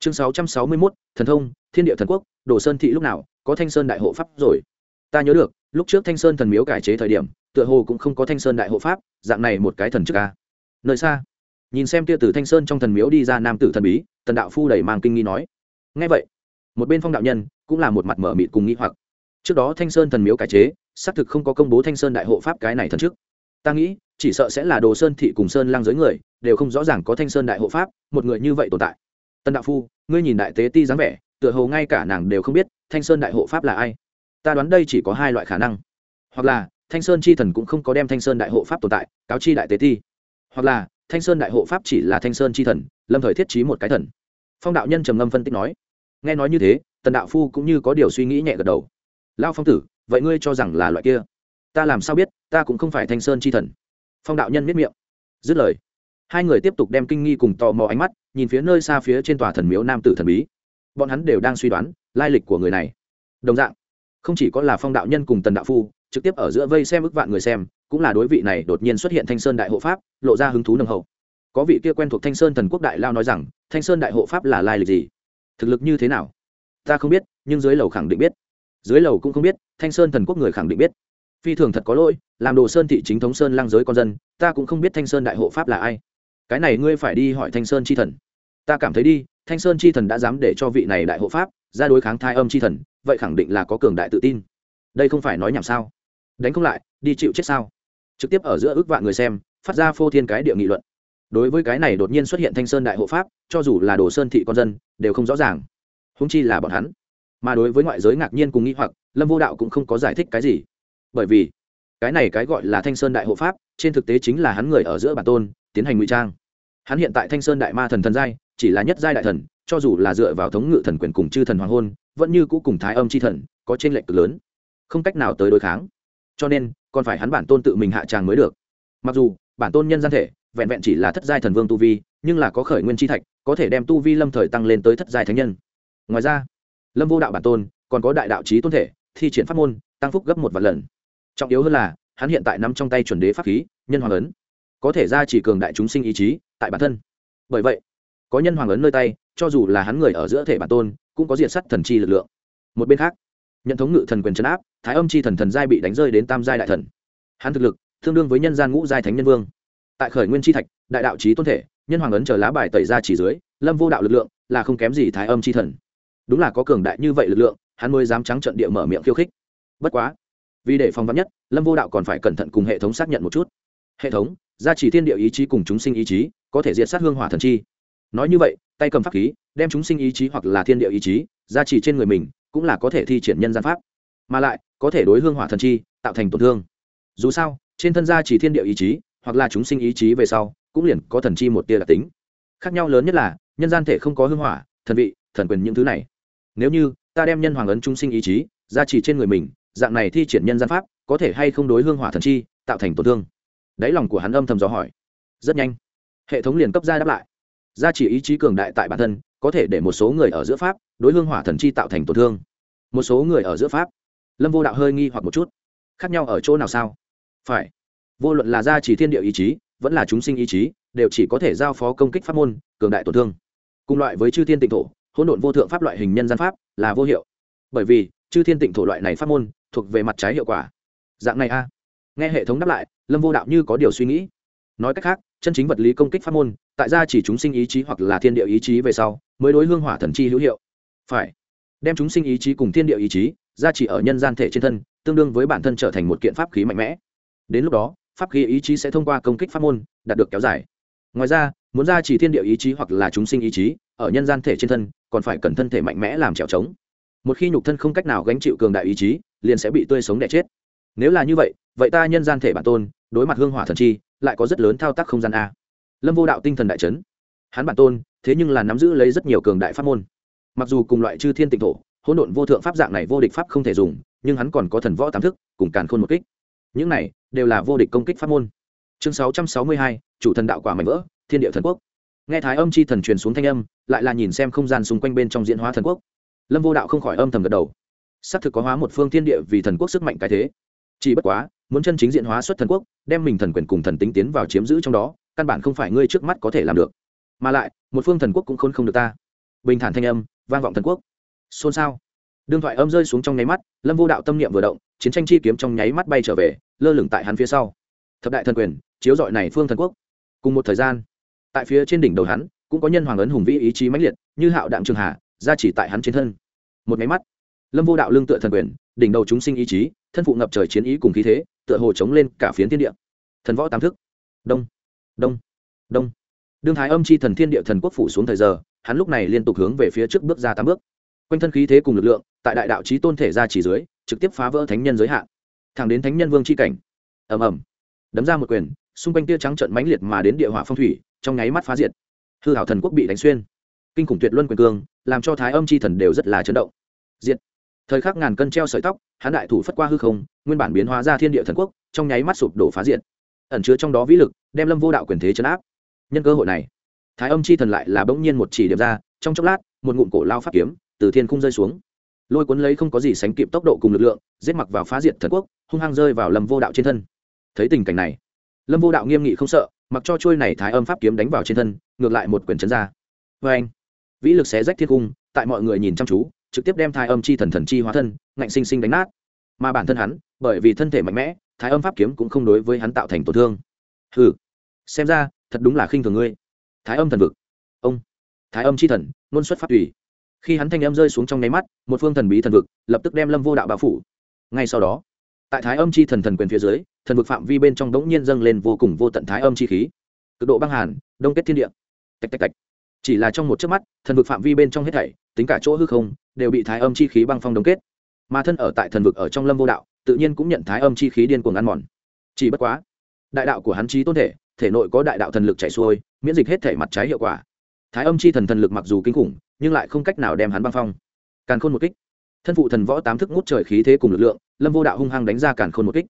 chương sáu trăm sáu mươi mốt, thần thông, thiên địa thần quốc, đồ sơn thị lúc nào, có thanh sơn đại hộ pháp rồi. Ta nhớ được, lúc trước thanh sơn thần miếu cải chế thời điểm, tựa hồ cũng không có thanh sơn đại hộ pháp, dạng này một cái thần chức ca nơi xa, nhìn xem kia từ thanh sơn trong thần miếu đi ra nam tử thần bí, tần đạo phu đầy mang kinh nghi nói. Ngay vậy, một bên phong đạo nhân cũng là một mặt mở mịt cùng nghi hoặc. Trước đó thanh sơn thần miếu cải chế, xác thực không có công bố thanh sơn đại hộ pháp cái này thần trước ta nghĩ, chỉ sợ sẽ là đồ sơn thị cùng sơn lang giới người, đều không rõ ràng có thanh sơn đại hộ pháp, một người như vậy tồn tại tân đạo phu, ngươi nhìn đại tế ti dáng vẻ, tựa hồ ngay cả nàng đều không biết, thanh sơn đại hộ pháp là ai. Ta đoán đây chỉ có hai loại khả năng. Hoặc là, thanh sơn chi thần cũng không có đem thanh sơn đại hộ pháp tồn tại, cáo chi đại tế ti. Hoặc là, thanh sơn đại hộ pháp chỉ là thanh sơn chi thần, lâm thời thiết trí một cái thần. Phong đạo nhân trầm ngâm phân tích nói. Nghe nói như thế, tần đạo phu cũng như có điều suy nghĩ nhẹ gật đầu. Lao phong tử, vậy ngươi cho rằng là loại kia? Ta làm sao biết, ta cũng không phải thanh sơn chi thần. Phong đạo nhân miết miệng. Dứt lời, hai người tiếp tục đem kinh nghi cùng tò mò ánh mắt nhìn phía nơi xa phía trên tòa thần miếu nam tử thần bí. Bọn hắn đều đang suy đoán lai lịch của người này. Đồng dạng, không chỉ có là phong đạo nhân cùng tần đạo phu, trực tiếp ở giữa vây xem ức vạn người xem, cũng là đối vị này đột nhiên xuất hiện thanh sơn đại hộ pháp, lộ ra hứng thú nồng hậu. Có vị kia quen thuộc thanh sơn thần quốc đại lao nói rằng, thanh sơn đại hộ pháp là lai lịch gì? Thực lực như thế nào? Ta không biết, nhưng dưới lầu khẳng định biết. Dưới lầu cũng không biết, thanh sơn thần quốc người khẳng định biết. Phi thường thật có lỗi, làm đồ sơn thị chính thống sơn lang giới con dân, ta cũng không biết thanh sơn đại hộ pháp là ai cái này ngươi phải đi hỏi thanh sơn chi thần. Ta cảm thấy đi, thanh sơn chi thần đã dám để cho vị này đại hộ pháp ra đối kháng thai âm chi thần, vậy khẳng định là có cường đại tự tin. Đây không phải nói nhảm sao? Đánh không lại, đi chịu chết sao? Trực tiếp ở giữa ước vạn người xem, phát ra phô thiên cái địa nghị luận. Đối với cái này đột nhiên xuất hiện thanh sơn đại hộ pháp, cho dù là đồ sơn thị con dân, đều không rõ ràng. Húng chi là bọn hắn. Mà đối với ngoại giới ngạc nhiên cùng nghĩ hoặc, lâm vô đạo cũng không có giải thích cái gì. Bởi vì, cái này cái gọi là thanh sơn đại hộ pháp, trên thực tế chính là hắn người ở giữa bản tôn, tiến hành ngụy trang hắn hiện tại thanh sơn đại ma thần thần giai, chỉ là nhất giai đại thần, cho dù là dựa vào thống ngự thần quyền cùng chư thần hoàng hôn, vẫn như cũ cùng thái âm c h i thần, có t r ê n lệch cực lớn. Không cách nào tới đối kháng. Cho nên, còn phải hắn bản tôn tự mình hạ tràng mới được. Mặc dù, bản tôn nhân gian thể, vẹn vẹn chỉ là thất giai thần vương tu vi, nhưng là có khởi nguyên tri thạch, có thể đem tu vi lâm thời tăng lên tới thất giai thánh nhân. Ngoài ra, lâm vô đạo bản tôn, còn có đại đạo trí tôn thể, thi triển pháp môn, tăng phúc gấp một vạn lần. Trọng yếu hơn là, hắn hiện tại nằm trong tay chuẩn đế pháp khí, nhân hoàng ấn. Có thể ra chỉ cường đại chúng sinh ý chí tại bản thân. Bởi vậy, có nhân hoàng ấn nơi tay, cho dù là hắn người ở giữa thể bản tôn, cũng có diện sắt thần chi lực lượng. Một bên khác, nhận thống ngự thần quyền trấn áp, thái âm chi thần thần giai bị đánh rơi đến tam giai đại thần. Hắn thực lực tương đương với nhân gian ngũ giai thánh nhân vương. Tại khởi nguyên chi thạch, đại đạo trí tôn thể, nhân hoàng ấn chờ lá bài tẩy ra chỉ dưới, lâm vô đạo lực lượng là không kém gì thái âm chi thần. Đúng là có cường đại như vậy lực lượng, hắn mới dám trắng trận địa mở miệng khiêu khích. Bất quá, vì để phòng vắn nhất, lâm vô đạo còn phải cẩn thận cùng hệ thống xác nhận một chút. Hệ thống gia trì thiên địa ý chí cùng chúng sinh ý chí, có thể diệt sát hương hỏa thần chi. Nói như vậy, tay cầm pháp khí, đem chúng sinh ý chí hoặc là thiên địa ý chí gia trì trên người mình, cũng là có thể thi triển nhân gian pháp. Mà lại, có thể đối hương hỏa thần chi, tạo thành tổn thương. Dù sao, trên thân gia trì thiên địa ý chí, hoặc là chúng sinh ý chí về sau, cũng liền có thần chi một tia đặc tính. Khác nhau lớn nhất là, nhân gian thể không có hương hỏa, thần vị, thần quyền những thứ này. Nếu như, ta đem nhân hoàng ấn chúng sinh ý chí gia trì trên người mình, dạng này thi triển nhân gian pháp, có thể hay không đối hương hỏa thần chi, tạo thành tổn thương? Đáy lòng của hắn âm thầm dò hỏi. Rất nhanh, hệ thống liền cấp ra đáp lại. Gia chỉ ý chí cường đại tại bản thân, có thể để một số người ở giữa pháp, đối hương hỏa thần chi tạo thành tổn thương. Một số người ở giữa pháp, lâm vô đạo hơi nghi hoặc một chút. Khác nhau ở chỗ nào sao? Phải. Vô luận là gia chỉ thiên địa ý chí, vẫn là chúng sinh ý chí, đều chỉ có thể giao phó công kích pháp môn, cường đại tổn thương. Cùng loại với chư thiên tịnh thổ, hỗn độn vô thượng pháp loại hình nhân gian pháp là vô hiệu. Bởi vì, chư thiên tịnh thổ loại này pháp môn thuộc về mặt trái hiệu quả. Dạng này a nghe hệ thống đáp lại, lâm vô đạo như có điều suy nghĩ. Nói cách khác, chân chính vật lý công kích pháp môn, tại gia chỉ chúng sinh ý chí hoặc là thiên địa ý chí về sau, mới đối hương hỏa thần chi hữu hiệu. Phải. Đem chúng sinh ý chí cùng thiên địa ý chí, gia chỉ ở nhân gian thể trên thân, tương đương với bản thân trở thành một kiện pháp khí mạnh mẽ. Đến lúc đó, pháp khí ý chí sẽ thông qua công kích pháp môn, đạt được kéo dài. Ngoài ra, muốn gia chỉ thiên địa ý chí hoặc là chúng sinh ý chí, ở nhân gian thể trên thân, còn phải cần thân thể mạnh mẽ làm trèo trống. Một khi nhục thân không cách nào gánh chịu cường đại ý chí, liền sẽ bị tươi sống đẻ chết nếu là như vậy vậy ta nhân gian thể bản tôn, đối mặt hương hỏa thần chi, lại có rất lớn thao tác không gian a. Lâm vô đạo tinh thần đại trấn hắn bản tôn, thế nhưng là nắm giữ lấy rất nhiều cường đại pháp môn. Mặc dù cùng loại chư thiên tịnh thổ, hỗn độn vô thượng pháp dạng này vô địch pháp không thể dùng, nhưng hắn còn có thần võ tám thức, cùng càn khôn một kích. Những này, đều là vô địch công kích pháp môn. Chương sáu trăm sáu mươi hai, chủ thần đạo quả mạnh vỡ, thiên địa thần quốc. Nghe thái âm chi thần truyền xuống thanh âm, lại là nhìn xem không gian xung quanh bên trong diễn hóa thần quốc. Lâm vô đạo không khỏi âm thầm gật đầu. Xác thực có hóa một phương thiên địa vì thần quốc sức mạnh cái thế chỉ bất quá, muốn chân chính diện hóa xuất thần quốc, đem mình thần quyền cùng thần tính tiến vào chiếm giữ trong đó, căn bản không phải ngươi trước mắt có thể làm được. Mà lại, một phương thần quốc cũng khôn không được ta. Bình thản thanh âm, vang vọng thần quốc. Xôn xao. Đương thoại âm rơi xuống trong nháy mắt, lâm vô đạo tâm niệm vừa động, chiến tranh chi kiếm trong nháy mắt bay trở về, lơ lửng tại hắn phía sau. Thập đại thần quyền, chiếu dọi này phương thần quốc. Cùng một thời gian, tại phía trên đỉnh đầu hắn, cũng có nhân hoàng ấn hùng vĩ ý chí mãnh liệt, như hạo đạm trường hà ra chỉ tại hắn trên thân. Một máy mắt, lâm vô đạo lương tựa thần quyền, đỉnh đầu chúng sinh ý chí thân phụ ngập trời chiến ý cùng khí thế, tựa hồ chống lên cả phiến thiên địa. Thần võ tam thức. Đông. Đông. Đông. Đương thái âm chi thần thiên địa thần quốc phủ xuống thời giờ, hắn lúc này liên tục hướng về phía trước bước ra tám bước. Quanh thân khí thế cùng lực lượng, tại đại đạo trí tôn thể ra chỉ dưới, trực tiếp phá vỡ thánh nhân giới hạn. Thẳng đến thánh nhân vương c h i cảnh. Ầm ầm. Đấm ra một quyền, xung quanh tia trắng trận mãnh liệt mà đến địa hỏa phong thủy, trong nháy mắt phá diệt. Hư hảo thần quốc bị đánh xuyên. Kinh khủng tuyệt luân quyền cương, làm cho thái âm c h i thần đều rất là chấn động. Diệt thời khắc ngàn cân treo sợi tóc, hắn đại thủ phất qua hư không, nguyên bản biến hóa ra thiên địa thần quốc, trong nháy mắt sụp đổ phá diện. ẩn chứa trong đó vĩ lực, đem lâm vô đạo quyền thế chấn áp. Nhân cơ hội này, thái âm chi thần lại là bỗng nhiên một chỉ điểm ra, trong chốc lát, một ngụm cổ lao phát kiếm từ thiên khung rơi xuống. Lôi cuốn lấy không có gì sánh kịp tốc độ cùng lực lượng, giết mặc vào phá diệt thần quốc, hung hăng rơi vào lâm vô đạo trên thân. Thấy tình cảnh này, lâm vô đạo nghiêm nghị không sợ, mặc cho trôi này thái âm pháp kiếm đánh vào trên thân, ngược lại một quyền chấn ra. Vê anh vĩ lực xé rách thiên cung tại mọi người nhìn chăm chú trực tiếp đem thái âm chi thần thần chi hóa thân, ngạnh sinh sinh đánh nát. Mà bản thân hắn, bởi vì thân thể mạnh mẽ thái âm pháp kiếm cũng không đối với hắn tạo thành tổn thương. Hừ, xem ra, thật đúng là khinh thường ngươi. Thái âm thần vực. Ông thái âm chi thần luôn xuất phát ủy. khi hắn thanh âm rơi xuống trong nháy mắt, một phương thần bí thần vực lập tức đem lâm vô đạo bao phủ. Ngay sau đó, tại thái âm chi thần thần quyền phía dưới, thần vực phạm vi bên trong đống nhiên dâng lên vô cùng vô tận thái âm chi khí. Cực độ băng hàn, đông kết thiên địa. Tạch tạch tạch chỉ là trong một chớp mắt, thần vực phạm vi bên trong hết thảy, tính cả chỗ hư không, đều bị thái âm chi khí băng phong đông kết. Mà thân ở tại thần vực ở trong lâm vô đạo, tự nhiên cũng nhận thái âm chi khí điên cuồng ăn mòn. Chỉ bất quá, đại đạo của hắn trí tôn thể thể nội có đại đạo thần lực chảy xuôi, miễn dịch hết thể mặt trái hiệu quả. Thái âm chi thần thần lực mặc dù kinh khủng, nhưng lại không cách nào đem hắn băng phong. Càn khôn một kích. Thân phụ thần võ tám thức ngút trời khí thế cùng lực lượng, lâm vô đạo hung hăng đánh ra càn khôn một kích.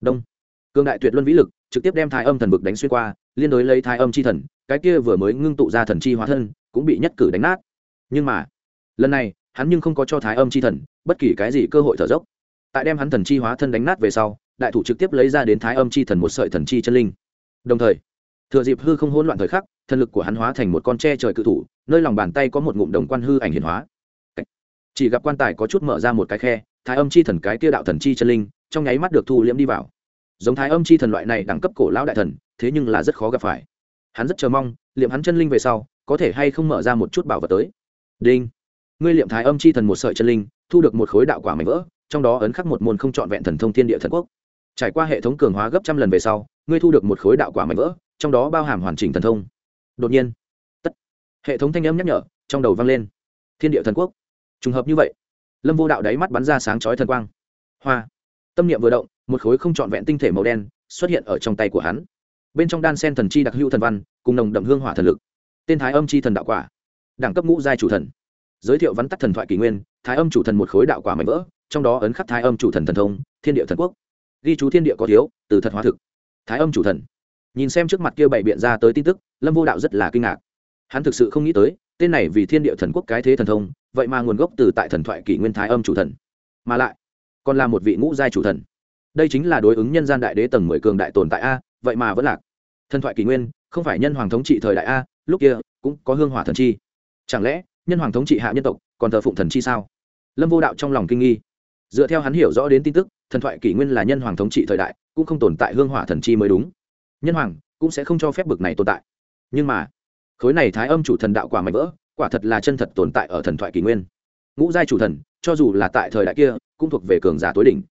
Đông. Cương đại tuyệt luân vĩ lực, trực tiếp đem thái âm thần vực đánh xuyên qua, liên đối lấy thái âm chi thần cái kia vừa mới ngưng tụ ra thần chi hóa thân, cũng bị nhất cử đánh nát. Nhưng mà, lần này, hắn nhưng không có cho thái âm chi thần bất kỳ cái gì cơ hội thở dốc. Tại đem hắn thần chi hóa thân đánh nát về sau, đại thủ trực tiếp lấy ra đến thái âm chi thần một sợi thần chi chân linh. Đồng thời, thừa dịp hư không hỗn loạn thời khắc thần lực của hắn hóa thành một con tre trời cự thủ, nơi lòng bàn tay có một ngụm đồng quan hư ảnh hiển hóa. Chỉ gặp quan tài có chút mở ra một cái khe, thái âm chi thần cái kia đạo thần chi chân linh, trong nháy mắt được thu liễm đi vào. Giống thái âm chi thần loại này đẳng cấp cổ lão đại thần, thế nhưng là rất khó gặp phải hắn rất chờ mong, liệm hắn chân linh về sau, có thể hay không mở ra một chút bảo vật tới. Đinh. Ngươi liệm thái âm chi thần một sợi chân linh, thu được một khối đạo quả mảnh vỡ, trong đó ấn khắc một môn không trọn vẹn thần thông thiên địa thần quốc. Trải qua hệ thống cường hóa gấp trăm lần về sau, ngươi thu được một khối đạo quả mảnh vỡ, trong đó bao hàm hoàn chỉnh thần thông. Đột nhiên, tất, hệ thống thanh âm nhắc nhở, trong đầu vang lên. Thiên địa thần quốc. Trùng hợp như vậy, lâm vô đạo đáy mắt bắn ra sáng chói thần quang. Hoa. Tâm niệm vừa động, một khối không trọn vẹn tinh thể màu đen xuất hiện ở trong tay của hắn bên trong đan sen thần chi đặc hữu thần văn, cùng nồng đậm hương hỏa thần lực. Tên thái âm chi thần đạo quả. Đẳng cấp ngũ giai chủ thần. Giới thiệu vắn tắt thần thoại kỷ nguyên, thái âm chủ thần một khối đạo quả mạnh vỡ, trong đó ấn khắc thái âm chủ thần thần thông, thiên địa thần quốc. Ghi chú thiên địa có thiếu, từ thật hóa thực. Thái âm chủ thần. Nhìn xem trước mặt kia bày biện ra tới tin tức, lâm vô đạo rất là kinh ngạc. Hắn thực sự không nghĩ tới, tên này vì thiên địa thần quốc cái thế thần thông, vậy mà nguồn gốc từ tại thần thoại kỷ nguyên thái âm chủ thần. Mà lại, còn là một vị ngũ giai chủ thần. Đây chính là đối ứng nhân gian đại đế tầng mười cường đại tồn tại a vậy mà vẫn lạc. Thần thoại kỷ nguyên, không phải nhân hoàng thống trị thời đại a, lúc kia, cũng có hương hỏa thần chi. Chẳng lẽ, nhân hoàng thống trị hạ nhân tộc, còn thờ phụng thần chi sao? Lâm vô đạo trong lòng kinh nghi. Dựa theo hắn hiểu rõ đến tin tức, thần thoại kỷ nguyên là nhân hoàng thống trị thời đại, cũng không tồn tại hương hỏa thần chi mới đúng. Nhân hoàng, cũng sẽ không cho phép bực này tồn tại. Nhưng mà, khối này thái âm chủ thần đạo quả mạnh vỡ, quả thật là chân thật tồn tại ở thần thoại kỷ nguyên. Ngũ giai chủ thần, cho dù là tại thời đại kia, cũng thuộc về cường giả tối đỉnh.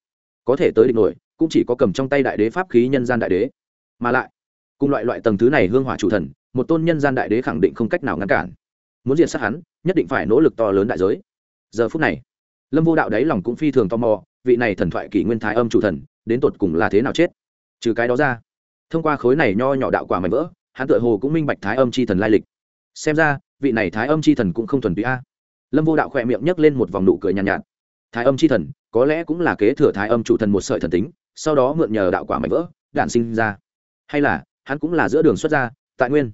Có thể tới đỉnh nổi, cũng chỉ có cầm trong tay đại đế pháp khí nhân gian đại đế mà lại cùng loại loại tầng thứ này hương hỏa chủ thần một tôn nhân gian đại đế khẳng định không cách nào ngăn cản. Muốn diệt sát hắn nhất định phải nỗ lực to lớn đại giới. Giờ phút này lâm vô đạo đáy lòng cũng phi thường tò mò vị này thần thoại kỷ nguyên thái âm chủ thần đến tột cùng là thế nào chết? Trừ cái đó ra thông qua khối này nho nhỏ đạo quả mảnh vỡ hắn tựa hồ cũng minh bạch thái âm c h i thần lai lịch. Xem ra vị này thái âm c h i thần cũng không thuần túy a. Lâm vô đạo khỏe miệng nhấc lên một vòng nụ cười nhàn nhạt, nhạt. Thái âm c h i thần có lẽ cũng là kế thừa thái âm chủ thần một sợi thần tính sau đó mượn nhờ đạo quả mảnh vỡ đản sinh ra hay là, hắn cũng là giữa đường xuất ra, tại nguyên.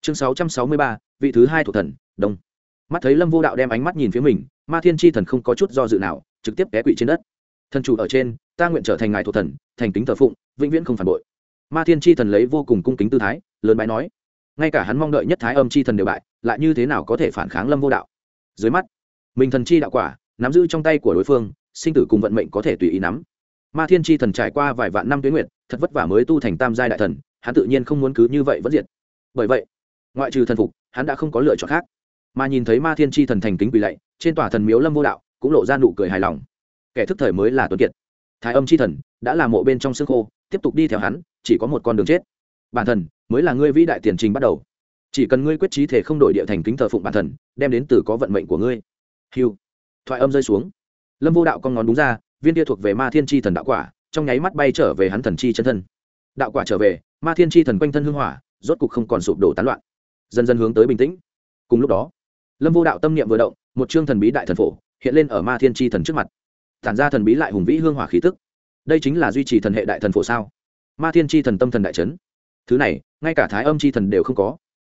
Chương sáu trăm sáu mươi ba, vị thứ hai thuộc thần, đông. Mắt thấy lâm vô đạo đem ánh mắt nhìn phía mình, ma thiên tri thần không có chút do dự nào, trực tiếp té quỵ trên đất. Thần chủ ở trên, ta nguyện trở thành ngài thuộc thần, thành kính thờ phụng, vĩnh viễn không phản bội. Ma thiên tri thần lấy vô cùng cung kính tư thái, lớn bái nói. Ngay cả hắn mong đợi nhất thái âm chi thần đều bại, lại như thế nào có thể phản kháng lâm vô đạo? Dưới mắt, mình thần chi đạo quả, nắm giữ trong tay của đối phương, sinh tử cùng vận mệnh có thể tùy ý nắm ma thiên chi thần trải qua vài vạn năm tuyến nguyện thật vất vả mới tu thành tam giai đại thần, hắn tự nhiên không muốn cứ như vậy vẫn diệt. Bởi vậy, ngoại trừ thần phục, hắn đã không có lựa chọn khác. Mà nhìn thấy ma thiên chi thần thành kính quỳ lạy, trên tòa thần miếu lâm vô đạo, cũng lộ ra nụ cười hài lòng. Kẻ thức thời mới là tuấn kiệt. Thái âm chi thần, đã là mộ bên trong xương khô, tiếp tục đi theo hắn, chỉ có một con đường chết. Bản thần, mới là ngươi vĩ đại tiền trình bắt đầu. Chỉ cần ngươi quyết trí thể không đổi địa thành kính thờ phụng bản thần, đem đến từ có vận mệnh của ngươi. Hiu thoại âm rơi xuống. Lâm vô đạo con ngón đúng ra viên kia thuộc về ma thiên chi thần đạo quả, trong nháy mắt bay trở về hắn thần chi chân thân. Đạo quả trở về, ma thiên chi thần quanh thân hưng hỏa, rốt cục không còn sụp đổ tán loạn. Dần dần hướng tới bình tĩnh. Cùng lúc đó, lâm vô đạo tâm niệm vừa động, một chương thần bí đại thần phổ hiện lên ở ma thiên chi thần trước mặt. Tản ra thần bí lại hùng vĩ hương hỏa khí tức. Đây chính là duy trì thần hệ đại thần phổ sao? Ma thiên chi thần tâm thần đại trấn thứ này, ngay cả thái âm chi thần đều không có.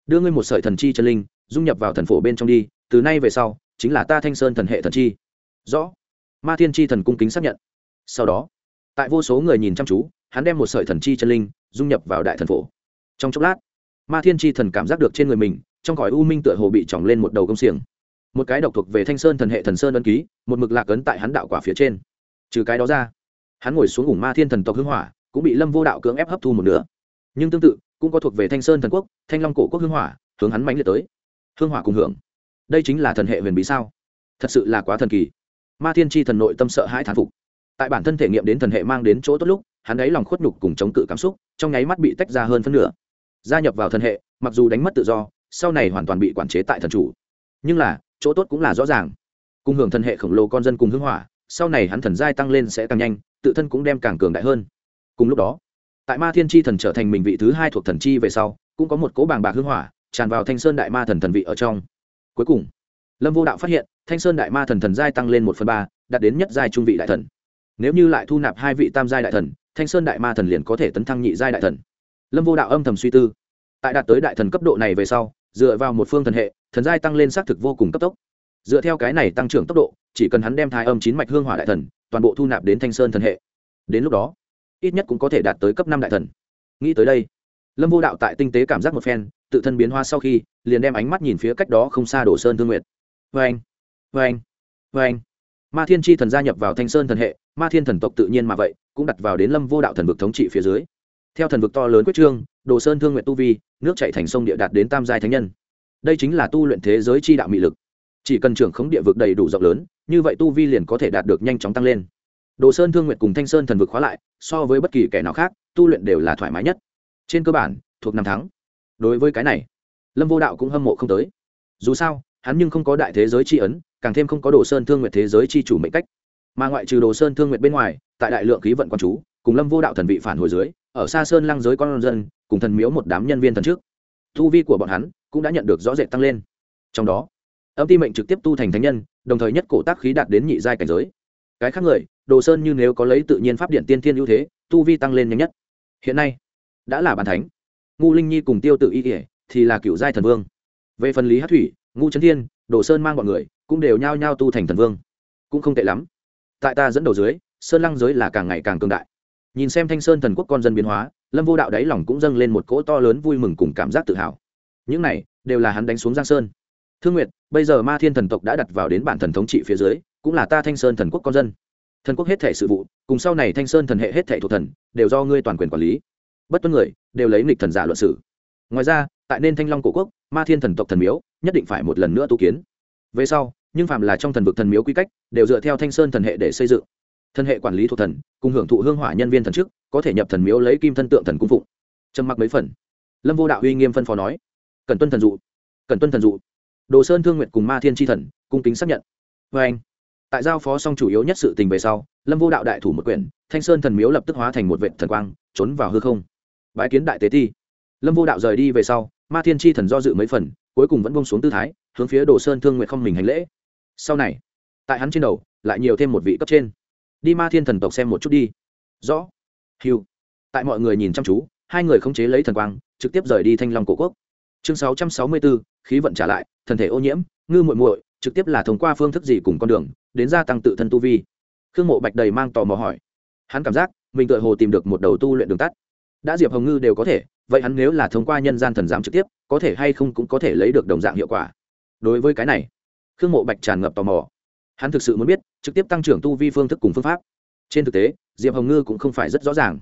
Đưa ngươi một sợi thần chi chân linh, dung nhập vào thần phổ bên trong đi, từ nay về sau, chính là ta thanh sơn thần hệ thần chi. Rõ ma thiên chi thần cung kính xác nhận. Sau đó, tại vô số người nhìn chăm chú, hắn đem một sợi thần chi chân linh dung nhập vào đại thần phổ. Trong chốc lát, ma thiên chi thần cảm giác được trên người mình, trong cõi u minh tựa hồ bị tròng lên một đầu công xiềng. Một cái độc thuộc về thanh sơn thần hệ thần sơn ân ký, một mực lạc ấn tại hắn đạo quả phía trên. Trừ cái đó ra, hắn ngồi xuống ủng ma thiên thần tộc hưng hỏa, cũng bị lâm vô đạo cưỡng ép hấp thu một nửa. Nhưng tương tự, cũng có thuộc về thanh sơn thần quốc, thanh long cổ quốc hưng hỏa, hướng hắn mãnh liệt tới. Hưng hỏa cùng hưởng. Đây chính là thần hệ huyền bí sao? Thật sự là quá thần kỳ ma thiên tri thần nội tâm sợ hãi thán phục. Tại bản thân thể nghiệm đến thần hệ mang đến chỗ tốt lúc, hắn ấy lòng khuất nhục cùng chống cự cảm xúc, trong nháy mắt bị tách ra hơn phân nửa. Gia nhập vào thần hệ, mặc dù đánh mất tự do, sau này hoàn toàn bị quản chế tại thần chủ. Nhưng là, chỗ tốt cũng là rõ ràng. Cùng hưởng thần hệ khổng lồ con dân cùng hưng hỏa, sau này hắn thần giai tăng lên sẽ càng nhanh, tự thân cũng đem càng cường đại hơn. Cùng lúc đó, tại ma thiên tri thần trở thành mình vị thứ hai thuộc thần chi về sau, cũng có một cố bàng bạc hưng hỏa, tràn vào thanh sơn đại ma thần thần vị ở trong. Cuối cùng lâm vô đạo phát hiện, thanh sơn đại ma thần thần giai tăng lên một phần ba, đạt đến nhất giai trung vị đại thần. Nếu như lại thu nạp hai vị tam giai đại thần, thanh sơn đại ma thần liền có thể tấn thăng nhị giai đại thần. Lâm vô đạo âm thầm suy tư. Tại đạt tới đại thần cấp độ này về sau, dựa vào một phương thần hệ, thần giai tăng lên xác thực vô cùng cấp tốc. Dựa theo cái này tăng trưởng tốc độ, chỉ cần hắn đem thai âm chín mạch hương hỏa đại thần, toàn bộ thu nạp đến thanh sơn thần hệ. Đến lúc đó, ít nhất cũng có thể đạt tới cấp năm đại thần. Nghĩ tới đây, lâm vô đạo tại tinh tế cảm giác một phen, tự thân biến hoa sau khi, liền đem ánh mắt nhìn phía cách đó không xa đổ sơn thương nguyệt vê anh vê anh vê anh ma thiên tri thần gia nhập vào thanh sơn thần hệ, ma thiên thần tộc tự nhiên mà vậy, cũng đặt vào đến lâm vô đạo thần vực thống trị phía dưới. Theo thần vực to lớn quyết trương, đồ sơn thương nguyện tu vi, nước chạy thành sông địa đạt đến tam giai thánh nhân. Đây chính là tu luyện thế giới chi đạo mị lực. Chỉ cần trưởng khống địa vực đầy đủ rộng lớn, như vậy tu vi liền có thể đạt được nhanh chóng tăng lên. Đồ sơn thương nguyện cùng thanh sơn thần vực khóa lại, so với bất kỳ kẻ nào khác, tu luyện đều là thoải mái nhất. Trên cơ bản, thuộc năm tháng. Đối với cái này, lâm vô đạo cũng hâm mộ không tới. Dù sao hắn nhưng không có đại thế giới c h i ấn, càng thêm không có đồ sơn thương nguyện thế giới c h i chủ mệnh cách. Mà ngoại trừ đồ sơn thương nguyện bên ngoài, tại đại lượng khí vận q chú, cùng lâm vô đạo thần vị phản hồi dưới, ở xa sơn lăng giới con dân, cùng thần miếu một đám nhân viên thần trước thu vi của bọn hắn cũng đã nhận được rõ rệt tăng lên. Trong đó, âm ti mệnh trực tiếp tu thành thánh nhân, đồng thời nhất cổ tác khí đạt đến nhị giai cảnh giới. Cái khác người, đồ sơn như nếu có lấy tự nhiên pháp điện tiên thiên ưu thế, tu vi tăng lên nhanh nhất. Hiện nay, đã là bàn thánh. Ngu linh nhi cùng tiêu tự y kể thì là cựu giai thần vương. Về phần lý hát thủy ngũ trấn thiên, đồ sơn mang bọn người, cũng đều nhao nhao tu thành thần vương. Cũng không tệ lắm. Tại ta dẫn đầu dưới, sơn lăng giới là càng ngày càng cường đại. Nhìn xem thanh sơn thần quốc con dân biến hóa, lâm vô đạo đáy lòng cũng dâng lên một cỗ to lớn vui mừng cùng cảm giác tự hào. Những này, đều là hắn đánh xuống giang sơn. Thương nguyệt, bây giờ ma thiên thần tộc đã đặt vào đến bản thần thống trị phía dưới, cũng là ta thanh sơn thần quốc con dân. Thần quốc hết thể sự vụ, cùng sau này thanh sơn thần hệ hết thể thuộc thần, đều do ngươi toàn quyền quản lý. Bất tuân người, đều lấy nghịch thần giả luận sử. Ngoài ra, tại nên thanh long cổ quốc, ma thiên thần tộc thần miếu nhất định phải một lần nữa tu kiến. Về sau, nhưng phạm là trong thần vực thần miếu quy cách, đều dựa theo thanh sơn thần hệ để xây dựng. Thần hệ quản lý thuộc thần, cùng hưởng thụ hương hỏa nhân viên thần chức có thể nhập thần miếu lấy kim thân tượng thần cung phụng. Trầm mặc mấy phần. Lâm vô đạo uy nghiêm phân phó nói cần tuân thần dụ cần tuân thần dụ. Đồ sơn thương nguyện cùng ma thiên tri thần, cung kính xác nhận. Vê anh, tại giao phó xong chủ yếu nhất sự tình về sau, lâm vô đạo đại thủ một quyển, thanh sơn thần miếu lập tức hóa thành một vệ thần quang, trốn vào hư không. Bãi kiến đại tế ti. Lâm vô đạo rời đi về sau ma thiên tri thần do dự mấy phần, cuối cùng vẫn bông xuống tư thái, hướng phía đồ sơn thương nguyện không mình hành lễ. Sau này, tại hắn trên đầu, lại nhiều thêm một vị cấp trên. Đi ma thiên thần tộc xem một chút đi. Rõ. Hiu tại mọi người nhìn chăm chú, hai người không chế lấy thần quang, trực tiếp rời đi thanh long cổ quốc. Chương sáu trăm sáu mươi bốn khí vận trả lại, thần thể ô nhiễm, ngư muội muội, trực tiếp là thông qua phương thức gì cùng con đường, đến gia tăng tự thân tu vi? Khương mộ bạch đầy mang tò mò hỏi. Hắn cảm giác, mình tự hồ tìm được một đầu tu luyện đường tắt đã diệp hồng ngư đều có thể, vậy hắn nếu là thông qua nhân gian thần giám trực tiếp, có thể hay không cũng có thể lấy được đồng dạng hiệu quả. Đối với cái này, khương mộ bạch tràn ngập tò mò. Hắn thực sự muốn biết, trực tiếp tăng trưởng tu vi phương thức cùng phương pháp. Trên thực tế, diệp hồng ngư cũng không phải rất rõ ràng.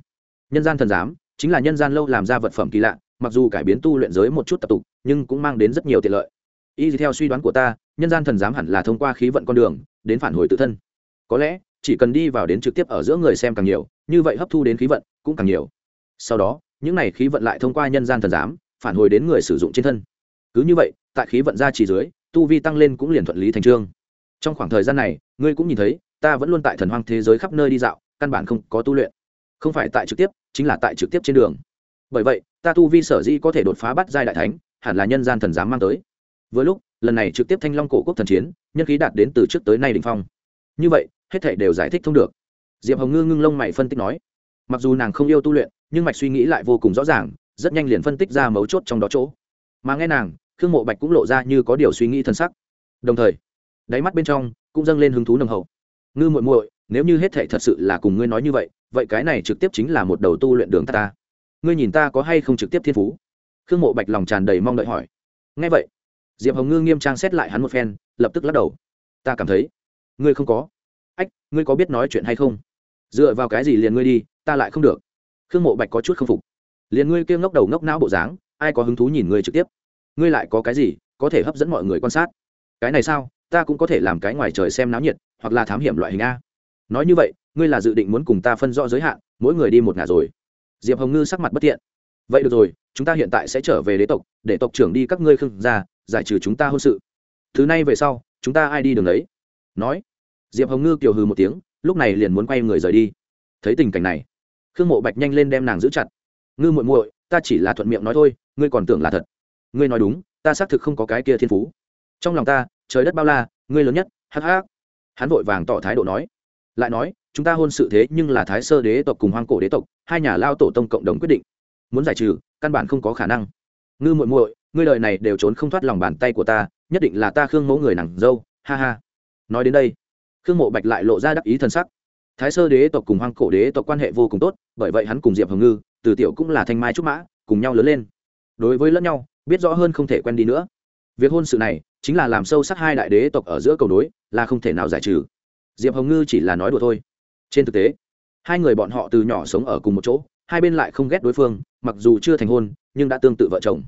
Nhân gian thần giám, chính là nhân gian lâu làm ra vật phẩm kỳ lạ, mặc dù cải biến tu luyện giới một chút tập tục, nhưng cũng mang đến rất nhiều tiện lợi. Y theo suy đoán của ta, nhân gian thần giám hẳn là thông qua khí vận con đường, đến phản hồi tự thân. Có lẽ, chỉ cần đi vào đến trực tiếp ở giữa người xem càng nhiều, như vậy hấp thu đến khí vận cũng càng nhiều sau đó, những này khí vận lại thông qua nhân gian thần giám, phản hồi đến người sử dụng trên thân. Cứ như vậy, tại khí vận ra chỉ dưới, tu vi tăng lên cũng liền thuận lý thành trương. Trong khoảng thời gian này, ngươi cũng nhìn thấy, ta vẫn luôn tại thần hoang thế giới khắp nơi đi dạo, căn bản không có tu luyện. Không phải tại trực tiếp, chính là tại trực tiếp trên đường. Bởi vậy, ta tu vi sở di có thể đột phá bắt giai đại thánh, hẳn là nhân gian thần giám mang tới. Với lúc, lần này trực tiếp thanh long cổ quốc thần chiến, nhân khí đạt đến từ trước tới nay đình phong. Như vậy, hết thể đều giải thích thông được. Diệp hồng ngư ngưng lông mày phân tích nói mặc dù nàng không yêu tu luyện nhưng mạch suy nghĩ lại vô cùng rõ ràng rất nhanh liền phân tích ra mấu chốt trong đó chỗ. Mà nghe nàng khương mộ bạch cũng lộ ra như có điều suy nghĩ thân sắc. Đồng thời đáy mắt bên trong cũng dâng lên hứng thú nồng hậu. Ngư muội muội nếu như hết thể thật sự là cùng ngươi nói như vậy vậy cái này trực tiếp chính là một đầu tu luyện đường ta, ta. ngươi nhìn ta có hay không trực tiếp thiên phú? Khương mộ bạch lòng tràn đầy mong đợi hỏi. Ngay vậy. Diệp hồng ngư nghiêm trang xét lại hắn một phen lập tức lắc đầu. Ta cảm thấy ngươi không có. Ách ngươi có biết nói chuyện hay không? Dựa vào cái gì liền ngươi đi ta lại không được. Khương mộ bạch có chút k phục. Liền ngươi kia ngốc đầu ngốc não bộ dáng, ai có hứng thú nhìn ngươi trực tiếp? Ngươi lại có cái gì, có thể hấp dẫn mọi người quan sát? Cái này sao, ta cũng có thể làm cái ngoài trời xem náo nhiệt, hoặc là thám hiểm loại hình a. Nói như vậy, ngươi là dự định muốn cùng ta phân rõ giới hạn, mỗi người đi một ngả rồi. Diệp hồng ngư sắc mặt bất tiện vậy được rồi, chúng ta hiện tại sẽ trở về đế tộc, để tộc trưởng đi các ngươi khương ra giải trừ chúng ta hôn sự. Thứ này về sau, chúng ta ai đi đường đấy? Nói. Diệp hồng ngư kiều hừ một tiếng, lúc này liền muốn quay người rời đi. Thấy tình cảnh này khương mộ bạch nhanh lên đem nàng giữ chặt. Ngư muội muội, ta chỉ là thuận miệng nói thôi, ngươi còn tưởng là thật. Ngươi nói đúng, ta xác thực không có cái kia thiên phú. Trong lòng ta, trời đất bao la, ngươi lớn nhất, hắc hắc. Hắn vội vàng tỏ thái độ nói. Lại nói, chúng ta hôn sự thế nhưng là thái sơ đế tộc cùng hoang cổ đế tộc, hai nhà lao tổ tông cộng đồng quyết định. Muốn giải trừ, căn bản không có khả năng. Ngư muội muội, ngươi lời này đều trốn không thoát lòng bàn tay của ta, nhất định là ta khương mẫu người nàng dâu, ha ha. Nói đến đây, khương mộ bạch lại lộ ra đắc ý thân sắc thái sơ đế tộc cùng hoang cổ đế tộc quan hệ vô cùng tốt, bởi vậy hắn cùng diệp hồng ngư, từ tiểu cũng là thanh mai trúc mã, cùng nhau lớn lên. Đối với lẫn nhau, biết rõ hơn không thể quen đi nữa. Việc hôn sự này chính là làm sâu sắc hai đại đế tộc ở giữa cầu đối là không thể nào giải trừ. Diệp hồng ngư chỉ là nói đùa thôi. Trên thực tế, hai người bọn họ từ nhỏ sống ở cùng một chỗ, hai bên lại không ghét đối phương, mặc dù chưa thành hôn, nhưng đã tương tự vợ chồng.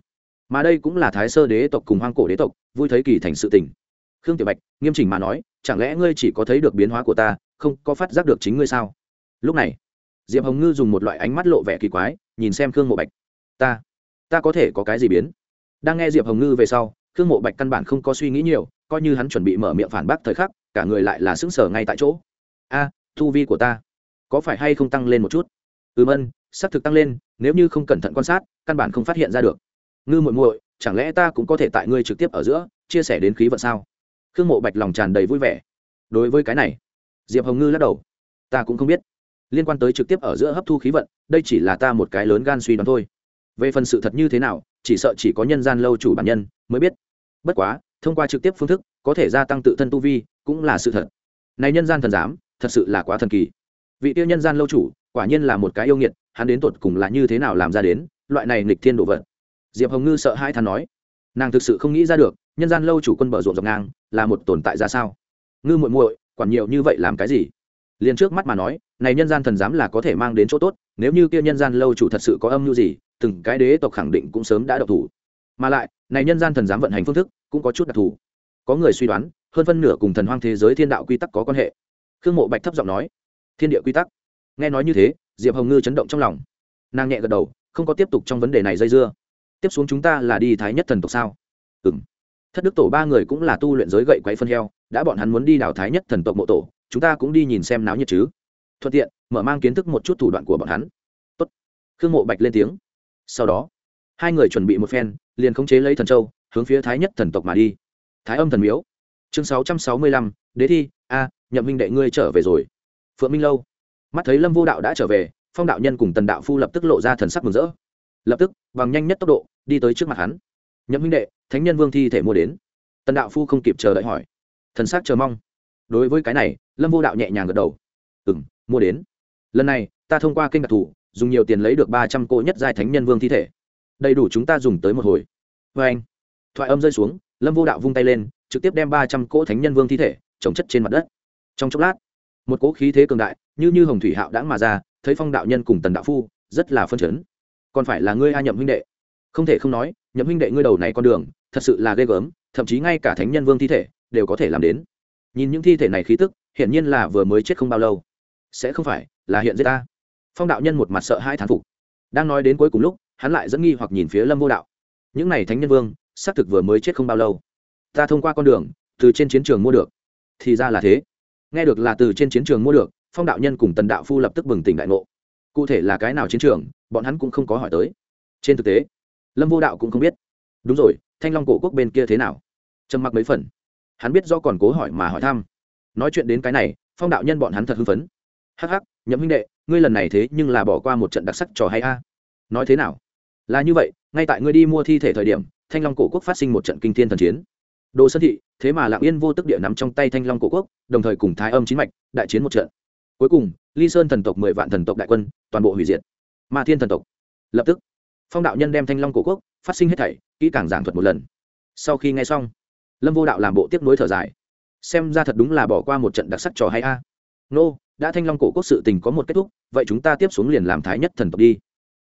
Mà đây cũng là thái sơ đế tộc cùng hoang cổ đế tộc vui thấy kỳ thành sự tình. Khương tiểu bạch, nghiêm chỉnh mà nói, chẳng lẽ ngươi chỉ có thấy được biến hóa của ta không có phát giác được chính ngươi sao? Lúc này, diệp hồng ngư dùng một loại ánh mắt lộ vẻ kỳ quái, nhìn xem khương mộ bạch. Ta ta có thể có cái gì biến? Đang nghe diệp hồng ngư về sau, khương mộ bạch căn bản không có suy nghĩ nhiều, coi như hắn chuẩn bị mở miệng phản bác thời khắc, cả người lại là xứng sở ngay tại chỗ. A thu vi của ta có phải hay không tăng lên một chút? Ừm ân xác thực tăng lên, nếu như không cẩn thận quan sát, căn bản không phát hiện ra được. Ngư muội muội, chẳng lẽ ta cũng có thể tại ngươi trực tiếp ở giữa, chia sẻ đến khí vận sao? Khương mộ bạch lòng tràn đầy vui vẻ. Đối với cái này diệp hồng ngư lắc đầu. Ta cũng không biết. Liên quan tới trực tiếp ở giữa hấp thu khí vận, đây chỉ là ta một cái lớn gan suy đoán thôi. Về phần sự thật như thế nào, chỉ sợ chỉ có nhân gian lâu chủ bản nhân mới biết. Bất quá, thông qua trực tiếp phương thức, có thể gia tăng tự thân tu vi, cũng là sự thật. Này nhân gian thần giám, thật sự là quá thần kỳ. Vị tiêu nhân gian lâu chủ, quả nhiên là một cái yêu nghiệt, hắn đến tột cùng là như thế nào làm ra đến, loại này nghịch thiên đồ vật. Diệp hồng ngư sợ hai thằng nói. Nàng thực sự không nghĩ ra được, nhân gian lâu chủ quân bờ ruộng dọc ngang, là một tồn tại ra sao? Ngư muội muội quản nhiều như vậy làm cái gì? Liền trước mắt mà nói, này nhân gian thần giám là có thể mang đến chỗ tốt, nếu như kia nhân gian lâu chủ thật sự có âm mưu gì, từng cái đế tộc khẳng định cũng sớm đã độc thủ. Mà lại, này nhân gian thần giám vận hành phương thức cũng có chút đặc thù. Có người suy đoán, hơn phân nửa cùng thần hoang thế giới thiên đạo quy tắc có quan hệ. Khương mộ bạch thấp giọng nói, thiên địa quy tắc? Nghe nói như thế, diệp hồng ngư chấn động trong lòng. Nàng nhẹ gật đầu, không có tiếp tục trong vấn đề này dây dưa. Tiếp xuống chúng ta là đi thái nhất thần tộc sao? Ừ m thất đức tổ ba người cũng là tu luyện giới gậy quậy phân heo đã bọn hắn muốn đi đào thái nhất thần tộc mộ tổ, chúng ta cũng đi nhìn xem náo nhiệt chứ. Thuận tiện, mở mang kiến thức một chút thủ đoạn của bọn hắn. Tốt. khương mộ bạch lên tiếng. Sau đó, hai người chuẩn bị một phen, liền khống chế lấy thần châu, hướng phía thái nhất thần tộc mà đi. Thái âm thần miếu. Chương sáu trăm sáu mươi lăm, đế thi, a, nhậm minh đệ ngươi trở về rồi. Phượng minh lâu. Mắt thấy lâm vô đạo đã trở về, phong đạo nhân cùng tần đạo phu lập tức lộ ra thần sắc mừng rỡ. Lập tức, bằng nhanh nhất tốc độ, đi tới trước mặt hắn. Nhậm minh đệ, thánh nhân vương thi thể mua đến. Tần đạo phu không kịp chờ đợi hỏi thần sắc chờ mong. Đối với cái này, lâm vô đạo nhẹ nhàng gật đầu. Ừ m mua đến. Lần này, ta thông qua kênh đặc thù, dùng nhiều tiền lấy được ba trăm cỗ nhất giai thánh nhân vương thi thể. Đầy đủ chúng ta dùng tới một hồi. Vê anh, thoại âm rơi xuống, lâm vô đạo vung tay lên, trực tiếp đem ba trăm cỗ thánh nhân vương thi thể trồng chất trên mặt đất. Trong chốc lát, một cỗ khí thế cường đại, như như hồng thủy hạo đãng mà ra, thấy phong đạo nhân cùng tần đạo phu, rất là phân chấn. Còn phải là ngươi a nhậm huynh đệ. Không thể không nói, nhậm huynh đệ ngươi đầu này con đường, thật sự là ghê gớm, thậm chí ngay cả thánh nhân vương thi thể đều có thể làm đến. Nhìn những thi thể này khí tức, hiển nhiên là vừa mới chết không bao lâu. Sẽ không phải là hiện giết ta. Phong đạo nhân một mặt sợ hai thán phục. Đang nói đến cuối cùng lúc, hắn lại dẫn nghi hoặc nhìn phía lâm vô đạo. Những n à y thánh nhân vương, xác thực vừa mới chết không bao lâu. Ta thông qua con đường, từ trên chiến trường mua được. Thì ra là thế. Nghe được là từ trên chiến trường mua được, phong đạo nhân cùng tần đạo phu lập tức bừng tỉnh đại ngộ. Cụ thể là cái nào chiến trường, bọn hắn cũng không có hỏi tới. Trên thực tế, lâm vô đạo cũng không biết. Đúng rồi, thanh long cổ quốc bên kia thế nào? Trầm mặc mấy phần hắn biết do còn cố hỏi mà hỏi thăm. Nói chuyện đến cái này, phong đạo nhân bọn hắn thật hưng phấn. Hắc hắc, nhậm huynh đệ, ngươi lần này thế nhưng là bỏ qua một trận đặc sắc trò hay a. Nói thế nào? Là như vậy, ngay tại ngươi đi mua thi thể thời điểm, thanh long cổ quốc phát sinh một trận kinh thiên thần chiến. Đồ sơn thị, thế mà lạng yên vô tức địa nắm trong tay thanh long cổ quốc, đồng thời cùng thái âm chín mạch đại chiến một trận. Cuối cùng, ly sơn thần tộc mười vạn thần tộc đại quân, toàn bộ hủy diệt. Ma thiên thần tộc. Lập tức, phong đạo nhân đem thanh long cổ quốc phát sinh hết thảy, kỹ càng giảng thuật một lần. Sau khi nghe xong lâm vô đạo làm bộ tiếp nối thở dài. Xem ra thật đúng là bỏ qua một trận đặc sắc trò hay a. Nô, đã thanh long cổ quốc sự tình có một kết thúc, vậy chúng ta tiếp xuống liền làm thái nhất thần tộc đi.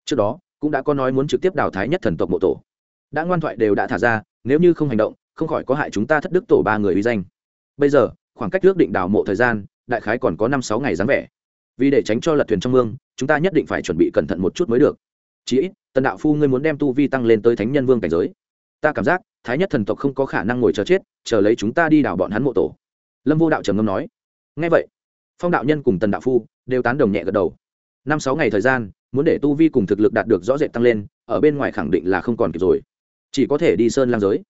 Trước đó, cũng đã có nói muốn trực tiếp đào thái nhất thần tộc mộ tổ. Đã ngoan thoại đều đã thả ra, nếu như không hành động, không khỏi có hại chúng ta thất đức tổ ba người uy danh. Bây giờ, khoảng cách ước định đào mộ thời gian, đại khái còn có năm sáu ngày dáng vẻ. Vì để tránh cho lật thuyền trong mương, chúng ta nhất định phải chuẩn bị cẩn thận một chút mới được. Chí ít, tần đạo phu ngươi muốn đem tu vi tăng lên tới thánh nhân vương cảnh giới. Ta cảm giác thái nhất thần tộc không có khả năng ngồi chờ chết, chờ lấy chúng ta đi đào bọn hắn mộ tổ. Lâm vô đạo trầm ngâm nói ngay vậy, phong đạo nhân cùng tần đạo phu đều tán đồng nhẹ gật đầu. Năm sáu ngày thời gian, muốn để tu vi cùng thực lực đạt được rõ rệt tăng lên, ở bên ngoài khẳng định là không còn kịp rồi. Chỉ có thể đi sơn lang giới.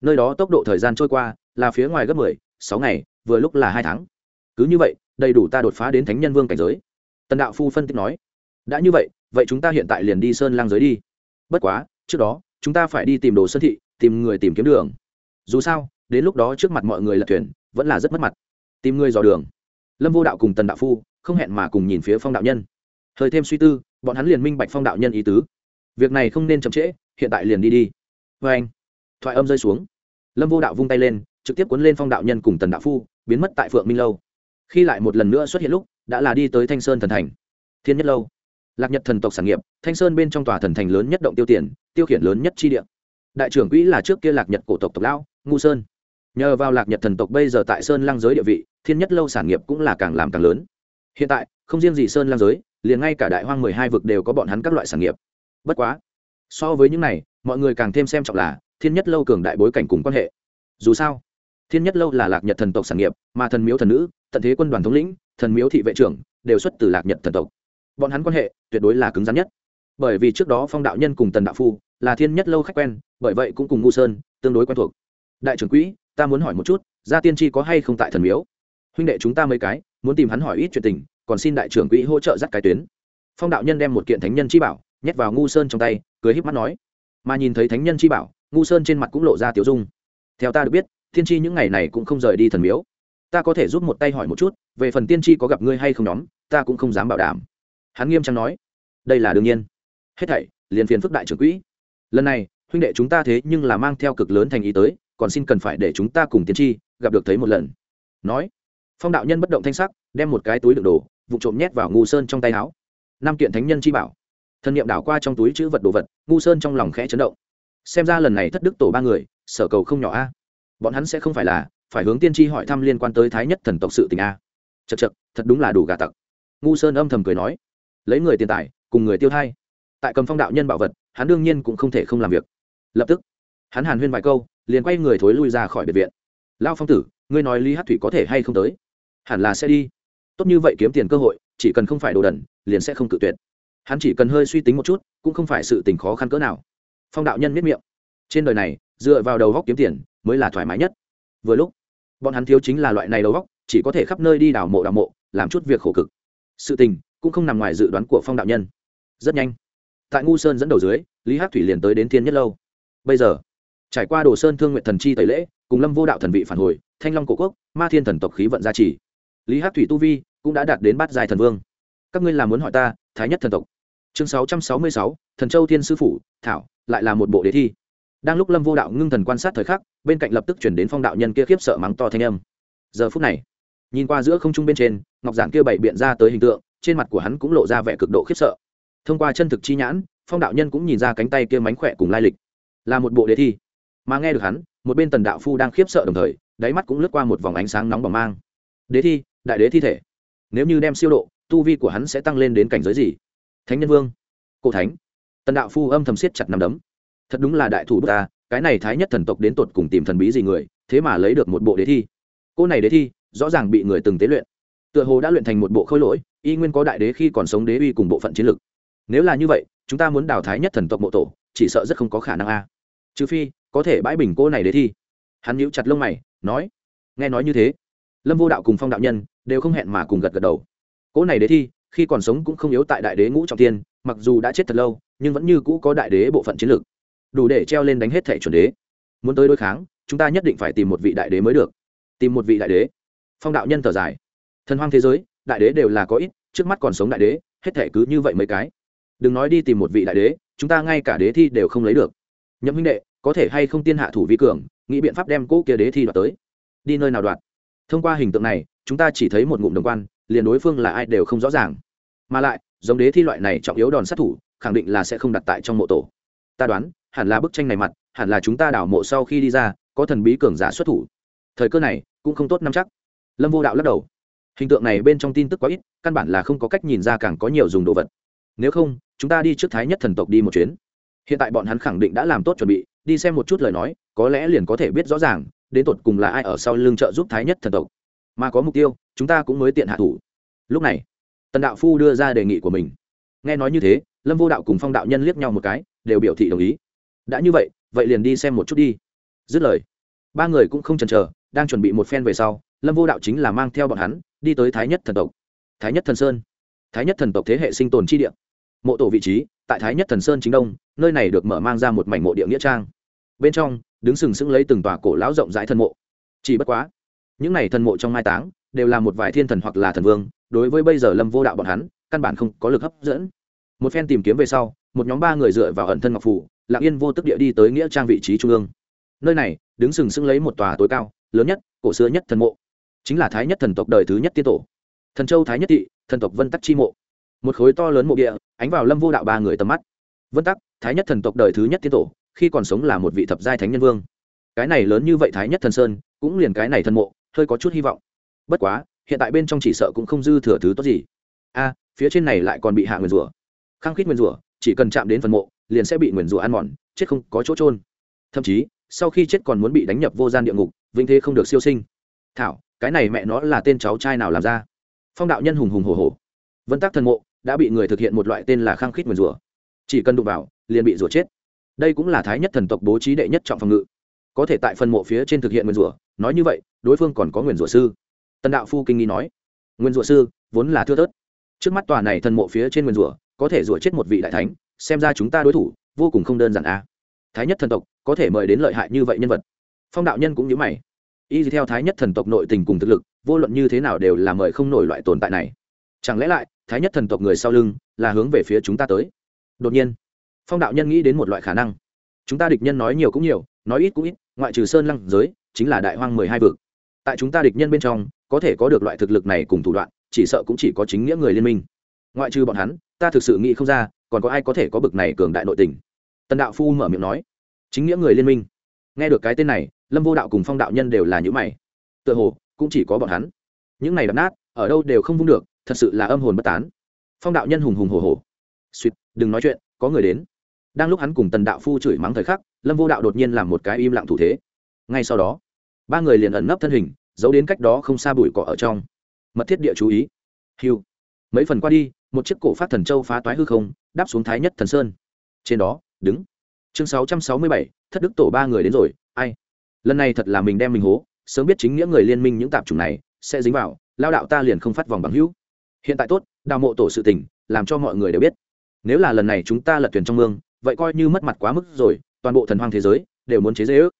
Nơi đó tốc độ thời gian trôi qua là phía ngoài gấp mười, sáu ngày, vừa lúc là hai tháng. Cứ như vậy, đầy đủ ta đột phá đến thánh nhân vương cảnh giới. Tần đạo phu phân tích nói, đã như vậy vậy chúng ta hiện tại liền đi sơn lang giới đi. Bất quá, trước đó, chúng ta phải đi tìm đồ sơn thị tìm người tìm kiếm đường. Dù sao, đến lúc đó trước mặt mọi người lật thuyền, vẫn là rất mất mặt. Tìm người dò đường. Lâm vô đạo cùng tần đạo phu không hẹn mà cùng nhìn phía phong đạo nhân. Hơi thêm suy tư, bọn hắn liền minh bạch phong đạo nhân ý tứ. Việc này không nên chậm trễ, hiện tại liền đi đi. Vê anh, thoại âm rơi xuống. Lâm vô đạo vung tay lên, trực tiếp cuốn lên phong đạo nhân cùng tần đạo phu, biến mất tại phượng minh lâu. Khi lại một lần nữa xuất hiện lúc, đã là đi tới thanh sơn thần thành. Thiên nhất lâu. Lạc nhật thần tộc sản nghiệp, thanh sơn bên trong tòa thần thành lớn nhất động tiêu tiền, tiêu khiển lớn nhất chi địa đại trưởng quỹ là trước kia lạc nhật cổ tộc tộc lão, ngu sơn. Nhờ vào lạc nhật thần tộc bây giờ tại sơn lang giới địa vị, thiên nhất lâu sản nghiệp cũng là càng làm càng lớn. Hiện tại, không riêng gì sơn lang giới, liền ngay cả đại hoang mười hai vực đều có bọn hắn các loại sản nghiệp. Bất quá, so với những này, mọi người càng thêm xem trọng là thiên nhất lâu cường đại bối cảnh cùng quan hệ. Dù sao, thiên nhất lâu là lạc nhật thần tộc sản nghiệp, mà thần miếu thần nữ, tận thế quân đoàn thống lĩnh, thần miếu thị vệ trưởng, đều xuất từ lạc nhật thần tộc. Bọn hắn quan hệ tuyệt đối là cứng rắn nhất bởi vì trước đó phong đạo nhân cùng tần đạo phu là thiên nhất lâu khách quen, bởi vậy cũng cùng ngu sơn tương đối quen thuộc. Đại trưởng quỹ, ta muốn hỏi một chút, gia tiên tri có hay không tại thần miếu? Huynh đệ chúng ta mấy cái, muốn tìm hắn hỏi ít chuyện tình, còn xin đại trưởng quỹ hỗ trợ dắt cái tuyến. Phong đạo nhân đem một kiện thánh nhân chi bảo, nhét vào ngu sơn trong tay, cười híp mắt nói. Mà nhìn thấy thánh nhân chi bảo, ngu sơn trên mặt cũng lộ ra tiểu dung. Theo ta được biết thiên tri những ngày này cũng không rời đi thần miếu. Ta có thể giúp một tay hỏi một chút, về phần tiên tri có gặp ngươi hay không nhóm, ta cũng không dám bảo đảm. Hắn nghiêm trang nói. Đây là đương nhiên hết thảy, liền phiền phức đại trưởng quỹ. Lần này, huynh đệ chúng ta thế nhưng là mang theo cực lớn thành ý tới, còn xin cần phải để chúng ta cùng tiên tri gặp được thấy một lần. Nói, phong đạo nhân bất động thanh sắc, đem một cái túi đựng đồ vụ trộm nhét vào ngu sơn trong tay áo. Năm kiện thánh nhân chi bảo. Thân nhiệm đảo qua trong túi chữ vật đồ vật, ngu sơn trong lòng khẽ chấn động. Xem ra lần này thất đức tổ ba người, sở cầu không nhỏ a. Bọn hắn sẽ không phải là, phải hướng tiên tri hỏi thăm liên quan tới thái nhất thần tộc sự tình a. Chật chật thật đúng là đủ gà tặc. Ngu sơn âm thầm cười nói. Lấy người tiền tài, cùng người tiêu thai tại cầm phong đạo nhân bảo vật, hắn đương nhiên cũng không thể không làm việc. Lập tức, hắn hàn huyên vài câu, liền quay người thối lui ra khỏi biệt viện. Lao phong tử, ngươi nói lý hát thủy có thể hay không tới? Hẳn là sẽ đi. Tốt như vậy kiếm tiền cơ hội, chỉ cần không phải đồ đần, liền sẽ không cự tuyệt. Hắn chỉ cần hơi suy tính một chút, cũng không phải sự tình khó khăn cỡ nào. Phong đạo nhân miết miệng. Trên đời này, dựa vào đầu góc kiếm tiền, mới là thoải mái nhất. Vừa lúc, bọn hắn thiếu chính là loại này đầu góc, chỉ có thể khắp nơi đi đào mộ đào mộ, làm chút việc khổ cực. Sự tình cũng không nằm ngoài dự đoán của phong đạo nhân. Rất nhanh tại ngu sơn dẫn đầu dưới, lý hát thủy liền tới đến thiên nhất lâu. Bây giờ, trải qua đồ sơn thương nguyện thần chi tẩy lễ, cùng lâm vô đạo thần vị phản hồi, thanh long cổ quốc, ma thiên thần tộc khí vận gia trì. Lý hát thủy tu vi cũng đã đạt đến bát dài thần vương. Các ngươi làm muốn hỏi ta, thái nhất thần tộc? Chương sáu trăm sáu mươi sáu, thần châu thiên sư phủ, thảo, lại là một bộ đề thi. Đang lúc lâm vô đạo ngưng thần quan sát thời khắc, bên cạnh lập tức chuyển đến phong đạo nhân kia khiếp sợ mắng to thanh âm. Giờ phút này, nhìn qua giữa không trung bên trên, ngọc giản kia bày biện ra tới hình tượng, trên mặt của hắn cũng lộ ra vẻ cực độ khiếp sợ thông qua chân thực chi nhãn, phong đạo nhân cũng nhìn ra cánh tay kia mánh khỏe cùng lai lịch. Là một bộ đề thi. Mà nghe được hắn, một bên tần đạo phu đang khiếp sợ đồng thời, đáy mắt cũng lướt qua một vòng ánh sáng nóng bỏng mang. Đế thi, đại đế thi thể. Nếu như đem siêu độ, tu vi của hắn sẽ tăng lên đến cảnh giới gì? Thánh nhân vương. Cổ thánh. Tần đạo phu âm thầm siết chặt nằm đấm. Thật đúng là đại thủ ta, cái này thái nhất thần tộc đến tột cùng tìm thần bí gì người, thế mà lấy được một bộ đế thi. Cô này đế thi, rõ ràng bị người từng tế luyện. Tựa hồ đã luyện thành một bộ khôi lỗi, y nguyên có đại đế khi còn sống đế uy cùng bộ phận chiến lực nếu là như vậy, chúng ta muốn đào thái nhất thần tộc mộ tổ, chỉ sợ rất không có khả năng a. Trừ phi, có thể bãi bình cô này để thi. Hắn nhíu chặt lông mày, nói, nghe nói như thế. Lâm vô đạo cùng phong đạo nhân đều không hẹn mà cùng gật gật đầu. Cô này đế thi, khi còn sống cũng không yếu tại đại đế ngũ trọng tiên, mặc dù đã chết thật lâu, nhưng vẫn như cũ có đại đế bộ phận chiến lược. Đủ để treo lên đánh hết thẻ chuẩn đế. Muốn tới đối kháng, chúng ta nhất định phải tìm một vị đại đế mới được. Tìm một vị đại đế. Phong đạo nhân thở dài. Thần hoang thế giới, đại đế đều là có ít, trước mắt còn sống đại đế, hết thẻ cứ như vậy mấy cái đừng nói đi tìm một vị đại đế, chúng ta ngay cả đế thi đều không lấy được. Nhậm huynh đệ, có thể hay không tiên hạ thủ vi cường, nghĩ biện pháp đem cỗ kia đế thi đoạt tới? Đi nơi nào đoạt? Thông qua hình tượng này, chúng ta chỉ thấy một ngụm đồng quan, liền đối phương là ai đều không rõ ràng. Mà lại, giống đế thi loại này trọng yếu đòn sát thủ, khẳng định là sẽ không đặt tại trong mộ tổ. Ta đoán, hẳn là bức tranh này mặt, hẳn là chúng ta đảo mộ sau khi đi ra, có thần bí cường giả xuất thủ. Thời cơ này, cũng không tốt nắm chắc. Lâm vô đạo lắc đầu. Hình tượng này bên trong tin tức quá ít, căn bản là không có cách nhìn ra càng có nhiều dùng đồ vật. Nếu không chúng ta đi trước thái nhất thần tộc đi một chuyến. Hiện tại bọn hắn khẳng định đã làm tốt chuẩn bị, đi xem một chút lời nói, có lẽ liền có thể biết rõ ràng, đến tột cùng là ai ở sau lưng trợ giúp thái nhất thần tộc. Mà có mục tiêu, chúng ta cũng mới tiện hạ thủ. Lúc này, tần đạo phu đưa ra đề nghị của mình. Nghe nói như thế, lâm vô đạo cùng phong đạo nhân liếc nhau một cái, đều biểu thị đồng ý. Đã như vậy vậy liền đi xem một chút đi. Dứt lời, ba người cũng không chần chờ, đang chuẩn bị một phen về sau, lâm vô đạo chính là mang theo bọn hắn, đi tới thái nhất thần tộc. Thái nhất thần sơn. Thái nhất thần tộc thế hệ sinh tồn chi địa mộ tổ vị trí, tại thái nhất thần sơn chính đông, nơi này được mở mang ra một mảnh mộ địa nghĩa trang. Bên trong, đứng sừng sững lấy từng tòa cổ lão rộng rãi thần mộ. Chỉ bất quá, những này thần mộ trong mai táng, đều là một vài thiên thần hoặc là thần vương, đối với bây giờ lâm vô đạo bọn hắn, căn bản không có lực hấp dẫn. Một phen tìm kiếm về sau, một nhóm ba người dựa vào ẩn thân ngọc phủ lạng yên vô tức địa đi tới nghĩa trang vị trí trung ương. Nơi này, đứng sừng sững lấy một tòa tối cao, lớn nhất, cổ xưa nhất thần mộ, chính là thái nhất thần tộc đời thứ nhất tiên tổ. Thần châu thái nhất thị, thần tộc vân tắc chi mộ một khối to lớn mộ địa, ánh vào lâm vô đạo ba người tầm mắt. Vân tắc, thái nhất thần tộc đời thứ nhất tiên tổ, khi còn sống là một vị thập giai thánh nhân vương. Cái này lớn như vậy thái nhất thần sơn, cũng liền cái này thần mộ, hơi có chút hy vọng. Bất quá, hiện tại bên trong chỉ sợ cũng không dư thừa thứ tốt gì. A, phía trên này lại còn bị hạ nguyền rủa. Khăng khít nguyền rủa, chỉ cần chạm đến phần mộ, liền sẽ bị nguyền rủa ăn mòn, chết không có chỗ trôn thậm chí, sau khi chết còn muốn bị đánh nhập vô gian địa ngục vinh thế không được siêu sinh. Thảo, cái này mẹ nó là tên cháu trai nào làm ra? Phong đạo nhân hùng hùng hồ hồ vân tắc thần mộ đã bị người thực hiện một loại tên là khăng khít nguyền rủa. Chỉ cần đụng vào, liền bị rủa chết. Đây cũng là thái nhất thần tộc bố trí đệ nhất trọng phòng ngự. Có thể tại phần mộ phía trên thực hiện nguyền rủa, nói như vậy, đối phương còn có nguyền rủa sư. Tần đạo phu kinh nghi nói nguyên rủa sư, vốn là thưa thớt. Trước mắt tòa này thần mộ phía trên nguyên rủa, có thể rủa chết một vị đại thánh, xem ra chúng ta đối thủ, vô cùng không đơn giản a à. thái nhất thần tộc, có thể mời đến lợi hại như vậy nhân vật. Phong đạo nhân cũng nhớ mày. Y theo thái nhất thần tộc nội tình cùng thực lực, vô luận như thế nào đều là mời không nổi loại tồn tại này chẳng lẽ lại, thái nhất thần tộc người sau lưng, là hướng về phía chúng ta tới? Đột nhiên, phong đạo nhân nghĩ đến một loại khả năng. Chúng ta địch nhân nói nhiều cũng nhiều, nói ít cũng ít, ngoại trừ sơn lăng giới, chính là đại hoang mười hai vực. Tại chúng ta địch nhân bên trong, có thể có được loại thực lực này cùng thủ đoạn, chỉ sợ cũng chỉ có chính nghĩa người liên minh. Ngoại trừ bọn hắn, ta thực sự nghĩ không ra, còn có ai có thể có bực này cường đại nội tình? Tần đạo phu mở miệng nói. Chính nghĩa người liên minh. Nghe được cái tên này, lâm vô đạo cùng phong đạo nhân đều là những mày. Tựa hồ, cũng chỉ có bọn hắn. Những này đập nát, ở đâu đều không vung được thật sự là âm hồn bất tán. Phong đạo nhân hùng hùng hồ hồ suýt đừng nói chuyện, có người đến. Đang lúc hắn cùng tần đạo phu chửi mắng thời khắc, lâm vô đạo đột nhiên làm một cái im lặng thủ thế. Ngay sau đó, ba người liền ẩn nấp thân hình, giấu đến cách đó không xa bụi cỏ ở trong. Mật thiết địa chú ý. Hiu mấy phần qua đi, một chiếc cổ phát thần châu phá toái hư không, đáp xuống thái nhất thần sơn. Trên đó, đứng. Chương sáu trăm sáu mươi bảy, thất đức tổ ba người đến rồi, ai? Lần này thật là mình đem mình hố, sớm biết chính nghĩa người liên minh những tạp chủng này sẽ dính vào, lao đạo ta liền không phát vòng bằng hữu hiện tại tốt, đào mộ tổ sự tình, làm cho mọi người đều biết. Nếu là lần này chúng ta lật thuyền trong mương, vậy coi như mất mặt quá mức rồi, toàn bộ thần hoang thế giới đều muốn chế dễ ước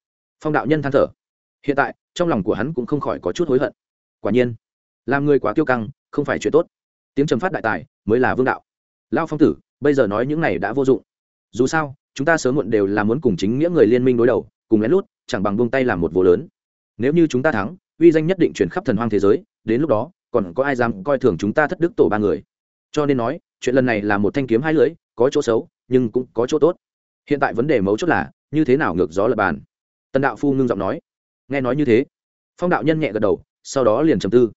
phong đạo nhân than thở. Hiện tại, trong lòng của hắn cũng không khỏi có chút hối hận. Quả nhiên, làm người quá kiêu căng, không phải chuyện tốt. Tiếng trầm phát đại tài mới là vương đạo. Lao phong tử, bây giờ nói những này đã vô dụng. Dù sao, chúng ta sớm muộn đều là muốn cùng chính nghĩa người liên minh đối đầu, cùng lén lút, chẳng bằng buông tay làm một vụ lớn. Nếu như chúng ta thắng, uy danh nhất định chuyển khắp thần hoang thế giới, đến lúc đó còn có ai dám coi thường chúng ta thất đức tổ ba người? Cho nên nói, chuyện lần này là một thanh kiếm hai lưỡi, có chỗ xấu, nhưng cũng có chỗ tốt. Hiện tại vấn đề mấu chốt là, như thế nào ngược gió lập bàn? Tần đạo phu ngưng giọng nói. Nghe nói như thế, phong đạo nhân nhẹ gật đầu, sau đó liền trầm tư.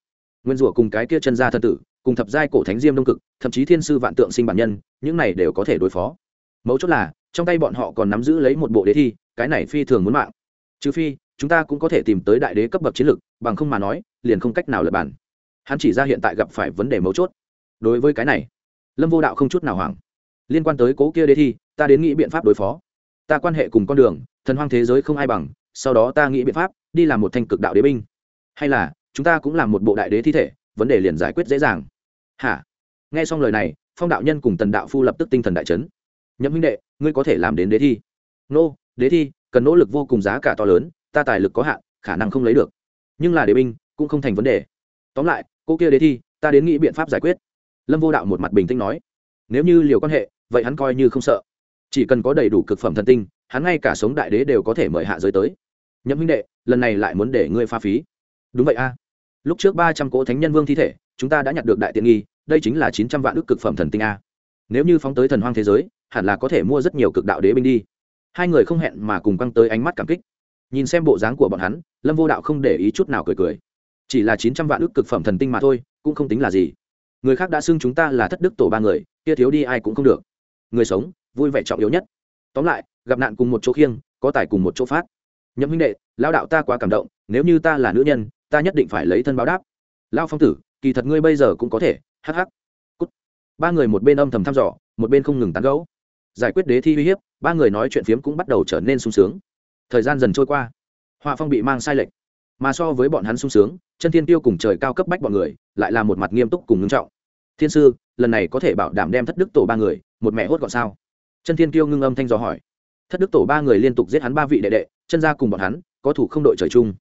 Nguyên rủa cùng cái kia chân gia thân tử, cùng thập giai cổ thánh diêm đông cực, thậm chí thiên sư vạn tượng sinh bản nhân, những này đều có thể đối phó. Mấu chốt là, trong tay bọn họ còn nắm giữ lấy một bộ đề thi, cái này phi thường muốn mạng. Trừ phi, chúng ta cũng có thể tìm tới đại đế cấp bậc chiến lực, bằng không mà nói, liền không cách nào lập bản hắn chỉ ra hiện tại gặp phải vấn đề mấu chốt. Đối với cái này, lâm vô đạo không chút nào hoảng. Liên quan tới cố kia đế thi, ta đến nghĩ biện pháp đối phó. Ta quan hệ cùng con đường, thần hoang thế giới không ai bằng, sau đó ta nghĩ biện pháp, đi làm một thanh cực đạo đế binh. Hay là, chúng ta cũng làm một bộ đại đế thi thể, vấn đề liền giải quyết dễ dàng. Hả? Nghe xong lời này, phong đạo nhân cùng tần đạo phu lập tức tinh thần đại chấn. Nhậm huynh đệ, ngươi có thể làm đến đế thi. Nô, đế thi, cần nỗ lực vô cùng giá cả to lớn, ta tài lực có hạn, khả năng không lấy được. Nhưng là đế binh, cũng không thành vấn đề tóm lại, cô kia đế thi, ta đến nghĩ biện pháp giải quyết. Lâm vô đạo một mặt bình tĩnh nói, nếu như liều quan hệ, vậy hắn coi như không sợ. Chỉ cần có đầy đủ cực phẩm thần tinh, hắn ngay cả sống đại đế đều có thể mời hạ giới tới. Nhậm huynh đệ, lần này lại muốn để ngươi pha phí. Đúng vậy a. Lúc trước ba trăm cỗ thánh nhân vương thi thể, chúng ta đã nhặt được đại tiện nghi, đây chính là chín trăm vạn ước cực phẩm thần tinh a. Nếu như phóng tới thần hoang thế giới, hẳn là có thể mua rất nhiều cực đạo đế binh đi. Hai người không hẹn mà cùng căng tới ánh mắt cảm kích. Nhìn xem bộ dáng của bọn hắn, lâm vô đạo không để ý chút nào cười cười chỉ là chín trăm vạn ước cực phẩm thần tinh mà thôi, cũng không tính là gì. Người khác đã xưng chúng ta là thất đức tổ ba người, kia thiếu đi ai cũng không được. Người sống, vui vẻ trọng yếu nhất. Tóm lại, gặp nạn cùng một chỗ khiêng, có tài cùng một chỗ phát. Nhậm huynh đệ lao đạo ta quá cảm động, nếu như ta là nữ nhân, ta nhất định phải lấy thân báo đáp. Lao phong tử, kỳ thật ngươi bây giờ cũng có thể, hắc hắc. Cút. Ba người một bên âm thầm thăm dò, một bên không ngừng tán gẫu. Giải quyết đế thi uy hiếp, ba người nói chuyện phiếm cũng bắt đầu trở nên sung sướng. Thời gian dần trôi qua. Họa phong bị mang sai lệch mà so với bọn hắn sung sướng, chân thiên tiêu cùng trời cao cấp bách bọn người lại là một mặt nghiêm túc cùng ngưng trọng. Thiên sư, lần này có thể bảo đảm đem thất đức tổ ba người một mẹ hốt gọn sao? Chân thiên tiêu ngưng âm thanh dò hỏi. Thất đức tổ ba người liên tục giết hắn ba vị đệ đệ, chân gia cùng bọn hắn có thủ không đội trời chung.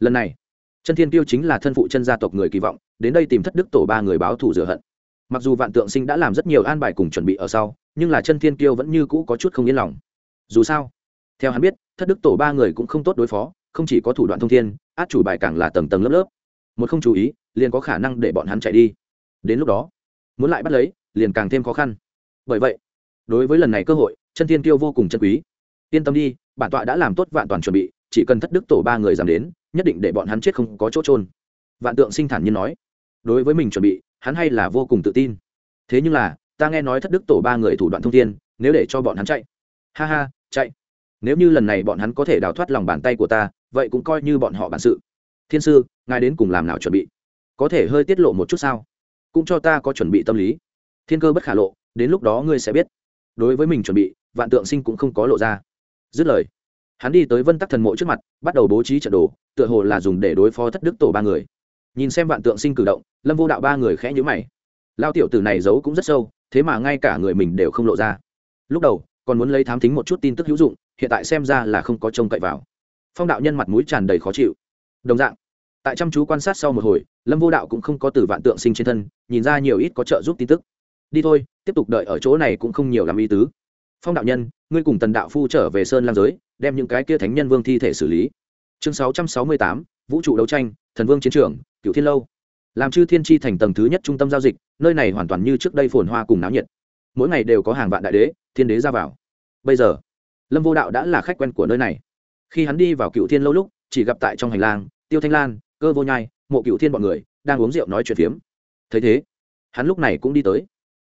Lần này, chân thiên tiêu chính là thân phụ chân gia tộc người kỳ vọng, đến đây tìm thất đức tổ ba người báo thủ rửa hận. Mặc dù vạn tượng sinh đã làm rất nhiều an bài cùng chuẩn bị ở sau, nhưng là chân thiên tiêu vẫn như cũ có chút không yên lòng. Dù sao, theo hắn biết, thất đức tổ ba người cũng không tốt đối phó không chỉ có thủ đoạn thông thiên, át chủ bài càng là tầng tầng lớp lớp. Một không chú ý, liền có khả năng để bọn hắn chạy đi. Đến lúc đó, muốn lại bắt lấy, liền càng thêm khó khăn. Bởi vậy, đối với lần này cơ hội, chân thiên tiêu vô cùng chân quý. Yên tâm đi, bản tọa đã làm tốt vạn toàn chuẩn bị, chỉ cần thất đức tổ ba người giảm đến, nhất định để bọn hắn chết không có chỗ trôn vạn tượng sinh thản nhiên nói. Đối với mình chuẩn bị, hắn hay là vô cùng tự tin. Thế nhưng là, ta nghe nói thất đức tổ ba người thủ đoạn thông thiên, nếu để cho bọn hắn chạy. Ha ha, chạy. Nếu như lần này bọn hắn có thể đào thoát lòng bàn tay của ta vậy cũng coi như bọn họ bản sự. Thiên sư, ngài đến cùng làm nào chuẩn bị? Có thể hơi tiết lộ một chút sao? Cũng cho ta có chuẩn bị tâm lý. Thiên cơ bất khả lộ, đến lúc đó ngươi sẽ biết. Đối với mình chuẩn bị, vạn tượng sinh cũng không có lộ ra. Dứt lời, hắn đi tới vân tắc thần mộ trước mặt, bắt đầu bố trí trận đồ, tựa hồ là dùng để đối phó thất đức tổ ba người. Nhìn xem vạn tượng sinh cử động, lâm vô đạo ba người khẽ nhữ mày. Lao tiểu tử này giấu cũng rất sâu, thế mà ngay cả người mình đều không lộ ra. Lúc đầu, còn muốn lấy thám thính một chút tin tức hữu dụng, hiện tại xem ra là không có trông cậy vào phong đạo nhân mặt mũi tràn đầy khó chịu. Đồng dạng, tại chăm chú quan sát sau một hồi, lâm vô đạo cũng không có từ vạn tượng sinh trên thân, nhìn ra nhiều ít có trợ giúp tin tức. Đi thôi, tiếp tục đợi ở chỗ này cũng không nhiều làm ý tứ. Phong đạo nhân, ngươi cùng tần đạo phu trở về sơn lam giới, đem những cái kia thánh nhân vương thi thể xử lý. Chương sáu trăm sáu mươi tám, vũ trụ đấu tranh, thần vương chiến trường cựu thiên lâu. Làm chư thiên tri thành tầng thứ nhất trung tâm giao dịch, nơi này hoàn toàn như trước đây phồn hoa cùng náo nhiệt. Mỗi ngày đều có hàng vạn đại đế, thiên đế ra vào. Bây giờ, lâm vô đạo đã là khách quen của nơi này khi hắn đi vào cựu thiên lâu lúc, chỉ gặp tại trong hành lang, tiêu thanh lan, cơ vô nhai, mộ cựu thiên b ọ n người, đang uống rượu nói chuyện phiếm. Thấy thế, hắn lúc này cũng đi tới.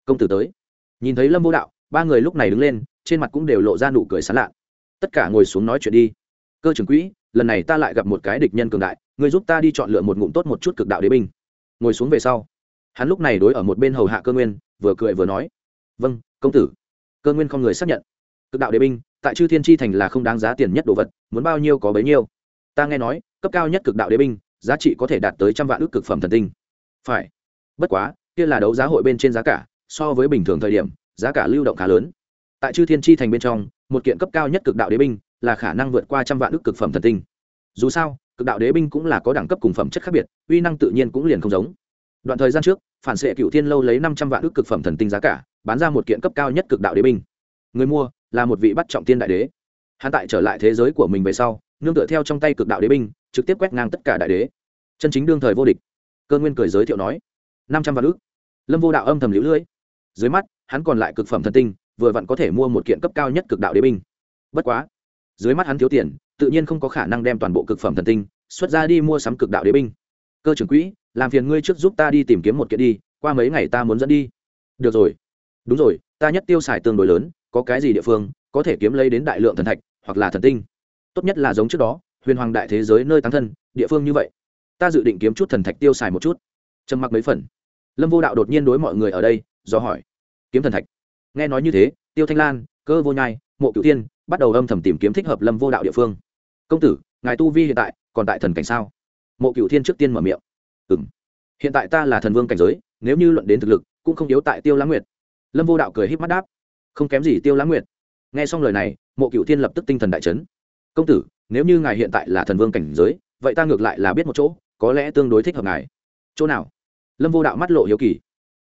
Công tử tới. Nhìn thấy lâm vô đạo, ba người lúc này đứng lên, trên mặt cũng đều lộ ra nụ cười sán lạ. Tất cả ngồi xuống nói chuyện đi. Cơ trưởng quỹ, lần này ta lại gặp một cái địch nhân cường đại người giúp ta đi chọn lựa một ngụm tốt một chút cực đạo đế binh. Ngồi xuống về sau, hắn lúc này đối ở một bên hầu hạ cơ nguyên, vừa cười vừa nói. Vâng công tử. Cơ nguyên không người xác nhận. Cực đạo đế binh tại chư thiên tri thành là không đáng giá tiền nhất đồ vật, muốn bao nhiêu có bấy nhiêu. Ta nghe nói, cấp cao nhất cực đạo đế binh, giá trị có thể đạt tới trăm vạn ước cực phẩm thần tinh. Phải. Bất quá, kia là đấu giá hội bên trên giá cả, so với bình thường thời điểm, giá cả lưu động khá lớn. Tại chư thiên tri thành bên trong, một kiện cấp cao nhất cực đạo đế binh là khả năng vượt qua trăm vạn ước cực phẩm thần tinh. Dù sao, cực đạo đế binh cũng là có đẳng cấp cùng phẩm chất khác biệt, uy năng tự nhiên cũng liền không giống. Đoạn thời gian trước, phản xệ cựu thiên lâu lấy năm trăm vạn ước cực phẩm thần tinh giá cả, bán ra một kiện cấp cao nhất cực đạo đế binh. Người mua là một vị bắt trọng tiên đại đế. Hắn tại trở lại thế giới của mình về sau, nương tựa theo trong tay cực đạo đế binh, trực tiếp quét ngang tất cả đại đế. Chân chính đương thời vô địch. Cơ nguyên cười giới thiệu nói, năm trăm vạn ước lâm vô đạo âm thầm lũ lưỡi dưới mắt, hắn còn lại cực phẩm thần tinh, vừa vặn có thể mua một kiện cấp cao nhất cực đạo đế binh. Bất quá, dưới mắt hắn thiếu tiền, tự nhiên không có khả năng đem toàn bộ cực phẩm thần tinh xuất ra đi mua sắm cực đạo đế binh. Cơ trưởng quỹ, làm phiền ngươi trước giúp ta đi tìm kiếm một kiện đi, qua mấy ngày ta muốn dẫn đi. Được rồi. Đúng rồi, ta nhất tiêu xài tương đối lớn có cái gì địa phương có thể kiếm lấy đến đại lượng thần thạch hoặc là thần tinh. Tốt nhất là giống trước đó, huyền hoàng đại thế giới nơi tăng thân, địa phương như vậy. Ta dự định kiếm chút thần thạch tiêu xài một chút. Trầm mặc mấy phần. Lâm vô đạo đột nhiên đối mọi người ở đây, do hỏi. Kiếm thần thạch. Nghe nói như thế, tiêu thanh lan, cơ vô nhai, mộ cựu tiên bắt đầu âm thầm tìm kiếm thích hợp lâm vô đạo địa phương. Công tử, ngài tu vi hiện tại còn tại thần cảnh sao? Mộ cựu thiên trước tiên mở miệng. Ừ m hiện tại ta là thần vương cảnh giới, nếu như luận đến thực lực, cũng không yếu tại tiêu lãng nguyệt. Lâm vô đạo cười h í p mắt đáp không kém gì tiêu lãng nguyệt. Nghe xong lời này, mộ cựu thiên lập tức tinh thần đại chấn. Công tử, nếu như ngài hiện tại là thần vương cảnh giới, vậy ta ngược lại là biết một chỗ, có lẽ tương đối thích hợp ngài. Chỗ nào? Lâm vô đạo mắt lộ hiếu kỳ.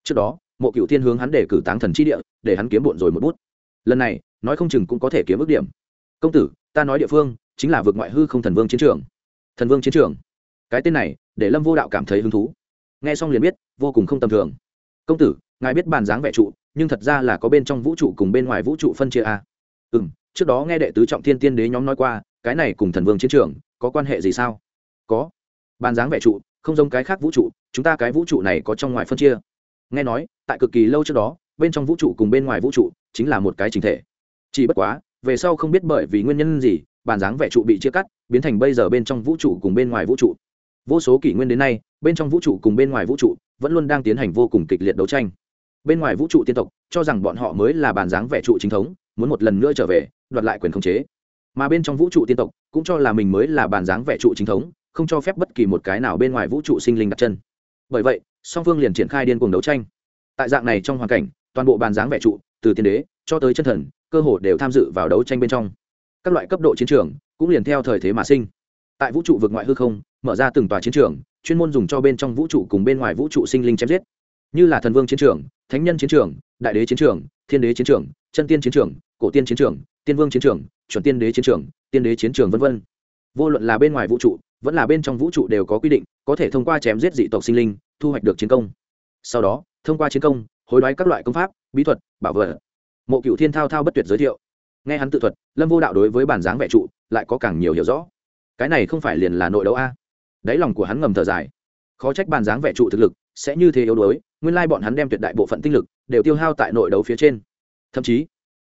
Trước đó, mộ cựu thiên hướng hắn để cử táng thần chi địa, để hắn kiếm bộn rồi một bút. Lần này, nói không chừng cũng có thể kiếm ước điểm. Công tử, ta nói địa phương chính là vượt ngoại hư không thần vương chiến trường. Thần vương chiến trường? Cái tên này để lâm vô đạo cảm thấy hứng thú. Nghe xong liền biết, vô cùng không tầm thường. Công tử ngài biết bàn dáng vẽ trụ, nhưng thật ra là có bên trong vũ trụ cùng bên ngoài vũ trụ phân chia a à? ừ m trước đó nghe đệ tứ trọng thiên tiên đế nhóm nói qua, cái này cùng thần vương chiến trường, có quan hệ gì sao? Có. Bàn dáng vẽ trụ, không giống cái khác vũ trụ, chúng ta cái vũ trụ này có trong ngoài phân chia. Nghe nói, tại cực kỳ lâu trước đó, bên trong vũ trụ cùng bên ngoài vũ trụ chính là một cái chính thể. Chỉ bất quá, về sau không biết bởi vì nguyên nhân gì bàn dáng vẽ trụ bị chia cắt, biến thành bây giờ bên trong vũ trụ cùng bên ngoài vũ trụ. Vô số kỷ nguyên đến nay, bên trong vũ trụ cùng bên ngoài vũ trụ vẫn luôn đang tiến hành vô cùng kịch liệt đấu tranh bên ngoài vũ trụ tiên tộc, cho rằng bọn họ mới là bàn dáng vẻ trụ chính thống, muốn một lần nữa trở về, đoạt lại quyền khống chế. Mà bên trong vũ trụ tiên tộc, cũng cho là mình mới là bàn dáng vẻ trụ chính thống, không cho phép bất kỳ một cái nào bên ngoài vũ trụ sinh linh đặt chân. Bởi vậy, song phương liền triển khai điên cuồng đấu tranh. Tại dạng này trong hoàn cảnh, toàn bộ bàn dáng vẻ trụ, từ tiên đế cho tới chân thần, cơ hồ đều tham dự vào đấu tranh bên trong. Các loại cấp độ chiến trường cũng liền theo thời thế mà sinh. Tại vũ trụ vực ngoại hư không, mở ra từng tòa chiến trường, chuyên môn dùng cho bên trong vũ trụ cùng bên ngoài vũ trụ sinh linh chém giết. Như là thần vương chiến trường thánh nhân chiến trường, đại đế chiến trường, thiên đế chiến trường, chân tiên chiến trường, cổ tiên chiến trường, tiên vương chiến trường, chuẩn tiên đế chiến trường, tiên đế chiến trường v v vô luận là bên ngoài vũ trụ, vẫn là bên trong vũ trụ đều có quy định, có thể thông qua chém giết dị tộc sinh linh, thu hoạch được chiến công. Sau đó, thông qua chiến công, hối đoái các loại công pháp, bí thuật, bảo vật. Mộ cựu thiên thao thao bất tuyệt giới thiệu. Nghe hắn tự thuật, lâm vô đạo đối với bản dáng vẽ trụ lại có càng nhiều hiểu rõ. Cái này không phải liền là nội đấu a? Đáy lòng của hắn ngầm thở dài. Khó trách bản dáng vẽ trụ thực lực sẽ như thế yếu đuối, nguyên lai bọn hắn đem tuyệt đại bộ phận tinh lực đều tiêu hao tại nội đấu phía trên. Thậm chí,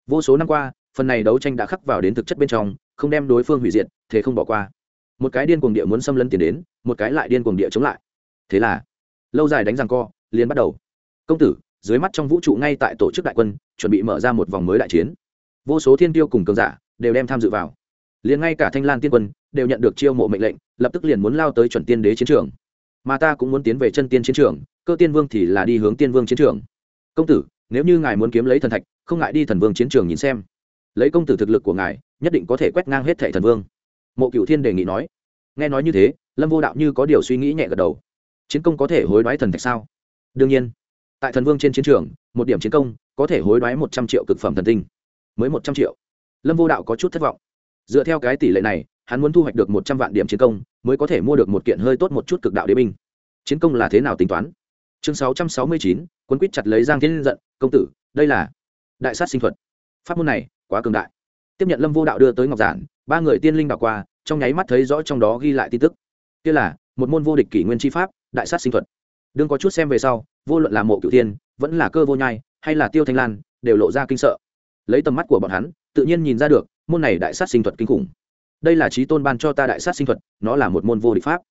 vô số năm qua, phần này đấu tranh đã khắc vào đến thực chất bên trong, không đem đối phương hủy diệt, thế không bỏ qua. Một cái điên cuồng địa muốn xâm lấn tiền đến, một cái lại điên cuồng địa chống lại. Thế là, lâu dài đánh răng co, liền bắt đầu. Công tử, dưới mắt trong vũ trụ ngay tại tổ chức đại quân, chuẩn bị mở ra một vòng mới đại chiến. Vô số thiên tiêu cùng cường giả đều đem tham dự vào. Liền ngay cả thanh lan tiên quân đều nhận được chiêu mộ mệnh lệnh, lập tức liền muốn lao tới chuẩn tiên đế chiến trường mà ta cũng muốn tiến về chân tiên chiến trường, cơ tiên vương thì là đi hướng tiên vương chiến trường. Công tử, nếu như ngài muốn kiếm lấy thần thạch, không ngại đi thần vương chiến trường nhìn xem. Lấy công tử thực lực của ngài, nhất định có thể quét ngang hết thệ thần vương. Mộ cựu thiên đề nghị nói. Nghe nói như thế, lâm vô đạo như có điều suy nghĩ nhẹ gật đầu. Chiến công có thể hối đoái thần thạch sao? Đương nhiên. Tại thần vương trên chiến trường, một điểm chiến công có thể hối đoái một trăm triệu cực phẩm thần tinh. Mới một trăm triệu. Lâm vô đạo có chút thất vọng. Dựa theo cái tỷ lệ này hắn muốn thu hoạch được một trăm vạn điểm chiến công, mới có thể mua được một kiện hơi tốt một chút cực đạo đế binh. Chiến công là thế nào tính toán? Chương sáu trăm sáu mươi chín, quân quýt chặt lấy giang thiên giận, công tử, đây là đại sát sinh thuật. Pháp môn này quá cường đại. Tiếp nhận lâm vô đạo đưa tới ngọc giản, ba người tiên linh đảo qua, trong nháy mắt thấy rõ trong đó ghi lại tin tức. Kia là một môn vô địch kỷ nguyên tri pháp, đại sát sinh thuật. Đương có chút xem về sau, vô luận là mộ cựu tiên vẫn là cơ vô nhai, hay là tiêu thanh lan, đều lộ ra kinh sợ. Lấy tầm mắt của bọn hắn, tự nhiên nhìn ra được, môn này đại sát sinh thuật kinh khủng đây là trí tôn ban cho ta đại sát sinh thuật, nó là một môn vô địch pháp.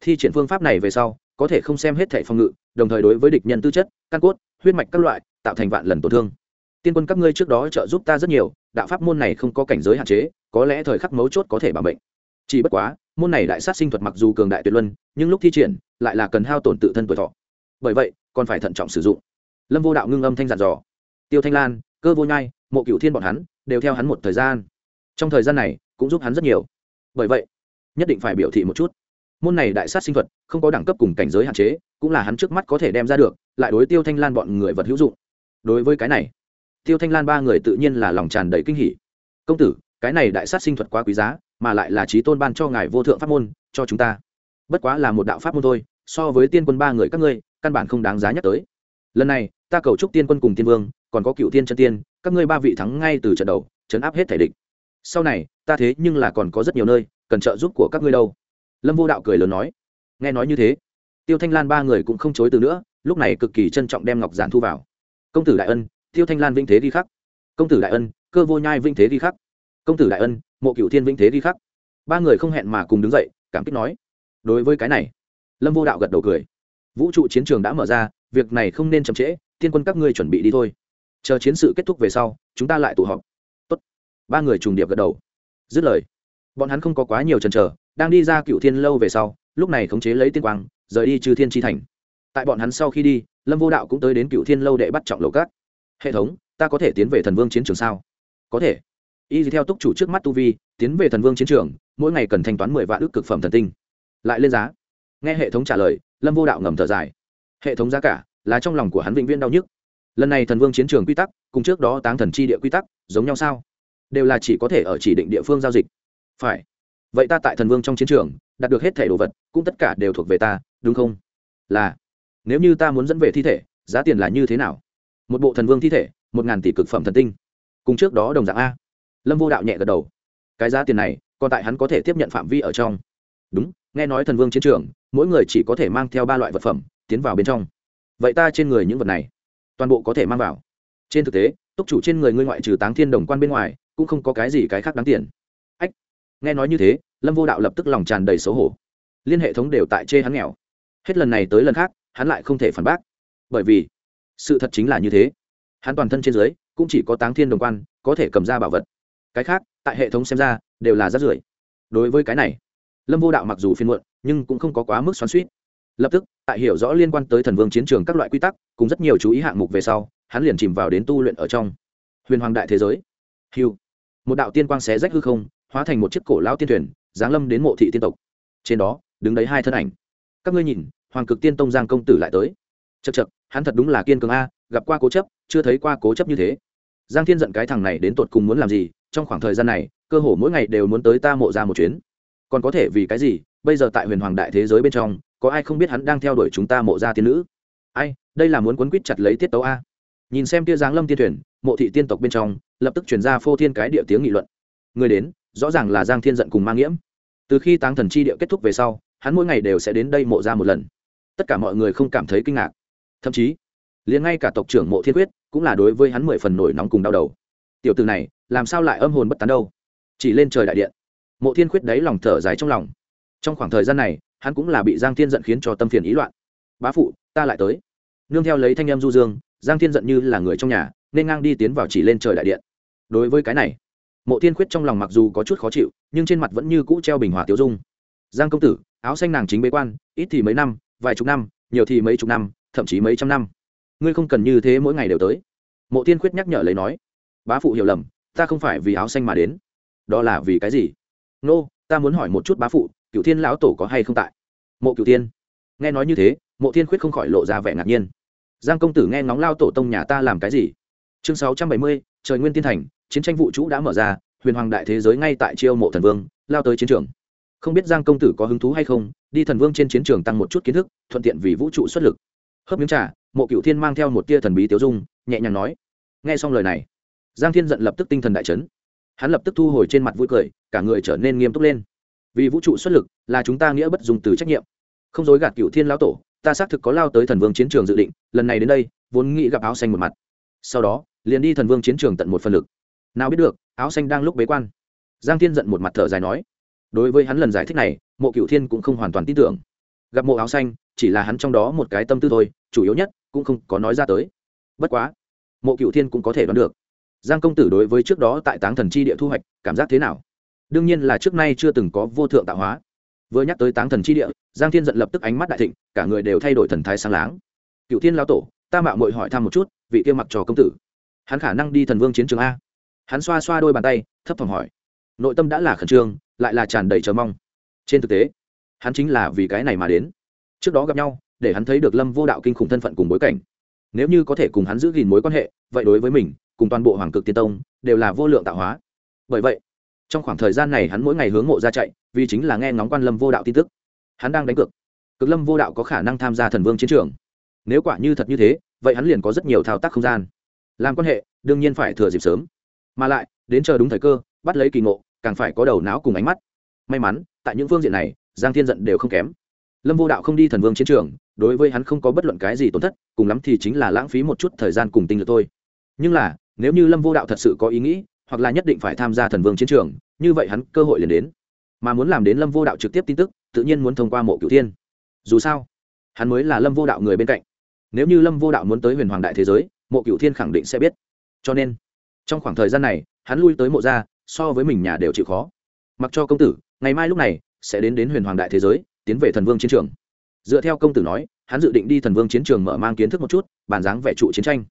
Thi triển phương pháp này về sau, có thể không xem hết thẻ phòng ngự, đồng thời đối với địch nhân tư chất, căn cốt, huyết mạch các loại, tạo thành vạn lần tổn thương. Tiên quân các ngươi trước đó trợ giúp ta rất nhiều, đạo pháp môn này không có cảnh giới hạn chế, có lẽ thời khắc mấu chốt có thể bảo mệnh. Chỉ bất quá, môn này đại sát sinh thuật mặc dù cường đại tuyệt luân, nhưng lúc thi triển, lại là cần hao tổn tự thân tuổi thọ. Bởi vậy, còn phải thận trọng sử dụng. Lâm vô đạo ngưng âm thanh dặn dò. Tiêu thanh lan, cơ vô nhai, mộ cựu thiên bọn hắn, đều theo hắn một thời gian. Trong thời gian này cũng giúp hắn rất nhiều. Bởi vậy, nhất định phải biểu thị một chút. Môn này đại sát sinh thuật, không có đẳng cấp cùng cảnh giới hạn chế, cũng là hắn trước mắt có thể đem ra được, lại đối tiêu thanh lan bọn người vật hữu dụng. Đối với cái này, tiêu thanh lan ba người tự nhiên là lòng tràn đầy kinh hỉ. Công tử, cái này đại sát sinh thuật quá quý giá, mà lại là trí tôn ban cho ngài vô thượng pháp môn, cho chúng ta. Bất quá là một đạo pháp môn thôi, so với tiên quân ba người các ngươi, căn bản không đáng giá nhắc tới. Lần này, ta cầu chúc tiên quân cùng tiên vương, còn có cựu tiên chân tiên, các ngươi ba vị thắng ngay từ trận đầu, chấn áp hết thể địch sau này, ta thế nhưng là còn có rất nhiều nơi, cần trợ giúp của các ngươi đâu. Lâm vô đạo cười lớn nói. Nghe nói như thế, tiêu thanh lan ba người cũng không chối từ nữa, lúc này cực kỳ trân trọng đem ngọc giản thu vào. Công tử đại ân, tiêu thanh lan vinh thế đi khắc. Công tử đại ân, cơ vô nhai vinh thế đi khắc. Công tử đại ân, mộ cựu thiên vinh thế đi khắc. Ba người không hẹn mà cùng đứng dậy, cảm kích nói. Đối với cái này, lâm vô đạo gật đầu cười. Vũ trụ chiến trường đã mở ra, việc này không nên chậm trễ, tiên quân các ngươi chuẩn bị đi thôi. Chờ chiến sự kết thúc về sau, chúng ta lại tụ họp ba người trùng điệp gật đầu. Dứt lời, bọn hắn không có quá nhiều chần chờ, đang đi ra cựu thiên lâu về sau, lúc này khống chế lấy tiên quang, rời đi trừ thiên tri thành. Tại bọn hắn sau khi đi, lâm vô đạo cũng tới đến cựu thiên lâu để bắt trọng lầu cát hệ thống, ta có thể tiến về thần vương chiến trường sao? Có thể. Y theo túc chủ trước mắt tu vi, tiến về thần vương chiến trường, mỗi ngày cần thanh toán mười vạn ước cực phẩm thần tinh. Lại lên giá. Nghe hệ thống trả lời, lâm vô đạo ngầm thở dài. Hệ thống giá cả là trong lòng của hắn vĩnh viễn đau nhức. Lần này thần vương chiến trường quy tắc cùng trước đó táng thần chi địa quy tắc giống nhau sao? Đều là chỉ có thể ở chỉ định địa phương giao dịch. Phải. Vậy ta tại thần vương trong chiến trường, đạt được hết thẻ đồ vật, cũng tất cả đều thuộc về ta, đúng không? Là. Nếu như ta muốn dẫn về thi thể, giá tiền là như thế nào? Một bộ thần vương thi thể, một ngàn tỷ cực phẩm thần tinh. Cùng trước đó đồng dạng a. Lâm vô đạo nhẹ gật đầu. Cái giá tiền này, còn tại hắn có thể tiếp nhận phạm vi ở trong. Đúng, nghe nói thần vương chiến trường, mỗi người chỉ có thể mang theo ba loại vật phẩm, tiến vào bên trong. Vậy ta trên người những vật này, toàn bộ có thể mang vào. Trên thực tế túc chủ trên người ngươi ngoại trừ táng thiên đồng quan bên ngoài cũng không có cái gì cái khác đáng tiền. Ách, nghe nói như thế, lâm vô đạo lập tức lòng tràn đầy xấu hổ. Liên hệ thống đều tại chê hắn nghèo. Hết lần này tới lần khác, hắn lại không thể phản bác. Bởi vì, sự thật chính là như thế. Hắn toàn thân trên dưới, cũng chỉ có táng thiên đồng quan, có thể cầm ra bảo vật. Cái khác, tại hệ thống xem ra, đều là rát rưởi. Đối với cái này, lâm vô đạo mặc dù phiên muộn, nhưng cũng không có quá mức xoắn suýt lập tức, tại hiểu rõ liên quan tới thần vương chiến trường các loại quy tắc, cùng rất nhiều chú ý hạng mục về sau, hắn liền chìm vào đến tu luyện ở trong. Huyền hoàng đại thế giới. Hiu một đạo tiên quang xé rách hư không, hóa thành một chiếc cổ lao tiên thuyền, giáng lâm đến mộ thị tiên tộc. Trên đó, đứng đấy hai thân ảnh. Các ngươi nhìn, hoàng cực tiên tông giang công tử lại tới. Chật chật hắn thật đúng là kiên cường a, gặp qua cố chấp, chưa thấy qua cố chấp như thế. Giang thiên giận cái thằng này đến tột cùng muốn làm gì, trong khoảng thời gian này, cơ hồ mỗi ngày đều muốn tới ta mộ ra một chuyến. Còn có thể vì cái gì, bây giờ tại huyền hoàng đại thế giới bên trong, có ai không biết hắn đang theo đuổi chúng ta mộ ra tiên nữ? Ai, đây là muốn quấn quýt chặt lấy tiết tấu a. Nhìn xem tia giáng lâm tiên thuyền mộ thị tiên tộc bên trong, lập tức chuyển ra phô thiên cái địa tiếng nghị luận. Người đến, rõ ràng là giang thiên giận cùng mang nghiễm. Từ khi táng thần chi địa kết thúc về sau, hắn mỗi ngày đều sẽ đến đây mộ ra một lần. Tất cả mọi người không cảm thấy kinh ngạc. Thậm chí, liền ngay cả tộc trưởng mộ thiên quyết cũng là đối với hắn mười phần nổi nóng cùng đau đầu. Tiểu từ này, làm sao lại âm hồn bất tán đâu? Chỉ lên trời đại điện. Mộ thiên quyết đáy lòng thở dài trong lòng. Trong khoảng thời gian này, hắn cũng là bị giang thiên giận khiến cho tâm phiền ý loạn. Bá phụ, ta lại tới. Nương theo lấy thanh em du dương, giang thiên giận như là người trong nhà nên ngang đi tiến vào chỉ lên trời đại điện. Đối với cái này mộ thiên khuyết trong lòng mặc dù có chút khó chịu nhưng trên mặt vẫn như cũ treo bình hòa tiêu dung. Giang công tử áo xanh nàng chính bế quan ít thì mấy năm vài chục năm nhiều thì mấy chục năm thậm chí mấy trăm năm. Ngươi không cần như thế mỗi ngày đều tới. Mộ thiên khuyết nhắc nhở lấy nói bá phụ hiểu lầm ta không phải vì áo xanh mà đến. Đó là vì cái gì? Nô、no, ta muốn hỏi một chút bá phụ cựu thiên lão tổ có hay không tại? Mộ cựu tiên nghe nói như thế mộ thiên khuyết không khỏi lộ ra vẻ ngạc nhiên. Giang công tử nghe ngóng lao tổ tông nhà ta làm cái gì? Chương sáu trăm bảy mươi, trời nguyên tiên thành, chiến tranh vũ trụ đã mở ra, huyền hoàng đại thế giới ngay tại chiêu mộ thần vương, lao tới chiến trường. Không biết giang công tử có hứng thú hay không, đi thần vương trên chiến trường tăng một chút kiến thức, thuận tiện vì vũ trụ xuất lực. Hớp miếng trà, mộ cựu thiên mang theo một tia thần bí tiêu dung, nhẹ nhàng nói. Nghe xong lời này, giang thiên giận lập tức tinh thần đại chấn. Hắn lập tức thu hồi trên mặt vui cười, cả người trở nên nghiêm túc lên. Vì vũ trụ xuất lực là chúng ta nghĩa bất dùng từ trách nhiệm. Không dối gạt cựu thiên lão tổ, ta xác thực có lao tới thần vương chiến trường dự định, lần này đến đây, vốn nghĩ gặp áo xanh một mặt. Sau đó liền đi thần vương chiến trường tận một phần lực. Nào biết được, áo xanh đang lúc bế quan. Giang thiên giận một mặt thở dài nói, đối với hắn lần giải thích này, mộ cựu thiên cũng không hoàn toàn tin tưởng. Gặp mộ áo xanh, chỉ là hắn trong đó một cái tâm tư thôi, chủ yếu nhất cũng không có nói ra tới. Bất quá, mộ cựu thiên cũng có thể đoán được, giang công tử đối với trước đó tại táng thần chi địa thu hoạch, cảm giác thế nào? Đương nhiên là trước nay chưa từng có vô thượng tạo hóa. Vừa nhắc tới táng thần chi địa, giang thiên giận lập tức ánh mắt đại thịnh, cả người đều thay đổi thần thái sáng láng. Cựu thiên lao tổ, ta mạo mội hỏi thăm một chút, vị kia mặc trò công tử hắn khả năng đi thần vương chiến trường a. Hắn xoa xoa đôi bàn tay, thấp thỏm hỏi. Nội tâm đã là khẩn trương, lại là tràn đầy chờ mong. Trên thực tế, hắn chính là vì cái này mà đến. Trước đó gặp nhau, để hắn thấy được lâm vô đạo kinh khủng thân phận cùng bối cảnh. Nếu như có thể cùng hắn giữ gìn mối quan hệ, vậy đối với mình, cùng toàn bộ hoàng cực tiên tông, đều là vô lượng tạo hóa. Bởi vậy, trong khoảng thời gian này hắn mỗi ngày hướng mộ ra chạy, vì chính là nghe ngóng quan lâm vô đạo tin tức. Hắn đang đánh cược. Cực lâm vô đạo có khả năng tham gia thần vương chiến trường. Nếu quả như thật như thế, vậy hắn liền có rất nhiều thao tác không gian làm quan hệ, đương nhiên phải thừa dịp sớm. Mà lại, đến chờ đúng thời cơ, bắt lấy kỳ ngộ, càng phải có đầu não cùng ánh mắt. May mắn, tại những phương diện này, giang thiên giận đều không kém. Lâm vô đạo không đi thần vương chiến trường, đối với hắn không có bất luận cái gì tổn thất, cùng lắm thì chính là lãng phí một chút thời gian cùng tinh lực thôi. Nhưng là, nếu như lâm vô đạo thật sự có ý nghĩ, hoặc là nhất định phải tham gia thần vương chiến trường, như vậy hắn cơ hội liền đến. Mà muốn làm đến lâm vô đạo trực tiếp tin tức, tự nhiên muốn thông qua mộ cửu thiên. Dù sao, hắn mới là lâm vô đạo người bên cạnh. Nếu như lâm vô đạo muốn tới huyền hoàng đại thế giới mộ cửu thiên khẳng định sẽ biết. Cho nên, trong khoảng thời gian này, hắn lui tới mộ gia, so với mình nhà đều chịu khó. Mặc cho công tử, ngày mai lúc này, sẽ đến đến huyền hoàng đại thế giới, tiến về thần vương chiến trường. Dựa theo công tử nói, hắn dự định đi thần vương chiến trường mở mang kiến thức một chút, bàn dáng vẻ trụ chiến tranh.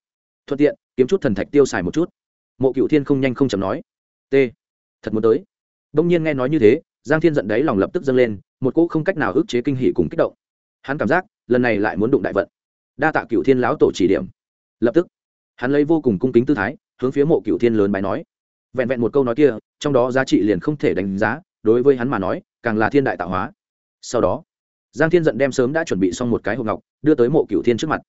Thuận tiện, kiếm chút thần thạch tiêu xài một chút. Mộ cựu thiên không nhanh không chậm nói. T, thật muốn tới. Đông nhiên nghe nói như thế, giang thiên giận đấy lòng lập tức dâng lên, một cỗ không cách nào ức chế kinh hỉ cùng kích động. Hắn cảm giác, lần này lại muốn đụng đại vận. Đa tạ cựu thiên lão tổ chỉ điểm lập tức, hắn lấy vô cùng cung kính tư thái, hướng phía mộ cựu thiên lớn bài nói. Vẹn vẹn một câu nói kia, trong đó giá trị liền không thể đánh giá, đối với hắn mà nói, càng là thiên đại tạo hóa. Sau đó, giang thiên giận đem sớm đã chuẩn bị xong một cái hộp ngọc, đưa tới mộ cựu thiên trước mặt.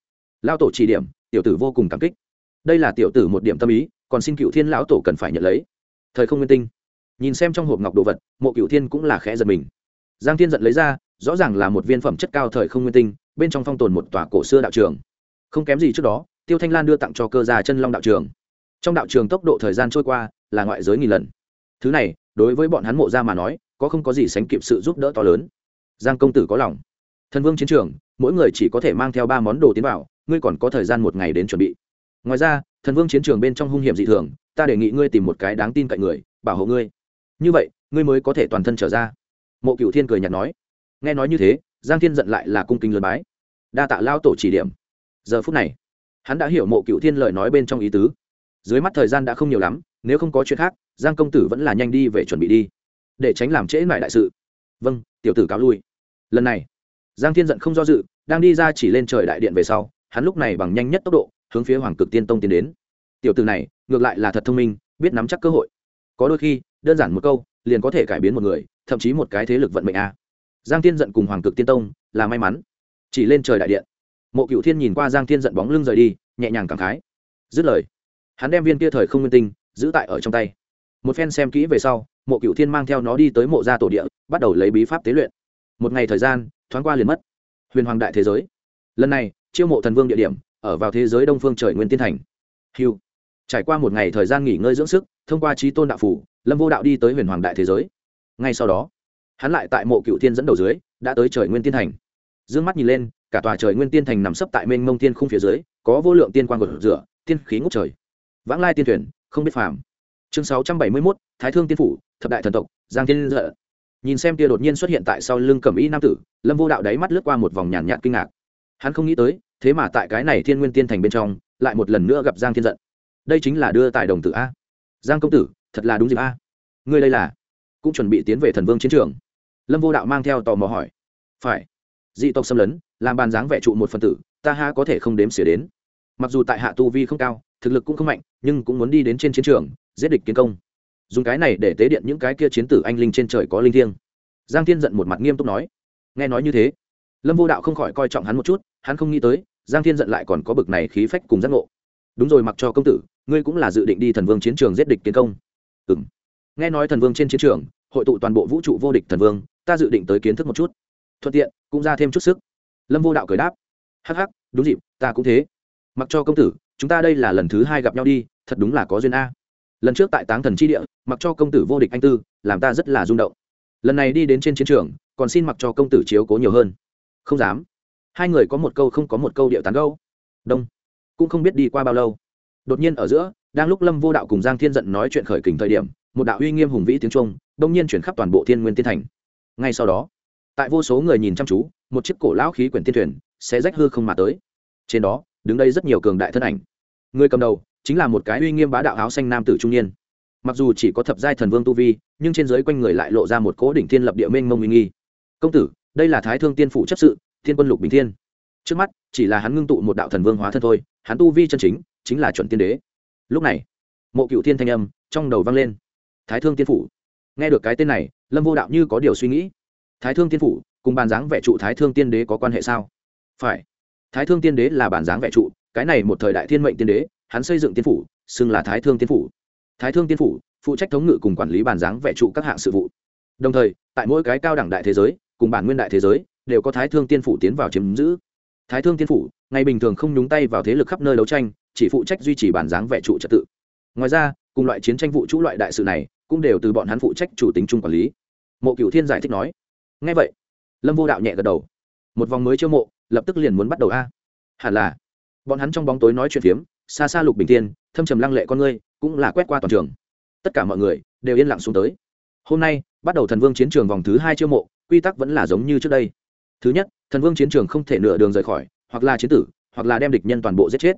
Lao tổ chỉ điểm, tiểu tử vô cùng cảm kích. Đây là tiểu tử một điểm tâm ý, còn xin cựu thiên lão tổ cần phải nhận lấy. Thời không nguyên tinh. Nhìn xem trong hộp ngọc đồ vật, mộ cựu thiên cũng là khẽ giật mình. Giang thiên giận lấy ra, rõ ràng là một viên phẩm chất cao thời không nguyên tinh, bên trong phong tồn một tòa cổ xưa đạo trường. Không kém gì trước đó tiêu thanh lan đưa tặng cho cơ gia chân long đạo trường. Trong đạo trường tốc độ thời gian trôi qua là ngoại giới nghìn lần. Thứ này, đối với bọn hắn mộ ra mà nói, có không có gì sánh kịp sự giúp đỡ to lớn. Giang công tử có lòng. Thần vương chiến trường, mỗi người chỉ có thể mang theo ba món đồ tiến vào, ngươi còn có thời gian một ngày đến chuẩn bị. Ngoài ra, thần vương chiến trường bên trong hung hiểm dị thường, ta đề nghị ngươi tìm một cái đáng tin cậy người, bảo hộ ngươi. Như vậy, ngươi mới có thể toàn thân trở ra. Mộ cựu thiên cười nhạt nói. Nghe nói như thế, giang thiên giận lại là cung kính lớn bái. Đa tạ lao tổ chỉ điểm. Giờ phút này hắn đã hiểu mộ cựu thiên lời nói bên trong ý tứ. Dưới mắt thời gian đã không nhiều lắm, nếu không có chuyện khác, giang công tử vẫn là nhanh đi về chuẩn bị đi, để tránh làm trễ lại đại sự. Vâng tiểu tử cáo lui. Lần này, giang thiên giận không do dự, đang đi ra chỉ lên trời đại điện về sau, hắn lúc này bằng nhanh nhất tốc độ, hướng phía hoàng cực tiên tông tiến đến. Tiểu tử này, ngược lại là thật thông minh, biết nắm chắc cơ hội. Có đôi khi, đơn giản một câu, liền có thể cải biến một người, thậm chí một cái thế lực vận mệnh a. Giang thiên giận cùng hoàng cực tiên tông, là may mắn. Chỉ lên trời đại điện mộ cựu thiên nhìn qua giang thiên giận bóng lưng rời đi, nhẹ nhàng cảm khái. Dứt lời, hắn đem viên kia thời không nguyên tinh giữ tại ở trong tay. Một phen xem kỹ về sau, mộ cựu thiên mang theo nó đi tới mộ gia tổ địa, bắt đầu lấy bí pháp tế luyện. Một ngày thời gian, thoáng qua liền mất. Huyền hoàng đại thế giới. Lần này, chiêu mộ thần vương địa điểm, ở vào thế giới đông phương trời nguyên tiên thành. Hiu trải qua một ngày thời gian nghỉ ngơi dưỡng sức, thông qua trí tôn đạo phủ, lâm vô đạo đi tới huyền hoàng đại thế giới. Ngay sau đó, hắn lại tại mộ cựu thiên dẫn đầu dưới, đã tới trời nguyên tiên thành. D ư ơ n g mắt nhìn lên cả tòa trời nguyên tiên thành nằm sấp tại mênh mông tiên khung phía dưới, có vô lượng tiên quan gột rửa tiên khí ngốc trời. Vãng lai tiên thuyền, không biết phàm. Chương sáu trăm bảy mươi mốt, thái thương tiên phủ, thập đại thần tộc, giang tiên dợ. Nhìn xem tia đột nhiên xuất hiện tại sau lưng cẩm y nam tử, lâm vô đạo đáy mắt lướt qua một vòng nhàn nhạt kinh ngạc. Hắn không nghĩ tới, thế mà tại cái này thiên nguyên tiên thành bên trong, lại một lần nữa gặp giang thiên giận đây chính là đưa tại đồng tử a. Giang công tử, thật là đúng dịp a. Ngươi đây là? Cũng chuẩn bị tiến về thần vương chiến trường. Lâm vô đạo mang theo tò mò hỏi. Phải. Dị tộc xâm lấn làm bàn dáng vẻ trụ một phần tử, ta ha có thể không đếm xỉa đến. Mặc dù tại hạ tu vi không cao, thực lực cũng không mạnh, nhưng cũng muốn đi đến trên chiến trường, giết địch kiến công. Dùng cái này để tế điện những cái kia chiến tử anh linh trên trời có linh thiêng. Giang thiên giận một mặt nghiêm túc nói. Nghe nói như thế, lâm vô đạo không khỏi coi trọng hắn một chút, hắn không nghĩ tới, giang thiên giận lại còn có bực này khí phách cùng giác ngộ. Đúng rồi mặc cho công tử, ngươi cũng là dự định đi thần vương chiến trường giết địch tiến công. Ừ m nghe nói thần vương trên chiến trường, hội tụ toàn bộ vũ trụ vô địch thần vương, ta dự định tới kiến thức một chút. Thuận tiện, cũng ra thêm chút sức lâm vô đạo cười đáp. Hắc hắc, đúng dịp, ta cũng thế. Mặc cho công tử, chúng ta đây là lần thứ hai gặp nhau đi, thật đúng là có duyên a. Lần trước tại táng thần tri địa, mặc cho công tử vô địch anh tư, làm ta rất là rung động. Lần này đi đến trên chiến trường, còn xin mặc cho công tử chiếu cố nhiều hơn. Không dám. Hai người có một câu không có một câu điệu tán gâu đông. Cũng không biết đi qua bao lâu. Đột nhiên ở giữa, đang lúc lâm vô đạo cùng giang thiên giận nói chuyện khởi kình thời điểm, một đạo uy nghiêm hùng vĩ tiếng trung đông nhiên chuyển khắp toàn bộ thiên nguyên tiên thành. Ngay sau đó tại vô số người nhìn chăm chú, một chiếc cổ lão khí quyển tiên thuyền sẽ rách hư không mà tới. Trên đó, đứng đây rất nhiều cường đại thân ảnh. Người cầm đầu chính là một cái uy nghiêm bá đạo áo xanh nam tử trung niên. Mặc dù chỉ có thập giai thần vương tu vi, nhưng trên giới quanh người lại lộ ra một cố đỉnh thiên lập địa mênh mông uy nghi. Công tử, đây là thái thương tiên phủ chấp sự, thiên quân lục bình thiên. Trước mắt, chỉ là hắn ngưng tụ một đạo thần vương hóa thân thôi, hắn tu vi chân chính chính là chuẩn tiên đế. Lúc này, mộ cựu thiên thanh âm trong đầu vang lên. Thái thương tiên phủ. Nghe được cái tên này, lâm vô đạo như có điều suy nghĩ thái thương tiên phủ cùng bàn dáng vẽ trụ thái thương tiên đế có quan hệ sao? Phải. Thái thương tiên đế là bản dáng vẽ trụ, cái này một thời đại thiên mệnh tiên đế, hắn xây dựng tiên phủ, xưng là thái thương tiên phủ. Thái thương tiên phủ phụ trách thống ngự cùng quản lý bản dáng vẽ trụ các hạng sự vụ. Đồng thời, tại mỗi cái cao đẳng đại thế giới, cùng bản nguyên đại thế giới, đều có thái thương tiên phủ tiến vào chiếm giữ. Thái thương tiên phủ, ngày bình thường không nhúng tay vào thế lực khắp nơi đấu tranh, chỉ phụ trách duy trì bản dáng vẽ trụ trật tự. Ngoài ra, cùng loại chiến tranh vụ chủ loại đại sự này, cũng đều từ bọn hắn phụ trách chủ tính chung quản lý. Mộ cửu thiên giải thích nói ngay vậy, lâm vô đạo nhẹ gật đầu. Một vòng mới chiêu mộ, lập tức liền muốn bắt đầu a. Hẳn là, bọn hắn trong bóng tối nói chuyện phiếm, xa xa lục bình tiên thâm trầm lăng lệ con ngươi, cũng là quét qua toàn trường. Tất cả mọi người đều yên lặng xuống tới. Hôm nay, bắt đầu thần vương chiến trường vòng thứ hai chiêu mộ, quy tắc vẫn là giống như trước đây. Thứ nhất, thần vương chiến trường không thể nửa đường rời khỏi, hoặc là chiến tử, hoặc là đem địch nhân toàn bộ giết chết.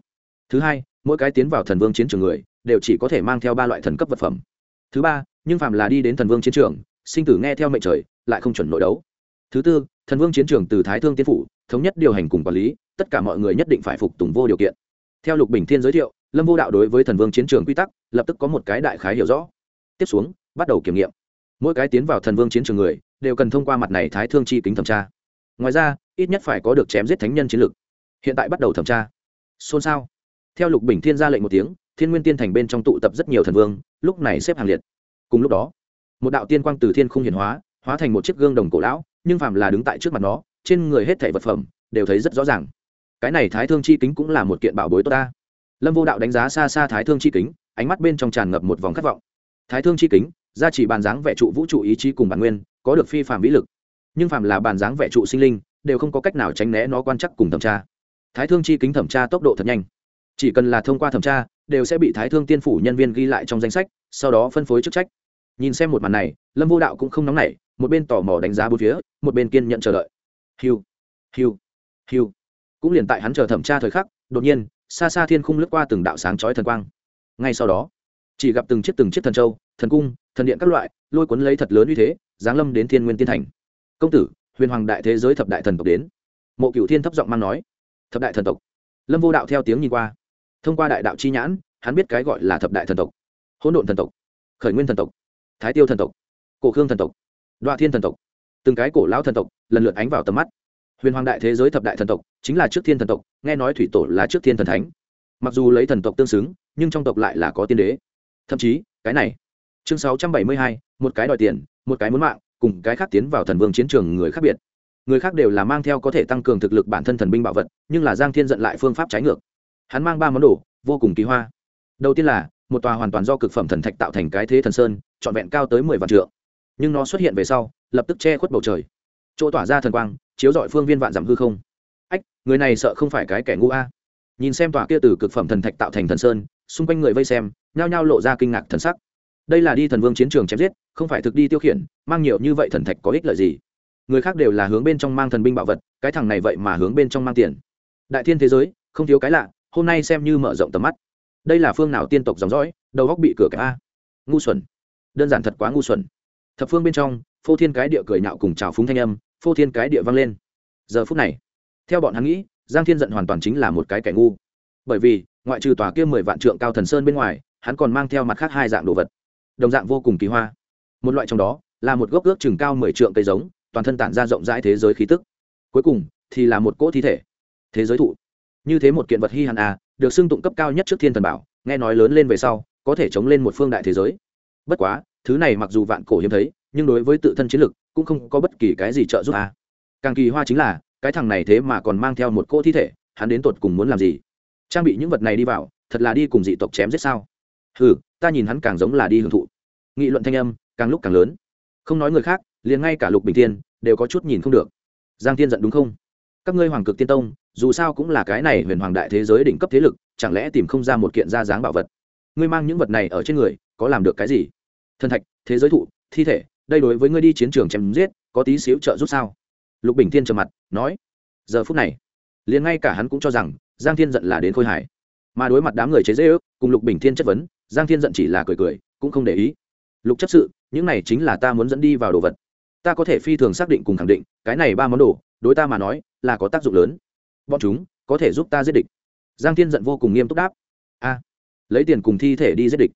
Thứ hai, mỗi cái tiến vào thần vương chiến trường người, đều chỉ có thể mang theo ba loại thần cấp vật phẩm. Thứ ba, nhưng phạm là đi đến thần vương chiến trường, sinh tử nghe theo mệnh trời lại không chuẩn nội đấu. Thứ tư, thần vương chiến trường từ thái thương tiên phủ, thống nhất điều hành cùng quản lý, tất cả mọi người nhất định phải phục tùng vô điều kiện. Theo lục bình thiên giới thiệu, lâm vô đạo đối với thần vương chiến trường quy tắc, lập tức có một cái đại khái hiểu rõ. Tiếp xuống, bắt đầu kiểm nghiệm. Mỗi cái tiến vào thần vương chiến trường người, đều cần thông qua mặt này thái thương chi kính thẩm tra. Ngoài ra, ít nhất phải có được chém giết thánh nhân chiến lực. Hiện tại bắt đầu thẩm tra. Xôn xao. Theo lục bình thiên ra lệnh một tiếng, thiên nguyên tiên thành bên trong tụ tập rất nhiều thần vương, lúc này xếp hàng liệt. Cùng lúc đó, một đạo tiên quang từ thiên không hiển hóa hóa thành một chiếc gương đồng cổ lão, nhưng phàm là đứng tại trước mặt nó, trên người hết thảy vật phẩm đều thấy rất rõ ràng. Cái này thái thương chi kính cũng là một kiện bảo bối tốt ta. Lâm vô đạo đánh giá xa xa thái thương chi kính, ánh mắt bên trong tràn ngập một vòng khát vọng. Thái thương chi kính, gia chỉ bàn dáng vẻ trụ vũ trụ ý chí cùng bản nguyên, có được phi phạm vĩ lực. Nhưng phàm là bàn dáng vẻ trụ sinh linh, đều không có cách nào tránh né nó quan chắc cùng thẩm tra. Thái thương chi kính thẩm tra tốc độ thật nhanh. Chỉ cần là thông qua thẩm tra, đều sẽ bị thái thương tiên phủ nhân viên ghi lại trong danh sách, sau đó phân phối chức trách. Nhìn xem một màn này, lâm vô đạo cũng không nóng nảy một bên tò mò đánh giá bốn phía, một bên kiên nhận chờ đợi. Hiu hiu hiu. Cũng liền tại hắn chờ thẩm tra thời khắc, đột nhiên, xa xa thiên khung lướt qua từng đạo sáng chói thần quang. Ngay sau đó, chỉ gặp từng chiếc từng chiếc thần châu, thần cung, thần điện các loại, lôi cuốn lấy thật lớn uy thế, giáng lâm đến thiên nguyên tiên thành. Công tử, huyền hoàng đại thế giới thập đại thần tộc đến. Mộ cửu thiên thấp giọng mang nói, thập đại thần tộc. Lâm vô đạo theo tiếng nhìn qua. Thông qua đại đạo chi nhãn, hắn biết cái gọi là thập đại thần tộc. Hỗn độn thần tộc, khởi nguyên thần tộc, thái tiêu thần tộc, cổ khương thần tộc đoạ thiên thần tộc. Từng cái cổ lão thần tộc lần lượt ánh vào tầm mắt. Huyền hoàng đại thế giới thập đại thần tộc chính là trước thiên thần tộc, nghe nói thủy tổ là trước thiên thần thánh. Mặc dù lấy thần tộc tương xứng, nhưng trong tộc lại là có tiên đế. Thậm chí, cái này, chương sáu trăm bảy mươi hai, một cái đòi tiền, một cái muốn mạng, cùng cái khác tiến vào thần vương chiến trường người khác biệt. Người khác đều là mang theo có thể tăng cường thực lực bản thân thần binh bảo vật, nhưng là giang thiên giận lại phương pháp trái ngược. Hắn mang ba món đồ, vô cùng kỳ hoa. Đầu tiên là, một tòa hoàn toàn do cực phẩm thần thạch tạo thành cái thế thần sơn, trọn vẹn cao tới mười vạn trượng nhưng nó xuất hiện về sau, lập tức che khuất bầu trời. Chỗ tỏa ra thần quang, chiếu dọi phương viên vạn dặm hư không. Ách, người này sợ không phải cái kẻ ngu a. Nhìn xem tòa kia từ cực phẩm thần thạch tạo thành thần sơn, xung quanh người vây xem, nhao nhao lộ ra kinh ngạc thần sắc. Đây là đi thần vương chiến trường chém giết, không phải thực đi tiêu khiển, mang nhiều như vậy thần thạch có ích lợi gì? Người khác đều là hướng bên trong mang thần binh bảo vật, cái thằng này vậy mà hướng bên trong mang tiền. Đại thiên thế giới, không thiếu cái lạ, hôm nay xem như mở rộng tầm mắt. Đây là phương nào tiên tộc dòng dõi, đầu góc bị cửa cả a. Ngu xuẩn. Đơn giản thật quá ngu xuẩn thập phương bên trong, phô thiên cái địa cười nhạo cùng trào phúng thanh âm, phô thiên cái địa vang lên. Giờ phút này, theo bọn hắn nghĩ, giang thiên giận hoàn toàn chính là một cái kẻ ngu. Bởi vì, ngoại trừ tòa kia mười vạn trượng cao thần sơn bên ngoài, hắn còn mang theo mặt khác hai dạng đồ vật. Đồng dạng vô cùng kỳ hoa. Một loại trong đó, là một gốc ước chừng cao mười trượng cây giống, toàn thân tản ra rộng rãi thế giới khí tức. Cuối cùng, thì là một cỗ thi thể. Thế giới thụ. Như thế một kiện vật hy hàn à được xưng tụng cấp cao nhất trước thiên thần bảo, nghe nói lớn lên về sau, có thể chống lên một phương đại thế giới. Bất quá thứ này mặc dù vạn cổ hiếm thấy, nhưng đối với tự thân chiến lực cũng không có bất kỳ cái gì trợ giúp à. càng kỳ hoa chính là, cái thằng này thế mà còn mang theo một cỗ thi thể, hắn đến tột cùng muốn làm gì? Trang bị những vật này đi vào, thật là đi cùng dị tộc chém giết sao? Ừ ta nhìn hắn càng giống là đi hưởng thụ. Nghị luận thanh âm, càng lúc càng lớn. Không nói người khác, liền ngay cả lục bình tiên đều có chút nhìn không được. Giang tiên giận đúng không? Các ngươi hoàng cực tiên tông, dù sao cũng là cái này huyền hoàng đại thế giới đỉnh cấp thế lực, chẳng lẽ tìm không ra một kiện ra dáng bảo vật? Ngươi mang những vật này ở trên người, có làm được cái gì? Thân thạch, thế giới thụ, thi thể, đây đối với ngươi đi chiến trường chém giết, có tí xíu trợ giúp sao? Lục bình thiên trầm mặt, nói, giờ phút này, liền ngay cả hắn cũng cho rằng giang thiên giận là đến khôi hải mà đối mặt đám người chế dễ ước cùng lục bình thiên chất vấn, giang thiên giận chỉ là cười cười, cũng không để ý. Lục chấp sự, những này chính là ta muốn dẫn đi vào đồ vật. Ta có thể phi thường xác định cùng khẳng định, cái này ba món đồ, đối ta mà nói, là có tác dụng lớn. Bọn chúng có thể giúp ta giết địch. Giang thiên giận vô cùng nghiêm túc đáp. A, lấy tiền cùng thi thể đi giết địch.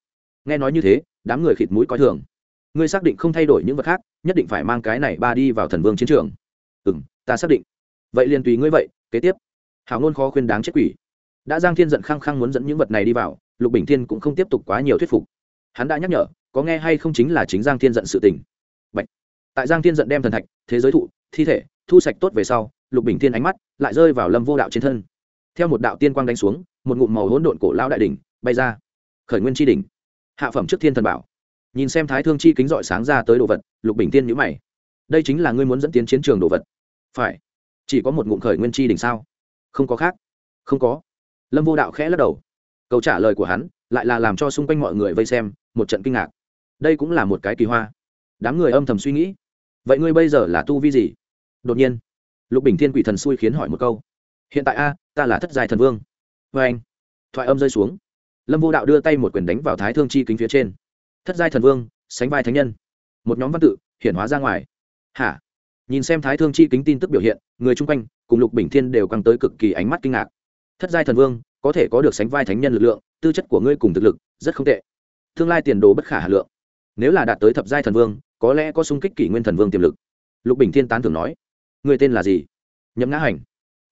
Nghe nói như thế đám người khịt mũi coi thường. Ngươi xác định không thay đổi những vật khác, nhất định phải mang cái này ba đi vào thần vương chiến trường. Ừ m ta xác định. Vậy liền tùy ngươi vậy, kế tiếp. Hảo ngôn khó khuyên đáng chết quỷ. Đã giang thiên giận khăng khăng muốn dẫn những vật này đi vào, lục bình thiên cũng không tiếp tục quá nhiều thuyết phục. Hắn đã nhắc nhở, có nghe hay không chính là chính giang thiên giận sự tình. Bạch. tại giang thiên giận đem thần thạch, thế giới thụ, thi thể, thu sạch tốt về sau, lục bình thiên ánh mắt lại rơi vào lâm vô đạo trên thân. Theo một đạo tiên quang đánh xuống, một ngụm màu hỗn độn cổ lao đại đỉnh bay ra. Khởi nguyên tri đỉnh hạ phẩm trước thiên thần bảo. Nhìn xem thái thương chi kính dọi sáng ra tới đồ vật, lục bình tiên nhữ mày. Đây chính là ngươi muốn dẫn tiến chiến trường đồ vật. Phải. Chỉ có một ngụm khởi nguyên chi đỉnh sao? Không có khác. Không có. Lâm vô đạo khẽ lắc đầu. Câu trả lời của hắn lại là làm cho xung quanh mọi người vây xem, một trận kinh ngạc. Đây cũng là một cái kỳ hoa. Đám người âm thầm suy nghĩ. Vậy ngươi bây giờ là tu vi gì? Đột nhiên, lục bình thiên quỷ thần xui khiến hỏi một câu. Hiện tại a, ta là thất giai thần vương. Vê anh thoại âm rơi xuống lâm vô đạo đưa tay một quyền đánh vào thái thương chi kính phía trên thất giai thần vương sánh vai thánh nhân một nhóm văn tự hiện hóa ra ngoài hả nhìn xem thái thương chi kính tin tức biểu hiện người chung quanh cùng lục bình thiên đều căng tới cực kỳ ánh mắt kinh ngạc thất giai thần vương có thể có được sánh vai thánh nhân lực lượng tư chất của ngươi cùng thực lực rất không tệ tương lai tiền đồ bất khả hà lượng nếu là đạt tới thập giai thần vương có lẽ có sung kích kỷ nguyên thần vương tiềm lực lục bình thiên tán thường nói người tên là gì nhậm ngã hành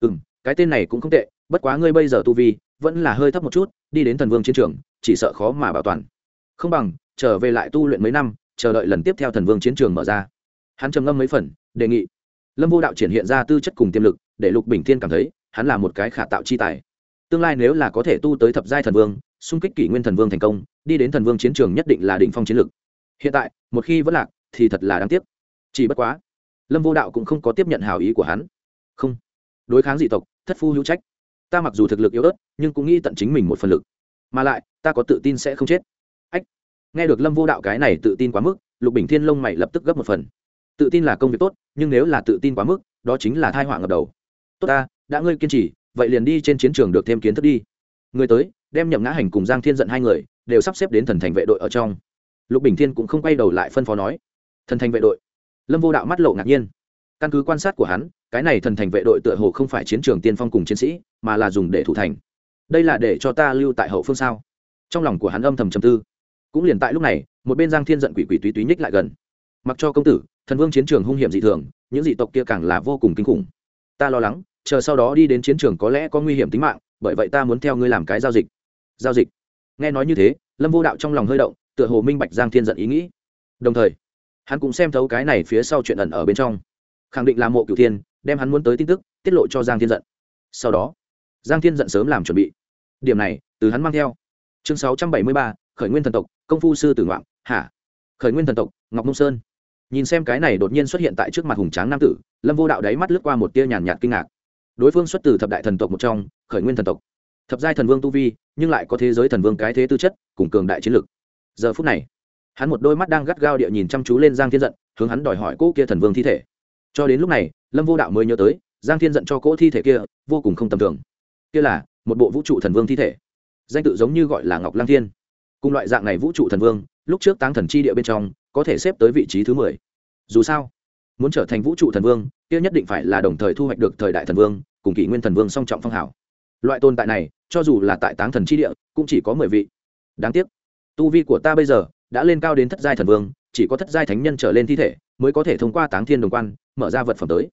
ừ m cái tên này cũng không tệ bất quá ngươi bây giờ tu vi vẫn là hơi thấp một chút, đi đến thần vương chiến trường, chỉ sợ khó mà bảo toàn. Không bằng, trở về lại tu luyện mấy năm, chờ đợi lần tiếp theo thần vương chiến trường mở ra. Hắn trầm ngâm mấy phần, đề nghị. Lâm vô đạo triển hiện ra tư chất cùng tiềm lực, để lục bình thiên cảm thấy, hắn là một cái khả tạo chi tài. Tương lai nếu là có thể tu tới thập giai thần vương, xung kích kỷ nguyên thần vương thành công, đi đến thần vương chiến trường nhất định là đỉnh phong chiến lực. Hiện tại, một khi vẫn lạc, thì thật là đáng tiếc. Chỉ bất quá, lâm vô đạo cũng không có tiếp nhận hào ý của hắn. Không. Đối kháng dị tộc, thất phu hữu trách ta mặc dù thực lực yếu ớt, nhưng cũng nghĩ tận chính mình một phần lực. Mà lại, ta có tự tin sẽ không chết. Ách, nghe được lâm vô đạo cái này tự tin quá mức, lục bình thiên lông mày lập tức gấp một phần. Tự tin là công việc tốt, nhưng nếu là tự tin quá mức, đó chính là thai họa ngập đầu. Tốt ta, đã ngươi kiên trì, vậy liền đi trên chiến trường được thêm kiến thức đi. Người tới, đem nhậm ngã hành cùng giang thiên giận hai người, đều sắp xếp đến thần thành vệ đội ở trong. Lục bình thiên cũng không quay đầu lại phân phó nói. Thần thành vệ đội. Lâm vô đạo mắt lộ ngạc nhiên. Căn cứ quan sát của hắn cái này thần thành vệ đội tựa hồ không phải chiến trường tiên phong cùng chiến sĩ, mà là dùng để thủ thành. Đây là để cho ta lưu tại hậu phương sao? Trong lòng của hắn âm thầm trầm tư. Cũng liền tại lúc này, một bên giang thiên giận quỷ quỷ túy túy nhích lại gần. Mặc cho công tử, thần vương chiến trường hung hiểm dị thường, những dị tộc kia càng là vô cùng kinh khủng. Ta lo lắng, chờ sau đó đi đến chiến trường có lẽ có nguy hiểm tính mạng, bởi vậy ta muốn theo ngươi làm cái giao dịch. Giao dịch? Nghe nói như thế, lâm vô đạo trong lòng hơi động, tựa hồ minh bạch giang thiên giận ý nghĩ. Đồng thời, hắn cũng xem thấu cái này phía sau chuyện ẩn ở bên trong. Khẳng định là mộ cửu thiên đem hắn muốn tới tin tức tiết lộ cho giang thiên giận. Sau đó, giang thiên giận sớm làm chuẩn bị. Điểm này, từ hắn mang theo. Chương sáu trăm bảy mươi ba, khởi nguyên thần tộc, công phu sư tử ngoạn, hả? Khởi nguyên thần tộc, ngọc mông sơn. Nhìn xem cái này đột nhiên xuất hiện tại trước mặt hùng tráng nam tử, lâm vô đạo đáy mắt lướt qua một tia nhàn nhạt kinh ngạc. Đối phương xuất từ thập đại thần tộc một trong, khởi nguyên thần tộc. Thập giai thần vương tu vi, nhưng lại có thế giới thần vương cái thế tư chất, cùng cường đại chiến lực. Giờ phút này, hắn một đôi mắt đang gắt gao địa nhìn chăm chú lên giang thiên giận, hướng hắn đòi hỏi cỗ kia thần vương thi thể. Cho đến lúc này lâm vô đạo mới nhớ tới, giang thiên giận cho cỗ thi thể kia, vô cùng không tầm thường. Kia là, một bộ vũ trụ thần vương thi thể. Danh tự giống như gọi là ngọc lang thiên. Cùng loại dạng này vũ trụ thần vương, lúc trước táng thần chi địa bên trong, có thể xếp tới vị trí thứ mười. Dù sao, muốn trở thành vũ trụ thần vương, kia nhất định phải là đồng thời thu hoạch được thời đại thần vương, cùng kỷ nguyên thần vương song trọng phong hảo loại tồn tại này, cho dù là tại táng thần chi địa, cũng chỉ có mười vị. Đáng tiếc, tu vi của ta bây giờ đã lên cao đến thất giai thần vương, chỉ có thất giai thánh nhân trở lên thi thể mới có thể thông qua táng thiên đồng quan, mở ra vật phẩm tới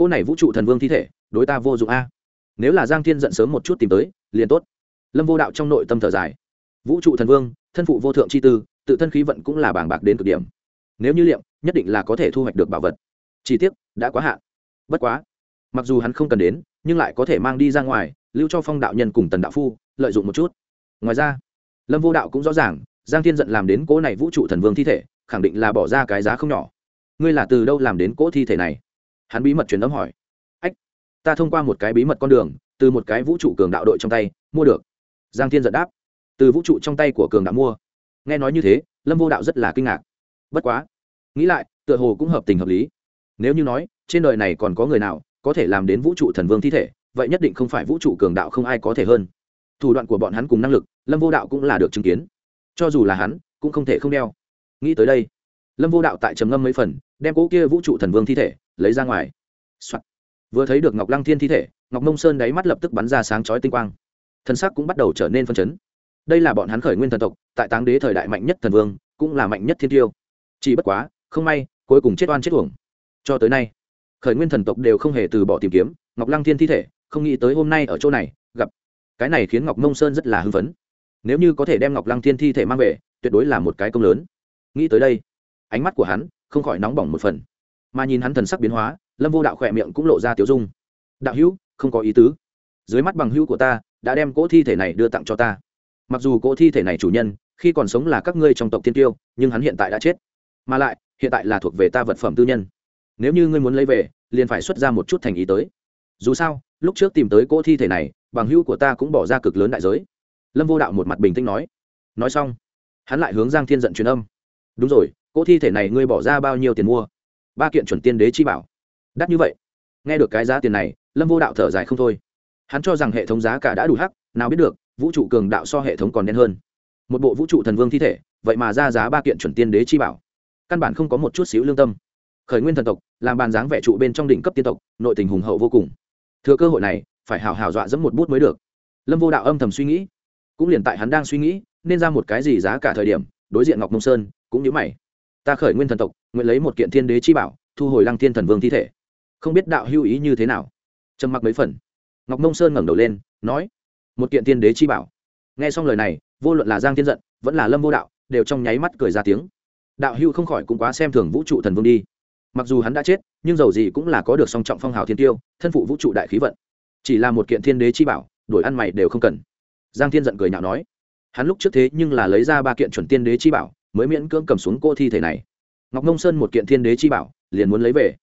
cô này vũ trụ thần vương thi thể, đối ta vô dụng a. Nếu là giang thiên giận sớm một chút tìm tới, liền tốt. Lâm vô đạo trong nội tâm thở dài. Vũ trụ thần vương, thân phụ vô thượng c h i tư, tự thân khí vận cũng là bảng bạc đến cực điểm. Nếu như liệm, nhất định là có thể thu hoạch được bảo vật. Chỉ tiếc, đã quá hạn. Bất quá, mặc dù hắn không cần đến, nhưng lại có thể mang đi ra ngoài, lưu cho phong đạo nhân cùng tần đạo phu, lợi dụng một chút. Ngoài ra, lâm vô đạo cũng rõ ràng, giang thiên giận làm đến cỗ này vũ trụ thần vương thi thể, khẳng định là bỏ ra cái giá không nhỏ. Ngươi là từ đâu làm đến cỗ thi thể này? Hắn bí mật truyền âm hỏi. Ách, ta thông qua một cái bí mật con đường, từ một cái vũ trụ cường đạo đội trong tay, mua được. Giang thiên giận đáp. Từ vũ trụ trong tay của cường đạo mua. Nghe nói như thế, lâm vô đạo rất là kinh ngạc. Bất quá, nghĩ lại, tựa hồ cũng hợp tình hợp lý. Nếu như nói, trên đời này còn có người nào có thể làm đến vũ trụ thần vương thi thể, vậy nhất định không phải vũ trụ cường đạo không ai có thể hơn. Thủ đoạn của bọn hắn cùng năng lực, lâm vô đạo cũng là được chứng kiến. Cho dù là hắn, cũng không thể không đeo. Nghĩ tới đây, lâm vô đạo tại trầm ngâm mấy phần, đem cỗ kia vũ trụ thần vương thi thể lấy ra ngoài、Soạn. vừa thấy được ngọc lăng thiên thi thể, ngọc mông sơn đáy mắt lập tức bắn ra sáng chói tinh quang. Thân sắc cũng bắt đầu trở nên phân chấn. Đây là bọn hắn khởi nguyên thần tộc, tại táng đế thời đại mạnh nhất thần vương, cũng là mạnh nhất thiên tiêu. Chỉ bất quá, không may, cuối cùng chết oan chết uổng. Cho tới nay, khởi nguyên thần tộc đều không hề từ bỏ tìm kiếm, ngọc lăng thiên thi thể, không nghĩ tới hôm nay ở chỗ này, gặp. Cái này khiến ngọc mông sơn rất là hưng phấn. Nếu như có thể đem ngọc lăng thiên thi thể mang về, tuyệt đối là một cái công lớn. Nghĩ tới đây, ánh mắt của hắn không khỏi nóng bỏng một phần mà nhìn hắn thần sắc biến hóa, lâm vô đạo khỏe miệng cũng lộ ra tiểu dung. Đạo hữu, không có ý tứ. Dưới mắt bằng hữu của ta đã đem cỗ thi thể này đưa tặng cho ta. Mặc dù cỗ thi thể này chủ nhân, khi còn sống là các ngươi trong tộc tiên tiêu nhưng hắn hiện tại đã chết. Mà lại, hiện tại là thuộc về ta vật phẩm tư nhân. Nếu như ngươi muốn lấy về, liền phải xuất ra một chút thành ý tới. Dù sao, lúc trước tìm tới cỗ thi thể này, bằng hữu của ta cũng bỏ ra cực lớn đại giới. Lâm vô đạo một mặt bình tĩnh nói. Nói xong, hắn lại hướng giang thiên giận truyền âm. Đúng rồi, cỗ thi thể này ngươi bỏ ra bao nhiêu tiền mua? Ba kiện chuẩn tiên đế chi bảo. Đắt như vậy? Nghe được cái giá tiền này, lâm vô đạo thở dài không thôi. Hắn cho rằng hệ thống giá cả đã đủ hắc, nào biết được, vũ trụ cường đạo so hệ thống còn đen hơn. Một bộ vũ trụ thần vương thi thể, vậy mà ra giá ba kiện chuẩn tiên đế chi bảo. Căn bản không có một chút xíu lương tâm. Khởi nguyên thần tộc, làm bàn dáng vẻ trụ bên trong đỉnh cấp tiên tộc, nội tình hùng hậu vô cùng. Thừa cơ hội này, phải hào hào dọa dẫm một bút mới được. Lâm vô đạo âm thầm suy nghĩ. Cũng liền tại hắn đang suy nghĩ, nên ra một cái gì giá cả thời điểm, đối diện ngọc mông sơn, cũng như mày ta khởi nguyên thần tộc, nguyện lấy một kiện thiên đế chi bảo, thu hồi lăng thiên thần vương thi thể. Không biết đạo hưu ý như thế nào? Trầm mặc mấy phần. Ngọc mông sơn ngẩng đầu lên, nói, một kiện thiên đế chi bảo. Nghe xong lời này, vô luận là giang thiên giận, vẫn là lâm vô đạo, đều trong nháy mắt cười ra tiếng. Đạo hưu không khỏi cũng quá xem thường vũ trụ thần vương đi. Mặc dù hắn đã chết, nhưng dầu gì cũng là có được song trọng phong hào thiên tiêu, thân phụ vũ trụ đại khí vận. Chỉ là một kiện thiên đế chi bảo, đổi ăn mày đều không cần. Giang thiên giận cười nhạo nói, hắn lúc trước thế nhưng là lấy ra ba kiện chuẩn tiên đế chi bảo mới miễn cưỡng cầm xuống cô thi thể này. Ngọc nông sơn một kiện thiên đế chi bảo, liền muốn lấy về.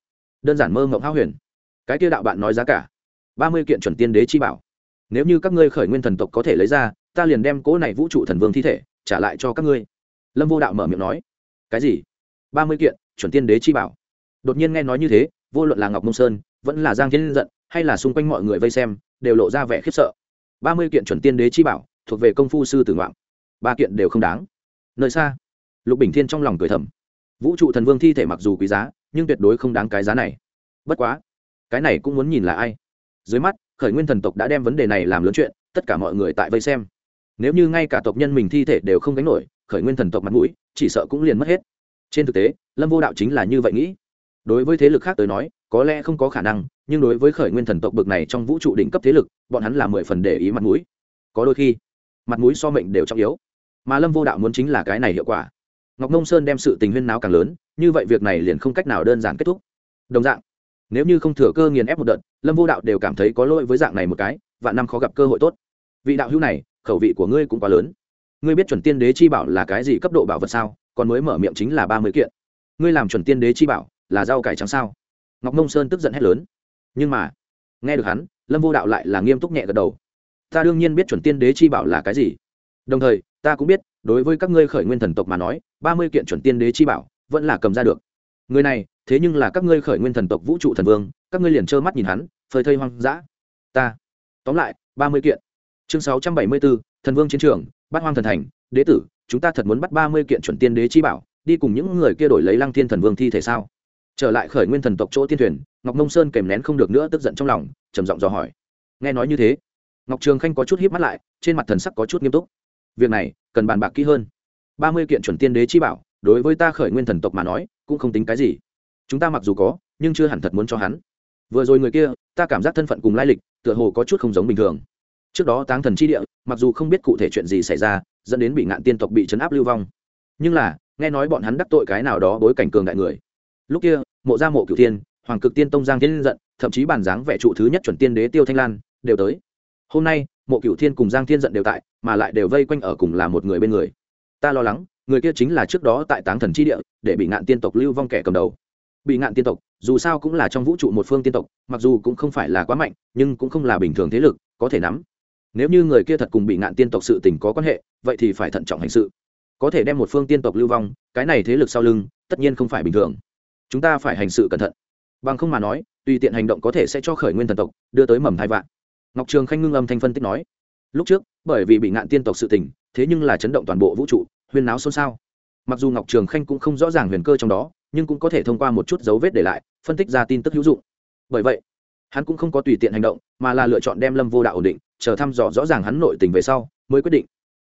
Đơn giản mơ ngọc hao huyền. Cái kia đạo bạn nói giá cả. Ba mươi kiện chuẩn tiên đế chi bảo. Nếu như các ngươi khởi nguyên thần tộc có thể lấy ra, ta liền đem cỗ này vũ trụ thần vương thi thể trả lại cho các ngươi. Lâm vô đạo mở miệng nói. Cái gì? Ba mươi kiện chuẩn tiên đế chi bảo. Đột nhiên nghe nói như thế, vô luận là ngọc nông sơn, vẫn là giang thiên giận, hay là xung quanh mọi người vây xem, đều lộ ra vẻ khiếp sợ. Ba mươi kiện chuẩn tiên đế chi bảo thuộc về công phu sư tử ngoạn. Ba kiện đều không đáng. Nơi xa lục bình thiên trong lòng cười thầm. Vũ trụ thần vương thi thể mặc dù quý giá, nhưng tuyệt đối không đáng cái giá này. Bất quá, cái này cũng muốn nhìn là ai. Dưới mắt, khởi nguyên thần tộc đã đem vấn đề này làm lớn chuyện, tất cả mọi người tại vây xem. Nếu như ngay cả tộc nhân mình thi thể đều không gánh nổi, khởi nguyên thần tộc mặt mũi, chỉ sợ cũng liền mất hết. Trên thực tế, lâm vô đạo chính là như vậy nghĩ. Đối với thế lực khác tới nói, có lẽ không có khả năng, nhưng đối với khởi nguyên thần tộc bực này trong vũ trụ đỉnh cấp thế lực, bọn hắn là mười phần để ý mặt mũi. Có đôi khi, mặt mũi so mệnh đều trọng yếu. Mà lâm vô đạo muốn chính là cái này hiệu quả ngọc nông sơn đem sự tình huyên náo càng lớn, như vậy việc này liền không cách nào đơn giản kết thúc. Đồng dạng, nếu như không thừa cơ nghiền ép một đợt, lâm vô đạo đều cảm thấy có lỗi với dạng này một cái và năm khó gặp cơ hội tốt. Vị đạo hữu này, khẩu vị của ngươi cũng quá lớn. Ngươi biết chuẩn tiên đế chi bảo là cái gì cấp độ bảo vật sao? Còn mới mở miệng chính là ba mươi kiện. Ngươi làm chuẩn tiên đế chi bảo là rau cải trắng sao? Ngọc nông sơn tức giận hét lớn. Nhưng mà, nghe được hắn, lâm vô đạo lại là nghiêm túc nhẹ gật đầu. Ta đương nhiên biết chuẩn tiên đế chi bảo là cái gì. Đồng thời, ta cũng biết đối với các ngươi khởi nguyên thần tộc mà nói, ba mươi kiện chuẩn tiên đế chi bảo, vẫn là cầm ra được. Người này, thế nhưng là các ngươi khởi nguyên thần tộc vũ trụ thần vương, các ngươi liền trơ mắt nhìn hắn, phơi thây hoang dã. Ta. Tóm lại, ba mươi kiện. Chương sáu trăm bảy mươi bốn, thần vương chiến trường, bắt hoang thần thành, đế tử, chúng ta thật muốn bắt ba mươi kiện chuẩn tiên đế chi bảo, đi cùng những người kia đổi lấy lăng thiên thần vương thi thể sao? Trở lại khởi nguyên thần tộc chỗ tiên thuyền, ngọc mông sơn kèm nén không được nữa tức giận trong lòng, trầm giọng dò hỏi. Nghe nói như thế, ngọc trường khanh có chút híp mắt lại, trên mặt thần sắc có chút nghiêm túc việc này cần bàn bạc kỹ hơn. Ba mươi kiện chuẩn tiên đế chi bảo, đối với ta khởi nguyên thần tộc mà nói, cũng không tính cái gì. Chúng ta mặc dù có, nhưng chưa hẳn thật muốn cho hắn. Vừa rồi người kia, ta cảm giác thân phận cùng lai lịch, tựa hồ có chút không giống bình thường. Trước đó táng thần chi địa, mặc dù không biết cụ thể chuyện gì xảy ra, dẫn đến bị ngạn tiên tộc bị chấn áp lưu vong. Nhưng là, nghe nói bọn hắn đắc tội cái nào đó bối cảnh cường đại người. Lúc kia, mộ gia mộ cửu tiên hoàng cực tiên tông giang thiên giận, thậm chí bản dáng vẻ trụ thứ nhất chuẩn tiên đế tiêu thanh lan, đều tới. Hôm nay mộ cửu thiên cùng giang thiên giận đều tại, mà lại đều vây quanh ở cùng là một người bên người. Ta lo lắng, người kia chính là trước đó tại táng thần chi địa, để bị ngạn tiên tộc lưu vong kẻ cầm đầu. Bị ngạn tiên tộc, dù sao cũng là trong vũ trụ một phương tiên tộc, mặc dù cũng không phải là quá mạnh, nhưng cũng không là bình thường thế lực, có thể nắm. Nếu như người kia thật cùng bị ngạn tiên tộc sự tình có quan hệ, vậy thì phải thận trọng hành sự. Có thể đem một phương tiên tộc lưu vong, cái này thế lực sau lưng, tất nhiên không phải bình thường. Chúng ta phải hành sự cẩn thận. Bằng không mà nói, tùy tiện hành động có thể sẽ cho khởi nguyên thần tộc, đưa tới mầm hai vạn ngọc trường khanh ngưng âm thanh phân tích nói, lúc trước, bởi vì bị ngạn tiên tộc sự tình, thế nhưng là chấn động toàn bộ vũ trụ, huyên náo xôn xao. Mặc dù ngọc trường khanh cũng không rõ ràng huyền cơ trong đó, nhưng cũng có thể thông qua một chút dấu vết để lại, phân tích ra tin tức hữu dụng. Bởi vậy, hắn cũng không có tùy tiện hành động, mà là lựa chọn đem lâm vô đạo ổn định, chờ thăm dò rõ ràng hắn nội tình về sau, mới quyết định.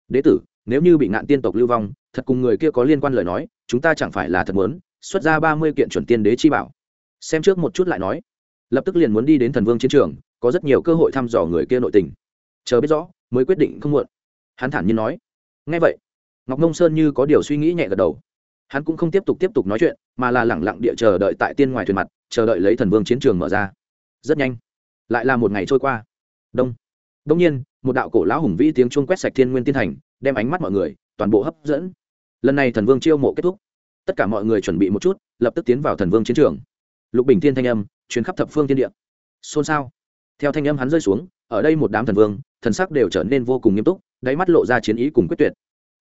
Đế tử, nếu như bị ngạn tiên tộc lưu vong, thật cùng người kia có liên quan lời nói, chúng ta chẳng phải là thật muốn, xuất ra ba mươi kiện chuẩn tiên đế chi bảo. Xem trước một chút lại nói. Lập tức liền muốn đi đến thần vương chiến trường có rất nhiều cơ hội thăm dò người kia nội tình. Chờ biết rõ, mới quyết định không muộn. Hắn thản nhiên nói. Ngay vậy, ngọc nông sơn như có điều suy nghĩ nhẹ gật đầu. Hắn cũng không tiếp tục tiếp tục nói chuyện, mà là lẳng lặng địa chờ đợi tại tiên ngoài thuyền mặt, chờ đợi lấy thần vương chiến trường mở ra. Rất nhanh, lại là một ngày trôi qua. Đông. Đông nhiên, một đạo cổ lão hùng vĩ tiếng chuông quét sạch thiên nguyên tiên thành, đem ánh mắt mọi người, toàn bộ hấp dẫn. Lần này thần vương chiêu mộ kết thúc. Tất cả mọi người chuẩn bị một chút, lập tức tiến vào thần vương chiến trường. Lục bình thiên thanh âm chuyến khắp thập phương tiên địa. Xôn xao theo thanh âm hắn rơi xuống, ở đây một đám thần vương, thần sắc đều trở nên vô cùng nghiêm túc, đáy mắt lộ ra chiến ý cùng quyết tuyệt.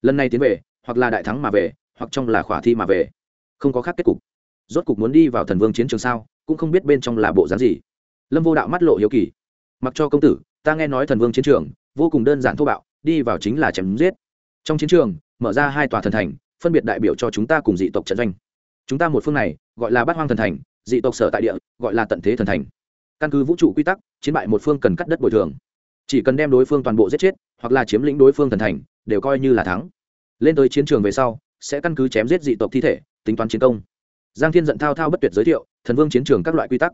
Lần này tiến về, hoặc là đại thắng mà về, hoặc trong là khỏa thi mà về. Không có khác kết cục. Rốt cục muốn đi vào thần vương chiến trường sao, cũng không biết bên trong là bộ dáng gì. Lâm vô đạo mắt lộ hiếu kỳ. Mặc cho công tử, ta nghe nói thần vương chiến trường, vô cùng đơn giản thô bạo, đi vào chính là chém giết. Trong chiến trường, mở ra hai tòa thần thành, phân biệt đại biểu cho chúng ta cùng dị tộc trận doanh. Chúng ta một phương này, gọi là bát hoang thần thành, dị tộc sở tại địa, gọi là tận thế thần thành căn cứ vũ trụ quy tắc, chiến bại một phương cần cắt đất bồi thường. Chỉ cần đem đối phương toàn bộ giết chết, hoặc là chiếm lĩnh đối phương thần thành, đều coi như là thắng. Lên tới chiến trường về sau, sẽ căn cứ chém giết dị tộc thi thể, tính toán chiến công. Giang thiên giận thao thao bất tuyệt giới thiệu, thần vương chiến trường các loại quy tắc.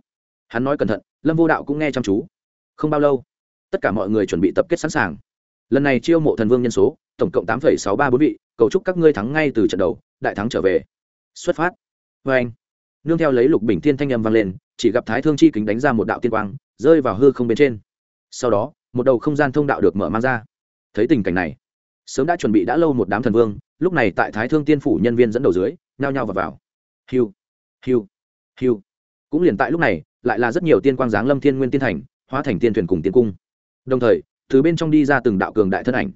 Hắn nói cẩn thận, lâm vô đạo cũng nghe chăm chú. Không bao lâu, tất cả mọi người chuẩn bị tập kết sẵn sàng. Lần này chiêu mộ thần vương nhân số, tổng cộng tám sáu ba bốn vị, cầu chúc các ngươi thắng ngay từ trận đầu, đại thắng trở về. Xuất phát. Vê anh nương theo lấy lục bình thiên thanh âm vang lên, chỉ gặp thái thương chi kính đánh ra một đạo tiên quang, rơi vào hư không bên trên. Sau đó, một đầu không gian thông đạo được mở mang ra. Thấy tình cảnh này, sớm đã chuẩn bị đã lâu một đám thần vương, lúc này tại thái thương tiên phủ nhân viên dẫn đầu dưới, nhao nhao vào vào. Hiu hiu hiu. Cũng liền tại lúc này, lại là rất nhiều tiên quang giáng lâm thiên nguyên tiên thành, hóa thành tiên thuyền cùng tiên cung. Đồng thời, từ bên trong đi ra từng đạo cường đại thân ảnh.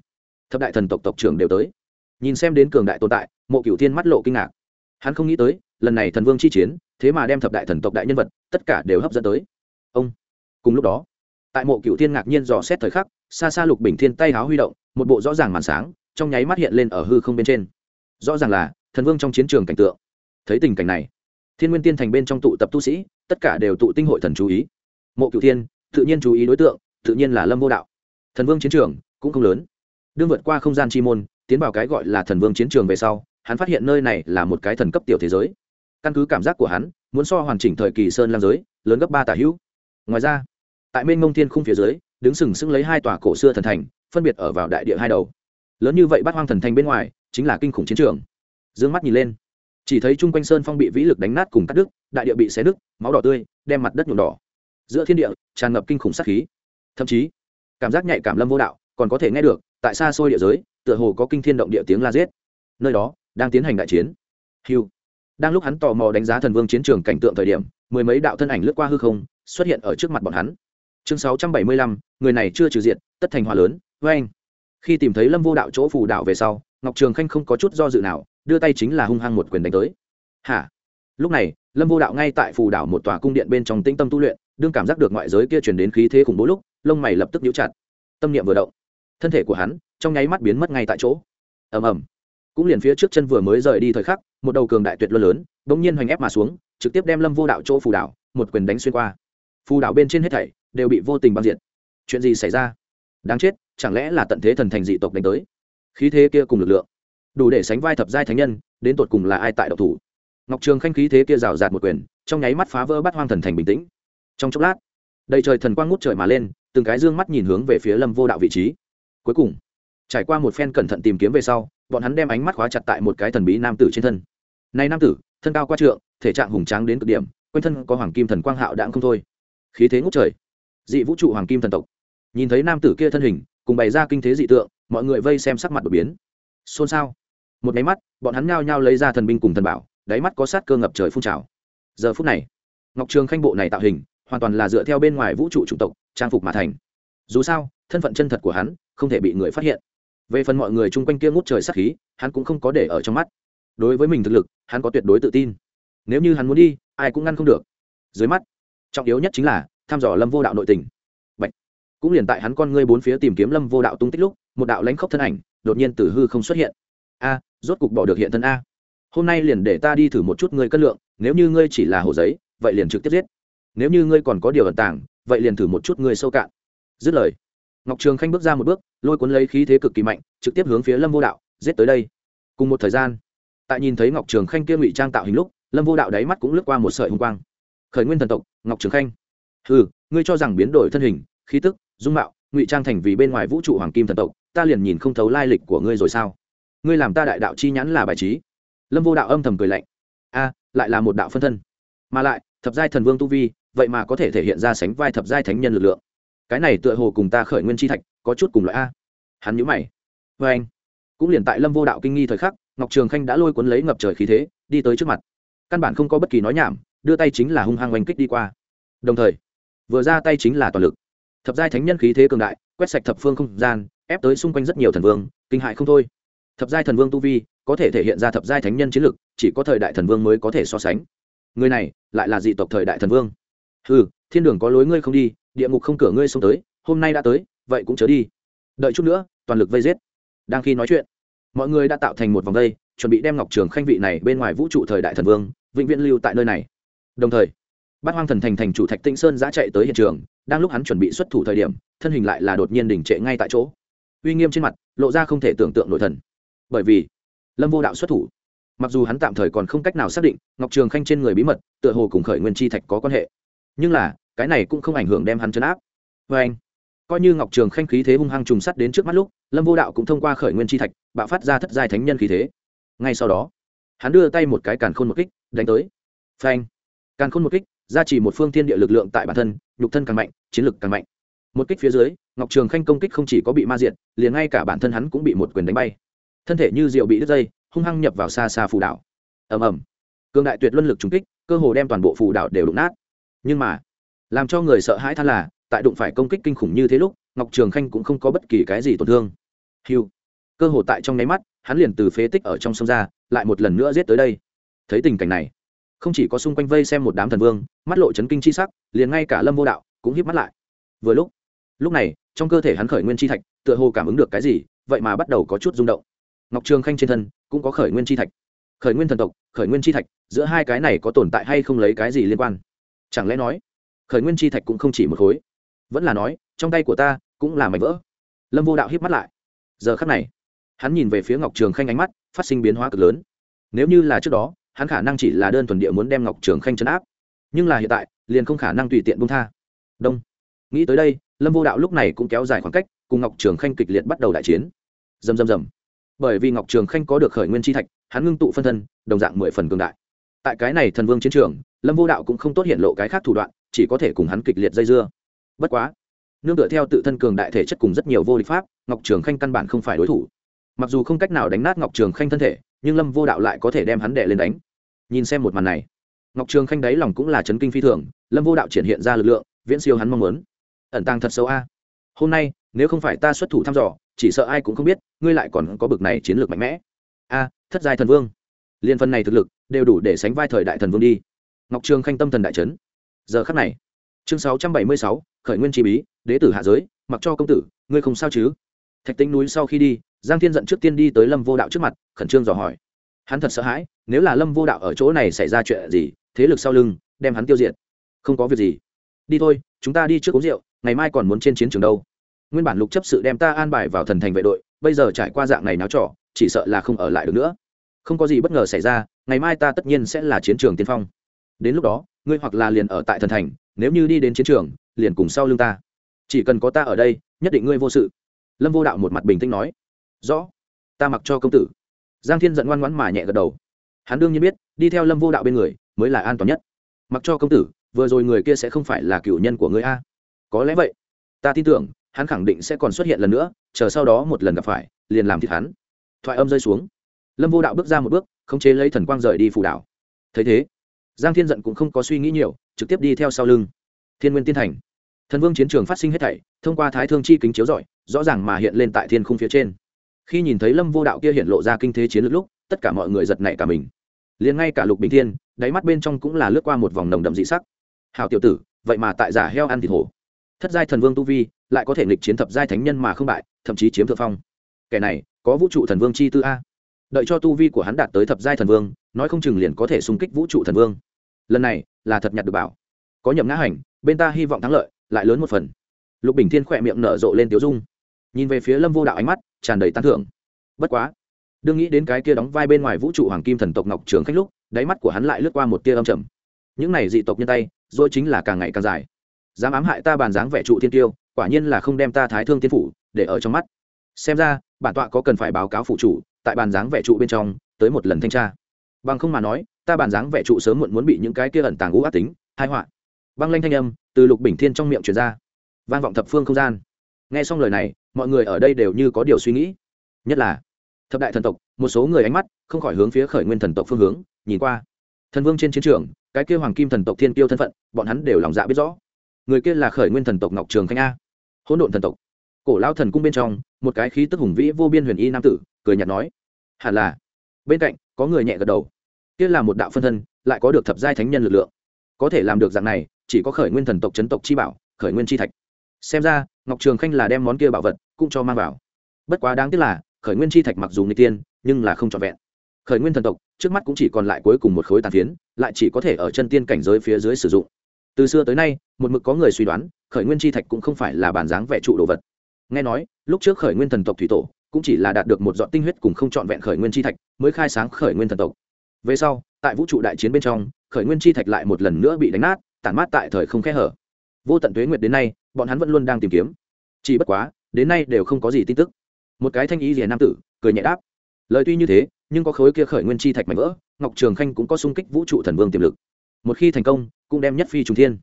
Thập đại thần tộc tộc trưởng đều tới. Nhìn xem đến cường đại tồn tại, mộ cửu thiên mắt lộ kinh ngạc. Hắn không nghĩ tới lần này thần vương chi chiến, thế mà đem thập đại thần tộc đại nhân vật, tất cả đều hấp dẫn tới. Ông, cùng lúc đó, tại mộ cửu thiên ngạc nhiên dò xét thời khắc, xa xa lục bình thiên tay háo huy động, một bộ rõ ràng màn sáng, trong nháy mắt hiện lên ở hư không bên trên. Rõ ràng là, thần vương trong chiến trường cảnh tượng. Thấy tình cảnh này, thiên nguyên tiên thành bên trong tụ tập tu sĩ, tất cả đều tụ tinh hội thần chú ý. Mộ cửu thiên, tự nhiên chú ý đối tượng, tự nhiên là lâm vô đạo. Thần vương chiến trường, cũng không lớn. Đương vượt qua không gian chi môn, tiến vào cái gọi là thần vương chiến trường về sau, hắn phát hiện nơi này là một cái thần cấp tiểu thế giới căn cứ cảm giác của hắn, muốn so hoàn chỉnh thời kỳ sơn lam giới, lớn gấp ba tả hữu. Ngoài ra, tại mênh mông thiên khung phía dưới, đứng sừng sững lấy hai tòa cổ xưa thần thành, phân biệt ở vào đại địa hai đầu. Lớn như vậy bắt hoang thần thành bên ngoài, chính là kinh khủng chiến trường. D ư ơ n g mắt nhìn lên, chỉ thấy chung quanh sơn phong bị vĩ lực đánh nát cùng cắt đứt, đại địa bị xé đứt máu đỏ tươi, đem mặt đất nhuộm đỏ. Giữa thiên địa, tràn ngập kinh khủng sát khí. Thậm chí, cảm giác nhạy cảm lâm vô đạo, còn có thể nghe được, tại xa xôi địa giới, tựa hồ có kinh thiên động địa tiếng la giết. Nơi đó, đang tiến hành đại chiến. Hiu đang lúc hắn tò mò đánh giá thần vương chiến trường cảnh tượng thời điểm, mười mấy đạo thân ảnh lướt qua hư không, xuất hiện ở trước mặt bọn hắn. Chương sáu trăm bảy mươi lăm, người này chưa trừ diện tất thành hòa lớn với anh khi tìm thấy lâm vô đạo chỗ phù đạo về sau, ngọc trường khanh không có chút do dự nào, đưa tay chính là hung hăng một quyền đánh tới. Hả? Lúc này, lâm vô đạo ngay tại phù đảo một tòa cung điện bên trong tĩnh tâm tu luyện, đương cảm giác được ngoại giới kia chuyển đến khí thế khủng bố lúc, lông mày lập tức nhíu chặt. Tâm niệm vừa động, thân thể của hắn trong nháy mắt biến mất ngay tại chỗ. Ầm ầm. Cũng liền phía trước chân vừa mới rời đi thời khắc một đầu cường đại tuyệt luân lớn bỗng nhiên hoành ép mà xuống, trực tiếp đem lâm vô đạo chỗ phù đảo, một quyền đánh xuyên qua. Phù đảo bên trên hết thảy đều bị vô tình băng diện chuyện gì xảy ra? Đáng chết, chẳng lẽ là tận thế thần thành dị tộc đánh tới? Khí thế kia cùng lực lượng, đủ để sánh vai thập giai thánh nhân, đến tột cùng là ai tại độc thủ? Ngọc trường khanh khí thế kia rào rạt một quyền, trong nháy mắt phá vỡ bắt hoang thần thành bình tĩnh. Trong chốc lát, đầy trời thần quang ngút trời mà lên, từng cái dương mắt nhìn hướng về phía lâm vô đạo vị trí. Cuối cùng trải qua một phen cẩn thận tìm kiếm về sau, bọn hắn đem ánh mắt khóa chặt tại một cái thần bí nam tử trên thân. Này nam tử, thân cao qua trượng, thể trạng hùng tráng đến cực điểm, quanh thân có hoàng kim thần quang hạo đạn không thôi. Khí thế ngút trời. Dị vũ trụ hoàng kim thần tộc. Nhìn thấy nam tử kia thân hình, cùng bày ra kinh thế dị tượng, mọi người vây xem sắc mặt đột biến. Xôn xao. Một máy mắt, bọn hắn nhao nhao lấy ra thần binh cùng thần bảo, đáy mắt có sát cơ ngập trời phun trào. Giờ phút này, ngọc trường khanh bộ này tạo hình, hoàn toàn là dựa theo bên ngoài vũ trụ chủng tộc, trang phục mà thành. Dù sao, thân phận chân thật của hắn không thể bị người phát hiện về phần mọi người chung quanh kia ngút trời sắc khí, hắn cũng không có để ở trong mắt. Đối với mình thực lực, hắn có tuyệt đối tự tin. Nếu như hắn muốn đi, ai cũng ngăn không được. Dưới mắt, trọng yếu nhất chính là thăm dò lâm vô đạo nội tình. Bạch. cũng liền tại hắn con ngươi bốn phía tìm kiếm lâm vô đạo tung tích lúc, một đạo lãnh khốc thân ảnh đột nhiên từ hư không xuất hiện. A, rốt cục bỏ được hiện thân a. Hôm nay liền để ta đi thử một chút ngươi cân lượng, nếu như ngươi chỉ là hồ giấy, vậy liền trực tiếp giết. Nếu như ngươi còn có điều ẩn tàng, vậy liền thử một chút ngươi sâu cạn. Dứt lời ngọc trường khanh bước ra một bước, lôi cuốn lấy khí thế cực kỳ mạnh, trực tiếp hướng phía lâm vô đạo, giết tới đây. Cùng một thời gian, tại nhìn thấy ngọc trường khanh kia ngụy trang tạo hình lúc, lâm vô đạo đáy mắt cũng lướt qua một sợi hùng quang. Khởi nguyên thần tộc, ngọc trường khanh. Ừ ngươi cho rằng biến đổi thân hình, khí tức, dung mạo, ngụy trang thành vì bên ngoài vũ trụ hoàng kim thần tộc, ta liền nhìn không thấu lai lịch của ngươi rồi sao? Ngươi làm ta đại đạo chi nhãn là bài trí. Lâm vô đạo âm thầm cười lạnh. A, lại là một đạo phân thân. Mà lại, thập giai thần vương tu vi, vậy mà có thể thể hiện ra sánh vai thập giai thánh nhân lực lượng cái này tựa hồ cùng ta khởi nguyên chi thạch, có chút cùng loại a. Hắn nhữ mày. Vê anh, cũng liền tại lâm vô đạo kinh nghi thời khắc, ngọc trường khanh đã lôi cuốn lấy ngập trời khí thế, đi tới trước mặt. Căn bản không có bất kỳ nói nhảm, đưa tay chính là hung hăng oanh kích đi qua. Đồng thời, vừa ra tay chính là toàn lực. Thập giai thánh nhân khí thế cường đại, quét sạch thập phương không gian, ép tới xung quanh rất nhiều thần vương, kinh hại không thôi. Thập giai thần vương tu vi, có thể thể hiện ra thập giai thánh nhân chiến lực, chỉ có thời đại thần vương mới có thể so sánh. Người này, lại là dị tộc thời đại thần vương. Ừ thiên đường có lối ngươi không đi địa ngục không cửa ngươi xông tới, hôm nay đã tới, vậy cũng chớ đi. Đợi chút nữa, toàn lực vây giết. Đang khi nói chuyện, mọi người đã tạo thành một vòng vây chuẩn bị đem ngọc trường khanh vị này bên ngoài vũ trụ thời đại thần vương, vĩnh viễn lưu tại nơi này. Đồng thời, bát hoang thần thành thành chủ thạch tĩnh sơn giã chạy tới hiện trường, đang lúc hắn chuẩn bị xuất thủ thời điểm, thân hình lại là đột nhiên đỉnh trệ ngay tại chỗ. Uy nghiêm trên mặt, lộ ra không thể tưởng tượng nội thần. Bởi vì, lâm vô đạo xuất thủ, mặc dù hắn tạm thời còn không cách nào xác định ngọc trường khanh trên người bí mật, tựa hồ cùng khởi nguyên chi thạch có quan hệ. Nhưng là cái này cũng không ảnh hưởng đem hắn chấn áp. Vê anh, coi như ngọc trường khanh khí thế hung hăng trùng sắt đến trước mắt lúc, lâm vô đạo cũng thông qua khởi nguyên chi thạch, bạo phát ra thất giai thánh nhân khí thế. Ngay sau đó, hắn đưa tay một cái càn khôn một kích, đánh tới. Phanh càn khôn một kích, gia trì một phương thiên địa lực lượng tại bản thân, nhục thân càng mạnh, chiến lực càng mạnh. Một kích phía dưới, ngọc trường khanh công kích không chỉ có bị ma diện liền ngay cả bản thân hắn cũng bị một quyền đánh bay. Thân thể như rượu bị đứt dây, hung hăng nhập vào xa xa phù đảo. Ầm ầm. Cường đại tuyệt luân lực trúng kích, cơ hồ đem toàn bộ phù đảo đều đụng nát. Nhưng mà làm cho người sợ hãi than là, tại đụng phải công kích kinh khủng như thế lúc, ngọc trường khanh cũng không có bất kỳ cái gì tổn thương. Hiu cơ hồ tại trong nháy mắt, hắn liền từ phế tích ở trong sông ra, lại một lần nữa giết tới đây. Thấy tình cảnh này, không chỉ có xung quanh vây xem một đám thần vương, mắt lộ chấn kinh chi sắc, liền ngay cả lâm vô đạo cũng híp mắt lại. Vừa lúc lúc này, trong cơ thể hắn khởi nguyên chi thạch, tựa hồ cảm ứng được cái gì, vậy mà bắt đầu có chút rung động. Ngọc trường khanh trên thân cũng có khởi nguyên chi thạch. Khởi nguyên thần tộc, khởi nguyên chi thạch, giữa hai cái này có tồn tại hay không lấy cái gì liên quan? Chẳng lẽ nói khởi nguyên chi thạch cũng không chỉ một khối. Vẫn là nói, trong tay của ta cũng là mảnh vỡ. Lâm vô đạo hiếp mắt lại. Giờ khắc này, hắn nhìn về phía ngọc trường khanh ánh mắt phát sinh biến hóa cực lớn. Nếu như là trước đó, hắn khả năng chỉ là đơn thuần địa muốn đem ngọc trường khanh chấn áp. Nhưng là hiện tại, liền không khả năng tùy tiện bung tha. Đông. Nghĩ tới đây, lâm vô đạo lúc này cũng kéo dài khoảng cách, cùng ngọc trường khanh kịch liệt bắt đầu đại chiến. Dầm dầm dầm bởi vì ngọc trường khanh có được khởi nguyên chi thạch, hắn ngưng tụ phân thân, đồng dạng mười phần cường đại. Tại cái này thần vương chiến trường, lâm vô đạo cũng không tốt hiện lộ cái khác thủ đoạn chỉ có thể cùng hắn kịch liệt dây dưa. Bất quá, nương tựa theo tự thân cường đại thể chất cùng rất nhiều vô địch pháp, ngọc trường khanh căn bản không phải đối thủ. Mặc dù không cách nào đánh nát ngọc trường khanh thân thể, nhưng lâm vô đạo lại có thể đem hắn đệ lên đánh. Nhìn xem một màn này, ngọc trường khanh đáy lòng cũng là chấn kinh phi thường, lâm vô đạo triển hiện ra lực lượng, viễn siêu hắn mong muốn. Ẩn tàng thật sâu a. Hôm nay, nếu không phải ta xuất thủ thăm dò, chỉ sợ ai cũng không biết, ngươi lại còn có bực này chiến lược mạnh mẽ. A, thất giai thần vương. Liên phân này thực lực, đều đủ để sánh vai thời đại thần vương đi. Ngọc trường khanh tâm thần đại trấn giờ khắc này. Chương sáu trăm bảy mươi sáu, khởi nguyên chi bí, đế tử hạ giới, mặc cho công tử, ngươi không sao chứ? Thạch tính núi sau khi đi, giang thiên giận trước tiên đi tới lâm vô đạo trước mặt, khẩn trương dò hỏi. Hắn thật sợ hãi, nếu là lâm vô đạo ở chỗ này xảy ra chuyện gì, thế lực sau lưng, đem hắn tiêu diệt. Không có việc gì. Đi thôi, chúng ta đi trước uống rượu, ngày mai còn muốn trên chiến trường đâu. Nguyên bản lục chấp sự đem ta an bài vào thần thành vệ đội, bây giờ trải qua dạng này náo trỏ chỉ sợ là không ở lại được nữa. Không có gì bất ngờ xảy ra, ngày mai ta tất nhiên sẽ là chiến trường tiên phong. Đến lúc đó ngươi hoặc là liền ở tại thần thành, nếu như đi đến chiến trường, liền cùng sau lưng ta. Chỉ cần có ta ở đây, nhất định ngươi vô sự. Lâm vô đạo một mặt bình tĩnh nói. Rõ, ta mặc cho công tử. Giang thiên giận ngoan ngoãn mà nhẹ gật đầu. Hắn đương nhiên biết, đi theo lâm vô đạo bên người, mới là an toàn nhất. Mặc cho công tử, vừa rồi người kia sẽ không phải là cựu nhân của ngươi a. Có lẽ vậy. Ta tin tưởng, hắn khẳng định sẽ còn xuất hiện lần nữa, chờ sau đó một lần gặp phải, liền làm thịt hắn. Thoại âm rơi xuống. Lâm vô đạo bước ra một bước, khống chế lấy thần quang rời đi phủ đảo thấy thế giang thiên giận cũng không có suy nghĩ nhiều, trực tiếp đi theo sau lưng. Thiên nguyên tiên thành. Thần vương chiến trường phát sinh hết thảy, thông qua thái thương chi kính chiếu rọi, rõ ràng mà hiện lên tại thiên khung phía trên. Khi nhìn thấy lâm vô đạo kia hiện lộ ra kinh thế chiến lược lúc, tất cả mọi người giật nảy cả mình. Liền ngay cả lục bình thiên, đáy mắt bên trong cũng là lướt qua một vòng nồng đậm dị sắc. Hào tiểu tử, vậy mà tại giả heo ăn thịt hổ. Thất giai thần vương tu vi, lại có thể nghịch chiến thập giai thánh nhân mà không bại, thậm chí chiếm thượng phong. Kẻ này, có vũ trụ thần vương chi tư a. Đợi cho tu vi của hắn đạt tới thập giai thần vương, nói không chừng liền có thể xung kích vũ trụ thần vương lần này là thật nhặt được bảo. Có nhậm ngã hành, bên ta hy vọng thắng lợi, lại lớn một phần. Lục bình thiên khỏe miệng nở rộ lên tiếu dung. Nhìn về phía lâm vô đạo ánh mắt tràn đầy tán thưởng. Bất quá đương nghĩ đến cái kia đóng vai bên ngoài vũ trụ hoàng kim thần tộc ngọc trường khách lúc, đáy mắt của hắn lại lướt qua một tia âm trầm. Những này dị tộc nhân tay, rồi chính là càng ngày càng dài. Dám ám hại ta bàn dáng vẻ trụ thiên tiêu, quả nhiên là không đem ta thái thương tiên phủ để ở trong mắt. Xem ra, bản tọa có cần phải báo cáo phụ chủ, tại bàn dáng vẻ trụ bên trong, tới một lần thanh tra. Bằng không mà nói ta bản dáng vẻ trụ sớm muộn muốn bị những cái kia ẩn tàng ngũ ác tính hai họa. Băng lanh thanh âm từ lục bình thiên trong miệng truyền ra. Vang vọng thập phương không gian. Nghe xong lời này, mọi người ở đây đều như có điều suy nghĩ. Nhất là, thập đại thần tộc, một số người ánh mắt không khỏi hướng phía khởi nguyên thần tộc phương hướng, nhìn qua. Thần vương trên chiến trường, cái kia hoàng kim thần tộc thiên kiêu thân phận, bọn hắn đều lòng dạ biết rõ. Người kia là khởi nguyên thần tộc ngọc trường khanh a. Hỗn độn thần tộc. Cổ lao thần cung bên trong, một cái khí tức hùng vĩ vô biên huyền y nam tử, cười nhạt nói, hẳn là. Bên cạnh, có người nhẹ gật đầu kia là một đạo phân thân, lại có được thập giai thánh nhân lực lượng. Có thể làm được dạng này, chỉ có khởi nguyên thần tộc, chấn tộc chi bảo, khởi nguyên chi thạch. Xem ra, ngọc trường khanh là đem món kia bảo vật cũng cho mang vào. Bất quá đáng tiếc là, khởi nguyên chi thạch mặc dù người tiên, nhưng là không trọn vẹn. Khởi nguyên thần tộc, trước mắt cũng chỉ còn lại cuối cùng một khối tàn phiến, lại chỉ có thể ở chân tiên cảnh giới phía dưới sử dụng. Từ xưa tới nay, một mực có người suy đoán, khởi nguyên chi thạch cũng không phải là bản dáng vẽ trụ đồ vật. Nghe nói, lúc trước khởi nguyên thần tộc thủy tổ cũng chỉ là đạt được một dọn tinh huyết cùng không trọn vẹn khởi nguyên chi thạch, mới khai sáng khởi nguyên thần tộc về sau, tại vũ trụ đại chiến bên trong, khởi nguyên chi thạch lại một lần nữa bị đánh nát, tản mát tại thời không khe hở. Vô tận tuế nguyệt đến nay, bọn hắn vẫn luôn đang tìm kiếm. Chỉ bất quá, đến nay đều không có gì tin tức. Một cái thanh ý rìa nam tử, cười nhẹ đáp. Lời tuy như thế, nhưng có khối kia khởi nguyên chi thạch mạnh vỡ, ngọc trường khanh cũng có sung kích vũ trụ thần vương tiềm lực. Một khi thành công, cũng đem nhất phi trùng thiên.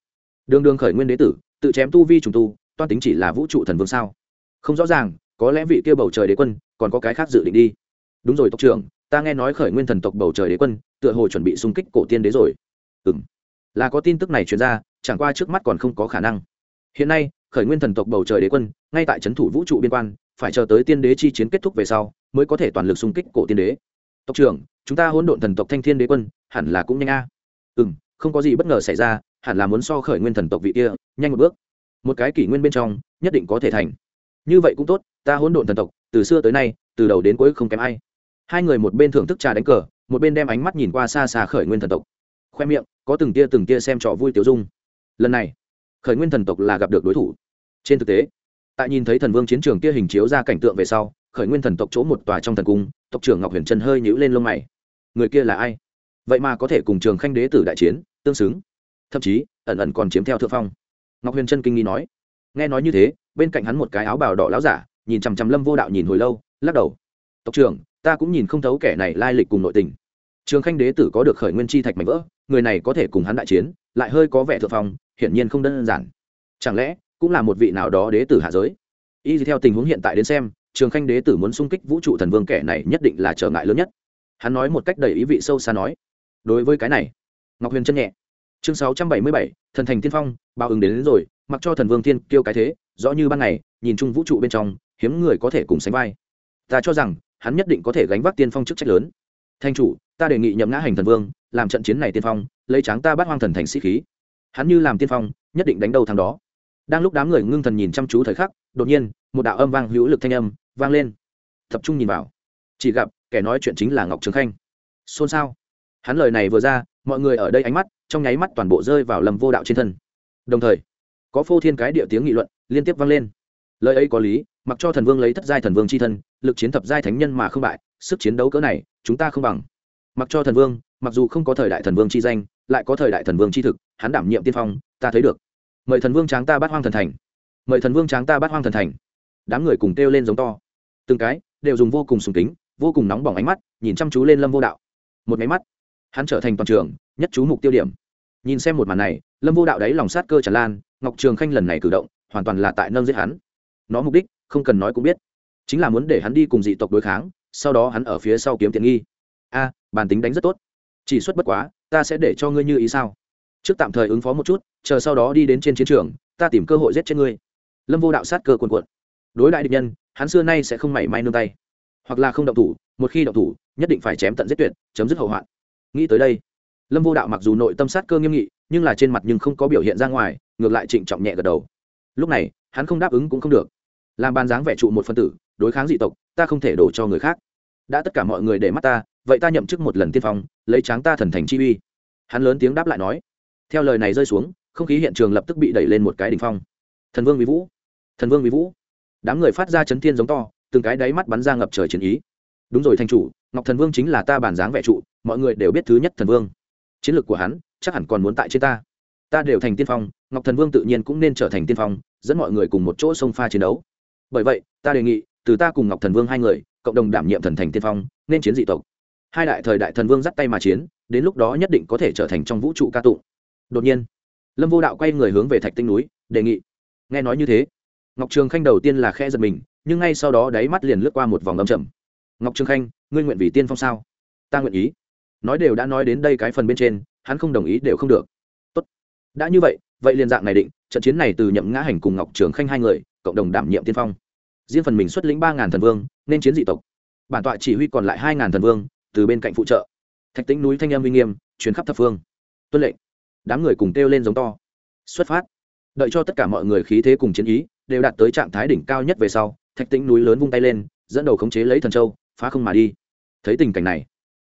Đường đường khởi nguyên đế tử, tự chém tu vi trùng tu, toan tính chỉ là vũ trụ thần vương sao? Không rõ ràng, có lẽ vị kia bầu trời đế quân, còn có cái khác dự định đi. Đúng rồi tộc trưởng ta nghe nói khởi nguyên thần tộc bầu trời đế quân, tựa hồ chuẩn bị xung kích cổ tiên đế rồi. Ừ m là có tin tức này truyền ra, chẳng qua trước mắt còn không có khả năng. Hiện nay, khởi nguyên thần tộc bầu trời đế quân, ngay tại trấn thủ vũ trụ biên quan, phải chờ tới tiên đế chi chiến kết thúc về sau, mới có thể toàn lực xung kích cổ tiên đế. Tộc trưởng, chúng ta hỗn độn thần tộc thanh thiên đế quân, hẳn là cũng nhanh a. À. ừ m không có gì bất ngờ xảy ra, hẳn là muốn so khởi nguyên thần tộc vị kia, nhanh một bước. Một cái kỷ nguyên bên trong, nhất định có thể thành. Như vậy cũng tốt, ta hỗn độn thần tộc, từ xưa tới nay, từ đầu đến cuối không kém ai hai người một bên thưởng thức trà đánh cờ, một bên đem ánh mắt nhìn qua xa xa khởi nguyên thần tộc. Khoe miệng, có từng tia từng tia xem trò vui tiểu dung. Lần này, khởi nguyên thần tộc là gặp được đối thủ. Trên thực tế, tại nhìn thấy thần vương chiến trường kia hình chiếu ra cảnh tượng về sau, khởi nguyên thần tộc chỗ một tòa trong thần cung, tộc trưởng ngọc huyền trân hơi nhíu lên lông mày. Người kia là ai? Vậy mà có thể cùng trường khanh đế tử đại chiến, tương xứng. Thậm chí, ẩn ẩn còn chiếm theo thượng phong. Ngọc huyền trân kinh nghi nói. Nghe nói như thế, bên cạnh hắn một cái áo bào đỏ láo giả, nhìn chằm chằm lâm vô đạo nhìn hồi lâu, lắc đầu. Tộc trưởng ta cũng nhìn không thấu kẻ này lai lịch cùng nội tình. Trường khanh đế tử có được khởi nguyên chi thạch mạnh vỡ người này có thể cùng hắn đại chiến lại hơi có vẻ thượng phong hiển nhiên không đơn giản. Chẳng lẽ cũng là một vị nào đó đế tử hạ giới? Y theo tình huống hiện tại đến xem trường khanh đế tử muốn xung kích vũ trụ thần vương kẻ này nhất định là trở ngại lớn nhất. Hắn nói một cách đầy ý vị sâu xa nói đối với cái này ngọc huyền chân nhẹ. Chương sáu trăm bảy mươi bảy thần thành tiên phong bao ứng đến, đến rồi mặc cho thần vương tiên kêu cái thế rõ như ban ngày nhìn chung vũ trụ bên trong hiếm người có thể cùng sánh vai. Ta cho rằng hắn nhất định có thể gánh vác tiên phong chức trách lớn. Thanh chủ, ta đề nghị nhậm ngã hành thần vương, làm trận chiến này tiên phong, lấy tráng ta bắt hoang thần thành sĩ khí. Hắn như làm tiên phong, nhất định đánh đầu thằng đó. Đang lúc đám người ngưng thần nhìn chăm chú thời khắc, đột nhiên, một đạo âm vang hữu lực thanh âm vang lên. Tập trung nhìn vào. Chỉ gặp, kẻ nói chuyện chính là ngọc trường khanh. Xôn xao. Hắn lời này vừa ra, mọi người ở đây ánh mắt, trong nháy mắt toàn bộ rơi vào lầm vô đạo trên thân. Đồng thời, có phô thiên cái địa tiếng nghị luận liên tiếp vang lên lời ấy có lý, mặc cho thần vương lấy thất giai thần vương c h i thân, lực chiến thập giai thánh nhân mà không bại, sức chiến đấu cỡ này, chúng ta không bằng. Mặc cho thần vương, mặc dù không có thời đại thần vương chi danh, lại có thời đại thần vương chi thực, hắn đảm nhiệm tiên phong, ta thấy được. Mời thần vương tráng ta bắt hoang thần thành. Mời thần vương tráng ta bắt hoang thần thành. Đám người cùng kêu lên giống to. Từng cái, đều dùng vô cùng sùng kính, vô cùng nóng bỏng ánh mắt, nhìn chăm chú lên lâm vô đạo. Một máy mắt, hắn trở thành toàn trường, nhất chú mục tiêu điểm. Nhìn xem một màn này, lâm vô đạo đáy lòng sát cơ tràn lan, ngọc trường khanh lần này cử động, hoàn toàn là tại nâng giết hắn nó mục đích, không cần nói cũng biết. Chính là muốn để hắn đi cùng dị tộc đối kháng, sau đó hắn ở phía sau kiếm tiện nghi. A, bản tính đánh rất tốt. Chỉ xuất bất quá, ta sẽ để cho ngươi như ý sao? Trước tạm thời ứng phó một chút, chờ sau đó đi đến trên chiến trường, ta tìm cơ hội giết chết ngươi. Lâm vô đạo sát cơ cuồn cuộn. Đối đại địch nhân, hắn xưa nay sẽ không mảy may nương tay. Hoặc là không động thủ, một khi động thủ, nhất định phải chém tận giết tuyệt, chấm dứt hậu hoạn. Nghĩ tới đây, lâm vô đạo mặc dù nội tâm sát cơ nghiêm nghị, nhưng là trên mặt nhưng không có biểu hiện ra ngoài, ngược lại trịnh trọng nhẹ gật đầu. Lúc này, hắn không đáp ứng cũng không được làm bàn dáng vẻ trụ một phân tử, đối kháng dị tộc, ta không thể đổ cho người khác. Đã tất cả mọi người để mắt ta, vậy ta nhậm chức một lần tiên phong, lấy tráng ta thần thành chi uy. Hắn lớn tiếng đáp lại nói. Theo lời này rơi xuống, không khí hiện trường lập tức bị đẩy lên một cái đỉnh phong. Thần vương vĩ vũ. Thần vương vĩ vũ. Đám người phát ra chấn thiên giống to, từng cái đáy mắt bắn ra ngập trời chiến ý. Đúng rồi thanh chủ, ngọc thần vương chính là ta bản dáng vẻ trụ, mọi người đều biết thứ nhất thần vương. Chiến lược của hắn, chắc hẳn còn muốn tại trên ta. Ta đều thành tiên phong, ngọc thần vương tự nhiên cũng nên trở thành tiên phong, dẫn mọi người cùng một chỗ sông pha chiến đấu bởi vậy, ta đề nghị, từ ta cùng ngọc thần vương hai người, cộng đồng đảm nhiệm thần thành tiên phong, nên chiến dị tộc. Hai đại thời đại thần vương dắt tay mà chiến, đến lúc đó nhất định có thể trở thành trong vũ trụ ca tụng. Đột nhiên, lâm vô đạo quay người hướng về thạch tinh núi, đề nghị. Nghe nói như thế, ngọc trường khanh đầu tiên là khe giật mình, nhưng ngay sau đó đáy mắt liền lướt qua một vòng âm trầm. Ngọc trường khanh, ngươi nguyện vì tiên phong sao? Ta nguyện ý. Nói đều đã nói đến đây cái phần bên trên, hắn không đồng ý đều không được. Tốt. Đã như vậy vậy liền dạng này định, trận chiến này từ nhậm ngã hành cùng ngọc trường khanh hai người cộng đồng đảm nhiệm tiên phong. Riêng phần mình xuất lĩnh ba ngàn thần vương, nên chiến dị tộc. Bản tọa chỉ huy còn lại hai ngàn thần vương, từ bên cạnh phụ trợ. Thạch tĩnh núi thanh em uy nghiêm chuyến khắp thập phương. Tuân lệnh. Đám người cùng kêu lên giống to. Xuất phát. Đợi cho tất cả mọi người khí thế cùng chiến ý, đều đạt tới trạng thái đỉnh cao nhất về sau, thạch tĩnh núi lớn vung tay lên, dẫn đầu khống chế lấy thần châu, phá không mà đi. Thấy tình cảnh này,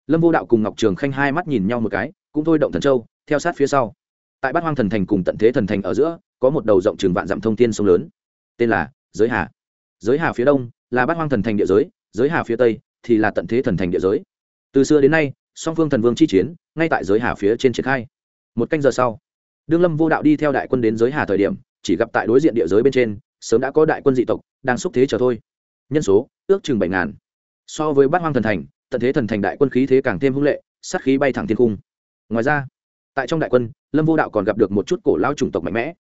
lâm vô đạo cùng ngọc trường khanh hai mắt nhìn nhau một cái, cũng thôi động thần châu, theo sát phía sau. Tại bát hoang thần thành cùng tận thế thần thành ở giữa, có một đầu rộng trường vạn dặm thông thiên sông lớn tên là giới hà. Giới hà phía đông là bát hoang thần thành địa giới giới hà phía tây thì là tận thế thần thành địa giới. Từ xưa đến nay, song phương thần vương chi chiến ngay tại giới hà phía trên triển khai. Một canh giờ sau, đương lâm vô đạo đi theo đại quân đến giới hà thời điểm, chỉ gặp tại đối diện địa giới bên trên, sớm đã có đại quân dị tộc đang xúc thế chờ thôi. Nhân số ước chừng bảy ngàn. So với bát hoang thần thành, tận thế thần thành đại quân khí thế càng thêm hung lệ, sát khí bay thẳng thiên cung. Ngoài ra, tại trong đại quân, lâm vô đạo còn gặp được một chút cổ lao chủng tộc mạnh mẽ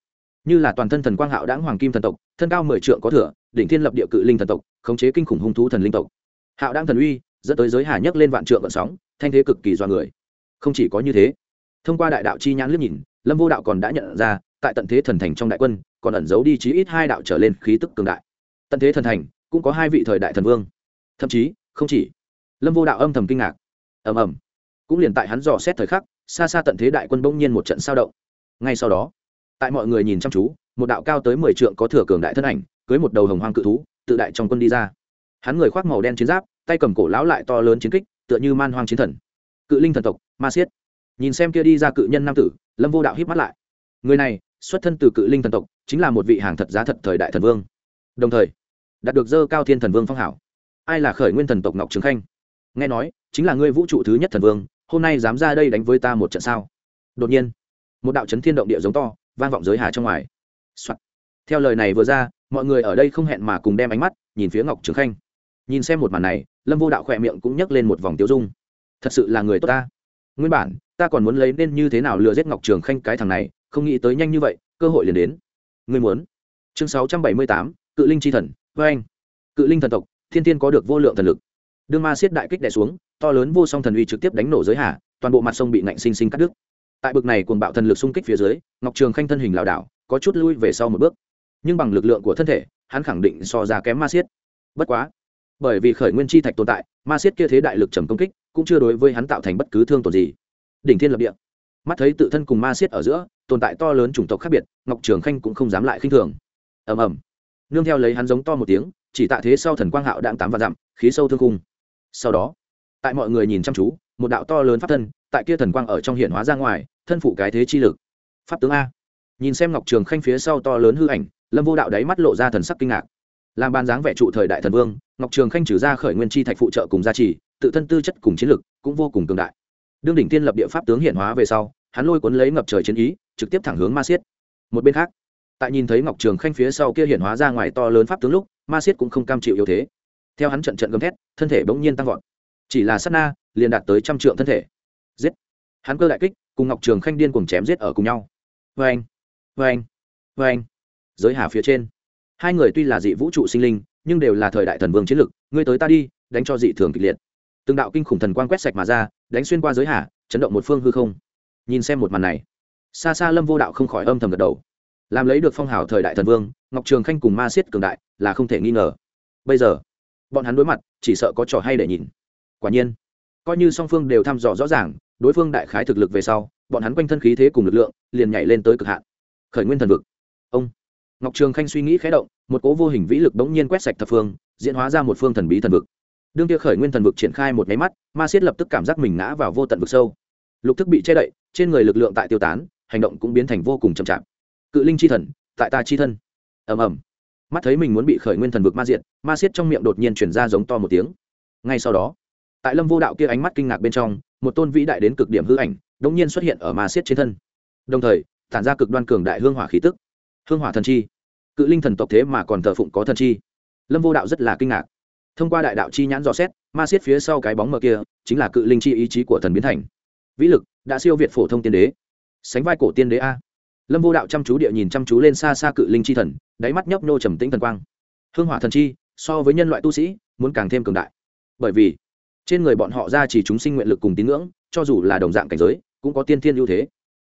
như là toàn thân thần quang hạo đáng hoàng kim thần tộc, thân cao mười trượng có thửa đỉnh thiên lập địa cự linh thần tộc, khống chế kinh khủng hung thú thần linh tộc. Hạo đáng thần uy, dẫn tới giới hà nhấc lên vạn trượng vận sóng, thanh thế cực kỳ do người. Không chỉ có như thế, thông qua đại đạo chi nhãn liếc nhìn, lâm vô đạo còn đã nhận ra, tại tận thế thần thành trong đại quân, còn ẩn giấu đi chí ít hai đạo trở lên khí tức cường đại. Tận thế thần thành, cũng có hai vị thời đại thần vương. Thậm chí, không chỉ, lâm vô đạo âm thầm kinh ngạc. Ầm ầm. Cũng liền tại hắn dò xét thời khắc, xa xa tận thế đại quân bỗng nhiên một trận sao động. Ngay sau đó tại mọi người nhìn chăm chú, một đạo cao tới mười trượng có thừa cường đại thân ảnh, cưới một đầu hồng hoang cự thú, tự đại trong quân đi ra. Hắn người khoác màu đen chiến giáp, tay cầm cổ lão lại to lớn chiến kích, tựa như man hoang chiến thần. Cự linh thần tộc, ma siết nhìn xem kia đi ra cự nhân nam tử, lâm vô đạo híp mắt lại. Người này, xuất thân từ cự linh thần tộc, chính là một vị hàng thật giá thật thời đại thần vương. Đồng thời, đạt được dơ cao thiên thần vương phong hảo. Ai là khởi nguyên thần tộc ngọc trường khanh? Nghe nói, chính là ngươi vũ trụ thứ nhất thần vương, hôm nay dám ra đây đánh với ta một trận sao? Đột nhiên, một đạo chấn thiên động địa giống to vang vọng giới hà trong ngoài、Soạn. theo lời này vừa ra, mọi người ở đây không hẹn mà cùng đem ánh mắt nhìn phía ngọc trường khanh. Nhìn xem một màn này, lâm vô đạo khỏe miệng cũng nhấc lên một vòng tiêu dung. Thật sự là người tốt ta. Nguyên bản, ta còn muốn lấy nên như thế nào lừa giết ngọc trường khanh cái thằng này, không nghĩ tới nhanh như vậy, cơ hội liền đến. Ngươi muốn. Chương sáu trăm bảy mươi tám, cự linh c h i thần vê anh. Cự linh thần tộc, thiên tiên có được vô lượng thần lực. Đương ma siết đại kích đẻ xuống, to lớn vô song thần uy trực tiếp đánh nổ giới hà, toàn bộ mặt sông bị nạnh sinh sinh cắt đứt tại bực này cuồng bạo thần lực xung kích phía dưới, ngọc trường khanh thân hình lảo đảo, có chút lui về sau một bước. Nhưng bằng lực lượng của thân thể, hắn khẳng định so ra kém ma siết. Bất quá, bởi vì khởi nguyên chi thạch tồn tại, ma siết kia thế đại lực trầm công kích, cũng chưa đối với hắn tạo thành bất cứ thương tổn gì. Đỉnh thiên lập địa. Mắt thấy tự thân cùng ma siết ở giữa, tồn tại to lớn chủng tộc khác biệt, ngọc trường khanh cũng không dám lại khinh thường. Ầm ầm. Nương theo lấy hắn giống to một tiếng, chỉ tạ thế sau thần quang hạo đạm tám và dặm, khí sâu thương cung sau đó, tại mọi người nhìn chăm chú, một đạo to lớn pháp thân tại kia thần quang ở trong hiện hóa ra ngoài, thân phụ cái thế chi lực. Pháp tướng a. Nhìn xem ngọc trường khanh phía sau to lớn hư ảnh, lâm vô đạo đáy mắt lộ ra thần sắc kinh ngạc. Làm ban dáng vẻ trụ thời đại thần vương, ngọc trường khanh trừ ra khởi nguyên chi thạch phụ trợ cùng gia trì, tự thân tư chất cùng chiến lực cũng vô cùng cường đại. Đương đỉnh tiên lập địa pháp tướng hiện hóa về sau, hắn lôi cuốn lấy ngập trời chiến ý, trực tiếp thẳng hướng ma siết một bên khác, tại nhìn thấy ngọc trường khanh phía sau kia hiện hóa ra ngoài to lớn pháp tướng lúc, ma siết cũng không cam chịu yếu thế. Theo hắn trận trận gầm thét, thân thể bỗng nhiên tăng vọt. Chỉ là sát na, liền đạt tới trăm trượng thân thể giết. Hắn cơ đại kích, cùng ngọc trường khanh điên cùng chém giết ở cùng nhau. Vê anh vê anh vê anh. Giới hà phía trên. Hai người tuy là dị vũ trụ sinh linh, nhưng đều là thời đại thần vương chiến lực, ngươi tới ta đi, đánh cho dị thường kịch liệt. Từng đạo kinh khủng thần quang quét sạch mà ra, đánh xuyên qua giới hà, chấn động một phương hư không. Nhìn xem một màn này xa xa lâm vô đạo không khỏi âm thầm gật đầu. Làm lấy được phong hào thời đại thần vương, ngọc trường khanh cùng ma siết cường đại là không thể nghi ngờ. Bây giờ, bọn hắn đối mặt, chỉ sợ có trò hay để nhìn. Quả nhiên, coi như song phương đều thăm dò rõ ràng đối phương đại khái thực lực về sau, bọn hắn quanh thân khí thế cùng lực lượng liền nhảy lên tới cực hạn. Khởi nguyên thần vực. Ông. Ngọc trường khanh suy nghĩ khé động, một cố vô hình vĩ lực đống nhiên quét sạch thập phương, diễn hóa ra một phương thần bí thần vực. Đương kia khởi nguyên thần vực triển khai một nháy mắt, ma siết lập tức cảm giác mình ngã vào vô tận vực sâu. Lục thức bị che đậy, trên người lực lượng tại tiêu tán, hành động cũng biến thành vô cùng chậm chạp. Cự linh chi thần, tại ta chi thân. Ầm ầm. Mắt thấy mình muốn bị khởi nguyên thần vực ma diệt, ma Siết trong miệng đột nhiên chuyển ra giống to một tiếng. Ngay sau đó, tại lâm vô đạo kia ánh mắt kinh ngạc bên trong một tôn vĩ đại đến cực điểm hư ảnh đông nhiên xuất hiện ở ma siết trên thân. Đồng thời, tản ra cực đoan cường đại hương hỏa khí tức. Hương hỏa thần chi. Cự linh thần tộc thế mà còn thờ phụng có thần chi. Lâm vô đạo rất là kinh ngạc. Thông qua đại đạo chi nhãn dò xét, ma siết phía sau cái bóng mờ kia, chính là cự linh chi ý chí của thần biến thành. Vĩ lực, đã siêu việt phổ thông tiên đế. Sánh vai cổ tiên đế a. Lâm vô đạo chăm chú địa nhìn chăm chú lên xa xa cự linh chi thần, đáy mắt nhấp nhô trầm tĩnh thần quang. Hương hỏa thần chi, so với nhân loại tu sĩ, muốn càng thêm cường đại. Bởi vì trên người bọn họ ra chỉ chúng sinh nguyện lực cùng tín ngưỡng, cho dù là đồng dạng cảnh giới, cũng có tiên thiên ưu thế.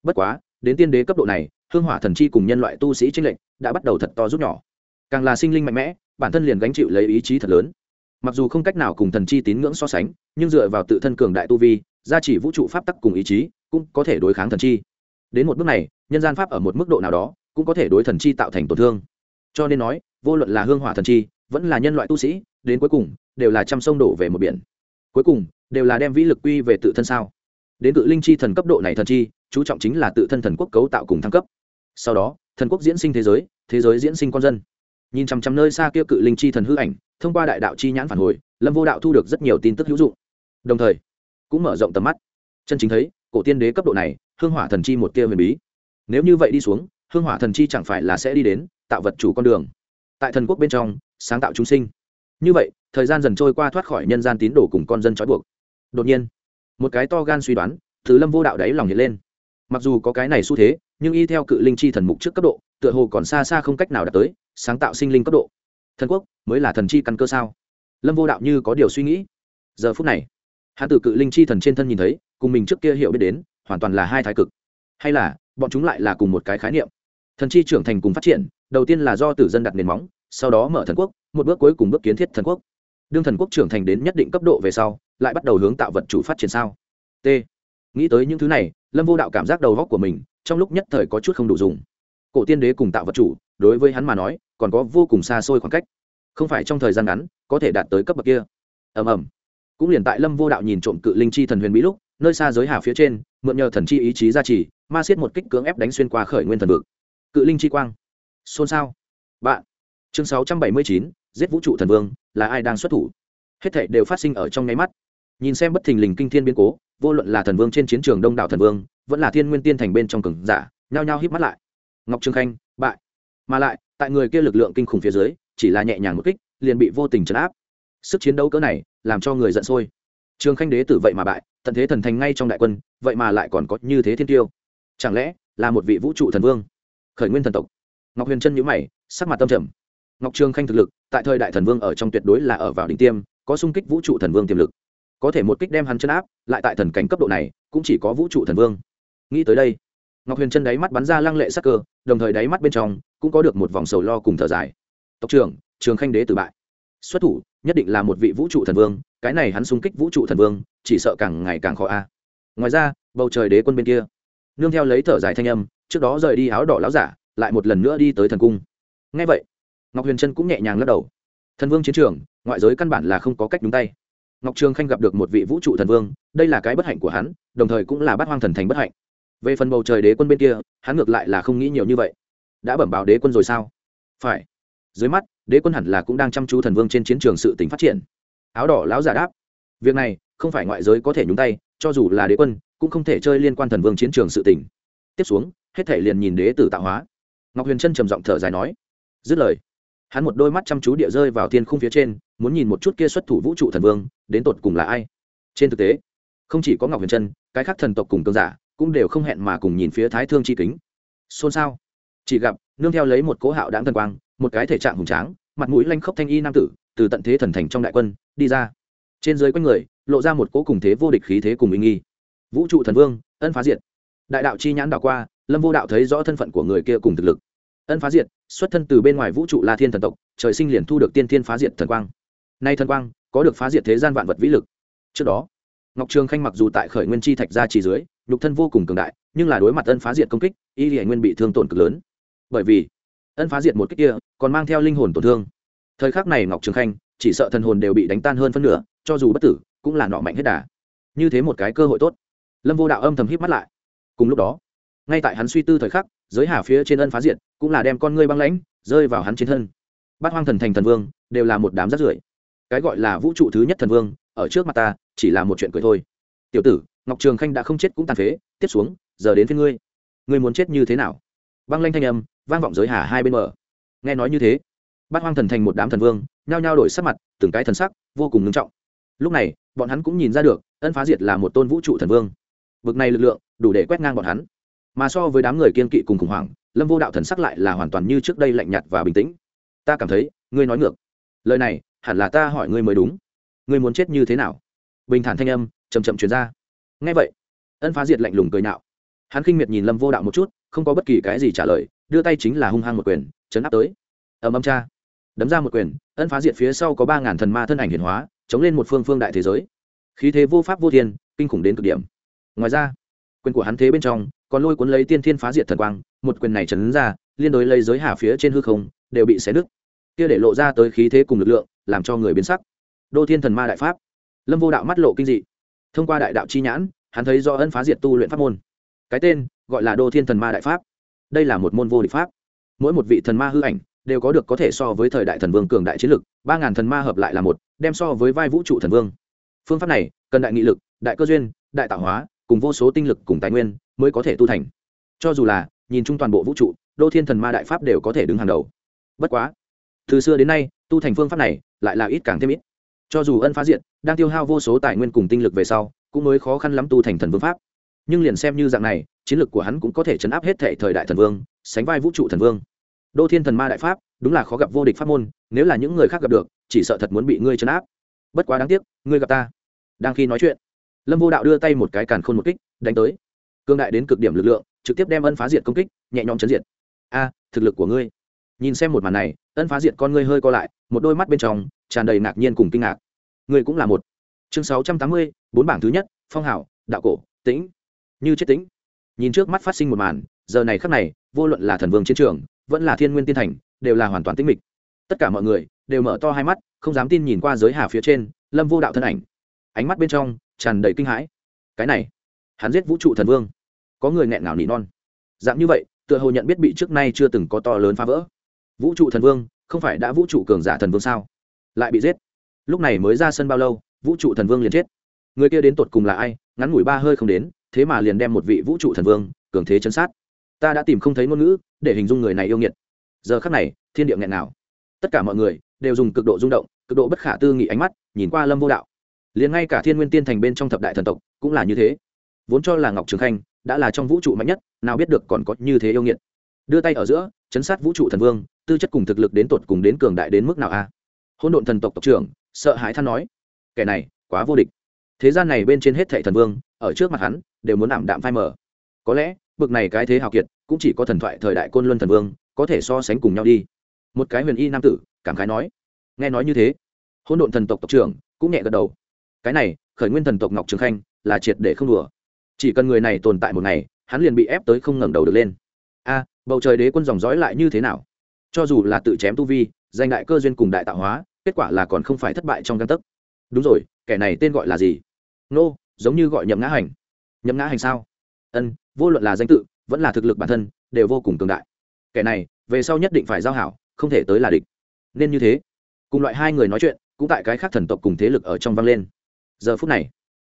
Bất quá, đến tiên đế cấp độ này, hương hỏa thần chi cùng nhân loại tu sĩ tranh lệnh đã bắt đầu thật to rút nhỏ. Càng là sinh linh mạnh mẽ, bản thân liền gánh chịu lấy ý chí thật lớn. Mặc dù không cách nào cùng thần chi tín ngưỡng so sánh, nhưng dựa vào tự thân cường đại tu vi, gia chỉ vũ trụ pháp tắc cùng ý chí, cũng có thể đối kháng thần chi. Đến một bước này, nhân gian pháp ở một mức độ nào đó, cũng có thể đối thần chi tạo thành tổn thương. Cho nên nói, vô luận là hương hỏa thần chi, vẫn là nhân loại tu sĩ, đến cuối cùng, đều là trăm sông đổ về một biển cuối cùng, đều là đem vĩ lực quy về tự thân sao? Đến tự linh chi thần cấp độ này thần chi, chú trọng chính là tự thân thần quốc cấu tạo cùng thăng cấp. Sau đó, thần quốc diễn sinh thế giới thế giới diễn sinh con dân. Nhìn chằm chằm nơi xa kia cự linh chi thần hư ảnh, thông qua đại đạo chi nhãn phản hồi, lâm vô đạo thu được rất nhiều tin tức hữu dụng. Đồng thời, cũng mở rộng tầm mắt. Chân chính thấy, cổ tiên đế cấp độ này, hương hỏa thần chi một kia huyền bí. Nếu như vậy đi xuống, hương hỏa thần chi chẳng phải là sẽ đi đến, tạo vật chủ con đường. Tại thần quốc bên trong, sáng tạo chúng sinh. Như vậy thời gian dần trôi qua thoát khỏi nhân gian tín đồ cùng con dân trói buộc. Đột nhiên, một cái to gan suy đoán thứ lâm vô đạo đáy lòng hiện lên. Mặc dù có cái này xu thế, nhưng y theo cự linh chi thần mục trước cấp độ, tựa hồ còn xa xa không cách nào đạt tới sáng tạo sinh linh cấp độ. Thần quốc mới là thần chi căn cơ sao? Lâm vô đạo như có điều suy nghĩ. Giờ phút này, hắn từ cự linh chi thần trên thân nhìn thấy, cùng mình trước kia hiểu biết đến, hoàn toàn là hai thái cực. Hay là, bọn chúng lại là cùng một cái khái niệm. Thần chi trưởng thành cùng phát triển, đầu tiên là do tử dân đặt nền móng, sau đó mở thần quốc, một bước cuối cùng bước kiến thiết thần quốc đương thần quốc trưởng thành đến nhất định cấp độ về sau, lại bắt đầu hướng tạo vật chủ phát triển sao? T. Nghĩ tới những thứ này, lâm vô đạo cảm giác đầu góc của mình, trong lúc nhất thời có chút không đủ dùng. Cổ tiên đế cùng tạo vật chủ, đối với hắn mà nói, còn có vô cùng xa xôi khoảng cách. Không phải trong thời gian ngắn, có thể đạt tới cấp bậc kia. Ầm ầm. Cũng liền tại lâm vô đạo nhìn trộm cự linh chi thần huyền mỹ lúc, nơi xa giới hà phía trên, mượn nhờ thần chi ý chí gia trì, ma xiết một kích cưỡng ép đánh xuyên qua khởi nguyên thần vực. Cự linh chi quang. Xôn xao. Bạn. Chương sáu trăm bảy mươi chín, giết vũ trụ thần vương là ai đang xuất thủ. Hết thảy đều phát sinh ở trong nháy mắt. Nhìn xem bất thình lình kinh thiên biến cố, vô luận là thần vương trên chiến trường đông đảo thần vương, vẫn là thiên nguyên tiên thành bên trong cường giả, nhao nhao híp mắt lại. Ngọc trương khanh, bại. Mà lại, tại người kia lực lượng kinh khủng phía dưới, chỉ là nhẹ nhàng một kích, liền bị vô tình chấn áp. Sức chiến đấu cỡ này, làm cho người giận sôi. Trương khanh đế tử vậy mà bại, tận thế thần thành ngay trong đại quân, vậy mà lại còn có như thế thiên tiêu. Chẳng lẽ là một vị vũ trụ thần vương? Khởi nguyên thần tộc. Ngọc huyền Trân nhữ mày, sắc mặt tâm trầm ngọc trường khanh thực lực, tại thời đại thần vương ở trong tuyệt đối là ở vào đỉnh tiêm, có sung kích vũ trụ thần vương tiềm lực. Có thể một kích đem hắn chân áp, lại tại thần cảnh cấp độ này, cũng chỉ có vũ trụ thần vương. Nghĩ tới đây, ngọc huyền chân đáy mắt bắn ra lăng lệ sắc cơ, đồng thời đáy mắt bên trong, cũng có được một vòng sầu lo cùng thở dài. Tộc trưởng, trường khanh đế tử bại. Xuất thủ, nhất định là một vị vũ trụ thần vương, cái này hắn xung kích vũ trụ thần vương, chỉ sợ càng ngày càng khó a. Ngoài ra, bầu trời đế quân bên kia. Nương theo lấy thở dài thanh âm, trước đó rời đi áo đỏ láo giả, lại một lần nữa đi tới thần cung. Ngay vậy ngọc huyền trân cũng nhẹ nhàng lắc đầu. Thần vương chiến trường, ngoại giới căn bản là không có cách đúng tay. Ngọc trường khanh gặp được một vị vũ trụ thần vương, đây là cái bất hạnh của hắn, đồng thời cũng là bắt hoang thần thành bất hạnh. Về phần bầu trời đế quân bên kia, hắn ngược lại là không nghĩ nhiều như vậy. Đã bẩm báo đế quân rồi sao? Phải. Dưới mắt, đế quân hẳn là cũng đang chăm chú thần vương trên chiến trường sự tỉnh phát triển. Áo đỏ lão giả đáp. Việc này, không phải ngoại giới có thể nhúng tay, cho dù là đế quân, cũng không thể chơi liên quan thần vương chiến trường sự tỉnh tiếp xuống, hết thể liền nhìn đế tử tạo hóa. Ngọc huyền trân trầm giọng thở dài nói. Dứt lời hắn một đôi mắt chăm chú địa rơi vào thiên khung phía trên, muốn nhìn một chút kia xuất thủ vũ trụ thần vương, đến tột cùng là ai. Trên thực tế, không chỉ có ngọc huyền trân, cái khác thần tộc cùng cơn giả cũng đều không hẹn mà cùng nhìn phía thái thương chi kính. Xôn xao. Chỉ gặp, nương theo lấy một cố hạo đáng thần quang, một cái thể trạng hùng tráng, mặt mũi lanh khốc thanh y nam tử, từ tận thế thần thành trong đại quân, đi ra. Trên dưới quanh người, lộ ra một cố cùng thế vô địch khí thế cùng ý nghi. Vũ trụ thần vương, ân phá diệt. Đại đạo chi nhãn đảo qua, lâm vô đạo thấy rõ thân phận của người kia cùng thực lực ân phá diệt, xuất thân từ bên ngoài vũ trụ la thiên thần tộc, trời sinh liền thu được tiên thiên phá diệt thần quang. Nay thần quang, có được phá diệt thế gian vạn vật vĩ lực. Trước đó, ngọc trường khanh mặc dù tại khởi nguyên chi thạch ra chỉ dưới, nhục thân vô cùng cường đại, nhưng là đối mặt ân phá diệt công kích, y hải nguyên bị thương tổn cực lớn. Bởi vì, ân phá diệt một kích kia còn mang theo linh hồn tổn thương. Thời khắc này ngọc trường khanh, chỉ sợ thần hồn đều bị đánh tan hơn phân nửa, cho dù bất tử, cũng là nọ mạnh hết đà. Như thế một cái cơ hội tốt. Lâm vô đạo âm thầm hít mắt lại. Cùng lúc đó, ngay tại hắn suy tư thời khắc, giới hà phía trên ân phá diệt cũng là đem con ngươi băng lãnh, rơi vào hắn trên thân. Bát hoang thần thành thần vương, đều là một đám rắt rưởi. Cái gọi là vũ trụ thứ nhất thần vương, ở trước mặt ta, chỉ là một chuyện cười thôi. Tiểu tử, ngọc trường khanh đã không chết cũng tàn phế, tiếp xuống, giờ đến phía ngươi. Ngươi muốn chết như thế nào? Băng lanh thanh âm, vang vọng giới hà hai bên bờ. Nghe nói như thế, bát hoang thần thành một đám thần vương, nhao nhao đổi sắc mặt, từng cái thần sắc, vô cùng ngưng trọng. Lúc này, bọn hắn cũng nhìn ra được, ân phá diệt là một tôn vũ trụ thần vương. Vực này lực lượng, đủ để quét ngang bọn hắn. Mà so với đám người kiên kỵ cùng khủng hoảng lâm vô đạo thần sắc lại là hoàn toàn như trước đây lạnh nhạt và bình tĩnh. Ta cảm thấy, ngươi nói ngược. Lời này, hẳn là ta hỏi ngươi mới đúng. Ngươi muốn chết như thế nào? Bình thản thanh âm chầm chậm chuyển ra. Ngay vậy, ân phá diệt lạnh lùng cười nạo hắn khinh miệt nhìn lâm vô đạo một chút, không có bất kỳ cái gì trả lời, đưa tay chính là hung hăng một quyền, chấn áp tới. Ầm ầm cha. Đấm ra một quyền, ân phá diệt phía sau có ba ngàn thần ma thân ảnh hiển hóa, chống lên một phương phương đại thế giới. Khí thế vô pháp vô thiên, kinh khủng đến cực điểm. Ngoài ra quyền của hắn thế bên trong, còn lôi cuốn lấy tiên thiên phá diệt thần quang, một quyền này chấn ra, liên đối lấy giới hà phía trên hư không, đều bị xé nứt. Kia để lộ ra tới khí thế cùng lực lượng, làm cho người biến sắc. Đô thiên thần ma đại pháp. Lâm vô đạo mắt lộ kinh dị. Thông qua đại đạo chi nhãn, hắn thấy do ân phá diệt tu luyện pháp môn. Cái tên, gọi là đô thiên thần ma đại pháp. Đây là một môn vô địch pháp. Mỗi một vị thần ma hư ảnh đều có được có thể so với thời đại thần vương cường đại chiến lực, ba ngàn thần ma hợp lại là một, đem so với vai vũ trụ thần vương. Phương pháp này, cần đại nghị lực, đại cơ duyên, đại tạo hóa cùng vô số tinh lực cùng tài nguyên mới có thể tu thành. Cho dù là, nhìn chung toàn bộ vũ trụ, đô thiên thần ma đại pháp đều có thể đứng hàng đầu. Bất quá, từ xưa đến nay, tu thành phương pháp này lại là ít càng thêm ít. Cho dù ân phá diện, đang tiêu hao vô số tài nguyên cùng tinh lực về sau, cũng mới khó khăn lắm tu thành thần vương pháp. Nhưng liền xem như dạng này, chiến lược của hắn cũng có thể chấn áp hết thể thời đại thần vương, sánh vai vũ trụ thần vương. Đô thiên thần ma đại pháp, đúng là khó gặp vô địch pháp môn, nếu là những người khác gặp được, chỉ sợ thật muốn bị ngươi chấn áp. Bất quá đáng tiếc, ngươi gặp ta. Đang khi nói chuyện lâm vô đạo đưa tay một cái càn khôn một kích, đánh tới. Cương đại đến cực điểm lực lượng, trực tiếp đem ân phá diệt công kích, nhẹ nhõm chấn diệt. A, thực lực của ngươi. Nhìn xem một màn này, ân phá diệt con ngươi hơi co lại, một đôi mắt bên trong tràn đầy ngạc nhiên cùng kinh ngạc. Ngươi cũng là một. Chương sáu trăm tám mươi, bốn bảng thứ nhất, phong hảo, đạo cổ, tĩnh. Như chết tĩnh. Nhìn trước mắt phát sinh một màn, giờ này khắc này, vô luận là thần vương chiến trường, vẫn là thiên nguyên tiên thành, đều là hoàn toàn tĩnh mịch. Tất cả mọi người đều mở to hai mắt, không dám tin nhìn qua giới hà phía trên, lâm vô đạo thân ảnh. Ánh mắt bên trong tràn đầy kinh hãi. Cái này, hắn giết vũ trụ thần vương. Có người nghẹn ngào nỉ non. Dạng như vậy, tựa hồ nhận biết bị trước nay chưa từng có to lớn phá vỡ. Vũ trụ thần vương, không phải đã vũ trụ cường giả thần vương sao? Lại bị giết. Lúc này mới ra sân bao lâu, vũ trụ thần vương liền chết. Người kia đến tột cùng là ai? Ngắn ngủi ba hơi không đến, thế mà liền đem một vị vũ trụ thần vương, cường thế chấn sát. Ta đã tìm không thấy ngôn ngữ để hình dung người này yêu nghiệt. Giờ khắc này, thiên địa nghẹn nào tất cả mọi người đều dùng cực độ rung động, cực độ bất khả tư nghị ánh mắt, nhìn qua lâm vô đạo liền ngay cả thiên nguyên tiên thành bên trong thập đại thần tộc cũng là như thế. Vốn cho là ngọc trường khanh đã là trong vũ trụ mạnh nhất, nào biết được còn có như thế yêu nghiệt. Đưa tay ở giữa, chấn sát vũ trụ thần vương, tư chất cùng thực lực đến tột cùng đến cường đại đến mức nào a? À? hôn độn thần tộc tộc trưởng, sợ hãi than nói, kẻ này quá vô địch. Thế gian này bên trên hết thệ thần vương, ở trước mặt hắn đều muốn ảm đạm phai mở có lẽ, bực này cái thế hào kiệt cũng chỉ có thần thoại thời đại côn luân thần vương có thể so sánh cùng nhau đi. Một cái huyền y nam tử cảm khái nói, nghe nói như thế. Hôn độn thần tộc tộc trưởng cũng nhẹ gật đầu cái này, khởi nguyên thần tộc ngọc trường khanh, là triệt để không đùa. Chỉ cần người này tồn tại một ngày, hắn liền bị ép tới không ngẩng đầu được lên. A, bầu trời đế quân dòng dõi lại như thế nào? Cho dù là tự chém tu vi, danh đại cơ duyên cùng đại tạo hóa, kết quả là còn không phải thất bại trong căn tấc. Đúng rồi, kẻ này tên gọi là gì? Nô, giống như gọi nhậm ngã hành. Nhậm ngã hành sao? Ân, vô luận là danh tự, vẫn là thực lực bản thân, đều vô cùng cường đại. Kẻ này, về sau nhất định phải giao hảo, không thể tới là địch. Nên như thế. Cùng loại hai người nói chuyện, cũng tại cái khác thần tộc cùng thế lực ở trong vang lên giờ phút này,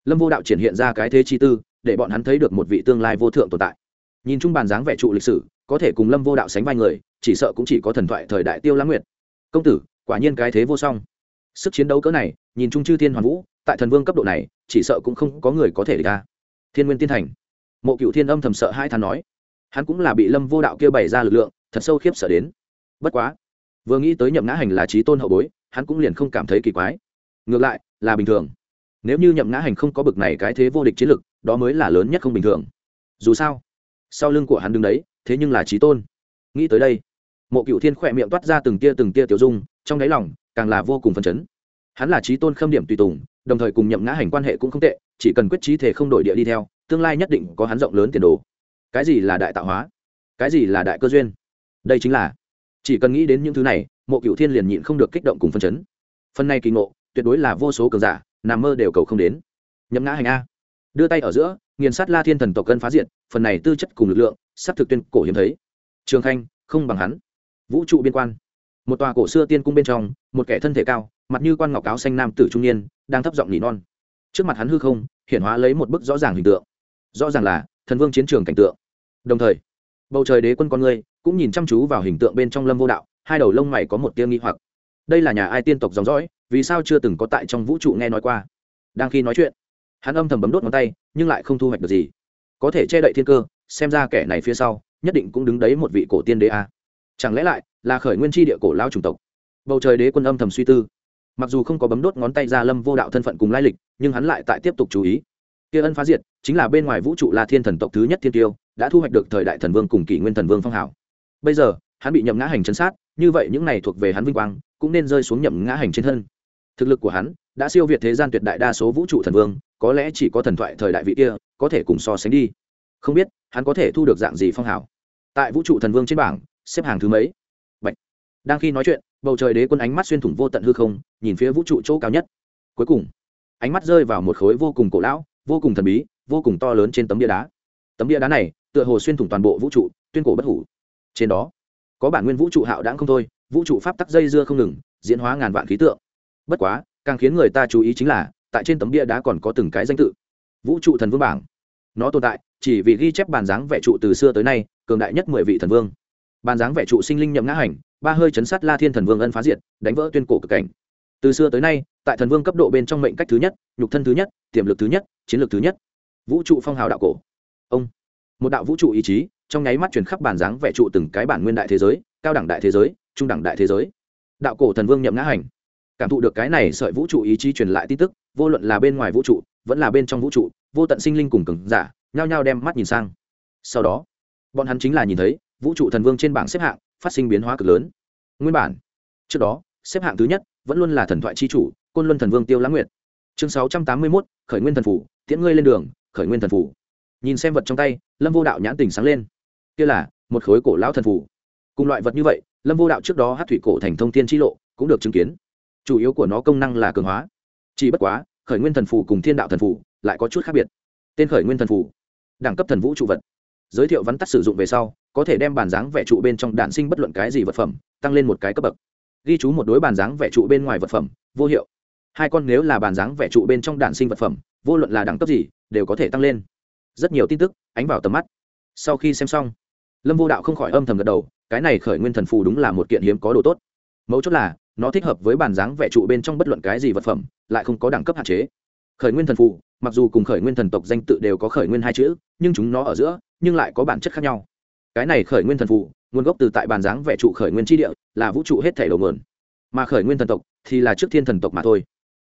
lâm vô đạo triển hiện ra cái thế chi tư, để bọn hắn thấy được một vị tương lai vô thượng tồn tại. Nhìn chung bàn dáng vẻ trụ lịch sử, có thể cùng lâm vô đạo sánh vai người, chỉ sợ cũng chỉ có thần thoại thời đại tiêu lãng nguyệt. Công tử, quả nhiên cái thế vô song. Sức chiến đấu cỡ này, nhìn chung chư thiên hoàn vũ, tại thần vương cấp độ này, chỉ sợ cũng không có người có thể địch ra. Thiên nguyên tiên thành. Mộ cựu thiên âm thầm sợ hai thán nói. Hắn cũng là bị lâm vô đạo kia bày ra lực lượng, thật sâu khiếp sợ đến. Bất quá, vừa nghĩ tới nhậm ngã hành là trí tôn hậu bối, hắn cũng liền không cảm thấy kỳ quái. Ngược lại, là bình thường nếu như nhậm ngã hành không có bực này cái thế vô địch chiến lực, đó mới là lớn nhất không bình thường. Dù sao, sau lưng của hắn đứng đấy, thế nhưng là trí tôn. Nghĩ tới đây, mộ cựu thiên khỏe miệng toát ra từng tia từng tia tiểu dung, trong đáy lòng, càng là vô cùng phấn chấn. Hắn là trí tôn khâm điểm tùy tùng, đồng thời cùng nhậm ngã hành quan hệ cũng không tệ, chỉ cần quyết trí thể không đổi địa đi theo, tương lai nhất định có hắn rộng lớn tiền đồ. Cái gì là đại tạo hóa? Cái gì là đại cơ duyên? Đây chính là, chỉ cần nghĩ đến những thứ này, mộ cựu thiên liền nhịn không được kích động cùng phân chấn. Phần này kỳ ngộ, tuyệt đối là vô số cường giả nằm mơ đều cầu không đến. Nhấm ngã hành a. Đưa tay ở giữa, nghiền sát la thiên thần tộc cân phá diện phần này tư chất cùng lực lượng, sắp thực tuyên cổ hiếm thấy. Trường khanh, không bằng hắn. Vũ trụ biên quan. Một tòa cổ xưa tiên cung bên trong, một kẻ thân thể cao, mặt như quan ngọc áo xanh nam tử trung niên, đang thấp giọng nỉ non. Trước mặt hắn hư không hiện hóa lấy một bức rõ ràng hình tượng. Rõ ràng là, thần vương chiến trường cảnh tượng. Đồng thời, bầu trời đế quân con người, cũng nhìn chăm chú vào hình tượng bên trong lâm vô đạo, hai đầu lông mày có một tiêu nghi hoặc. Đây là nhà ai tiên tộc dòng dõi vì sao chưa từng có tại trong vũ trụ nghe nói qua? Đang khi nói chuyện, hắn âm thầm bấm đốt ngón tay, nhưng lại không thu hoạch được gì. Có thể che đậy thiên cơ, xem ra kẻ này phía sau, nhất định cũng đứng đấy một vị cổ tiên đế a. Chẳng lẽ lại là khởi nguyên tri địa cổ lao chủng tộc? Bầu trời đế quân âm thầm suy tư. Mặc dù không có bấm đốt ngón tay ra lâm vô đạo thân phận cùng lai lịch, nhưng hắn lại tại tiếp tục chú ý. Kia ân phá diệt, chính là bên ngoài vũ trụ là thiên thần tộc thứ nhất thiên tiêu, đã thu hoạch được thời đại thần vương cùng kỷ nguyên thần vương phong hảo bây giờ, hắn bị nhậm ngã hành chấn sát, như vậy những này thuộc về hắn vinh quang, cũng nên rơi xuống nhậm ngã hành trên thân thực lực của hắn đã siêu việt thế gian tuyệt đại đa số vũ trụ thần vương, có lẽ chỉ có thần thoại thời đại vị kia có thể cùng so sánh đi. Không biết hắn có thể thu được dạng gì phong hào. tại vũ trụ thần vương trên bảng, xếp hàng thứ mấy? Bạch. đang khi nói chuyện, bầu trời đế quân ánh mắt xuyên thủng vô tận hư không, nhìn phía vũ trụ chỗ cao nhất. Cuối cùng, ánh mắt rơi vào một khối vô cùng cổ lão, vô cùng thần bí, vô cùng to lớn trên tấm bia đá. Tấm bia đá này tựa hồ xuyên thủng toàn bộ vũ trụ, tuyên cổ bất hủ. Trên đó, có bản nguyên vũ trụ hạo đãng không thôi, vũ trụ pháp tắc dây dưa không ngừng, diễn hóa ngàn vạn khí tượng bất quá, càng khiến người ta chú ý chính là, tại trên tấm bia đá còn có từng cái danh tự. Vũ trụ thần vương bảng. Nó tồn tại, chỉ vì ghi chép bàn dáng vẽ trụ từ xưa tới nay, cường đại nhất mười vị thần vương. Bàn dáng vẽ trụ sinh linh nhậm ngã hành, ba hơi chấn sát la thiên thần vương ân phá diệt, đánh vỡ tuyên cổ cực cảnh. Từ xưa tới nay, tại thần vương cấp độ bên trong mệnh cách thứ nhất, nhục thân thứ nhất, tiềm lực thứ nhất, chiến lược thứ nhất. Vũ trụ phong hào đạo cổ. Ông. Một đạo vũ trụ ý chí, trong nháy mắt truyền khắp bản dáng vẽ trụ từng cái bản nguyên đại thế giới, cao đẳng đại thế giới, trung đẳng đại thế giới. Đạo cổ thần vương nhậm ngã hành cảm thụ được cái này sợi vũ trụ ý chí truyền lại tin tức, vô luận là bên ngoài vũ trụ, vẫn là bên trong vũ trụ, vô tận sinh linh cùng cường giả, nhao nhao đem mắt nhìn sang. Sau đó, bọn hắn chính là nhìn thấy, vũ trụ thần vương trên bảng xếp hạng phát sinh biến hóa cực lớn. Nguyên bản, trước đó, xếp hạng thứ nhất vẫn luôn là thần thoại chi chủ, côn luân thần vương tiêu lãng nguyệt. Chương sáu trăm tám mươi mốt, khởi nguyên thần phủ, tiễn ngươi lên đường, khởi nguyên thần phủ. Nhìn xem vật trong tay, lâm vô đạo nhãn tình sáng lên. Kia là một khối cổ lão thần phủ. Cùng loại vật như vậy, lâm vô đạo trước đó hát thủy cổ thành thông tiên chi lộ cũng được chứng kiến chủ yếu của nó công năng là cường hóa. Chỉ bất quá, khởi nguyên thần phủ cùng thiên đạo thần phủ lại có chút khác biệt. Tên khởi nguyên thần phủ đẳng cấp thần vũ trụ vật. Giới thiệu vắn tắt sử dụng về sau, có thể đem bàn dáng vẽ trụ bên trong đạn sinh bất luận cái gì vật phẩm, tăng lên một cái cấp bậc. Ghi chú một đối bàn dáng vẽ trụ bên ngoài vật phẩm, vô hiệu. Hai con nếu là bàn dáng vẽ trụ bên trong đạn sinh vật phẩm, vô luận là đẳng cấp gì, đều có thể tăng lên. Rất nhiều tin tức, ánh vào tầm mắt. Sau khi xem xong, lâm vô đạo không khỏi âm thầm gật đầu, cái này khởi nguyên thần phù đúng là một kiện hiếm có đồ tốt. Mấu chốt là nó thích hợp với bản dáng vẽ trụ bên trong bất luận cái gì vật phẩm, lại không có đẳng cấp hạn chế. Khởi nguyên thần phù, mặc dù cùng khởi nguyên thần tộc danh tự đều có khởi nguyên hai chữ, nhưng chúng nó ở giữa, nhưng lại có bản chất khác nhau. Cái này khởi nguyên thần phù, nguồn gốc từ tại bản dáng vẽ trụ khởi nguyên tri địa, là vũ trụ hết thể đầu nguồn. Mà khởi nguyên thần tộc thì là trước thiên thần tộc mà thôi.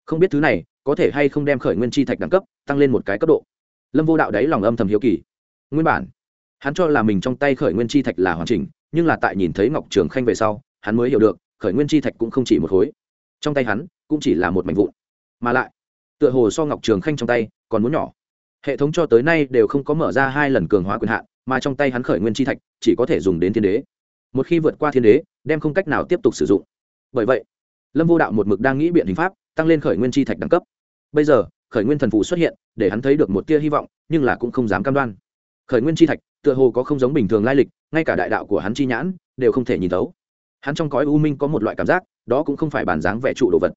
Không biết thứ này có thể hay không đem khởi nguyên chi thạch đẳng cấp tăng lên một cái cấp độ. Lâm vô đạo đấy lòng âm thầm hiếu kỳ. Nguyên bản, hắn cho là mình trong tay khởi nguyên chi thạch là hoàn chỉnh, nhưng là tại nhìn thấy ngọc trường khanh về sau, hắn mới hiểu được khởi nguyên chi thạch cũng không chỉ một khối. Trong tay hắn cũng chỉ là một mảnh vụn. Mà lại, tựa hồ so ngọc trường khanh trong tay còn muốn nhỏ. Hệ thống cho tới nay đều không có mở ra hai lần cường hóa quyền hạn, mà trong tay hắn khởi nguyên chi thạch chỉ có thể dùng đến thiên đế. Một khi vượt qua thiên đế, đem không cách nào tiếp tục sử dụng. Bởi vậy, lâm vô đạo một mực đang nghĩ biện hình pháp tăng lên khởi nguyên chi thạch đẳng cấp. Bây giờ, khởi nguyên thần phụ xuất hiện, để hắn thấy được một tia hy vọng, nhưng là cũng không dám cam đoan. Khởi nguyên chi thạch tựa hồ có không giống bình thường lai lịch, ngay cả đại đạo của hắn chi nhãn đều không thể nhìn thấu hắn trong cõi u minh có một loại cảm giác, đó cũng không phải bản dáng vẽ trụ đồ vật.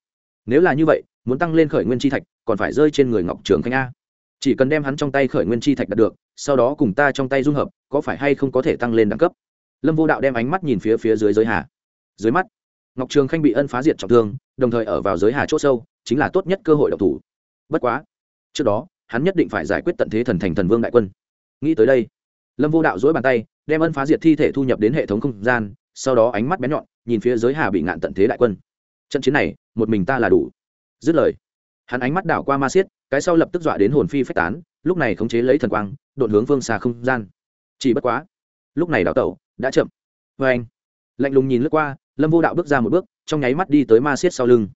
Nếu là như vậy, muốn tăng lên khởi nguyên chi thạch, còn phải rơi trên người ngọc trường khanh a. Chỉ cần đem hắn trong tay khởi nguyên chi thạch đạt được, sau đó cùng ta trong tay dung hợp, có phải hay không có thể tăng lên đẳng cấp? Lâm vô đạo đem ánh mắt nhìn phía phía dưới giới hà. Dưới mắt, ngọc trường khanh bị ân phá diệt trọng thương, đồng thời ở vào giới hà c h ỗ sâu, chính là tốt nhất cơ hội độc thủ. Bất quá, trước đó, hắn nhất định phải giải quyết tận thế thần thành thần vương đại quân. Nghĩ tới đây, lâm vô đạo dỗi bàn tay, đem ân phá diệt thi thể thu nhập đến hệ thống không gian sau đó ánh mắt bén nhọn, nhìn phía giới hà bị ngạn tận thế đại quân. Trận chiến này, một mình ta là đủ. Dứt lời, hắn ánh mắt đảo qua ma siết cái sau lập tức dọa đến hồn phi phách tán, lúc này khống chế lấy thần quang, đột hướng phương xa không gian. Chỉ bất quá, lúc này đào tẩu đã chậm. Vê anh, lạnh lùng nhìn lướt qua, lâm vô đạo bước ra một bước, trong nháy mắt đi tới ma siết sau lưng.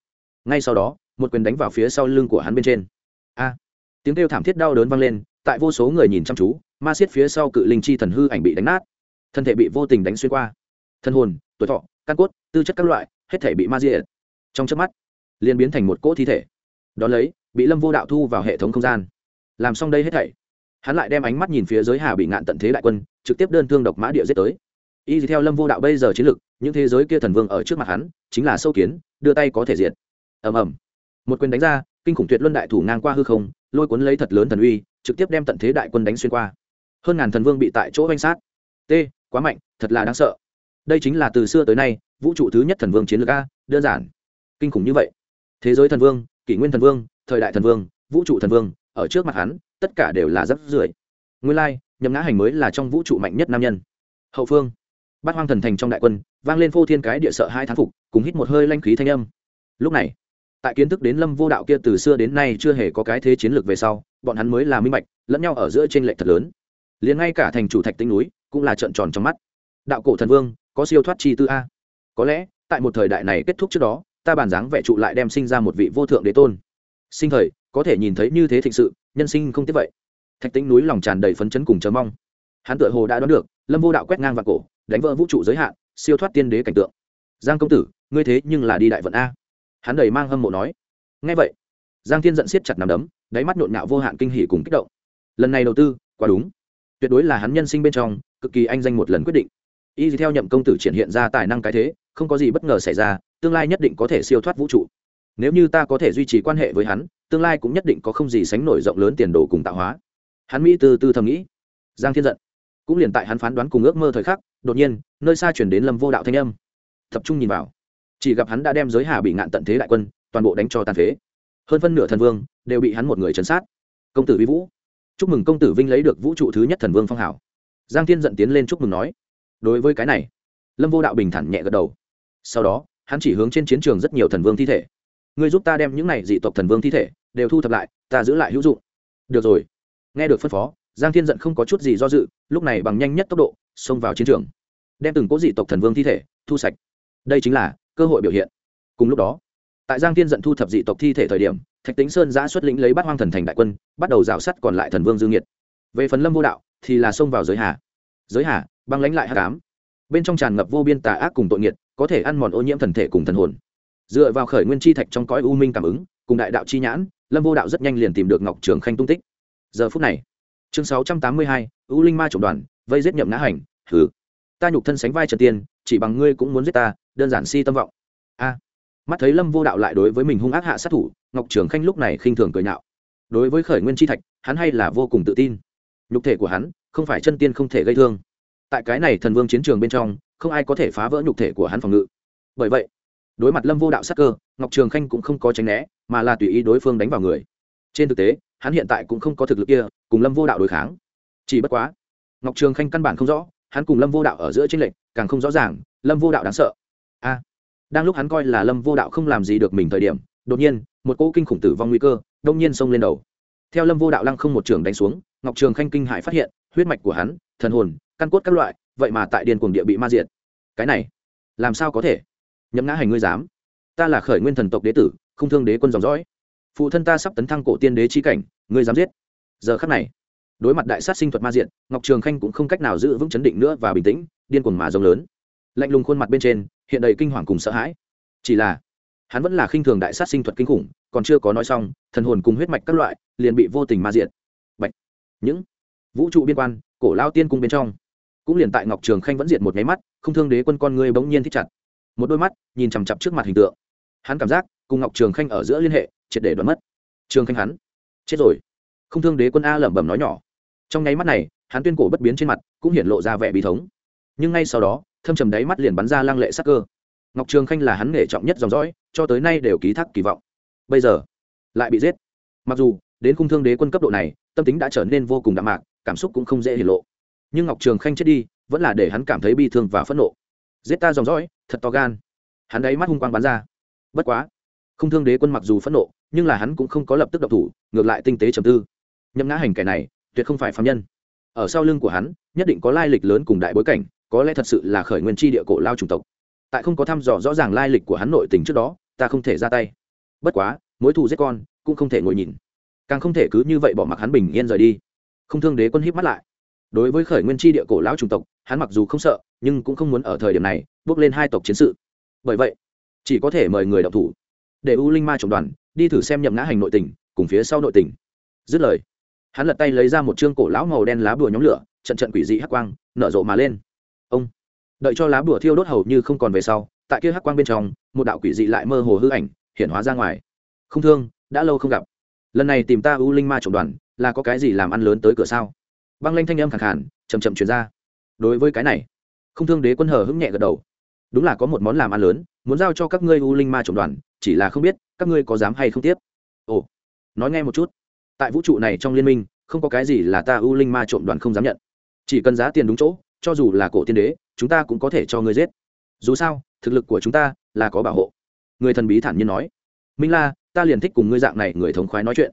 Ngay sau đó, một quyền đánh vào phía sau lưng của hắn bên trên. A! Tiếng kêu thảm thiết đau đớn vang lên, tại vô số người nhìn chăm chú, ma siết phía sau cự linh chi thần hư ảnh bị đánh nát. Thân thể bị vô tình đánh xuyên qua thân hồn, tuổi thọ, căn cốt, tư chất các loại, hết thể bị ma diệt. Trong chớp mắt, liền biến thành một cỗ thi thể. Đón lấy, bị lâm vô đạo thu vào hệ thống không gian. Làm xong đây hết thảy, hắn lại đem ánh mắt nhìn phía giới hà bị ngạn tận thế đại quân, trực tiếp đơn thương độc mã địa giết tới. Y theo lâm vô đạo bây giờ chiến lực, những thế giới kia thần vương ở trước mặt hắn, chính là sâu kiến, đưa tay có thể diệt. Ầm ầm. Một quyền đánh ra, kinh khủng tuyệt luân đại thủ ngang qua hư không, lôi cuốn lấy thật lớn thần uy, trực tiếp đem tận thế đại quân đánh xuyên qua. Hơn ngàn thần vương bị tại chỗ oanh sát. T, quá mạnh, thật là đáng sợ đây chính là từ xưa tới nay, vũ trụ thứ nhất thần vương chiến lược a, đơn giản. Kinh khủng như vậy. Thế giới thần vương, kỷ nguyên thần vương, thời đại thần vương, vũ trụ thần vương, ở trước mặt hắn, tất cả đều là rất rưởi nguyên lai, nhậm ngã hành mới là trong vũ trụ mạnh nhất nam nhân. Hậu phương, bát hoang thần thành trong đại quân, vang lên phô thiên cái địa sợ hai thán phục, cùng hít một hơi lanh khí thanh âm. Lúc này, tại kiến thức đến lâm vô đạo kia từ xưa đến nay chưa hề có cái thế chiến lược về sau, bọn hắn mới là minh bạch, lẫn nhau ở giữa t r ê n lệch thật lớn. Liền ngay cả thành chủ thạch tinh núi, cũng là trợn tròn trong mắt. Đạo cổ thần vương có siêu thoát chi tư a. Có lẽ, tại một thời đại này kết thúc trước đó, ta bàn dáng vẻ trụ lại đem sinh ra một vị vô thượng đế tôn. Sinh thời, có thể nhìn thấy như thế thịnh sự, nhân sinh không tiếp vậy. Thạch tinh núi lòng tràn đầy phấn chấn cùng chờ mong. Hắn tựa hồ đã đoán được, lâm vô đạo quét ngang vào cổ, đánh vỡ vũ trụ giới hạn, siêu thoát tiên đế cảnh tượng. Giang công tử, ngươi thế nhưng là đi đại vận a. Hắn đầy mang hâm mộ nói. Ngay vậy, giang thiên giận siết chặt nằm đấm, đáy mắt nhộn nhạo vô hạn kinh hỉ cùng kích động. Lần này đầu tư, quá đúng. Tuyệt đối là hắn nhân sinh bên trong, cực kỳ anh danh một lần quyết định y theo nhậm công tử triển hiện ra tài năng cái thế, không có gì bất ngờ xảy ra, tương lai nhất định có thể siêu thoát vũ trụ. Nếu như ta có thể duy trì quan hệ với hắn, tương lai cũng nhất định có không gì sánh nổi rộng lớn tiền đồ cùng tạo hóa. Hắn mỹ từ từ thầm nghĩ. Giang thiên giận. Cũng liền tại hắn phán đoán cùng ước mơ thời khắc, đột nhiên, nơi xa chuyển đến lâm vô đạo thanh âm. Tập trung nhìn vào. Chỉ gặp hắn đã đem giới hà bị ngạn tận thế đại quân, toàn bộ đánh cho tàn phế. Hơn phân nửa thần vương đều bị hắn một người chấn sát. Công tử vi vũ. Chúc mừng công tử vinh lấy được vũ trụ thứ nhất thần vương phong hảo giang thiên giận tiến lên chúc mừng nói đối với cái này, lâm vô đạo bình thản nhẹ gật đầu. Sau đó, hắn chỉ hướng trên chiến trường rất nhiều thần vương thi thể. Ngươi giúp ta đem những này dị tộc thần vương thi thể đều thu thập lại, ta giữ lại hữu dụng. Được rồi. Nghe được phân phó, giang thiên giận không có chút gì do dự, lúc này bằng nhanh nhất tốc độ, xông vào chiến trường. Đem từng cố dị tộc thần vương thi thể thu sạch. Đây chính là cơ hội biểu hiện. Cùng lúc đó, tại giang thiên giận thu thập dị tộc thi thể thời điểm, thạch tính sơn giã xuất lĩnh lấy bắt hoang thần thành đại quân, bắt đầu rào sắt còn lại thần vương dương nhiệt. Về phần lâm vô đạo thì là xông vào giới hà. Giới hà băng lánh lại hát cám bên trong tràn ngập vô biên tà ác cùng tội nghiệt, có thể ăn mòn ô nhiễm thần thể cùng thần hồn. Dựa vào khởi nguyên chi thạch trong cõi u minh cảm ứng, cùng đại đạo chi nhãn, lâm vô đạo rất nhanh liền tìm được ngọc trường khanh tung tích. Giờ phút này, chương sáu trăm tám mươi hai, u linh ma trộm đoàn, vây giết nhậm ngã hành thử ta nhục thân sánh vai trần tiên, chỉ bằng ngươi cũng muốn giết ta, đơn giản si tâm vọng. A. Mắt thấy lâm vô đạo lại đối với mình hung ác hạ sát thủ, ngọc trường khanh lúc này khinh thường cười nhạo. Đối với khởi nguyên chi thạch, hắn hay là vô cùng tự tin. Nhục thể của hắn, không phải chân tiên không thể gây thương tại cái này thần vương chiến trường bên trong, không ai có thể phá vỡ nhục thể của hắn phòng ngự. Bởi vậy, đối mặt lâm vô đạo sát cơ, ngọc trường khanh cũng không có tránh né, mà là tùy ý đối phương đánh vào người. Trên thực tế, hắn hiện tại cũng không có thực lực kia, cùng lâm vô đạo đối kháng. Chỉ bất quá, ngọc trường khanh căn bản không rõ, hắn cùng lâm vô đạo ở giữa tranh lệch, càng không rõ ràng, lâm vô đạo đáng sợ. A! Đang lúc hắn coi là lâm vô đạo không làm gì được mình thời điểm, đột nhiên, một cỗ kinh khủng tử vong nguy cơ, đông nhiên xông lên đầu. Theo lâm vô đạo lăng không một trường đánh xuống, ngọc trường khanh kinh hại phát hiện, huyết mạch của hắn, thần hồn căn cốt các loại, vậy mà tại điền cuồng địa bị ma diệt. Cái này, làm sao có thể? Nhấm ngã hành ngươi dám? Ta là khởi nguyên thần tộc đế tử, không thương đế quân dòng dõi. Phụ thân ta sắp tấn thăng cổ tiên đế chi cảnh, ngươi dám giết? Giờ khắc này, đối mặt đại sát sinh thuật ma diện ngọc trường khanh cũng không cách nào giữ vững chấn định nữa và bình tĩnh, điên cuồng mà rồng lớn. Lạnh lùng khuôn mặt bên trên, hiện đầy kinh hoàng cùng sợ hãi. Chỉ là, hắn vẫn là khinh thường đại sát sinh thuật kinh khủng, còn chưa có nói xong, thần hồn cùng huyết mạch các loại, liền bị vô tình ma diện Bạch. những vũ trụ biên quan, cổ lao tiên cung bên trong cũng liền tại ngọc trường khanh vẫn diệt một nháy mắt, không thương đế quân con ngươi bỗng nhiên thích chặt. Một đôi mắt nhìn chằm chặp trước mặt hình tượng. Hắn cảm giác cùng ngọc trường khanh ở giữa liên hệ, triệt để đoán mất. Trường khanh hắn, chết rồi. Không thương đế quân a lẩm bẩm nói nhỏ. Trong nháy mắt này, hắn tuyên cổ bất biến trên mặt cũng hiện lộ ra vẻ bí thống. Nhưng ngay sau đó, thâm trầm đáy mắt liền bắn ra lăng lệ sắc cơ. Ngọc trường khanh là hắn nghề trọng nhất dòng dõi, cho tới nay đều ký thác kỳ vọng. Bây giờ, lại bị giết. Mặc dù, đến khung thương đế quân cấp độ này, tâm tính đã trở nên vô cùng đạm mạc, cảm xúc cũng không dễ hiển lộ nhưng ngọc trường khanh chết đi, vẫn là để hắn cảm thấy bi thương và phẫn nộ. Giết ta dòng dõi, thật to gan. Hắn ấy mắt hung quang bắn ra. Bất quá, không thương đế quân mặc dù phẫn nộ, nhưng là hắn cũng không có lập tức độc thủ, ngược lại tinh tế trầm tư. Nhậm ngã hành kẻ này, tuyệt không phải phạm nhân. Ở sau lưng của hắn, nhất định có lai lịch lớn cùng đại bối cảnh, có lẽ thật sự là khởi nguyên tri địa cổ lao chủng tộc. Tại không có thăm dò rõ ràng lai lịch của hắn nội tình trước đó, ta không thể ra tay. Bất quá, mối thù giết con, cũng không thể ngồi nhìn. Càng không thể cứ như vậy bỏ mặc hắn bình yên rời đi. Không thương đế quân híp mắt lại đối với khởi nguyên tri địa cổ lão chủng tộc, hắn mặc dù không sợ, nhưng cũng không muốn ở thời điểm này, bước lên hai tộc chiến sự. Bởi vậy, chỉ có thể mời người đọc thủ. Để u linh ma trọng đoàn đi thử xem nhậm ngã hành nội tình, cùng phía sau nội tình. Dứt lời, hắn lật tay lấy ra một chương cổ lão màu đen lá bùa nhóm lửa, trận trận quỷ dị hắc quang, nở rộ mà lên. Ông, đợi cho lá bùa thiêu đốt hầu như không còn về sau, tại kia hắc quang bên trong, một đạo quỷ dị lại mơ hồ hư ảnh hiện hóa ra ngoài. Không thương, đã lâu không gặp. Lần này tìm ta u linh ma trộm đoàn, là có cái gì làm ăn lớn tới cửa sao? Băng lanh thanh âm khẳng khản chầm chậm chuyển ra. Đối với cái này, không thương đế quân hờ hững nhẹ gật đầu. Đúng là có một món làm ăn lớn, muốn giao cho các ngươi u linh ma trộm đoàn, chỉ là không biết các ngươi có dám hay không tiếp. Ồ, nói nghe một chút. Tại vũ trụ này trong liên minh, không có cái gì là ta u linh ma trộm đoàn không dám nhận. Chỉ cần giá tiền đúng chỗ, cho dù là cổ tiên đế, chúng ta cũng có thể cho ngươi giết. Dù sao, thực lực của chúng ta là có bảo hộ. Người thần bí thản nhiên nói. Minh la, ta liền thích cùng ngươi dạng này người thống khoái nói chuyện.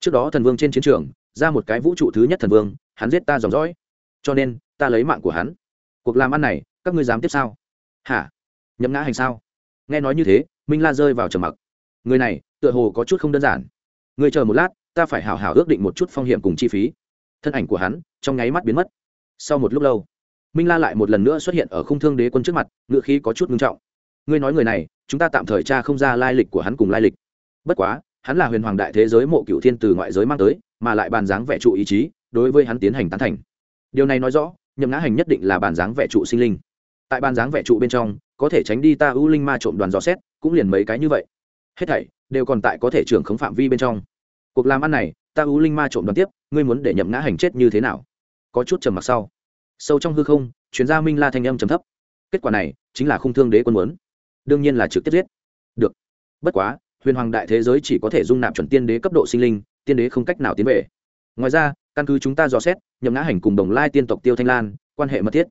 Trước đó thần vương trên chiến trường ra một cái vũ trụ thứ nhất thần vương, hắn giết ta dòng dõi. Cho nên, ta lấy mạng của hắn. Cuộc làm ăn này, các ngươi dám tiếp sao? Hả? Nhậm ngã hành sao? Nghe nói như thế, minh la rơi vào trầm mặc. Người này, tựa hồ có chút không đơn giản. Người chờ một lát, ta phải hào hào ước định một chút phong hiểm cùng chi phí. Thân ảnh của hắn, trong nháy mắt biến mất. Sau một lúc lâu, minh la lại một lần nữa xuất hiện ở khung thương đế quân trước mặt ngựa khí có chút ngưng trọng. Ngươi nói người này, chúng ta tạm thời tra không ra lai lịch của hắn cùng lai lịch. Bất quá, hắn là huyền hoàng đại thế giới mộ cựu thiên từ ngoại giới mang tới mà lại bàn dáng vẻ trụ ý chí, đối với hắn tiến hành tán thành. Điều này nói rõ, nhậm ngã hành nhất định là bàn dáng vẻ trụ sinh linh. Tại bàn dáng vẻ trụ bên trong, có thể tránh đi ta ưu linh ma trộm đoàn dò xét, cũng liền mấy cái như vậy. Hết thảy đều còn tại có thể trưởng khống phạm vi bên trong. Cuộc làm ăn này, ta ưu linh ma trộm đoàn tiếp, ngươi muốn để nhậm ngã hành chết như thế nào? Có chút trầm mặc sau. Sâu trong hư không chuyên gia minh la thanh âm trầm thấp. Kết quả này, chính là khung thương đế quân muốn. Đương nhiên là trực tiếp giết. Được. Bất quá, huyền hoàng đại thế giới chỉ có thể dung nạp chuẩn tiên đế cấp độ sinh linh tiên đế không cách nào tiến về. Ngoài ra, căn cứ chúng ta dò xét, nhậm ngã hành cùng đồng lai tiên tộc tiêu thanh lan, quan hệ mật thiết.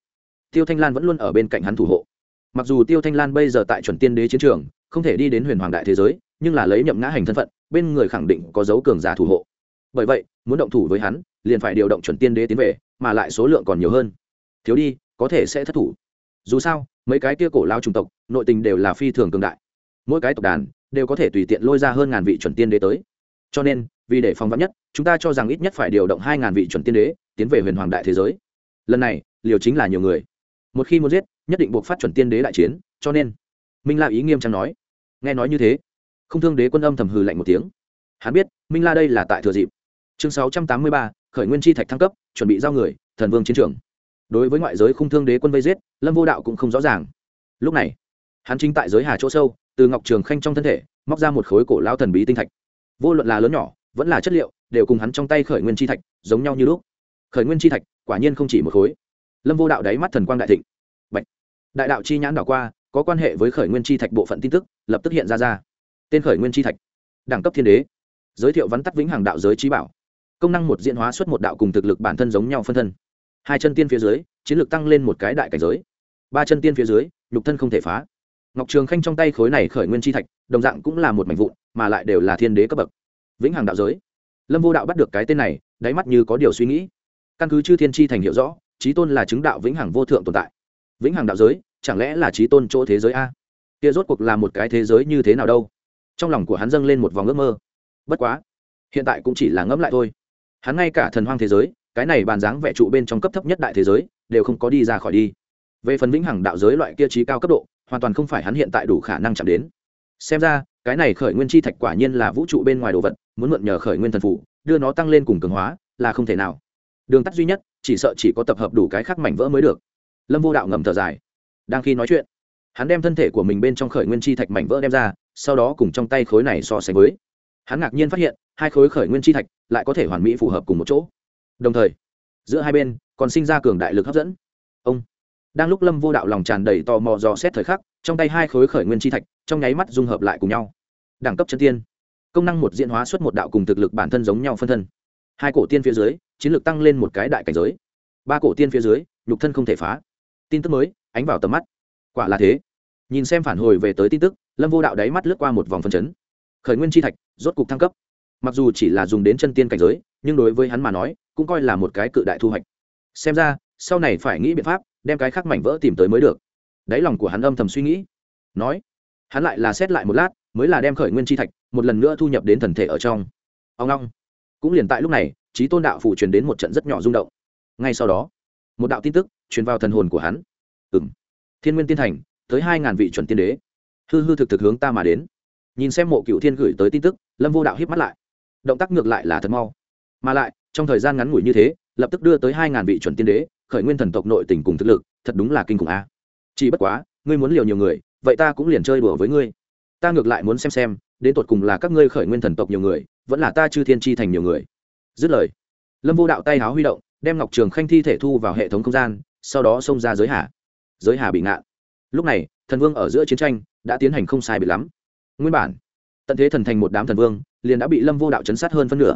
Tiêu thanh lan vẫn luôn ở bên cạnh hắn thủ hộ. Mặc dù tiêu thanh lan bây giờ tại chuẩn tiên đế chiến trường, không thể đi đến huyền hoàng đại thế giới, nhưng là lấy nhậm ngã hành thân phận, bên người khẳng định có dấu cường giả thủ hộ. Bởi vậy, muốn động thủ với hắn, liền phải điều động chuẩn tiên đế tiến về, mà lại số lượng còn nhiều hơn. Thiếu đi, có thể sẽ thất thủ. Dù sao, mấy cái kia cổ lao chủng tộc, nội tình đều là phi thường cường đại. Mỗi cái tộc đàn, đều có thể tùy tiện lôi ra hơn ngàn vị chuẩn tiên đế tới. Cho nên vì để phòng vắn nhất, chúng ta cho rằng ít nhất phải điều động hai ngàn vị chuẩn tiên đế, tiến về huyền hoàng đại thế giới. Lần này, liều chính là nhiều người. Một khi muốn giết, nhất định buộc phát chuẩn tiên đế đại chiến, cho nên, minh la ý nghiêm trang nói. Nghe nói như thế, không thương đế quân âm thầm hừ lạnh một tiếng. Hắn biết, minh la đây là tại thừa dịp. Chương sáu trăm tám mươi ba, khởi nguyên chi thạch thăng cấp, chuẩn bị giao người, thần vương chiến trường. Đối với ngoại giới khung thương đế quân vây giết, lâm vô đạo cũng không rõ ràng. Lúc này, hắn chính tại giới hà chỗ sâu, từ ngọc trường khanh trong thân thể, móc ra một khối cổ lao thần bí tinh thạch. Vô luận là lớn nhỏ vẫn là chất liệu, đều cùng hắn trong tay khởi nguyên chi thạch giống nhau như lúc. Khởi nguyên chi thạch, quả nhiên không chỉ một khối. Lâm vô đạo đáy mắt thần quang đại thịnh. Bạch. đại đạo chi nhãn đảo qua, có quan hệ với khởi nguyên chi thạch bộ phận tin tức, lập tức hiện ra ra. Tên khởi nguyên chi thạch. Đẳng cấp thiên đế. Giới thiệu vắn tắt vĩnh hằng đạo giới trí bảo. Công năng một diện hóa xuất một đạo cùng thực lực bản thân giống nhau phân thân. Hai chân tiên phía dưới, chiến lược tăng lên một cái đại cảnh giới. Ba chân tiên phía dưới, nhục thân không thể phá. Ngọc trường khanh trong tay khối này khởi nguyên chi thạch, đồng dạng cũng là một mảnh vụn, mà lại đều là thiên đế cấp bậc vĩnh hằng đạo giới. Lâm vô đạo bắt được cái tên này, đáy mắt như có điều suy nghĩ. Căn cứ chư thiên chi thành hiểu rõ trí tôn là chứng đạo vĩnh hằng vô thượng tồn tại. Vĩnh hằng đạo giới, chẳng lẽ là trí tôn chỗ thế giới a? Kia rốt cuộc là một cái thế giới như thế nào đâu? Trong lòng của hắn dâng lên một vòng ước mơ. Bất quá, hiện tại cũng chỉ là ngẫm lại thôi. Hắn ngay cả thần hoang thế giới, cái này bàn dáng vẽ trụ bên trong cấp thấp nhất đại thế giới, đều không có đi ra khỏi đi. Về phần vĩnh hằng đạo giới loại kia trí cao cấp độ, hoàn toàn không phải hắn hiện tại đủ khả năng chạm đến. Xem ra cái này khởi nguyên chi thạch quả nhiên là vũ trụ bên ngoài đồ vật, muốn mượn nhờ khởi nguyên thần phủ, đưa nó tăng lên cùng cường hóa, là không thể nào. Đường tắt duy nhất, chỉ sợ chỉ có tập hợp đủ cái khác mảnh vỡ mới được. Lâm vô đạo ngầm thở dài. Đang khi nói chuyện, hắn đem thân thể của mình bên trong khởi nguyên chi thạch mảnh vỡ đem ra, sau đó cùng trong tay khối này so sánh với. Hắn ngạc nhiên phát hiện, hai khối khởi nguyên chi thạch lại có thể hoàn mỹ phù hợp cùng một chỗ. Đồng thời, giữa hai bên còn sinh ra cường đại lực hấp dẫn. Ông. Đang lúc lâm vô đạo lòng tràn đầy tò mò dò xét thời khắc, trong tay hai khối khởi nguyên chi thạch trong nháy mắt dung hợp lại cùng nhau đẳng cấp chân tiên. Công năng một diễn hóa xuất một đạo cùng thực lực bản thân giống nhau phân thân. Hai cổ tiên phía dưới, chiến lược tăng lên một cái đại cảnh giới. Ba cổ tiên phía dưới, nhục thân không thể phá. Tin tức mới, ánh vào tầm mắt. Quả là thế. Nhìn xem phản hồi về tới tin tức, lâm vô đạo đáy mắt lướt qua một vòng phân chấn. Khởi nguyên chi thạch, rốt cục thăng cấp. Mặc dù chỉ là dùng đến chân tiên cảnh giới, nhưng đối với hắn mà nói, cũng coi là một cái cự đại thu hoạch. Xem ra, sau này phải nghĩ biện pháp, đem cái khác mảnh vỡ tìm tới mới được. Đáy lòng của hắn âm thầm suy nghĩ. Nói, hắn lại là xét lại một lát mới là đem khởi nguyên chi thạch, một lần nữa thu nhập đến thần thể ở trong. Ông long, cũng liền tại lúc này trí tôn đạo phủ truyền đến một trận rất nhỏ rung động. Ngay sau đó, một đạo tin tức truyền vào thần hồn của hắn. Ừ m thiên nguyên tiên thành, tới hai ngàn vị chuẩn tiên đế. Hư hư thực thực hướng ta mà đến. Nhìn xem mộ cựu thiên gửi tới tin tức, lâm vô đạo hiếp mắt lại. Động tác ngược lại là thật mau. Mà lại, trong thời gian ngắn ngủi như thế, lập tức đưa tới hai ngàn vị chuẩn tiên đế, khởi nguyên thần tộc nội tình cùng thực lực, thật đúng là kinh khủng a. Chỉ bất quá, ngươi muốn liều nhiều người, vậy ta cũng liền chơi đùa với ngươi ta ngược lại muốn xem xem, đến tột cùng là các ngươi khởi nguyên thần tộc nhiều người, vẫn là ta chư thiên tri thành nhiều người. Dứt lời, lâm vô đạo tay háo huy động, đem ngọc trường khanh thi thể thu vào hệ thống không gian, sau đó xông ra giới hà giới hà bị ngạn. Lúc này, thần vương ở giữa chiến tranh, đã tiến hành không sai bị lắm. Nguyên bản, tận thế thần thành một đám thần vương, liền đã bị lâm vô đạo chấn sát hơn phân nửa.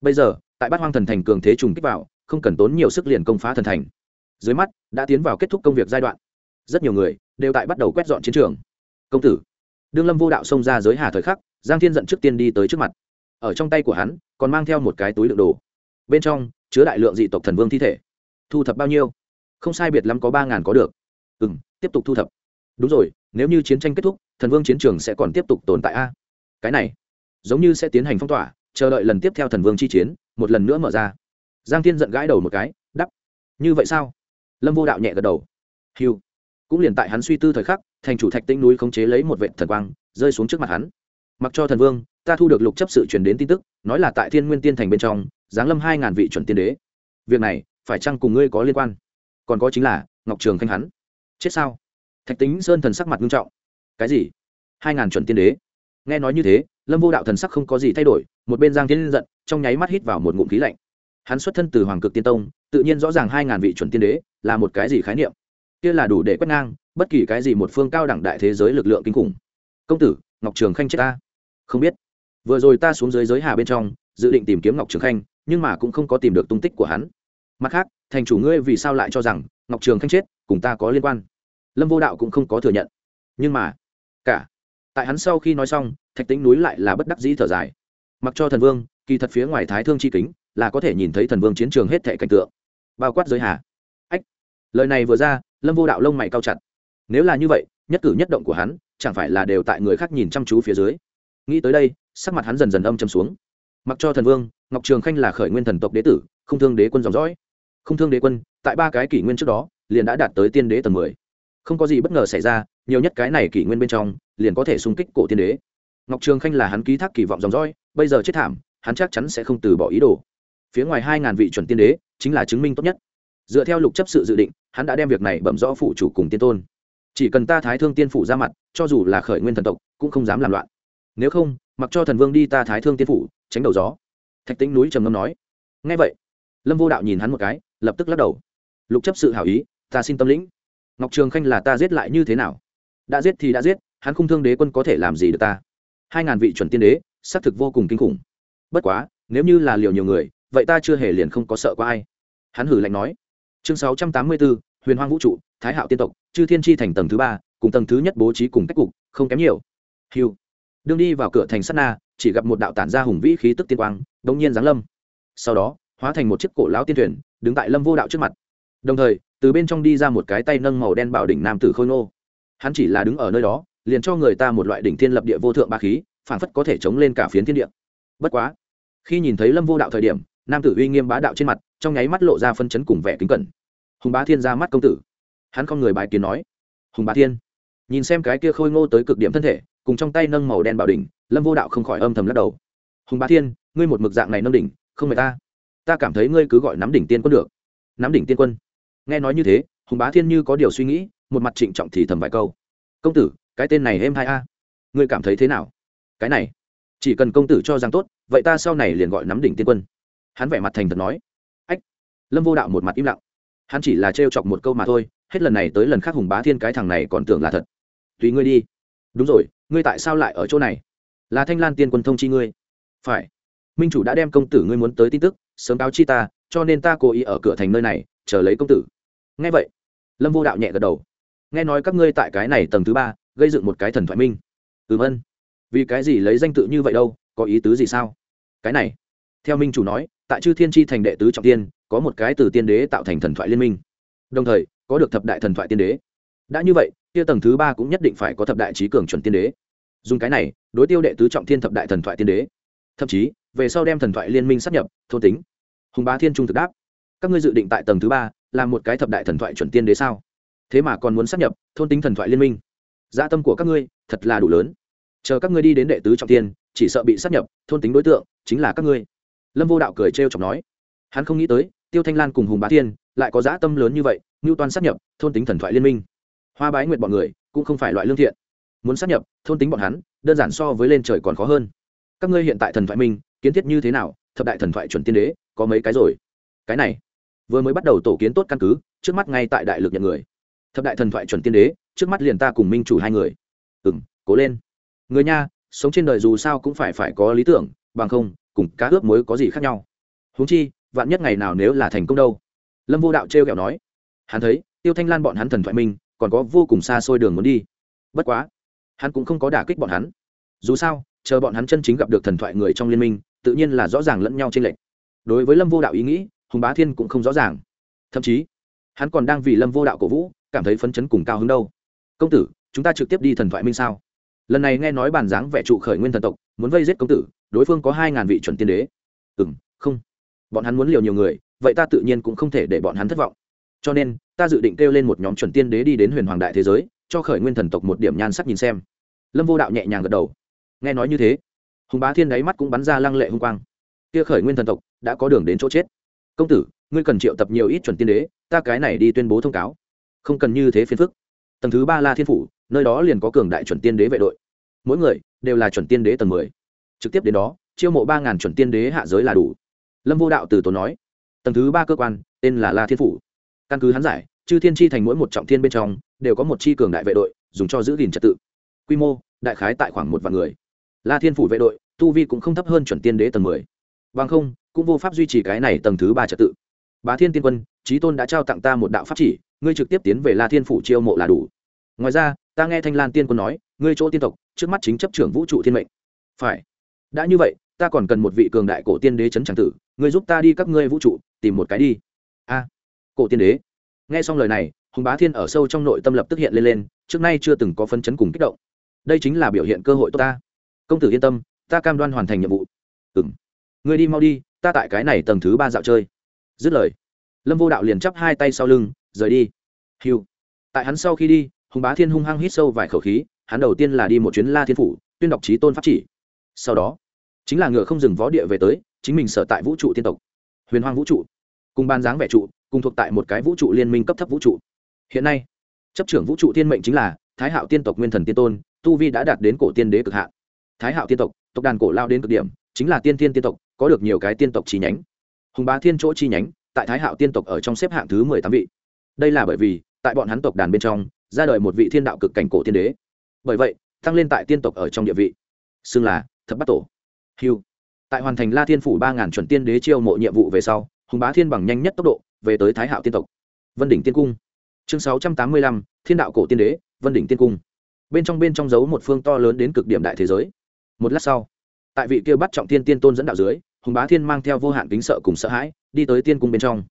Bây giờ, tại bát hoang thần thành cường thế trùng kích vào, không cần tốn nhiều sức liền công phá thần thành. Dưới mắt, đã tiến vào kết thúc công việc giai đoạn. Rất nhiều người đều tại bắt đầu quét dọn chiến trường. Công tử đương lâm vô đạo xông ra giới hà thời khắc, giang thiên giận trước tiên đi tới trước mặt. Ở trong tay của hắn, còn mang theo một cái túi đựng đồ. Bên trong, chứa đại lượng dị tộc thần vương thi thể. Thu thập bao nhiêu? Không sai biệt lắm có ba ngàn có được. Ừ m tiếp tục thu thập. Đúng rồi, nếu như chiến tranh kết thúc, thần vương chiến trường sẽ còn tiếp tục tồn tại a. Cái này, giống như sẽ tiến hành phong tỏa, chờ đợi lần tiếp theo thần vương chi chiến, một lần nữa mở ra. Giang thiên giận gãi đầu một cái đắp như vậy sao? Lâm vô đạo nhẹ gật đầu. Hiu cũng liền tại hắn suy tư thời khắc, thành chủ thạch tĩnh núi khống chế lấy một vệ thần quang, rơi xuống trước mặt hắn. Mặc cho thần vương, ta thu được lục chấp sự truyền đến tin tức, nói là tại thiên nguyên tiên thành bên trong, giáng lâm hai ngàn vị chuẩn tiên đế. Việc này, phải chăng cùng ngươi có liên quan? Còn có chính là, ngọc trường khanh hắn. Chết sao? Thạch tính sơn thần sắc mặt nghiêm trọng. Cái gì? Hai ngàn chuẩn tiên đế? Nghe nói như thế, lâm vô đạo thần sắc không có gì thay đổi, một bên giang thiên giận, trong nháy mắt hít vào một ngụm khí lạnh. Hắn xuất thân từ hoàng cực tiên tông, tự nhiên rõ ràng hai ngàn vị chuẩn tiên đế là một cái gì khái niệm kia là đủ để quét ngang, bất kỳ cái gì một phương cao đẳng đại thế giới lực lượng kinh khủng. Công tử, ngọc trường khanh chết ta. Không biết. Vừa rồi ta xuống dưới giới hà bên trong, dự định tìm kiếm ngọc trường khanh, nhưng mà cũng không có tìm được tung tích của hắn. Mặt khác, thành chủ ngươi vì sao lại cho rằng ngọc trường khanh chết, cùng ta có liên quan? Lâm vô đạo cũng không có thừa nhận. Nhưng mà, cả, tại hắn sau khi nói xong, thạch tính núi lại là bất đắc dĩ thở dài. Mặc cho thần vương, kỳ thật phía ngoài thái thương chi kính, là có thể nhìn thấy thần vương chiến trường hết thệ cảnh tượng. Bao quát giới hà. Ách, lời này vừa ra lâm vô đạo lông mày cao chặt. Nếu là như vậy, nhất cử nhất động của hắn, chẳng phải là đều tại người khác nhìn chăm chú phía dưới. Nghĩ tới đây, sắc mặt hắn dần dần âm châm xuống. Mặc cho thần vương, ngọc trường khanh là khởi nguyên thần tộc đế tử, không thương đế quân dòng dõi. Không thương đế quân, tại ba cái kỷ nguyên trước đó, liền đã đạt tới tiên đế tầng mười. Không có gì bất ngờ xảy ra, nhiều nhất cái này kỷ nguyên bên trong, liền có thể xung kích cổ tiên đế. Ngọc trường khanh là hắn ký thác kỳ vọng dòng dõi, bây giờ chết thảm, hắn chắc chắn sẽ không từ bỏ ý đồ. Phía ngoài hai ngàn vị chuẩn tiên đế, chính là chứng minh tốt nhất dựa theo lục chấp sự dự định, hắn đã đem việc này bẩm rõ phụ chủ cùng tiên tôn. Chỉ cần ta thái thương tiên phủ ra mặt, cho dù là khởi nguyên thần tộc, cũng không dám làm loạn. Nếu không, mặc cho thần vương đi ta thái thương tiên phủ, tránh đầu gió. Thạch tính núi trầm ngâm nói. Ngay vậy, lâm vô đạo nhìn hắn một cái, lập tức lắc đầu. Lục chấp sự hảo ý, ta xin tâm lĩnh. Ngọc trường khanh là ta giết lại như thế nào? Đã giết thì đã giết, hắn không thương đế quân có thể làm gì được ta? Hai ngàn vị chuẩn tiên đế, xác thực vô cùng kinh khủng. Bất quá, nếu như là liều nhiều người, vậy ta chưa hề liền không có sợ có ai. Hắn hử lạnh nói chương sáu trăm tám mươi bốn huyền hoang vũ trụ, thái hạo tiên tộc, chư thiên tri thành tầng thứ ba, cùng tầng thứ nhất bố trí cùng cách cục, không kém nhiều. Hiu đương đi vào cửa thành sắt na, chỉ gặp một đạo tản ra hùng vĩ khí tức tiên quang, đống nhiên giáng lâm. Sau đó, hóa thành một chiếc cổ lão tiên thuyền, đứng tại lâm vô đạo trước mặt. Đồng thời, từ bên trong đi ra một cái tay nâng màu đen bảo đỉnh nam tử khôi ngô. Hắn chỉ là đứng ở nơi đó, liền cho người ta một loại đỉnh thiên lập địa vô thượng ba khí phản phất có thể chống lên cả phiến thiên địa. Bất quá, khi nhìn thấy lâm vô đạo thời điểm, nam tử uy nghiêm bá đạo trên mặt trong nháy mắt lộ ra phân chấn cùng vẻ kính cẩn. Hùng bá thiên ra mắt công tử. Hắn không người bài kiến nói. Hùng bá thiên. Nhìn xem cái kia khôi ngô tới cực điểm thân thể, cùng trong tay nâng màu đen bảo đỉnh, lâm vô đạo không khỏi âm thầm lắc đầu. Hùng bá thiên, ngươi một mực dạng này nâng đỉnh, không mời ta. Ta cảm thấy ngươi cứ gọi nắm đỉnh tiên quân được. Nắm đỉnh tiên quân. Nghe nói như thế, hùng bá thiên như có điều suy nghĩ, một mặt trịnh trọng thì thầm vài câu. Công tử, cái tên này êm hai a? Ngươi cảm thấy thế nào? Cái này, chỉ cần công tử cho rằng tốt, vậy ta sau này liền gọi nắm đỉnh tiên quân. Hắn vẻ mặt thành thật nói lâm vô đạo một mặt im lặng. Hắn chỉ là trêu chọc một câu mà thôi, hết lần này tới lần khác hùng bá thiên cái thằng này còn tưởng là thật. Tùy ngươi đi. Đúng rồi, ngươi tại sao lại ở chỗ này? Là thanh lan tiên quân thông chi ngươi. Phải. Minh chủ đã đem công tử ngươi muốn tới tin tức, sớm cáo chi ta, cho nên ta cố ý ở cửa thành nơi này, chờ lấy công tử. Nghe vậy, lâm vô đạo nhẹ gật đầu. Nghe nói các ngươi tại cái này tầng thứ ba, gây dựng một cái thần thoại minh. Ừm ân. Vì cái gì lấy danh tự như vậy đâu, có ý tứ gì sao? Cái này, theo minh chủ nói, tại chư thiên tri thành đệ tứ trọng tiên có một cái từ tiên đế tạo thành thần thoại liên minh. Đồng thời, có được thập đại thần thoại tiên đế. Đã như vậy, kia tầng thứ ba cũng nhất định phải có thập đại trí cường chuẩn tiên đế. Dùng cái này, đối tiêu đệ tứ trọng thiên thập đại thần thoại tiên đế. Thậm chí, về sau đem thần thoại liên minh sắp nhập, thôn tính. Hùng bá thiên trung thực đáp, các ngươi dự định tại tầng thứ ba làm một cái thập đại thần thoại chuẩn tiên đế sao? Thế mà còn muốn sắp nhập, thôn tính thần thoại liên minh. Gia dạ tâm của các ngươi thật là đủ lớn. Chờ các ngươi đi đến đệ tứ trọng tiên chỉ sợ bị sắp nhập, thôn tính đối tượng chính là các ngươi. Lâm vô đạo cười trêu chọc nói. Hắn không nghĩ tới tiêu thanh lan cùng hùng bá thiên lại có dã tâm lớn như vậy ngưu toàn sát nhập, thôn tính thần thoại liên minh. Hoa bái nguyệt bọn người cũng không phải loại lương thiện. Muốn sát nhập, thôn tính bọn hắn, đơn giản so với lên trời còn khó hơn. Các ngươi hiện tại thần thoại minh, kiến thiết như thế nào, thập đại thần thoại chuẩn tiên đế, có mấy cái rồi? Cái này, vừa mới bắt đầu tổ kiến tốt căn cứ, trước mắt ngay tại đại lực nhận người. Thập đại thần thoại chuẩn tiên đế, trước mắt liền ta cùng minh chủ hai người. Ừ m cố lên. Người nha, sống trên đời dù sao cũng phải phải có lý tưởng, bằng không, cùng cá ướp mới có gì khác nhau. Huống chi vạn nhất ngày nào nếu là thành công đâu. Lâm vô đạo trêu ghẹo kẹo nói. Hắn thấy, tiêu thanh lan bọn hắn thần thoại minh còn có vô cùng xa xôi đường muốn đi. Bất quá, hắn cũng không có đả kích bọn hắn. Dù sao, chờ bọn hắn chân chính gặp được thần thoại người trong liên minh, tự nhiên là rõ ràng lẫn nhau trên lệnh. đối với lâm vô đạo ý nghĩ, hùng bá thiên cũng không rõ ràng. Thậm chí, hắn còn đang vì lâm vô đạo cổ vũ, cảm thấy phấn chấn cùng cao hứng đâu. Công tử, chúng ta trực tiếp đi thần thoại minh sao? Lần này nghe nói bàn dáng vẻ trụ khởi nguyên thần tộc, muốn vây giết công tử, đối phương có hai ngàn vị chuẩn tiên đế. Ừ m không bọn hắn muốn liều nhiều người, vậy ta tự nhiên cũng không thể để bọn hắn thất vọng. Cho nên, ta dự định kêu lên một nhóm chuẩn tiên đế đi đến huyền hoàng đại thế giới, cho khởi nguyên thần tộc một điểm nhan sắc nhìn xem. Lâm vô đạo nhẹ nhàng gật đầu. Nghe nói như thế, hùng bá thiên đáy mắt cũng bắn ra lăng lệ hung quang. Kia khởi nguyên thần tộc đã có đường đến chỗ chết. Công tử, ngươi cần triệu tập nhiều ít chuẩn tiên đế, ta cái này đi tuyên bố thông cáo. Không cần như thế phiền phức. Tầng thứ ba la thiên phủ, nơi đó liền có cường đại chuẩn tiên đế vệ đội. Mỗi người đều là chuẩn tiên đế tầng mười. Trực tiếp đến đó, chiêu mộ ba ngàn chuẩn tiên đế hạ giới là đủ lâm vô đạo từ tốn nói, tầng thứ ba cơ quan, tên là la thiên phủ. Căn cứ hắn giải, chư thiên chi thành mỗi một trọng thiên bên trong đều có một chi cường đại vệ đội, dùng cho giữ gìn trật tự. Quy mô, đại khái tại khoảng một vạn người. La thiên phủ vệ đội, tu vi cũng không thấp hơn chuẩn tiên đế tầng mười. Bằng không, cũng vô pháp duy trì cái này tầng thứ ba trật tự. Bá thiên tiên quân trí tôn đã trao tặng ta một đạo pháp chỉ, ngươi trực tiếp tiến về la thiên phủ chiêu mộ là đủ. Ngoài ra, ta nghe thanh lan tiên quân nói, ngươi chỗ tiên tộc, trước mắt chính chấp trưởng vũ trụ thiên mệnh. Phải. Đã như vậy, ta còn cần một vị cường đại cổ tiên đế c h ấ n tràng tử ngươi giúp ta đi các ngươi vũ trụ, tìm một cái đi. A, cổ tiên đế. Nghe xong lời này, hùng bá thiên ở sâu trong nội tâm lập tức hiện lên lên, trước nay chưa từng có phân chấn cùng kích động. Đây chính là biểu hiện cơ hội tốt ta. Công tử yên tâm, ta cam đoan hoàn thành nhiệm vụ. Ừ m ngươi đi mau đi, ta tại cái này tầng thứ ba dạo chơi. Dứt lời, lâm vô đạo liền chắp hai tay sau lưng, rời đi. Hiu tại hắn sau khi đi, hùng bá thiên hung hăng hít sâu vài khẩu khí, hắn đầu tiên là đi một chuyến la thiên phủ, tuyên đọc trí tôn pháp chỉ. Sau đó, chính là ngựa không dừng vó địa về tới chính mình sở tại vũ trụ tiên tộc. Huyền hoang vũ trụ, cùng ban dáng vẻ trụ, cùng thuộc tại một cái vũ trụ liên minh cấp thấp vũ trụ. Hiện nay, chấp trưởng vũ trụ tiên mệnh chính là thái hạo tiên tộc nguyên thần tiên tôn, tu vi đã đạt đến cổ tiên đế cực hạn. Thái hạo tiên tộc tộc đàn cổ lao đến cực điểm, chính là tiên tiên tiên tộc, có được nhiều cái tiên tộc chi nhánh. Hùng bá thiên chỗ chi nhánh, tại thái hạo tiên tộc ở trong xếp hạng thứ mười tám vị. Đây là bởi vì, tại bọn hắn tộc đàn bên trong, ra đời một vị thiên đạo cực cảnh cổ tiên đế. Bởi vậy, tăng lên tại tiên tộc ở trong địa vị. Xưng là thập bát tổ. Hiu tại hoàn thành la thiên phủ ba ngàn chuẩn tiên đế chiêu mộ nhiệm vụ về sau, hùng bá thiên bằng nhanh nhất tốc độ, về tới thái hạo tiên tộc. Vân đỉnh tiên cung. Chương sáu trăm tám mươi lăm, thiên đạo cổ tiên đế, vân đỉnh tiên cung. Bên trong bên trong giấu một phương to lớn đến cực điểm đại thế giới. Một lát sau, tại vị kia bắt trọng tiên tiên tôn dẫn đạo dưới, hùng bá thiên mang theo vô hạn kính sợ cùng sợ hãi, đi tới tiên cung bên trong.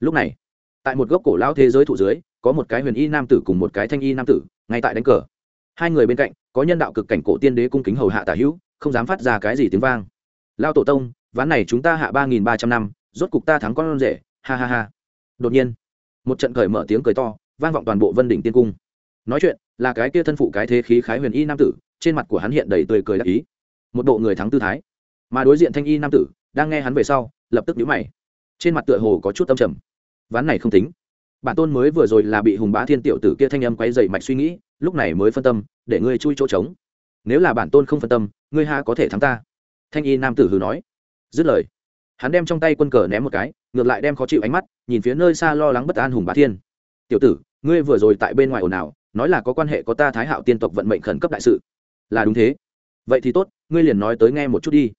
Lúc này, tại một gốc cổ lão thế giới thụ dưới, có một cái huyền y nam tử cùng một cái thanh y nam tử, ngay tại đánh cờ. Hai người bên cạnh, có nhân đạo cực cảnh cổ tiên đế cung kính hầu hạ tả hữu, không dám phát ra cái gì tiếng vang lao tổ tông, ván này chúng ta hạ ba nghìn ba trăm năm, rốt cục ta thắng con rể. Ha ha ha. Đột nhiên, một trận cởi mở tiếng cười to, vang vọng toàn bộ vân đỉnh tiên cung. Nói chuyện, là cái kia thân phụ cái thế khí khái huyền y nam tử, trên mặt của hắn hiện đầy tươi cười đắc ý. Một bộ người thắng tư thái. Mà đối diện thanh y nam tử, đang nghe hắn về sau, lập tức nhíu mày. Trên mặt tựa hồ có chút âm trầm. Ván này không tính. Bản tôn mới vừa rồi là bị hùng bá thiên tiểu tử kia thanh âm quấy dày mạch suy nghĩ, lúc này mới phân tâm, để ngươi chui chỗ trống. Nếu là bản tôn không phân tâm, ngươi ha có thể thắng ta? Thanh y nam tử hừ nói. Dứt lời, hắn đem trong tay quân cờ ném một cái, ngược lại đem khó chịu ánh mắt nhìn phía nơi xa lo lắng bất an hùng bá thiên. Tiểu tử, ngươi vừa rồi tại bên ngoài ồn ào, nói là có quan hệ có ta thái hạo tiên tộc vận mệnh khẩn cấp đại sự. Là đúng thế. Vậy thì tốt, ngươi liền nói tới nghe một chút đi.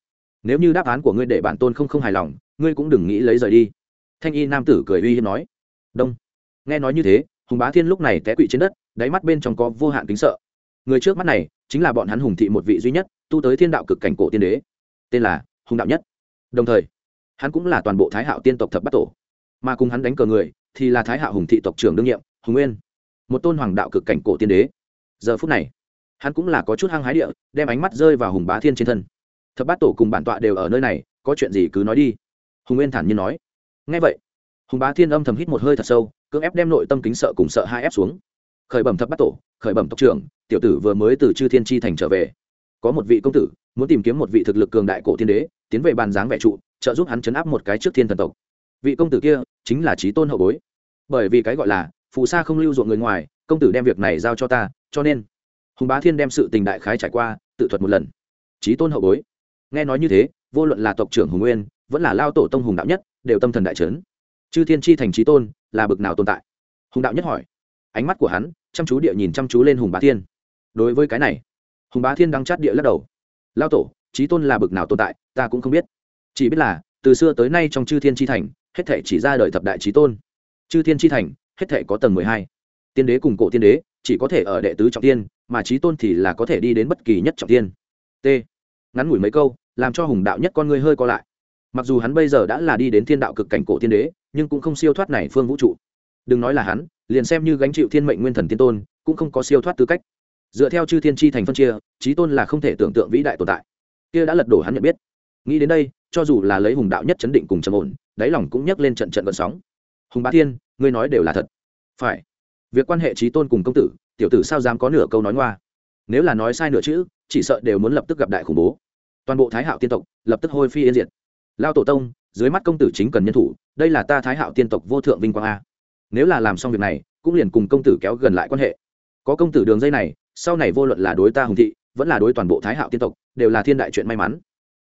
Nếu như đáp án của ngươi để bản tôn không không hài lòng, ngươi cũng đừng nghĩ lấy rời đi. Thanh y nam tử cười uy hiếp nói. Đông. Nghe nói như thế, hùng bá thiên lúc này té quỵ trên đất, đáy mắt bên trong có vô hạn kính sợ. Người trước mắt này, chính là bọn hắn hùng thị một vị duy nhất, tu tới thiên đạo cực cảnh cổ tiên đế tên là hùng đạo nhất. Đồng thời, hắn cũng là toàn bộ thái hạo tiên tộc thập bắt tổ. Mà cùng hắn đánh cờ người thì là thái hạo hùng thị tộc trưởng đương nhiệm, hùng nguyên. Một tôn hoàng đạo cực cảnh cổ tiên đế. Giờ phút này, hắn cũng là có chút hăng hái địa đem ánh mắt rơi vào hùng bá thiên trên thân. Thập bát tổ cùng bản tọa đều ở nơi này, có chuyện gì cứ nói đi. Hùng nguyên thản nhiên nói. Ngay vậy, hùng bá thiên âm thầm hít một hơi thật sâu, cưỡng ép đem nội tâm kính sợ cùng sợ hai ép xuống. Khởi bẩm thập bát tổ, khởi bẩm tộc trưởng, tiểu tử vừa mới từ chư thiên tri thành trở về có một vị công tử, muốn tìm kiếm một vị thực lực cường đại cổ thiên đế, tiến về bàn dáng vẽ trụ, trợ giúp hắn chấn áp một cái trước thiên thần tộc. Vị công tử kia chính là trí tôn hậu bối. Bởi vì cái gọi là, phù sa không lưu ruộng người ngoài, công tử đem việc này giao cho ta, cho nên, hùng bá thiên đem sự tình đại khái trải qua, tự thuật một lần. Trí tôn hậu bối. Nghe nói như thế, vô luận là tộc trưởng hùng nguyên, vẫn là lao tổ tông hùng đạo nhất, đều tâm thần đại trấn chư thiên chi thành trí tôn, là bực nào tồn tại? Hùng đạo nhất hỏi. Ánh mắt của hắn chăm chú địa nhìn chăm chú lên hùng bá thiên. Đối với cái này hùng bá thiên đắng chát địa lắc đầu. Lao tổ trí tôn là bực nào tồn tại, ta cũng không biết. Chỉ biết là, từ xưa tới nay trong chư thiên chi thành, hết thể chỉ ra đời thập đại trí tôn. Chư thiên chi thành, hết thể có tầng mười hai. Tiên đế cùng cổ tiên đế, chỉ có thể ở đệ tứ trọng tiên, mà trí tôn thì là có thể đi đến bất kỳ nhất trọng tiên. T. Ngắn ngủi mấy câu, làm cho hùng đạo nhất con người hơi co lại. Mặc dù hắn bây giờ đã là đi đến thiên đạo cực cảnh cổ tiên đế, nhưng cũng không siêu thoát này phương vũ trụ. Đừng nói là hắn, liền xem như gánh chịu thiên mệnh nguyên thần tiên tôn, cũng không có siêu thoát tư cách dựa theo chư thiên chi thành phân chia trí tôn là không thể tưởng tượng vĩ đại tồn tại. Kia đã lật đổ hắn nhận biết. Nghĩ đến đây, cho dù là lấy hùng đạo nhất chấn định cùng trầm ổn, đáy lòng cũng nhấc lên trận trận vận sóng. Hùng bá thiên, ngươi nói đều là thật. Phải. Việc quan hệ trí tôn cùng công tử, tiểu tử sao dám có nửa câu nói ngoa? Nếu là nói sai nửa chữ, chỉ sợ đều muốn lập tức gặp đại khủng bố. Toàn bộ thái hạo tiên tộc lập tức hôi phi yên diệt. Lao tổ tông, dưới mắt công tử chính cần nhân thủ, đây là ta thái hạo tiên tộc vô thượng vinh quang a. Nếu là làm xong việc này, cũng liền cùng công tử kéo gần lại quan hệ. Có công tử đường dây này sau này vô luận là đối ta hùng thị, vẫn là đối toàn bộ thái hạo tiên tộc, đều là thiên đại chuyện may mắn.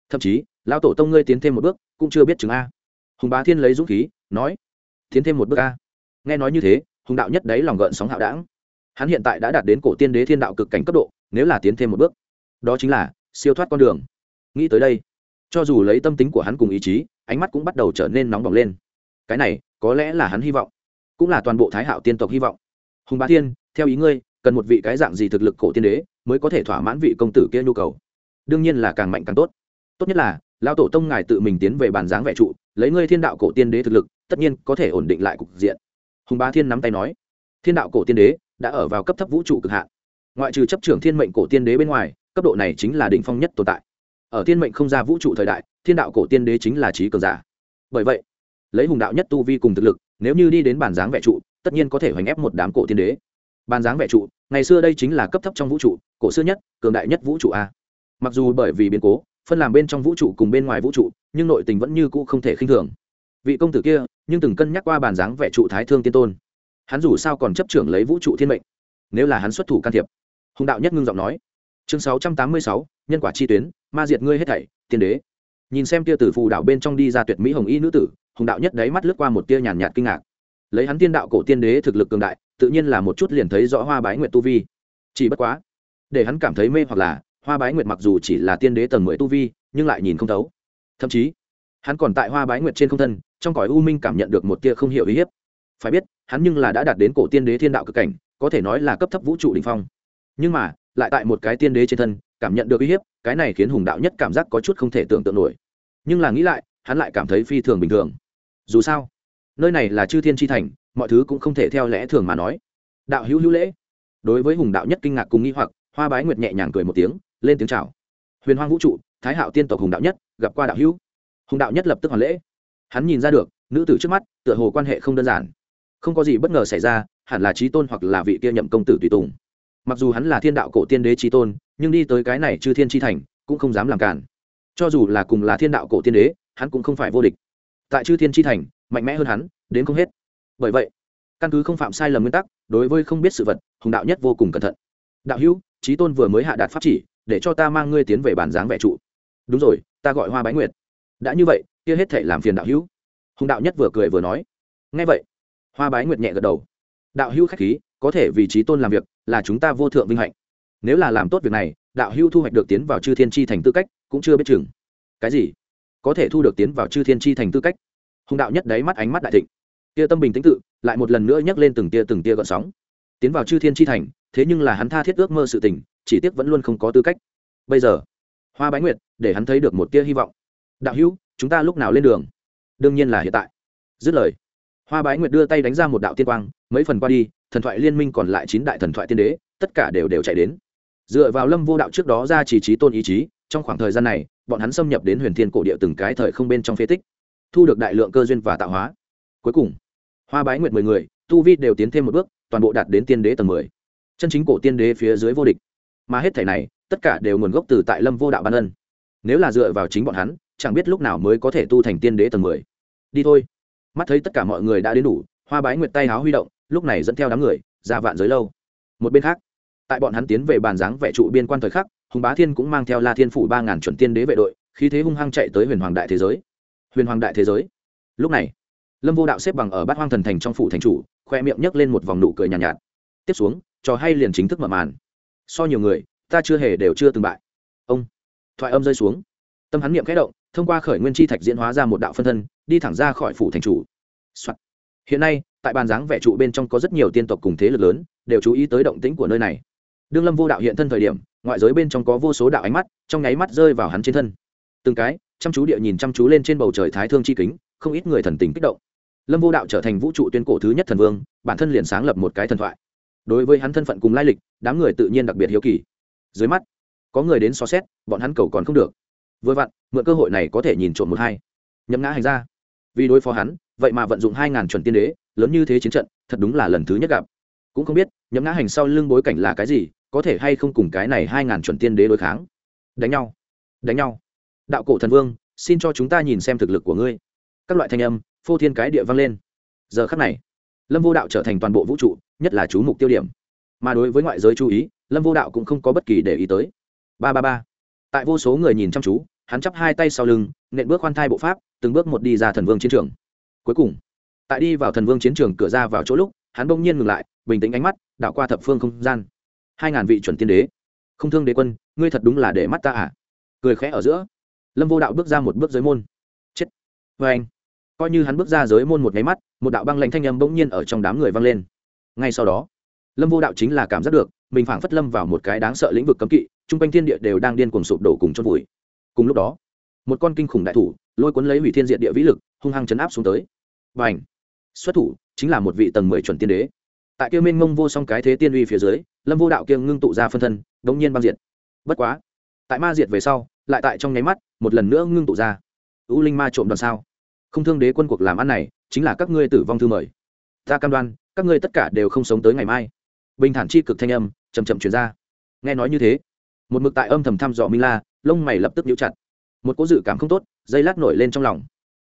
Thậm chí, lão tổ tông ngươi tiến thêm một bước, cũng chưa biết chứng a. Hùng bá thiên lấy dũng khí, nói, tiến thêm một bước a. Nghe nói như thế, hùng đạo nhất đấy lòng gợn sóng hạo đảng hắn hiện tại đã đạt đến cổ tiên đế thiên đạo cực cảnh cấp độ, nếu là tiến thêm một bước, đó chính là siêu thoát con đường. Nghĩ tới đây, cho dù lấy tâm tính của hắn cùng ý chí, ánh mắt cũng bắt đầu trở nên nóng bỏng lên. Cái này, có lẽ là hắn hy vọng, cũng là toàn bộ thái hạo tiên tộc hy vọng. Hùng bá thiên, theo ý ngươi cần một vị cái dạng gì thực lực cổ tiên đế mới có thể thỏa mãn vị công tử kia nhu cầu? Đương nhiên là càng mạnh càng tốt. Tốt nhất là lao tổ tông ngài tự mình tiến về bàn dáng vẻ trụ, lấy ngươi thiên đạo cổ tiên đế thực lực, tất nhiên có thể ổn định lại cục diện. Hùng bá thiên nắm tay nói, thiên đạo cổ tiên đế đã ở vào cấp thấp vũ trụ cực hạn. Ngoại trừ chấp trưởng thiên mệnh cổ tiên đế bên ngoài, cấp độ này chính là đỉnh phong nhất tồn tại. Ở thiên mệnh không ra vũ trụ thời đại, thiên đạo cổ tiên đế chính là trí cường giả. Bởi vậy, lấy hùng đạo nhất tu vi cùng thực lực, nếu như đi đến bàn dáng vệ trụ, tất nhiên có thể hoành ép một đám cổ tiên đế bàn dáng vẻ trụ, ngày xưa đây chính là cấp thấp trong vũ trụ, cổ xưa nhất, cường đại nhất vũ trụ a. Mặc dù bởi vì biến cố, phân làm bên trong vũ trụ cùng bên ngoài vũ trụ, nhưng nội tình vẫn như cũ không thể khinh thường. Vị công tử kia, nhưng từng cân nhắc qua bàn dáng vẻ trụ thái thương tiên tôn. Hắn dù sao còn chấp trưởng lấy vũ trụ thiên mệnh, nếu là hắn xuất thủ can thiệp. Hùng đạo nhất ngưng giọng nói. Chương sáu trăm tám mươi sáu, nhân quả chi tuyến, ma diệt ngươi hết thảy, tiên đế. Nhìn xem tia tử phù đạo bên trong đi ra tuyệt mỹ hồng y nữ tử, hùng đạo nhất đáy mắt lướt qua một tia nhàn nhạt kinh ngạc. Lấy hắn tiên đạo cổ tiên đế thực lực cường đại tự nhiên là một chút liền thấy rõ hoa bái nguyệt tu vi. Chỉ bất quá, để hắn cảm thấy mê hoặc là, hoa bái nguyệt mặc dù chỉ là tiên đế tầng mười tu vi, nhưng lại nhìn không thấu. Thậm chí, hắn còn tại hoa bái nguyệt trên không thân, trong cõi u minh cảm nhận được một tia không hiểu uy hiếp. Phải biết, hắn nhưng là đã đạt đến cổ tiên đế thiên đạo cực cảnh, có thể nói là cấp thấp vũ trụ đ ỉ n h phong. Nhưng mà, lại tại một cái tiên đế trên thân, cảm nhận được uy hiếp, cái này khiến hùng đạo nhất cảm giác có chút không thể tưởng tượng nổi. Nhưng là nghĩ lại, hắn lại cảm thấy phi thường bình thường. Dù sao, nơi này là chư thiên tri thành mọi thứ cũng không thể theo lẽ thường mà nói. Đạo hữu hữu lễ. Đối với hùng đạo nhất kinh ngạc cùng nghi hoặc, hoa bái nguyệt nhẹ nhàng cười một tiếng, lên tiếng chào. Huyền hoang vũ trụ, thái hạo tiên tộc hùng đạo nhất, gặp qua đạo hữu. Hùng đạo nhất lập tức hoàn lễ. Hắn nhìn ra được, nữ tử trước mắt, tựa hồ quan hệ không đơn giản. Không có gì bất ngờ xảy ra, hẳn là trí tôn hoặc là vị kia nhậm công tử tùy tùng. Mặc dù hắn là thiên đạo cổ tiên đế trí tôn, nhưng đi tới cái này chư thiên tri thành, cũng không dám làm cản. Cho dù là cùng là thiên đạo cổ tiên đế, hắn cũng không phải vô địch. Tại chư thiên tri thành, mạnh mẽ hơn hắn, đến không hết bởi vậy, căn cứ không phạm sai lầm nguyên tắc, đối với không biết sự vật, hùng đạo nhất vô cùng cẩn thận. Đạo hữu trí tôn vừa mới hạ đạt pháp chỉ, để cho ta mang ngươi tiến về bàn dáng vẽ trụ. Đúng rồi, ta gọi hoa bái nguyệt. Đã như vậy, kia hết thể làm phiền đạo hữu. Hùng đạo nhất vừa cười vừa nói. Ngay vậy, hoa bái nguyệt nhẹ gật đầu. Đạo hữu khách khí, có thể vì trí tôn làm việc là chúng ta vô thượng vinh hạnh. Nếu là làm tốt việc này, đạo hữu thu hoạch được tiến vào chư thiên tri thành tư cách, cũng chưa biết chừng. Cái gì? Có thể thu được tiến vào chư thiên tri thành tư cách? Hùng đạo nhất đáy mắt ánh mắt đại thịnh tia tâm bình tĩnh tự, lại một lần nữa nhắc lên từng tia từng tia gợn sóng. Tiến vào chư thiên tri thành, thế nhưng là hắn tha thiết ước mơ sự tình, chỉ tiếc vẫn luôn không có tư cách. Bây giờ, hoa bái nguyệt, để hắn thấy được một tia hy vọng. Đạo hữu, chúng ta lúc nào lên đường? Đương nhiên là hiện tại. Dứt lời, hoa bái nguyệt đưa tay đánh ra một đạo tiên quang, mấy phần qua đi, thần thoại liên minh còn lại chín đại thần thoại tiên đế, tất cả đều đều chạy đến. Dựa vào lâm vô đạo trước đó ra chỉ trí tôn ý chí, trong khoảng thời gian này, bọn hắn xâm nhập đến huyền thiên cổ địa từng cái thời không bên trong phế tích, thu được đại lượng cơ duyên và tạo hóa. Cuối cùng hoa bái nguyệt mười người, tu vi đều tiến thêm một bước, toàn bộ đạt đến tiên đế tầng mười. Chân chính cổ tiên đế phía dưới vô địch. Mà hết thể này, tất cả đều nguồn gốc từ tại lâm vô đạo ban ân. Nếu là dựa vào chính bọn hắn, chẳng biết lúc nào mới có thể tu thành tiên đế tầng mười. Đi thôi. Mắt thấy tất cả mọi người đã đến đủ, hoa bái nguyệt tay háo huy động, lúc này dẫn theo đám người, ra vạn giới lâu. Một bên khác, tại bọn hắn tiến về bàn dáng vẻ trụ biên quan thời khắc, hùng bá thiên cũng mang theo la thiên phủ ba ngàn chuẩn tiên đế vệ đội, khí thế hung hăng chạy tới huyền hoàng đại thế giới. Huyền hoàng đại thế giới. Lúc này lâm vô đạo xếp bằng ở bát hoang thần thành trong phủ thành chủ khoe miệng nhấc lên một vòng nụ cười nhàn nhạt, nhạt. Tiếp xuống trò hay liền chính thức mở màn. So nhiều người ta chưa hề đều chưa từng bại. Ông thoại âm rơi xuống. Tâm hắn niệm khẽ động thông qua khởi nguyên chi thạch diễn hóa ra một đạo phân thân đi thẳng ra khỏi phủ thành chủ、Soạn. hiện nay tại bàn dáng vẻ trụ bên trong có rất nhiều tiên tộc cùng thế lực lớn đều chú ý tới động tĩnh của nơi này. Đương lâm vô đạo hiện thân thời điểm ngoại giới bên trong có vô số đạo ánh mắt trong nháy mắt rơi vào hắn trên thân. Từng cái chăm chú địa nhìn chăm chú lên trên bầu trời thái thương chi kính không ít người thần tình kích động. Lâm vô đạo trở thành vũ trụ tuyên cổ thứ nhất thần vương, bản thân liền sáng lập một cái thần thoại. Đối với hắn thân phận cùng lai lịch, đám người tự nhiên đặc biệt hiếu kỳ. Dưới mắt, có người đến so xét, bọn hắn cầu còn không được. Vừa vặn, mượn cơ hội này có thể nhìn trộm một hai. Nhậm ngã hành ra vì đối phó hắn, vậy mà vận dụng hai ngàn chuẩn tiên đế, lớn như thế chiến trận, thật đúng là lần thứ nhất gặp. Cũng không biết, nhậm ngã hành sau lưng bối cảnh là cái gì, có thể hay không cùng cái này hai ngàn chuẩn tiên đế đối kháng. Đánh nhau. Đánh nhau. Đạo cổ thần vương, xin cho chúng ta nhìn xem thực lực của ngươi các loại thanh âm, phô thiên cái địa vang lên. Giờ khắc này, lâm vô đạo trở thành toàn bộ vũ trụ, nhất là chú mục tiêu điểm. Mà đối với ngoại giới chú ý, lâm vô đạo cũng không có bất kỳ để ý tới. Ba ba ba. Tại vô số người nhìn chăm chú, hắn chắp hai tay sau lưng, nện bước khoan thai bộ pháp, từng bước một đi ra thần vương chiến trường. Cuối cùng, tại đi vào thần vương chiến trường cửa ra vào chỗ lúc, hắn bỗng nhiên ngừng lại, bình tĩnh ánh mắt, đảo qua thập phương không gian. Hai ngàn vị chuẩn tiên đế. Không thương đế quân, ngươi thật đúng là để mắt ta à? Cười khẽ ở giữa, lâm vô đạo bước ra một bước giới môn. Chết. Vê anh coi như hắn bước ra giới môn một nháy mắt, một đạo băng lãnh thanh âm bỗng nhiên ở trong đám người vang lên. Ngay sau đó, lâm vô đạo chính là cảm giác được, mình phảng phất lâm vào một cái đáng sợ lĩnh vực cấm kỵ chung quanh thiên địa đều đang điên cuồng sụp đổ cùng chôn vùi. Cùng lúc đó, một con kinh khủng đại thủ, lôi cuốn lấy hủy thiên diện địa vĩ lực, hung hăng chấn áp xuống tới. Và ảnh xuất thủ chính là một vị tầng mười chuẩn tiên đế. Tại kia minh mông vô song cái thế tiên uy phía dưới, lâm vô đạo kiêng ngưng tụ ra phân thân, đống nhiên băng diệt. Bất quá, tại ma diệt về sau, lại tại trong nháy mắt, một lần nữa ngưng tụ ra. U linh ma trộm đoàn sao? Không thương đế quân cuộc làm ăn này, chính là các ngươi tử vong thư mời. Ta cam đoan, các ngươi tất cả đều không sống tới ngày mai. Bình thản chi cực thanh âm chầm chậm chuyển ra. Nghe nói như thế, một mực tại âm thầm thăm dò minh la, lông mày lập tức nhíu chặt. Một cố dự cảm không tốt, dây lát nổi lên trong lòng.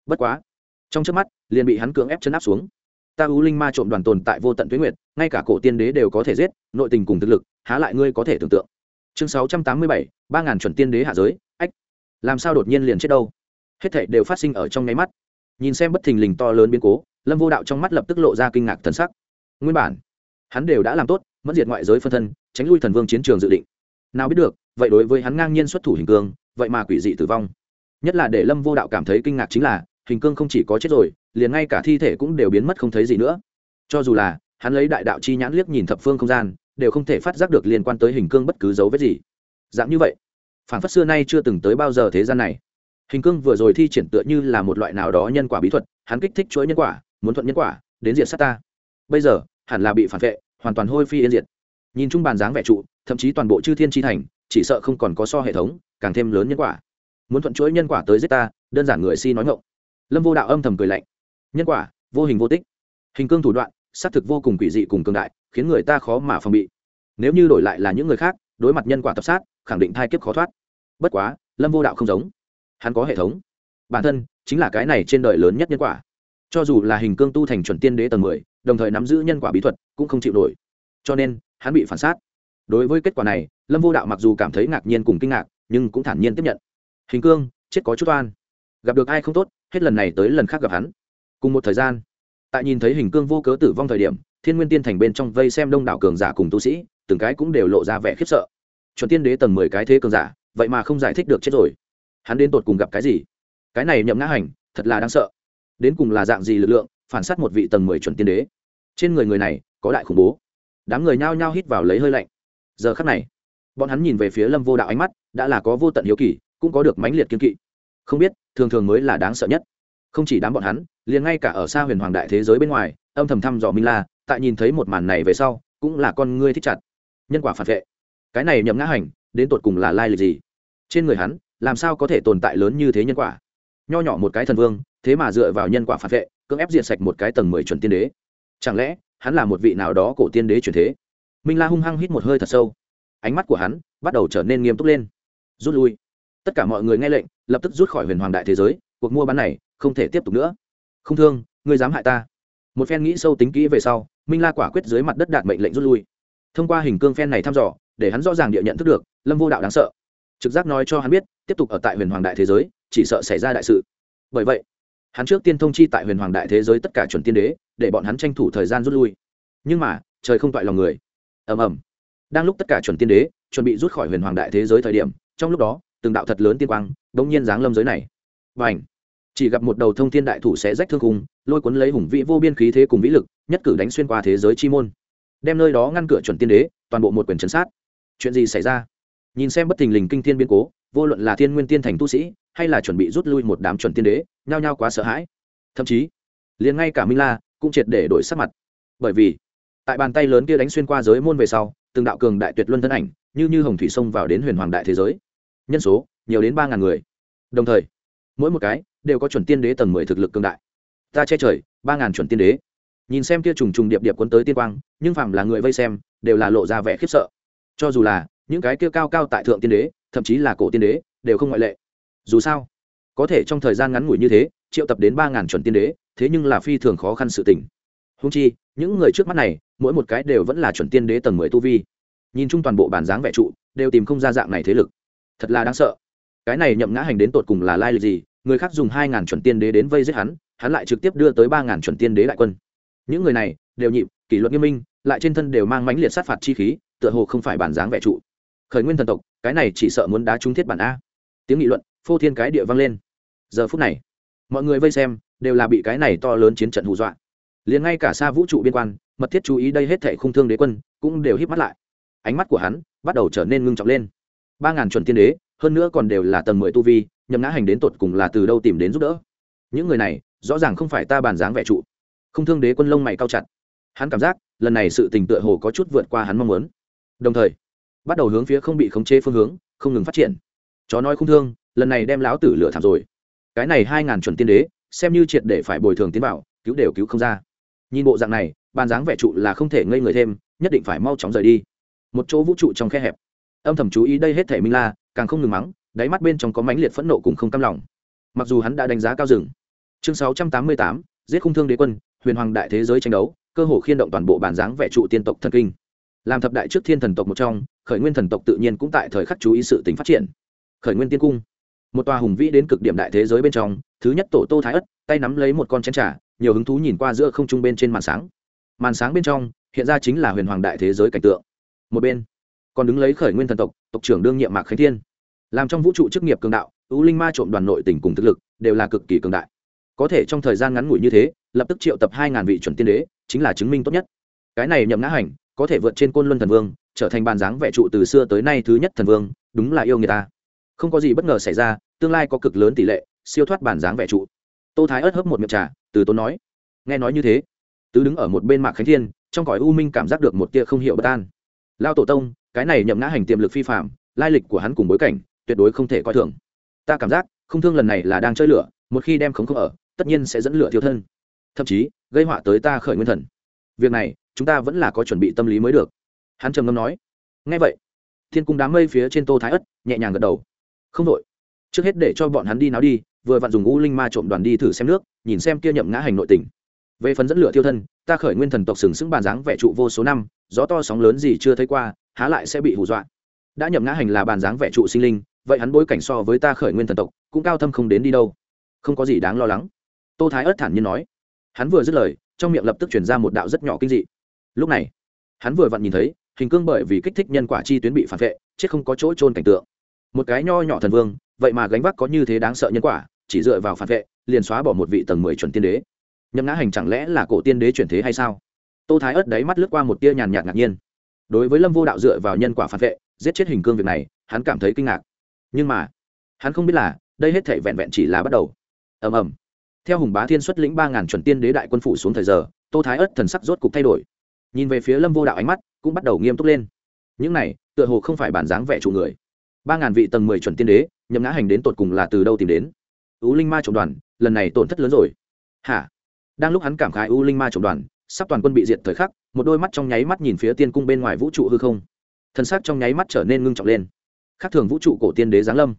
Bất quá, trong trước mắt, liền bị hắn cưỡng ép chân áp xuống. Ta ưu linh ma trộm đoàn tồn tại vô tận tuyến nguyệt, ngay cả cổ tiên đế đều có thể giết, nội tình cùng thực lực, há lại ngươi có thể tưởng tượng. Chương sáu trăm tám mươi bảy, ba ngàn chuẩn tiên đế hạ giới, ách. Làm sao đột nhiên liền chết đâu? Hết thảy đều phát sinh ở trong nháy mắt nhìn xem bất thình lình to lớn biến cố, lâm vô đạo trong mắt lập tức lộ ra kinh ngạc thần sắc. Nguyên bản, hắn đều đã làm tốt, mất diệt ngoại giới phân thân, tránh lui thần vương chiến trường dự định. Nào biết được, vậy đối với hắn ngang nhiên xuất thủ hình cương, vậy mà quỷ dị tử vong. Nhất là để lâm vô đạo cảm thấy kinh ngạc chính là, hình cương không chỉ có chết rồi, liền ngay cả thi thể cũng đều biến mất không thấy gì nữa. Cho dù là, hắn lấy đại đạo chi nhãn liếc nhìn thập phương không gian, đều không thể phát giác được liên quan tới hình cương bất cứ dấu vết gì. Dạng như vậy phản phất xưa nay chưa từng tới bao giờ thế gian này hình cương vừa rồi thi triển tựa như là một loại nào đó nhân quả bí thuật, hắn kích thích chuỗi nhân quả, muốn thuận nhân quả, đến diện sát ta. Bây giờ, hẳn là bị phản vệ, hoàn toàn hôi phi yên diệt. Nhìn chung bàn dáng vẻ trụ, thậm chí toàn bộ chư thiên tri thành, chỉ sợ không còn có so hệ thống, càng thêm lớn nhân quả. Muốn thuận chuỗi nhân quả tới giết ta, đơn giản người si nói ngộng lâm vô đạo âm thầm cười lạnh. Nhân quả, vô hình vô tích. Hình cương thủ đoạn, xác thực vô cùng quỷ dị cùng cường đại, khiến người ta khó mà phòng bị. Nếu như đổi lại là những người khác, đối mặt nhân quả tập sát, khẳng định thai kiếp khó thoát. Bất quá, lâm vô đạo không giống hắn có hệ thống. Bản thân chính là cái này trên đời lớn nhất nhân quả. Cho dù là hình cương tu thành chuẩn tiên đế tầng mười, đồng thời nắm giữ nhân quả bí thuật, cũng không chịu nổi. Cho nên, hắn bị phản sát. Đối với kết quả này, lâm vô đạo mặc dù cảm thấy ngạc nhiên cùng kinh ngạc, nhưng cũng thản nhiên tiếp nhận. Hình cương, chết có chút oan. Gặp được ai không tốt, hết lần này tới lần khác gặp hắn. Cùng một thời gian, tại nhìn thấy hình cương vô cớ tử vong thời điểm, thiên nguyên tiên thành bên trong vây xem đông đảo cường giả cùng tu sĩ, từng cái cũng đều lộ ra vẻ khiếp sợ. Chuẩn tiên đế tầng mười cái thế cường giả, vậy mà không giải thích được chết rồi hắn đến tột cùng gặp cái gì? Cái này nhậm ngã hành, thật là đáng sợ. Đến cùng là dạng gì lực lượng, phản s á t một vị tầng mười chuẩn tiên đế? Trên người người này, có đại khủng bố. Đám người nhao nhao hít vào lấy hơi lạnh. Giờ khắc này, bọn hắn nhìn về phía lâm vô đạo ánh mắt, đã là có vô tận hiếu kỳ, cũng có được mãnh liệt kiên kỵ. Không biết, thường thường mới là đáng sợ nhất. Không chỉ đám bọn hắn, liền ngay cả ở xa huyền hoàng đại thế giới bên ngoài, âm thầm thăm dò minh la, tại nhìn thấy một màn này về sau, cũng là con ngươi thích chặt. Nhân quả phản vệ. Cái này nhậm ngã hành, đến tột cùng là lai lịch gì? Trên người hắn làm sao có thể tồn tại lớn như thế nhân quả? Nho nhỏ một cái thần vương, thế mà dựa vào nhân quả phản vệ, cưỡng ép diệt sạch một cái tầng mười chuẩn tiên đế. Chẳng lẽ, hắn là một vị nào đó cổ tiên đế truyền thế? Minh la hung hăng hít một hơi thật sâu. Ánh mắt của hắn bắt đầu trở nên nghiêm túc lên. Rút lui. Tất cả mọi người nghe lệnh, lập tức rút khỏi huyền hoàng đại thế giới, cuộc mua bán này không thể tiếp tục nữa. Không thương, ngươi dám hại ta. Một phen nghĩ sâu tính kỹ về sau, minh la quả quyết dưới mặt đất đạt mệnh lệnh rút lui. Thông qua hình cương phen này thăm dò, để hắn rõ ràng địa nhận thức được, lâm vô đạo đáng sợ trực giác nói cho hắn biết, tiếp tục ở tại huyền hoàng đại thế giới, chỉ sợ xảy ra đại sự. Bởi vậy, hắn trước tiên thông chi tại huyền hoàng đại thế giới tất cả chuẩn tiên đế, để bọn hắn tranh thủ thời gian rút lui. Nhưng mà, trời không toại lòng người. Ầm ầm. Đang lúc tất cả chuẩn tiên đế chuẩn bị rút khỏi huyền hoàng đại thế giới thời điểm, trong lúc đó, từng đạo thật lớn tiên quang đ ỗ n g nhiên giáng lâm giới này. Và ảnh chỉ gặp một đầu thông thiên đại thủ sẽ rách thương cùng lôi cuốn lấy hùng vĩ vô biên khí thế cùng vĩ lực, nhất cử đánh xuyên qua thế giới chi môn. Đem nơi đó ngăn cửa chuẩn tiên đế, toàn bộ một quyền chấn sát. Chuyện gì xảy ra? Nhìn xem bất thình lình kinh thiên biến cố, vô luận là thiên nguyên tiên thành tu sĩ, hay là chuẩn bị rút lui một đám chuẩn tiên đế, nhao nhao quá sợ hãi. Thậm chí, liền ngay cả minh la cũng triệt để đổi sắc mặt. Bởi vì, tại bàn tay lớn kia đánh xuyên qua giới môn về sau, từng đạo cường đại tuyệt luân thân ảnh, như như hồng thủy sông vào đến huyền hoàng đại thế giới. Nhân số, nhiều đến ba ngàn người. Đồng thời, mỗi một cái đều có chuẩn tiên đế tầng mười thực lực cường đại. Ta che trời, ba ngàn chuẩn tiên đế. Nhìn xem kia trùng trùng điệp điệp cuốn tới tiên quang, nhưng phàm là người vây xem, đều là lộ ra vẻ khiếp sợ. Cho dù là những cái kia cao cao tại thượng tiên đế, thậm chí là cổ tiên đế, đều không ngoại lệ. Dù sao, có thể trong thời gian ngắn ngủi như thế, triệu tập đến ba ngàn chuẩn tiên đế, thế nhưng là phi thường khó khăn sự tình. Húng chi, những người trước mắt này, mỗi một cái đều vẫn là chuẩn tiên đế tầng mười tu vi. Nhìn chung toàn bộ bản dáng vẽ trụ, đều tìm không ra dạng này thế lực. Thật là đáng sợ. Cái này nhậm ngã hành đến tột cùng là lai lịch gì, người khác dùng hai ngàn chuẩn tiên đế đến vây giết hắn hắn lại trực tiếp đưa tới ba ngàn chuẩn tiên đế đại quân. Những người này, đều nhịp, kỷ luật nghiêm minh, lại trên thân đều mang mãnh liệt sát phạt chi khí, tựa hồ không phải bản dáng vẽ trụ khởi nguyên thần tộc, cái này chỉ sợ muốn đá trúng thiết bản a. Tiếng nghị luận, phô thiên cái địa vang lên. Giờ phút này, mọi người vây xem, đều là bị cái này to lớn chiến trận hù dọa. Liền ngay cả xa vũ trụ biên quan, mật thiết chú ý đây hết thệ khung thương đế quân, cũng đều híp mắt lại. Ánh mắt của hắn bắt đầu trở nên ngưng trọng lên. Ba ngàn chuẩn tiên đế, hơn nữa còn đều là tầng mười tu vi, nhậm ngã hành đến tột cùng là từ đâu tìm đến giúp đỡ. Những người này, rõ ràng không phải ta bàn dáng vẽ trụ. Không thương đế quân lông mày cao chặt. Hắn cảm giác, lần này sự tình tựa hồ có chút vượt qua hắn mong muốn. Đồng thời bắt đầu hướng phía không bị khống chế phương hướng, không ngừng phát triển. Chó nói không thương, lần này đem lão tử lửa thảm rồi. Cái này hai ngàn chuẩn tiên đế, xem như triệt để phải bồi thường tiến bảo, cứu đều cứu không ra. Nhìn bộ dạng này, bàn dáng vẻ trụ là không thể ngây người thêm, nhất định phải mau chóng rời đi. Một chỗ vũ trụ trong khe hẹp. Âm thầm chú ý đây hết thể minh la, càng không ngừng mắng, đáy mắt bên trong có mãnh liệt phẫn nộ cùng không cam lòng. Mặc dù hắn đã đánh giá cao rừng. Chương sáu trăm tám mươi tám, giết khung thương đế quân, huyền hoàng đại thế giới tranh đấu, cơ hồ khiên động toàn bộ bàn dáng vẻ trụ tiên tộc thần kinh. Làm thập đại trước thiên thần tộc một trong khởi nguyên thần tộc tự nhiên cũng tại thời khắc chú ý sự tính phát triển. Khởi nguyên tiên cung. Một tòa hùng vĩ đến cực điểm đại thế giới bên trong, thứ nhất tổ tô thái ất, tay nắm lấy một con chén trà, nhiều hứng thú nhìn qua giữa không trung bên trên màn sáng. Màn sáng bên trong, hiện ra chính là huyền hoàng đại thế giới cảnh tượng. Một bên, còn đứng lấy khởi nguyên thần tộc tộc trưởng đương nhiệm mạc khánh thiên. Làm trong vũ trụ chức nghiệp cường đạo ưu linh ma trộm đoàn nội tỉnh cùng thực lực, đều là cực kỳ cường đại. Có thể trong thời gian ngắn ngủi như thế, lập tức triệu tập hai ngàn vị chuẩn tiên đế, chính là chứng minh tốt nhất. Cái này nhậm ngã hành, có thể vượt trên côn luân thần vương trở thành bàn dáng vẻ trụ từ xưa tới nay thứ nhất thần vương, đúng là yêu người ta. Không có gì bất ngờ xảy ra, tương lai có cực lớn tỷ lệ siêu thoát bản dáng vẻ trụ. Tô thái ớt hấp một miệng trà, từ tốn nói, nghe nói như thế, tứ đứng ở một bên mạc khánh thiên, trong cõi u minh cảm giác được một tia không hiểu bất an. Lao tổ tông, cái này nhậm ngã hành tiềm lực phi phạm, lai lịch của hắn cùng bối cảnh, tuyệt đối không thể coi thường. Ta cảm giác, không thương lần này là đang chơi lửa, một khi đem khống không ở, tất nhiên sẽ dẫn lửa thiếu thân. Thậm chí, gây họa tới ta khởi nguyên thần. Việc này, chúng ta vẫn là có chuẩn bị tâm lý mới được hắn trầm ngâm nói ngay vậy, thiên cung đám mây phía trên tô thái ất nhẹ nhàng gật đầu. Không đội trước hết để cho bọn hắn đi náo đi, vừa vặn dùng u linh ma trộm đoàn đi thử xem nước, nhìn xem kia nhậm ngã hành nội tình. Về phần dẫn lửa thiêu thân, ta khởi nguyên thần tộc sừng sững bàn dáng vẻ trụ vô số năm, gió to sóng lớn gì chưa thấy qua, há lại sẽ bị hù dọa. Đã nhậm ngã hành là bàn dáng vẻ trụ sinh linh, vậy hắn bối cảnh so với ta khởi nguyên thần tộc, cũng cao thâm không đến đi đâu. Không có gì đáng lo lắng. Tô thái ớt thản nhiên nói. Hắn vừa dứt lời, trong miệng lập tức chuyển ra một đạo rất nhỏ kinh dị. Lúc này, hắn vừa vặn nhìn thấy hình cương bởi vì kích thích nhân quả chi tuyến bị phản vệ, chết không có chỗ trôn cảnh tượng. Một cái nho nhỏ thần vương, vậy mà gánh vác có như thế đáng sợ nhân quả, chỉ dựa vào phản vệ, liền xóa bỏ một vị tầng mười chuẩn tiên đế. Nhậm ngã hành chẳng lẽ là cổ tiên đế chuyển thế hay sao? Tô thái ớt đáy mắt lướt qua một tia nhàn nhạt ngạc nhiên. Đối với lâm vô đạo dựa vào nhân quả phản vệ, giết chết hình cương việc này, hắn cảm thấy kinh ngạc. Nhưng mà, hắn không biết là, đây hết thể vẹn vẹn chỉ là bắt đầu. Ầm ầm. Theo hùng bá thiên xuất lĩnh ba ngàn chuẩn tiên đế đại quân phủ xuống thời giờ, tô thái ớt thần sắc rốt cục thay đổi. Nhìn về phía lâm vô đạo ánh mắt cũng bắt đầu nghiêm túc lên. Những này, tựa hồ không phải bản dáng vẻ chủ người. Ba ngàn vị tầng mười chuẩn tiên đế, nhậm ngã hành đến tột cùng là từ đâu tìm đến? U linh ma trọng đoàn, lần này tổn thất lớn rồi. Hả? Đang lúc hắn cảm khái u linh ma trọng đoàn, sắp toàn quân bị diệt thời khắc, một đôi mắt trong nháy mắt nhìn phía tiên cung bên ngoài vũ trụ hư không. Thân xác trong nháy mắt trở nên ngưng trọng lên. Khác thường vũ trụ cổ tiên đế giáng lâm.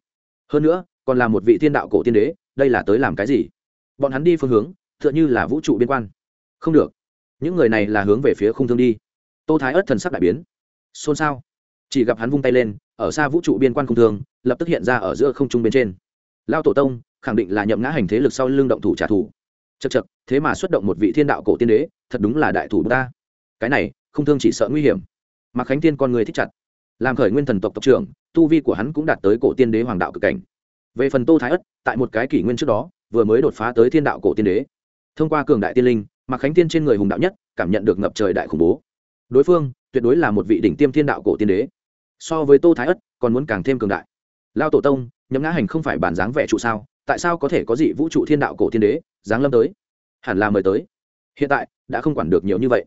Hơn nữa, còn là một vị tiên đạo cổ tiên đế, đây là tới làm cái gì? Bọn hắn đi phương hướng t h ư ợ n h ư là vũ trụ biên quan. Không được. Những người này là hướng về phía khung thương đi tô thái ớt thần sắc đại biến. Xôn xao. Chỉ gặp hắn vung tay lên, ở xa vũ trụ biên quan không thường, lập tức hiện ra ở giữa không trung bên trên. Lao tổ tông, khẳng định là nhậm ngã hành thế lực sau lưng động thủ trả thù. Chật chật thế mà xuất động một vị thiên đạo cổ tiên đế, thật đúng là đại thủ ta. Cái này, không thương chỉ sợ nguy hiểm. Mà khánh tiên con người thích chặt. Làm khởi nguyên thần tộc tộc trưởng, tu vi của hắn cũng đạt tới cổ tiên đế hoàng đạo cực cảnh. Về phần tô thái ất tại một cái kỷ nguyên trước đó, vừa mới đột phá tới thiên đạo cổ tiên đế. Thông qua cường đại tiên linh mà khánh tiên trên người hùng đạo nhất, cảm nhận được ngập trời đại khủng bố đối phương tuyệt đối là một vị đỉnh tiêm thiên đạo cổ tiên đế. So với tô thái ất, còn muốn càng thêm cường đại. Lao tổ tông nhấm ngã hành không phải bản dáng vẻ trụ sao? Tại sao có thể có dị vũ trụ thiên đạo cổ tiên đế, giáng lâm tới? Hẳn là mời tới. Hiện tại, đã không quản được nhiều như vậy.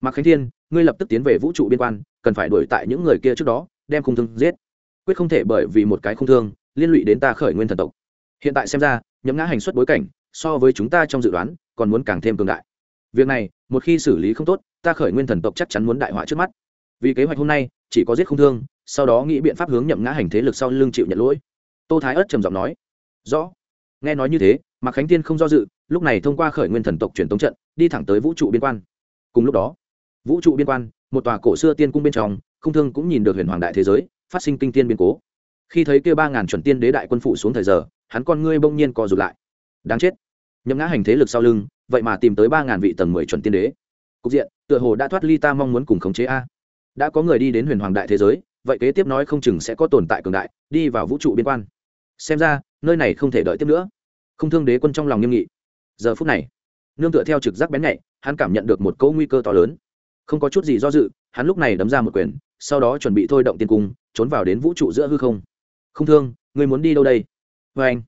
Mạc khánh thiên, ngươi lập tức tiến về vũ trụ biên quan, cần phải đuổi tại những người kia trước đó, đem khung thương giết. Quyết không thể bởi vì một cái khung thương, liên lụy đến ta khởi nguyên thần tộc. Hiện tại xem ra nhấm ngã hành xuất bối cảnh, so với chúng ta trong dự đoán, còn muốn càng thêm cường đại. Việc này một khi xử lý không tốt, ta khởi nguyên thần tộc chắc chắn muốn đại họa trước mắt. Vì kế hoạch hôm nay, chỉ có giết không thương, sau đó nghĩ biện pháp hướng nhậm ngã hành thế lực sau lưng chịu nhận lỗi. Tô thái ất trầm giọng nói. Rõ. Nghe nói như thế, mạc khánh tiên không do dự, lúc này thông qua khởi nguyên thần tộc truyền tống trận, đi thẳng tới vũ trụ biên quan. Cùng lúc đó, vũ trụ biên quan, một tòa cổ xưa tiên cung bên trong, không thương cũng nhìn được huyền hoàng đại thế giới, phát sinh kinh tiên biên cố. Khi thấy kêu ba ngàn chuẩn tiên đế đại quân phụ xuống thời giờ, hắn con ngươi bỗng nhiên co rụt lại. Đáng chết nhậm ngã hành thế lực sau lưng, vậy mà tìm tới ba ngàn vị tầng mười chuẩn tiên đế. Cục diện, tựa hồ đã thoát ly ta mong muốn cùng khống chế a. Đã có người đi đến huyền hoàng đại thế giới, vậy kế tiếp nói không chừng sẽ có tồn tại cường đại, đi vào vũ trụ biên quan. Xem ra, nơi này không thể đợi tiếp nữa. Không thương đế quân trong lòng nghiêm nghị. Giờ phút này, nương tựa theo trực giác bén nhạy, hắn cảm nhận được một câu nguy cơ to lớn. Không có chút gì do dự, hắn lúc này đấm ra một quyền, sau đó chuẩn bị thôi động tiên cung, trốn vào đến vũ trụ giữa hư không. Không thương người muốn đi đâu đây? Vê anh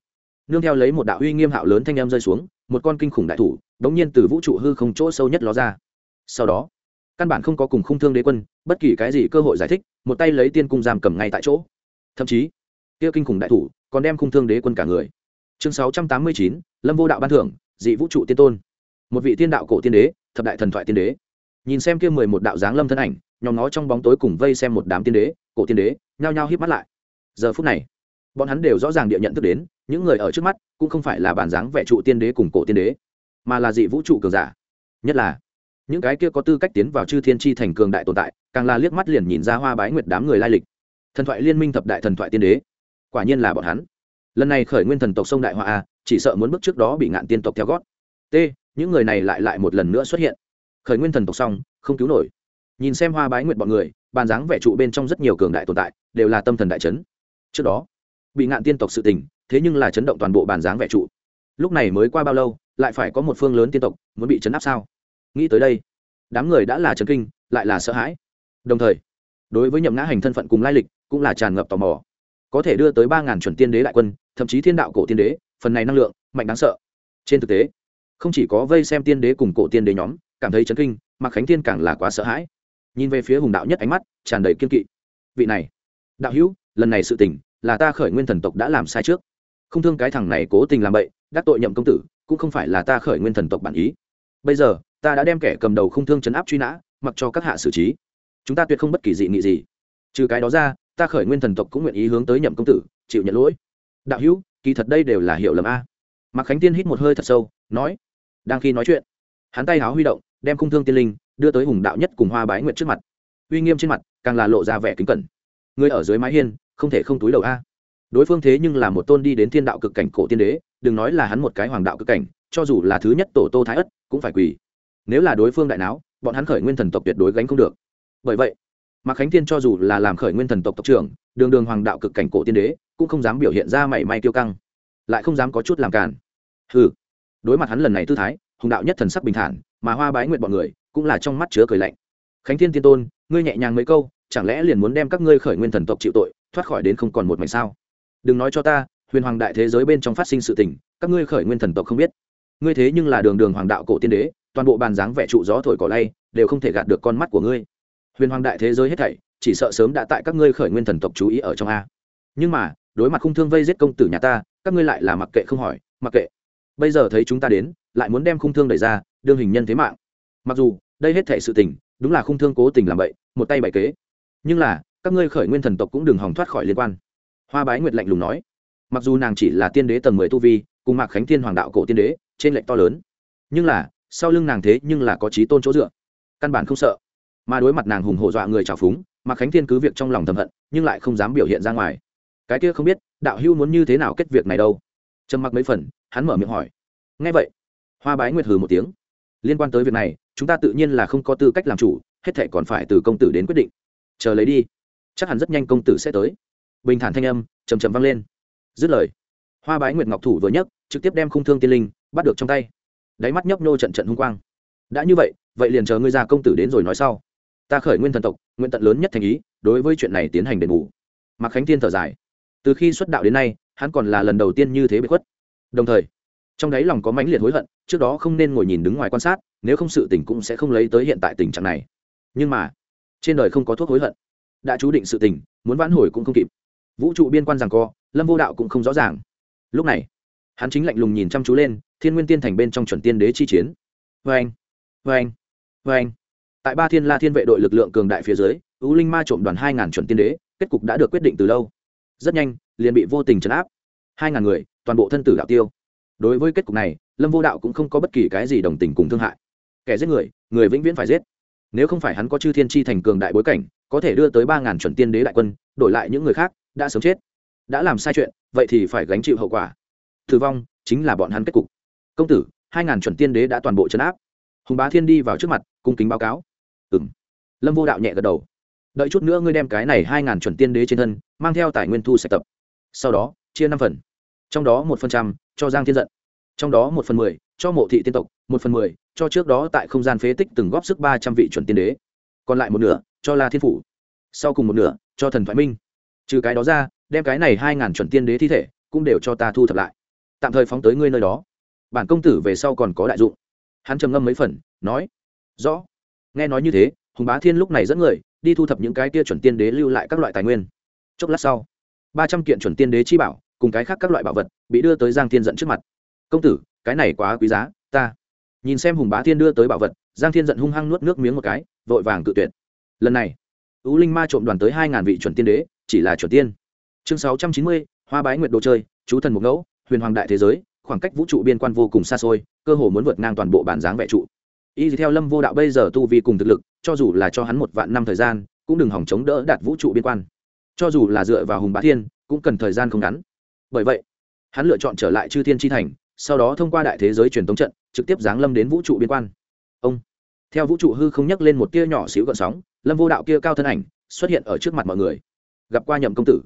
nương theo lấy một đạo uy nghiêm hạo lớn thanh em rơi xuống, một con kinh khủng đại thủ, đống nhiên từ vũ trụ hư không chỗ sâu nhất ló ra. Sau đó, căn bản không có cùng khung thương đế quân, bất kỳ cái gì cơ hội giải thích, một tay lấy tiên cung giam cầm ngay tại chỗ. Thậm chí, kia kinh khủng đại thủ còn đem khung thương đế quân cả người. Chương sáu trăm tám mươi chín, lâm vô đạo ban thưởng, dị vũ trụ tiên tôn. Một vị tiên đạo cổ tiên đế, thập đại thần thoại tiên đế. Nhìn xem kia mười một đạo dáng lâm thân ảnh, nhóm nó trong bóng tối cùng vây xem một đám tiên đế, cổ tiên đế, nhao nhao híp mắt lại. Giờ phút này bọn hắn đều rõ ràng địa nhận thức đến, những người ở trước mắt cũng không phải là bản dáng vẻ trụ tiên đế cùng cổ tiên đế, mà là dị vũ trụ cường giả. Nhất là, những cái kia có tư cách tiến vào chư thiên tri thành cường đại tồn tại, càng là liếc mắt liền nhìn ra hoa bái nguyệt đám người lai lịch. Thần thoại liên minh thập đại thần thoại tiên đế, quả nhiên là bọn hắn. Lần này khởi nguyên thần tộc sông đại hoa a, chỉ sợ muốn bước trước đó bị ngạn tiên tộc theo gót. T, những người này lại lại một lần nữa xuất hiện. Khởi nguyên thần tộc xong, không cứu nổi. Nhìn xem hoa bái nguyệt bọn người bàn dáng vẻ trụ bên trong rất nhiều cường đại tồn tại, đều là tâm thần đại trấn trước đó bị ngạn tiên tộc sự tình, thế nhưng là chấn động toàn bộ bàn dáng vẻ trụ. Lúc này mới qua bao lâu, lại phải có một phương lớn tiên tộc muốn bị chấn áp sao? Nghĩ tới đây, đám người đã là chấn kinh, lại là sợ hãi. Đồng thời, đối với nhậm ngã hành thân phận cùng lai lịch cũng là tràn ngập tò mò. Có thể đưa tới ba ngàn chuẩn tiên đế đại quân, thậm chí thiên đạo cổ tiên đế, phần này năng lượng, mạnh đáng sợ. Trên thực tế, không chỉ có vây xem tiên đế cùng cổ tiên đế nhóm, cảm thấy chấn kinh, mà khánh tiên càng là quá sợ hãi. Nhìn về phía hùng đạo nhất ánh mắt, tràn đầy kiên kỵ. Vị này, đạo hữu, lần này sự tình là ta khởi nguyên thần tộc đã làm sai trước. Không thương cái thằng này cố tình làm bậy, đắc tội nhậm công tử, cũng không phải là ta khởi nguyên thần tộc bản ý. Bây giờ, ta đã đem kẻ cầm đầu không thương chấn áp truy nã, mặc cho các hạ xử trí. Chúng ta tuyệt không bất kỳ dị nghị gì. Trừ cái đó ra, ta khởi nguyên thần tộc cũng nguyện ý hướng tới nhậm công tử, chịu nhận lỗi. Đạo hữu, kỳ thật đây đều là hiểu lầm a. Mạc khánh tiên hít một hơi thật sâu, nói, đang khi nói chuyện, hắn tay háo huy động, đem khung thương tiên linh, đưa tới hùng đạo nhất cùng hoa bái nguyện trước mặt. Uy nghiêm trên mặt, càng là lộ ra vẻ kính cẩn. Người ở dưới mái hiên không thể không túi đầu a. Đối phương thế nhưng là một tôn đi đến thiên đạo cực cảnh cổ tiên đế, đừng nói là hắn một cái hoàng đạo cực cảnh, cho dù là thứ nhất tổ tô thái ất, cũng phải quỳ. Nếu là đối phương đại não bọn hắn khởi nguyên thần tộc tuyệt đối gánh không được. Bởi vậy, mạc khánh thiên cho dù là làm khởi nguyên thần tộc tộc trưởng, đường đường hoàng đạo cực cảnh cổ tiên đế, cũng không dám biểu hiện ra mảy may kiêu căng, lại không dám có chút làm cản hừ. Đối mặt hắn lần này tư thái, hùng đạo nhất thần sắc bình thản, mà hoa bái nguyện bọn người, cũng là trong mắt chứa cười lạnh. Khánh thiên tiên tôn, ngươi nhẹ nhàng mấy câu, chẳng lẽ liền muốn đem các ngươi khởi nguyên thần tộc chịu tội thoát khỏi đến không còn một mảnh sao. Đừng nói cho ta, huyền hoàng đại thế giới bên trong phát sinh sự tình, các ngươi khởi nguyên thần tộc không biết. Ngươi thế nhưng là đường đường hoàng đạo cổ tiên đế, toàn bộ bàn dáng vẻ trụ gió thổi cỏ lay, đều không thể gạt được con mắt của ngươi. Huyền hoàng đại thế giới hết thảy, chỉ sợ sớm đã tại các ngươi khởi nguyên thần tộc chú ý ở trong a. Nhưng mà, đối mặt khung thương vây giết công tử nhà ta, các ngươi lại là mặc kệ không hỏi, mặc kệ. Bây giờ thấy chúng ta đến, lại muốn đem khung thương đẩy ra, đương hình nhân thế mạng. Mặc dù, đây hết thảy sự tình, đúng là khung thương cố tình làm vậy một tay bày kế. Nhưng là các ngươi khởi nguyên thần tộc cũng đừng hòng thoát khỏi liên quan. Hoa bái nguyệt lạnh lùng nói. Mặc dù nàng chỉ là tiên đế tầng mười tu vi, cùng mạc khánh thiên hoàng đạo cổ tiên đế, trên lệnh to lớn. Nhưng là, sau lưng nàng thế nhưng là có trí tôn chỗ dựa. Căn bản không sợ. Mà đối mặt nàng hùng hổ dọa người trào phúng, mạc khánh thiên cứ việc trong lòng thầm hận, nhưng lại không dám biểu hiện ra ngoài. Cái kia không biết, đạo hưu muốn như thế nào kết việc này đâu? Trầm mặc mấy phần, hắn mở miệng hỏi. Ngay vậy, hoa bái nguyệt hừ một tiếng. Liên quan tới việc này, chúng ta tự nhiên là không có tư cách làm chủ, hết thệ còn phải từ công tử đến quyết định. Chờ lấy đi chắc hẳn rất nhanh công tử sẽ tới. Bình thản thanh âm chầm chầm vang lên. Dứt lời, hoa bái nguyệt ngọc thủ vừa nhấc, trực tiếp đem khung thương tiên linh bắt được trong tay. Đáy mắt nhấp nhô trận trận hung quang. Đã như vậy vậy liền chờ ngươi ra công tử đến rồi nói sau. Ta khởi nguyên thần tộc, nguyện tận lớn nhất thành ý, đối với chuyện này tiến hành đền bù. Mạc khánh tiên thở dài. Từ khi xuất đạo đến nay, hắn còn là lần đầu tiên như thế bị khuất. Đồng thời, trong đáy lòng có mãnh liệt hối hận, trước đó không nên ngồi nhìn đứng ngoài quan sát, nếu không sự tình cũng sẽ không lấy tới hiện tại tình trạng này. Nhưng mà, trên đời không có thuốc hối hận đã chú định sự tình, muốn vãn hồi cũng không kịp. Vũ trụ biên quan rằng co, lâm vô đạo cũng không rõ ràng. Lúc này, hắn chính lạnh lùng nhìn chăm chú lên, thiên nguyên tiên thành bên trong chuẩn tiên đế chi chiến. Vê anh vê anh vê anh tại ba thiên la thiên vệ đội lực lượng cường đại phía dưới ưu linh ma trộm đoàn hai ngàn chuẩn tiên đế, kết cục đã được quyết định từ lâu. Rất nhanh, liền bị vô tình chấn áp. Hai ngàn người, toàn bộ thân tử đạo tiêu. Đối với kết cục này, lâm vô đạo cũng không có bất kỳ cái gì đồng tình cùng thương hại. Kẻ giết người người vĩnh viễn phải giết. Nếu không phải hắn có chư thiên tri thành cường đại bối cảnh có thể đưa tới ba ngàn chuẩn tiên đế đại quân, đổi lại những người khác, đã sớm chết. Đã làm sai chuyện, vậy thì phải gánh chịu hậu quả. Tử vong chính là bọn hắn kết cục. Công tử, hai ngàn chuẩn tiên đế đã toàn bộ chấn áp. Hùng bá thiên đi vào trước mặt, cung kính báo cáo. Ừ m lâm vô đạo nhẹ gật đầu. Đợi chút nữa ngươi đem cái này hai ngàn chuẩn tiên đế trên thân, mang theo tài nguyên thu sạch tập. Sau đó, chia năm phần. Trong đó một phần trăm, cho giang thiên giận. Trong đó một phần mười, cho mộ thị tiên tộc, một phần mười, cho trước đó tại không gian phế tích từng góp sức ba trăm vị chuẩn tiên đế còn lại một nửa, cho la thiên phủ. Sau cùng một nửa, cho thần thoại minh. Trừ cái đó ra, đem cái này hai ngàn chuẩn tiên đế thi thể, cũng đều cho ta thu thập lại. Tạm thời phóng tới ngươi nơi đó. Bản công tử về sau còn có đại dụng. Hắn trầm ngâm mấy phần, nói, rõ. Nghe nói như thế, hùng bá thiên lúc này dẫn người, đi thu thập những cái kia chuẩn tiên đế lưu lại các loại tài nguyên. Chốc lát sau, ba trăm kiện chuẩn tiên đế chi bảo, cùng cái khác các loại bảo vật, bị đưa tới giang thiên dẫn trước mặt. Công tử, cái này quá quý giá, ta. Nhìn xem hùng bá thiên đưa tới bảo vật giang thiên giận hung hăng nuốt nước miếng một cái, vội vàng cự tuyệt. Lần này ú linh ma trộm đoàn tới hai ngàn vị chuẩn tiên đế, chỉ là chuẩn tiên. Chương sáu trăm chín mươi, hoa bái nguyệt đồ chơi, chú thần một ngẫu, huyền hoàng đại thế giới, khoảng cách vũ trụ biên quan vô cùng xa xôi, cơ hồ muốn vượt ngang toàn bộ bản dáng vẽ trụ. Y theo lâm vô đạo bây giờ tu vi cùng thực lực, cho dù là cho hắn một vạn năm thời gian, cũng đừng hỏng chống đỡ đạt vũ trụ biên quan. Cho dù là dựa vào hùng bá thiên, cũng cần thời gian không ngắn. Bởi vậy, hắn lựa chọn trở lại chư thiên tri thành, sau đó thông qua đại thế giới truyền thống trận, trực tiếp giáng lâm đến vũ trụ biên quan ông. Theo vũ trụ hư không nhắc lên một tia nhỏ xíu gợn sóng, lâm vô đạo kia cao thân ảnh xuất hiện ở trước mặt mọi người. Gặp qua nhậm công tử.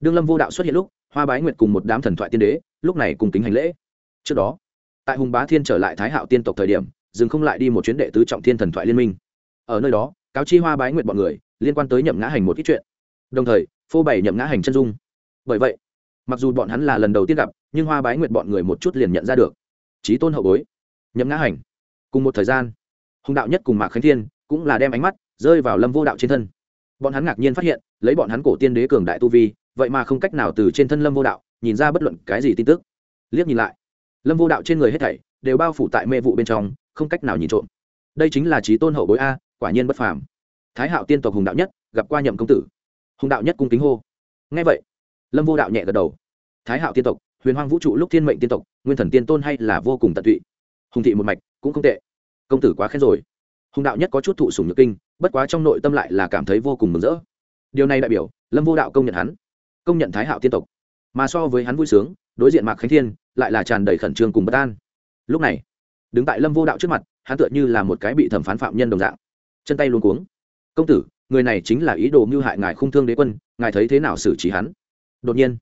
Đương lâm vô đạo xuất hiện lúc, hoa bái nguyệt cùng một đám thần thoại tiên đế, lúc này cùng kính hành lễ. Trước đó, tại hùng bá thiên trở lại thái hạo tiên tộc thời điểm, dừng không lại đi một chuyến đệ tứ trọng thiên thần thoại liên minh. Ở nơi đó, cáo chi hoa bái nguyệt bọn người liên quan tới nhậm ngã hành một ít chuyện. Đồng thời, phô bày nhậm ngã hành chân dung. Bởi vậy, mặc dù bọn hắn là lần đầu tiên gặp, nhưng hoa bái nguyệt bọn người một chút liền nhận ra được. Trí tôn hậu bối, nhậm ngã hành cùng một thời gian, hùng đạo nhất cùng mạc khánh thiên cũng là đem ánh mắt rơi vào lâm vô đạo trên thân. Bọn hắn ngạc nhiên phát hiện, lấy bọn hắn cổ tiên đế cường đại tu vi, vậy mà không cách nào từ trên thân lâm vô đạo nhìn ra bất luận cái gì tin tức. Liếc nhìn lại, lâm vô đạo trên người hết thảy đều bao phủ tại mê vụ bên trong, không cách nào nhìn trộm. Đây chính là trí tôn hậu bối a, quả nhiên bất phàm. Thái hạo tiên tộc hùng đạo nhất gặp qua nhậm công tử. Hùng đạo nhất cung kính hô. Ngay vậy, lâm vô đạo nhẹ gật đầu. Thái hạo tiên tộc, huyền hoang vũ trụ lúc thiên mệnh tiên tộc, nguyên thần tiên tôn hay là vô cùng tận tụy. Hùng thị một mạch cũng không tệ. Công tử quá khen rồi. Hùng đạo nhất có chút thụ sùng nhược kinh, bất quá trong nội tâm lại là cảm thấy vô cùng mừng rỡ. Điều này đại biểu, lâm vô đạo công nhận hắn, công nhận thái hạo tiên tộc. Mà so với hắn vui sướng, đối diện mạc khánh thiên, lại là tràn đầy khẩn trương cùng bất an. Lúc này, đứng tại lâm vô đạo trước mặt, hắn tựa như là một cái bị thẩm phán phạm nhân đồng dạng. Chân tay luôn cuống. Công tử, người này chính là ý đồ mưu hại ngài khung thương đế quân, ngài thấy thế nào xử trí hắn? Đột nhiên,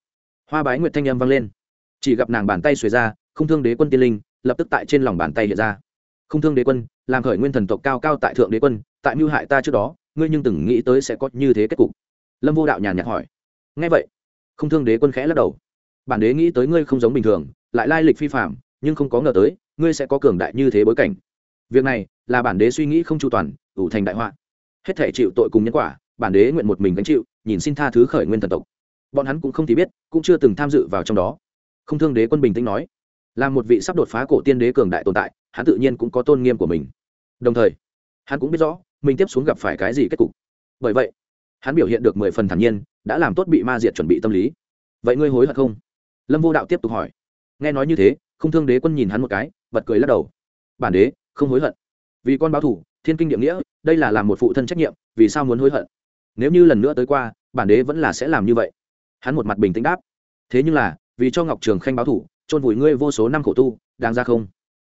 hoa bái nguyệt thanh âm vang lên. Chỉ gặp nàng bàn tay xuề ra, khung thương đế quân tiên linh, lập tức tại trên lòng bàn tay hiện ra. Không thương đế quân, làm khởi nguyên thần tộc cao cao tại thượng đế quân, tại mưu hại ta trước đó, ngươi nhưng từng nghĩ tới sẽ có như thế kết cục. Lâm vô đạo nhàn nhạt hỏi. Ngay vậy, Không thương đế quân khẽ lắc đầu. Bản đế nghĩ tới ngươi không giống bình thường, lại lai lịch phi phạm nhưng không có ngờ tới, ngươi sẽ có cường đại như thế bối cảnh. Việc này là bản đế suy nghĩ không chu toàn, ủ thành đại họa. Hết thể chịu tội cùng nhân quả, bản đế nguyện một mình gánh chịu, nhìn xin tha thứ khởi nguyên thần tộc. Bọn hắn cũng không thì biết, cũng chưa từng tham dự vào trong đó. Không thương đế quân bình tĩnh nói. Là một vị sắp đột phá cổ tiên đế cường đại tồn tại hắn tự nhiên cũng có tôn nghiêm của mình. Đồng thời, hắn cũng biết rõ, mình tiếp xuống gặp phải cái gì kết cục. Bởi vậy, hắn biểu hiện được mười phần thản nhiên, đã làm tốt bị ma diệt chuẩn bị tâm lý. Vậy ngươi hối hận không? Lâm vô đạo tiếp tục hỏi. Nghe nói như thế, không thương đế quân nhìn hắn một cái, bật cười lắc đầu. Bản đế, không hối hận. Vì con báo thủ, thiên kinh địa nghĩa, đây là làm một phụ thân trách nhiệm, vì sao muốn hối hận? Nếu như lần nữa tới qua, bản đế vẫn là sẽ làm như vậy. Hắn một mặt bình tĩnh đáp. Thế nhưng là, vì cho ngọc trường khanh báo thủ, chôn vùi ngươi vô số năm khổ tu đang ra không?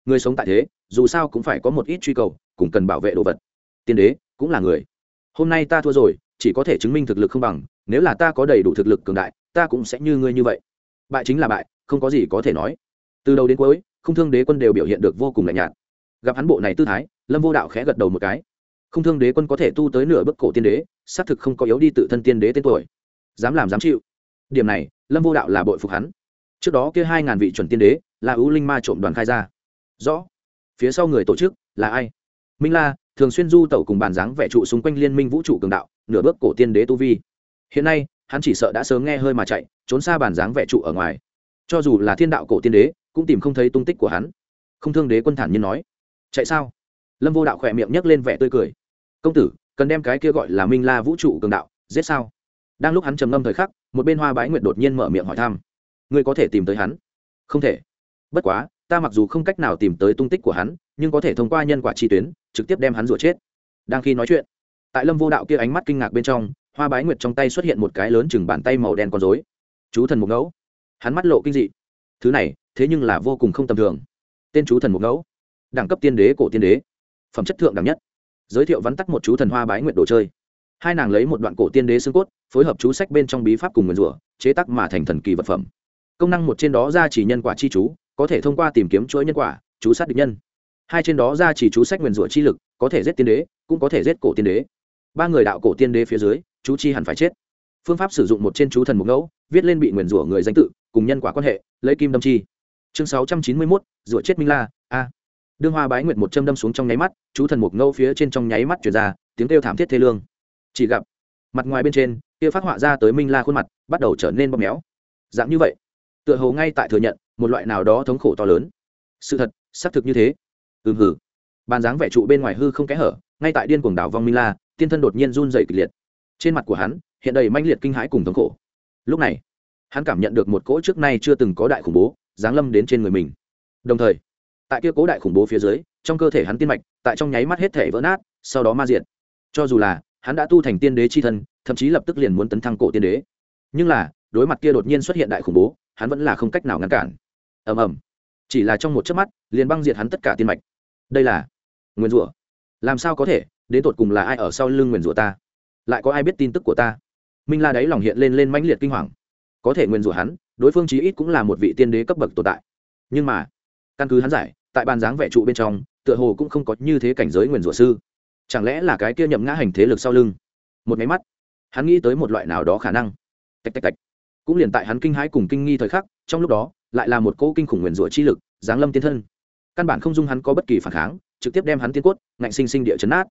Người sống tại thế, dù sao cũng phải có một ít truy cầu cũng cần bảo vệ đồ vật. Tiên đế, cũng là người. Hôm nay ta thua rồi, chỉ có thể chứng minh thực lực không bằng, nếu là ta có đầy đủ thực lực cường đại, ta cũng sẽ như ngươi như vậy. Bại chính là bại, không có gì có thể nói. Từ đầu đến cuối, không thương đế quân đều biểu hiện được vô cùng lạnh nhạt. Gặp hắn bộ này tư thái, lâm vô đạo khẽ gật đầu một cái. Không thương đế quân có thể tu tới nửa bức cổ tiên đế, xác thực không có yếu đi tự thân tiên đế tên tuổi. Dám làm dám chịu. Điểm này, lâm vô đạo là bội phục hắn. Trước đó kia hai ngàn vị chuẩn tiên đế, là ưu linh ma trộm đoàn khai ra rõ. Phía sau người tổ chức là ai? Minh la, thường xuyên du tẩu cùng bàn dáng vẽ trụ xung quanh liên minh vũ trụ cường đạo, nửa bước cổ tiên đế tu vi. Hiện nay, hắn chỉ sợ đã sớm nghe hơi mà chạy, trốn xa bàn dáng vẽ trụ ở ngoài. Cho dù là thiên đạo cổ tiên đế, cũng tìm không thấy tung tích của hắn. Không thương đế quân thản nhiên nói. Chạy sao? Lâm vô đạo khỏe miệng nhấc lên vẻ tươi cười. Công tử, cần đem cái kia gọi là minh la vũ trụ cường đạo, giết sao? Đang lúc hắn trầm ngâm thời khắc, một bên hoa bái nguyệt đột nhiên mở miệng hỏi thăm. Ngươi có thể tìm tới hắn? Không thể. Bất quá ta mặc dù không cách nào tìm tới tung tích của hắn, nhưng có thể thông qua nhân quả chi tuyến, trực tiếp đem hắn rủa chết. Đang khi nói chuyện, tại lâm vô đạo kia ánh mắt kinh ngạc bên trong, hoa bái nguyệt trong tay xuất hiện một cái lớn chừng bàn tay màu đen con dối chú thần mục ngẫu. Hắn mắt lộ kinh dị. Thứ này, thế nhưng là vô cùng không tầm thường. Tên chú thần mục ngẫu. Đẳng cấp tiên đế, cổ tiên đế. Phẩm chất thượng đẳng nhất. Giới thiệu vắn tắt một chú thần hoa bái nguyệt đồ chơi. Hai nàng lấy một đoạn cổ tiên đế xương cốt, phối hợp chú sách bên trong bí pháp cùng nguyền rủa, chế tắc mà thành thần kỳ vật phẩm. Công năng một trên đó ra chỉ nhân quả chi chú có thể thông qua tìm kiếm chuỗi nhân quả, chú sát địch nhân. Hai trên đó ra chỉ chú sách nguyền rủa chi lực, có thể giết tiên đế, cũng có thể giết cổ tiên đế. Ba người đạo cổ tiên đế phía dưới, chú chi hẳn phải chết. Phương pháp sử dụng một trên chú thần mục ngẫu, viết lên bị nguyền rủa người danh tự, cùng nhân quả quan hệ, lấy kim đâm chi. Chương sáu trăm chín mươi mốt, rủa chết minh la, a. Đương hoa bái nguyệt một châm đâm xuống trong nháy mắt, chú thần mục ngẫu phía trên trong nháy mắt chuyển ra, tiếng kêu thảm thiết thê lương. Chỉ gặp, mặt ngoài bên trên, kia phát họa ra tới minh la khuôn mặt, bắt đầu trở nên bóp méo. Dạng như vậy. Tựa hồ ngay tại thừa nhận một loại nào đó thống khổ to lớn. Sự thật, xác thực như thế. Ừm hử bàn dáng vẻ trụ bên ngoài hư không kẽ hở, ngay tại điên cuồng đảo vong minh la, tiên thân đột nhiên run dày kịch liệt. Trên mặt của hắn, hiện đầy manh liệt kinh hãi cùng thống khổ. Lúc này, hắn cảm nhận được một cỗ trước nay chưa từng có đại khủng bố, giáng lâm đến trên người mình. Đồng thời, tại kia cố đại khủng bố phía dưới, trong cơ thể hắn tiên mạch, tại trong nháy mắt hết thể vỡ nát, sau đó ma diện cho dù là, hắn đã tu thành tiên đế c h i thân, thậm chí lập tức liền muốn tấn thăng cổ tiên đế. Nhưng là, đối mặt kia đột nhiên xuất hiện đại khủng bố, hắn vẫn là không cách nào ngăn cản ầm ầm. Chỉ là trong một chớp mắt, liền băng diệt hắn tất cả tiên mạch. Đây là nguyên rủa. Làm sao có thể? Đến tột cùng là ai ở sau lưng nguyền rủa ta? Lại có ai biết tin tức của ta? Minh la đáy lòng hiện lên lên mãnh liệt kinh hoàng. Có thể nguyền rủa hắn, đối phương chí ít cũng là một vị tiên đế cấp bậc tồn tại. Nhưng mà, căn cứ hắn giải, tại bàn dáng vẽ trụ bên trong, tựa hồ cũng không có như thế cảnh giới nguyền rủa sư. Chẳng lẽ là cái kia nhậm ngã hành thế lực sau lưng? Một máy mắt, hắn nghĩ tới một loại nào đó khả năng. Tạch tạch tạch. Cũng liền tại hắn kinh hãi cùng kinh nghi thời khắc, trong lúc đó lại là một cỗ kinh khủng nguyền rủa chi lực, giáng lâm tiên thân. Căn bản không dung hắn có bất kỳ phản kháng, trực tiếp đem hắn tiên cốt, ngạnh sinh sinh địa chấn nát.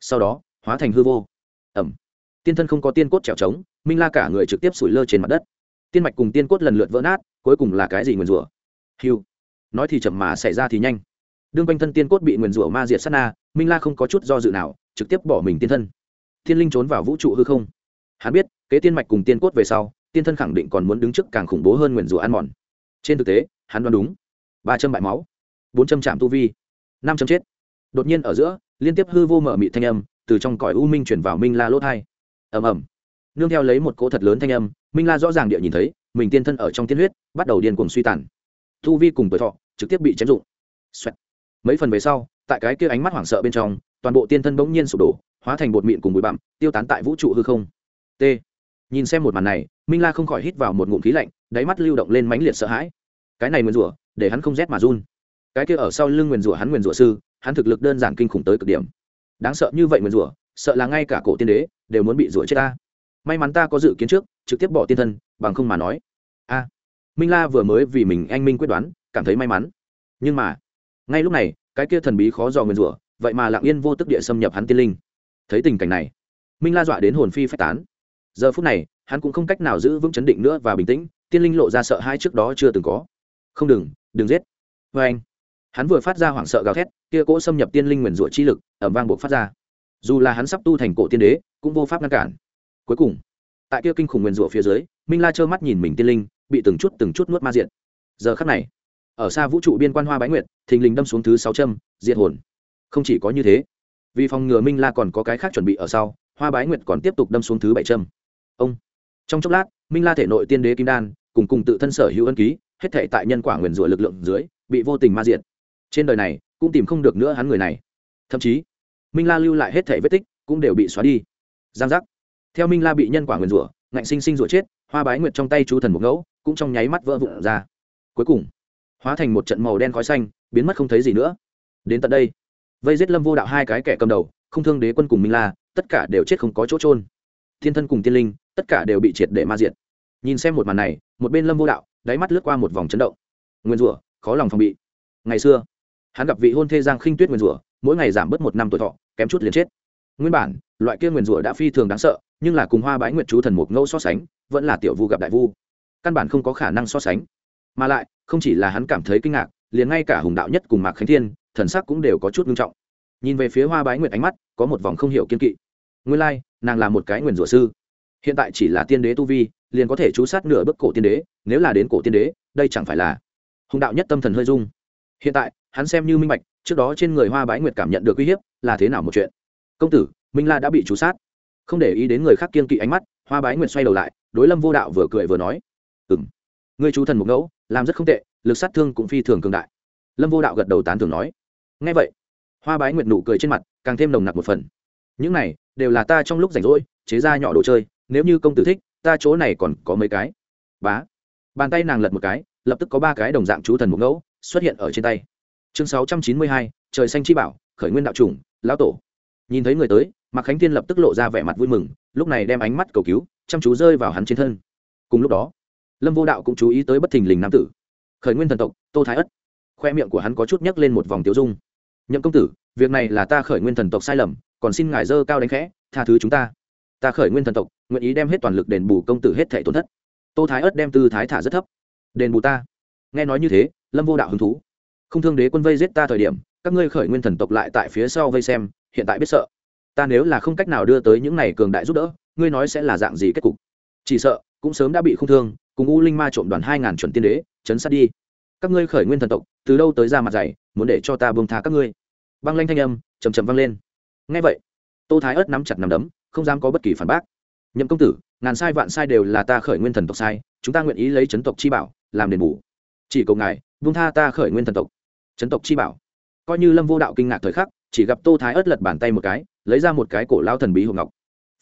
Sau đó, hóa thành hư vô. Ẩm. Tiên thân không có tiên cốt trèo trống, minh la cả người trực tiếp sủi lơ trên mặt đất. Tiên mạch cùng tiên cốt lần lượt vỡ nát, cuối cùng là cái gì nguyền rủa? Hiu nói thì chậm mà xảy ra thì nhanh. Đương quanh thân tiên cốt bị nguyền rủa ma diệt sát na, minh la không có chút do dự nào, trực tiếp bỏ mình tiên thân. Thiên linh trốn vào vũ trụ hư không. Hắn biết, kế tiên mạch cùng tiên cốt về sau, tiên thân khẳng định còn muốn đứng trước càng khủng bố hơn nguyền rủa ăn mòn trên thực tế, hắn đoán đúng. Ba châm bại máu, bốn châm chạm tu vi, năm châm chết. Đột nhiên ở giữa, liên tiếp hư vô mở mị thanh âm từ trong cõi u minh chuyển vào minh la lỗ thai ầm ầm. Nương theo lấy một cỗ thật lớn thanh âm, minh la rõ ràng địa nhìn thấy, mình tiên thân ở trong tiên huyết, bắt đầu điên cuồng suy tàn. Thu vi cùng tuổi thọ trực tiếp bị chém dụng Xoẹt. mấy phần về sau, tại cái kia ánh mắt hoảng sợ bên trong, toàn bộ tiên thân bỗng nhiên sụp đổ, hóa thành bột mịn cùng bụi bặm, tiêu tán tại vũ trụ hư không. T. Nhìn xem một màn này, minh la không khỏi hít vào một ngụm khí lạnh đáy mắt lưu động lên mãnh liệt sợ hãi. Cái này nguyền rủa, để hắn không rét mà run. Cái kia ở sau lưng nguyền rủa hắn nguyền rủa sư, hắn thực lực đơn giản kinh khủng tới cực điểm. Đáng sợ như vậy nguyền rủa, sợ là ngay cả cổ tiên đế đều muốn bị rủa chết ta. May mắn ta có dự kiến trước, trực tiếp bỏ tiên thân, bằng không mà nói. A. Minh la vừa mới vì mình anh minh quyết đoán, cảm thấy may mắn. Nhưng mà, ngay lúc này, cái kia thần bí khó dò nguyền rủa, vậy mà lặng yên vô tức địa xâm nhập hắn tiên linh. Thấy tình cảnh này, minh la dọa đến hồn phi phách tán. Giờ phút này, hắn cũng không cách nào giữ vững chấn định nữa và bình tĩnh tiên linh lộ ra sợ hai trước đó chưa từng có. Không đừng đừng giết. Vê anh, hắn vừa phát ra hoảng sợ gào thét, kia cỗ xâm nhập tiên linh nguyền rủa chi lực ẩm vang buộc phát ra. Dù là hắn sắp tu thành cổ tiên đế, cũng vô pháp ngăn cản. Cuối cùng, tại kia kinh khủng nguyền rủa phía dưới, minh la trơ mắt nhìn mình tiên linh, bị từng chút từng chút nuốt ma diện. Giờ khắc này, ở xa vũ trụ biên quan hoa bái nguyệt, thình lình đâm xuống thứ sáu châm, diệt hồn. Không chỉ có như thế, vì phòng ngừa minh la còn có cái khác chuẩn bị ở sau, hoa bái nguyệt còn tiếp tục đâm xuống thứ bảy châm. Ông trong chốc lát, minh la thể nội tiên đế kim đan, cùng cùng tự thân sở hữu ân ký, hết thể tại nhân quả nguyền rủa lực lượng dưới, bị vô tình ma diệt. Trên đời này, cũng tìm không được nữa hắn người này. Thậm chí, minh la lưu lại hết thể vết tích, cũng đều bị xóa đi. Giang giác. Theo minh la bị nhân quả nguyền rủa, ngạnh sinh sinh rủa chết, hoa bái nguyệt trong tay chú thần một ngẫu, cũng trong nháy mắt vỡ vụn ra. Cuối cùng, hóa thành một trận màu đen khói xanh, biến mất không thấy gì nữa. Đến tận đây, vây giết lâm vô đạo hai cái kẻ cầm đầu, không thương đế quân cùng minh la, tất cả đều chết không có chỗ trôn thiên thân cùng tiên linh tất cả đều bị triệt để ma diệt. Nhìn xem một màn này một bên lâm vô đạo đáy mắt lướt qua một vòng chấn động. Nguyên rủa khó lòng phòng bị. Ngày xưa hắn gặp vị hôn thê giang khinh tuyết nguyên rủa mỗi ngày giảm bớt một năm tuổi thọ kém chút liền chết. Nguyên bản loại kia nguyên rủa đã phi thường đáng sợ nhưng là cùng hoa bái nguyệt chú thần một ngẫu so sánh vẫn là tiểu vu gặp đại vu. Căn bản không có khả năng so sánh. Mà lại không chỉ là hắn cảm thấy kinh ngạc liền ngay cả hùng đạo nhất cùng mạc khánh thiên thần sắc cũng đều có chút nghiêm trọng. Nhìn về phía hoa bái nguyệt ánh mắt có một vòng không hiểu kiên kỵ. Nguyên lai、like, nàng là một cái nguyền rủa sư hiện tại chỉ là tiên đế tu vi, liền có thể chú sát nửa bức cổ tiên đế, nếu là đến cổ tiên đế, đây chẳng phải là hùng đạo nhất tâm thần hơi dung hiện tại, hắn xem như minh bạch, trước đó trên người hoa bái nguyệt cảm nhận được uy hiếp, là thế nào một chuyện? Công tử, minh la đã bị chú sát. Không để ý đến người khác kiên kỵ ánh mắt, hoa bái nguyệt xoay đầu lại, đối lâm vô đạo vừa cười vừa nói ừ m người chú thần một ngẫu, làm rất không tệ, lực sát thương cũng phi thường cường đại. Lâm vô đạo gật đầu tán thường nói ngay vậy. Hoa bái nguyệt nụ cười trên mặt, càng thêm nồng nặc một phần. Những này đều là ta trong lúc rảnh rỗi, chế ra nhỏ đồ chơi nếu như công tử thích, ta chỗ này còn có mấy cái. Bá. Bàn tay nàng lật một cái, lập tức có ba cái đồng dạng chú thần một ngẫu xuất hiện ở trên tay. Chương sáu trăm chín mươi hai, trời xanh chi bảo, khởi nguyên đạo chủng, lão tổ. Nhìn thấy người tới, mạc khánh thiên lập tức lộ ra vẻ mặt vui mừng, lúc này đem ánh mắt cầu cứu, chăm chú rơi vào hắn trên thân. Cùng lúc đó, lâm vô đạo cũng chú ý tới bất thình lình nam tử. Khởi nguyên thần tộc, tô thái ất. Khoe miệng của hắn có chút nhấc lên một vòng tiêu dung. Nhậm công tử, việc này là ta khởi nguyên thần tộc sai lầm, còn xin ngài dơ cao đánh khẽ, tha thứ chúng ta. Ta khởi nguyên thần tộc nguyện ý đem hết toàn lực đền bù công tử hết thể tổn thất. Tô thái ớt đem tư thái thả rất thấp. Đền bù ta. Nghe nói như thế, lâm vô đạo hứng thú. Không thương đế quân vây giết ta thời điểm, các ngươi khởi nguyên thần tộc lại tại phía sau vây xem, hiện tại biết sợ. Ta nếu là không cách nào đưa tới những này cường đại giúp đỡ, ngươi nói sẽ là dạng gì kết cục? Chỉ sợ, cũng sớm đã bị không thương, cùng u linh ma trộm đoàn hai ngàn chuẩn tiên đế, chấn sát đi. Các ngươi khởi nguyên thần tộc, từ đâu tới ra mặt dày muốn để cho ta bông tha các ngươi? Băng lanh thanh âm chầm chầm vang lên. Ngay vậy, tô thái ớt nắm chặt nắm đấm, không dám có bất kỳ phản bác nhậm công tử, ngàn sai vạn sai đều là ta khởi nguyên thần tộc sai, chúng ta nguyện ý lấy chấn tộc chi bảo, làm đền bù. Chỉ cầu ngài vung tha ta khởi nguyên thần tộc. Chấn tộc chi bảo. Coi như lâm vô đạo kinh ngạc thời khắc, chỉ gặp tô thái ớt lật bàn tay một cái, lấy ra một cái cổ lao thần bí hộp ngọc.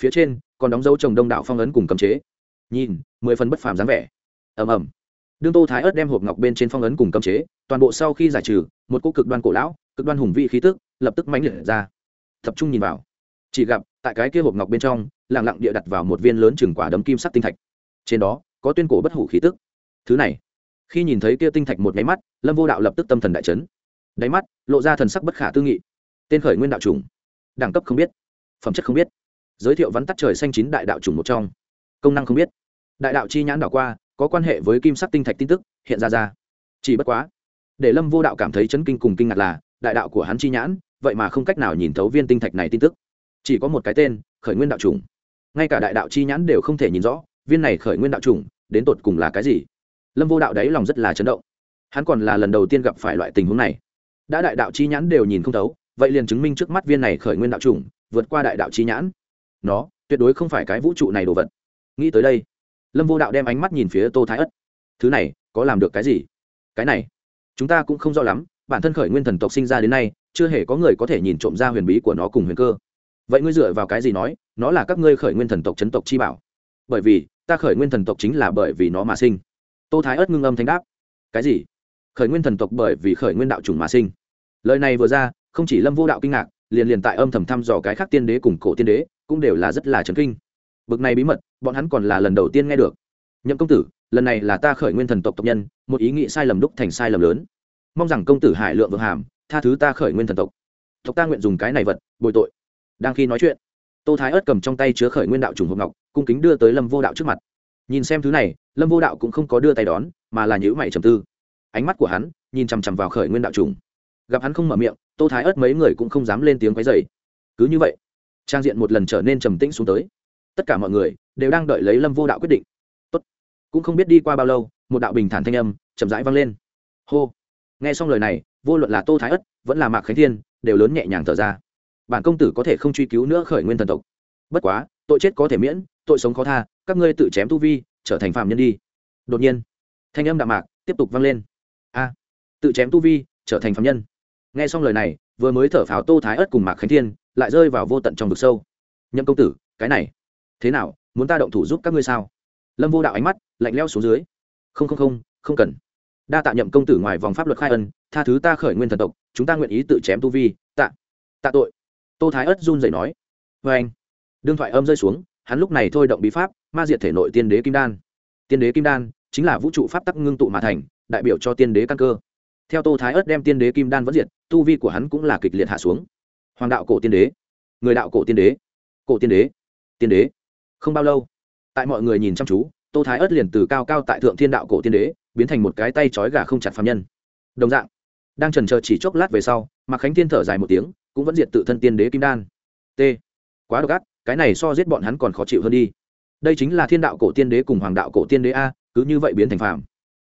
Phía trên, còn đóng dấu trồng đông đạo phong ấn cùng cấm chế. Nhìn, mười phần bất phàm dáng vẻ. Ầm ầm. Đương tô thái ớt đem hộp ngọc bên trên phong ấn cùng cấm chế, toàn bộ sau khi giải trừ, một cô cực đoan cổ lão, cực đoan hùng vị khí tức, lập tức mãnh liệt ra. Tập trung nhìn vào. Chỉ gặp tại cái kia hộp ngọc bên trong lẳng lặng địa đặt vào một viên lớn chừng quả đấm kim sắc tinh thạch. Trên đó, có tuyên cổ bất hủ khí tức. Thứ này, khi nhìn thấy kia tinh thạch một nháy mắt, lâm vô đạo lập tức tâm thần đại chấn. Đáy mắt, lộ ra thần sắc bất khả tư nghị. Tên khởi nguyên đạo trùng đẳng cấp không biết, phẩm chất không biết. Giới thiệu vắn tắt trời xanh chín đại đạo trùng một trong. Công năng không biết. Đại đạo chi nhãn đảo qua, có quan hệ với kim sắc tinh thạch tin tức, hiện ra ra. Chỉ bất quá, để lâm vô đạo cảm thấy chấn kinh cùng kinh ngạc là, đại đạo của hắn chi nhãn, vậy mà không cách nào nhìn thấu viên tinh thạch này tin tức chỉ có một cái tên, khởi nguyên đạo trùng ngay cả đại đạo chi nhãn đều không thể nhìn rõ, viên này khởi nguyên đạo trùng đến tột cùng là cái gì? Lâm vô đạo đáy lòng rất là chấn động. Hắn còn là lần đầu tiên gặp phải loại tình huống này. Đã đại đạo chi nhãn đều nhìn không thấu, vậy liền chứng minh trước mắt viên này khởi nguyên đạo trùng vượt qua đại đạo chi nhãn. Nó tuyệt đối không phải cái vũ trụ này đồ vật. Nghĩ tới đây, lâm vô đạo đem ánh mắt nhìn phía tô thái ất. Thứ này có làm được cái gì? Cái này, chúng ta cũng không rõ lắm, bản thân khởi nguyên thần tộc sinh ra đến nay, chưa hề có người có thể nhìn trộm ra huyền bí của nó cùng huyền cơ vậy ngươi dựa vào cái gì nói, nó là các ngươi khởi nguyên thần tộc chấn tộc chi bảo? Bởi vì, ta khởi nguyên thần tộc chính là bởi vì nó mà sinh. Tô thái ớt ngưng âm thanh đáp. Cái gì? Khởi nguyên thần tộc bởi vì khởi nguyên đạo chủng mà sinh. Lời này vừa ra, không chỉ lâm vô đạo kinh ngạc, liền liền tại âm thầm thăm dò cái khác tiên đế cùng cổ tiên đế, cũng đều là rất là chấn kinh. Bực này bí mật, bọn hắn còn là lần đầu tiên nghe được. Nhậm công tử, lần này là ta khởi nguyên thần tộc tộc nhân, một ý nghĩ sai lầm đúc thành sai lầm lớn. Mong rằng công tử hải lượng vượng hàm tha thứ ta khởi nguyên thần tộc. Tộc ta nguyện dùng cái này vật, bồi tội đang khi nói chuyện, tô thái ớt cầm trong tay chứa khởi nguyên đạo trùng hộp ngọc, cung kính đưa tới lâm vô đạo trước mặt. Nhìn xem thứ này, lâm vô đạo cũng không có đưa tay đón, mà là nhữ mày trầm tư. Ánh mắt của hắn nhìn chằm chằm vào khởi nguyên đạo trùng. Gặp hắn không mở miệng, tô thái ớt mấy người cũng không dám lên tiếng quấy dày cứ như vậy, trang diện một lần trở nên trầm tĩnh xuống tới. Tất cả mọi người đều đang đợi lấy lâm vô đạo quyết định. Tốt. cũng không biết đi qua bao lâu, một đạo bình thản thanh âm chậm rãi vang lên. Hô. Nghe xong lời này, vô luận là tô thái ất vẫn là mạc khánh thiên, đều lớn nhẹ nhàng thở ra bản công tử có thể không truy cứu nữa khởi nguyên thần tộc. Bất quá, tội chết có thể miễn, tội sống khó tha, các ngươi tự chém tu vi, trở thành phạm nhân đi. Đột nhiên, thanh âm đạm mạc tiếp tục vang lên. A, tự chém tu vi, trở thành phạm nhân. Nghe xong lời này, vừa mới thở phào tô thái ớt cùng mạc khánh thiên lại rơi vào vô tận trong vực sâu. Nhậm công tử, cái này, thế nào, muốn ta động thủ giúp các ngươi sao? Lâm vô đạo ánh mắt lạnh leo xuống dưới. Không không không không cần. Đa tạ nhậm công tử ngoài vòng pháp luật khai ân, tha thứ ta khởi nguyên thần tộc, chúng ta nguyện ý tự chém tu vi, tạ tạ tội tô thái ất run dậy nói vê anh. Đương thoại âm rơi xuống, hắn lúc này thôi động bí pháp, ma diệt thể nội tiên đế kim đan. Tiên đế kim đan chính là vũ trụ pháp tắc ngưng tụ mà thành, đại biểu cho tiên đế căn cơ. Theo tô thái ớt đem tiên đế kim đan vẫn diệt, tu vi của hắn cũng là kịch liệt hạ xuống. Hoàng đạo cổ tiên đế, người đạo cổ tiên đế, cổ tiên đế tiên đế. Không bao lâu, tại mọi người nhìn chăm chú, tô thái ớt liền từ cao cao tại thượng thiên đạo cổ tiên đế, biến thành một cái tay trói gà không chặt phạm nhân. Đồng dạng, đang trần chờ chỉ chốc lát về sau, mạc khánh thiên thở dài một tiếng cũng vẫn diệt tự thân tiên đế kim đan. T. Quá độc ác, cái này so giết bọn hắn còn khó chịu hơn đi. Đây chính là thiên đạo cổ tiên đế cùng hoàng đạo cổ tiên đế a, cứ như vậy biến thành phạm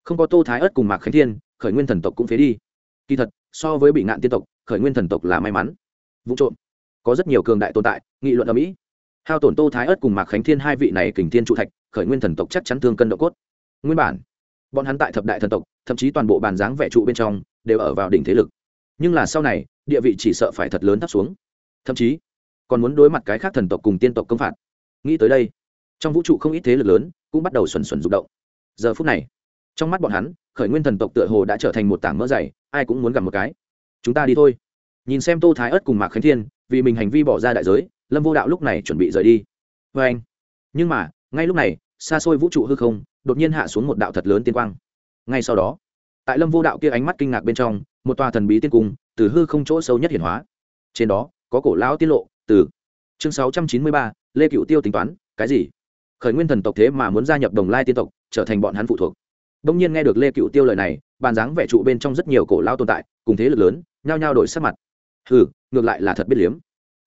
không có tô thái ớt cùng mạc khánh thiên, khởi nguyên thần tộc cũng phế đi. Kỳ thật, so với bị ngạn tiên tộc, khởi nguyên thần tộc là may mắn. Vụ trộm. Có rất nhiều cường đại tồn tại, nghị luận ở mỹ hao tổn tô thái ớt cùng mạc khánh thiên hai vị này kình thiên trụ thạch, khởi nguyên thần tộc chắc chắn thương cân độ cốt. Nguyên bản, bọn hắn tại thập đại thần tộc, thậm chí toàn bộ bàn dáng vẻ trụ bên trong, đều ở vào đỉnh thế lực. Nhưng là sau này địa vị chỉ sợ phải thật lớn thấp xuống. Thậm chí, còn muốn đối mặt cái khác thần tộc cùng tiên tộc công phạt. Nghĩ tới đây, trong vũ trụ không ít thế lực lớn cũng bắt đầu xuẩn xuẩn rụng động. Giờ phút này, trong mắt bọn hắn, khởi nguyên thần tộc tựa hồ đã trở thành một tảng mỡ dày, ai cũng muốn gặp một cái. Chúng ta đi thôi. Nhìn xem tô thái ất cùng mạc khánh thiên, vì mình hành vi bỏ ra đại giới, lâm vô đạo lúc này chuẩn bị rời đi. Vê anh, nhưng mà, ngay lúc này, xa xôi vũ trụ hư không, đột nhiên hạ xuống một đạo thật lớn tiên quang. Ngay sau đó, tại lâm vô đạo kia ánh mắt kinh ngạc bên trong một tòa thần bí tiên cung, từ hư không chỗ sâu nhất hiển hóa. Trên đó, có cổ lão tiết lộ, từ chương sáu trăm chín mươi ba, lê cựu tiêu tính toán, cái gì? Khởi nguyên thần tộc thế mà muốn gia nhập đồng lai tiên tộc, trở thành bọn hắn phụ thuộc. Đông nhiên nghe được lê cựu tiêu lời này, bàn dáng vẻ trụ bên trong rất nhiều cổ lao tồn tại, cùng thế lực lớn, nhao nhao đổi sắc mặt. Hừ, ngược lại là thật biết liếm.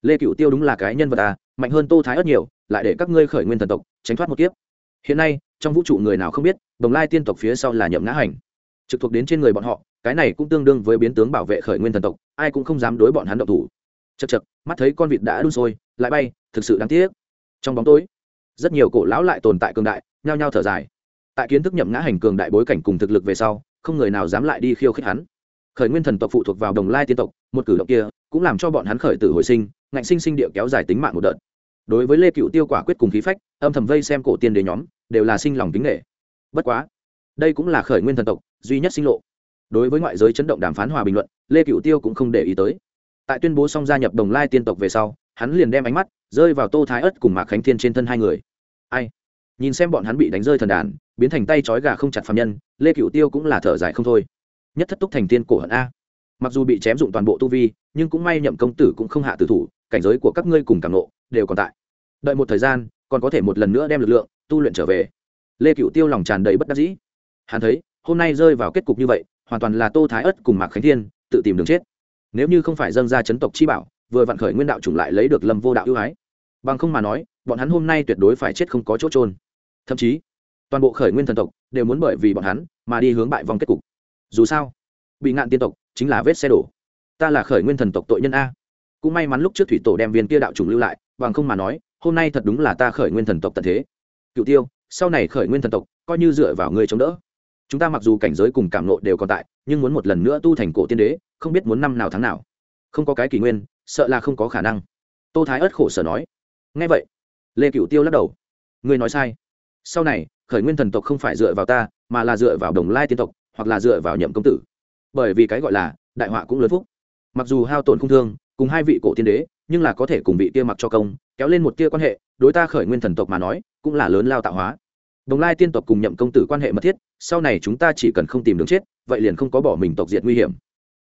Lê cựu tiêu đúng là cái nhân vật à mạnh hơn tô thái ớt nhiều, lại để các ngươi khởi nguyên thần tộc, tránh thoát một kiếp. Hiện nay, trong vũ trụ người nào không biết, đồng lai tiên tộc phía sau là nhậm ngã hành. Trực thuộc đến trên người bọn họ cái này cũng tương đương với biến tướng bảo vệ khởi nguyên thần tộc, ai cũng không dám đối bọn hắn động thủ. Chật chật mắt thấy con vịt đã đun sôi, lại bay, thực sự đáng tiếc. Trong bóng tối, rất nhiều cổ lão lại tồn tại cường đại, nhao nhao thở dài. Tại kiến thức nhậm ngã hành cường đại bối cảnh cùng thực lực về sau, không người nào dám lại đi khiêu khích hắn. Khởi nguyên thần tộc phụ thuộc vào đồng lai tiên tộc, một cử động kia cũng làm cho bọn hắn khởi tử hồi sinh, ngạnh sinh sinh địa kéo dài tính mạng một đợt. Đối với lê cựu tiêu quả quyết cùng khí phách, âm thầm vây xem cổ tiên đế nhóm, đều là sinh lòng kính nghệ bất quá, đây cũng là khởi nguyên thần tộc duy nhất sinh lộ đối với ngoại giới chấn động đàm phán hòa bình luận, lê cựu tiêu cũng không để ý tới. Tại tuyên bố xong gia nhập đồng lai tiên tộc về sau, hắn liền đem ánh mắt rơi vào tô thái ất cùng mạc khánh thiên trên thân hai người. Ai? Nhìn xem bọn hắn bị đánh rơi thần đàn, biến thành tay trói gà không chặt phạm nhân, lê cựu tiêu cũng là thở dài không thôi. Nhất thất túc thành tiên cổ hận a. Mặc dù bị chém dụng toàn bộ tu vi, nhưng cũng may nhậm công tử cũng không hạ tử thủ, cảnh giới của các ngươi cùng càng nộ đều còn tại. Đợi một thời gian, còn có thể một lần nữa đem lực lượng tu luyện trở về. Lê cựu tiêu lòng tràn đầy bất đắc dĩ. Hắn thấy, hôm nay rơi vào kết cục như vậy hoàn toàn là tô thái ất cùng mạc khánh thiên, tự tìm đường chết. Nếu như không phải dâng ra chấn tộc chi bảo, vừa vặn khởi nguyên đạo chủng lại lấy được lâm vô đạo ưu ái. Bằng không mà nói, bọn hắn hôm nay tuyệt đối phải chết không có chỗ trôn thậm chí, toàn bộ khởi nguyên thần tộc đều muốn bởi vì bọn hắn mà đi hướng bại vòng kết cục. Dù sao, bị ngạn tiên tộc chính là vết xe đổ. Ta là khởi nguyên thần tộc tội nhân a. Cũng may mắn lúc trước thủy tổ đem viên kia đạo trùng lưu lại, bằng không mà nói, hôm nay thật đúng là ta khởi nguyên thần tộc tận thế. Cựu tiêu, sau này khởi nguyên thần tộc coi như dựa vào ngươi chống đỡ chúng ta mặc dù cảnh giới cùng cảm nộ đều còn tại, nhưng muốn một lần nữa tu thành cổ tiên đế, không biết muốn năm nào tháng nào. Không có cái kỷ nguyên, sợ là không có khả năng. Tô thái ất khổ sở nói. Ngay vậy, lê Cửu tiêu lắc đầu. Ngươi nói sai. Sau này, khởi nguyên thần tộc không phải dựa vào ta, mà là dựa vào đồng lai tiên tộc, hoặc là dựa vào nhậm công tử. Bởi vì cái gọi là, đại họa cũng lớn phúc. Mặc dù hao tổn không thương, cùng hai vị cổ tiên đế, nhưng là có thể cùng vị kia mặc cho công, kéo lên một tia quan hệ, đối ta khởi nguyên thần tộc mà nói, cũng là lớn lao tạo hóa đồng lai tiên tộc cùng nhậm công tử quan hệ mật thiết, sau này chúng ta chỉ cần không tìm đường chết, vậy liền không có bỏ mình tộc diệt nguy hiểm.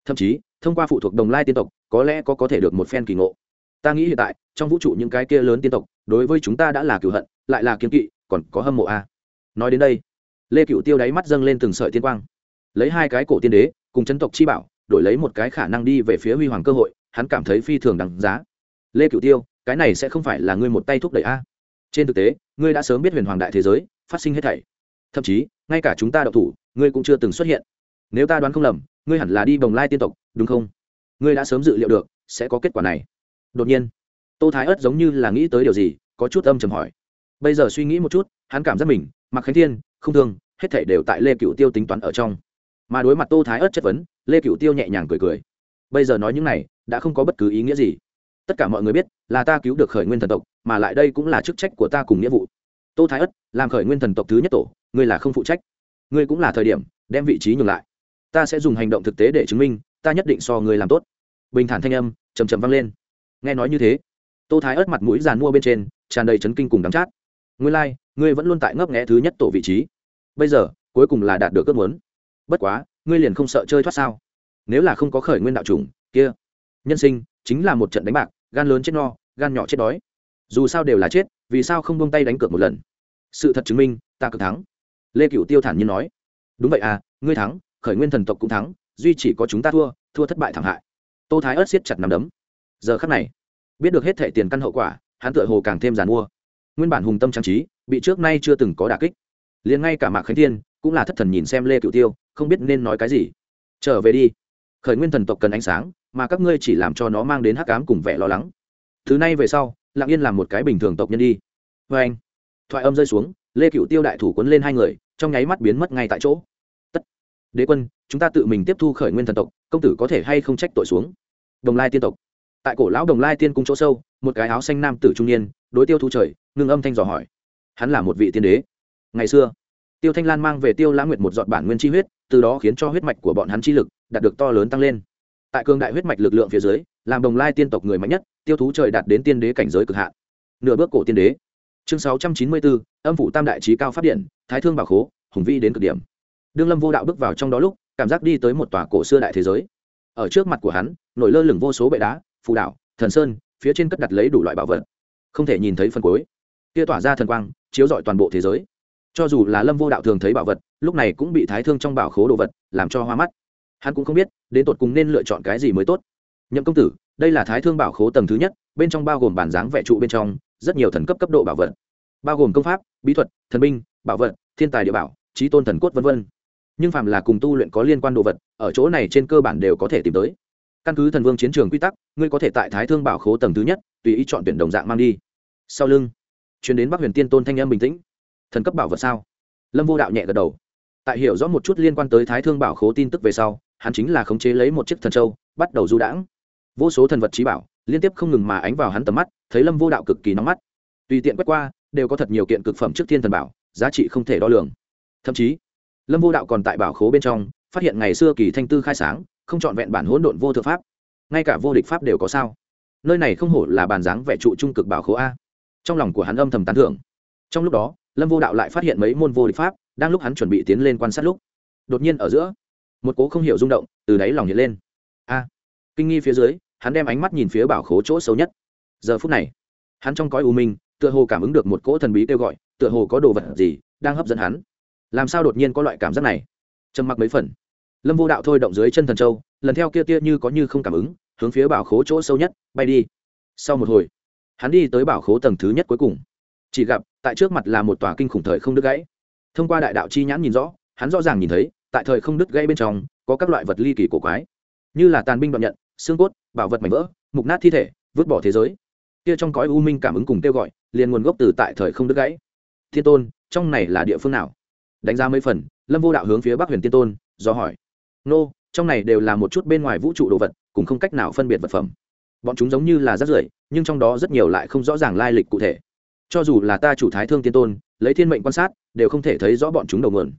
Thậm chí, thông qua phụ thuộc đồng lai tiên tộc, có lẽ có có thể được một phen kỳ ngộ. Ta nghĩ hiện tại, trong vũ trụ những cái kia lớn tiên tộc, đối với chúng ta đã là cựu hận, lại là kiên kỵ, còn có hâm mộ a. Nói đến đây, lê cựu tiêu đáy mắt dâng lên từng sợi tiên quang. Lấy hai cái cổ tiên đế, cùng chấn tộc chi bảo, đổi lấy một cái khả năng đi về phía huy hoàng cơ hội, hắn cảm thấy phi thường đằng giá. Lê cựu tiêu, cái này sẽ không phải là ngươi một tay thúc đẩy a. Trên thực tế, ngươi đã sớm biết huyền hoàng đại thế giới phát sinh hết thảy. Thậm chí, ngay cả chúng ta đậu thủ, ngươi cũng chưa từng xuất hiện. Nếu ta đoán không lầm, ngươi hẳn là đi bồng lai tiên tộc, đúng không? Ngươi đã sớm dự liệu được, sẽ có kết quả này. Đột nhiên, tô thái ất giống như là nghĩ tới điều gì, có chút âm chầm hỏi. Bây giờ suy nghĩ một chút, hắn cảm giác mình mặc khánh thiên không thương, hết thảy đều tại lê cựu tiêu tính toán ở trong. Mà đối mặt tô thái ất chất vấn, lê cựu tiêu nhẹ nhàng cười cười. Bây giờ nói những này, đã không có bất cứ ý nghĩa gì. Tất cả mọi người biết, là ta cứu được khởi nguyên thần tộc, mà lại đây cũng là chức trách của ta cùng nghĩa vụ tô thái ất làm khởi nguyên thần tộc thứ nhất tổ ngươi là không phụ trách. Ngươi cũng là thời điểm đem vị trí nhường lại. Ta sẽ dùng hành động thực tế để chứng minh ta nhất định so ngươi làm tốt. Bình thản thanh âm chầm chầm vang lên. Nghe nói như thế tô thái ớt mặt mũi giàn mua bên trên tràn đầy chấn kinh cùng đắm chát. Ngươi lai、like, ngươi vẫn luôn tại ngấp nghẽ thứ nhất tổ vị trí. Bây giờ cuối cùng là đạt được ước muốn. Bất quá ngươi liền không sợ chơi thoát sao? Nếu là không có khởi nguyên đạo trùng kia nhân sinh chính là một trận đánh bạc gan lớn chết no gan nhỏ chết đói dù sao đều là chết, vì sao không bông tay đánh cược một lần? Sự thật chứng minh, ta cực thắng. Lê cựu tiêu thản nhiên nói. Đúng vậy à ngươi thắng, khởi nguyên thần tộc cũng thắng, duy chỉ có chúng ta thua thua thất bại thảm hại. Tô thái ớt siết chặt nằm đấm. Giờ khắc này, biết được hết thẻ tiền căn hậu quả, hắn tựa hồ càng thêm giàn mua. Nguyên bản hùng tâm trang trí, bị trước nay chưa từng có đà kích. Liền ngay cả mạc khánh thiên cũng là thất thần nhìn xem lê cựu tiêu, không biết nên nói cái gì. Trở về đi. Khởi nguyên thần tộc cần ánh sáng, mà các ngươi chỉ làm cho nó mang đến hắc cám cùng vẻ lo lắng. Thứ này về sau lặng yên làm một cái bình thường tộc nhân đi. Vê anh, thoại âm rơi xuống, lê cựu tiêu đại thủ quấn lên hai người, trong nháy mắt biến mất ngay tại chỗ. Tất, đế quân, chúng ta tự mình tiếp thu khởi nguyên thần tộc, công tử có thể hay không trách tội xuống? Đồng lai tiên tộc. Tại cổ lão đồng lai tiên cung chỗ sâu, một cái áo xanh nam tử trung niên, đối tiêu thu trời, ngưng âm thanh dò hỏi. Hắn là một vị tiên đế. Ngày xưa, tiêu thanh lan mang về tiêu lãng nguyệt một giọt bản nguyên chi huyết, từ đó khiến cho huyết mạch của bọn hắn chi lực đạt được to lớn tăng lên tại cường đại huyết mạch lực lượng phía dưới, làm đồng lai tiên tộc người mạnh nhất, tiêu thú trời đạt đến tiên đế cảnh giới cực hạn. Nửa bước cổ tiên đế. Chương sáu trăm chín mươi bốn, âm phủ tam đại trí cao phát điện, thái thương bảo khố, hùng vi đến cực điểm. Đương lâm vô đạo bước vào trong đó lúc, cảm giác đi tới một tòa cổ xưa đại thế giới. Ở trước mặt của hắn, nổi lơ lửng vô số bệ đá, phù đạo thần sơn, phía trên cất đặt lấy đủ loại bảo vật. Không thể nhìn thấy phần cuối. Kia tỏa ra thần quang, chiếu rọi toàn bộ thế giới. Cho dù là lâm vô đạo thường thấy bảo vật, lúc này cũng bị thái thương trong bảo khố đồ vật, làm cho hoa mắt hắn cũng không biết đến tột cùng nên lựa chọn cái gì mới tốt. Nhậm công tử, đây là thái thương bảo khố tầng thứ nhất, bên trong bao gồm bản dáng vẽ trụ bên trong, rất nhiều thần cấp cấp độ bảo vật, bao gồm công pháp, bí thuật, thần binh, bảo vật, thiên tài địa bảo trí tôn thần cốt v v nhưng phàm là cùng tu luyện có liên quan đồ vật, ở chỗ này trên cơ bản đều có thể tìm tới. Căn cứ thần vương chiến trường quy tắc, ngươi có thể tại thái thương bảo khố tầng thứ nhất, tùy ý chọn tuyển đồng dạng mang đi. Sau lưng chuyến đến bắc huyền tiên tôn thanh âm bình tĩnh. Thần cấp bảo vật sao? Lâm vô đạo nhẹ gật đầu. Tại hiểu rõ một chút liên quan tới thái thương bảo khố tin tức về sau hắn chính là khống chế lấy một chiếc thần châu, bắt đầu du đãng. Vô số thần vật trí bảo liên tiếp không ngừng mà ánh vào hắn tầm mắt, thấy lâm vô đạo cực kỳ nóng mắt. Tùy tiện quét qua, đều có thật nhiều kiện cực phẩm trước thiên thần bảo, giá trị không thể đo lường. Thậm chí, lâm vô đạo còn tại bảo khố bên trong, phát hiện ngày xưa kỳ thanh tư khai sáng, không chọn vẹn bản hỗn độn vô thượng pháp. Ngay cả vô địch pháp đều có sao? Nơi này không hổ là bàn dáng vẻ trụ trung cực bảo khố a. Trong lòng của hắn âm thầm tán thưởng. Trong lúc đó, lâm vô đạo lại phát hiện mấy môn vô địch pháp, đang lúc hắn chuẩn bị tiến lên quan sát lúc, đột nhiên ở giữa một cố không hiểu rung động từ đáy lòng hiện lên. A, kinh nghi phía dưới, hắn đem ánh mắt nhìn phía bảo khố chỗ xấu nhất. Giờ phút này, hắn trong cõi u minh, tựa hồ cảm ứng được một cỗ thần bí kêu gọi, tựa hồ có đồ vật gì đang hấp dẫn hắn. Làm sao đột nhiên có loại cảm giác này? Trầm mặc mấy phần. Lâm vô đạo thôi động dưới chân thần châu, lần theo kia tia như có như không cảm ứng, hướng phía bảo khố chỗ sâu nhất, bay đi. Sau một hồi, hắn đi tới bảo khố tầng thứ nhất cuối cùng. Chỉ gặp, tại trước mặt là một tòa kinh khủng thời không đứt gãy. Thông qua đại đạo chi nhãn nhìn rõ, hắn rõ ràng nhìn thấy tại thời không đứt gãy bên trong, có các loại vật ly kỳ cổ quái, như là tàn binh đoạn nhận, xương cốt, bảo vật mảnh vỡ, mục nát thi thể, vứt bỏ thế giới. Kia trong cõi u minh cảm ứng cùng kêu gọi, liền nguồn gốc từ tại thời không đứt gãy. Thiên tôn, trong này là địa phương nào? Đánh giá mấy phần, lâm vô đạo hướng phía bắc huyền tiên tôn, do hỏi. Nô, trong này đều là một chút bên ngoài vũ trụ đồ vật, cũng không cách nào phân biệt vật phẩm. Bọn chúng giống như là rác rưởi, nhưng trong đó rất nhiều lại không rõ ràng lai lịch cụ thể. Cho dù là ta chủ thái thương tiên tôn, lấy thiên mệnh quan sát, đều không thể thấy rõ bọn chúng đầu nguồn.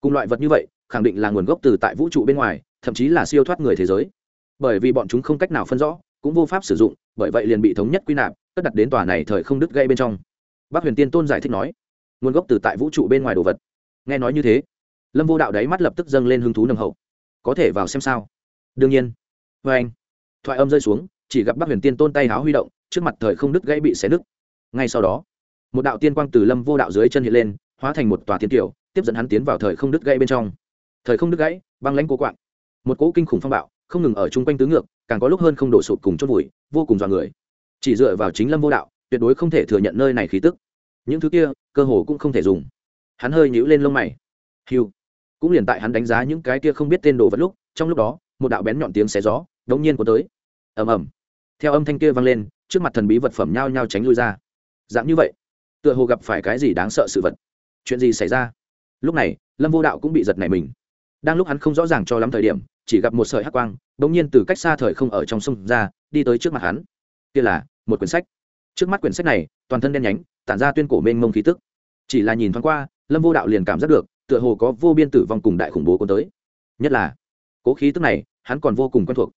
Cùng loại vật như vậy khẳng định là nguồn gốc từ tại vũ trụ bên ngoài, thậm chí là siêu thoát người thế giới. Bởi vì bọn chúng không cách nào phân rõ, cũng vô pháp sử dụng, bởi vậy liền bị thống nhất quy nạp, cất đặt đến tòa này thời không đứt gây bên trong. Bác huyền tiên tôn giải thích nói, nguồn gốc từ tại vũ trụ bên ngoài đồ vật. Nghe nói như thế, lâm vô đạo đáy mắt lập tức dâng lên hứng thú nồng hậu. Có thể vào xem sao? Đương nhiên. Vê anh, thoại âm rơi xuống, chỉ gặp bác huyền tiên tôn tay háo huy động, trước mặt thời không đứt gãy bị xé nứt. Ngay sau đó, một đạo tiên quang từ lâm vô đạo dưới chân hiện lên, hóa thành một tòa tiên tiểu, tiếp dẫn hắn tiến vào thời không đứt gãy bên trong thời không đứt gãy, băng lãnh cố quạng. Một cỗ kinh khủng phong bạo, không ngừng ở chung quanh tứ ngược, càng có lúc hơn không đổ sụp cùng chốt vùi, vô cùng dọa người. Chỉ dựa vào chính lâm vô đạo, tuyệt đối không thể thừa nhận nơi này khí tức. Những thứ kia, cơ hồ cũng không thể dùng. Hắn hơi nhíu lên lông mày. Hiu cũng liền tại hắn đánh giá những cái kia không biết tên đồ vật lúc, trong lúc đó, một đạo bén nhọn tiếng xé gió, đống nhiên có tới. Ầm ầm. Theo âm thanh kia vang lên, trước mặt thần bí vật phẩm nhao nhao tránh lui ra. Dạng như vậy, tựa hồ gặp phải cái gì đáng sợ sự vật. Chuyện gì xảy ra? Lúc này, lâm vô đạo cũng bị giật nảy mình đang lúc hắn không rõ ràng cho lắm thời điểm, chỉ gặp một sợi hắc quang đ ỗ n g nhiên từ cách xa thời không ở trong sông ra, đi tới trước mặt hắn. Kia là một quyển sách. Trước mắt quyển sách này, toàn thân đen nhánh, tản ra tuyên cổ mênh mông khí tức. Chỉ là nhìn thoáng qua, lâm vô đạo liền cảm giác được, tựa hồ có vô biên tử vong cùng đại khủng bố cuốn tới. Nhất là, cố khí tức này, hắn còn vô cùng quen thuộc.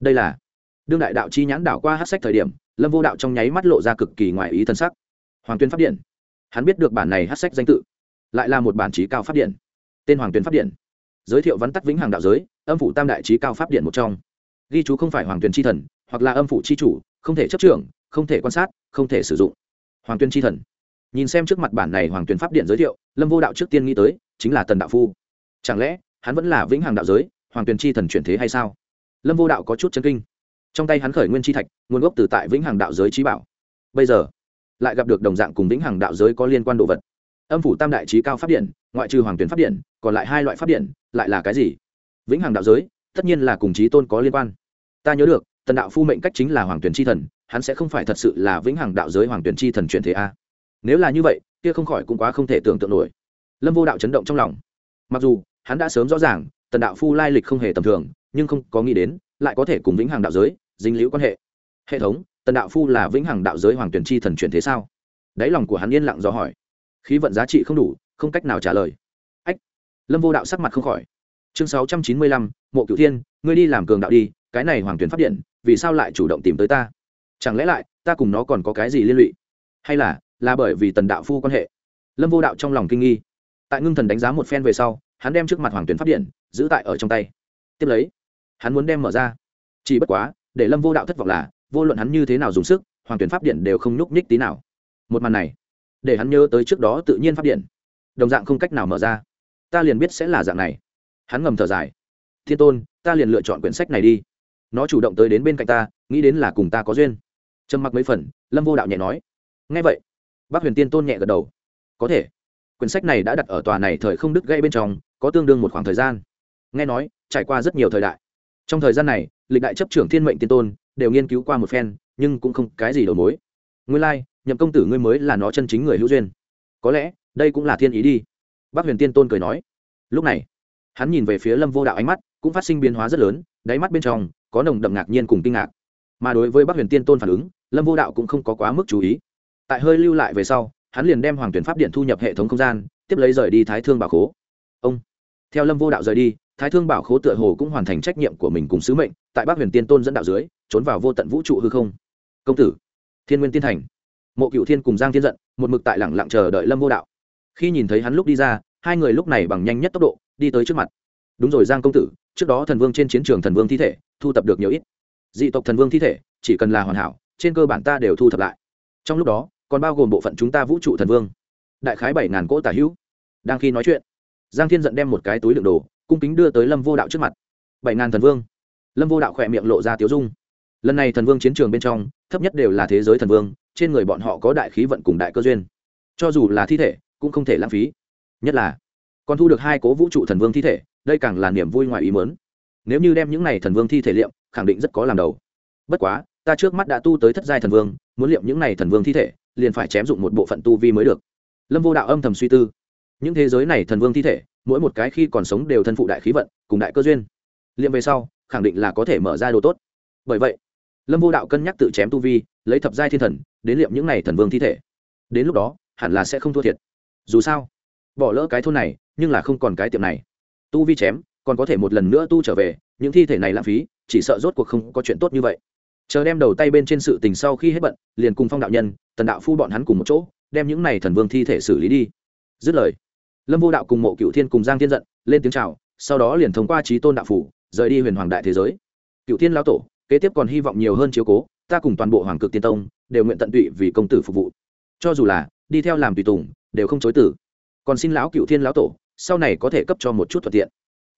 Đây là đương đại đạo chi nhãn đạo qua hát sách thời điểm, lâm vô đạo trong nháy mắt lộ ra cực kỳ ngoài ý thân sắc. Hoàng tuyên phát điện. Hắn biết được bản này hát sách danh tự, lại là một bản trí cao phát điện. Tên hoàng tuyên phát điện giới thiệu vắn tắt vĩnh hằng đạo giới, âm phủ tam đại trí cao pháp điện một trong. Ghi chú không phải hoàng tuyền tri thần, hoặc là âm phủ tri chủ, không thể chấp trưởng, không thể quan sát, không thể sử dụng. Hoàng tuyên tri thần. Nhìn xem trước mặt bản này hoàng tuyền pháp điện giới thiệu, lâm vô đạo trước tiên nghĩ tới, chính là tần đạo phu. Chẳng lẽ, hắn vẫn là vĩnh hằng đạo giới, hoàng tuyền tri thần chuyển thế hay sao? Lâm vô đạo có chút chân kinh. Trong tay hắn khởi nguyên tri thạch, nguồn gốc từ tại vĩnh hằng đạo giới trí bảo. Bây giờ, lại gặp được đồng dạng cùng vĩnh hằng đạo giới có liên quan đồ vật âm phủ tam đại trí cao pháp điện ngoại trừ hoàng tuyển pháp điện còn lại hai loại pháp điện lại là cái gì? Vĩnh hằng đạo giới, tất nhiên là cùng trí tôn có liên quan. Ta nhớ được, tần đạo phu mệnh cách chính là hoàng tuyển tri thần, hắn sẽ không phải thật sự là vĩnh hằng đạo giới hoàng tuyển tri thần truyền thế a. Nếu là như vậy, kia không khỏi cũng quá không thể tưởng tượng nổi. Lâm vô đạo chấn động trong lòng. Mặc dù, hắn đã sớm rõ ràng, tần đạo phu lai lịch không hề tầm thường, nhưng không có nghĩ đến, lại có thể cùng vĩnh hằng đạo giới dính liễu quan hệ. Hệ thống, tần đạo phu là vĩnh hằng đạo giới hoàng tuyển tri thần truyền thế sao? Đáy lòng của hắn yên lặng do hỏi khí vận giá trị không đủ, không cách nào trả lời. Ách, lâm vô đạo sắc mặt không khỏi. Chương sáu trăm chín mươi lăm, mộ cửu thiên, ngươi đi làm cường đạo đi, cái này hoàng tuyển phát điện, vì sao lại chủ động tìm tới ta? Chẳng lẽ lại, ta cùng nó còn có cái gì liên lụy? Hay là là bởi vì tần đạo phu quan hệ? Lâm vô đạo trong lòng kinh nghi. Tại ngưng thần đánh giá một phen về sau, hắn đem trước mặt hoàng tuyển phát điện, giữ tại ở trong tay. Tiếp lấy, hắn muốn đem mở ra. Chỉ bất quá, để lâm vô đạo thất vọng là, vô luận hắn như thế nào dùng sức, hoàng tuyển pháp điện đều không nhúc nhích tí nào. Một màn này để hắn nhớ tới trước đó tự nhiên phát điện. Đồng dạng không cách nào mở ra. Ta liền biết sẽ là dạng này. Hắn ngầm thở dài. Thiên tôn ta liền lựa chọn quyển sách này đi. Nó chủ động tới đến bên cạnh ta nghĩ đến là cùng ta có duyên. Trầm mặc mấy phần lâm vô đạo nhẹ nói. Ngay vậy bác huyền tiên tôn nhẹ gật đầu. Có thể. Quyển sách này đã đặt ở tòa này thời không đứt gây bên trong có tương đương một khoảng thời gian. Nghe nói trải qua rất nhiều thời đại. Trong thời gian này lịch đại chấp trưởng thiên mệnh tiên tôn đều nghiên cứu qua một phen nhưng cũng không cái gì đầu mối. Nguyên lai、like, nhậm công tử ngươi mới là nó chân chính người hữu duyên. Có lẽ, đây cũng là thiên ý đi. Bác huyền tiên tôn cười nói. Lúc này, hắn nhìn về phía lâm vô đạo ánh mắt cũng phát sinh biến hóa rất lớn, đáy mắt bên trong có nồng đậm ngạc nhiên cùng kinh ngạc. Mà đối với bác huyền tiên tôn phản ứng, lâm vô đạo cũng không có quá mức chú ý. Tại hơi lưu lại về sau, hắn liền đem hoàng tuyển pháp điện thu nhập hệ thống không gian, tiếp lấy rời đi thái thương bảo khố. Ông, theo lâm vô đạo rời đi, thái thương bảo khố tựa hồ cũng hoàn thành trách nhiệm của mình cùng sứ mệnh, tại bác huyền tiên tôn dẫn đạo dưới, trốn vào vô tận vũ trụ hư không. Công tử, thiên nguyên tiên thành mộ cựu thiên cùng giang thiên giận, một mực tại lẳng lặng chờ đợi lâm vô đạo. Khi nhìn thấy hắn lúc đi ra, hai người lúc này bằng nhanh nhất tốc độ, đi tới trước mặt. Đúng rồi, giang công tử, trước đó thần vương trên chiến trường thần vương thi thể, thu thập được nhiều ít. Dị tộc thần vương thi thể, chỉ cần là hoàn hảo, trên cơ bản ta đều thu thập lại. Trong lúc đó, còn bao gồm bộ phận chúng ta vũ trụ thần vương. Đại khái bảy ngàn cỗ tả hữu. Đang khi nói chuyện, giang thiên giận đem một cái túi đựng đồ, cung kính đưa tới lâm vô đạo trước mặt. Bảy ngàn thần vương. Lâm vô đạo khỏe miệng lộ ra tiếu dung. Lần này thần vương chiến trường bên trong, thấp nhất đều là thế giới thần vương trên người bọn họ có đại khí vận cùng đại cơ duyên. Cho dù là thi thể, cũng không thể lãng phí. Nhất là, còn thu được hai cố vũ trụ thần vương thi thể, đây càng là niềm vui ngoài ý mớn nếu như đem những này thần vương thi thể liệm, khẳng định rất có làm đầu. Bất quá, ta trước mắt đã tu tới thất giai thần vương, muốn liệm những này thần vương thi thể, liền phải chém dụng một bộ phận tu vi mới được. Lâm vô đạo âm thầm suy tư. Những thế giới này thần vương thi thể, mỗi một cái khi còn sống đều thân phụ đại khí vận, cùng đại cơ duyên. Liệm về sau, khẳng định là có thể mở ra đồ tốt. Bởi vậy lâm vô đạo cân nhắc tự chém tu vi, lấy thập giai thiên thần, đến liệm những này thần vương thi thể. Đến lúc đó, hẳn là sẽ không thua thiệt. Dù sao, bỏ lỡ cái thôn này, nhưng là không còn cái tiệm này. Tu vi chém, còn có thể một lần nữa tu trở về, những thi thể này lãng phí, chỉ sợ rốt cuộc không có chuyện tốt như vậy. Chờ đem đầu tay bên trên sự tình sau khi hết bận, liền cùng phong đạo nhân, tần đạo phu bọn hắn cùng một chỗ, đem những này thần vương thi thể xử lý đi. Dứt lời, lâm vô đạo cùng mộ cựu thiên cùng giang thiên giận, lên tiếng c h à o sau đó liền thông qua trí tôn đạo phủ, rời đi huyền hoàng đại thế giới. Cựu thiên lão tổ kế tiếp còn hy vọng nhiều hơn chiếu cố, ta cùng toàn bộ hoàng cực tiên tông đều nguyện tận tụy vì công tử phục vụ. Cho dù là đi theo làm tùy tùng, đều không chối tử còn xin lão cựu thiên lão tổ, sau này có thể cấp cho một chút thuận tiện.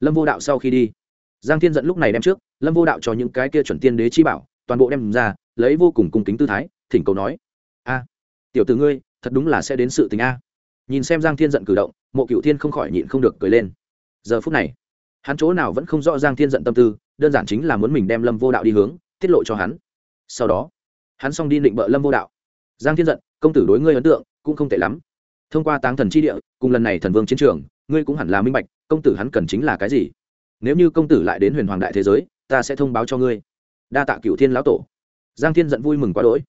Lâm vô đạo sau khi đi, giang thiên dẫn lúc này đem trước, lâm vô đạo cho những cái kia chuẩn tiên đế chi bảo, toàn bộ đem ra, lấy vô cùng cung kính tư thái, thỉnh cầu nói, a, tiểu từ ngươi, thật đúng là sẽ đến sự tình a. Nhìn xem giang thiên giận cử động, mộ cựu thiên không khỏi nhịn không được cười lên. Giờ phút này hắn chỗ nào vẫn không rõ giang thiên giận tâm tư, đơn giản chính là muốn mình đem lâm vô đạo đi hướng, tiết lộ cho hắn. Sau đó, hắn xong đi định bợ lâm vô đạo. Giang thiên giận, công tử đối ngươi ấn tượng cũng không tệ lắm. Thông qua táng thần chi địa, cùng lần này thần vương chiến trường, ngươi cũng hẳn là minh bạch, công tử hắn cần chính là cái gì. Nếu như công tử lại đến huyền hoàng đại thế giới, ta sẽ thông báo cho ngươi. Đa tạ cựu thiên lão tổ. Giang thiên giận vui mừng quá đỗi.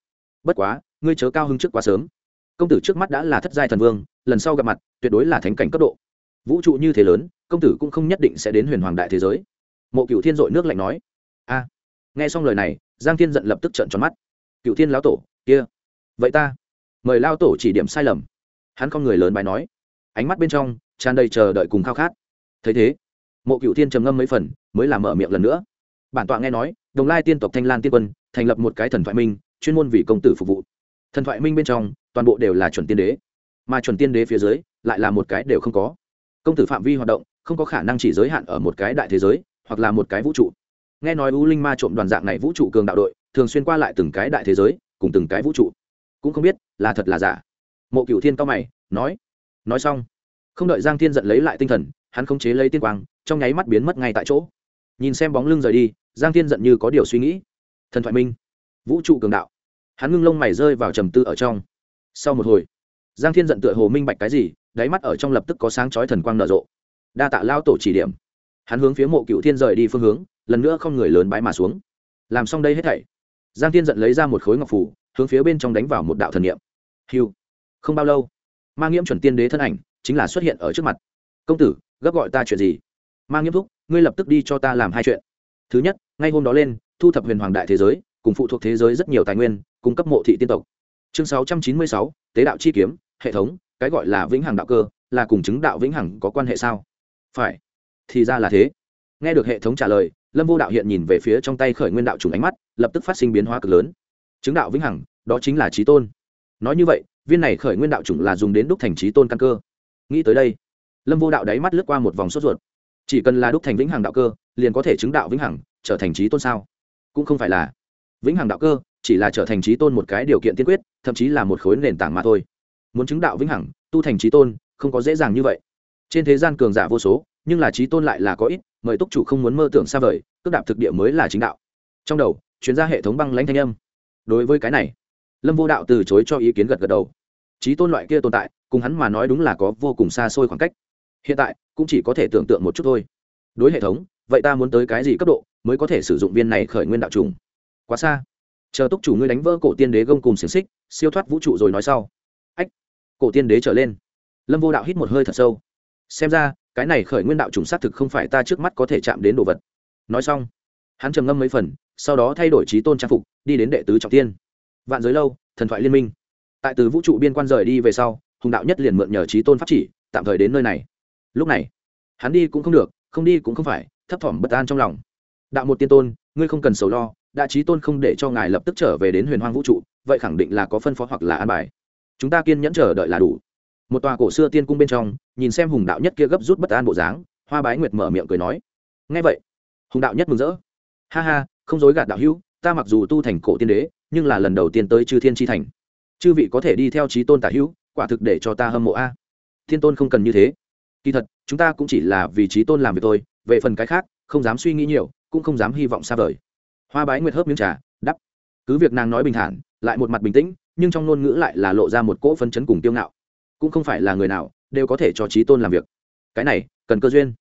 Bất quá, ngươi chớ cao hứng trước quá sớm. Công tử trước mắt đã là thất giai thần vương, lần sau gặp mặt, tuyệt đối là thánh cảnh cấp độ. Vũ trụ như thế lớn công tử cũng không nhất định sẽ đến huyền hoàng đại thế giới. Mộ cựu thiên dội nước lạnh nói. A, nghe xong lời này, giang thiên giận lập tức trợn tròn mắt. Cựu thiên lão tổ, kia. Vậy ta, mời lao tổ chỉ điểm sai lầm. Hắn con người lớn bài nói. Ánh mắt bên trong, tràn đầy chờ đợi cùng khao khát. Thấy thế, mộ cựu thiên trầm ngâm mấy phần, mới làm mở miệng lần nữa. Bản tọa nghe nói, đồng lai tiên tộc thanh lan tiên quân, thành lập một cái thần thoại minh, chuyên môn vì công tử phục vụ. Thần thoại minh bên trong, toàn bộ đều là chuẩn tiên đế. Mà chuẩn tiên đế phía dưới, lại là một cái đều không có. Công tử phạm vi hoạt động không có khả năng chỉ giới hạn ở một cái đại thế giới, hoặc là một cái vũ trụ. Nghe nói u linh ma trộm đoàn dạng này vũ trụ cường đạo đội, thường xuyên qua lại từng cái đại thế giới, cùng từng cái vũ trụ. Cũng không biết là thật là giả. Mộ cựu thiên cao mày, nói nói xong. Không đợi giang thiên giận lấy lại tinh thần, hắn không chế lấy tiên quang, trong nháy mắt biến mất ngay tại chỗ. Nhìn xem bóng lưng rời đi, giang thiên giận như có điều suy nghĩ. Thần thoại minh. Vũ trụ cường đạo. Hắn ngưng lông mày rơi vào trầm tư ở trong. Sau một hồi, giang thiên giận tựa hồ minh bạch cái gì, đáy mắt ở trong lập tức có sáng chói thần quang nở rộ đa tạ lao tổ chỉ điểm. Hắn hướng phía mộ cựu thiên rời đi phương hướng, lần nữa không người lớn bái mà xuống. Làm xong đây hết thảy, giang thiên giận lấy ra một khối ngọc phủ, hướng phía bên trong đánh vào một đạo thần niệm. Hiu không bao lâu, ma nghiễm chuẩn tiên đế thân ảnh chính là xuất hiện ở trước mặt. Công tử, gấp gọi ta chuyện gì? Ma nghiễm thúc, ngươi lập tức đi cho ta làm hai chuyện. Thứ nhất, ngay hôm đó lên, thu thập huyền hoàng đại thế giới, cùng phụ thuộc thế giới rất nhiều tài nguyên, cung cấp mộ thị tiên tộc. Chương sáu trăm chín mươi sáu, tế đạo chi kiếm, hệ thống, cái gọi là vĩnh hằng đạo cơ, là cùng chứng đạo vĩnh hằng có quan hệ sao? Phải. Thì ra là thế. Nghe được hệ thống trả lời, lâm vô đạo hiện nhìn về phía trong tay khởi nguyên đạo trùng ánh mắt, lập tức phát sinh biến hóa cực lớn. Chứng đạo vĩnh hằng, đó chính là trí tôn. Nói như vậy, viên này khởi nguyên đạo trùng là dùng đến đúc thành trí tôn căn cơ. Nghĩ tới đây, lâm vô đạo đáy mắt lướt qua một vòng sốt ruột. Chỉ cần là đúc thành vĩnh hằng đạo cơ, liền có thể chứng đạo vĩnh hằng, trở thành trí tôn sao? Cũng không phải là. Vĩnh hằng đạo cơ, chỉ là trở thành trí tôn một cái điều kiện tiên quyết, thậm chí là một khối nền tảng mà thôi. Muốn chứng đạo vĩnh hằng, tu thành trí tôn, không có dễ dàng như vậy trên thế gian cường giả vô số, nhưng là trí tôn lại là có ít, mời túc chủ không muốn mơ tưởng xa vời, cước đạp thực địa mới là chính đạo. Trong đầu chuyên gia hệ thống băng lãnh thanh âm. Đối với cái này, lâm vô đạo từ chối cho ý kiến gật gật đầu. Trí tôn loại kia tồn tại, cùng hắn mà nói đúng là có vô cùng xa xôi khoảng cách. Hiện tại, cũng chỉ có thể tưởng tượng một chút thôi. Đối hệ thống, vậy ta muốn tới cái gì cấp độ mới có thể sử dụng viên này khởi nguyên đạo trùng? Quá xa. Chờ túc chủ ngươi đánh vỡ cổ tiên đế gông cùng xiềng xích, siêu thoát vũ trụ rồi nói sau. Ách, cổ tiên đế trở lên. Lâm vô đạo hít một hơi thật sâu xem ra, cái này khởi nguyên đạo trùng xác thực không phải ta trước mắt có thể chạm đến đồ vật. Nói xong, hắn trầm ngâm mấy phần, sau đó thay đổi trí tôn trang phục, đi đến đệ tứ trọng tiên. Vạn giới lâu, thần thoại liên minh. Tại từ vũ trụ biên quan rời đi về sau, hùng đạo nhất liền mượn nhờ trí tôn pháp chỉ, tạm thời đến nơi này. Lúc này, hắn đi cũng không được, không đi cũng không phải, thấp thỏm bất an trong lòng. Đạo một tiên tôn, ngươi không cần sầu lo đại trí tôn không để cho ngài lập tức trở về đến huyền hoang vũ trụ, vậy khẳng định là có phân phó hoặc là an bài. Chúng ta kiên nhẫn chờ đợi là đủ một tòa cổ xưa tiên cung bên trong, nhìn xem hùng đạo nhất kia gấp rút bất an bộ dáng, hoa bái nguyệt mở miệng cười nói ngay vậy, hùng đạo nhất mừng rỡ. Ha ha, không dối gạt đạo hữu, ta mặc dù tu thành cổ tiên đế, nhưng là lần đầu tiên tới chư thiên tri thành. Chư vị có thể đi theo trí tôn tả hữu, quả thực để cho ta hâm mộ a. Thiên tôn không cần như thế. Kỳ thật, chúng ta cũng chỉ là vì trí tôn làm việc thôi, về phần cái khác, không dám suy nghĩ nhiều, cũng không dám hy vọng xa vời. Hoa bái nguyệt hớp miếng trà, đắp. Cứ việc nàng nói bình thản, lại một mặt bình tĩnh, nhưng trong ngôn ngữ lại là lộ ra một cỗ phân chấn cùng tiêu ngạo cũng không phải là người nào đều có thể cho trí tôn làm việc. Cái này, cần cơ duyên.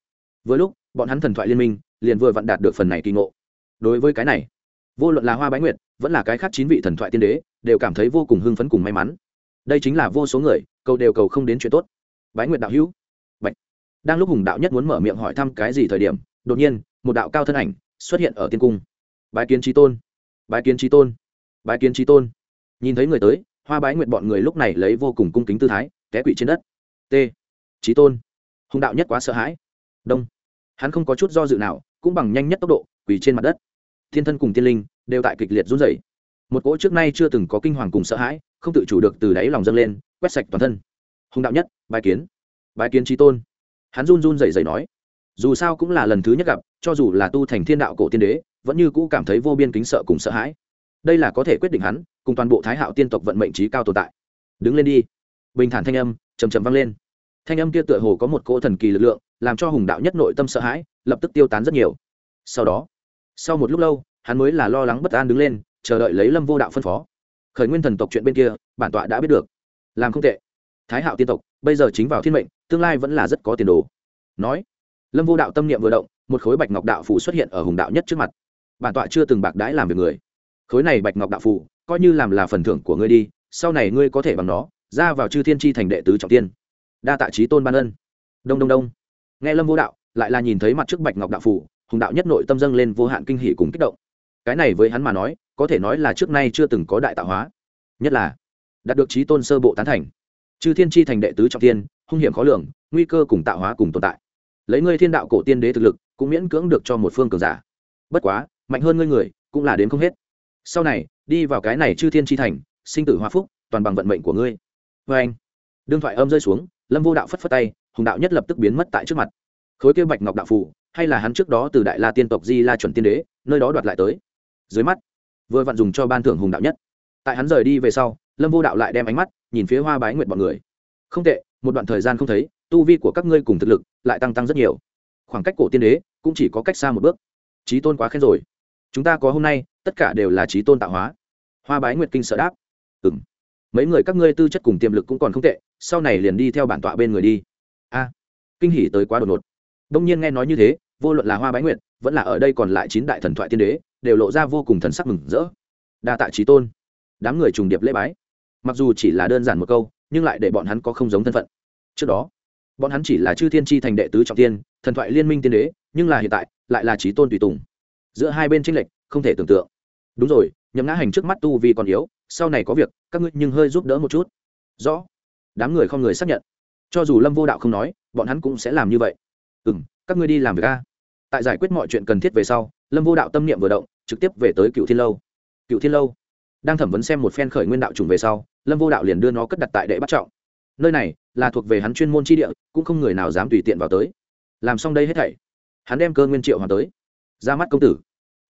Với lúc, bọn hắn thần thoại liên minh liền vừa vặn đạt được phần này kỳ ngộ. Đối với cái này, vô luận là hoa bái nguyệt, vẫn là cái khác chín vị thần thoại tiên đế, đều cảm thấy vô cùng hưng phấn cùng may mắn. Đây chính là vô số người, cầu đều cầu không đến chuyện tốt. Bái nguyệt đạo hữu. Bạch. đang lúc hùng đạo nhất muốn mở miệng hỏi thăm cái gì thời điểm, đột nhiên, một đạo cao thân ảnh xuất hiện ở tiên cung. Bái kiến trí tôn. Bái kiến trí tôn. Bái kiến trí tôn. Nhìn thấy người tới, hoa bái nguyệt bọn người lúc này lấy vô cùng cung kính tư thái té quỵ trên đất. T. Trí tôn. Hùng đạo nhất quá sợ hãi. Đông. Hắn không có chút do dự nào, cũng bằng nhanh nhất tốc độ, quỳ trên mặt đất. Thiên thân cùng tiên linh đều tại kịch liệt run rẩy. Một cỗ trước nay chưa từng có kinh hoàng cùng sợ hãi, không tự chủ được từ đáy lòng dâng lên, quét sạch toàn thân. Hùng đạo nhất bài kiến. Bài kiến trí tôn. Hắn run run rẩy rẩy nói, dù sao cũng là lần thứ nhất gặp, cho dù là tu thành thiên đạo cổ tiên đế, vẫn như cũ cảm thấy vô biên kính sợ cùng sợ hãi. Đây là có thể quyết định hắn, cùng toàn bộ thái hạo tiên tộc vận mệnh trí cao tồn tại. Đứng lên đi bình thản thanh âm trầm trầm vang lên. Thanh âm kia tựa hồ có một cỗ thần kỳ lực lượng, làm cho hùng đạo nhất nội tâm sợ hãi, lập tức tiêu tán rất nhiều. Sau đó, sau một lúc lâu, hắn mới là lo lắng bất an đứng lên, chờ đợi lấy lâm vô đạo phân phó. Khởi nguyên thần tộc chuyện bên kia, bản tọa đã biết được. Làm không tệ. Thái hạo tiên tộc, bây giờ chính vào thiên mệnh, tương lai vẫn là rất có tiền đồ. Nói, lâm vô đạo tâm niệm vừa động, một khối bạch ngọc đạo phủ xuất hiện ở hùng đạo nhất trước mặt. Bản tọa chưa từng bạc đãi làm việc người. Khối này bạch ngọc đạo phủ coi như làm là phần thưởng của ngươi đi, sau này ngươi có thể bằng nó ra vào chư thiên tri thành đệ tứ trọng tiên. Đa tạ trí tôn ban ân. Đông đông đông. Nghe lâm vô đạo, lại là nhìn thấy mặt trước bạch ngọc đạo phủ, hùng đạo nhất nội tâm dâng lên vô hạn kinh hỷ cùng kích động. Cái này với hắn mà nói, có thể nói là trước nay chưa từng có đại tạo hóa. Nhất là, đạt được trí tôn sơ bộ tán thành. Chư thiên tri thành đệ tứ trọng tiên, hung hiểm khó lường, nguy cơ cùng tạo hóa cùng tồn tại. Lấy ngươi thiên đạo cổ tiên đế thực lực, cũng miễn cưỡng được cho một phương cường giả. Bất quá, mạnh hơn ngươi người, cũng là đến không hết. Sau này, đi vào cái này chư thiên tri thành, sinh tử hoa phúc, toàn bằng vận mệnh của ngươi vê anh, đương thoại âm rơi xuống, lâm vô đạo phất phất tay, hùng đạo nhất lập tức biến mất tại trước mặt. Khối kêu bạch ngọc đạo phủ hay là hắn trước đó từ đại la tiên tộc di la chuẩn tiên đế, nơi đó đoạt lại tới. Dưới mắt, vừa vặn dùng cho ban thưởng hùng đạo nhất. Tại hắn rời đi về sau, lâm vô đạo lại đem ánh mắt nhìn phía hoa bái nguyện bọn người. Không tệ, một đoạn thời gian không thấy, tu vi của các ngươi cùng thực lực lại tăng tăng rất nhiều. Khoảng cách cổ tiên đế cũng chỉ có cách xa một bước. Trí tôn quá khen rồi. Chúng ta có hôm nay, tất cả đều là trí tôn tạo hóa. Hoa bái nguyệt kinh sợ đáp. Ừ mấy người các ngươi tư chất cùng tiềm lực cũng còn không tệ sau này liền đi theo bản tọa bên người đi. A kinh hỉ tới quá đột ngột. Đông nhiên nghe nói như thế vô luận là hoa bái nguyện, vẫn là ở đây còn lại chín đại thần thoại tiên đế đều lộ ra vô cùng thần sắc mừng rỡ. Đa tạ trí tôn. Đám người trùng điệp lễ bái. Mặc dù chỉ là đơn giản một câu nhưng lại để bọn hắn có không giống thân phận. Trước đó bọn hắn chỉ là chư thiên tri thành đệ tứ trọng tiên thần thoại liên minh tiên đế nhưng là hiện tại lại là trí tôn tùy tùng. Giữa hai bên tranh lệch không thể tưởng tượng. Đúng rồi nhậm ngã hành trước mắt tu vì còn yếu sau này có việc, các ngươi nhưng hơi giúp đỡ một chút. Rõ. Đám người không người xác nhận. Cho dù lâm vô đạo không nói, bọn hắn cũng sẽ làm như vậy. Ừ m các ngươi đi làm việc a. Tại giải quyết mọi chuyện cần thiết về sau, lâm vô đạo tâm niệm vừa động, trực tiếp về tới cựu thiên lâu. Cựu thiên lâu. Đang thẩm vấn xem một phen khởi nguyên đạo trùng về sau, lâm vô đạo liền đưa nó cất đặt tại đệ bắt trọng. Nơi này là thuộc về hắn chuyên môn tri địa, cũng không người nào dám tùy tiện vào tới. Làm xong đây hết thảy, hắn đem cơ nguyên triệu hoàng tới. Ra mắt công tử.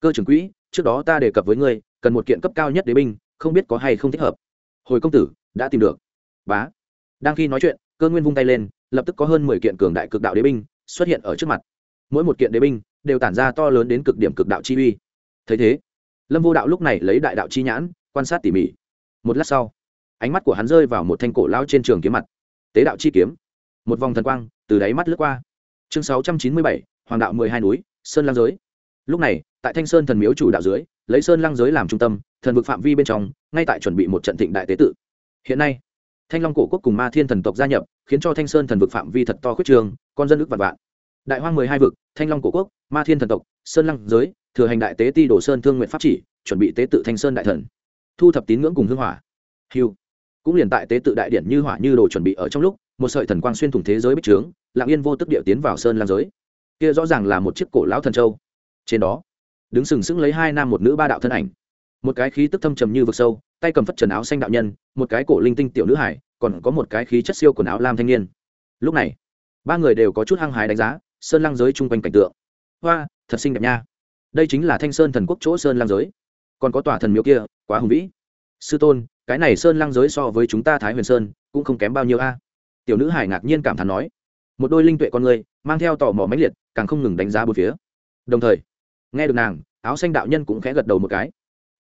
Cơ trưởng quỹ, trước đó ta đề cập với ngươi, cần một kiện cấp cao nhất đế binh không biết có hay không thích hợp. Hồi công tử, đã tìm được. Bá. Đang khi nói chuyện, cơ nguyên vung tay lên, lập tức có hơn mười kiện cường đại cực đạo đế binh xuất hiện ở trước mặt. Mỗi một kiện đế binh đều tản ra to lớn đến cực điểm cực đạo chi uy. Thấy thế, lâm vô đạo lúc này lấy đại đạo chi nhãn, quan sát tỉ mỉ. Một lát sau, ánh mắt của hắn rơi vào một thanh cổ lao trên trường kiếm mặt. Tế đạo chi kiếm. Một vòng thần quang từ đáy mắt lướt qua. Chương sáu trăm chín mươi bảy, hoàng đạo mười hai núi, sơn lang giới. Lúc này, tại thanh sơn thần miếu chủ đạo dưới, lấy sơn lang giới làm trung tâm thần vực phạm vi bên trong, ngay tại chuẩn bị một trận thịnh đại tế tự. Hiện nay, thanh long cổ quốc cùng ma thiên thần tộc gia nhập, khiến cho thanh sơn thần vực phạm vi thật to khuyết trường, con dân ước vạn vạn. Đại hoang mười hai vực, thanh long cổ quốc, ma thiên thần tộc, sơn lăng giới, thừa hành đại tế ti đồ sơn thương nguyện pháp chỉ, chuẩn bị tế tự thanh sơn đại thần. Thu thập tín ngưỡng cùng hương hỏa. Hiu cũng liền tại tế tự đại điển như hỏa như đồ chuẩn bị ở trong lúc, một sợi thần quang xuyên thủng thế giới bích trướng lạng yên vô tức địa tiến vào sơn lam giới. Kia rõ ràng là một chiếc cổ lão thần châu. Trên đó, đứng sừng sững lấy hai nam một nữ ba đạo thân ảnh một cái khí tức thâm trầm như vực sâu, tay cầm phất trần áo xanh đạo nhân, một cái cổ linh tinh tiểu nữ hải, còn có một cái khí chất siêu quần áo lam thanh niên. Lúc này, ba người đều có chút hăng hái đánh giá, sơn lăng giới chung quanh cảnh tượng. Hoa, thật xinh đẹp nha. Đây chính là thanh sơn thần quốc chỗ sơn lăng giới. Còn có tòa thần miếu kia, quá hùng vĩ. Sư tôn, cái này sơn lăng giới so với chúng ta thái huyền sơn, cũng không kém bao nhiêu a. Tiểu nữ hải ngạc nhiên cảm thán nói. Một đôi linh tuệ con người, mang theo tò mò mãnh liệt, càng không ngừng đánh giá bốn phía. Đồng thời, nghe được nàng, áo xanh đạo nhân cũng khẽ gật đầu một cái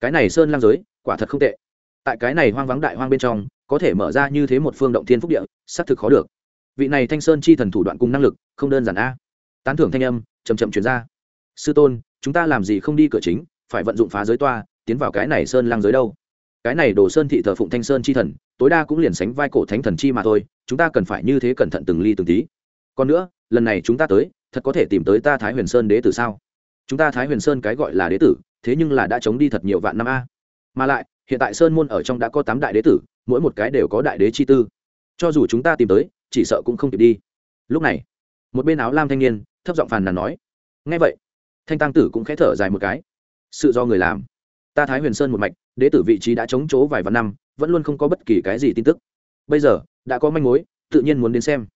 cái này sơn lang giới, quả thật không tệ. Tại cái này hoang vắng đại hoang bên trong, có thể mở ra như thế một phương động thiên phúc địa, xác thực khó được. Vị này thanh sơn chi thần thủ đoạn cùng năng lực, không đơn giản a. Tán thưởng thanh âm chầm chậm chuyển ra. Sư tôn, chúng ta làm gì không đi cửa chính, phải vận dụng phá giới toa, tiến vào cái này sơn lang giới đâu. Cái này đồ sơn thị thờ phụng thanh sơn chi thần, tối đa cũng liền sánh vai cổ thánh thần chi mà thôi, chúng ta cần phải như thế cẩn thận từng ly từng tí. Còn nữa, lần này chúng ta tới, thật có thể tìm tới ta thái huyền sơn đế tử sao? Chúng ta thái huyền sơn cái gọi là đế tử thế nhưng là đã chống đi thật nhiều vạn năm a. Mà lại, hiện tại sơn môn ở trong đã có tám đại đế tử, mỗi một cái đều có đại đế chi tư. Cho dù chúng ta tìm tới, chỉ sợ cũng không kịp đi. Lúc này, một bên áo lam thanh niên, thấp giọng phàn nàn nói ngay vậy. Thanh tăng tử cũng khẽ thở dài một cái. Sự do người làm. Ta thái huyền sơn một mạch, đế tử vị trí đã chống chỗ vài vạn năm, vẫn luôn không có bất kỳ cái gì tin tức. Bây giờ, đã có manh mối, tự nhiên muốn đến xem.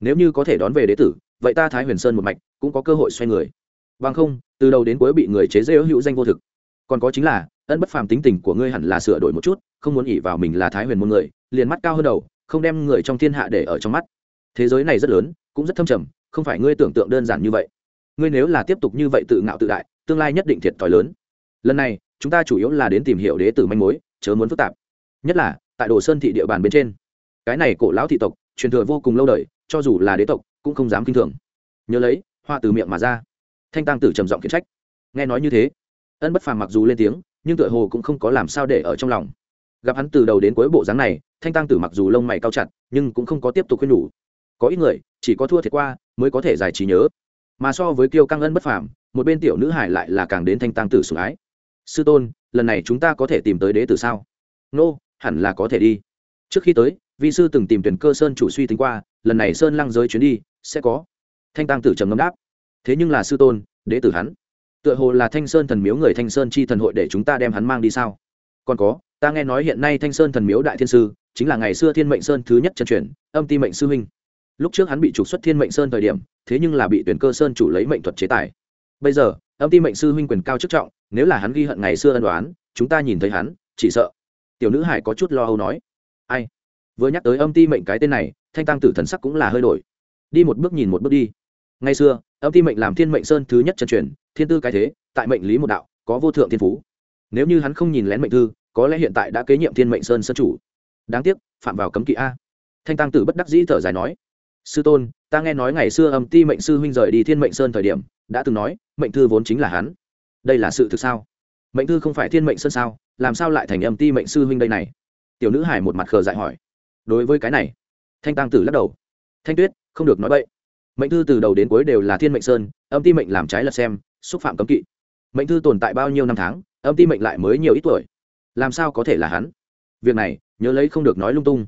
Nếu như có thể đón về đế tử, vậy ta thái huyền sơn một mạch cũng có cơ hội xoay người. Vâng không từ đầu đến cuối bị người chế dễ hữu danh vô thực. Còn có chính là, ân bất phàm tính tình của ngươi hẳn là sửa đổi một chút, không muốn ỉ vào mình là thái huyền môn người, liền mắt cao hơn đầu, không đem người trong thiên hạ để ở trong mắt. Thế giới này rất lớn, cũng rất thâm trầm, không phải ngươi tưởng tượng đơn giản như vậy. Ngươi nếu là tiếp tục như vậy tự ngạo tự đại, tương lai nhất định thiệt thòi lớn. Lần này, chúng ta chủ yếu là đến tìm hiểu đế tử manh mối, chớ muốn phức tạp. Nhất là, tại đồ sơn thị địa bàn bên trên. Cái này cổ lão thị tộc, truyền thừa vô cùng lâu đời, cho dù là đế tộc, cũng không dám kinh thường. Nhớ lấy hoa từ miệng mà ra thanh tăng tử trầm giọng khiển trách. Nghe nói như thế ân bất phàm mặc dù lên tiếng nhưng tựa hồ cũng không có làm sao để ở trong lòng. Gặp hắn từ đầu đến cuối bộ dáng này thanh tăng tử mặc dù lông mày cao chặt nhưng cũng không có tiếp tục khuyên nhủ. Có ít người chỉ có thua thiệt qua mới có thể giải trí nhớ. Mà so với kiêu căng ân bất phàm một bên tiểu nữ hải lại là càng đến thanh tăng tử sủng ái. Sư tôn lần này chúng ta có thể tìm tới đế tử sao? Nô、no, hẳn là có thể đi. Trước khi tới vi sư từng tìm tuyển cơ sơn chủ suy tính qua lần này sơn lăng giới chuyến đi sẽ có. Thanh tăng tử trầm ngâm đáp thế nhưng là sư tôn đế tử hắn, tựa hồ là thanh sơn thần miếu người thanh sơn chi thần hội để chúng ta đem hắn mang đi sao? Còn có, ta nghe nói hiện nay thanh sơn thần miếu đại thiên sư, chính là ngày xưa thiên mệnh sơn thứ nhất chân truyền, âm ti mệnh sư huynh. Lúc trước hắn bị trục xuất thiên mệnh sơn thời điểm, thế nhưng là bị tuyển cơ sơn chủ lấy mệnh thuật chế tài. Bây giờ, âm ti mệnh sư huynh quyền cao chức trọng, nếu là hắn ghi hận ngày xưa ân đoán chúng ta nhìn thấy hắn, chỉ sợ. Tiểu nữ hải có chút lo âu nói. Ai? Vừa nhắc tới âm ti mệnh cái tên này, thanh tăng tử thần sắc cũng là hơi đổi. Đi một bước nhìn một bước đi. Ngày xưa âm ti mệnh làm thiên mệnh sơn thứ nhất chân truyền, thiên tư cái thế, tại mệnh lý một đạo, có vô thượng thiên phú. Nếu như hắn không nhìn lén mệnh thư, có lẽ hiện tại đã kế nhiệm thiên mệnh sơn sơn chủ. Đáng tiếc, phạm vào cấm kỵ a. Thanh tăng tử bất đắc dĩ thở dài nói, sư tôn, ta nghe nói ngày xưa âm ti mệnh sư huynh rời đi thiên mệnh sơn thời điểm, đã từng nói, mệnh thư vốn chính là hắn. Đây là sự thực sao? Mệnh thư không phải thiên mệnh sơn sao? Làm sao lại thành âm ti mệnh sư huynh đây này? Tiểu nữ hải một mặt khờ dại hỏi. Đối với cái này, thanh tăng tử lắc đầu. Thanh tuyết, không được nói vậy mệnh thư từ đầu đến cuối đều là thiên mệnh sơn, âm ti mệnh làm trái lật xem, xúc phạm cấm kỵ. Mệnh thư tồn tại bao nhiêu năm tháng, âm ti mệnh lại mới nhiều ít tuổi? Làm sao có thể là hắn? Việc này, nhớ lấy không được nói lung tung.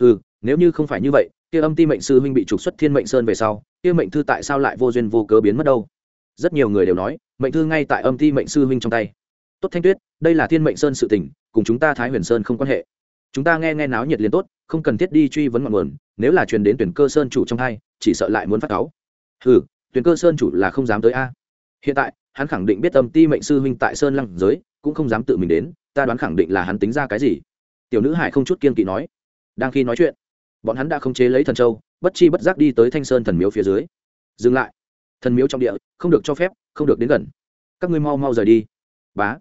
Ừ nếu như không phải như vậy, kia âm ti mệnh sư huynh bị trục xuất thiên mệnh sơn về sau, kia mệnh thư tại sao lại vô duyên vô cớ biến mất đâu? Rất nhiều người đều nói, mệnh thư ngay tại âm ti mệnh sư huynh trong tay. Tốt thanh tuyết, đây là thiên mệnh sơn sự tình, cùng chúng ta thái huyền sơn không quan hệ chúng ta nghe nghe náo nhiệt liền tốt, không cần thiết đi truy vấn ngọn nguồn, nếu là truyền đến tuyển cơ sơn chủ trong hai, chỉ sợ lại muốn phát cáu. Ừ tuyển cơ sơn chủ là không dám tới a. Hiện tại, hắn khẳng định biết âm ti mệnh sư huynh tại sơn lăng giới, cũng không dám tự mình đến, ta đoán khẳng định là hắn tính ra cái gì. Tiểu nữ hải không chút kiên kỵ nói. Đang khi nói chuyện, bọn hắn đã không chế lấy thần châu, bất chi bất giác đi tới thanh sơn thần miếu phía dưới. Dừng lại. Thần miếu trong địa, không được cho phép, không được đến gần. Các ngươi mau mau rời đi. Bá.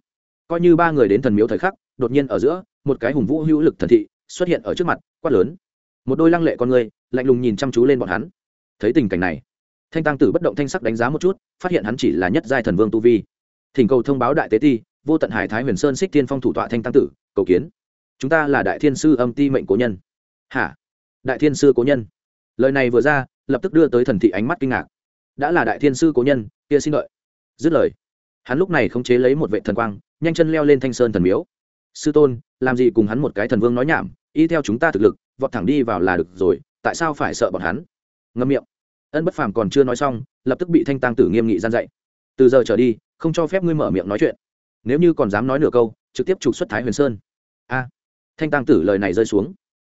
Coi như ba người đến thần miếu thời khắc, đột nhiên ở giữa một cái hùng vũ hữu lực thần thị xuất hiện ở trước mặt, quát lớn. Một đôi lăng lệ con người, lạnh lùng nhìn chăm chú lên bọn hắn. Thấy tình cảnh này, thanh tăng tử bất động thanh sắc đánh giá một chút, phát hiện hắn chỉ là nhất giai thần vương tu vi. Thỉnh cầu thông báo đại tế ti, vô tận hải thái huyền sơn xích tiên phong thủ tọa thanh tăng tử, cầu kiến. Chúng ta là đại thiên sư âm ti mệnh cố nhân. Hả? Đại thiên sư cố nhân. Lời này vừa ra, lập tức đưa tới thần thị ánh mắt kinh ngạc. Đã là đại thiên sư cố nhân, kia xin lợi dứt lời, hắn lúc này không chế lấy một vệ thần quang, nhanh chân leo lên thanh sơn thần miếu sư tôn, làm gì cùng hắn một cái thần vương nói nhảm, y theo chúng ta thực lực, vọt thẳng đi vào là được rồi, tại sao phải sợ bọn hắn? Ngâm miệng. Ân bất phàm còn chưa nói xong, lập tức bị thanh tăng tử nghiêm nghị gian dạy. Từ giờ trở đi, không cho phép ngươi mở miệng nói chuyện. Nếu như còn dám nói nửa câu, trực tiếp trục xuất thái huyền sơn. A. Thanh tăng tử lời này rơi xuống.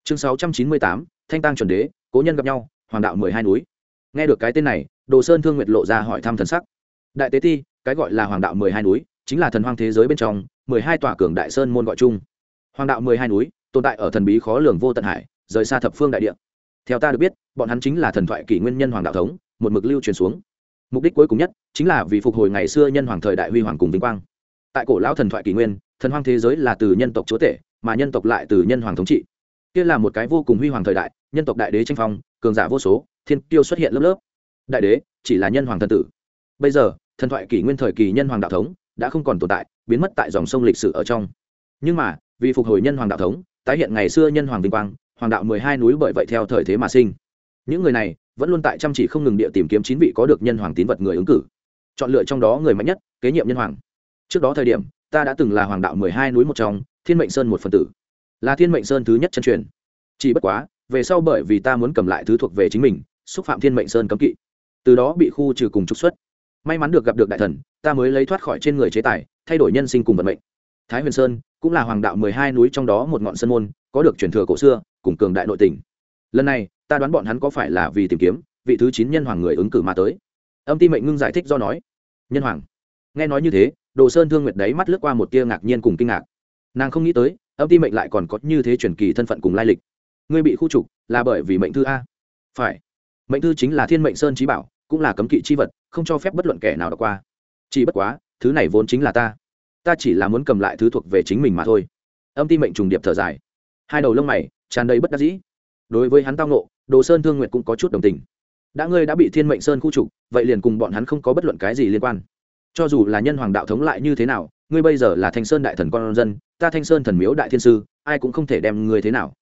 Chương sáu trăm chín mươi tám, thanh tăng chuẩn đế, cố nhân gặp nhau, hoàng đạo mười hai núi. Nghe được cái tên này, đồ sơn thương nguyệt lộ ra hỏi thăm thần sắc. Đại tế ti, cái gọi là hoàng đạo mười hai núi, chính là thần hoang thế giới bên trong mười hai tòa cường đại sơn môn gọi chung. Hoàng đạo mười hai núi, tồn tại ở thần bí khó lường vô tận hải, rời xa thập phương đại địa. Theo ta được biết, bọn hắn chính là thần thoại kỷ nguyên nhân hoàng đạo thống, một mực lưu truyền xuống. Mục đích cuối cùng nhất, chính là vì phục hồi ngày xưa nhân hoàng thời đại huy hoàng cùng vinh quang. Tại cổ lão thần thoại kỷ nguyên, thần hoang thế giới là từ nhân tộc chúa tể, mà nhân tộc lại từ nhân hoàng thống trị. Kia là một cái vô cùng huy hoàng thời đại, nhân tộc đại đế tranh phong, cường giả vô số, thiên tiêu xuất hiện lớp lớp. Đại đế, chỉ là nhân hoàng thần tử. Bây giờ, thần thoại kỷ nguyên thời kỳ nhân hoàng đạo thống đã không còn tồn tại, biến mất tại dòng sông lịch sử ở trong. Nhưng mà, vì phục hồi nhân hoàng đạo thống, tái hiện ngày xưa nhân hoàng vinh quang, hoàng đạo mười hai núi bởi vậy theo thời thế mà sinh. Những người này vẫn luôn tại chăm chỉ không ngừng địa tìm kiếm chín vị có được nhân hoàng tín vật người ứng cử. Chọn lựa trong đó người mạnh nhất, kế nhiệm nhân hoàng. Trước đó thời điểm, ta đã từng là hoàng đạo mười hai núi một trong, thiên mệnh sơn một phần tử. Là thiên mệnh sơn thứ nhất chân truyền. Chỉ bất quá, về sau bởi vì ta muốn cầm lại thứ thuộc về chính mình, xúc phạm thiên mệnh sơn cấm kỵ. Từ đó bị khu trừ cùng trục xuất. May mắn được gặp được đại thần ta mới lấy thoát khỏi trên người chế tài, thay đổi nhân sinh cùng vận mệnh. Thái huyền sơn cũng là hoàng đạo mười hai núi trong đó một ngọn sơn môn, có được truyền thừa cổ xưa, cùng cường đại nội tình. Lần này, ta đoán bọn hắn có phải là vì tìm kiếm vị thứ chín nhân hoàng người ứng cử mà tới. Âm ti mệnh ngưng giải thích do nói. Nhân hoàng. Nghe nói như thế, đồ sơn thương nguyệt đấy mắt lướt qua một tia ngạc nhiên cùng kinh ngạc. Nàng không nghĩ tới, âm ti mệnh lại còn có như thế truyền kỳ thân phận cùng lai lịch. Ngươi bị khu trục là bởi vì mệnh thư a? Phải. Mệnh thư chính là thiên mệnh sơn trí bảo, cũng là cấm kỵ chi vật, không cho phép bất luận kẻ nào đọc qua chỉ bất quá, thứ này vốn chính là ta. Ta chỉ là muốn cầm lại thứ thuộc về chính mình mà thôi. Âm ti mệnh trùng điệp thở dài. Hai đầu lông mày, tràn đầy bất đắc dĩ. Đối với hắn tao nộ đồ sơn thương nguyệt cũng có chút đồng tình. Đã ngươi đã bị thiên mệnh sơn khu trục, vậy liền cùng bọn hắn không có bất luận cái gì liên quan. Cho dù là nhân hoàng đạo thống lại như thế nào, ngươi bây giờ là thanh sơn đại thần con dân, ta thanh sơn thần miếu đại thiên sư, ai cũng không thể đem ngươi thế nào.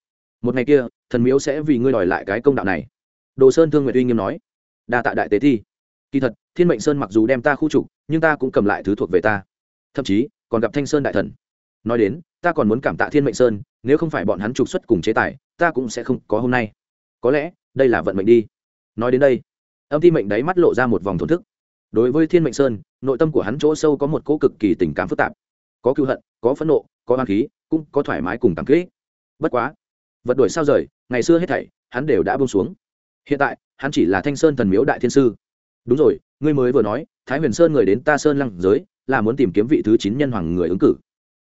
Một ngày kia, thần miếu sẽ vì ngươi đòi lại cái công đạo này. Đồ sơn thương nguyệt uy nghiêm nói. Đa tạ đại tế thi. Kỳ thật thiên mệnh sơn mặc dù đem ta khu trục, nhưng ta cũng cầm lại thứ thuộc về ta. Thậm chí, còn gặp thanh sơn đại thần. Nói đến, ta còn muốn cảm tạ thiên mệnh sơn, nếu không phải bọn hắn trục xuất cùng chế tài, ta cũng sẽ không có hôm nay. Có lẽ, đây là vận mệnh đi. Nói đến đây, âm thi mệnh đáy mắt lộ ra một vòng thổn thức. Đối với thiên mệnh sơn, nội tâm của hắn chỗ sâu có một cỗ cực kỳ tình cảm phức tạp. Có cựu hận, có phẫn nộ, có hoang khí, cũng có thoải mái cùng cảm kỹ bất quá, vật đổi sao rời, ngày xưa hết thảy, hắn đều đã bông xuống. Hiện tại, hắn chỉ là thanh sơn thần miếu đại thiên sư đúng rồi, ngươi mới vừa nói, thái huyền sơn người đến ta sơn lăng giới, là muốn tìm kiếm vị thứ chín nhân hoàng người ứng cử.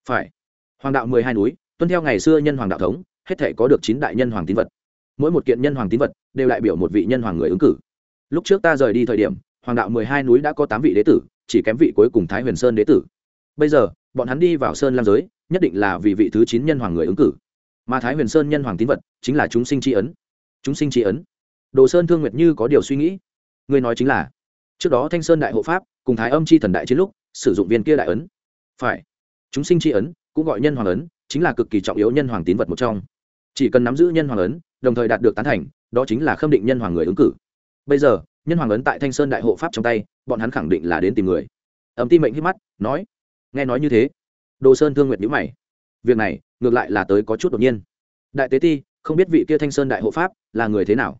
Phải. Hoàng đạo mười hai núi, tuân theo ngày xưa nhân hoàng đạo thống, hết thể có được chín đại nhân hoàng tín vật. Mỗi một kiện nhân hoàng tín vật, đều đại biểu một vị nhân hoàng người ứng cử. Lúc trước ta rời đi thời điểm, hoàng đạo mười hai núi đã có tám vị đế tử, chỉ kém vị cuối cùng thái huyền sơn đế tử. Bây giờ, bọn hắn đi vào sơn lam giới, nhất định là vì vị thứ chín nhân hoàng người ứng cử. Mà thái huyền sơn nhân hoàng tín vật, chính là chúng sinh tri ấn. Chúng sinh tri ấn. Đồ sơn thương nguyệt như có điều suy nghĩ ngươi nói chính là, trước đó thanh sơn đại hộ pháp cùng thái âm c h i thần đại chiến lúc sử dụng viên kia đại ấn. Phải, chúng sinh tri ấn, cũng gọi nhân hoàng ấn, chính là cực kỳ trọng yếu nhân hoàng tín vật một trong. Chỉ cần nắm giữ nhân hoàng ấn, đồng thời đạt được tán thành, đó chính là khâm định nhân hoàng người ứng cử. Bây giờ, nhân hoàng ấn tại thanh sơn đại hộ pháp trong tay, bọn hắn khẳng định là đến tìm người. Ẩm ti mệnh hít mắt, nói, nghe nói như thế. Đồ sơn thương nguyện nhữ mày. Việc này, ngược lại là tới có chút đột nhiên. Đại tế ti, không biết vị kia thanh sơn đại hộ pháp là người thế nào?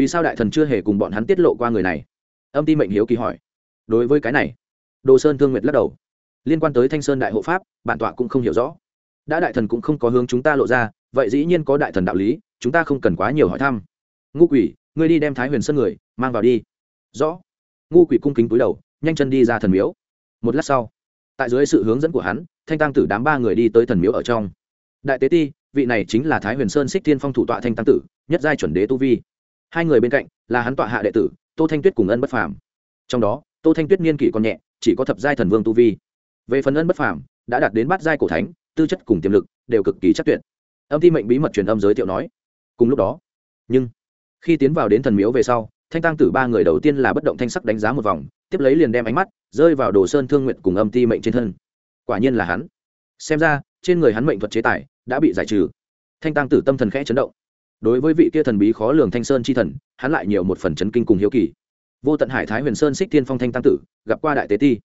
Vì sao đại thần chưa hề cùng bọn hắn tiết lộ qua người này? Âm ti mệnh hiếu kỳ hỏi. Đối với cái này, đồ sơn thương nguyệt lắc đầu. Liên quan tới thanh sơn đại hộ pháp, bản tọa cũng không hiểu rõ. Đã đại thần cũng không có hướng chúng ta lộ ra, vậy dĩ nhiên có đại thần đạo lý, chúng ta không cần quá nhiều hỏi thăm. Ngu quỷ, ngươi đi đem thái huyền sơn người mang vào đi. Rõ. Ngu quỷ cung kính túi đầu, nhanh chân đi ra thần miếu. Một lát sau, tại dưới sự hướng dẫn của hắn, thanh tăng tử đám ba người đi tới thần miếu ở trong. Đại tế ti, vị này chính là thái huyền sơn xích thiên phong thủ tọa thanh tăng tử, nhất giai chuẩn đế tu vi hai người bên cạnh là hắn tọa hạ đệ tử, tô thanh tuyết cùng ân bất phàm. Trong đó, tô thanh tuyết niên kỷ còn nhẹ, chỉ có thập giai thần vương tu vi. Về phần ân bất phàm, đã đạt đến bát giai cổ thánh, tư chất cùng tiềm lực đều cực kỳ chắc tuyệt. Âm thi mệnh bí mật truyền âm giới thiệu nói, cùng lúc đó, nhưng khi tiến vào đến thần miếu về sau, thanh tăng tử ba người đầu tiên là bất động thanh sắc đánh giá một vòng, tiếp lấy liền đem ánh mắt rơi vào đồ sơn thương nguyện cùng âm ti mệnh trên thân. Quả nhiên là hắn. Xem ra, trên người hắn mệnh thuật chế tài đã bị giải trừ. Thanh tăng tử tâm thần khẽ chấn động đối với vị kia thần bí khó lường thanh sơn chi thần, hắn lại nhiều một phần chấn kinh cùng hiếu kỳ. Vô tận hải thái huyền sơn xích thiên phong thanh tăng tử, gặp qua đại tế ti.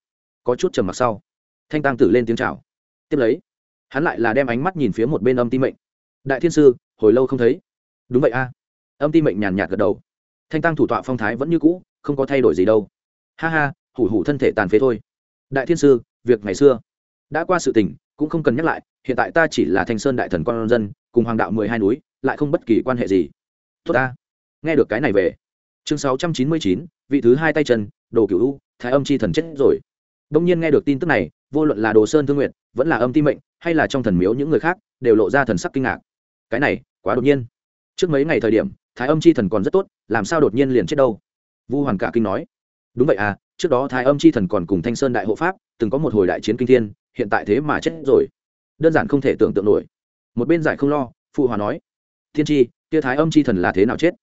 Có chút trầm mặc sau, thanh tăng tử lên tiếng chào. Tiếp lấy, hắn lại là đem ánh mắt nhìn phía một bên âm ti mệnh. Đại thiên sư, hồi lâu không thấy. Đúng vậy a. Âm ti mệnh nhàn nhạt gật đầu. Thanh tăng thủ tọa phong thái vẫn như cũ, không có thay đổi gì đâu. Ha ha, hủ hủ thân thể tàn phế thôi. Đại thiên sư, việc ngày xưa đã qua sự tình, cũng không cần nhắc lại, hiện tại ta chỉ là thanh sơn đại thần con dân, cùng hoàng đạo mười hai núi lại không bất kỳ quan hệ gì. Tốt ta. Nghe được cái này về. Chương sáu trăm chín mươi chín, vị thứ hai tay chân, đồ cựu u, thái âm chi thần chết rồi. Đông nhiên nghe được tin tức này, vô luận là đồ sơn thương nguyện vẫn là âm ti mệnh, hay là trong thần miếu những người khác, đều lộ ra thần sắc kinh ngạc. Cái này, quá đột nhiên. Trước mấy ngày thời điểm, thái âm chi thần còn rất tốt, làm sao đột nhiên liền chết đâu? Vu hoàn cả kinh nói. Đúng vậy à trước đó thái âm chi thần còn cùng thanh sơn đại hộ pháp, từng có một hồi đại chiến kinh thiên, hiện tại thế mà chết rồi. Đơn giản không thể tưởng tượng nổi. Một bên giải không lo, phụ hòa nói thiên tri kia thái âm chi thần là thế nào chết?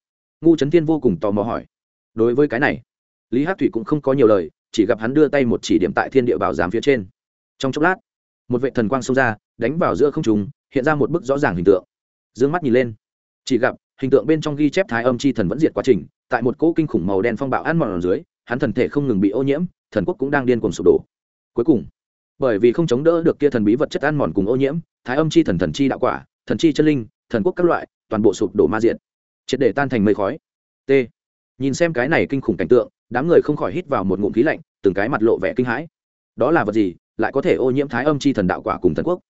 Ngu trấn thiên vô cùng tò mò hỏi. Đối với cái này, lý hát thủy cũng không có nhiều lời, chỉ gặp hắn đưa tay một chỉ điểm tại thiên địa bảo giám phía trên. Trong chốc lát, một vệ thần quang xông ra, đánh vào giữa không trùng hiện ra một bức rõ ràng hình tượng. D ư ơ n g mắt nhìn lên, chỉ gặp hình tượng bên trong ghi chép thái âm chi thần vẫn diệt quá trình, tại một cỗ kinh khủng màu đen phong bạo ăn mòn ở dưới, hắn thần thể không ngừng bị ô nhiễm, thần quốc cũng đang điên cuồng sụp đổ. Cuối cùng, bởi vì không chống đỡ được kia thần bí vật chất ăn mòn cùng ô nhiễm, thái âm chi thần thần chi đạo quả, thần chi chân linh, thần quốc các loại toàn bộ sụp đổ ma diện triệt để tan thành mây khói. T. Nhìn xem cái này kinh khủng cảnh tượng, đám người không khỏi hít vào một ngụm khí lạnh, từng cái mặt lộ vẻ kinh hãi. Đó là vật gì, lại có thể ô nhiễm thái âm chi thần đạo quả cùng thần quốc?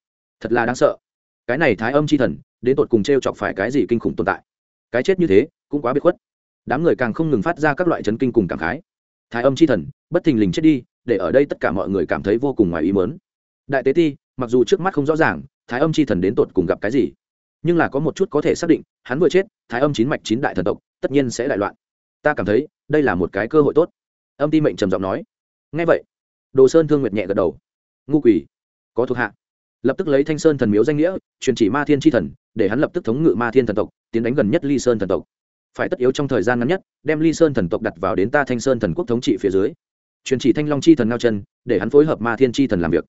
Thật là đáng sợ. Cái này thái âm chi thần, đến tột cùng t r e o chọc phải cái gì kinh khủng tồn tại? Cái chết như thế, cũng quá biệt khuất. Đám người càng không ngừng phát ra các loại chấn kinh cùng cảm khái. Thái âm chi thần, bất thình lình chết đi, để ở đây tất cả mọi người cảm thấy vô cùng ngoài ý mớn đại tế ti, mặc dù trước mắt không rõ ràng, thái âm chi thần đến tột cùng gặp cái gì? Nhưng là có một chút có thể xác định, hắn vừa chết, thái âm chín mạch chín đại thần tộc, tất nhiên sẽ đại loạn. Ta cảm thấy, đây là một cái cơ hội tốt. Âm ti mệnh trầm giọng nói. Ngay vậy, đồ sơn thương nguyệt nhẹ gật đầu. Ngu quỷ, có thuộc hạ. Lập tức lấy thanh sơn thần miếu danh nghĩa, truyền chỉ ma thiên tri thần, để hắn lập tức thống ngự ma thiên thần tộc, tiến đánh gần nhất ly sơn thần tộc. Phải tất yếu trong thời gian ngắn nhất, đem ly sơn thần tộc đặt vào đến ta thanh sơn thần quốc thống trị phía dưới. Truyền chỉ thanh long chi thần ngao chân, để hắn phối hợp ma thiên chi thần làm việc.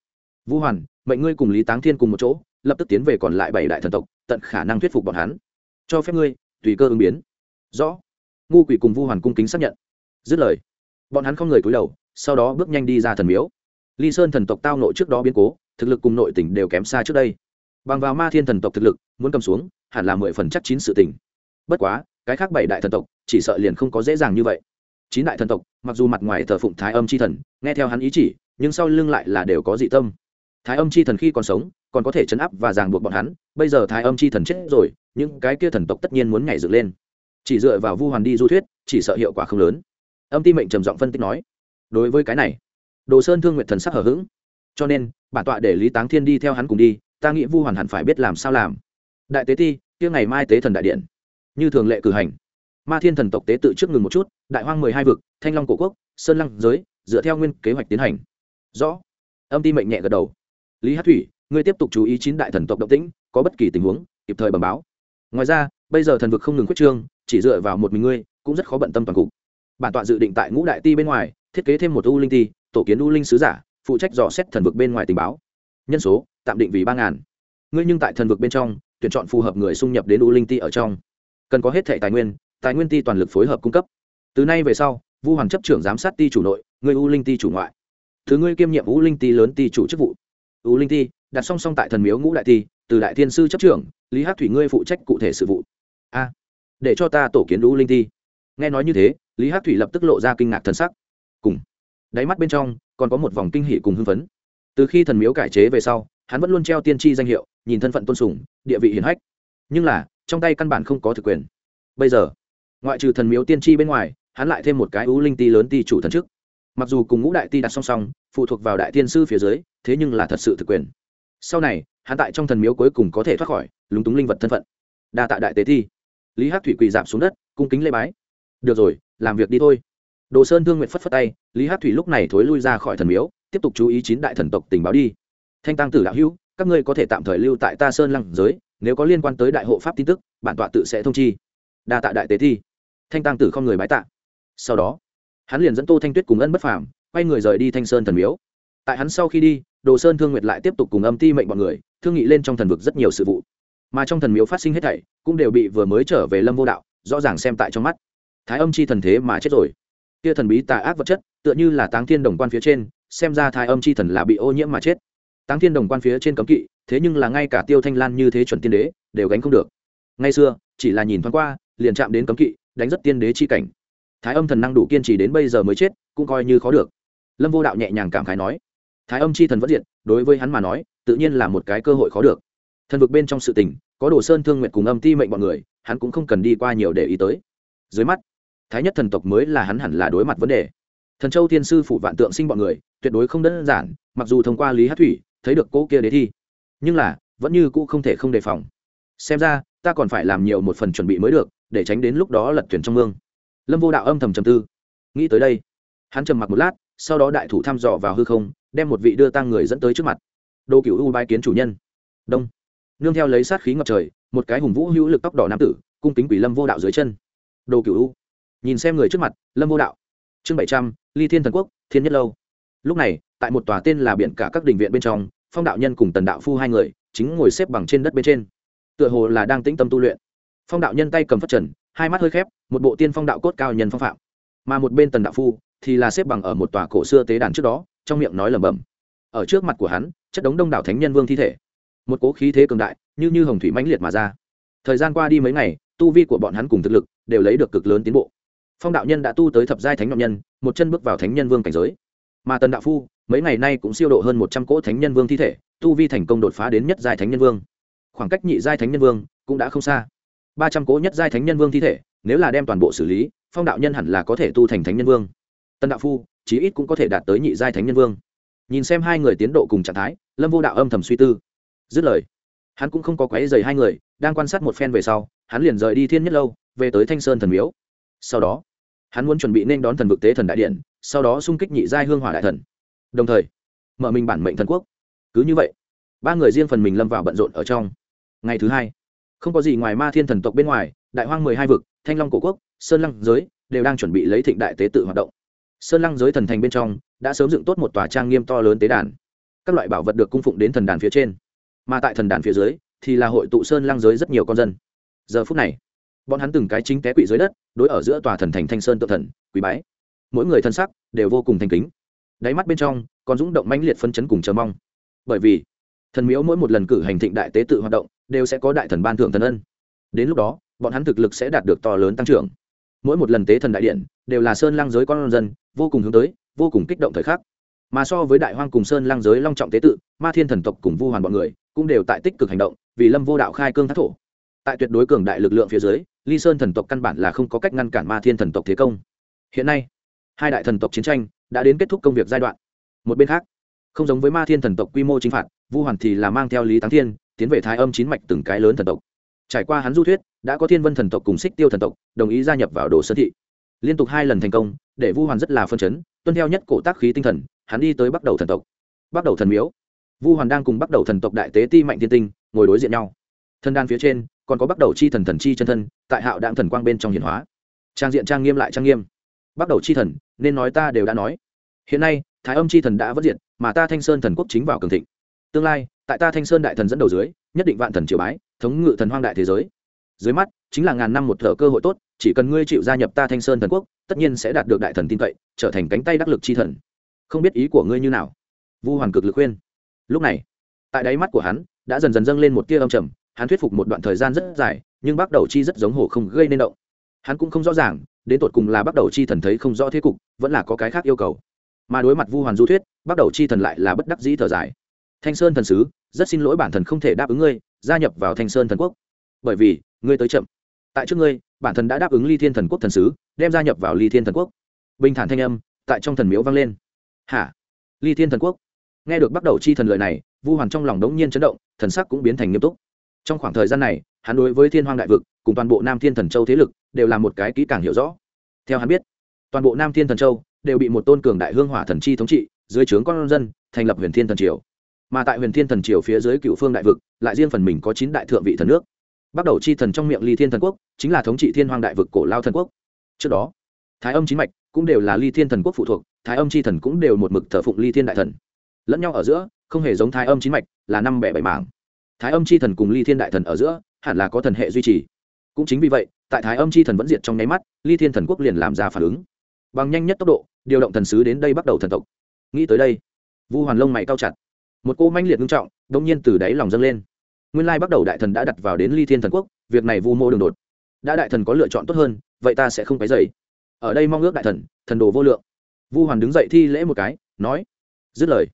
Vũ hoàn, mệnh ngươi cùng lý táng thiên cùng một chỗ lập tức tiến về còn lại bảy đại thần tộc, tận khả năng thuyết phục bọn hắn. Cho phép ngươi, tùy cơ ứng biến. Rõ. Ngu quỷ cùng vu hoàn cung kính xác nhận. Dứt lời, bọn hắn không người cúi đầu, sau đó bước nhanh đi ra thần miếu. Ly sơn thần tộc tao nội trước đó biến cố, thực lực cùng nội tỉnh đều kém xa trước đây. Bằng vào ma thiên thần tộc thực lực, muốn cầm xuống, hẳn là mười phần chắc chín sự tỉnh bất quá, cái khác bảy đại thần tộc, chỉ sợ liền không có dễ dàng như vậy. Chín đại thần tộc, mặc dù mặt ngoài thờ phụng thái âm c h i thần, nghe theo hắn ý chỉ, nhưng sau lưng lại là đều có dị tâm. Thái âm c h i thần khi còn sống còn có thể chấn áp và ràng buộc bọn hắn, bây giờ thái âm chi thần chết rồi, những cái kia thần tộc tất nhiên muốn nhảy dựng lên. Chỉ dựa vào vu hoàn đi du thuyết, chỉ sợ hiệu quả không lớn. Âm ti mệnh trầm giọng phân tích nói, đối với cái này, đồ sơn thương nguyện thần sắc hở h ữ g cho nên, bản tọa để lý táng thiên đi theo hắn cùng đi, ta nghĩ vu hoàn hẳn phải biết làm sao làm. Đại tế ti, kia ngày mai tế thần đại điện. Như thường lệ cử hành. Ma thiên thần tộc tế tự trước ngừng một chút, đại hoang mười hai vực, thanh long cổ quốc, sơn lăng giới, dựa theo nguyên kế hoạch tiến hành. Rõ. Âm ti mệnh nhẹ gật đầu. Lý hát thủy ngươi tiếp tục chú ý chín đại thần tộc động tĩnh, có bất kỳ tình huống, kịp thời bẩm báo. Ngoài ra, bây giờ thần vực không ngừng quyết trương, chỉ dựa vào một mình ngươi, cũng rất khó bận tâm toàn cục. Bản tọa dự định tại ngũ đại ti bên ngoài, thiết kế thêm một u linh ti, tổ kiến u linh sứ giả, phụ trách dò xét thần vực bên ngoài tình báo. Nhân số, tạm định vì ba ngàn. Ngươi nhưng tại thần vực bên trong, tuyển chọn phù hợp người xung nhập đến u linh ti ở trong. Cần có hết thẻ tài nguyên tài nguyên ti toàn lực phối hợp cung cấp. Từ nay về sau, vu hoàn chấp trưởng giám sát ti chủ nội, người u linh ti chủ ngoại. Thứ ngươi kiêm nhiệm u linh ti lớn ti chủ chức vụ. U linh ti đặt song song tại thần miếu ngũ đại ti từ đại thiên sư chấp trưởng, lý hát thủy ngươi phụ trách cụ thể sự vụ. A, để cho ta tổ kiến u linh thi. nghe nói như thế, lý hát thủy lập tức lộ ra kinh ngạc thân sắc. Cùng, đáy mắt bên trong, còn có một vòng kinh hỷ cùng hưng phấn. Từ khi thần miếu cải chế về sau, hắn vẫn luôn treo tiên tri danh hiệu, nhìn thân phận tôn sùng, địa vị hiển hách. Nhưng là, trong tay căn bản không có thực quyền. Bây giờ, ngoại trừ thần miếu tiên tri bên ngoài, hắn lại thêm một cái ưu linh ti lớn ti chủ thần chức mặc dù cùng ngũ đại ti đặt song song, phụ thuộc vào đại tiên sư phía dưới, thế nhưng là thật sự thực quyền sau này, hắn tại trong thần miếu cuối cùng có thể thoát khỏi lúng túng linh vật thân phận. Đa tạ đại tế thi. Lý hát thủy quỳ giảm xuống đất, cung kính lê bái. Được rồi, làm việc đi thôi. Đồ sơn thương nguyện phất phất tay, lý hát thủy lúc này thối lui ra khỏi thần miếu, tiếp tục chú ý chín đại thần tộc tình báo đi. Thanh tăng tử đạo hữu, các ngươi có thể tạm thời lưu tại ta sơn lăng giới, nếu có liên quan tới đại hộ pháp tin tức, bản tọa tự sẽ thông chi. Đa tạ đại tế thi. Thanh tăng tử không người bái tạ. Sau đó, hắn liền dẫn tô thanh tuyết cùng ân bất phàm, quay người rời đi thanh sơn thần miếu tại hắn sau khi đi, đồ sơn thương nguyệt lại tiếp tục cùng âm ti mệnh bọn người, thương nghị lên trong thần vực rất nhiều sự vụ. Mà trong thần miếu phát sinh hết thảy, cũng đều bị vừa mới trở về lâm vô đạo, rõ ràng xem tại trong mắt. Thái âm chi thần thế mà chết rồi. Kia thần bí tà ác vật chất, tựa như là táng thiên đồng quan phía trên, xem ra thái âm chi thần là bị ô nhiễm mà chết. Táng thiên đồng quan phía trên cấm kỵ, thế nhưng là ngay cả tiêu thanh lan như thế chuẩn tiên đế, đều gánh không được. Ngay xưa, chỉ là nhìn thoáng qua, liền chạm đến cấm kỵ, đánh rất tiên đế chi cảnh. Thái âm thần năng đủ kiên trì đến bây giờ mới chết, cũng coi như khó được. Lâm vô đạo nhẹ nhàng cảm khái nói thái âm chi thần vẫn diện đối với hắn mà nói, tự nhiên là một cái cơ hội khó được. Thần vực bên trong sự tình, có đồ sơn thương nguyện cùng âm ti mệnh bọn người, hắn cũng không cần đi qua nhiều để ý tới. Dưới mắt, thái nhất thần tộc mới là hắn hẳn là đối mặt vấn đề. Thần châu thiên sư phụ vạn tượng sinh bọn người, tuyệt đối không đơn giản, mặc dù thông qua lý hát thủy, thấy được cô kia đế thi, nhưng là, vẫn như cũ không thể không đề phòng. Xem ra, ta còn phải làm nhiều một phần chuẩn bị mới được, để tránh đến lúc đó lật thuyền trong mương. Lâm vô đạo âm thầm trầm tư. Nghĩ tới đây, hắn trầm mặc một lát, sau đó đại thủ thăm dò vào hư không đem một vị đưa tang người dẫn tới trước mặt. Đô cựu u bái kiến chủ nhân. Đông. Nương theo lấy sát khí ngập trời, một cái hùng vũ hữu lực tóc đỏ nam tử, cung kính quỷ lâm vô đạo dưới chân. Đồ cựu u. Nhìn xem người trước mặt, lâm vô đạo. Chương bảy trăm, ly thiên thần quốc, thiên nhất lâu. Lúc này, tại một tòa tên là biển cả các đình viện bên trong, phong đạo nhân cùng tần đạo phu hai người, chính ngồi xếp bằng trên đất bên trên. Tựa hồ là đang tĩnh tâm tu luyện. Phong đạo nhân tay cầm phát trần, hai mắt hơi khép, một bộ tiên phong đạo cốt cao nhân phong phạm. Mà một bên tần đạo phu thì là xếp bằng ở một tòa cổ xưa tế đàn trước đó trong miệng nói lẩm bẩm. Ở trước mặt của hắn, chất đống đông đảo thánh nhân vương thi thể. Một cố khí thế cường đại, như như hồng thủy mãnh liệt mà ra. Thời gian qua đi mấy ngày, tu vi của bọn hắn cùng thực lực đều lấy được cực lớn tiến bộ. Phong đạo nhân đã tu tới thập giai thánh nhọn nhân, một chân bước vào thánh nhân vương cảnh giới. Mà tần đạo phu, mấy ngày nay cũng siêu độ hơn một trăm cỗ thánh nhân vương thi thể, tu vi thành công đột phá đến nhất giai thánh nhân vương. Khoảng cách nhị giai thánh nhân vương cũng đã không xa. Ba trăm cỗ nhất giai thánh nhân vương thi thể, nếu là đem toàn bộ xử lý, phong đạo nhân hẳn là có thể tu thành thánh nhân vương. Tân đạo phu chí ít cũng có thể đạt tới nhị giai thánh nhân vương. Nhìn xem hai người tiến độ cùng trạng thái, lâm vô đạo âm thầm suy tư. Dứt lời, hắn cũng không có quấy dày hai người, đang quan sát một phen về sau, hắn liền rời đi thiên nhất lâu, về tới thanh sơn thần miếu. Sau đó, hắn muốn chuẩn bị nên đón thần vực tế thần đại điện, sau đó xung kích nhị giai hương hỏa đại thần. Đồng thời, mở mình bản mệnh thần quốc. Cứ như vậy, ba người riêng phần mình lâm vào bận rộn ở trong. Ngày thứ hai, không có gì ngoài ma thiên thần tộc bên ngoài, đại hoang mười hai vực, thanh long cổ quốc, sơn lăng giới, đều đang chuẩn bị lấy thịnh đại tế tự hoạt động sơn lăng giới thần thành bên trong đã sớm dựng tốt một tòa trang nghiêm to lớn tế đàn. Các loại bảo vật được cung phụng đến thần đàn phía trên. Mà tại thần đàn phía dưới thì là hội tụ sơn lăng giới rất nhiều con dân. Giờ phút này, bọn hắn từng cái chính té quỵ dưới đất, đối ở giữa tòa thần thành thanh sơn tự thần quý bái. Mỗi người thân sắc đều vô cùng thành kính. Đáy mắt bên trong còn rung động mãnh liệt phân chấn cùng chờ mong. Bởi vì, thần miếu mỗi một lần cử hành thịnh đại tế tự hoạt động đều sẽ có đại thần ban thưởng thần ân. Đến lúc đó, bọn hắn thực lực sẽ đạt được to lớn tăng trưởng mỗi một lần tế thần đại điện đều là sơn lang giới con dân vô cùng hướng tới, vô cùng kích động thời khắc. Mà so với đại hoang cùng sơn lang giới long trọng tế tự, ma thiên thần tộc cùng vu hoàn bọn người cũng đều tại tích cực hành động, vì lâm vô đạo khai cương thác thổ. Tại tuyệt đối cường đại lực lượng phía dưới, ly sơn thần tộc căn bản là không có cách ngăn cản ma thiên thần tộc thế công. Hiện nay, hai đại thần tộc chiến tranh đã đến kết thúc công việc giai đoạn. Một bên khác, không giống với ma thiên thần tộc quy mô chính phạt, vu hoàn thì là mang theo lý táng thiên tiến về thái âm chín mạch từng cái lớn thần tộc. Trải qua hắn du thuyết đã có thiên vân thần tộc cùng xích tiêu thần tộc đồng ý gia nhập vào đồ sơn thị. Liên tục hai lần thành công, để vu hoàn rất là phân chấn, tuân theo nhất cổ tác khí tinh thần, hắn đi tới bắt đầu thần tộc. Bắt đầu thần miếu. Vu hoàn đang cùng bắt đầu thần tộc đại tế ti mạnh thiên tinh ngồi đối diện nhau. Thân đan phía trên, còn có bắt đầu chi thần thần chi chân thân, tại hạo đạm thần quang bên trong hiển hóa. Trang diện trang nghiêm lại trang nghiêm. Bắt đầu chi thần, nên nói ta đều đã nói. Hiện nay, thái âm chi thần đã vất diện, mà ta thanh sơn thần quốc chính vào cường thịnh. Tương lai, tại ta thanh sơn đại thần dẫn đầu dưới, nhất định vạn thần triều bái, thống ngự thần hoang đại thế giới dưới mắt, chính là ngàn năm một thợ cơ hội tốt, chỉ cần ngươi chịu gia nhập ta thanh sơn thần quốc, tất nhiên sẽ đạt được đại thần tin cậy, trở thành cánh tay đắc lực chi thần. Không biết ý của ngươi như nào? Vu hoàn cực lực khuyên. Lúc này, tại đáy mắt của hắn, đã dần dần dâng lên một tia âm trầm, hắn thuyết phục một đoạn thời gian rất dài, nhưng bắt đầu chi rất giống hồ không gây nên động. Hắn cũng không rõ ràng, đến tột cùng là bắt đầu chi thần thấy không rõ thế cục, vẫn là có cái khác yêu cầu. Mà đối mặt vu hoàn du thuyết, bắt đầu chi thần lại là bất đắc dĩ thở dài. Thanh sơn thần sứ, rất xin lỗi bản thần không thể đáp ứng ngươi, gia nhập vào thanh sơn thần quốc. Bởi vì ngươi tới chậm. Tại trước ngươi, bản thần đã đáp ứng ly thiên thần quốc thần sứ, đem gia nhập vào ly thiên thần quốc. Bình thản thanh âm, tại trong thần miếu vang lên. Hả? Ly thiên thần quốc? Nghe được bắt đầu chi thần lời này, vu hoàn trong lòng đống nhiên chấn động, thần sắc cũng biến thành nghiêm túc. Trong khoảng thời gian này, hắn đối với thiên hoang đại vực, cùng toàn bộ nam thiên thần châu thế lực, đều là một cái kỹ càng hiểu rõ. Theo hắn biết, toàn bộ nam thiên thần châu đều bị một tôn cường đại hương hỏa thần chi thống trị, dưới trướng con dân, thành lập huyền thiên thần triều. Mà tại huyền thiên thần triều phía dưới cựu phương đại vực, lại riêng phần mình có chín đại thượng vị thần nước bắt đầu chi thần trong miệng ly thiên thần quốc, chính là thống trị thiên hoang đại vực cổ lao thần quốc. Trước đó, thái âm chín mạch cũng đều là ly thiên thần quốc phụ thuộc, thái âm chi thần cũng đều một mực thờ phụng ly thiên đại thần. Lẫn nhau ở giữa, không hề giống thái âm chín mạch, là năm bẻ bảy mảng. Thái âm chi thần cùng ly thiên đại thần ở giữa, hẳn là có thần hệ duy trì. Cũng chính vì vậy, tại thái âm chi thần vẫn diệt trong nháy mắt, ly thiên thần quốc liền làm ra phản ứng. Bằng nhanh nhất tốc độ, điều động thần sứ đến đây bắt đầu thần tộc. Nghĩ tới đây, vu hoàn lông mày cao chặt. Một cô manh liệt nghiêm trọng đông nhiên từ đáy lòng dâng lên nguyên lai bắt đầu đại thần đã đặt vào đến ly thiên thần quốc, việc này vu mô đường đột. Đã đại thần có lựa chọn tốt hơn, vậy ta sẽ không cái dày ở đây mong ước đại thần thần đồ vô lượng. Vu hoàn đứng dậy thi lễ một cái, nói, dứt lời.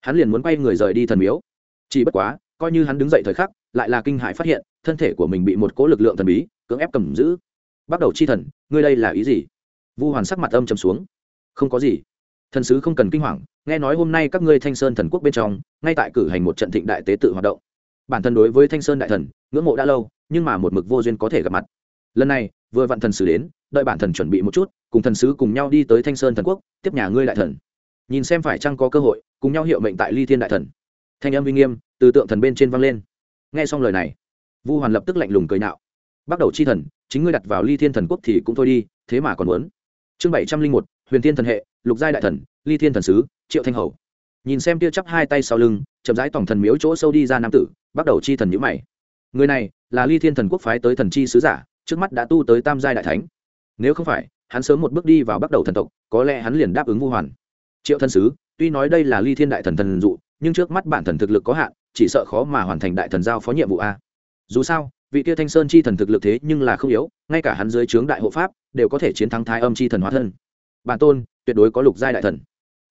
Hắn liền muốn quay người rời đi thần miếu. Chỉ bất quá, coi như hắn đứng dậy thời khắc, lại là kinh hại phát hiện, thân thể của mình bị một cỗ lực lượng thần bí, cưỡng ép cầm giữ. Bắt đầu chi thần, ngươi đây là ý gì? Vu hoàn sắc mặt âm trầm xuống. Không có gì. Thần sứ không cần kinh hoàng, nghe nói hôm nay các ngươi thanh sơn thần quốc bên trong, ngay tại cử hành một trận thịnh đại tế tự hoạt động bản thân đối với thanh sơn đại thần, ngưỡng mộ đã lâu, nhưng mà một mực vô duyên có thể gặp mặt. Lần này, vừa vặn thần sứ đến, đợi bản thần chuẩn bị một chút, cùng thần sứ cùng nhau đi tới thanh sơn thần quốc, tiếp nhà ngươi đại thần. Nhìn xem phải chăng có cơ hội, cùng nhau hiệu mệnh tại ly thiên đại thần. Thanh âm uy nghiêm, từ tượng thần bên trên vang lên. Nghe xong lời này, vu hoàn lập tức lạnh lùng cười nạo. Bắt đầu chi thần, chính ngươi đặt vào ly thiên thần quốc thì cũng thôi đi, thế mà còn muốn. Chương bảy trăm linh một, huyền thiên thần hệ, lục giai đại thần, ly thiên thần sứ, triệu thanh hầu nhìn xem tia chắp hai tay sau lưng, chậm rãi tổng thần miếu chỗ sâu đi ra nam tử, bắt đầu chi thần nhữ mày. Người này là ly thiên thần quốc phái tới thần chi sứ giả, trước mắt đã tu tới tam giai đại thánh. Nếu không phải, hắn sớm một bước đi vào bắt đầu thần tộc, có lẽ hắn liền đáp ứng vu hoàn. Triệu thần sứ, tuy nói đây là ly thiên đại thần thần dụ, nhưng trước mắt bản thần thực lực có hạn, chỉ sợ khó mà hoàn thành đại thần giao phó nhiệm vụ a. Dù sao, vị kia thanh sơn chi thần thực lực thế nhưng là không yếu, ngay cả hắn dưới trướng đại hộ pháp, đều có thể chiến thắng thái âm chi thần hóa thân. Bản tôn, tuyệt đối có lục giai đại thần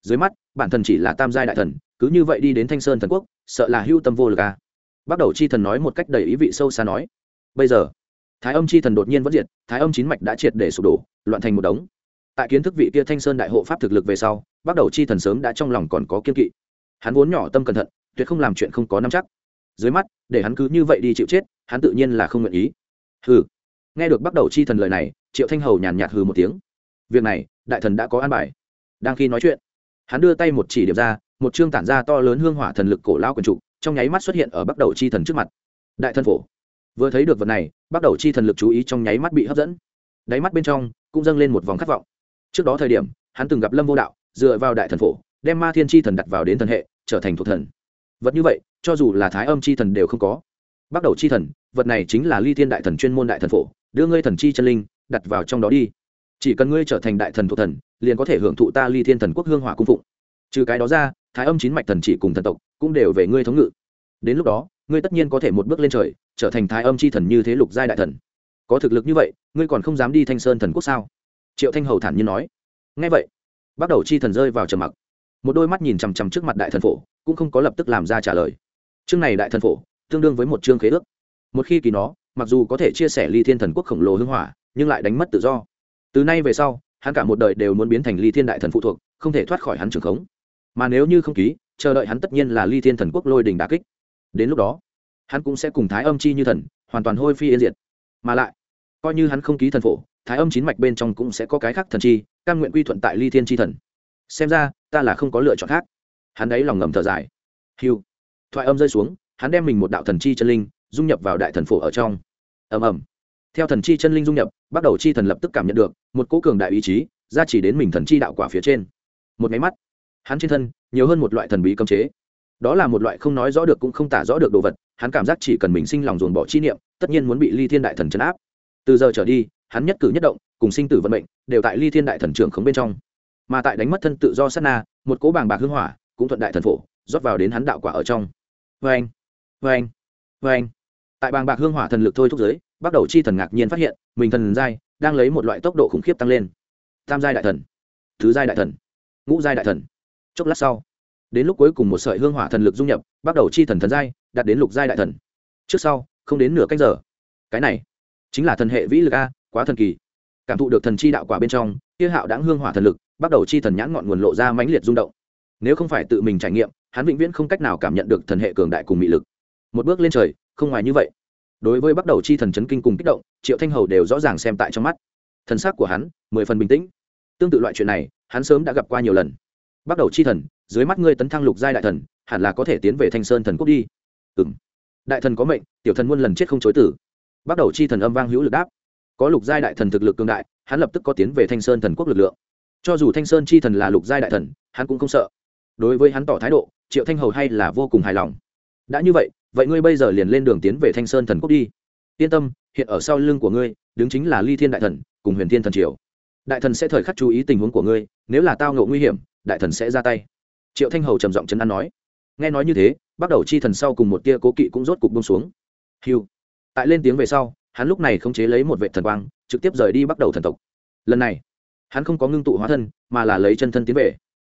dưới mắt, bản thần chỉ là tam giai đại thần, cứ như vậy đi đến thanh sơn thần quốc, sợ là hưu tâm vô lực à? bắt đầu chi thần nói một cách đầy ý vị sâu xa nói. Bây giờ, thái âm chi thần đột nhiên vẫn diệt, thái âm chín mạch đã triệt để sụp đổ, loạn thành một đống. Tại kiến thức vị kia thanh sơn đại hộ pháp thực lực về sau bắt đầu chi thần sớm đã trong lòng còn có kiên kỵ. Hắn vốn nhỏ tâm cẩn thận, tuyệt không làm chuyện không có nắm chắc. Dưới mắt, để hắn cứ như vậy đi chịu chết, hắn tự nhiên là không nguyện ý. Hừ. Nghe được bắt đầu chi thần lời này, triệu thanh hầu nhàn nhạt hừ một tiếng. Việc này, đại thần đã có an bài. Đang khi nói chuyện hắn đưa tay một chỉ điểm ra, một chương tản ra to lớn hương hỏa thần lực cổ lao quần trụ trong nháy mắt xuất hiện ở bắt đầu chi thần trước mặt. Đại thần phổ. Vừa thấy được vật này bắt đầu chi thần lực chú ý trong nháy mắt bị hấp dẫn. Đáy mắt bên trong cũng dâng lên một vòng khát vọng. Trước đó thời điểm, hắn từng gặp lâm vô đạo, dựa vào đại thần phổ, đem ma thiên chi thần đặt vào đến thần hệ, trở thành thuộc thần. Vật như vậy, cho dù là thái âm chi thần đều không có. Bắt đầu chi thần, vật này chính là ly thiên đại thần chuyên môn đại thần phổ, đưa ngươi thần chi chân linh đặt vào trong đó đi chỉ cần ngươi trở thành đại thần thuộc thần, liền có thể hưởng thụ ta ly thiên thần quốc hương hỏa cung phụng. Trừ cái đó ra, thái âm chín mạch thần chỉ cùng thần tộc cũng đều về ngươi thống ngự. Đến lúc đó, ngươi tất nhiên có thể một bước lên trời, trở thành thái âm c h i thần như thế lục giai đại thần. Có thực lực như vậy, ngươi còn không dám đi thanh sơn thần quốc sao? Triệu thanh hầu thản nhiên nói. Ngay vậy, bắt đầu chi thần rơi vào trầm mặc. Một đôi mắt nhìn chằm chằm trước mặt đại thần phổ, cũng không có lập tức làm ra trả lời. Chương này đại thần phổ, tương đương với một chương khế ước. Một khi kỳ nó, mặc dù có thể chia sẻ ly thiên thần quốc khổng lồ hưng hỏa, nhưng lại đánh mất tự do từ nay về sau, hắn cả một đời đều muốn biến thành ly thiên đại thần phụ thuộc, không thể thoát khỏi hắn trường khống. Mà nếu như không ký, chờ đợi hắn tất nhiên là ly thiên thần quốc lôi đình đà kích. Đến lúc đó, hắn cũng sẽ cùng thái âm chi như thần, hoàn toàn hôi phi yên diệt. Mà lại, coi như hắn không ký thần phổ, thái âm chín mạch bên trong cũng sẽ có cái khác thần chi căn nguyện quy thuận tại ly thiên chi thần. Xem ra, ta là không có lựa chọn khác. Hắn ấy lòng ngầm thở dài. Hiu thoại âm rơi xuống, hắn đem mình một đạo thần chi chân linh, dung nhập vào đại thần phổ ở trong. Ầm ầm theo thần chi chân linh dung nhập, bắt đầu chi thần lập tức cảm nhận được, một cố cường đại ý chí ra chỉ đến mình thần chi đạo quả phía trên. Một máy mắt, hắn trên thân, nhiều hơn một loại thần bí cấm chế. Đó là một loại không nói rõ được cũng không tả rõ được đồ vật, hắn cảm giác chỉ cần mình sinh lòng dồn bỏ chi niệm, tất nhiên muốn bị ly thiên đại thần chấn áp. Từ giờ trở đi, hắn nhất cử nhất động, cùng sinh tử vận mệnh, đều tại ly thiên đại thần trưởng khống bên trong. Mà tại đánh mất thân tự do sát na, một cố bàng bạc hưng hỏa, cũng thuận đại thần phổ, rót vào đến hắn đạo quả ở trong. Vê anh vê anh vê anh tại bàng bạc hương hỏa thần lực thôi thúc giới bắt đầu chi thần ngạc nhiên phát hiện, mình thần giai đang lấy một loại tốc độ khủng khiếp tăng lên. Tam giai đại thần, thứ giai đại thần, ngũ giai đại thần. Chốc lát sau, đến lúc cuối cùng một sợi hương hỏa thần lực dung nhập, bắt đầu chi thần thần giai đạt đến lục giai đại thần. Trước sau, không đến nửa cách giờ, cái này chính là thần hệ vĩ lực a, quá thần kỳ. Cảm thụ được thần chi đạo quả bên trong, kia hạo đáng hương hỏa thần lực, bắt đầu chi thần nhãn ngọn nguồn lộ ra mãnh liệt rung động. Nếu không phải tự mình trải nghiệm, hắn vĩnh viễn không cách nào cảm nhận được thần hệ cường đại cùng mị lực. Một bước lên trời, không ngoài như vậy đối với bắt đầu chi thần chấn kinh cùng kích động, triệu thanh hầu đều rõ ràng xem tại trong mắt. Thần sắc của hắn, mười phần bình tĩnh. Tương tự loại chuyện này, hắn sớm đã gặp qua nhiều lần. Bắt đầu chi thần, dưới mắt ngươi tấn thăng lục giai đại thần, hẳn là có thể tiến về thanh sơn thần quốc đi. Ừ m đại thần có mệnh, tiểu thần muôn lần chết không chối tử. Bắt đầu chi thần âm vang hữu lực đáp. Có lục giai đại thần thực lực cường đại, hắn lập tức có tiến về thanh sơn thần quốc lực lượng. Cho dù thanh sơn chi thần là lục giai đại thần, hắn cũng không sợ. Đối với hắn tỏ thái độ, triệu thanh hầu hay là vô cùng hài lòng. Đã như vậy vậy ngươi bây giờ liền lên đường tiến về thanh sơn thần quốc đi. Yên tâm, hiện ở sau lưng của ngươi, đứng chính là ly thiên đại thần, cùng huyền thiên thần triều. Đại thần sẽ thời khắc chú ý tình huống của ngươi, nếu là tao ngộ nguy hiểm, đại thần sẽ ra tay. Triệu thanh hầu trầm giọng chấn an nói. Nghe nói như thế, bắt đầu chi thần sau cùng một tia cố kỵ cũng rốt cục bông xuống. Hiu tại lên tiếng về sau, hắn lúc này không chế lấy một vệ thần quang, trực tiếp rời đi bắt đầu thần tộc. Lần này, hắn không có ngưng tụ hóa thân, mà là lấy chân thân tiến về.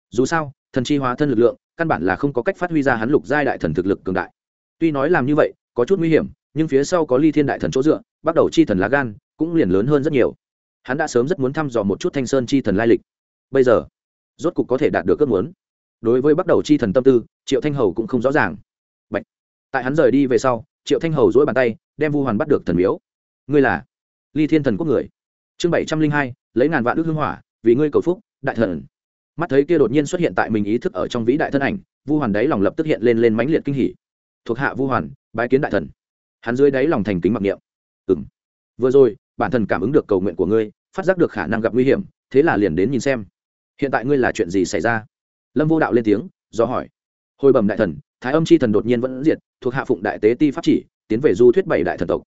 Dù sao, thần chi hóa thân lực lượng, căn bản là không có cách phát huy ra hắn lục giai đại thần thực lực cường đại tuy nói làm như vậy, có chút nguy hiểm, nhưng phía sau có ly thiên đại thần chỗ dựa, bắt đầu chi thần lá gan, cũng liền lớn hơn rất nhiều. Hắn đã sớm rất muốn thăm dò một chút thanh sơn chi thần lai lịch. Bây giờ, rốt cục có thể đạt được ước muốn. Đối với bắt đầu chi thần tâm tư, triệu thanh hầu cũng không rõ ràng. Bạch. tại hắn rời đi về sau, triệu thanh hầu dỗi bàn tay, đem vu hoàn bắt được thần miếu. Ngươi là ly thiên thần quốc người. Chương bảy trăm linh hai, lấy ngàn vạn ước hưng hỏa, vì ngươi cầu phúc, đại thần. Mắt thấy kia đột nhiên xuất hiện tại mình ý thức ở trong vĩ đại thân ảnh, vu hoàn đấy lòng lập tức hiện lên lên mãnh liệt kinh hỉ thuộc hạ vu hoàn, bái kiến đại thần. Hắn dưới đáy lòng thành kính mặc niệm. Ừng vừa rồi, bản thần cảm ứng được cầu nguyện của ngươi, phát giác được khả năng gặp nguy hiểm, thế là liền đến nhìn xem. Hiện tại ngươi là chuyện gì xảy ra? Lâm vô đạo lên tiếng, do hỏi. Hồi bẩm đại thần, thái âm c h i thần đột nhiên vẫn diệt, thuộc hạ phụng đại tế ti pháp chỉ, tiến về du thuyết bảy đại thần tộc.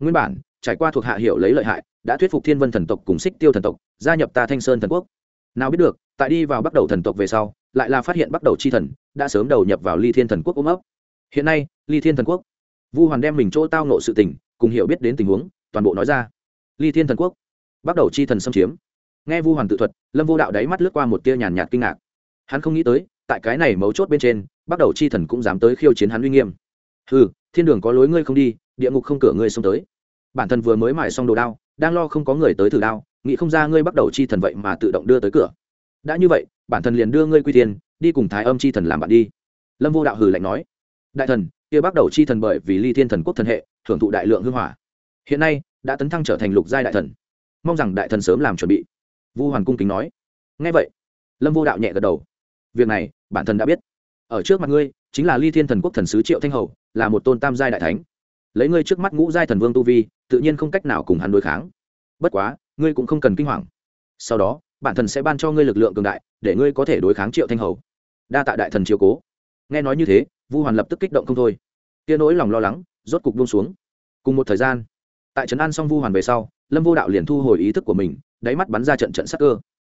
Nguyên bản, trải qua thuộc hạ hiểu lấy lợi hại, đã thuyết phục thiên vân thần tộc cùng xích tiêu thần tộc, gia nhập ta thanh sơn thần quốc. Nào biết được, tại đi vào bắt đầu thần tộc về sau, lại là phát hiện bắt đầu chi thần, đã sớm đầu nhập vào ly thiên thần quốc ôm ấp hiện nay, ly thiên thần quốc. Vu hoàn đem mình chỗ tao nộ sự tình, cùng hiểu biết đến tình huống, toàn bộ nói ra. Ly thiên thần quốc. Bắt đầu chi thần xâm chiếm. Nghe vu hoàn tự thuật, lâm vô đạo đáy mắt lướt qua một tia nhàn nhạt kinh ngạc. Hắn không nghĩ tới, tại cái này mấu chốt bên trên, bắt đầu chi thần cũng dám tới khiêu chiến hắn uy nghiêm. Ừ thiên đường có lối ngươi không đi, địa ngục không cửa ngươi xông tới. Bản thân vừa mới mải xong đồ đao, đang lo không có người tới thử đao, nghĩ không ra ngươi bắt đầu chi thần vậy mà tự động đưa tới cửa. Đã như vậy, bản thân liền đưa ngươi quy tiền đi cùng thái âm chi thần làm bạn đi. Lâm vô đạo hừ lạnh nói đại thần, kia bắt đầu chi thần bởi vì ly thiên thần quốc thần hệ, thưởng thụ đại lượng hư hỏa. Hiện nay, đã tấn thăng trở thành lục giai đại thần. Mong rằng đại thần sớm làm chuẩn bị. Vu hoàn cung kính nói. Ngay vậy. Lâm vô đạo nhẹ gật đầu. Việc này, bản thân đã biết. Ở trước mặt ngươi, chính là ly thiên thần quốc thần sứ triệu thanh hầu, là một tôn tam giai đại thánh. Lấy ngươi trước mắt ngũ giai thần vương tu vi, tự nhiên không cách nào cùng hắn đối kháng. Bất quá, ngươi cũng không cần kinh hoàng. Sau đó, bản thần sẽ ban cho ngươi lực lượng cường đại, để ngươi có thể đối kháng triệu thanh hầu. Đa tạ đại thần chiếu cố. Nghe nói như thế vu hoàn lập tức kích động không thôi. Tia nỗi lòng lo lắng rốt cục buông xuống. Cùng một thời gian, tại trấn an xong vu hoàn về sau, lâm vô đạo liền thu hồi ý thức của mình, đáy mắt bắn ra trận trận sắc cơ.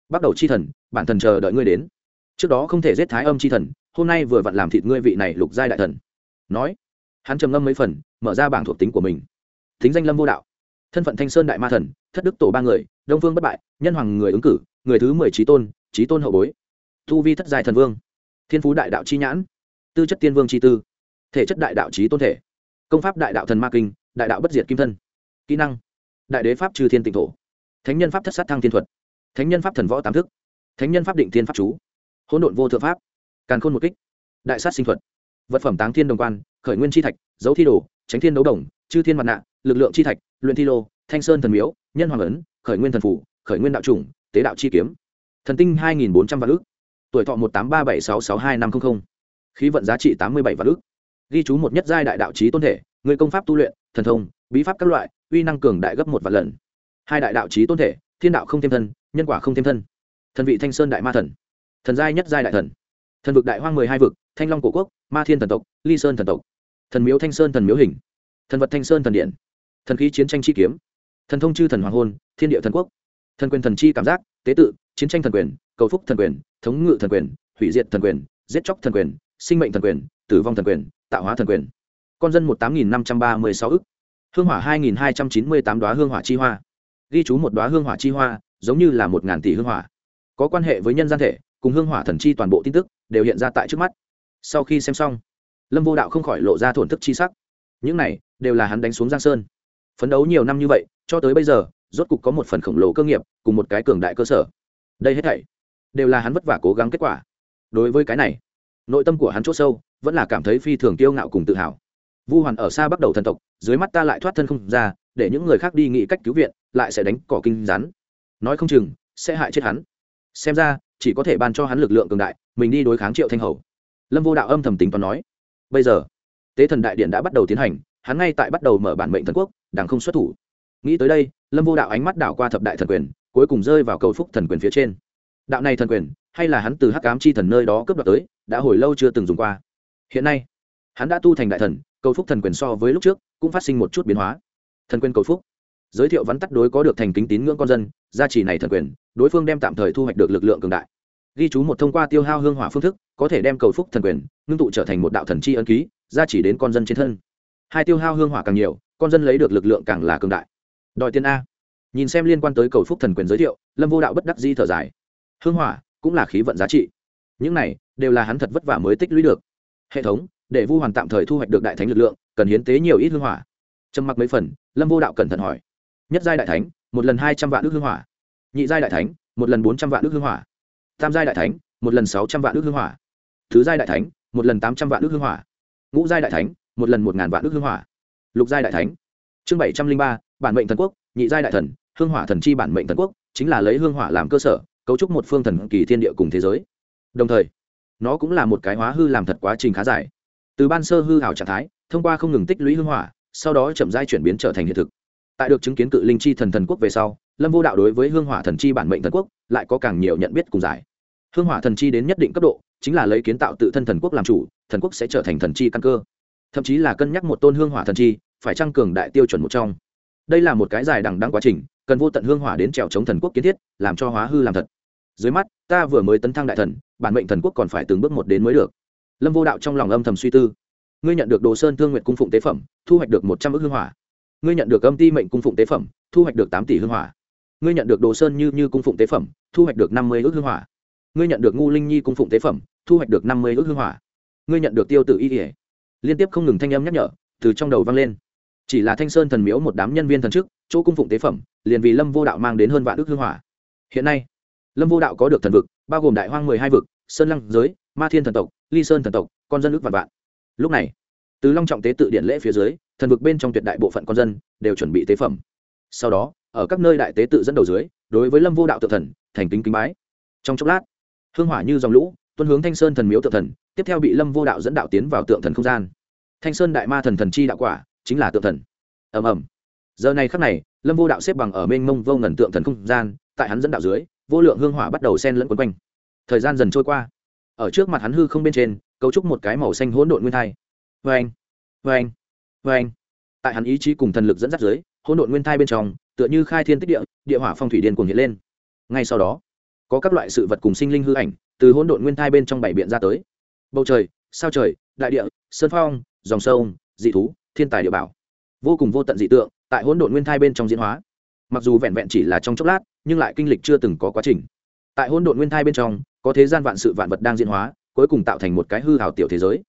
Bắt đầu chi thần, bản thần chờ đợi ngươi đến. Trước đó không thể giết thái âm chi thần, hôm nay vừa vặn làm thịt ngươi vị này lục giai đại thần. Nói, hắn trầm ngâm mấy phần, mở ra bảng thuộc tính của mình. Thính danh lâm vô đạo. Thân phận thanh sơn đại ma thần, thất đức tổ ba người, đông phương bất bại, nhân hoàng người ứng cử, người thứ mười trí tôn trí tôn hậu bối. Thu vi thất giai thần vương. Thiên phú đại đạo chi nhãn tư chất tiên vương chi tư, thể chất đại đạo trí tôn thể, công pháp đại đạo thần ma kinh, đại đạo bất diệt kim thân, kỹ năng, đại đế pháp trừ thiên tịnh thổ, thánh nhân pháp thất sát thăng thiên thuật, thánh nhân pháp thần võ tám thức, thánh nhân pháp định thiên pháp chú, hỗn độn vô thượng pháp, càn khôn một kích, đại sát sinh thuật, vật phẩm táng thiên đồng quan, khởi nguyên chi thạch, dấu thi đồ, tránh thiên đấu đồng, chư thiên mặt nạ, lực lượng chi thạch, luyện thi lô, thanh sơn thần miếu, nhân hoàng ấn, khởi nguyên thần phủ, khởi nguyên đạo chủng, tế đạo chi kiếm. Thần tinh hai nghìn bốn trăm vạn ước tuổi thọ một tám ba bảy sáu sáu hai năm trăm linh khí vận giá trị tám mươi bảy vạn ước ghi chú một nhất giai đại đạo trí tôn thể, người công pháp tu luyện, thần thông, bí pháp các loại, uy năng cường đại gấp một vạn lần. Hai đại đạo trí tôn thể, thiên đạo không thêm thân, nhân quả không thêm thân. Thần vị thanh sơn đại ma thần. Thần giai nhất giai đại thần. Thần vực đại hoang mười hai vực, thanh long cổ quốc, ma thiên thần tộc, ly sơn thần tộc. Thần miếu thanh sơn thần miếu hình. Thần vật thanh sơn thần điện. Thần khí chiến tranh chi kiếm. Thần thông chư thần hoàng hôn, thiên địa thần quốc. Thần quyền thần chi cảm giác, tế tự, chiến tranh thần quyền, cầu phúc thần quyền, thống ngự thần quyền, hủy diệt thần quyền, giết chóc thần quyền sinh mệnh thần quyền, tử vong thần quyền, tạo hóa thần quyền. Con dân một tám nghìn năm trăm ba mươi sáu ức. Hương hỏa hai nghìn hai trăm chín mươi tám đoá hương hỏa chi hoa. Ghi chú một đoá hương hỏa chi hoa, giống như là một ngàn tỷ hương hỏa. Có quan hệ với nhân gian thể, cùng hương hỏa thần chi toàn bộ tin tức, đều hiện ra tại trước mắt. Sau khi xem xong, lâm vô đạo không khỏi lộ ra thổn thức chi sắc. Những này, đều là hắn đánh xuống giang sơn. Phấn đấu nhiều năm như vậy, cho tới bây giờ, rốt cục có một phần khổng lồ cơ nghiệp, cùng một cái cường đại cơ sở. Đây hết thảy, đều là hắn vất vả cố gắng kết quả. Đối với cái này nội tâm của hắn c h ỗ sâu, vẫn là cảm thấy phi thường kiêu ngạo cùng tự hào. Vu hoàn ở xa bắt đầu thần tộc, dưới mắt ta lại thoát thân không ra, để những người khác đi nghĩ cách cứu viện, lại sẽ đánh cỏ kinh rắn. Nói không chừng, sẽ hại chết hắn. Xem ra, chỉ có thể ban cho hắn lực lượng cường đại, mình đi đối kháng triệu thanh hầu. Lâm vô đạo âm thầm tính toán nói. Bây giờ, tế thần đại điện đã bắt đầu tiến hành, hắn ngay tại bắt đầu mở bản mệnh thần quốc đảng không xuất thủ. Nghĩ tới đây, lâm vô đạo ánh mắt đảo qua thập đại thần quyền, cuối cùng rơi vào cầu phúc thần quyền phía trên. Đạo này thần quyền hay là hắn từ hắc ám chi thần nơi đó cướp đoạt tới, đã hồi lâu chưa từng dùng qua. Hiện nay, hắn đã tu thành đại thần, cầu phúc thần quyền so với lúc trước, cũng phát sinh một chút biến hóa. Thần quyền cầu phúc. Giới thiệu vắn tắt đối có được thành kính tín ngưỡng con dân, gia trì này thần quyền, đối phương đem tạm thời thu hoạch được lực lượng cường đại. Ghi chú một thông qua tiêu hao hương hỏa phương thức, có thể đem cầu phúc thần quyền, ngưng tụ trở thành một đạo thần chi ân ký, gia chỉ đến con dân trên thân. Hai tiêu hao hương hỏa càng nhiều, con dân lấy được lực lượng càng là cường đại. Đòi tiền a. Nhìn xem liên quan tới cầu phúc thần quyền giới thiệu, lâm vô đạo bất đắc di thở dài. Hương hỏa cũng là khí vận giá trị. Những này đều là hắn thật vất vả mới tích lũy được. Hệ thống, để vu hoàn tạm thời thu hoạch được đại thánh lực lượng, cần hiến tế nhiều ít hương hỏa. Trầm mặc mấy phần, lâm vô đạo cẩn thận hỏi. Nhất giai đại thánh, một lần hai trăm vạn ước hương hỏa. Nhị giai đại thánh, một lần bốn trăm vạn ước hương hỏa. Tam giai đại thánh, một lần sáu trăm vạn ước hương hỏa. Thứ giai đại thánh, một lần tám trăm vạn ước hương hỏa. Ngũ giai đại thánh, một lần một ngàn vạn ước hương hỏa. Lục giai đại thánh. Chương bảy trăm linh ba, bản mệnh thần quốc, nhị giai đại thần, hương hỏa thần chi bản mệnh thần quốc, chính là lấy hương hỏa làm cơ sở cấu trúc một phương thần kỳ thiên địa cùng thế giới. Đồng thời, nó cũng là một cái hóa hư làm thật quá trình khá dài. Từ ban sơ hư hảo trạng thái, thông qua không ngừng tích lũy hương hỏa, sau đó chậm rãi chuyển biến trở thành hiện thực. Tại được chứng kiến cự linh chi thần thần quốc về sau, lâm vô đạo đối với hương hỏa thần chi bản mệnh thần quốc lại có càng nhiều nhận biết cùng giải. Hương hỏa thần chi đến nhất định cấp độ, chính là lấy kiến tạo tự thân thần quốc làm chủ, thần quốc sẽ trở thành thần chi căn cơ. Thậm chí là cân nhắc một tôn hương hỏa thần chi, phải tăng cường đại tiêu chuẩn một trong. Đây là một cái dài đằng đăng quá trình cần vô tận hương hỏa đến trèo chống thần quốc kiến thiết, làm cho hóa hư làm thật. Dưới mắt, ta vừa mới tấn thăng đại thần, bản mệnh thần quốc còn phải từng bước một đến mới được. Lâm vô đạo trong lòng âm thầm suy tư. Ngươi nhận được đồ sơn thương nguyện cung phụng tế phẩm, thu hoạch được một trăm ước hương hỏa. Ngươi nhận được âm ti mệnh cung phụng tế phẩm, thu hoạch được tám tỷ hương hỏa. Ngươi nhận được đồ sơn như như cung phụng tế phẩm, thu hoạch được năm mươi ước hương hỏa. Ngươi nhận được ngu linh nhi cung phụng tế phẩm, thu hoạch được năm mươi ước hương hỏa. Ngươi nhận được tiêu tự y ỉa liên tiếp không ngừng thanh âm nhắc nhở, từ trong đầu vang lên chỉ là thanh sơn thần miếu một đám nhân viên thần chức, chỗ cung phụng tế phẩm, liền vì lâm vô đạo mang đến hơn vạn ước hương hỏa. Hiện nay, lâm vô đạo có được thần vực, bao gồm đại hoang mười hai vực, sơn lăng giới, ma thiên thần tộc, ly sơn thần tộc, con dân ước vạn vạn. Lúc này, từ long trọng tế tự điện lễ phía dưới, thần vực bên trong tuyệt đại bộ phận con dân đều chuẩn bị tế phẩm. Sau đó, ở các nơi đại tế tự dẫn đầu dưới, đối với lâm vô đạo tự thần, thành kính kính bái. Trong chốc lát, hương hỏa như dòng lũ tuân hướng thanh sơn thần miếu tự thần, tiếp theo bị lâm vô đạo dẫn đạo tiến vào tượng thần không gian. Thanh sơn đại ma thần thần chi đạo quả chính là tượng thần. Ầm ầm. Giờ này khắc này, lâm vô đạo xếp bằng ở mênh mông vô ngần tượng thần không gian, tại hắn dẫn đạo dưới, vô lượng hương hỏa bắt đầu sen lẫn quấn quanh. Thời gian dần trôi qua. Ở trước mặt hắn hư không bên trên, cấu trúc một cái màu xanh hỗn độn nguyên thai. Vê anh vê anh vê anh tại hắn ý chí cùng thần lực dẫn dắt dưới, hỗn độn nguyên thai bên trong, tựa như khai thiên tích địa địa hỏa phong thủy điên cuồng hiện lên. Ngay sau đó, có các loại sự vật cùng sinh linh hư ảnh, từ hỗn độn nguyên thai bên trong bảy biện ra tới. Bầu trời, sao trời, đại địa, sơn phong, dòng sông, dị thú thiên tài địa bảo. Vô cùng vô tận dị tượng, tại hỗn độn nguyên thai bên trong diễn hóa. Mặc dù vẹn vẹn chỉ là trong chốc lát, nhưng lại kinh lịch chưa từng có quá trình. Tại hỗn độn nguyên thai bên trong, có thế gian vạn sự vạn vật đang diễn hóa, cuối cùng tạo thành một cái hư hào tiểu thế giới.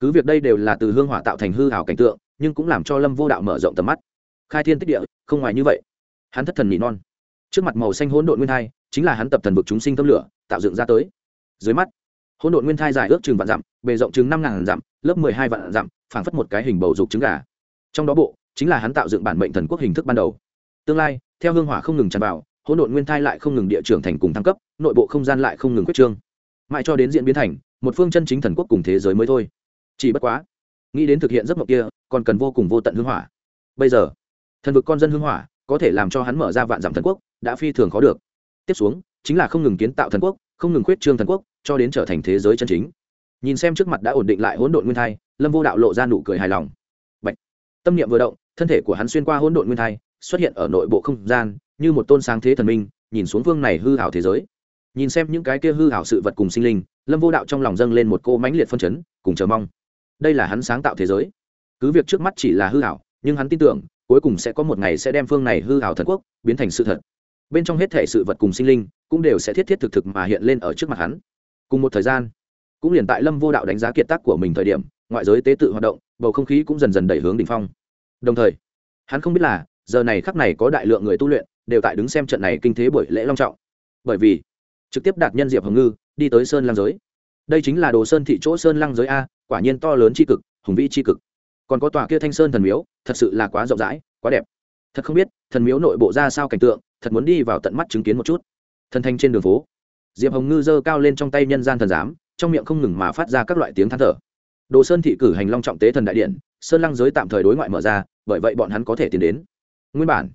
Cứ việc đây đều là từ hương hỏa tạo thành hư hào cảnh tượng, nhưng cũng làm cho lâm vô đạo mở rộng tầm mắt. Khai thiên tích địa, không ngoài như vậy. Hắn thất thần nỉ non. Trước mặt màu xanh hỗn độn nguyên thai, chính là hắn tập thần vực chúng sinh tâm lửa, tạo dựng ra tới. Dưới mắt hỗn độn nguyên thai dài ước chừng vạn dặm, bề rộng chừng năm ngàn dặm, lớp mười hai vạn dặm, phảng phất một cái hình bầu dục trứng gà. Trong đó bộ, chính là hắn tạo dựng bản mệnh thần quốc hình thức ban đầu. Tương lai, theo hương hỏa không ngừng tràn vào, hỗn độn nguyên thai lại không ngừng địa trưởng thành cùng thăng cấp, nội bộ không gian lại không ngừng quyết trương. Mãi cho đến diễn biến thành, một phương chân chính thần quốc cùng thế giới mới thôi. Chỉ bất quá, nghĩ đến thực hiện giấc mộng kia, còn cần vô cùng vô tận hương hỏa. Bây giờ, thần vực con dân hương hỏa có thể làm cho hắn mở ra vạn dặm thần quốc, đã phi thường khó được. Tiếp xuống, chính là không ngừng kiến tạo thần quốc, không ngừng khuyết trương thần quốc cho đến trở thành thế giới chân chính. Nhìn xem trước mặt đã ổn định lại hỗn độn nguyên thai, lâm vô đạo lộ ra nụ cười hài lòng. Bạch. tâm niệm vừa động, thân thể của hắn xuyên qua hỗn độn nguyên thai, xuất hiện ở nội bộ không gian, như một tôn sáng thế thần minh, nhìn xuống phương này hư hảo thế giới. Nhìn xem những cái kia hư hảo sự vật cùng sinh linh, lâm vô đạo trong lòng dâng lên một cô mãnh liệt phân chấn, cùng chờ mong. Đây là hắn sáng tạo thế giới. Cứ việc trước mắt chỉ là hư hảo nhưng hắn tin tưởng, cuối cùng sẽ có một ngày sẽ đem phương này hư hảo thần quốc biến thành sự thật. Bên trong hết thể sự vật cùng sinh linh, cũng đều sẽ thiết thiết thực thực mà hiện lên ở trước mặt hắn cùng một thời gian, cũng liền tại lâm vô đạo đánh giá kiệt tác của mình thời điểm, ngoại giới tế tự hoạt động, bầu không khí cũng dần dần đẩy hướng đ ỉ n h phong. Đồng thời, hắn không biết là, giờ này khắc này có đại lượng người tu luyện, đều tại đứng xem trận này kinh thế buổi lễ long trọng. Bởi vì, trực tiếp đạt nhân diệp hồng ngư, đi tới sơn lang giới. Đây chính là đồ sơn thị chỗ sơn lang giới a, quả nhiên to lớn tri cực, hùng vĩ tri cực. Còn có tòa kia thanh sơn thần miếu, thật sự là quá rộng rãi, quá đẹp. Thật không biết, thần miếu nội bộ ra sao cảnh tượng, thật muốn đi vào tận mắt chứng kiến một chút. Thần thanh trên đường phố diệp hồng ngư giơ cao lên trong tay nhân gian thần giám, trong miệng không ngừng mà phát ra các loại tiếng than thở. Đồ sơn thị cử hành long trọng tế thần đại điện, sơn lăng giới tạm thời đối ngoại mở ra, bởi vậy bọn hắn có thể tiến đến. Nguyên bản,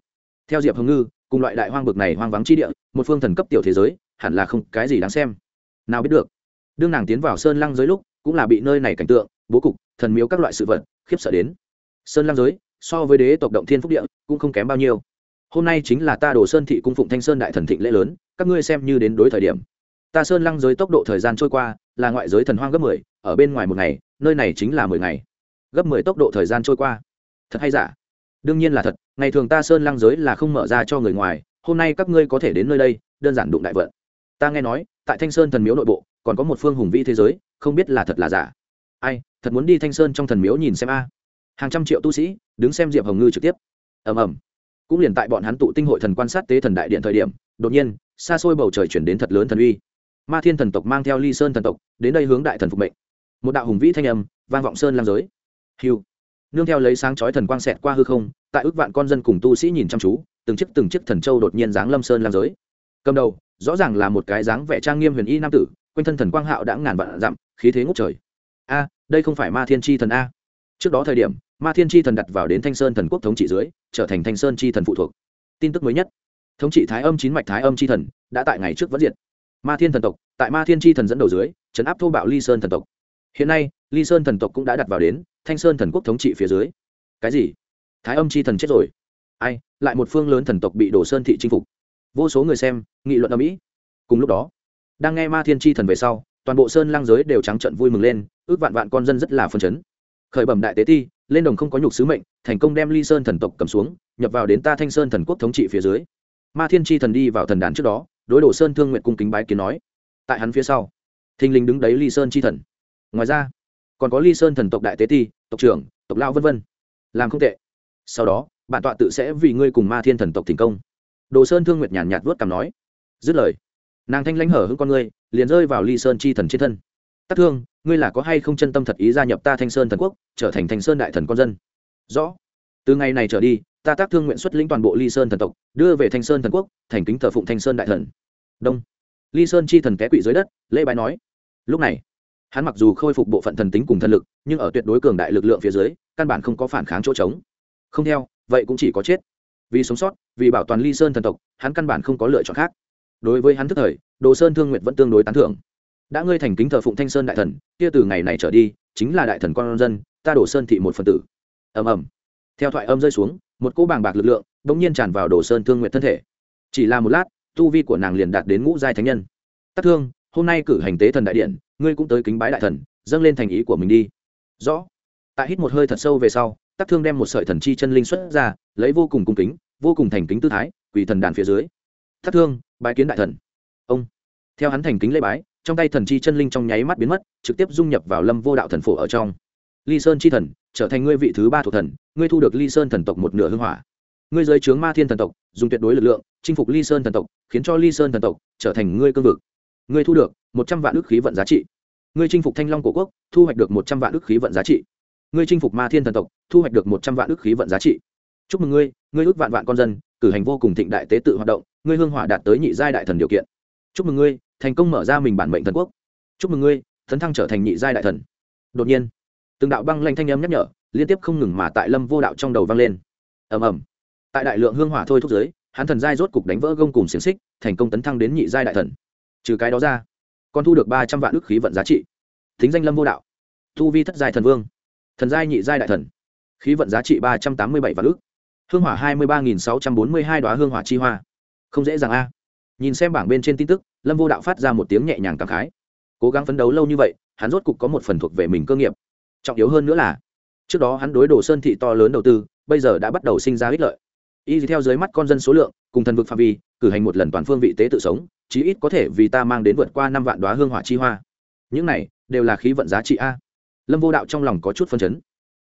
theo diệp hồng ngư, cùng loại đại hoang bực này hoang vắng chi địa, một phương thần cấp tiểu thế giới, hẳn là không cái gì đáng xem. Nào biết được, đương nàng tiến vào sơn lăng giới lúc, cũng là bị nơi này cảnh tượng, bố cục, thần miếu các loại sự vật, khiếp sợ đến. Sơn lăng giới, so với đế tộc động thiên phúc địa, cũng không kém bao nhiêu. Hôm nay chính là ta đồ sơn thị cung phụng thanh sơn đại thần thịnh lễ lớn các ngươi xem như đến đối thời điểm. Ta sơn lăng giới tốc độ thời gian trôi qua, là ngoại giới thần hoang gấp mười, ở bên ngoài một ngày, nơi này chính là mười ngày. Gấp mười tốc độ thời gian trôi qua. Thật hay giả? Đương nhiên là thật, ngày thường ta sơn lăng giới là không mở ra cho người ngoài, hôm nay các ngươi có thể đến nơi đây, đơn giản đụng đại vận. Ta nghe nói, tại thanh sơn thần miếu nội bộ, còn có một phương hùng vĩ thế giới, không biết là thật là giả. Ai, thật muốn đi thanh sơn trong thần miếu nhìn xem a. Hàng trăm triệu tu sĩ, đứng xem diệp hồng ngư trực tiếp. Ầm ầm. Cũng liền tại bọn hắn tụ tinh hội thần quan sát tế thần đại điện thời điểm, đột nhiên xa xôi bầu trời chuyển đến thật lớn thần uy. Ma thiên thần tộc mang theo ly sơn thần tộc, đến đây hướng đại thần phục mệnh. Một đạo hùng vĩ thanh âm vang vọng sơn lam giới. Hiu nương theo lấy sáng chói thần quang xẹt qua hư không, tại ước vạn con dân cùng tu sĩ nhìn chăm chú, từng chiếc từng chiếc thần châu đột nhiên giáng lâm sơn lam giới. Cầm đầu, rõ ràng là một cái dáng vẻ trang nghiêm huyền y nam tử, quanh thân thần quang hạo đã ngàn vạn dặm, khí thế ngút trời. A, đây không phải ma thiên tri thần a. Trước đó thời điểm, ma thiên tri thần đặt vào đến thanh sơn thần quốc thống trị dưới, trở thành thanh sơn tri thần phụ thuộc. Tin tức mới nhất thống trị thái âm chín mạch thái âm tri thần, đã tại ngày trước vẫn diệt. Ma thiên thần tộc, tại ma thiên tri thần dẫn đầu dưới chấn áp thô bạo ly sơn thần tộc. Hiện nay, ly sơn thần tộc cũng đã đặt vào đến thanh sơn thần quốc thống trị phía dưới. Cái gì? Thái âm tri thần chết rồi. Ai, lại một phương lớn thần tộc bị đổ sơn thị chinh phục. Vô số người xem, nghị luận ở mỹ cùng lúc đó, đang nghe ma thiên tri thần về sau, toàn bộ sơn lang giới đều trắng trận vui mừng lên, ước vạn vạn con dân rất là phân chấn. Khởi bẩm đại tế ti, lên đồng không có nhục sứ mệnh, thành công đem ly sơn thần tộc cầm xuống, nhập vào đến ta thanh sơn thần quốc thống trị phía dưới ma thiên tri thần đi vào thần đàn trước đó, đối đồ sơn thương nguyện cung kính bái kiến nói, tại hắn phía sau, thình lình đứng đấy ly sơn tri thần. Ngoài ra, còn có ly sơn thần tộc đại tế ti, tộc trưởng, tộc lao v v làm không tệ. Sau đó, bản tọa tự sẽ vì ngươi cùng ma thiên thần tộc thành công. Đồ sơn thương nguyệt nhàn nhạt vớt cằm nói, dứt lời, nàng thanh lãnh hở hững con ngươi, liền rơi vào ly sơn chi thần trên thân. Tắc thương, ngươi là có hay không chân tâm thật ý gia nhập ta thanh sơn thần quốc, trở thành thanh sơn đại thần con dân? Rõ. Từ ngày này trở đi ta tác thương nguyện xuất lĩnh toàn bộ ly sơn thần tộc, đưa về thanh sơn thần quốc, thành kính thờ phụng thanh sơn đại thần. Đông. Ly sơn chi thần té quỵ dưới đất, lễ bái nói. Lúc này, hắn mặc dù khôi phục bộ phận thần tính cùng thần lực, nhưng ở tuyệt đối cường đại lực lượng phía dưới, căn bản không có phản kháng chỗ trống. Không theo, vậy cũng chỉ có chết. Vì sống sót, vì bảo toàn ly sơn thần tộc, hắn căn bản không có lựa chọn khác. Đối với hắn thức thời, đồ sơn thương nguyện vẫn tương đối tán thưởng. Đã ngươi thành kính thờ phụng thanh sơn đại thần, kia từ ngày này trở đi, chính là đại thần con dân, ta đổ sơn thị một phần tử. Ầm ầm. Theo thoại âm rơi xuống một cô bàng bạc lực lượng đ ỗ n g nhiên tràn vào đồ sơn thương nguyện thân thể. Chỉ là một lát, tu vi của nàng liền đạt đến ngũ giai thánh nhân. Tắc thương, hôm nay cử hành tế thần đại điện, ngươi cũng tới kính bái đại thần, dâng lên thành ý của mình đi. Rõ. Tại hít một hơi thật sâu về sau, tắc thương đem một sợi thần chi chân linh xuất ra, lấy vô cùng cung kính, vô cùng thành kính tư thái quỷ thần đàn phía dưới. Tắc thương, bái kiến đại thần. Ông. Theo hắn thành kính lễ bái, trong tay thần chi chân linh trong nháy mắt biến mất, trực tiếp dung nhập vào lâm vô đạo thần phổ ở trong ly sơn chi thần, trở thành ngươi vị thứ ba thuộc thần, ngươi thu được ly sơn thần tộc một nửa hưng hỏa. Ngươi giới trướng ma thiên thần tộc, dùng tuyệt đối lực lượng, chinh phục ly sơn thần tộc, khiến cho ly sơn thần tộc trở thành ngươi cương vực. Ngươi thu được một trăm vạn ước khí vận giá trị. Ngươi chinh phục thanh long cổ quốc, thu hoạch được một trăm vạn ước khí vận giá trị. Ngươi chinh phục ma thiên thần tộc, thu hoạch được một trăm vạn ước khí vận giá trị. Chúc mừng ngươi ngươi ước vạn vạn con dân, cử hành vô cùng thịnh đại tế tự hoạt động, ngươi hương hỏa đạt tới nhị giai đại thần điều kiện. Chúc mừng ngươi, thành công mở ra mình bản mệnh thần quốc. Chúc mừng ngươi thấn thăng trở thành nhị giai đại thần. Đột nhiên từng đạo băng lanh thanh âm nhắc nhở, liên tiếp không ngừng mà tại lâm vô đạo trong đầu vang lên. Ầm ầm. Tại đại lượng hương hỏa thôi thúc giới hắn thần giai rốt cục đánh vỡ gông cùng xiềng xích, thành công tấn thăng đến nhị giai đại thần. Trừ cái đó ra, còn thu được ba trăm vạn ước khí vận giá trị. Thính danh lâm vô đạo. Thu vi thất giai thần vương. Thần giai nhị giai đại thần. Khí vận giá trị ba trăm tám mươi bảy vạn ước hương hỏa hai mươi ba nghìn sáu trăm bốn mươi hai đoá hương hỏa chi hoa. Không dễ dàng a. Nhìn xem bảng bên trên tin tức, lâm vô đạo phát ra một tiếng nhẹ nhàng cảm khái. Cố gắng phấn đấu lâu như vậy, hắn rốt cục có một phần thuộc về mình cơ nghiệp trọng yếu hơn nữa là, trước đó hắn đối đồ sơn thị to lớn đầu tư, bây giờ đã bắt đầu sinh ra ích lợi. Y theo dưới mắt con dân số lượng, cùng thần vực phạm vi, cử hành một lần toàn phương vị tế tự sống, chí ít có thể vì ta mang đến vượt qua năm vạn đoá hương hỏa chi hoa. Những này, đều là khí vận giá trị a. Lâm vô đạo trong lòng có chút phân chấn.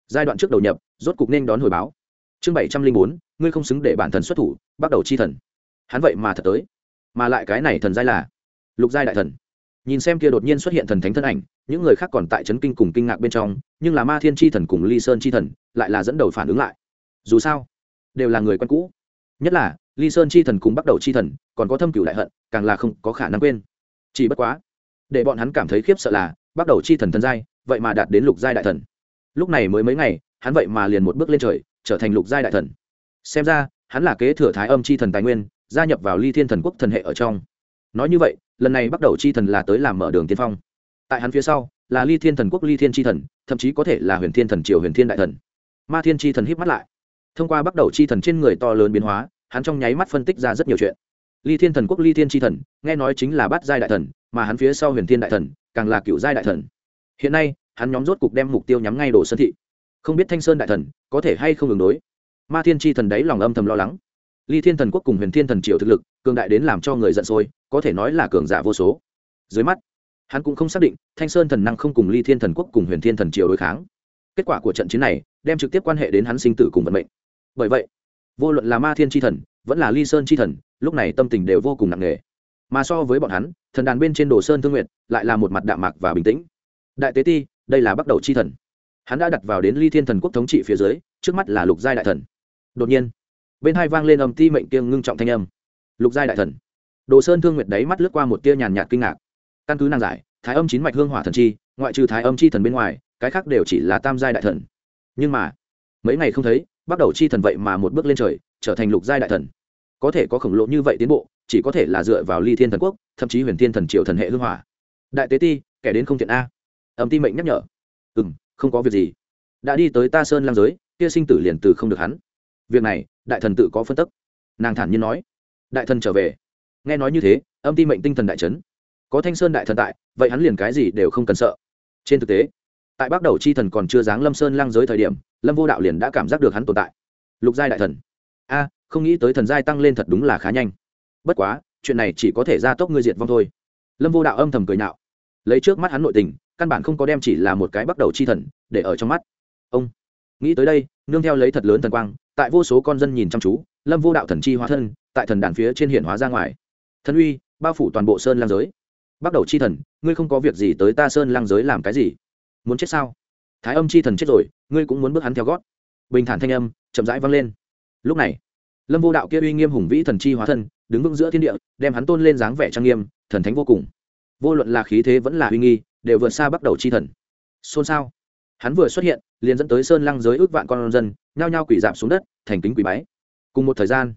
Giai đoạn trước đầu nhập, rốt cục nên đón hồi báo. Chương bảy trăm linh bốn, ngươi không xứng để bản thần xuất thủ, bắt đầu chi thần. Hắn vậy mà thật tới. Mà lại cái này thần giai là, lục giai đại thần nhìn xem kia đột nhiên xuất hiện thần thánh thân ảnh, những người khác còn tại trấn kinh cùng kinh ngạc bên trong, nhưng là ma thiên tri thần cùng ly sơn tri thần lại là dẫn đầu phản ứng lại. Dù sao, đều là người quen cũ. Nhất là, ly sơn tri thần cùng bắt đầu tri thần còn có thâm cửu đại hận, càng là không có khả năng quên. Chỉ bất quá, để bọn hắn cảm thấy khiếp sợ là bắt đầu tri thần thần giai vậy mà đạt đến lục giai đại thần. Lúc này mới mấy ngày, hắn vậy mà liền một bước lên trời, trở thành lục giai đại thần. Xem ra, hắn là kế thừa thái âm tri thần tài nguyên, gia nhập vào ly thiên thần quốc thần hệ ở trong nói như vậy, lần này bắt đầu chi thần là tới làm mở đường tiên phong. Tại hắn phía sau, là ly thiên thần quốc ly thiên chi thần, thậm chí có thể là huyền thiên thần triều huyền thiên đại thần. Ma thiên chi thần híp mắt lại. Thông qua bắt đầu chi thần trên người to lớn biến hóa, hắn trong nháy mắt phân tích ra rất nhiều chuyện. Ly thiên thần quốc ly thiên chi thần, nghe nói chính là bát giai đại thần, mà hắn phía sau huyền thiên đại thần, càng là cựu giai đại thần. Hiện nay, hắn nhóm rốt cục đem mục tiêu nhắm ngay đồ sơn thị. Không biết thanh sơn đại thần có thể hay không đường đối. Ma thiên chi thần đấy lòng âm thầm lo lắng ly thiên thần quốc cùng huyền thiên thần triều thực lực, cường đại đến làm cho người giận sôi, có thể nói là cường giả vô số. Dưới mắt, hắn cũng không xác định thanh sơn thần năng không cùng ly thiên thần quốc cùng huyền thiên thần triều đối kháng. Kết quả của trận chiến này đem trực tiếp quan hệ đến hắn sinh tử cùng vận mệnh. Bởi vậy, vô luận là ma thiên tri thần, vẫn là ly sơn tri thần, lúc này tâm tình đều vô cùng nặng nề. Mà so với bọn hắn, thần đàn bên trên đồ sơn thương nguyện lại là một mặt đạm mạc và bình tĩnh. Đại tế ti, đây là bắt đầu chi thần. Hắn đã đặt vào đến ly thiên thần quốc thống trị phía dưới, trước mắt là lục giai đại thần. Đột nhiên bên hai vang lên âm ti mệnh tiêng ngưng trọng thanh âm. Lục giai đại thần. Đồ sơn thương nguyệt đấy mắt lướt qua một tia nhàn nhạt kinh ngạc. Căn cứ nàng giải, thái âm chín mạch hương hỏa thần chi, ngoại trừ thái âm chi thần bên ngoài, cái khác đều chỉ là tam giai đại thần. Nhưng mà, mấy ngày không thấy, bắt đầu chi thần vậy mà một bước lên trời, trở thành lục giai đại thần. Có thể có khổng lồ như vậy tiến bộ, chỉ có thể là dựa vào ly thiên thần quốc, thậm chí huyền thiên thần triều thần hệ hương hỏa. Đại tế ti, kẻ đến không thiện a. Âm ti mệnh nhắc nhở. Ừ m không có việc gì. Đã đi tới ta sơn lang giới, kia sinh tử liền từ không được hắn việc này, đại thần tự có phân tức. Nàng thản nhiên nói. Đại thần trở về. Nghe nói như thế, âm ti mệnh tinh thần đại trấn có thanh sơn đại thần tại, vậy hắn liền cái gì đều không cần sợ. Trên thực tế, tại bắt đầu chi thần còn chưa dáng lâm sơn lang giới thời điểm, lâm vô đạo liền đã cảm giác được hắn tồn tại. Lục giai đại thần. A, không nghĩ tới thần giai tăng lên thật đúng là khá nhanh. Bất quá, chuyện này chỉ có thể gia tốc ngươi diệt vong thôi. Lâm vô đạo âm thầm cười nhạo. Lấy trước mắt hắn nội tình, căn bản không có đem chỉ là một cái bắt đầu chi thần để ở trong mắt. Ông, nghĩ tới đây, nương theo lấy thật lớn thần quang tại vô số con dân nhìn chăm chú, lâm vô đạo thần chi hóa thân, tại thần đàn phía trên hiện hóa ra ngoài. Thần uy, bao phủ toàn bộ sơn lang giới. Bắt đầu chi thần, ngươi không có việc gì tới ta sơn lang giới làm cái gì? Muốn chết sao? Thái âm chi thần chết rồi, ngươi cũng muốn bước hắn theo gót. Bình thản thanh âm, chậm rãi vang lên. Lúc này, lâm vô đạo kia uy nghiêm hùng vĩ thần chi hóa thân, đứng vững giữa thiên địa, đem hắn tôn lên dáng vẻ trang nghiêm, thần thánh vô cùng. Vô luận là khí thế vẫn là uy nghi, đều vượt xa bắt đầu chi thần. Xôn xao. Hắn vừa xuất hiện, liền dẫn tới sơn lăng giới ước vạn con dân nhao nhao quỳ dạp xuống đất, thành kính quỳ bái. Cùng một thời gian,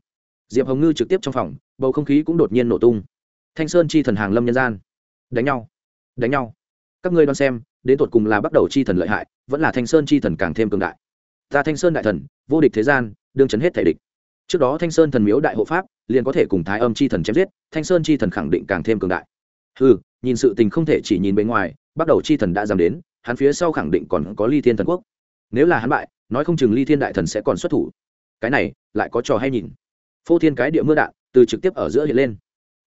diệp hồng ngư trực tiếp trong phòng, bầu không khí cũng đột nhiên nổ tung. Thanh sơn chi thần hàng lâm nhân gian. Đánh nhau đánh nhau. Các ngươi đoán xem, đến tột cùng là bắt đầu chi thần lợi hại, vẫn là thanh sơn chi thần càng thêm cường đại. Ta thanh sơn đại thần, vô địch thế gian, đương chấn hết thể địch. Trước đó thanh sơn thần miếu đại hộ pháp, liền có thể cùng thái âm chi thần chém giết, thanh sơn chi thần khẳng định càng thêm cường đại. Ừ nhìn sự tình không thể chỉ nhìn bên ngoài, bắt đầu chi thần đã dám đến, hắn phía sau khẳng định còn có ly thiên thần quốc. Nếu là hắn bại nói không chừng ly thiên đại thần sẽ còn xuất thủ. Cái này, lại có trò hay nhìn. Phô thiên cái địa mưa đạn từ trực tiếp ở giữa hiện lên.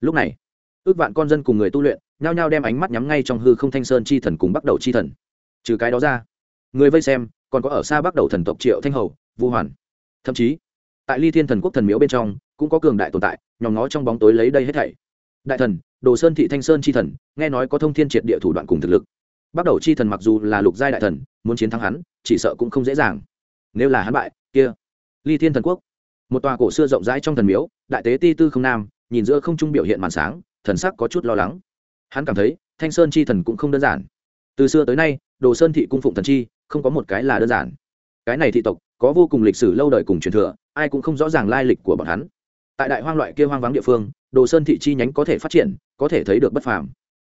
Lúc này, ước vạn con dân cùng người tu luyện nhao nhao đem ánh mắt nhắm ngay trong hư không thanh sơn chi thần cùng bắt đầu chi thần. Trừ cái đó ra, người vây xem còn có ở xa bắt đầu thần tộc triệu thanh hầu, vu hoàn. Thậm chí, tại ly thiên thần quốc thần miếu bên trong cũng có cường đại tồn tại, nhòm ngó trong bóng tối lấy đây hết thảy. Đại thần, đồ sơn thị thanh sơn chi thần, nghe nói có thông thiên triệt địa thủ đoạn cùng thực lực. Bắt đầu chi thần mặc dù là lục giai đại thần, muốn chiến thắng hắn, chỉ sợ cũng không dễ dàng nếu là hắn bại, kia, ly thiên thần quốc. Một tòa cổ xưa rộng rãi trong thần miếu, đại tế ti tư không nam, nhìn giữa không trung biểu hiện màn sáng, thần sắc có chút lo lắng. Hắn cảm thấy, thanh sơn chi thần cũng không đơn giản. Từ xưa tới nay, đồ sơn thị cung phụng thần chi, không có một cái là đơn giản. Cái này thị tộc, có vô cùng lịch sử lâu đời cùng truyền thừa, ai cũng không rõ ràng lai lịch của bọn hắn. Tại đại hoang loại kia hoang vắng địa phương, đồ sơn thị chi nhánh có thể phát triển, có thể thấy được bất phàm.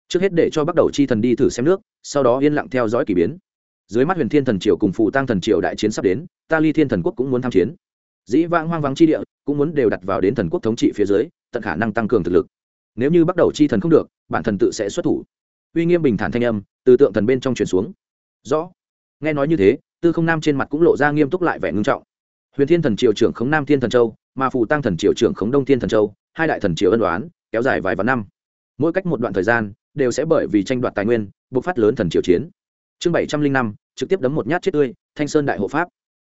Trước hết để cho bắt đầu chi thần đi thử xem nước, sau đó yên lặng theo dõi k ỳ biến dưới mắt huyền thiên thần triều cùng phù tăng thần triều đại chiến sắp đến, ta ly thiên thần quốc cũng muốn tham chiến. Dĩ vãng hoang vắng chi địa, cũng muốn đều đặt vào đến thần quốc thống trị phía dưới, tận khả năng tăng cường thực lực. Nếu như bắt đầu chi thần không được, bản thần tự sẽ xuất thủ. Uy nghiêm bình thản thanh âm từ tượng thần bên trong truyền xuống. Rõ. Nghe nói như thế, tư không nam trên mặt cũng lộ ra nghiêm túc lại vẻ ngưng trọng. Huyền thiên thần triều trưởng khống nam thiên thần châu, mà phù tăng thần triều trưởng khống đông thiên thần châu, hai đại thần triều ân đoán kéo dài vài vạn năm. Mỗi cách một đoạn thời gian, đều sẽ bởi vì tranh đoạt tài nguyên, bộc phát lớn thần triều chiến chương bảy trăm linh năm, trực tiếp đấm một nhát chết tươi, thanh sơn đại hộ pháp.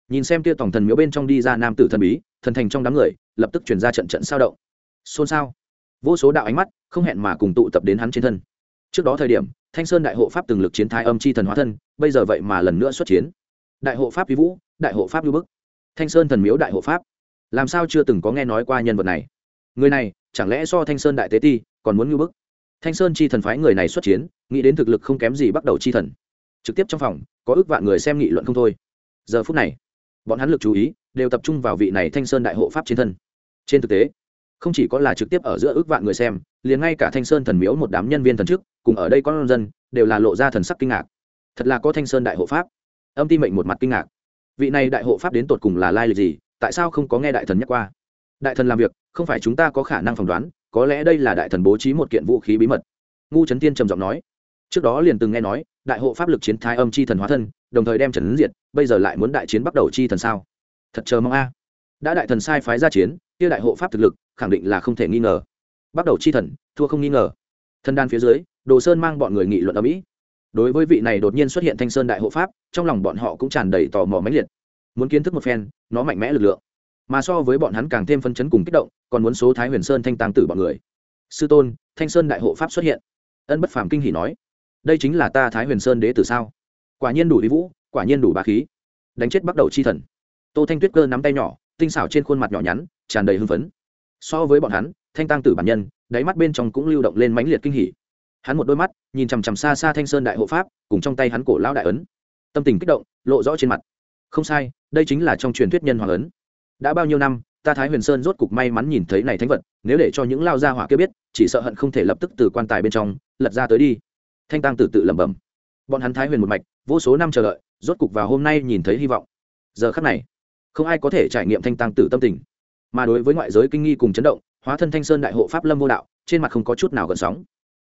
Nhìn xem kia tổng thần miếu bên trong đi ra nam tử thần bí, thần thành trong đám người, lập tức chuyển ra trận trận sao động. Xôn xao. Vô số đạo ánh mắt, không hẹn mà cùng tụ tập đến hắn trên thân. Trước đó thời điểm, thanh sơn đại hộ pháp từng lực chiến thái âm chi thần hóa thân, bây giờ vậy mà lần nữa xuất chiến. Đại hộ pháp vi vũ, đại hộ pháp lưu bức. Thanh sơn thần miếu đại hộ pháp. Làm sao chưa từng có nghe nói qua nhân vật này? Người này, chẳng lẽ so thanh sơn đại tế ti còn muốn ngưu bức? Thanh sơn chi thần phái người này xuất chiến, nghĩ đến thực lực không kém gì bắt đầu chi thần trực tiếp trong phòng, có ước vạn người xem nghị luận không thôi. Giờ phút này, bọn hắn lực chú ý đều tập trung vào vị này thanh sơn đại hộ pháp trên thân. Trên thực tế, không chỉ có là trực tiếp ở giữa ước vạn người xem, liền ngay cả thanh sơn thần miếu một đám nhân viên thần chức cùng ở đây có nhân dân, đều là lộ ra thần sắc kinh ngạc. Thật là có thanh sơn đại hộ pháp. Âm ti mệnh một mặt kinh ngạc. Vị này đại hộ pháp đến tột cùng là lai lịch gì, tại sao không có nghe đại thần nhắc qua? Đại thần làm việc, không phải chúng ta có khả năng phỏng đoán, có lẽ đây là đại thần bố trí một kiện vũ khí bí mật. Ngu trấn tiên trầm giọng nói trước đó liền từng nghe nói, đại hộ pháp lực chiến thái âm chi thần hóa thân, đồng thời đem trần diệt, bây giờ lại muốn đại chiến bắt đầu chi thần sao? Thật chờ mong a. Đã đại thần sai phái ra chiến, kia đại hộ pháp thực lực, khẳng định là không thể nghi ngờ. Bắt đầu chi thần, thua không nghi ngờ. Thân đan phía dưới, đồ sơn mang bọn người nghị luận ở mỹ. Đối với vị này đột nhiên xuất hiện thanh sơn đại hộ pháp, trong lòng bọn họ cũng tràn đầy tò mò mãnh liệt. Muốn kiến thức một phen, nó mạnh mẽ lực lượng. Mà so với bọn hắn càng thêm phân chấn cùng kích động, còn muốn số thái huyền sơn thanh tàng tử bọn người. Sư tôn, thanh sơn đại hộ pháp xuất hiện. Ân bất phàm kinh hỉ nói đây chính là ta thái huyền sơn đế tử sao? Quả nhiên đủ lý vũ, quả nhiên đủ bà khí. Đánh chết bắt đầu chi thần. Tô thanh tuyết cơ nắm tay nhỏ, tinh xảo trên khuôn mặt nhỏ nhắn, tràn đầy hưng phấn. So với bọn hắn, thanh tăng tử bản nhân, đáy mắt bên trong cũng lưu động lên mãnh liệt kinh hỉ. Hắn một đôi mắt, nhìn chằm chằm xa xa thanh sơn đại hộ pháp, cùng trong tay hắn cổ lão đại ấn. Tâm tình kích động, lộ rõ trên mặt. Không sai, đây chính là trong truyền thuyết nhân hoàng ấn. Đã bao nhiêu năm, ta thái huyền sơn rốt cục may mắn nhìn thấy này thánh vật, nếu để cho những lao gia hỏa kia biết, chỉ sợ hận không thể lập tức từ quan tài bên trong, lật ra tới đi thanh tăng tử tự lẩm bẩm. Bọn hắn thái huyền một mạch, vô số năm chờ đợi, rốt cục vào hôm nay nhìn thấy hy vọng. Giờ khắc này, không ai có thể trải nghiệm thanh tăng tử tâm tình. Mà đối với ngoại giới kinh nghi cùng chấn động, hóa thân thanh sơn đại hộ pháp lâm vô đạo, trên mặt không có chút nào gần sóng.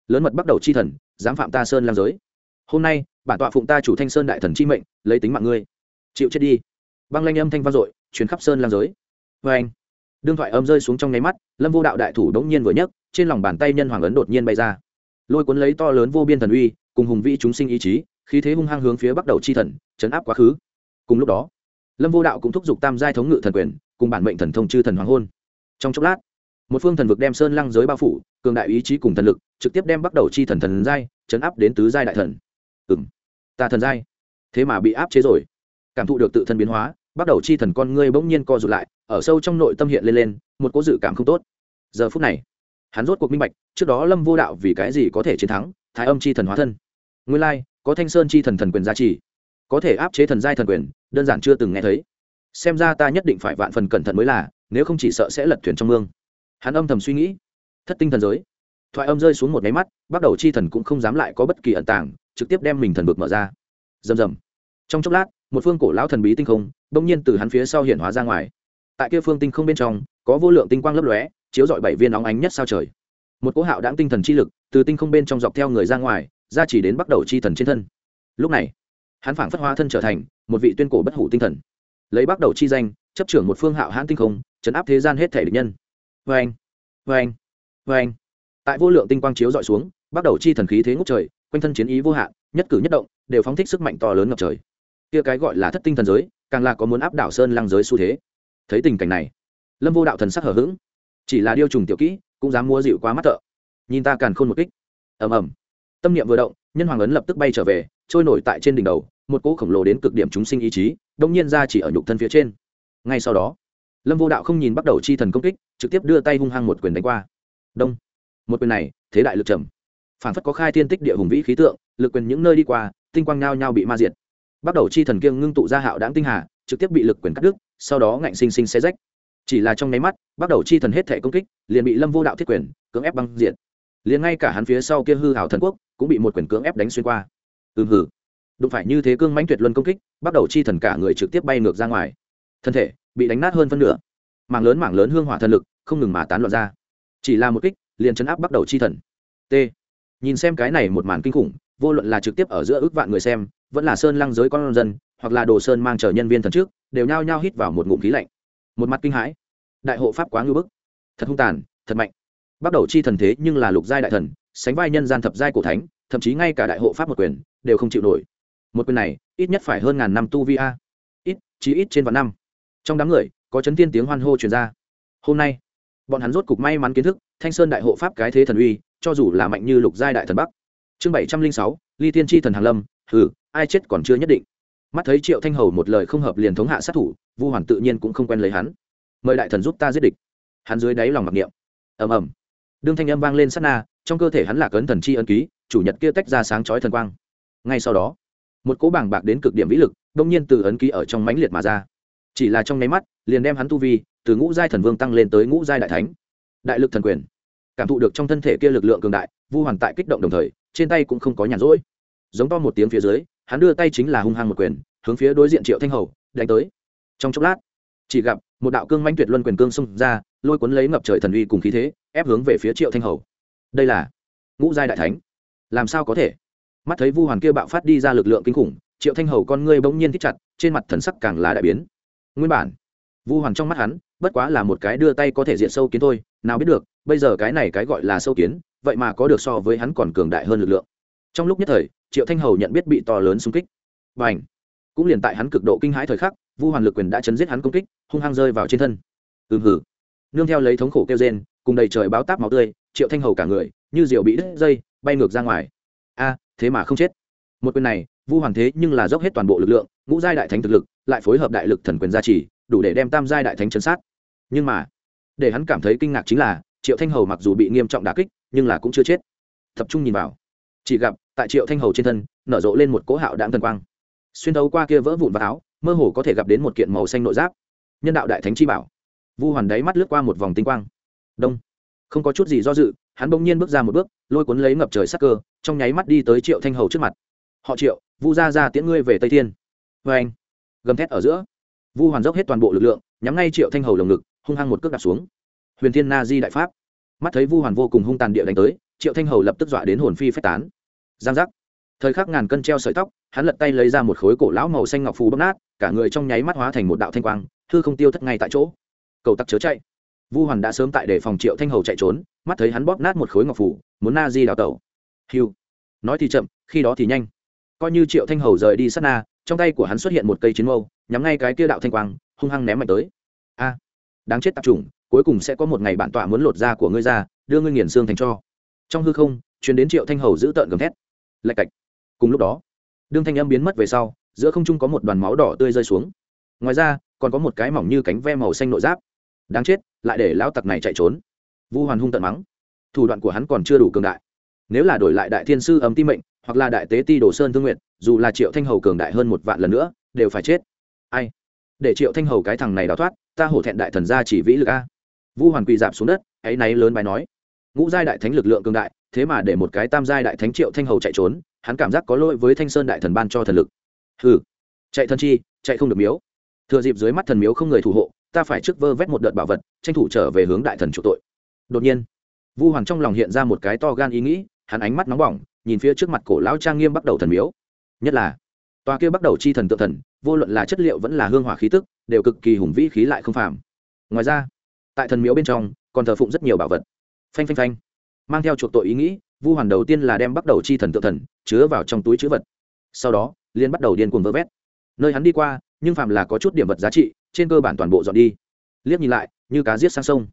Lớn mật bắt đầu chi thần dám phạm ta sơn làm giới. Hôm nay, bản tọa phụng ta chủ thanh sơn đại thần chi mệnh, lấy tính mạng ngươi. Chịu chết đi. Băng lanh âm thanh vang dội chuyến khắp sơn làm giới. Vê anh, đương thoại âm rơi xuống trong nháy mắt, lâm vô đạo đại thủ đống nhiên vừa nhấc, trên lòng bàn tay nhân hoàng ấn đột nhiên bay ra lôi cuốn lấy to lớn vô biên thần uy, cùng hùng vĩ chúng sinh ý chí, khí thế hung hăng hướng phía bắt đầu chi thần, chấn áp quá khứ. Cùng lúc đó, lâm vô đạo cũng thúc giục tam giai thống ngự thần quyền, cùng bản mệnh thần thông chư thần hoàng hôn. Trong chốc lát, một phương thần vực đem sơn lăng giới bao phủ, cường đại ý chí cùng thần lực, trực tiếp đem bắt đầu chi thần thần giai chấn áp đến tứ giai đại thần. Ừ m ta thần giai. Thế mà bị áp chế rồi. Cảm thụ được tự thân biến hóa bắt đầu chi thần con ngươi bỗng nhiên co rụt lại, ở sâu trong nội tâm hiện lên lên, một cố dự cảm không tốt. Giờ phút này hắn rốt cuộc minh bạch, trước đó lâm vô đạo vì cái gì có thể chiến thắng, thái âm chi thần hóa thân. Nguyên lai, có thanh sơn chi thần thần quyền giá trị có thể áp chế thần giai thần quyền, đơn giản chưa từng nghe thấy. Xem ra ta nhất định phải vạn phần cẩn thận mới là, nếu không chỉ sợ sẽ lật thuyền trong mương. Hắn âm thầm suy nghĩ. Thất tinh thần giới. Thoại âm rơi xuống một máy mắt, bắt đầu chi thần cũng không dám lại có bất kỳ ẩn tàng, trực tiếp đem mình thần vực mở ra. Rầm rầm. Trong chốc lát, một phương cổ lão thần bí tinh không, bỗng nhiên từ hắn phía sau hiện hóa ra ngoài. Tại kia phương tinh không bên trong, có vô lượng tinh quang lấp lóe chiếu dọi bảy viên óng ánh nhất sao trời. Một cỗ hạo đáng tinh thần chi lực từ tinh không bên trong dọc theo người ra ngoài, ra chỉ đến bắt đầu chi thần trên thân. Lúc này, hắn phảng phất hoa thân trở thành một vị tuyên cổ bất hủ tinh thần. Lấy bắt đầu chi danh, chấp trưởng một phương hạo hãn tinh không, chấn áp thế gian hết thể địch nhân. Vê anh vê anh vê anh tại vô lượng tinh quang chiếu dọi xuống, bắt đầu chi thần khí thế ngốc trời, quanh thân chiến ý vô hạn, nhất cử nhất động, đều phóng thích sức mạnh to lớn ngập trời. Kia cái gọi là thất tinh thần giới, càng là có muốn áp đảo sơn lăng giới xu thế. Thấy tình cảnh này, lâm vô đạo thần sắc hở h ữ g chỉ là điêu trùng tiểu kỹ, cũng dám mua dịu quá mắt thợ. Nhìn ta càn khôn một kích. Ầm ầm. Tâm niệm vừa động, nhân hoàng ấn lập tức bay trở về, trôi nổi tại trên đỉnh đầu, một cỗ khổng lồ đến cực điểm chúng sinh ý chí, đông nhiên ra chỉ ở nhục thân phía trên. Ngay sau đó, lâm vô đạo không nhìn bắt đầu chi thần công kích, trực tiếp đưa tay hung hăng một quyền đánh qua. Đông. Một quyền này, thế đại lực trầm. Phản phất có khai thiên tích địa hùng vĩ khí tượng, lực quyền những nơi đi qua, tinh quang nhao nhao bị ma diệt. Bắt đầu chi thần kiêng ngưng tụ ra hạo đáng tinh hà, trực tiếp bị lực quyền cắt đứt, sau đó ngạnh sinh sinh xé rách. Chỉ là trong nháy mắt bắt đầu chi thần hết thể công kích, liền bị lâm vô đạo thiết quyền, cưỡng ép băng diện liền ngay cả hắn phía sau kia hư hảo thần quốc, cũng bị một quyền cưỡng ép đánh xuyên qua. Ừm hử đụng phải như thế cương mãnh tuyệt luân công kích, bắt đầu chi thần cả người trực tiếp bay ngược ra ngoài. Thân thể bị đánh nát hơn phân nửa. Mảng lớn mảng lớn hương hỏa thần lực không ngừng mà tán loạn ra. Chỉ là một kích, liền chấn áp bắt đầu chi thần. T. Nhìn xem cái này một màn kinh khủng, vô luận là trực tiếp ở giữa ước vạn người xem, vẫn là sơn lăng giới con dân, hoặc là đồ sơn mang chờ nhân viên thần trước, đều nhao nhao hít vào một ngụm khí lạnh. Một mặt kinh hãi đại hộ pháp quá ngưu bức. Thật hung tàn, thật mạnh. Bắt đầu chi thần thế nhưng là lục giai đại thần, sánh vai nhân gian thập giai cổ thánh, thậm chí ngay cả đại hộ pháp một quyền đều không chịu nổi. Một quyền này, ít nhất phải hơn ngàn năm tu vi a. Ít, chí ít trên vạn năm. Trong đám người, có chấn tiên tiếng hoan hô truyền ra. Hôm nay, bọn hắn rốt cục may mắn kiến thức, thanh sơn đại hộ pháp cái thế thần uy, cho dù là mạnh như lục giai đại thần bắc. Chương bảy trăm linh sáu, ly tiên tri thần hàn lâm, hừ, ai chết còn chưa nhất định. Mắt thấy triệu thanh hầu một lời không hợp liền thống hạ sát thủ, vu hoàn tự nhiên cũng không quen lấy hắn mời đại thần giúp ta giết địch. Hắn dưới đáy lòng mặc niệm. Ầm ầm. Đương thanh âm vang lên sát na, trong cơ thể hắn là cấn thần chi ân ký, chủ nhật kia tách ra sáng chói thần quang. Ngay sau đó, một cỗ bảng bạc đến cực điểm vĩ lực, đông nhiên từ ấn ký ở trong mãnh liệt mà ra. Chỉ là trong nháy mắt, liền đem hắn tu vi từ ngũ giai thần vương tăng lên tới ngũ giai đại thánh. Đại lực thần quyền. Cảm thụ được trong thân thể kia lực lượng cường đại, vu hoàn tại kích động đồng thời, trên tay cũng không có nhàn rỗi. Giống to một tiếng phía dưới, hắn đưa tay chính là hung hăng một quyền, hướng phía đối diện triệu thanh hầu, đánh tới. Trong chốc lát, chỉ gặp một đạo cương manh tuyệt luân quyền cương xung ra, lôi cuốn lấy ngập trời thần uy cùng khí thế, ép hướng về phía triệu thanh hầu. Đây là ngũ giai đại thánh. Làm sao có thể? Mắt thấy vu hoàn kia bạo phát đi ra lực lượng kinh khủng, triệu thanh hầu con ngươi bỗng nhiên thích chặt, trên mặt thần sắc càng là đại biến. Nguyên bản, vu hoàn trong mắt hắn, bất quá là một cái đưa tay có thể diện sâu kiến thôi, nào biết được, bây giờ cái này cái gọi là sâu kiến, vậy mà có được so với hắn còn cường đại hơn lực lượng. Trong lúc nhất thời, triệu thanh hầu nhận biết bị to lớn xung kích. Và ảnh cũng liền tại hắn cực độ kinh hãi thời khắc, vu hoàn lực quyền đã chấn giết hắn công kích, hung hăng rơi vào trên thân. Ừm hử nương theo lấy thống khổ kêu rên, cùng đầy trời báo táp máu tươi, triệu thanh hầu cả người, như diều bị đứt dây, bay ngược ra ngoài. A, thế mà không chết. Một quyền này, vu hoàn thế nhưng là dốc hết toàn bộ lực lượng, ngũ giai đại thánh thực lực, lại phối hợp đại lực thần quyền gia trì, đủ để đem tam giai đại thánh chấn sát. Nhưng mà, để hắn cảm thấy kinh ngạc chính là, triệu thanh hầu mặc dù bị nghiêm trọng đà kích, nhưng là cũng chưa chết. Tập trung nhìn vào. Chỉ gặp, tại triệu thanh hầu trên thân, nở rộ lên một cỗ hạo đạm thần quang xuyên thấu qua kia vỡ vụn vào áo, mơ hồ có thể gặp đến một kiện màu xanh nội giáp. Nhân đạo đại thánh chi bảo. Vu hoàn đáy mắt lướt qua một vòng tinh quang. Đông. Không có chút gì do dự, hắn bỗng nhiên bước ra một bước, lôi cuốn lấy ngập trời sắc cơ, trong nháy mắt đi tới triệu thanh hầu trước mặt. Họ triệu, vu ra ra tiễn ngươi về tây thiên. Vê anh, gầm thét ở giữa. Vu hoàn dốc hết toàn bộ lực lượng, nhắm ngay triệu thanh hầu lồng ngực, hung hăng một cước đặt xuống. Huyền thiên na di đại pháp. Mắt thấy vu hoàn vô cùng hung tàn địa đánh tới, triệu thanh hầu lập tức dọa đến hồn phi phách tán. Giang giác thời khắc ngàn cân treo sợi tóc, hắn lật tay lấy ra một khối cổ lão màu xanh ngọc phù bóc nát, cả người trong nháy mắt hóa thành một đạo thanh quang, hư không tiêu thất ngay tại chỗ. Cầu tặc chớ chạy. Vu hoàn đã sớm tại để phòng triệu thanh hầu chạy trốn, mắt thấy hắn bóp nát một khối ngọc phủ muốn na di đào tẩu. Hiu nói thì chậm, khi đó thì nhanh. Coi như triệu thanh hầu rời đi sát na, trong tay của hắn xuất hiện một cây chiến mâu, nhắm ngay cái kia đạo thanh quang, hung hăng ném mạnh tới. A. Đáng chết tạp chủng, cuối cùng sẽ có một ngày bản tọa muốn lột da của ngươi ra, đưa ngươi nghiền xương thành cho. Trong hư không chuyến đến triệu thanh hầu giữ tợn gầm thét. Lạch cạch cùng lúc đó, đương thanh âm biến mất về sau, giữa không trung có một đoàn máu đỏ tươi rơi xuống. Ngoài ra, còn có một cái mỏng như cánh ve màu xanh nội giáp. Đáng chết, lại để lão tặc này chạy trốn. Vu hoàn hung tận mắng. Thủ đoạn của hắn còn chưa đủ cường đại. Nếu là đổi lại đại thiên sư ấm ti mệnh, hoặc là đại tế ti đồ sơn thương nguyện dù là triệu thanh hầu cường đại hơn một vạn lần nữa, đều phải chết. Ai? Để triệu thanh hầu cái thằng này đào thoát, ta hổ thẹn đại thần gia chỉ vĩ lực a. Vu hoàn quỳ dạp xuống đất, ấy náy lớn bài nói. Ngũ giai đại thánh lực lượng cường đại, thế mà để một cái tam giai đại thánh triệu thanh hầu chạy trốn hắn cảm giác có lỗi với thanh sơn đại thần ban cho thần lực. Hừ, chạy thân chi, chạy không được miếu. Thừa dịp dưới mắt thần miếu không người thủ hộ, ta phải trước vơ vét một đợt bảo vật, tranh thủ trở về hướng đại thần chủ tội. Đột nhiên, vu Hoàng trong lòng hiện ra một cái to gan ý nghĩ, hắn ánh mắt nóng bỏng, nhìn phía trước mặt cổ lão trang nghiêm bắt đầu thần miếu. Nhất là, tòa kia bắt đầu chi thần tự thần, vô luận là chất liệu vẫn là hương hỏa khí tức, đều cực kỳ hùng vĩ khí lại không phàm. Ngoài ra, tại thần miếu bên trong, còn thờ phụng rất nhiều bảo vật. Phanh phanh phanh, mang theo chuộc tội ý nghĩ vu hoàn đầu tiên là đem bắt đầu chi thần tự thần chứa vào trong túi chữ vật. Sau đó liên bắt đầu điên cuồng vơ vét. Nơi hắn đi qua, nhưng phạm là có chút điểm vật giá trị, trên cơ bản toàn bộ dọn đi. Liếc nhìn lại, như cá giết sang sông.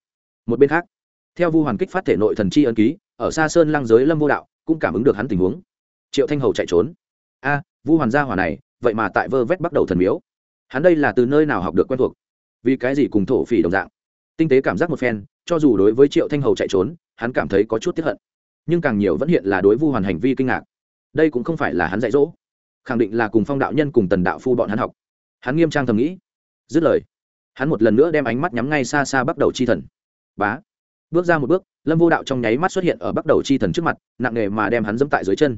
Một bên khác, theo vu hoàn kích phát thể nội thần chi ân ký, ở xa sơn lăng giới lâm vô đạo cũng cảm ứng được hắn tình huống. Triệu thanh hầu chạy trốn. A, vu hoàn gia hỏa này, vậy mà tại vơ vét bắt đầu thần miếu. Hắn đây là từ nơi nào học được quen thuộc? Vì cái gì cùng thổ phỉ đồng dạng? Tinh tế cảm giác một phen, cho dù đối với triệu thanh hầu chạy trốn, hắn cảm thấy có chút tiếp hận nhưng càng nhiều vẫn hiện là đối vu hoàn hành vi kinh ngạc. Đây cũng không phải là hắn dạy dỗ, khẳng định là cùng phong đạo nhân cùng tần đạo phu bọn hắn học. Hắn nghiêm trang thầm nghĩ. Dứt lời, hắn một lần nữa đem ánh mắt nhắm ngay xa xa bắt đầu chi thần. Bá. Bước ra một bước, lâm vô đạo trong nháy mắt xuất hiện ở bắt đầu chi thần trước mặt, nặng nề mà đem hắn dẫm tại dưới chân.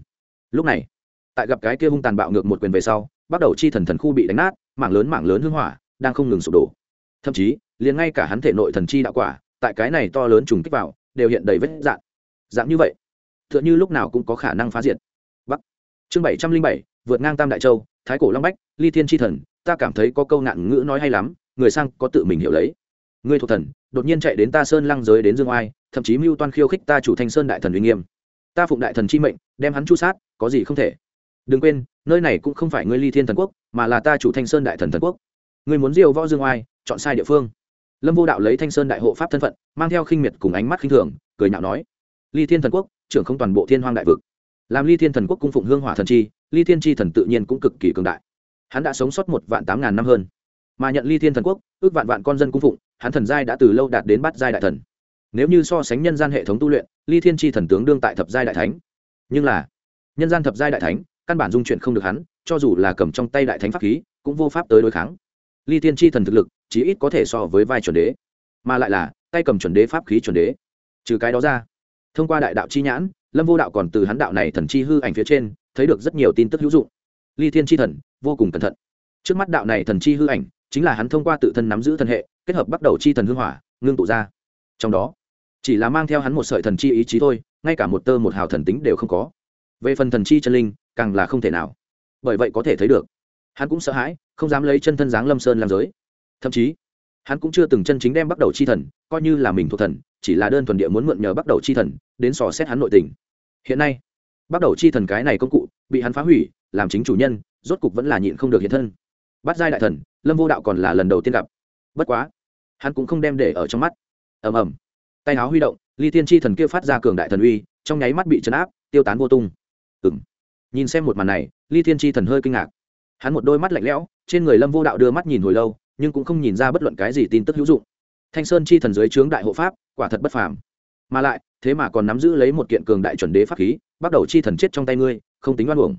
Lúc này, tại gặp cái kia hung tàn bạo ngược một quyền về sau bắt đầu chi thần thần khu bị đánh nát, mảng lớn mảng lớn hưng hỏa, đang không ngừng sụp đổ. Thậm chí, liền ngay cả hắn thể nội thần chi đạo quả, tại cái này to lớn trùng kích vào, đều hiện đầy vết dạng dạng như vậy tựa như lúc nào cũng có khả năng phá diệt. Bắc. Chương bảy trăm linh bảy, vượt ngang tam đại châu, thái cổ long bách, ly thiên tri thần, ta cảm thấy có câu nạn ngữ nói hay lắm, người sang có tự mình hiểu lấy. Người thuộc thần, đột nhiên chạy đến ta sơn lăng giới đến dương oai, thậm chí mưu toan khiêu khích ta chủ thanh sơn đại thần uy nghiêm. Ta phụng đại thần chi mệnh, đem hắn chu sát, có gì không thể. Đừng quên, nơi này cũng không phải ngươi ly thiên thần quốc, mà là ta chủ thanh sơn đại thần thần quốc. Ngươi muốn diêu võ dương oai, chọn sai địa phương. Lâm vô đạo lấy thanh sơn đại hộ pháp thân phận, mang theo khinh miệt cùng ánh mắt khinh thường, cười nhạo nói, ly thiên thần quốc trưởng không toàn bộ thiên hoang đại vực. Làm ly thiên thần quốc cung phụng hương hỏa thần chi, ly thiên chi thần tự nhiên cũng cực kỳ cường đại. Hắn đã sống sót một vạn tám ngàn năm hơn. Mà nhận ly thiên thần quốc, ước vạn vạn con dân cung phụng, hắn thần giai đã từ lâu đạt đến bát giai đại thần. Nếu như so sánh nhân gian hệ thống tu luyện, ly thiên chi thần tướng đương tại thập giai đại thánh. Nhưng là, nhân gian thập giai đại thánh, căn bản dung chuyện không được hắn, cho dù là cầm trong tay đại thánh pháp khí, cũng vô pháp tới đối kháng. Ly thiên tri thần thực lực, chí ít có thể so với vai chuẩn đế. Mà lại là, tay cầm chuẩn đế pháp khí chuẩn đế. Trừ cái đó ra thông qua đại đạo chi nhãn, lâm vô đạo còn từ hắn đạo này thần chi hư ảnh phía trên, thấy được rất nhiều tin tức hữu dụng. Ly thiên chi thần, vô cùng cẩn thận. Trước mắt đạo này thần chi hư ảnh, chính là hắn thông qua tự thân nắm giữ thần hệ, kết hợp bắt đầu chi thần hư hỏa, ngưng tụ ra. Trong đó, chỉ là mang theo hắn một sợi thần chi ý chí thôi, ngay cả một tơ một hào thần tính đều không có. Về phần thần chi chân linh, càng là không thể nào. Bởi vậy có thể thấy được, hắn cũng sợ hãi, không dám lấy chân thân dáng lâm sơn làm giới. Thậm chí, hắn cũng chưa từng chân chính đem bắt đầu chi thần, coi như là mình thuộc thần chỉ là đơn thuần địa muốn mượn nhờ bắt đầu chi thần đến sò xét hắn nội tình. Hiện nay bắt đầu chi thần cái này công cụ bị hắn phá hủy, làm chính chủ nhân, rốt cục vẫn là nhịn không được hiện thân. Bắt giai đại thần, lâm vô đạo còn là lần đầu tiên gặp. Bất quá, hắn cũng không đem để ở trong mắt. Ầm ầm. Tay áo huy động, ly tiên chi thần kia phát ra cường đại thần uy, trong nháy mắt bị chấn áp, tiêu tán vô tung. Ừng nhìn xem một màn này, ly thiên chi thần hơi kinh ngạc. Hắn một đôi mắt lạnh lẽo, trên người lâm vô đạo đưa mắt nhìn hồi lâu, nhưng cũng không nhìn ra bất luận cái gì tin tức hữu dụng thanh sơn chi thần dưới trướng đại hộ pháp, quả thật bất phàm. Mà lại, thế mà còn nắm giữ lấy một kiện cường đại chuẩn đế pháp khí, bắt đầu chi thần chết trong tay ngươi, không tính oan uổng.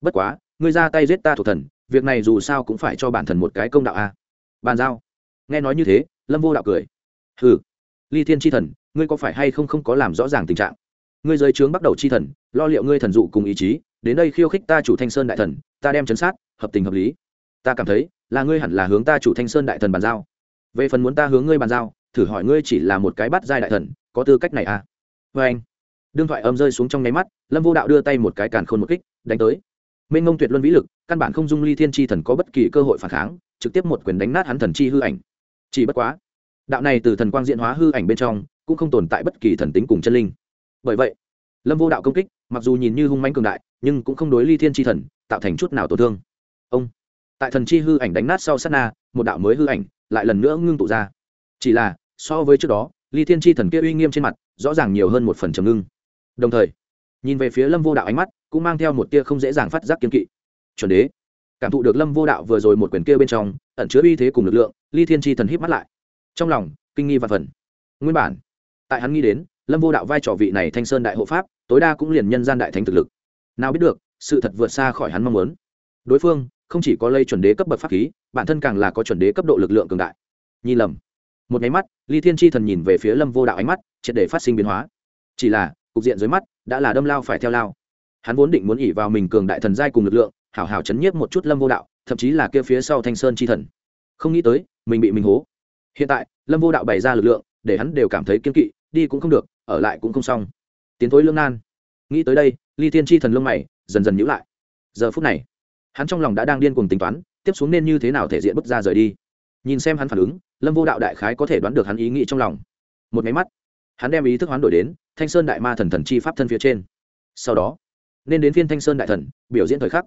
Bất quá, ngươi ra tay giết ta thuộc thần, việc này dù sao cũng phải cho bản thần một cái công đạo a. Bàn giao. Nghe nói như thế, lâm vô đạo cười. Hừ. Ly thiên chi thần, ngươi có phải hay không không có làm rõ ràng tình trạng? Ngươi dưới trướng bắt đầu chi thần, lo liệu ngươi thần dụ cùng ý chí, đến đây khiêu khích ta chủ thanh sơn đại thần, ta đem chấn sát, hợp tình hợp lý. Ta cảm thấy, là ngươi hẳn là hướng ta chủ thanh sơn đại thần bàn giao về phần muốn ta hướng ngươi bàn giao, thử hỏi ngươi chỉ là một cái bắt giai đại thần, có tư cách này à? Vê anh. Đương thoại âm rơi xuống trong nháy mắt, lâm vô đạo đưa tay một cái càn khôn một kích, đánh tới. Minh ngông tuyệt luân vĩ lực, căn bản không dung ly thiên tri thần có bất kỳ cơ hội phản kháng, trực tiếp một quyền đánh nát hắn thần chi hư ảnh. Chỉ bất quá, đạo này từ thần quang diễn hóa hư ảnh bên trong, cũng không tồn tại bất kỳ thần tính cùng chân linh. Bởi vậy, lâm vô đạo công kích, mặc dù nhìn như hung manh cường đại, nhưng cũng không đối ly thiên tri thần tạo thành chút nào tổn thương. Ông, tại thần chi hư ảnh đánh nát sau sát na, một đạo mới hư ảnh lại lần nữa ngưng tụ ra. Chỉ là, so với trước đó, ly thiên tri thần kia uy nghiêm trên mặt, rõ ràng nhiều hơn một phần trầm ngưng. Đồng thời, nhìn về phía lâm vô đạo ánh mắt, cũng mang theo một tia không dễ dàng phát giác kiên kỵ. Chuẩn đế, cảm thụ được lâm vô đạo vừa rồi một quyền kia bên trong, ẩn chứa uy thế cùng lực lượng, ly thiên tri thần hít mắt lại. Trong lòng, kinh nghi và phần. Nguyên bản, tại hắn nghĩ đến, lâm vô đạo vai trò vị này thanh sơn đại hộ pháp, tối đa cũng liền nhân gian đại thánh thực lực. Nào biết được, sự thật vượt xa khỏi hắn mong muốn. Đối phương không chỉ có lây chuẩn đế cấp bậc pháp khí, bản thân càng là có chuẩn đế cấp độ lực lượng cường đại. Nhi lầm. Một nháy mắt, ly thiên chi thần nhìn về phía lâm vô đạo ánh mắt, triệt để phát sinh biến hóa. Chỉ là, cục diện dưới mắt, đã là đâm lao phải theo lao. Hắn vốn định muốn ỉ vào mình cường đại thần giai cùng lực lượng, hảo hảo chấn nhiếp một chút lâm vô đạo, thậm chí là kia phía sau thanh sơn chi thần. Không nghĩ tới, mình bị mình hố. Hiện tại, lâm vô đạo bày ra lực lượng, để hắn đều cảm thấy kiên kỵ, đi cũng không được, ở lại cũng không xong. Tiến thối lương nan. Nghĩ tới đây, ly thiên chi thần lông mày, dần dần nhữ lại. Giờ phút này hắn trong lòng đã đang điên cuồng tính toán, tiếp xuống nên như thế nào thể diện bước ra rời đi. Nhìn xem hắn phản ứng, lâm vô đạo đại khái có thể đoán được hắn ý nghĩ trong lòng. Một máy mắt, hắn đem ý thức hoán đổi đến thanh sơn đại ma thần thần chi pháp thân phía trên. Sau đó, nên đến phiên thanh sơn đại thần, biểu diễn thời khắc.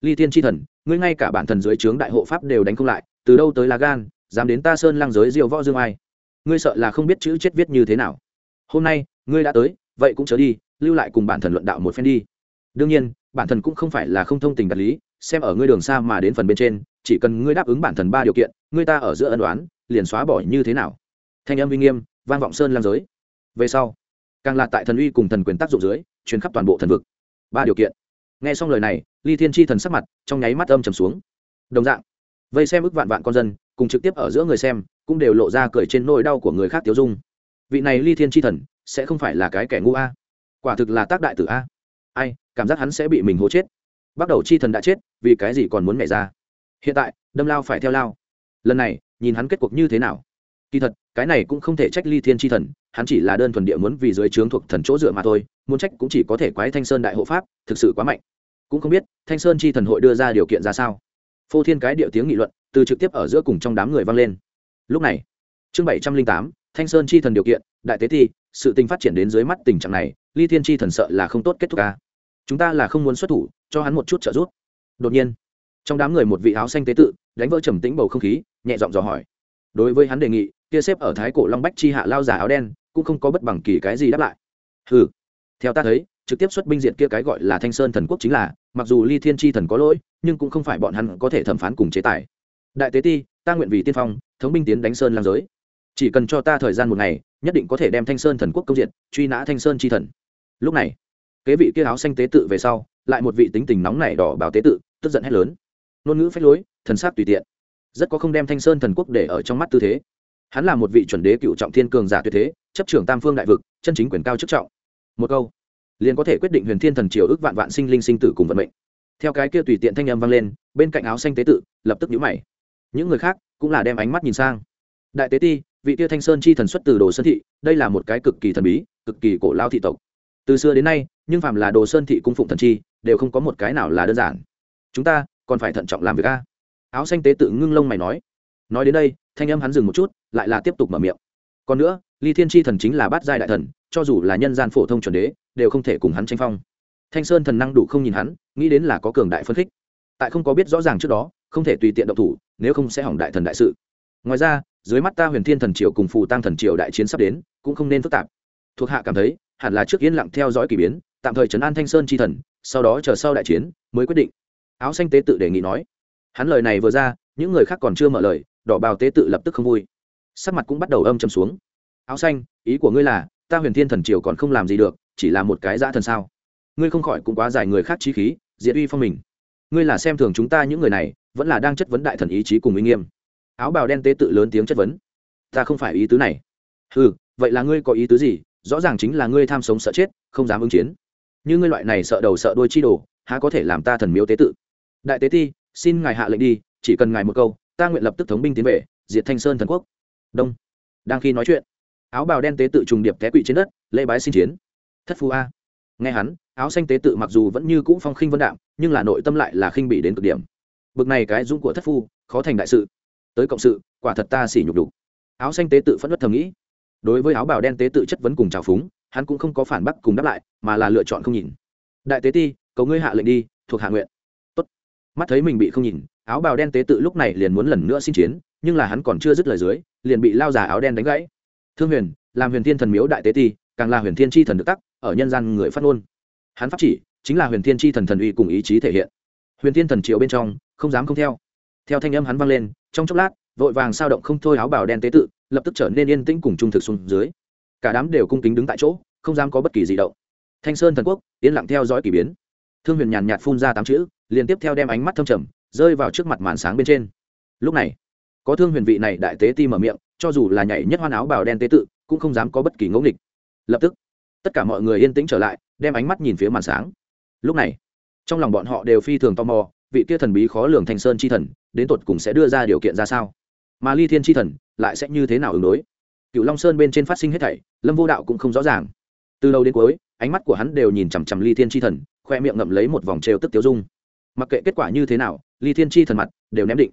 Ly tiên tri thần, ngươi ngay cả bản thần dưới trướng đại hộ pháp đều đánh không lại, từ đâu tới là gan, dám đến ta sơn Lang giới diều võ dương ai? Ngươi sợ là không biết chữ chết viết như thế nào. Hôm nay, ngươi đã tới, vậy cũng chớ đi, lưu lại cùng bản thần luận đạo một phen đi. Đương nhiên, bản thần cũng không phải là không thông tình đạt lý xem ở ngươi đường xa mà đến phần bên trên, chỉ cần ngươi đáp ứng bản thần ba điều kiện, ngươi ta ở giữa ân đoán liền xóa bỏ như thế nào? Thanh âm uy nghiêm, vang vọng sơn lam giới. Về sau, càng là tại thần uy cùng thần quyền tác dụng dưới, truyền khắp toàn bộ thần vực. Ba điều kiện. Nghe xong lời này, ly thiên chi thần sắc mặt trong nháy mắt âm trầm xuống. Đồng dạng, vây xem ức vạn vạn con dân, cùng trực tiếp ở giữa người xem, cũng đều lộ ra cười trên nỗi đau của người khác tiêu dung. Vị này ly thiên chi thần, sẽ không phải là cái kẻ ngu a? Quả thực là tác đại tử a. Ai, cảm giác hắn sẽ bị mình hố chết bắt đầu chi thần đã chết, vì cái gì còn muốn mẹ ra? Hiện tại, đâm lao phải theo lao. Lần này, nhìn hắn kết cuộc như thế nào. Kỳ thật, cái này cũng không thể trách ly thiên chi thần, hắn chỉ là đơn thuần địa muốn vì dưới trướng thuộc thần chỗ dựa mà thôi, muốn trách cũng chỉ có thể quái thanh sơn đại hộ pháp, thực sự quá mạnh. Cũng không biết, thanh sơn chi thần hội đưa ra điều kiện ra sao. Phô thiên cái điệu tiếng nghị luận, từ trực tiếp ở giữa cùng trong đám người vang lên. Lúc này, chương bảy trăm linh tám, thanh sơn chi thần điều kiện, đại tế thi sự tình phát triển đến dưới mắt tình trạng này, ly thiên chi thần sợ là không tốt kết thúc ca chúng ta là không muốn xuất thủ, cho hắn một chút trợ giúp. Đột nhiên, trong đám người một vị áo xanh tế tự đánh vỡ trầm tĩnh bầu không khí, nhẹ giọng dò hỏi. Đối với hắn đề nghị, kia xếp ở thái cổ long bách chi hạ lao giả áo đen cũng không có bất bằng kỳ cái gì đáp lại. Ừ theo ta thấy, trực tiếp xuất binh diện kia cái gọi là thanh sơn thần quốc chính là, mặc dù ly thiên tri thần có lỗi, nhưng cũng không phải bọn hắn có thể thẩm phán cùng chế tài. Đại tế ti, ta nguyện vì tiên phong, thống binh tiến đánh sơn làm giới. Chỉ cần cho ta thời gian một ngày, nhất định có thể đem thanh sơn thần quốc công diện, truy nã thanh sơn tri thần. Lúc này kế vị kia áo xanh tế tự về sau, lại một vị tính tình nóng nảy đỏ bảo tế tự, tức giận hét lớn. Ngôn ngữ phách lối, thần sát tùy tiện. Rất có không đem thanh sơn thần quốc để ở trong mắt tư thế. Hắn là một vị chuẩn đế cựu trọng thiên cường giả tuyệt thế, chấp trưởng tam phương đại vực, chân chính quyền cao chức trọng. Một câu, liền có thể quyết định huyền thiên thần triều ước vạn vạn sinh linh sinh tử cùng vận mệnh. Theo cái kia tùy tiện thanh âm vang lên, bên cạnh áo xanh tế tự, lập tức nhũ mày. Những người khác cũng là đem ánh mắt nhìn sang. Đại tế ti, vị tia thanh sơn chi thần xuất từ đồ sơn thị, đây là một cái cực kỳ thần bí, cực kỳ cổ lao thị tộc từ xưa đến nay, nhưng phạm là đồ sơn thị cung phụng thần chi, đều không có một cái nào là đơn giản. Chúng ta, còn phải thận trọng làm việc a. Áo xanh tế tự ngưng lông mày nói. Nói đến đây, thanh âm hắn dừng một chút, lại là tiếp tục mở miệng. Còn nữa, ly thiên tri thần chính là bát giai đại thần, cho dù là nhân gian phổ thông chuẩn đế, đều không thể cùng hắn tranh phong. Thanh sơn thần năng đủ không nhìn hắn, nghĩ đến là có cường đại phân khích. Tại không có biết rõ ràng trước đó, không thể tùy tiện động thủ, nếu không sẽ hỏng đại thần đại sự. Ngoài ra, dưới mắt ta huyền thiên thần triều cùng phù tăng thần triều đại chiến sắp đến, cũng không nên phức tạp thuộc hạ cảm thấy, hẳn là trước yên lặng theo dõi k ỳ biến, tạm thời trấn an thanh sơn c h i thần, sau đó chờ sau đại chiến, mới quyết định. Áo xanh tế tự đề nghị nói. Hắn lời này vừa ra, những người khác còn chưa mở lời, đỏ bào tế tự lập tức không vui. Sắc mặt cũng bắt đầu âm châm xuống. Áo xanh, ý của ngươi là, ta huyền thiên thần triều còn không làm gì được, chỉ là một cái dã thần sao? Ngươi không khỏi cũng quá dài người khác trí khí, diệt uy phong mình. Ngươi là xem thường chúng ta những người này, vẫn là đang chất vấn đại thần ý chí cùng uy nghiêm. Áo bào đen tế tự lớn tiếng chất vấn. Ta không phải ý tứ này. Ừ vậy là ngươi có ý tứ gì? Rõ ràng chính là ngươi tham sống sợ chết, không dám ứng chiến. Như ngươi loại này sợ đầu sợ đuôi chi đồ, há có thể làm ta thần miếu tế tự? Đại tế ti, xin ngài hạ lệnh đi, chỉ cần ngài một câu, ta nguyện lập tức thống binh tiến về, diệt thanh sơn thần quốc. Đông. Đang khi nói chuyện, áo bào đen tế tự trùng điệp té quỵ trên đất, lễ bái xin chiến. Thất phu a. Nghe hắn, áo xanh tế tự mặc dù vẫn như cũ phong khinh vân đạm, nhưng là nội tâm lại là khinh bị đến cực điểm. Bực này cái dũng của thất phu, khó thành đại sự. Tới cộng sự, quả thật ta xỉ nhục đủ. Áo xanh tế tự phẫn nộ thầm nghĩ đối với áo bào đen tế tự chất vấn cùng trào phúng, hắn cũng không có phản bác cùng đáp lại, mà là lựa chọn không nhìn. Đại tế ti, cầu ngươi hạ lệnh đi, thuộc hạ nguyện. Tốt. mắt thấy mình bị không nhìn, áo bào đen tế tự lúc này liền muốn lần nữa xin chiến, nhưng là hắn còn chưa dứt lời dưới, liền bị lao giả áo đen đánh gãy. Thương huyền, làm huyền thiên thần miếu đại tế ti, càng là huyền thiên tri thần được tắc, ở nhân gian người phát ngôn. Hắn pháp chỉ, chính là huyền thiên tri thần thần uy cùng ý chí thể hiện. Huyền thiên thần triệu bên trong, không dám không theo. Theo thanh âm hắn vang lên, trong chốc lát, vội vàng sao động không thôi áo bào đen tế tự lập tức trở nên yên tĩnh cùng trung thực xuống dưới. Cả đám đều cung kính đứng tại chỗ, không dám có bất kỳ gì động. Thanh sơn thần quốc, yên lặng theo dõi k ỳ biến. Thương huyền nhàn nhạt phun ra tám chữ liền tiếp theo đem ánh mắt thâm trầm, rơi vào trước mặt màn sáng bên trên. Lúc này, có thương huyền vị này đại tế ti mở miệng, cho dù là nhảy nhất hoan áo bào đen tế tự, cũng không dám có bất kỳ ngẫu nghịch. Lập tức, tất cả mọi người yên tĩnh trở lại, đem ánh mắt nhìn phía màn sáng. Lúc này, trong lòng bọn họ đều phi thường tò mò, vị kia thần bí khó lường thanh sơn chi thần, đến tột cùng sẽ đưa ra điều kiện ra sao? Mà ly thiên chi thần lại sẽ như thế nào ứng đối? Cựu long sơn bên trên phát sinh hết thảy, lâm vô đạo cũng không rõ ràng. Từ đầu đến cuối, ánh mắt của hắn đều nhìn chằm chằm ly thiên chi thần, khoe miệng ngậm lấy một vòng trêu tức tiêu dung. Mặc kệ kết quả như thế nào, ly thiên chi thần mặt đều ném định.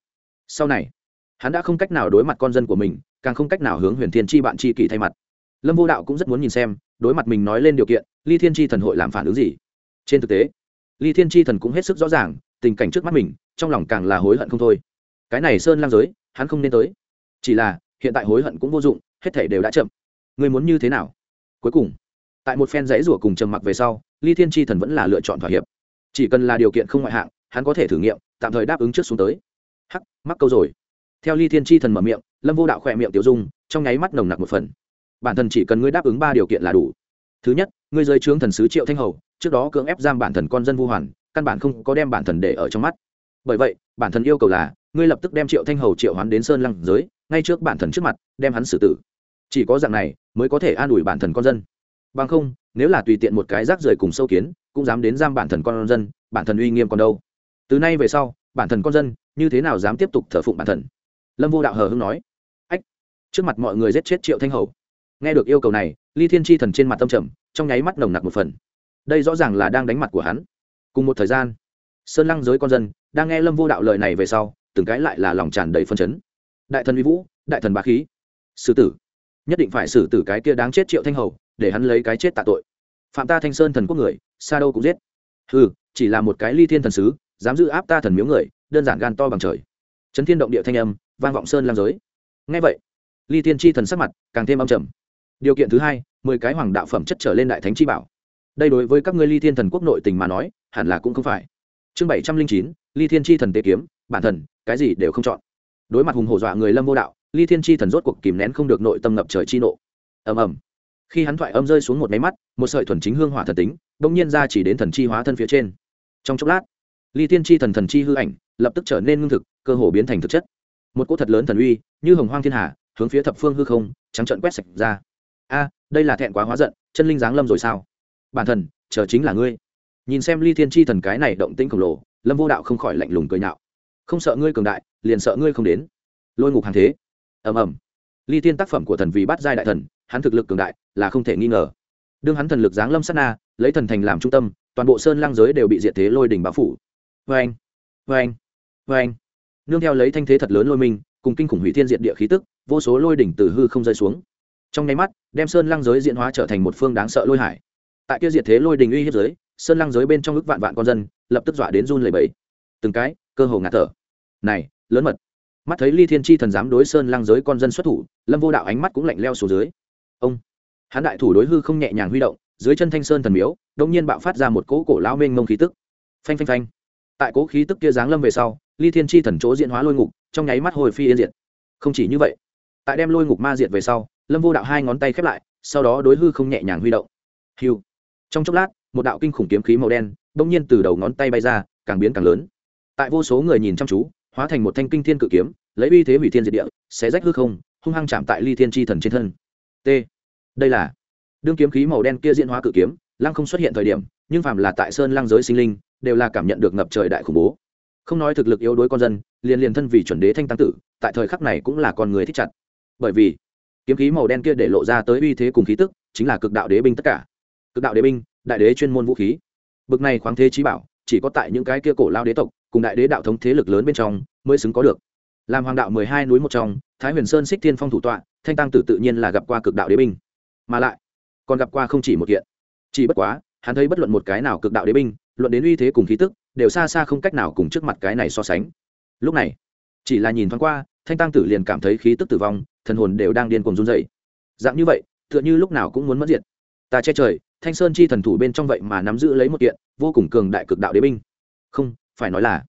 Sau này, hắn đã không cách nào đối mặt con dân của mình, càng không cách nào hướng huyền thiên chi bạn chi kỷ thay mặt. Lâm vô đạo cũng rất muốn nhìn xem, đối mặt mình nói lên điều kiện, ly thiên chi thần hội làm phản ứng gì? Trên thực tế, ly thiên chi thần cũng hết sức rõ ràng, tình cảnh trước mắt mình, trong lòng càng là hối hận không thôi. Cái này sơn lang giới hắn không nên tới. Chỉ là, hiện tại hối hận cũng vô dụng, hết thể đều đã chậm. Người muốn như thế nào? Cuối cùng, tại một phen dãy rủa cùng trầm mặc về sau, ly thiên chi thần vẫn là lựa chọn thỏa hiệp. Chỉ cần là điều kiện không ngoại hạng, hắn có thể thử nghiệm, tạm thời đáp ứng trước xuống tới. Hắc, mắc câu rồi. Theo ly thiên chi thần mở miệng, lâm vô đạo khỏe miệng tiểu dung, trong nháy mắt nồng nặc một phần. Bản thân chỉ cần ngươi đáp ứng ba điều kiện là đủ. Thứ nhất, ngươi rơi trướng thần sứ triệu thanh hầu, trước đó cưỡng ép giam bản thần con dân vu hoàn, căn bản không có đem bản thần để ở trong mắt. Bởi vậy, bản thần yêu cầu là ngươi lập tức đem triệu thanh hầu triệu hoán đến sơn lăng giới, ngay trước bản thần trước mặt, đem hắn xử tử. Chỉ có dạng này, mới có thể an ủi bản thần con dân. Bằng không, nếu là tùy tiện một cái rác rời cùng sâu kiến, cũng dám đến giam bản thần con dân, bản thần uy nghiêm còn đâu. Từ nay về sau, bản thần con dân như thế nào dám tiếp tục thờ phụng bản thần? Lâm vô đạo hờ hưng nói. Ách, trước mặt mọi người giết chết triệu thanh hầu. Nghe được yêu cầu này, ly thiên tri thần trên mặt tâm trầm, trong nháy mắt nồng nặc một phần. Đây rõ ràng là đang đánh mặt của hắn. Cùng một thời gian, sơn lăng giới con dân đang nghe lâm vô đạo lời này về sau từng cái lại là lòng tràn đầy phân chấn. Đại thần uy vũ, đại thần bá khí. Xử tử. Nhất định phải xử tử cái kia đáng chết triệu thanh hầu, để hắn lấy cái chết tạ tội. Phạm ta thanh sơn thần quốc người, xa đâu cũng giết. Ừ chỉ là một cái ly thiên thần sứ, dám giữ áp ta thần miếu người, đơn giản gan to bằng trời. Chấn thiên động địa thanh âm, vang vọng sơn lam giới. Ngay vậy, ly thiên chi thần sắc mặt càng thêm âm trầm. Điều kiện thứ hai, mười cái hoàng đạo phẩm chất trở lên đại thánh chi bảo. Đây đối với các ngươi ly thiên thần quốc nội tình mà nói, hẳn là cũng không phải. Chương bảy trăm linh chín, ly thiên chi thần tế kiếm bản thần cái gì đều không chọn. Đối mặt hùng hổ dọa người lâm vô đạo, ly thiên chi thần rốt cuộc kìm nén không được nội tâm ngập trời chi nộ. Ầm ầm. Khi hắn thoại âm rơi xuống một máy mắt, một sợi thuần chính hương hỏa thần tính, bỗng nhiên ra chỉ đến thần chi hóa thân phía trên. Trong chốc lát, ly thiên chi thần thần chi hư ảnh lập tức trở nên ngưng thực, cơ hồ biến thành thực chất. Một cỗ thật lớn thần uy, như hồng hoang thiên hà, hướng phía thập phương hư không, trắng trận quét sạch ra. A, đây là thẹn quá hóa giận, chân linh giáng lâm rồi sao? Bản thần chờ chính là ngươi. Nhìn xem ly thiên chi thần cái này động tĩnh khổng lồ, lâm vô đạo không khỏi lạnh lùng cười nhạo không sợ ngươi cường đại, liền sợ ngươi không đến. Lôi ngục hàng thế. Ầm ầm. Ly tiên tác phẩm của thần vì bắt giai đại thần, hắn thực lực cường đại, là không thể nghi ngờ. Đương hắn thần lực giáng lâm sát na, lấy thần thành làm trung tâm, toàn bộ sơn lăng giới đều bị diệt thế lôi đỉnh bao phủ. Vê anh vê anh vê anh nương theo lấy thanh thế thật lớn lôi minh cùng kinh khủng hủy thiên diệt địa khí tức, vô số lôi đỉnh từ hư không rơi xuống. Trong nháy mắt, đem sơn lăng giới diễn hóa trở thành một phương đáng sợ lôi hải. Tại kia diệt thế lôi đình uy hiếp giới, sơn lăng giới bên trong ức vạn vạn con dân, lập tức dọa đến run lẩy bẩy. Từng cái cơ hồ ngạt thở. Này, lớn mật. Mắt thấy ly thiên chi thần dám đối sơn lăng giới con dân xuất thủ, lâm vô đạo ánh mắt cũng lạnh leo xuống dưới. Ông. Hắn đại thủ đối hư không nhẹ nhàng huy động, dưới chân thanh sơn thần miếu đông nhiên bạo phát ra một cỗ cổ lao mênh mông khí tức. Phanh phanh phanh. Tại cỗ khí tức kia giáng lâm về sau, ly thiên chi thần chỗ diễn hóa lôi ngục, trong nháy mắt hồi phi yên diệt. Không chỉ như vậy, tại đem lôi ngục ma diệt về sau, lâm vô đạo hai ngón tay khép lại, sau đó đối hư không nhẹ nhàng huy động. Hiu. Trong chốc lát, một đạo kinh khủng kiếm khí màu đen, đột nhiên từ đầu ngón tay bay ra, càng biến càng lớn tại vô số người nhìn chăm chú, hóa thành một thanh kinh thiên cự kiếm, lấy uy thế hủy thiên diệt địa, xé rách hư không, hung hăng chạm tại ly thiên tri thần trên thân. T. Đây là đương kiếm khí màu đen kia diễn hóa cự kiếm, lăng không xuất hiện thời điểm, nhưng phàm là tại sơn lăng giới sinh linh, đều là cảm nhận được ngập trời đại khủng bố. Không nói thực lực yếu đuối con dân, liền liền thân vì chuẩn đế thanh tăng tử, tại thời khắc này cũng là con người thích chặt. Bởi vì, kiếm khí màu đen kia để lộ ra tới uy thế cùng khí tức, chính là cực đạo đế binh tất cả. Cực đạo đế binh, đại đế chuyên môn vũ khí. Bực này khoáng thế trí bảo, chỉ có tại những cái kia cổ lao đế tộc cùng đại đế đạo thống thế lực lớn bên trong mới xứng có được. Làm hoàng đạo mười hai núi một trong, thái huyền sơn xích thiên phong thủ tọa, thanh tăng tử tự nhiên là gặp qua cực đạo đế binh. Mà lại, còn gặp qua không chỉ một kiện. Chỉ bất quá, hắn thấy bất luận một cái nào cực đạo đế binh, luận đến uy thế cùng khí tức, đều xa xa không cách nào cùng trước mặt cái này so sánh. Lúc này, chỉ là nhìn thoáng qua, thanh tăng tử liền cảm thấy khí tức tử vong, thần hồn đều đang điên cuồng run dậy dạng như vậy, tựa như lúc nào cũng muốn mất diệt. Ta che trời, thanh sơn chi thần thủ bên trong vậy mà nắm giữ lấy một kiện vô cùng cường đại cực đạo đế binh. Không phải nói là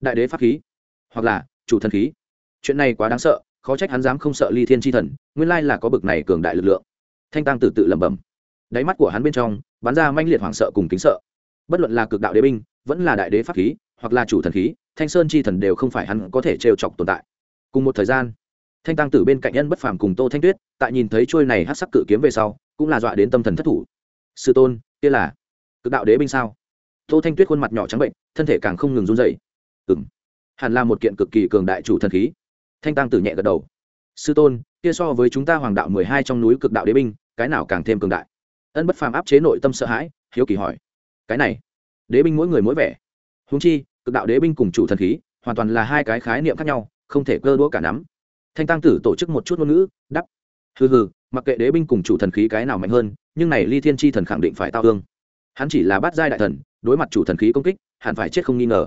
đại đế pháp khí, hoặc là chủ thần khí. Chuyện này quá đáng sợ, khó trách hắn dám không sợ ly thiên chi thần, nguyên lai là có bực này cường đại lực lượng. Thanh tăng tự tự lẩm bẩm. Đáy mắt của hắn bên trong, bắn ra manh liệt hoảng sợ cùng kính sợ. Bất luận là cực đạo đế binh, vẫn là đại đế pháp khí, hoặc là chủ thần khí, thanh sơn chi thần đều không phải hắn có thể trêu chọc tồn tại. Cùng một thời gian, thanh tăng tử bên cạnh nhân bất phàm cùng tô thanh tuyết, tại nhìn thấy trôi này hát sắc cự kiếm về sau, cũng là dọa đến tâm thần thất thủ. Sư tôn, kia là cực đạo đế binh sao? Tô thanh tuyết khuôn mặt nhỏ trắng bệnh, thân thể càng không ngừng run dậy ừ m hẳn là một kiện cực kỳ cường đại chủ thần khí. Thanh tăng tử nhẹ gật đầu. Sư tôn, kia so với chúng ta hoàng đạo mười hai trong núi cực đạo đế binh, cái nào càng thêm cường đại? Ân bất phàm áp chế nội tâm sợ hãi, hiếu kỳ hỏi. Cái này, đế binh mỗi người mỗi vẻ. Húng chi, cực đạo đế binh cùng chủ thần khí, hoàn toàn là hai cái khái niệm khác nhau, không thể cơ đũa cả nắm. Thanh tăng tử tổ chức một chút ngôn ngữ đắp hừ hừ, mặc kệ đế binh cùng chủ thần khí cái nào mạnh hơn, nhưng này ly thiên tri thần khẳng định phải tao hương hắn chỉ là bát giai đại thần đối mặt chủ thần khí công kích, hẳn phải chết không nghi ngờ.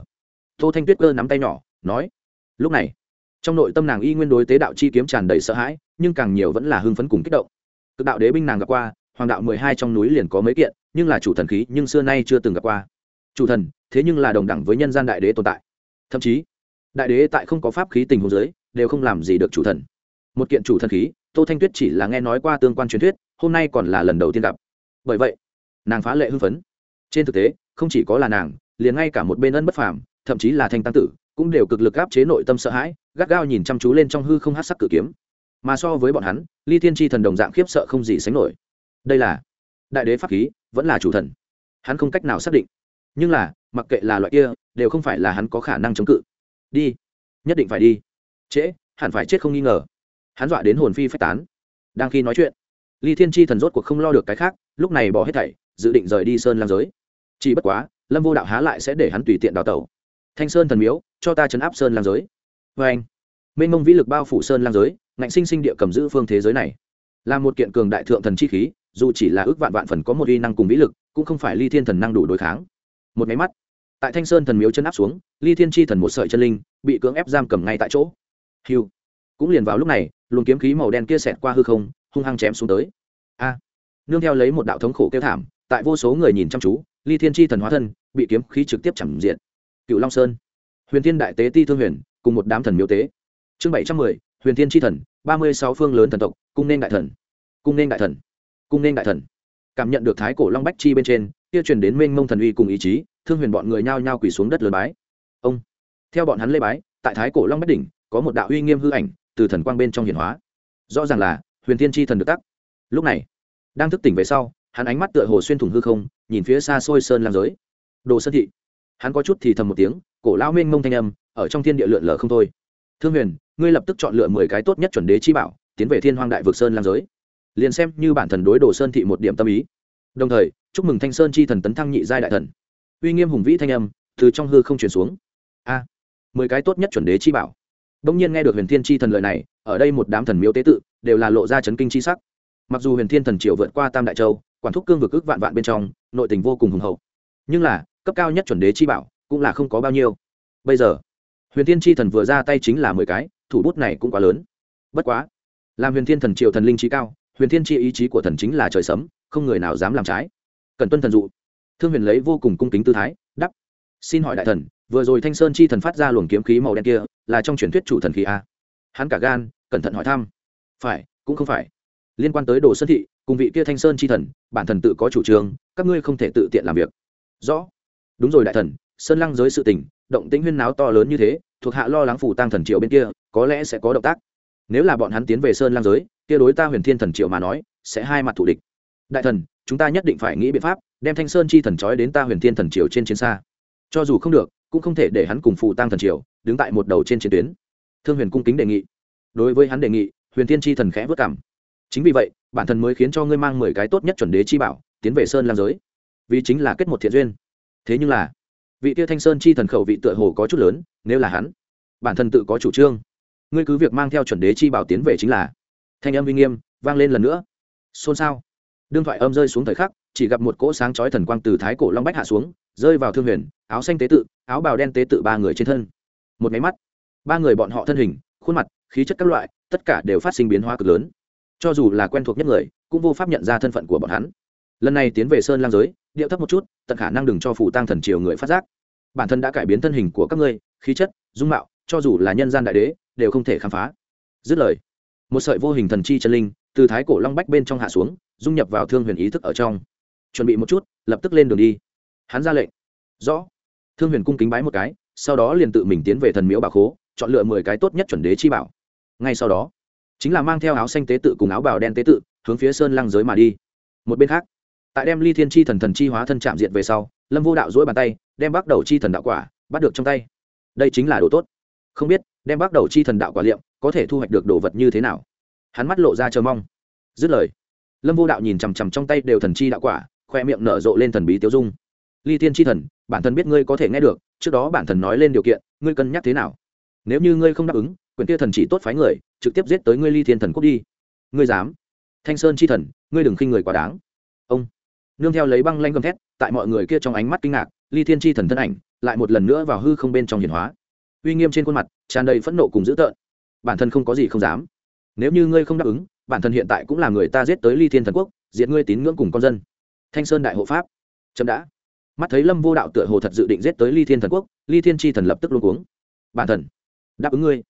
Tô thanh tuyết cơ nắm tay nhỏ, nói, lúc này, trong nội tâm nàng y nguyên đối tế đạo chi kiếm tràn đầy sợ hãi, nhưng càng nhiều vẫn là hưng phấn cùng kích động. Cực đạo đế binh nàng gặp qua, hoàng đạo mười hai trong núi liền có mấy kiện, nhưng là chủ thần khí nhưng xưa nay chưa từng gặp qua. Chủ thần, thế nhưng là đồng đẳng với nhân gian đại đế tồn tại. Thậm chí, đại đế tại không có pháp khí tình hồ giới đều không làm gì được chủ thần. Một kiện chủ thần khí, tô thanh tuyết chỉ là nghe nói qua tương quan truyền thuyết, hôm nay còn là lần đầu tiên gặp. Bởi vậy, nàng phá lệ hưng phấn. Trên thực tế không chỉ có là nàng, liền ngay cả một bên ân bất phàm, thậm chí là thanh tăng tử, cũng đều cực lực áp chế nội tâm sợ hãi, gắt gao nhìn chăm chú lên trong hư không hát sắc cử kiếm. Mà so với bọn hắn, ly thiên tri thần đồng dạng khiếp sợ không gì sánh nổi. Đây là đại đế pháp khí, vẫn là chủ thần. Hắn không cách nào xác định. Nhưng là, mặc kệ là loại kia, đều không phải là hắn có khả năng chống cự. Đi, nhất định phải đi. Trễ, hẳn phải chết không nghi ngờ. Hắn dọa đến hồn phi phách tán. Đang khi nói chuyện, ly thiên tri thần rốt cuộc không lo được cái khác, lúc này bỏ hết thảy, dự định rời đi sơn lam giới chỉ bất quá, lâm vô đạo há lại sẽ để hắn tùy tiện đào tẩu. Thanh sơn thần miếu, cho ta chấn áp sơn lang giới. Vê anh, mênh mông vĩ lực bao phủ sơn lang giới, ngạnh sinh sinh địa cầm giữ phương thế giới này. Là một kiện cường đại thượng thần chi khí, dù chỉ là ước vạn vạn phần có một uy năng cùng vĩ lực, cũng không phải ly thiên thần năng đủ đối kháng. Một máy mắt, tại thanh sơn thần miếu chân áp xuống, ly thiên chi thần một sợi chân linh, bị cưỡng ép giam cầm ngay tại chỗ. Hiu, cũng liền vào lúc này, luồng kiếm khí màu đen kia xẹt qua hư không, hung hăng chém xuống tới. A, nương theo lấy một đạo thống khổ kêu thảm, tại vô số người nhìn chăm chú ly thiên chi thần hóa thân, bị kiếm khí trực tiếp chẳng diện cựu long sơn. Huyền thiên đại tế ti thương huyền, cùng một đám thần miếu tế. Chương bảy trăm mười, huyền thiên chi thần, ba mươi sáu phương lớn thần tộc, cung nên đại thần. Cung nên đại thần. Cung nên đại thần. Cảm nhận được thái cổ long bách chi bên trên, kia truyền đến mênh mông thần uy cùng ý chí, thương huyền bọn người nhao nhao quỳ xuống đất lớn bái. Ông. Theo bọn hắn lê bái, tại thái cổ long bách đỉnh, có một đạo uy nghiêm hư ảnh từ thần quang bên trong hiển hóa. Rõ ràng là huyền thiên chi thần được tắc. Lúc này, đang thức tỉnh về sau, hắn ánh mắt tựa hồ xuyên thủng hư không nhìn phía xa xôi sơn lam giới. Đồ sơn thị. Hắn có chút thì thầm một tiếng, cổ lao mênh mông thanh âm, ở trong thiên địa lượn lờ không thôi. Thương huyền, ngươi lập tức chọn lựa mười cái tốt nhất chuẩn đế chi bảo, tiến về thiên hoang đại vực sơn lam giới. Liền xem như bản thần đối đồ sơn thị một điểm tâm ý. Đồng thời, chúc mừng thanh sơn chi thần tấn thăng nhị giai đại thần. Uy nghiêm hùng vĩ thanh âm, từ trong hư không chuyển xuống. A, mười cái tốt nhất chuẩn đế chi bảo. Đông nhiên nghe được huyền thiên chi thần lời này, ở đây một đám thần miếu tế tự, đều là lộ ra chấn kinh chi sắc. Mặc dù huyền thiên thần triều vượt qua tam đại châu quản thúc cương vực ước vạn vạn bên trong, nội tình vô cùng hùng hậu. Nhưng là, cấp cao nhất chuẩn đế chi bảo, cũng là không có bao nhiêu. Bây giờ, huyền thiên chi thần vừa ra tay chính là mười cái, thủ bút này cũng quá lớn. Bất quá, làm huyền thiên thần triều thần linh trí cao, huyền thiên chi ý chí của thần chính là trời sấm, không người nào dám làm trái. Cần tuân thần dụ. Thương huyền lấy vô cùng cung kính tư thái đắp xin hỏi đại thần, vừa rồi thanh sơn chi thần phát ra luồng kiếm khí màu đen kia, là trong truyền thuyết chủ thần khí a. Hắn cả gan, cẩn thận hỏi thăm. Phải, cũng không phải. Liên quan tới đồ sơn thị cùng vị kia thanh sơn chi thần, bản thần tự có chủ trương, các ngươi không thể tự tiện làm việc. Rõ. Đúng rồi đại thần, sơn lăng giới sự tình, động tĩnh huyên náo to lớn như thế, thuộc hạ lo lắng phủ tăng thần triệu bên kia, có lẽ sẽ có động tác. Nếu là bọn hắn tiến về sơn lăng giới, kia đối ta huyền thiên thần triệu mà nói, sẽ hai mặt thủ địch. Đại thần, chúng ta nhất định phải nghĩ biện pháp, đem thanh sơn chi thần trói đến ta huyền thiên thần triều trên chiến xa. Cho dù không được, cũng không thể để hắn cùng phụ tăng thần triều, đứng tại một đầu trên chiến tuyến. Thương huyền cung kính đề nghị. Đối với hắn đề nghị, huyền thiên chi thần khẽ vất cảm chính vì vậy, bản thân mới khiến cho ngươi mang mười cái tốt nhất chuẩn đế chi bảo, tiến về sơn lam giới. Vì chính là kết một thiện duyên. Thế nhưng là, vị tia thanh sơn chi thần khẩu vị tựa hồ có chút lớn, nếu là hắn, bản thân tự có chủ trương. Ngươi cứ việc mang theo chuẩn đế chi bảo tiến về chính là. Thanh âm uy nghiêm vang lên lần nữa. Xôn xao. Đương thoại âm rơi xuống thời khắc, chỉ gặp một cỗ sáng chói thần quang từ thái cổ long bách hạ xuống, rơi vào thương huyền, áo xanh tế tự, áo bào đen tế tự ba người trên thân. Một máy mắt, ba người bọn họ thân hình, khuôn mặt, khí chất các loại, tất cả đều phát sinh biến hóa cực lớn cho dù là quen thuộc nhất người, cũng vô pháp nhận ra thân phận của bọn hắn. Lần này tiến về sơn lang giới, điệu thấp một chút, tận khả năng đừng cho phủ tăng thần triều người phát giác. Bản thân đã cải biến thân hình của các ngươi, khí chất, dung mạo, cho dù là nhân gian đại đế, đều không thể khám phá. Dứt lời, một sợi vô hình thần chi chân linh từ thái cổ long bách bên trong hạ xuống, dung nhập vào thương huyền ý thức ở trong. Chuẩn bị một chút, lập tức lên đường đi. Hắn ra lệnh. Rõ. Thương huyền cung kính bái một cái, sau đó liền tự mình tiến về thần miếu bảo khố, chọn lựa mười cái tốt nhất chuẩn đế chi bảo. Ngay sau đó chính là mang theo áo xanh tế tự cùng áo bào đen tế tự hướng phía sơn lăng giới mà đi. Một bên khác, tại đem ly thiên chi thần thần chi hóa thân chạm diện về sau, lâm vô đạo dỗi bàn tay, đem bắt đầu chi thần đạo quả bắt được trong tay. Đây chính là đồ tốt. Không biết, đem bắt đầu chi thần đạo quả liệm có thể thu hoạch được đồ vật như thế nào? Hắn mắt lộ ra chờ mong. Dứt lời, lâm vô đạo nhìn chằm chằm trong tay đều thần chi đạo quả, khoe miệng nở rộ lên thần bí tiêu dung. Ly thiên chi thần, bản thân biết ngươi có thể nghe được, trước đó bản thân nói lên điều kiện, ngươi cân nhắc thế nào? Nếu như ngươi không đáp ứng quyền kia thần chỉ tốt phái người, trực tiếp giết tới ngươi ly thiên thần quốc đi. Ngươi dám? Thanh sơn chi thần, ngươi đừng khinh người quá đáng. Ông. Nương theo lấy băng lanh gầm thét, tại mọi người kia trong ánh mắt kinh ngạc, ly thiên chi thần thân ảnh lại một lần nữa vào hư không bên trong hiển hóa. Uy nghiêm trên khuôn mặt, tràn đầy phẫn nộ cùng dữ tợn. Bản thân không có gì không dám. Nếu như ngươi không đáp ứng, bản thân hiện tại cũng là người ta giết tới ly thiên thần quốc, diệt ngươi tín ngưỡng cùng con dân. Thanh sơn đại hộ pháp. Chậm đã. Mắt thấy lâm vô đạo tựa hồ thật dự định giết tới ly thiên thần quốc, ly thiên chi thần lập tức luôn cuống. Bản thần đáp ứng ngươi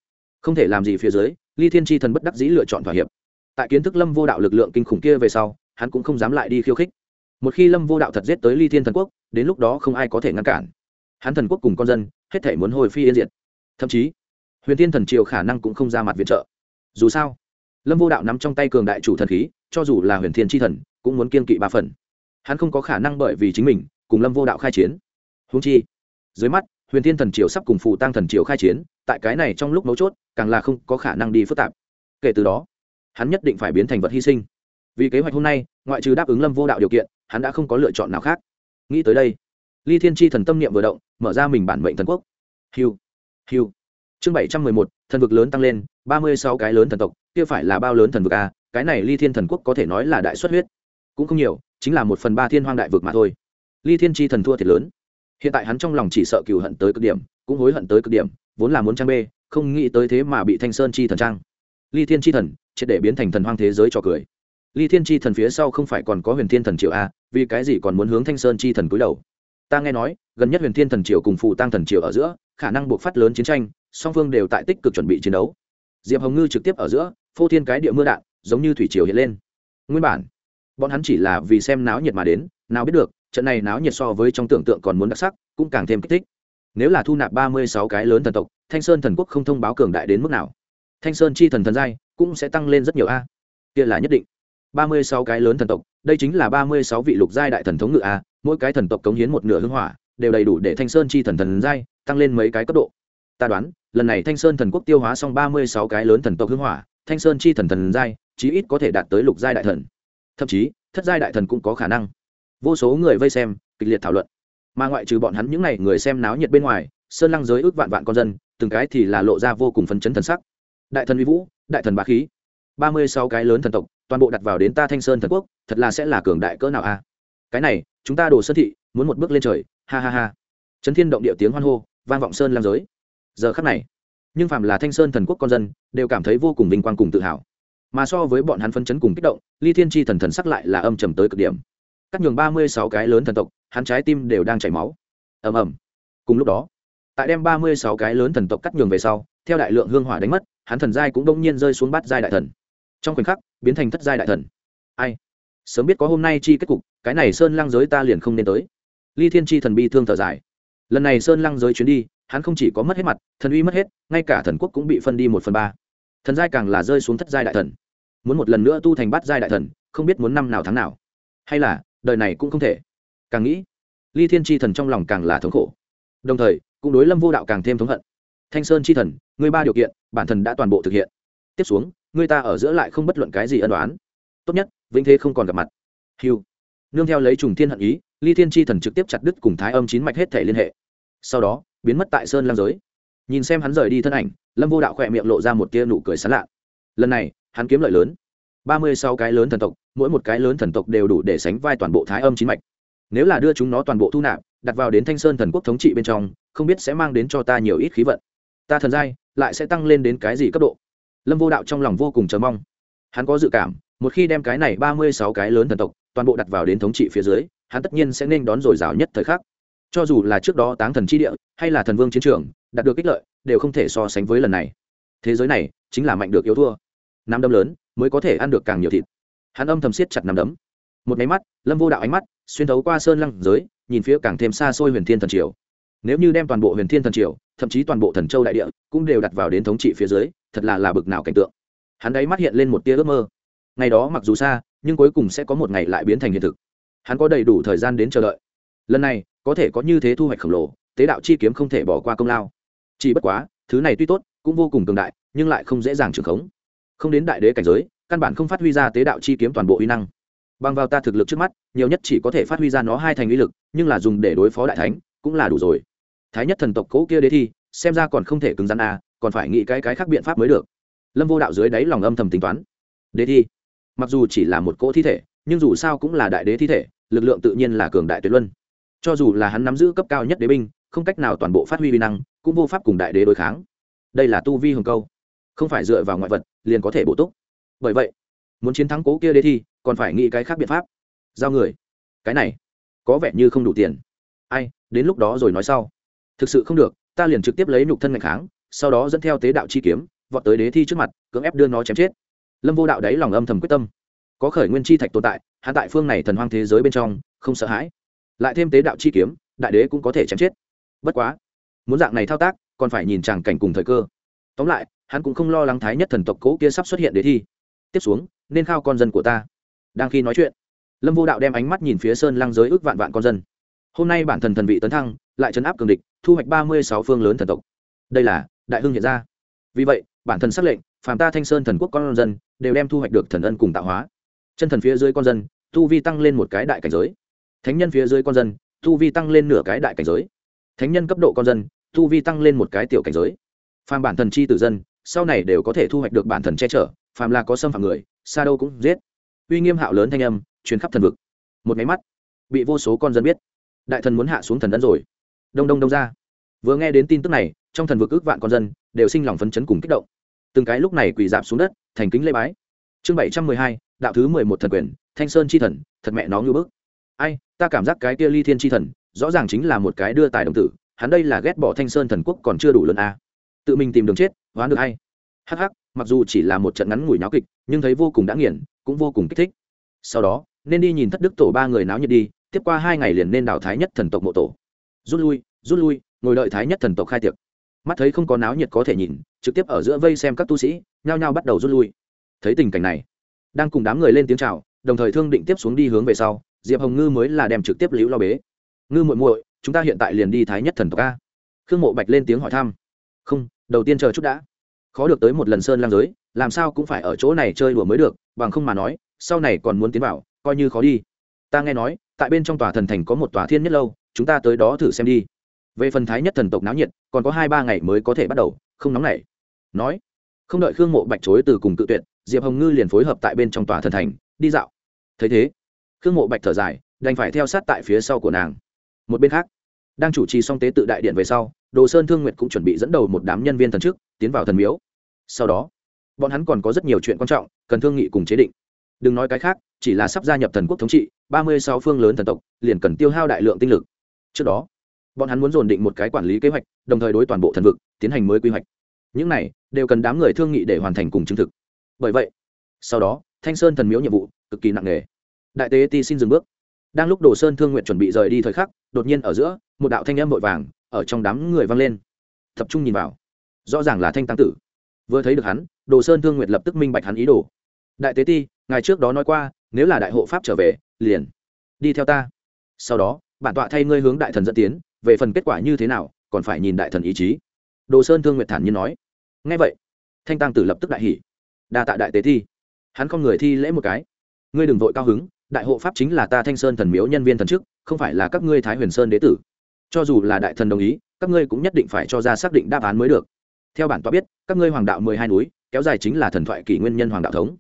không thể làm gì phía dưới, ly thiên chi thần bất đắc dĩ lựa chọn thỏa hiệp. Tại kiến thức lâm vô đạo lực lượng kinh khủng kia về sau, hắn cũng không dám lại đi khiêu khích. Một khi lâm vô đạo thật giết tới ly thiên thần quốc, đến lúc đó không ai có thể ngăn cản. Hắn thần quốc cùng con dân, hết thể muốn hồi phi yên diệt. Thậm chí, huyền thiên thần triều khả năng cũng không ra mặt viện trợ. Dù sao, lâm vô đạo nắm trong tay cường đại chủ thần khí, cho dù là huyền thiên tri thần, cũng muốn kiên kỵ ba phần. Hắn không có khả năng bởi vì chính mình, cùng lâm vô đạo khai chiến. Húng chi, dưới mắt, huyền thiên thần triều sắp cùng phù tăng thần triều khai chiến tại cái này trong lúc mấu chốt, càng là không có khả năng đi phức tạp. Kể từ đó, hắn nhất định phải biến thành vật hy sinh. Vì kế hoạch hôm nay, ngoại trừ đáp ứng lâm vô đạo điều kiện, hắn đã không có lựa chọn nào khác. Nghĩ tới đây, ly thiên tri thần tâm niệm vừa động, mở ra mình bản mệnh thần quốc. Hiu hiu. Chương bảy trăm mười một, thần vực lớn tăng lên, ba mươi sáu cái lớn thần tộc, kia phải là bao lớn thần vực a cái này ly thiên thần quốc có thể nói là đại xuất huyết. Cũng không nhiều, chính là một phần ba thiên hoang đại vực mà thôi. Ly thiên tri thần thua thiệt lớn. Hiện tại hắn trong lòng chỉ sợ cừu hận tới cực điểm, cũng hối hận tới cực điểm vốn là muốn trang bê, không nghĩ tới thế mà bị thanh sơn chi thần trang. Ly thiên chi thần triệt để biến thành thần hoang thế giới cho cười. Ly thiên chi thần phía sau không phải còn có huyền thiên thần triệu a vì cái gì còn muốn hướng thanh sơn chi thần cúi đầu? Ta nghe nói gần nhất huyền thiên thần triều cùng phụ tăng thần triều ở giữa khả năng buộc phát lớn chiến tranh song phương đều tại tích cực chuẩn bị chiến đấu. Diệp hồng ngư trực tiếp ở giữa phô thiên cái địa mưa đạn giống như thủy triều hiện lên. Nguyên bản bọn hắn chỉ là vì xem náo nhiệt mà đến nào biết được trận này náo nhiệt so với trong tưởng tượng còn muốn đặc sắc cũng càng thêm kích thích nếu là thu nạp ba mươi sáu cái lớn thần tộc, thanh sơn thần quốc không thông báo cường đại đến mức nào. Thanh sơn chi thần thần giai cũng sẽ tăng lên rất nhiều a. Kia là nhất định. ba mươi sáu cái lớn thần tộc, đây chính là ba mươi sáu vị lục giai đại thần thống ngự a, mỗi cái thần tộc cống hiến một nửa hưng hỏa, đều đầy đủ để thanh sơn chi thần thần giai tăng lên mấy cái cấp độ. Ta đoán, lần này thanh sơn thần quốc tiêu hóa xong ba mươi sáu cái lớn thần tộc hưng hỏa, thanh sơn chi thần thần giai chí ít có thể đạt tới lục giai đại thần. Thậm chí, thất giai đại thần cũng có khả năng. Vô số người vây xem, kịch liệt thảo luận mà ngoại trừ bọn hắn những n à y người xem náo nhiệt bên ngoài, sơn lăng giới ước vạn vạn con dân, từng cái thì là lộ ra vô cùng phấn chấn thần sắc. Đại thần uy vũ, đại thần bá khí. Ba mươi sáu cái lớn thần tộc, toàn bộ đặt vào đến ta thanh sơn thần quốc, thật là sẽ là cường đại cỡ nào a? Cái này, chúng ta đổ sơn thị, muốn một bước lên trời, ha ha ha. Trấn thiên động địa tiếng hoan hô, vang vọng sơn lam giới. Giờ khắc này, nhưng phạm là thanh sơn thần quốc con dân, đều cảm thấy vô cùng vinh quang cùng tự hào. Mà so với bọn hắn phân chấn cùng kích động, ly thiên tri thần thần sắc lại là âm trầm tới cực điểm. Cắt nhường ba mươi sáu cái lớn thần tộc hắn trái tim đều đang chảy máu. Ầm ầm. Cùng lúc đó, tại đem ba mươi sáu cái lớn thần tộc cắt nhường về sau, theo đại lượng hương hỏa đánh mất, hắn thần giai cũng đông nhiên rơi xuống bát giai đại thần. Trong khoảnh khắc, biến thành thất giai đại thần. Ai? Sớm biết có hôm nay chi kết cục, cái này sơn lăng giới ta liền không nên tới. Ly thiên chi thần bi thương thở dài. Lần này sơn lăng giới chuyến đi, hắn không chỉ có mất hết mặt, thần uy mất hết, ngay cả thần quốc cũng bị phân đi một phần ba. Thần giai càng là rơi xuống thất giai đại thần. Muốn một lần nữa tu thành bát giai đại thần, không biết muốn năm nào tháng nào. Hay là, đời này cũng không thể càng nghĩ, ly thiên tri thần trong lòng càng là thống khổ. Đồng thời, cũng đối lâm vô đạo càng thêm thống hận. Thanh sơn tri thần người ba điều kiện, bản thần đã toàn bộ thực hiện. Tiếp xuống người ta ở giữa lại không bất luận cái gì ân đoán tốt nhất, vĩnh thế không còn gặp mặt. Hiu nương theo lấy trùng thiên hận ý, ly thiên tri thần trực tiếp chặt đứt cùng thái âm chín mạch hết thể liên hệ. Sau đó, biến mất tại sơn lam giới. Nhìn xem hắn rời đi thân ảnh, lâm vô đạo khỏe miệng lộ ra một tia nụ cười sán lạ. Lần này, hắn kiếm lợi lớn. Ba mươi sáu cái lớn thần tộc, mỗi một cái lớn thần tộc đều đủ để sánh vai toàn bộ thái âm chín mạch nếu là đưa chúng nó toàn bộ thu nạp, đặt vào đến thanh sơn thần quốc thống trị bên trong, không biết sẽ mang đến cho ta nhiều ít khí vận. Ta thần giai, lại sẽ tăng lên đến cái gì cấp độ? Lâm vô đạo trong lòng vô cùng chờ mong. Hắn có dự cảm, một khi đem cái này ba mươi sáu cái lớn thần tộc, toàn bộ đặt vào đến thống trị phía dưới, hắn tất nhiên sẽ nên đón dồi dào nhất thời khắc. Cho dù là trước đó táng thần chi địa, hay là thần vương chiến trường, đạt được ích lợi, đều không thể so sánh với lần này. Thế giới này, chính là mạnh được yếu thua. Năm đấm lớn, mới có thể ăn được càng nhiều thịt. Hắn âm thầm siết chặt nằm đấm một máy mắt, lâm vô đạo ánh mắt xuyên thấu qua sơn lăng giới, nhìn phía càng thêm xa xôi huyền thiên thần triều. Nếu như đem toàn bộ huyền thiên thần triều, thậm chí toàn bộ thần châu đại địa cũng đều đặt vào đến thống trị phía dưới, thật là là bực nào cảnh tượng. Hắn đấy mắt hiện lên một tia ước mơ. Ngày đó mặc dù xa, nhưng cuối cùng sẽ có một ngày lại biến thành hiện thực. Hắn có đầy đủ thời gian đến chờ đợi. Lần này, có thể có như thế thu hoạch khổng lồ, tế đạo chi kiếm không thể bỏ qua công lao. Chỉ bất quá, thứ này tuy tốt, cũng vô cùng cường đại, nhưng lại không dễ dàng trưởng khống. Không đến đại đế cảnh giới, căn bản không phát huy ra tế đạo chi kiếm toàn bộ uy năng bằng vào ta thực lực trước mắt, nhiều nhất chỉ có thể phát huy ra nó hai thành uy lực, nhưng là dùng để đối phó đại thánh, cũng là đủ rồi. Thái nhất thần tộc cố kia đế thi, xem ra còn không thể cứng rắn à còn phải nghĩ cái cái khác biện pháp mới được. Lâm vô đạo dưới đáy lòng âm thầm tính toán. Đế thi, mặc dù chỉ là một cỗ thi thể, nhưng dù sao cũng là đại đế thi thể, lực lượng tự nhiên là cường đại tuyệt luân. Cho dù là hắn nắm giữ cấp cao nhất đế binh, không cách nào toàn bộ phát huy vi năng, cũng vô pháp cùng đại đế đối kháng. Đây là tu vi hồng câu. Không phải dựa vào ngoại vật, liền có thể bổ túc. Bởi vậy muốn chiến thắng cố kia đế thi, còn phải nghĩ cái khác biện pháp. Giao người. Cái này, có vẻ như không đủ tiền. Ai, đến lúc đó rồi nói sau. Thực sự không được, ta liền trực tiếp lấy nhục thân ngày kháng, sau đó dẫn theo tế đạo chi kiếm, vọt tới đế thi trước mặt, cưỡng ép đưa nó chém chết. Lâm vô đạo đáy lòng âm thầm quyết tâm. Có khởi nguyên chi thạch tồn tại hạ tại phương này thần hoang thế giới bên trong, không sợ hãi. Lại thêm tế đạo chi kiếm, đại đế cũng có thể chém chết. Bất quá, muốn dạng này thao tác, còn phải nhìn chàng cảnh cùng thời cơ. Tóm lại, hắn cũng không lo lắng thái nhất thần tộc cố kia sắp xuất hiện đế thi tiếp xuống, nên khao con dân của ta. Đang khi nói chuyện, lâm vô đạo đem ánh mắt nhìn phía sơn lang giới ước vạn vạn con dân. Hôm nay bản thần thần vị tấn thăng, lại chấn áp cường địch, thu hoạch ba mươi sáu phương lớn thần tộc. Đây là đại hưng hiện ra. Vì vậy, bản thần xác lệnh, phàm ta thanh sơn thần quốc con dân đều đem thu hoạch được thần ân cùng tạo hóa. Chân thần phía dưới con dân, tu vi tăng lên một cái đại cảnh giới. Thánh nhân phía dưới con dân, tu vi tăng lên nửa cái đại cảnh giới. Thánh nhân cấp độ con dân, tu vi tăng lên một cái tiểu cảnh giới. Phàm bản thần chi tử dân, sau này đều có thể thu hoạch được bản thần che chở phàm là có xâm phạm người, xa đâu cũng giết. Uy nghiêm hạo lớn thanh âm, truyền khắp thần vực. Một máy mắt, bị vô số con dân biết. Đại thần muốn hạ xuống thần đất rồi. Đông đông đông ra. Vừa nghe đến tin tức này, trong thần vực ước vạn con dân, đều sinh lòng phấn chấn cùng kích động. Từng cái lúc này quỳ dạp xuống đất, thành kính lê bái. Chương bảy trăm mười hai, đạo thứ mười một thần quyền, thanh sơn chi thần, thật mẹ nó ngư bức. Ai, ta cảm giác cái kia ly thiên chi thần, rõ ràng chính là một cái đưa tài đồng tử, hắn đây là ghét bỏ thanh sơn thần quốc còn chưa đủ lớn a. À. tự mình tìm đường chết hoán được hay hắc hắc mặc dù chỉ là một trận ngắn ngủi náo kịch, nhưng thấy vô cùng đã nghiền, cũng vô cùng kích thích. Sau đó, nên đi nhìn thất đức tổ ba người náo nhiệt đi, tiếp qua hai ngày liền nên đào thái nhất thần tộc mộ tổ. Rút lui rút lui, ngồi đợi thái nhất thần tộc khai tiệc. Mắt thấy không có náo nhiệt có thể nhìn, trực tiếp ở giữa vây xem các tu sĩ, nhao nhao bắt đầu rút lui. Thấy tình cảnh này, đang cùng đám người lên tiếng chào, đồng thời thương định tiếp xuống đi hướng về sau, diệp hồng ngư mới là đem trực tiếp liễu lo bế. Ngư muội muội, chúng ta hiện tại liền đi thái nhất thần tộc a. Khương mộ bạch lên tiếng hỏi thăm. Không, đầu tiên chờ chút đã khó được tới một lần sơn lang giới, làm sao cũng phải ở chỗ này chơi đùa mới được, bằng không mà nói, sau này còn muốn tiến vào, coi như khó đi. Ta nghe nói, tại bên trong tòa thần thành có một tòa thiên nhất lâu, chúng ta tới đó thử xem đi. Về phần thái nhất thần tộc náo nhiệt, còn có hai ba ngày mới có thể bắt đầu, không nóng nảy. Nói, không đợi khương mộ bạch chối từ cùng tự tuyệt, diệp hồng ngư liền phối hợp tại bên trong tòa thần thành, đi dạo. Thấy thế, khương mộ bạch thở dài, đành phải theo sát tại phía sau của nàng. Một bên khác, đang chủ trì xong tế tự đại điện về sau đồ sơn thương nguyệt cũng chuẩn bị dẫn đầu một đám nhân viên thần chức, tiến vào thần miếu. Sau đó, bọn hắn còn có rất nhiều chuyện quan trọng, cần thương nghị cùng chế định. Đừng nói cái khác, chỉ là sắp gia nhập thần quốc thống trị, ba mươi sáu phương lớn thần tộc, liền cần tiêu hao đại lượng tinh lực. Trước đó, bọn hắn muốn dồn định một cái quản lý kế hoạch, đồng thời đối toàn bộ thần vực tiến hành mới quy hoạch. Những này đều cần đám người thương nghị để hoàn thành cùng chứng thực. Bởi vậy, sau đó, thanh sơn thần miếu nhiệm vụ cực kỳ nặng nề. Đại tế ti xin dừng bước. Đang lúc đồ sơn thương nguyện chuẩn bị rời đi thời khắc, đột nhiên ở giữa, một đạo thanh âm vội vàng ở trong đám người vang lên. Tập trung nhìn vào. Rõ ràng là thanh tăng tử. Vừa thấy được hắn, đồ sơn thương nguyệt lập tức minh bạch hắn ý đồ. Đại tế ti, ngài trước đó nói qua, nếu là đại hộ pháp trở về, liền đi theo ta. Sau đó, bản tọa thay ngươi hướng đại thần dẫn tiến, về phần kết quả như thế nào, còn phải nhìn đại thần ý chí. Đồ sơn thương nguyệt thản nhiên nói. Ngay vậy, thanh tăng tử lập tức đại hỉ. Đa tạ đại tế thi hắn không người thi lễ một cái. Ngươi đừng vội cao hứng, đại hộ pháp chính là ta thanh sơn thần miếu nhân viên thần chức, không phải là các ngươi thái huyền sơn đế tử cho dù là đại thần đồng ý, các ngươi cũng nhất định phải cho ra xác định đáp án mới được. Theo bản tọa biết, các ngươi hoàng đạo mười hai núi, kéo dài chính là thần thoại kỷ nguyên nhân hoàng đạo thống.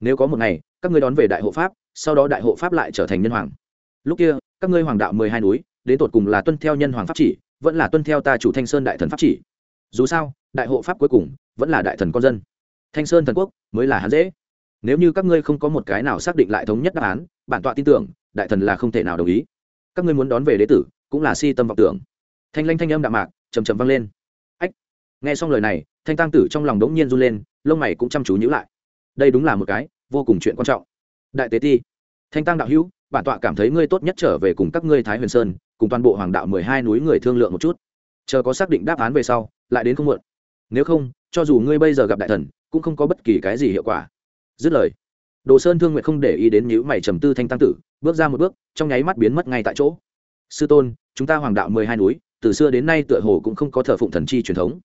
Nếu có một ngày, các ngươi đón về đại hộ pháp, sau đó đại hộ pháp lại trở thành nhân hoàng. Lúc kia, các ngươi hoàng đạo mười hai núi, đến tột cùng là tuân theo nhân hoàng pháp chỉ, vẫn là tuân theo ta chủ thanh sơn đại thần pháp chỉ. Dù sao, đại hộ pháp cuối cùng, vẫn là đại thần con dân. Thanh sơn thần quốc, mới là hắn dễ. Nếu như các ngươi không có một cái nào xác định lại thống nhất đáp án, bản tọa tin tưởng, đại thần là không thể nào đồng ý. Các ngươi muốn đón về đế tử cũng là si tâm vọng tưởng. Thanh lanh thanh âm đạm mạc chầm chầm vang lên. Ách! Nghe xong lời này, thanh tăng tử trong lòng đống nhiên run lên, lông mày cũng chăm chú nhữ lại. Đây đúng là một cái vô cùng chuyện quan trọng. Đại tế ti, thanh tăng đạo hữu, bản tọa cảm thấy ngươi tốt nhất trở về cùng các ngươi thái huyền sơn, cùng toàn bộ hoàng đạo mười hai núi người thương lượng một chút. Chờ có xác định đáp án về sau, lại đến không muộn. Nếu không, cho dù ngươi bây giờ gặp đại thần, cũng không có bất kỳ cái gì hiệu quả. Dứt lời, đồ sơn thương nguyện không để ý đến nhíu mày trầm tư thanh tăng tử, bước ra một bước, trong nháy mắt biến mất ngay tại chỗ sư tôn, chúng ta hoàng đạo mười hai núi, từ xưa đến nay tựa hồ cũng không có thờ phụng thần chi truyền thống.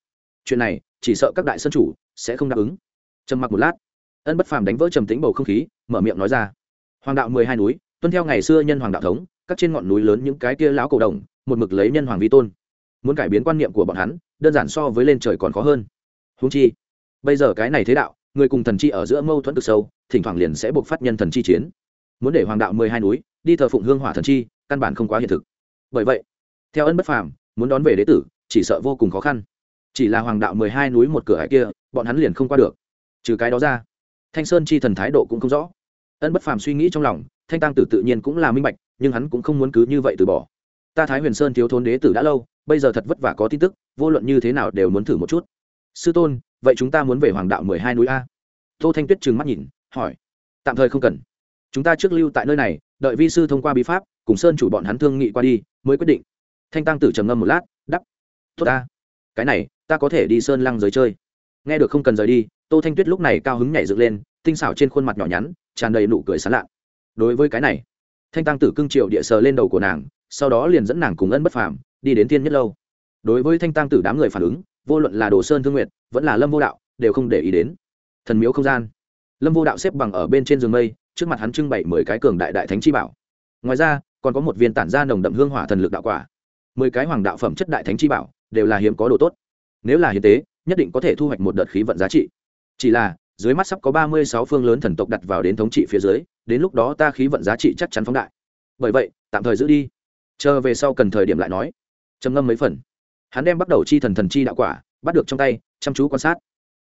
Chuyện này, chỉ sợ các đại sơn chủ sẽ không đáp ứng. Trầm mặc một lát, ân bất phàm đánh vỡ trầm tính bầu không khí, mở miệng nói ra. Hoàng đạo mười hai núi, tuân theo ngày xưa nhân hoàng đạo thống, các trên ngọn núi lớn những cái kia lão cổ đồng, một mực lấy nhân hoàng vi tôn. Muốn cải biến quan niệm của bọn hắn, đơn giản so với lên trời còn khó hơn. Húng chi, bây giờ cái này thế đạo, người cùng thần chi ở giữa mâu thuẫn cực sâu, thỉnh thoảng liền sẽ buộc phát nhân thần chi chiến. Muốn để hoàng đạo mười hai núi, đi thờ phụng hương hỏa thần chi, căn bản không quá hiện thực bởi vậy, theo ân bất phàm, muốn đón về đế tử, chỉ sợ vô cùng khó khăn. Chỉ là hoàng đạo mười hai núi một cửa hải kia, bọn hắn liền không qua được. Trừ cái đó ra, thanh sơn chi thần thái độ cũng không rõ. Ân bất phàm suy nghĩ trong lòng, thanh tăng tử tự nhiên cũng là minh bạch, nhưng hắn cũng không muốn cứ như vậy từ bỏ. Ta thái huyền sơn thiếu thốn đế tử đã lâu, bây giờ thật vất vả có tin tức, vô luận như thế nào đều muốn thử một chút. Sư tôn, vậy chúng ta muốn về hoàng đạo mười hai núi a. Tô thanh tuyết trừng mắt nhìn, hỏi. Tạm thời không cần. Chúng ta trước lưu tại nơi này, đợi vi sư thông qua bí pháp cùng sơn chủ bọn hắn thương nghị qua đi, mới quyết định. Thanh tăng tử trầm ngâm một lát đắp tốt ta, cái này, ta có thể đi sơn lăng giới chơi. Nghe được không cần rời đi, tô thanh tuyết lúc này cao hứng nhảy dựng lên, tinh xảo trên khuôn mặt nhỏ nhắn, tràn đầy nụ cười sán lạ. Đối với cái này, thanh tăng tử cưng triệu địa sờ lên đầu của nàng, sau đó liền dẫn nàng cùng ân bất phàm, đi đến thiên nhất lâu. Đối với thanh tăng tử đám người phản ứng, vô luận là đồ sơn thương nguyện, vẫn là lâm vô đạo, đều không để ý đến. Thần miếu không gian. Lâm vô đạo xếp bằng ở bên trên giường mây, trước mặt hắn trưng bày mười cái cường đại đại thánh chi bảo. Ngoài ra còn có một viên tản ra nồng đậm hương hỏa thần lực đạo quả. Mười cái hoàng đạo phẩm chất đại thánh chi bảo đều là hiếm có độ tốt. Nếu là hiến tế, nhất định có thể thu hoạch một đợt khí vận giá trị. Chỉ là, dưới mắt sắp có ba mươi sáu phương lớn thần tộc đặt vào đến thống trị phía dưới, đến lúc đó ta khí vận giá trị chắc chắn phóng đại. Bởi vậy, tạm thời giữ đi. Chờ về sau cần thời điểm lại nói. Trầm ngâm mấy phần. Hắn đem bắt đầu chi thần thần chi đạo quả, bắt được trong tay, chăm chú quan sát.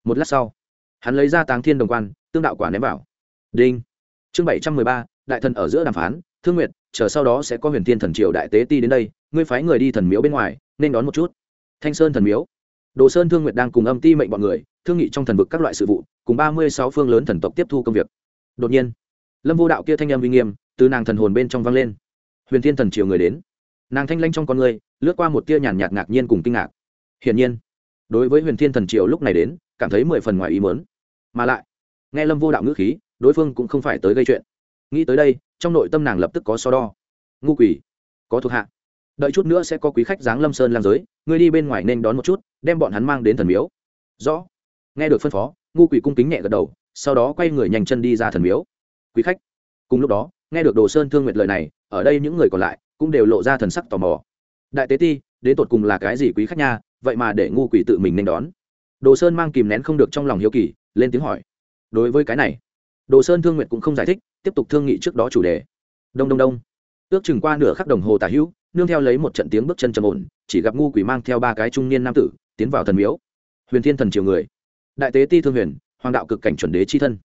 Một lát sau, hắn lấy ra táng thiên đồng quan, tương đạo quả ném vào. Đinh. Chương bảy trăm mười ba, đại thần ở giữa đàm phán, thương nguyệt chờ sau đó sẽ có huyền thiên thần triều đại tế ti đến đây, ngươi phái người đi thần miếu bên ngoài, nên đón một chút. Thanh sơn thần miếu. Đồ sơn thương nguyệt đang cùng âm ti mệnh bọn người, thương nghị trong thần vực các loại sự vụ, cùng ba mươi sáu phương lớn thần tộc tiếp thu công việc. Đột nhiên, lâm vô đạo kia thanh âm uy nghiêm, từ nàng thần hồn bên trong vang lên. Huyền thiên thần triều người đến. Nàng thanh lanh trong con người, lướt qua một tia nhàn nhạt ngạc nhiên cùng kinh ngạc. Hiển nhiên, đối với huyền thiên thần triều lúc này đến, cảm thấy mười phần ngoài ý mớn mà lại, nghe lâm vô đạo ngữ khí, đối phương cũng không phải tới gây chuyện. Nghĩ tới đây trong nội tâm nàng lập tức có so đo. Ngu quỷ, có thuộc hạ. Đợi chút nữa sẽ có quý khách giáng lâm sơn lang giới, ngươi đi bên ngoài nên đón một chút, đem bọn hắn mang đến thần miếu. Rõ. Nghe được phân phó, ngu quỷ cung kính nhẹ gật đầu, sau đó quay người nhanh chân đi ra thần miếu. Quý khách. Cùng lúc đó, nghe được đồ sơn thương nguyệt lời này, ở đây những người còn lại cũng đều lộ ra thần sắc tò mò. Đại tế ti, đến tột cùng là cái gì quý khách nha, vậy mà để ngu quỷ tự mình nên đón. Đồ sơn mang kìm nén không được trong lòng hiếu kỳ, lên tiếng hỏi. Đối với cái này, đồ sơn thương nguyệt cũng không giải thích tiếp tục thương nghị trước đó chủ đề. Đông đông đông. Ước chừng qua nửa khắc đồng hồ tả hữu, nương theo lấy một trận tiếng bước chân trầm ổn, chỉ gặp ngu quỷ mang theo ba cái trung niên nam tử, tiến vào thần miếu. Huyền thiên thần triều người. Đại tế ti thương huyền, hoàng đạo cực cảnh chuẩn đế c h i thân.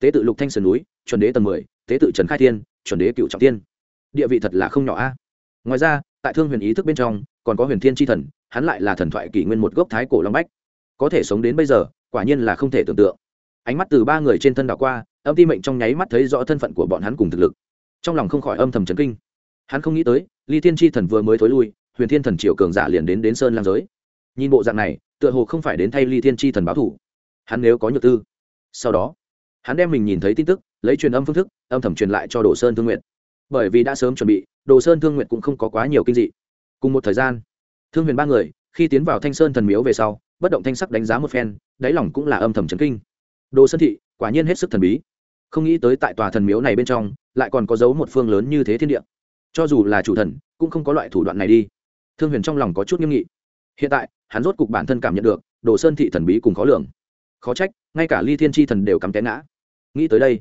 Tế tự lục thanh sơn núi, chuẩn đế tầng mười, tế tự trần khai thiên, chuẩn đế cựu trọng tiên. Địa vị thật là không nhỏ a. Ngoài ra, tại thương huyền ý thức bên trong, còn có huyền thiên tri thần, hắn lại là thần thoại kỷ nguyên một gốc thái cổ long bách. Có thể sống đến bây giờ, quả nhiên là không thể tưởng tượng ánh mắt từ ba người trên thân đảo qua, âm ti mệnh trong nháy mắt thấy rõ thân phận của bọn hắn cùng thực lực. Trong lòng không khỏi âm thầm chấn kinh. Hắn không nghĩ tới, ly thiên tri thần vừa mới thối lui, huyền thiên thần triều cường giả liền đến đến sơn lang giới. Nhìn bộ dạng này, tựa hồ không phải đến thay ly thiên tri thần báo thủ. Hắn nếu có nhược tư. Sau đó, hắn đem mình nhìn thấy tin tức, lấy truyền âm phương thức, âm thầm truyền lại cho đồ sơn thương nguyện bởi vì đã sớm chuẩn bị, đồ sơn thương nguyện cũng không có quá nhiều kinh dị. Cùng một thời gian, thương huyền ba người, khi tiến vào thanh sơn thần miếu về sau, bất động thanh sắc đánh giá một phen, đáy lòng cũng là âm thầm chấn kinh đồ sơn thị, quả nhiên hết sức thần bí. Không nghĩ tới tại tòa thần miếu này bên trong, lại còn có dấu một phương lớn như thế thiên địa. Cho dù là chủ thần, cũng không có loại thủ đoạn này đi. Thương huyền trong lòng có chút nghiêm nghị. Hiện tại, hắn rốt cục bản thân cảm nhận được, đồ sơn thị thần bí cùng khó lường. Khó trách, ngay cả ly thiên tri thần đều cắm té ngã. Nghĩ tới đây,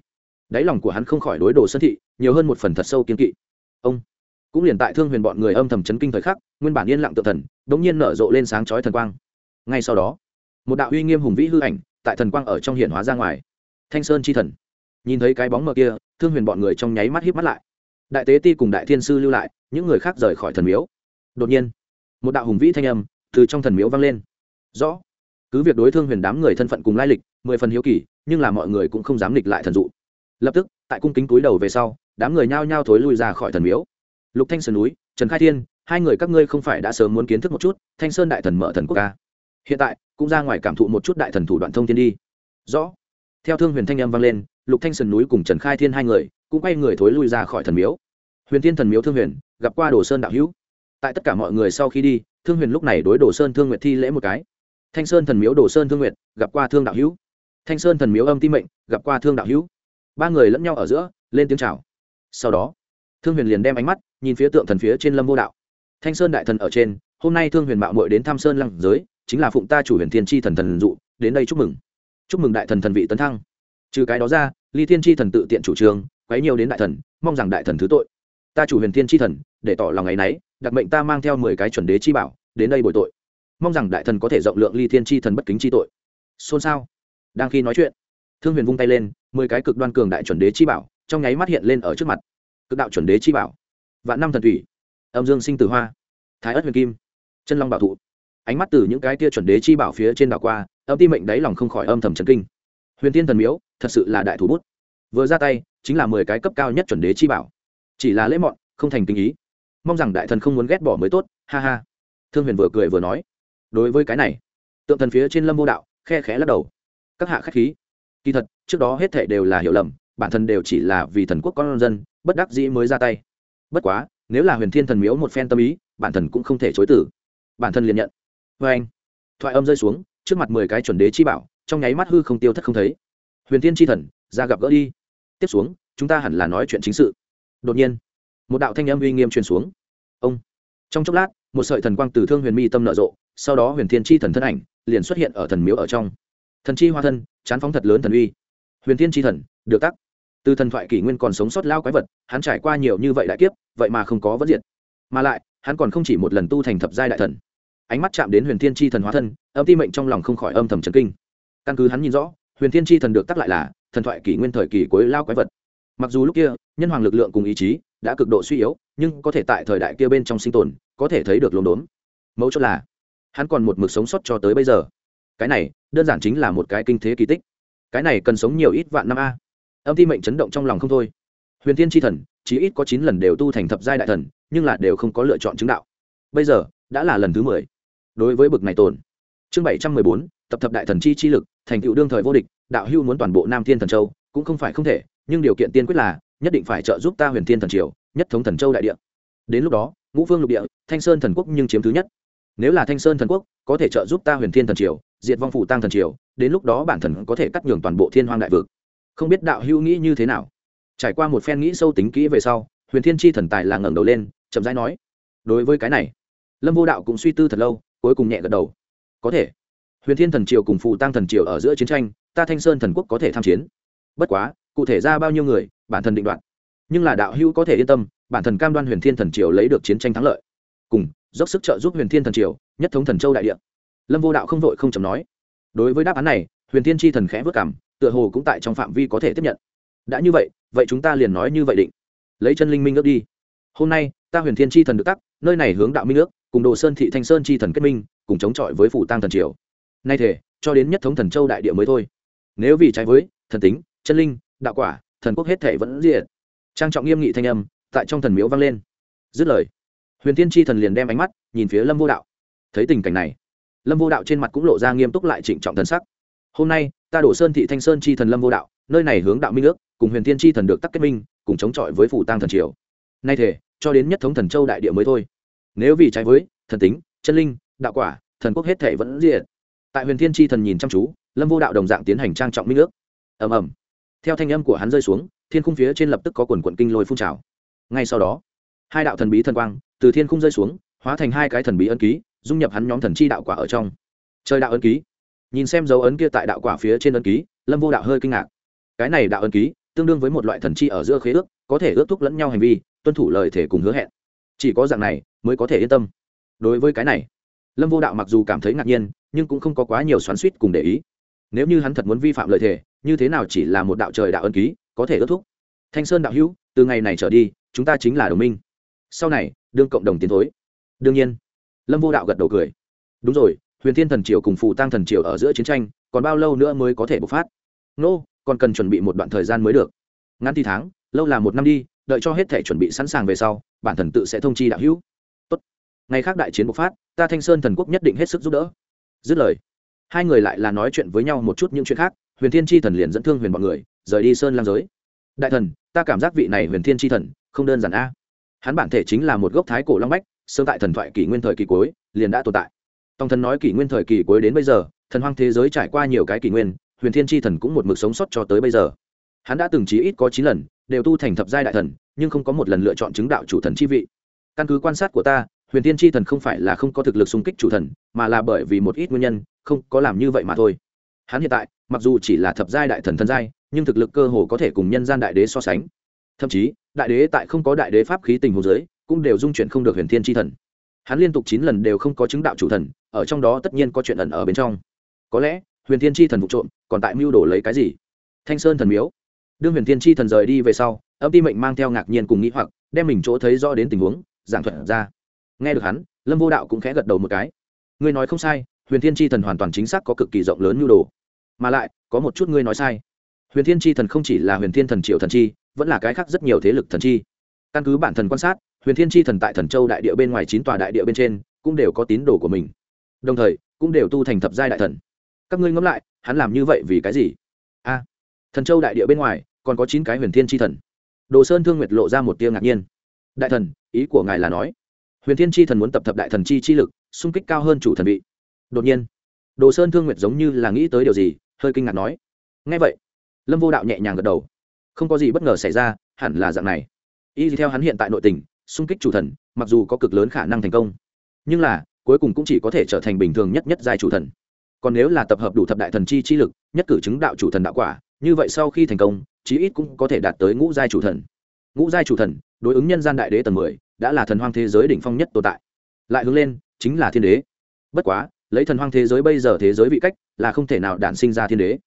đáy lòng của hắn không khỏi đối đồ sơn thị nhiều hơn một phần thật sâu kiên kỵ. Ông, cũng liền tại thương huyền bọn người âm thầm chấn kinh thời khắc, nguyên bản yên lặng tự thần đ ỗ n g nhiên nở rộ lên sáng chói thần quang. Ngay sau đó, một đạo uy nghiêm hùng vĩ hư ảnh tại thần quang ở trong hiển hóa ra ngoài. Thanh sơn chi thần. Nhìn thấy cái bóng mờ kia, thương huyền bọn người trong nháy mắt híp mắt lại. Đại tế ti cùng đại thiên sư lưu lại, những người khác rời khỏi thần miếu. Đột nhiên, một đạo hùng vĩ thanh âm từ trong thần miếu vang lên. Rõ, cứ việc đối thương huyền đám người thân phận cùng lai lịch, mười phần hiếu kỳ, nhưng là mọi người cũng không dám nghịch lại thần dụ. Lập tức, tại cung kính túi đầu về sau, đám người nhao nhao thối lui ra khỏi thần miếu. Lục thanh sơn núi, trần khai thiên, hai người các ngươi không phải đã sớm muốn kiến thức một chút, thanh sơn đại thần mở thần quốc ca hiện tại, cũng ra ngoài cảm thụ một chút đại thần thủ đoạn thông thiên đi. Rõ. Theo thương huyền thanh âm vang lên, lục thanh sơn núi cùng trần khai thiên hai người, cũng quay người thối lui ra khỏi thần miếu. Huyền thiên thần miếu thương huyền, gặp qua đồ sơn đạo hữu. Tại tất cả mọi người sau khi đi, thương huyền lúc này đối đồ sơn thương nguyệt thi lễ một cái. Thanh sơn thần miếu đồ sơn thương nguyệt, gặp qua thương đạo hữu. Thanh sơn thần miếu âm ti mệnh, gặp qua thương đạo hữu. Ba người lẫn nhau ở giữa, lên tiếng chào. Sau đó, thương huyền liền đem ánh mắt nhìn phía tượng thần phía trên lâm vô đạo. Thanh sơn đại thần ở trên, hôm nay thương huyền mạo mội đến thăm sơn lăng giới chính là phụng ta chủ huyền thiên tri thần thần dụ, đến đây chúc mừng. Chúc mừng đại thần thần vị tấn thăng. Trừ cái đó ra, ly thiên tri thần tự tiện chủ trương, quấy nhiều đến đại thần, mong rằng đại thần thứ tội. Ta chủ huyền thiên tri thần, để tỏ lòng ngày nấy, đặc mệnh ta mang theo mười cái chuẩn đế chi bảo, đến đây bồi tội. Mong rằng đại thần có thể rộng lượng ly thiên tri thần bất kính chi tội. Xôn xao. Đang khi nói chuyện, thương huyền vung tay lên, mười cái cực đoan cường đại chuẩn đế chi bảo, trong nháy mắt hiện lên ở trước mặt. Cực đạo chuẩn đế chi bảo. Vạn năm thần thủy. Âm dương sinh tử hoa. Thái ất huyền kim. Chân long bảo thụ ánh mắt từ những cái kia chuẩn đế chi bảo phía trên đảo qua, âm ti mệnh đáy lòng không khỏi âm thầm trần kinh. Huyền tiên thần miếu, thật sự là đại thủ bút. Vừa ra tay, chính là mười cái cấp cao nhất chuẩn đế chi bảo. Chỉ là lễ mọn, không thành kinh ý. Mong rằng đại thần không muốn ghét bỏ mới tốt, ha ha. Thương huyền vừa cười vừa nói, đối với cái này. Tượng thần phía trên lâm vô đạo khe khẽ lắc đầu. Các hạ khách khí. Kỳ thật, trước đó hết thệ đều là hiểu lầm, bản thân đều chỉ là vì thần quốc con dân, bất đắc dĩ mới ra tay. Bất quá, nếu là huyền thiên thần miếu một phen tâm ý, bản thân cũng không thể chối tử bản thân liền nhận vê anh. Thoại âm rơi xuống, trước mặt mười cái chuẩn đế chi bảo, trong nháy mắt hư không tiêu thất không thấy. Huyền thiên chi thần, ra gặp gỡ đi. Tiếp xuống, chúng ta hẳn là nói chuyện chính sự. Đột nhiên, một đạo thanh âm uy nghiêm truyền xuống. Ông. Trong chốc lát, một sợi thần quang từ thương huyền mi tâm nở rộ, sau đó huyền thiên chi thần thân ảnh liền xuất hiện ở thần miếu ở trong. Thần chi hoa thân, chán phóng thật lớn thần uy. Huyền thiên chi thần, được tắc. Từ thần thoại kỷ nguyên còn sống sót lao quái vật, hắn trải qua nhiều như vậy đại kiếp, vậy mà không có vấn diện mà lại, hắn còn không chỉ một lần tu thành thập giai đại thần ánh mắt chạm đến huyền thiên chi thần hóa thân, âm ti mệnh trong lòng không khỏi âm thầm trấn kinh. Căn cứ hắn nhìn rõ, huyền thiên chi thần được tắc lại là thần thoại kỷ nguyên thời kỳ cuối lao quái vật. Mặc dù lúc kia, nhân hoàng lực lượng cùng ý chí đã cực độ suy yếu, nhưng có thể tại thời đại kia bên trong sinh tồn, có thể thấy được lồn đốn mấu chốt là, hắn còn một mực sống sót cho tới bây giờ. Cái này, đơn giản chính là một cái kinh thế kỳ tích. Cái này cần sống nhiều ít vạn năm a. Âm ti mệnh chấn động trong lòng không thôi. Huyền Thiên tri thần chỉ ít có chín lần đều tu thành thập giai đại thần, nhưng là đều không có lựa chọn chứng đạo. Bây giờ, đã là lần thứ mười đối với bực này tồn. Chương bảy trăm mười bốn, tập thập đại thần chi chi lực, thành tựu đương thời vô địch, đạo hưu muốn toàn bộ nam thiên thần châu, cũng không phải không thể, nhưng điều kiện tiên quyết là, nhất định phải trợ giúp ta huyền thiên thần triều, nhất thống thần châu đại địa. Đến lúc đó, ngũ phương lục địa, thanh sơn thần quốc nhưng chiếm thứ nhất. Nếu là thanh sơn thần quốc, có thể trợ giúp ta huyền thiên thần triều, diệt vong phủ tăng thần triều, đến lúc đó bản thần có thể cắt nhường toàn bộ thiên hoang đại vực. Không biết đạo hữu nghĩ như thế nào? Trải qua một phen nghĩ sâu tính kỹ về sau, huyền thiên chi thần tài là ngẩng đầu lên, chậm rãi nói, đối với cái này, lâm vô đạo cũng suy tư thật lâu cuối cùng nhẹ gật đầu. Có thể. Huyền thiên thần triều cùng phù tăng thần triều ở giữa chiến tranh, ta thanh sơn thần quốc có thể tham chiến. Bất quá, cụ thể ra bao nhiêu người, bản thân định đoạt. Nhưng là đạo hữu có thể yên tâm, bản thần cam đoan huyền thiên thần triều lấy được chiến tranh thắng lợi. Cùng, dốc sức trợ giúp huyền thiên thần triều, nhất thống thần châu đại địa. Lâm vô đạo không vội không chầm nói. Đối với đáp án này, huyền thiên tri thần khẽ vất cảm, tựa hồ cũng tại trong phạm vi có thể tiếp nhận. Đã như vậy vậy chúng ta liền nói như vậy định. Lấy chân linh minh ước đi. Hôm nay, ta huyền thiên tri thần được tắc, nơi này hướng đạo minh ước cùng đồ sơn thị thanh sơn chi thần kết minh, cùng chống chọi với phủ tăng thần triều. Nay thể cho đến nhất thống thần châu đại địa mới thôi. Nếu vì trái với, thần tính, chân linh, đạo quả, thần quốc hết thể vẫn diện trang trọng nghiêm nghị thanh âm tại trong thần miếu vang lên. Dứt lời, huyền tiên tri thần liền đem ánh mắt nhìn phía lâm vô đạo. Thấy tình cảnh này, lâm vô đạo trên mặt cũng lộ ra nghiêm túc lại trịnh trọng thần sắc. Hôm nay, ta đổ sơn thị thanh sơn chi thần lâm vô đạo, nơi này hướng đạo minh ước, cùng huyền tiên chi thần được tắc kết minh, cùng chống chọi với phủ tăng thần triều. Nay thể cho đến nhất thống thần châu đại địa mới thôi nếu vì trái với, thần tính, chân linh, đạo quả, thần quốc hết thể vẫn diện tại huyền thiên chi thần nhìn chăm chú, lâm vô đạo đồng dạng tiến hành trang trọng minh ước. Ầm ầm. Theo thanh âm của hắn rơi xuống, thiên khung phía trên lập tức có quần quận kinh lôi phun trào. Ngay sau đó, hai đạo thần bí thần quang từ thiên khung rơi xuống, hóa thành hai cái thần bí ân ký, dung nhập hắn nhóm thần chi đạo quả ở trong. Trời đạo ân ký. Nhìn xem dấu ấn kia tại đạo quả phía trên ân ký, lâm vô đạo hơi kinh ngạc. Cái này đạo ân ký, tương đương với một loại thần chi ở giữa khế ước, có thể ước thúc lẫn nhau hành vi, tuân thủ lời thể cùng hứa hẹn chỉ có dạng này mới có thể yên tâm. Đối với cái này lâm vô đạo mặc dù cảm thấy ngạc nhiên nhưng cũng không có quá nhiều xoắn suýt cùng để ý. Nếu như hắn thật muốn vi phạm lời thề như thế nào chỉ là một đạo trời đạo ân ký có thể ước thúc. Thanh sơn đạo hữu từ ngày này trở đi chúng ta chính là đồng minh. Sau này đương cộng đồng tiến thối. Đương nhiên lâm vô đạo gật đầu cười. Đúng rồi huyền thiên thần triều cùng phù tăng thần triều ở giữa chiến tranh còn bao lâu nữa mới có thể bộc phát? Nô、no, còn cần chuẩn bị một đoạn thời gian mới được. Ngắn thì tháng lâu là một năm đi đợi cho hết thể chuẩn bị sẵn sàng về sau bản thần tự sẽ thông chi đạo hữu. Tốt. ngày khác đại chiến bộc phát, ta thanh sơn thần quốc nhất định hết sức giúp đỡ. Dứt lời, hai người lại là nói chuyện với nhau một chút những chuyện khác, huyền thiên tri thần liền dẫn thương huyền bọn người, rời đi sơn lam giới. Đại thần, ta cảm giác vị này huyền thiên tri thần, không đơn giản a. Hắn bản thể chính là một gốc thái cổ long bách sơ tại thần thoại kỷ nguyên thời kỳ cuối, liền đã tồn tại. Tòng thần nói kỷ nguyên thời kỳ cuối đến bây giờ, thần hoang thế giới trải qua nhiều cái kỷ nguyên, huyền thiên tri thần cũng một mực sống sót cho tới bây giờ hắn đã từng chí ít có chín lần, đều tu thành thập giai đại thần, nhưng không có một lần lựa chọn chứng đạo chủ thần chi vị. Căn cứ quan sát của ta, huyền thiên tri thần không phải là không có thực lực xung kích chủ thần, mà là bởi vì một ít nguyên nhân, không có làm như vậy mà thôi. Hắn hiện tại, mặc dù chỉ là thập giai đại thần thần giai, nhưng thực lực cơ hồ có thể cùng nhân gian đại đế so sánh. Thậm chí, đại đế tại không có đại đế pháp khí tình hồ giới cũng đều dung chuyển không được huyền thiên tri thần. Hắn liên tục chín lần đều không có chứng đạo chủ thần, ở trong đó tất nhiên có chuyện ẩn ở bên trong. Có lẽ, huyền thiên tri thần vụ trộm, còn tại mưu đồ lấy cái gì? Thanh sơn thần miếu đương huyền thiên tri thần rời đi về sau, âm ti mệnh mang theo ngạc nhiên cùng nghĩ hoặc, đem mình chỗ thấy rõ đến tình huống, giảng thuật ra. Nghe được hắn, lâm vô đạo cũng khẽ gật đầu một cái. Ngươi nói không sai, huyền thiên tri thần hoàn toàn chính xác có cực kỳ rộng lớn nhu đồ. Mà lại, có một chút ngươi nói sai. Huyền thiên tri thần không chỉ là huyền thiên thần triệu thần chi, vẫn là cái khác rất nhiều thế lực thần chi. Căn cứ bản thần quan sát, huyền thiên tri thần tại thần châu đại địa bên ngoài chín tòa đại địa bên trên, cũng đều có tín đồ của mình. Đồng thời, cũng đều tu thành thập giai đại thần. Các ngươi ngẫm lại, hắn làm như vậy vì cái gì? A, thần châu đại địa bên ngoài còn có chín cái huyền thiên tri thần. Đồ sơn thương nguyệt lộ ra một tia ngạc nhiên. Đại thần, ý của ngài là nói, huyền thiên tri thần muốn tập thập đại thần chi chi lực, xung kích cao hơn chủ thần vị. Đột nhiên, đồ sơn thương nguyệt giống như là nghĩ tới điều gì, hơi kinh ngạc nói ngay vậy. Lâm vô đạo nhẹ nhàng gật đầu. Không có gì bất ngờ xảy ra, hẳn là dạng này. Y theo hắn hiện tại nội tình, xung kích chủ thần, mặc dù có cực lớn khả năng thành công, nhưng là, cuối cùng cũng chỉ có thể trở thành bình thường nhất nhất giai chủ thần. Còn nếu là tập hợp đủ thập đại thần chi chi lực, nhất cử chứng đạo chủ thần đạo quả, như vậy sau khi thành công chí ít cũng có thể đạt tới ngũ giai chủ thần. Ngũ giai chủ thần, đối ứng nhân gian đại đế tầng mười, đã là thần hoang thế giới đỉnh phong nhất tồn tại. Lại hướng lên, chính là thiên đế. Bất quá, lấy thần hoang thế giới bây giờ thế giới vị cách, là không thể nào đản sinh ra thiên đế.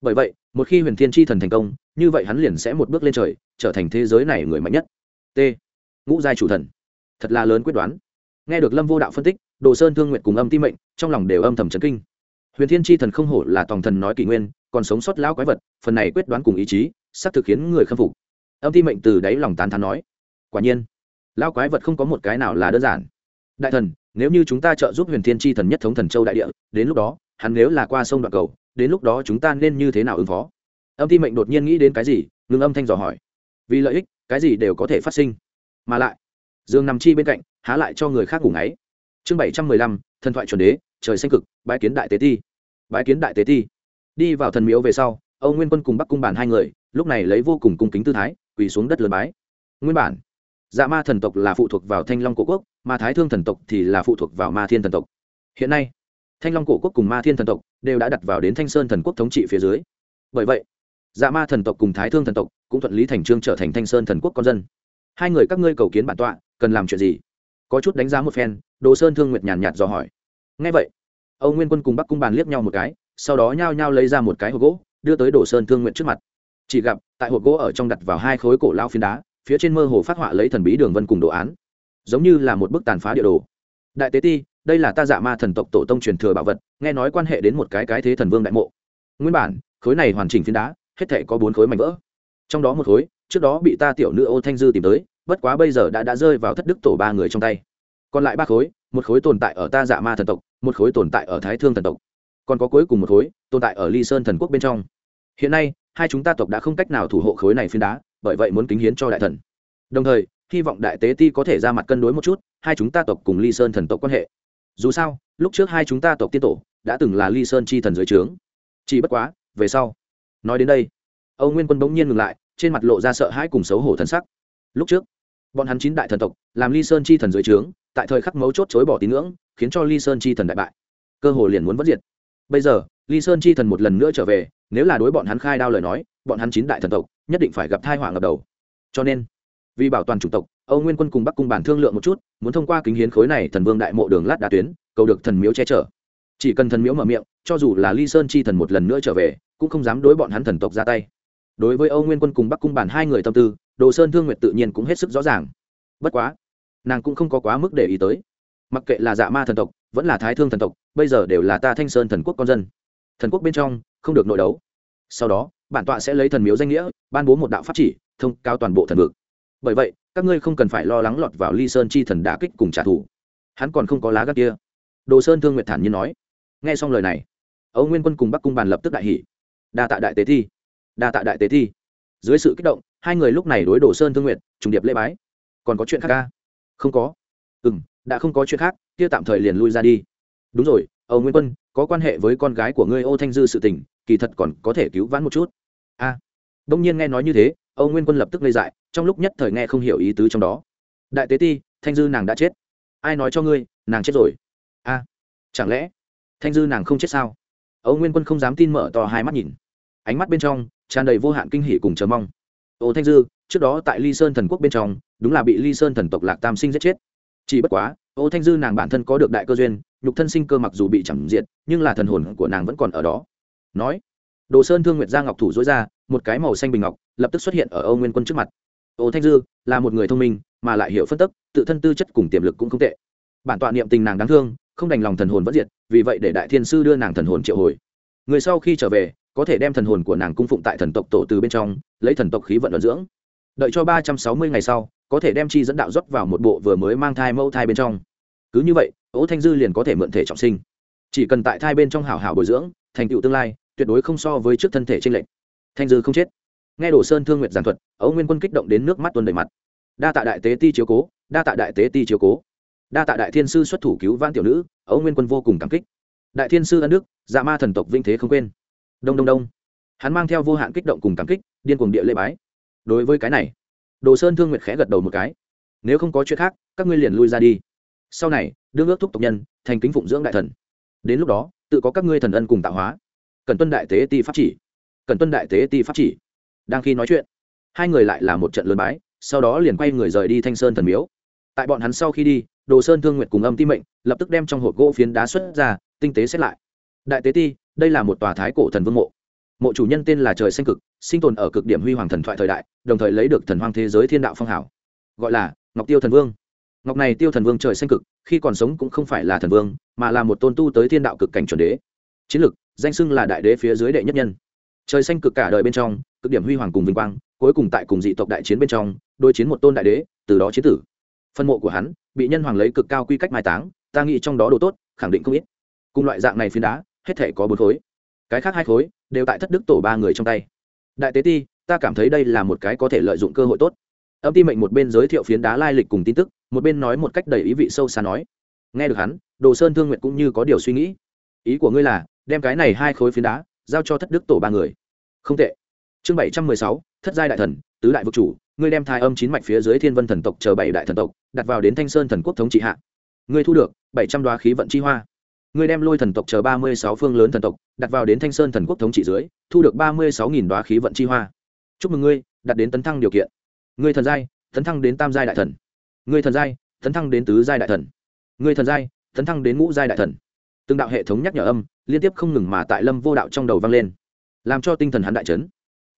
Bởi vậy, một khi huyền thiên tri thần thành công, như vậy hắn liền sẽ một bước lên trời, trở thành thế giới này người mạnh nhất. T. Ngũ giai chủ thần. Thật là lớn quyết đoán. Nghe được lâm vô đạo phân tích, đồ sơn thương nguyện cùng âm ti mệnh, trong lòng đều âm thầm trấn kinh. Huyền thiên tri thần không hổ là tòng thần nói kỷ nguyên, còn sống sót lão quái vật, phần này quyết đoán cùng ý chí sắp thực khiến người khâm phục. Âm ti mệnh từ đáy lòng tán thán nói, quả nhiên lao quái vật không có một cái nào là đơn giản. Đại thần, nếu như chúng ta trợ giúp huyền thiên tri thần nhất thống thần châu đại địa, đến lúc đó, hắn nếu là qua sông đoạn cầu, đến lúc đó chúng ta nên như thế nào ứng phó? Âm ti mệnh đột nhiên nghĩ đến cái gì ngừng âm thanh dò hỏi, vì lợi ích, cái gì đều có thể phát sinh. Mà lại, dương nằm chi bên cạnh, há lại cho người khác ngủ ngáy. Chương bảy trăm mười lăm, thần thoại chuẩn đế, trời xanh cực bãi kiến đại tế ti. Bãi kiến đại tế ti. Đi vào thần miếu về sau, âu nguyên quân cùng bắc cung bản hai người lúc này lấy vô cùng cung kính tư thái, quỳ xuống đất lớn bái. Nguyên bản dạ ma thần tộc là phụ thuộc vào thanh long cổ quốc mà thái thương thần tộc thì là phụ thuộc vào ma thiên thần tộc. Hiện nay, thanh long cổ quốc cùng ma thiên thần tộc đều đã đặt vào đến thanh sơn thần quốc thống trị phía dưới. Bởi vậy dạ ma thần tộc cùng thái thương thần tộc cũng thuận lý thành trương trở thành thanh sơn thần quốc con dân. Hai người các ngươi cầu kiến bản tọa, cần làm chuyện gì? Có chút đánh giá một phen, đồ sơn thương nguyệt nhàn nhạt dò hỏi. Ngay vậy, âu nguyên quân cùng bắc cung bàn liếc nhau một cái, sau đó nhao nhao lấy ra một cái hộp gỗ, đưa tới đồ sơn thương nguyện trước mặt chỉ gặp tại hộp gỗ ở trong đặt vào hai khối cổ lao phiến đá, phía trên mơ hồ phát họa lấy thần bí đường vân cùng đồ án. Giống như là một bức tàn phá địa đồ. Đại tế ti, đây là ta dạ ma thần tộc tổ tông truyền thừa bảo vật, nghe nói quan hệ đến một cái cái thế thần vương đại mộ. Nguyên bản, khối này hoàn chỉnh phiến đá, hết thể có bốn khối mảnh vỡ. Trong đó một khối, trước đó bị ta tiểu nữ ô thanh dư tìm tới, bất quá bây giờ đã đã rơi vào thất đức tổ ba người trong tay. Còn lại ba khối, một khối tồn tại ở ta dạ ma thần tộc, một khối tồn tại ở thái thương thần tộc. Còn có cuối cùng một khối, tồn tại ở ly sơn thần quốc bên trong. Hiện nay hai chúng ta tộc đã không cách nào thủ hộ khối này phiến đá, bởi vậy muốn kính hiến cho đại thần. Đồng thời, hy vọng đại tế ti có thể ra mặt cân đối một chút, hai chúng ta tộc cùng ly sơn thần tộc quan hệ. Dù sao, lúc trước hai chúng ta tộc tiên tổ đã từng là ly sơn chi thần dưới trướng. Chỉ bất quá, về sau. Nói đến đây, âu nguyên quân bỗng nhiên ngừng lại, trên mặt lộ ra sợ hãi cùng xấu hổ thần sắc. Lúc trước, bọn hắn chín đại thần tộc làm ly sơn chi thần dưới trướng, tại thời khắc mấu chốt chối bỏ tín ngưỡng, khiến cho ly sơn chi thần đại bại. Cơ hồ liền muốn vất diệt. Bây giờ ly sơn chi thần một lần nữa trở về, nếu là đối bọn hắn khai đao lời nói, bọn hắn chín đại thần tộc nhất định phải gặp thai họa ngập đầu. Cho nên, vì bảo toàn chủng tộc, âu nguyên quân cùng bắc cung bản thương lượng một chút, muốn thông qua kính hiến khối này thần vương đại mộ đường lát đá tuyến, cầu được thần miếu che chở. Chỉ cần thần miếu mở miệng, cho dù là ly sơn chi thần một lần nữa trở về, cũng không dám đối bọn hắn thần tộc ra tay. Đối với âu nguyên quân cùng bắc cung bản hai người tâm tư, đồ sơn thương nguyệt tự nhiên cũng hết sức rõ ràng. Bất quá, nàng cũng không có quá mức để ý tới. Mặc kệ là dạ ma thần tộc, vẫn là thái thương thần tộc, bây giờ đều là ta thanh sơn thần quốc con dân thần quốc bên trong, không được nội đấu. Sau đó, bản tọa sẽ lấy thần miếu danh nghĩa, ban bố một đạo pháp chỉ, thông cao toàn bộ thần vực. Bởi vậy, các ngươi không cần phải lo lắng lọt vào ly sơn chi thần đả kích cùng trả thù. Hắn còn không có lá gắt kia. Đồ sơn thương nguyệt thản nhiên nói. Nghe xong lời này, âu nguyên quân cùng bắc cung bàn lập tức đại hỷ đa tạ đại tế thi. Đa tạ đại tế thi. Dưới sự kích động, hai người lúc này đối đồ sơn thương nguyệt, trùng điệp lễ bái. Còn có chuyện khác ca không có. Ừ m đã không có chuyện khác, kia tạm thời liền lui ra đi. Đúng rồi, âu nguyên quân có quan hệ với con gái của ngươi ô thanh dư sự tình kỳ thật còn có thể cứu vãn một chút. A. À, đông nhiên nghe nói như thế âu nguyên quân lập tức lây dại trong lúc nhất thời nghe không hiểu ý tứ trong đó. Đại tế ti thanh dư nàng đã chết. Ai nói cho ngươi nàng chết rồi? A. Chẳng lẽ thanh dư nàng không chết sao? Âu nguyên quân không dám tin mở to hai mắt nhìn. Ánh mắt bên trong tràn đầy vô hạn kinh hỉ cùng chờ mong. Ô thanh dư trước đó tại ly sơn thần quốc bên trong đúng là bị ly sơn thần tộc lạc tam sinh giết chết. Chỉ bất quá ô thanh dư nàng bản thân có được đại cơ duyên, nhục thân sinh cơ mặc dù bị chẳng diệt, nhưng là thần hồn của nàng vẫn còn ở đó. Nói, đồ sơn thương nguyệt Giang ngọc thủ dối ra, một cái màu xanh bình ngọc, lập tức xuất hiện ở âu nguyên quân trước mặt. Ô thanh dư là một người thông minh, mà lại hiểu phân tức, tự thân tư chất cùng tiềm lực cũng không tệ. Bản tọa niệm tình nàng đáng thương, không đành lòng thần hồn vẫn diệt, vì vậy để đại thiên sư đưa nàng thần hồn triệu hồi. Người sau khi trở về, có thể đem thần hồn của nàng cung phụng tại thần tộc tổ từ bên trong, lấy thần tộc khí vận vận dưỡng. Đợi cho ba trăm sáu mươi ngày sau có thể đem chi dẫn đạo rót vào một bộ vừa mới mang thai mẫu thai bên trong. Cứ như vậy, ố thanh dư liền có thể mượn thể trọng sinh. Chỉ cần tại thai bên trong hảo hảo bồi dưỡng, thành tựu tương lai, tuyệt đối không so với trước thân thể tranh lệnh thanh dư không chết. Nghe đồ sơn thương nguyện giảng thuật ấu nguyên quân kích động đến nước mắt tuôn đầy mặt. Đa tạ đại tế ti chiếu cố, đa tạ đại tế ti chiếu cố. Đa tạ đại thiên sư xuất thủ cứu vãn tiểu nữ ấu nguyên quân vô cùng cảm kích. Đại thiên sư ân đức dạ ma thần tộc vinh thế không quên. Đông đông đông. Hắn mang theo vô hạn kích động cùng cảm kích, điên cuồng địa lễ bái. Đối với cái này đồ sơn thương nguyệt khẽ gật đầu một cái. Nếu không có chuyện khác, các ngươi liền lui ra đi. Sau này, đương ước thúc tộc nhân, thành kính phụng dưỡng đại thần. Đến lúc đó, tự có các ngươi thần ân cùng tạo hóa. Cần tuân đại tế ti pháp chỉ. Cần tuân đại tế ti pháp chỉ. Đang khi nói chuyện, hai người lại là một trận lớn bái, sau đó liền quay người rời đi thanh sơn thần miếu. Tại bọn hắn sau khi đi, đồ sơn thương nguyệt cùng âm ti mệnh, lập tức đem trong hộp gỗ phiến đá xuất ra, tinh tế xét lại. Đại tế ti, đây là một tòa thái cổ thần vương mộ mộ chủ nhân tên là trời xanh cực sinh tồn ở cực điểm huy hoàng thần thoại thời đại đồng thời lấy được thần hoang thế giới thiên đạo phong hảo gọi là ngọc tiêu thần vương. Ngọc này tiêu thần vương trời xanh cực khi còn sống cũng không phải là thần vương mà là một tôn tu tới thiên đạo cực cảnh chuẩn đế. Chiến lực, danh xưng là đại đế phía dưới đệ nhất nhân. Trời xanh cực cả đời bên trong cực điểm huy hoàng cùng vinh quang cuối cùng tại cùng dị tộc đại chiến bên trong đôi chiến một tôn đại đế từ đó chiến tử. Phân mộ của hắn bị nhân hoàng lấy cực cao quy cách mai táng ta nghĩ trong đó đồ tốt khẳng định không ít. Cùng loại dạng này phiến đá hết thể có bốn khối cái khác hai khối đều tại thất đức tổ ba người trong tay. Đại tế ti, ta cảm thấy đây là một cái có thể lợi dụng cơ hội tốt. Âm ti mệnh một bên giới thiệu phiến đá lai lịch cùng tin tức, một bên nói một cách đầy ý vị sâu xa nói. Nghe được hắn, đồ sơn thương nguyện cũng như có điều suy nghĩ. Ý của ngươi là, đem cái này hai khối phiến đá giao cho thất đức tổ ba người. Không tệ. Chương bảy trăm mười sáu, thất giai đại thần, tứ đại vực chủ, ngươi đem thai âm chín mạch phía dưới thiên vân thần tộc chờ bảy đại thần tộc, đặt vào đến thanh sơn thần quốc thống trị hạ. Ngươi thu được bảy trăm đoá khí vận chi hoa ngươi đem lôi thần tộc chờ ba mươi sáu phương lớn thần tộc, đặt vào đến thanh sơn thần quốc thống trị dưới, thu được ba mươi sáu nghìn đoá khí vận chi hoa. Chúc mừng ngươi đặt đến tấn thăng điều kiện. Ngươi thần giai, tấn thăng đến tam giai đại thần. Ngươi thần giai, tấn thăng đến tứ giai đại thần. Ngươi thần giai, tấn thăng đến ngũ giai đại thần. Từng đạo hệ thống nhắc nhở âm, liên tiếp không ngừng mà tại lâm vô đạo trong đầu vang lên, làm cho tinh thần hắn đại chấn.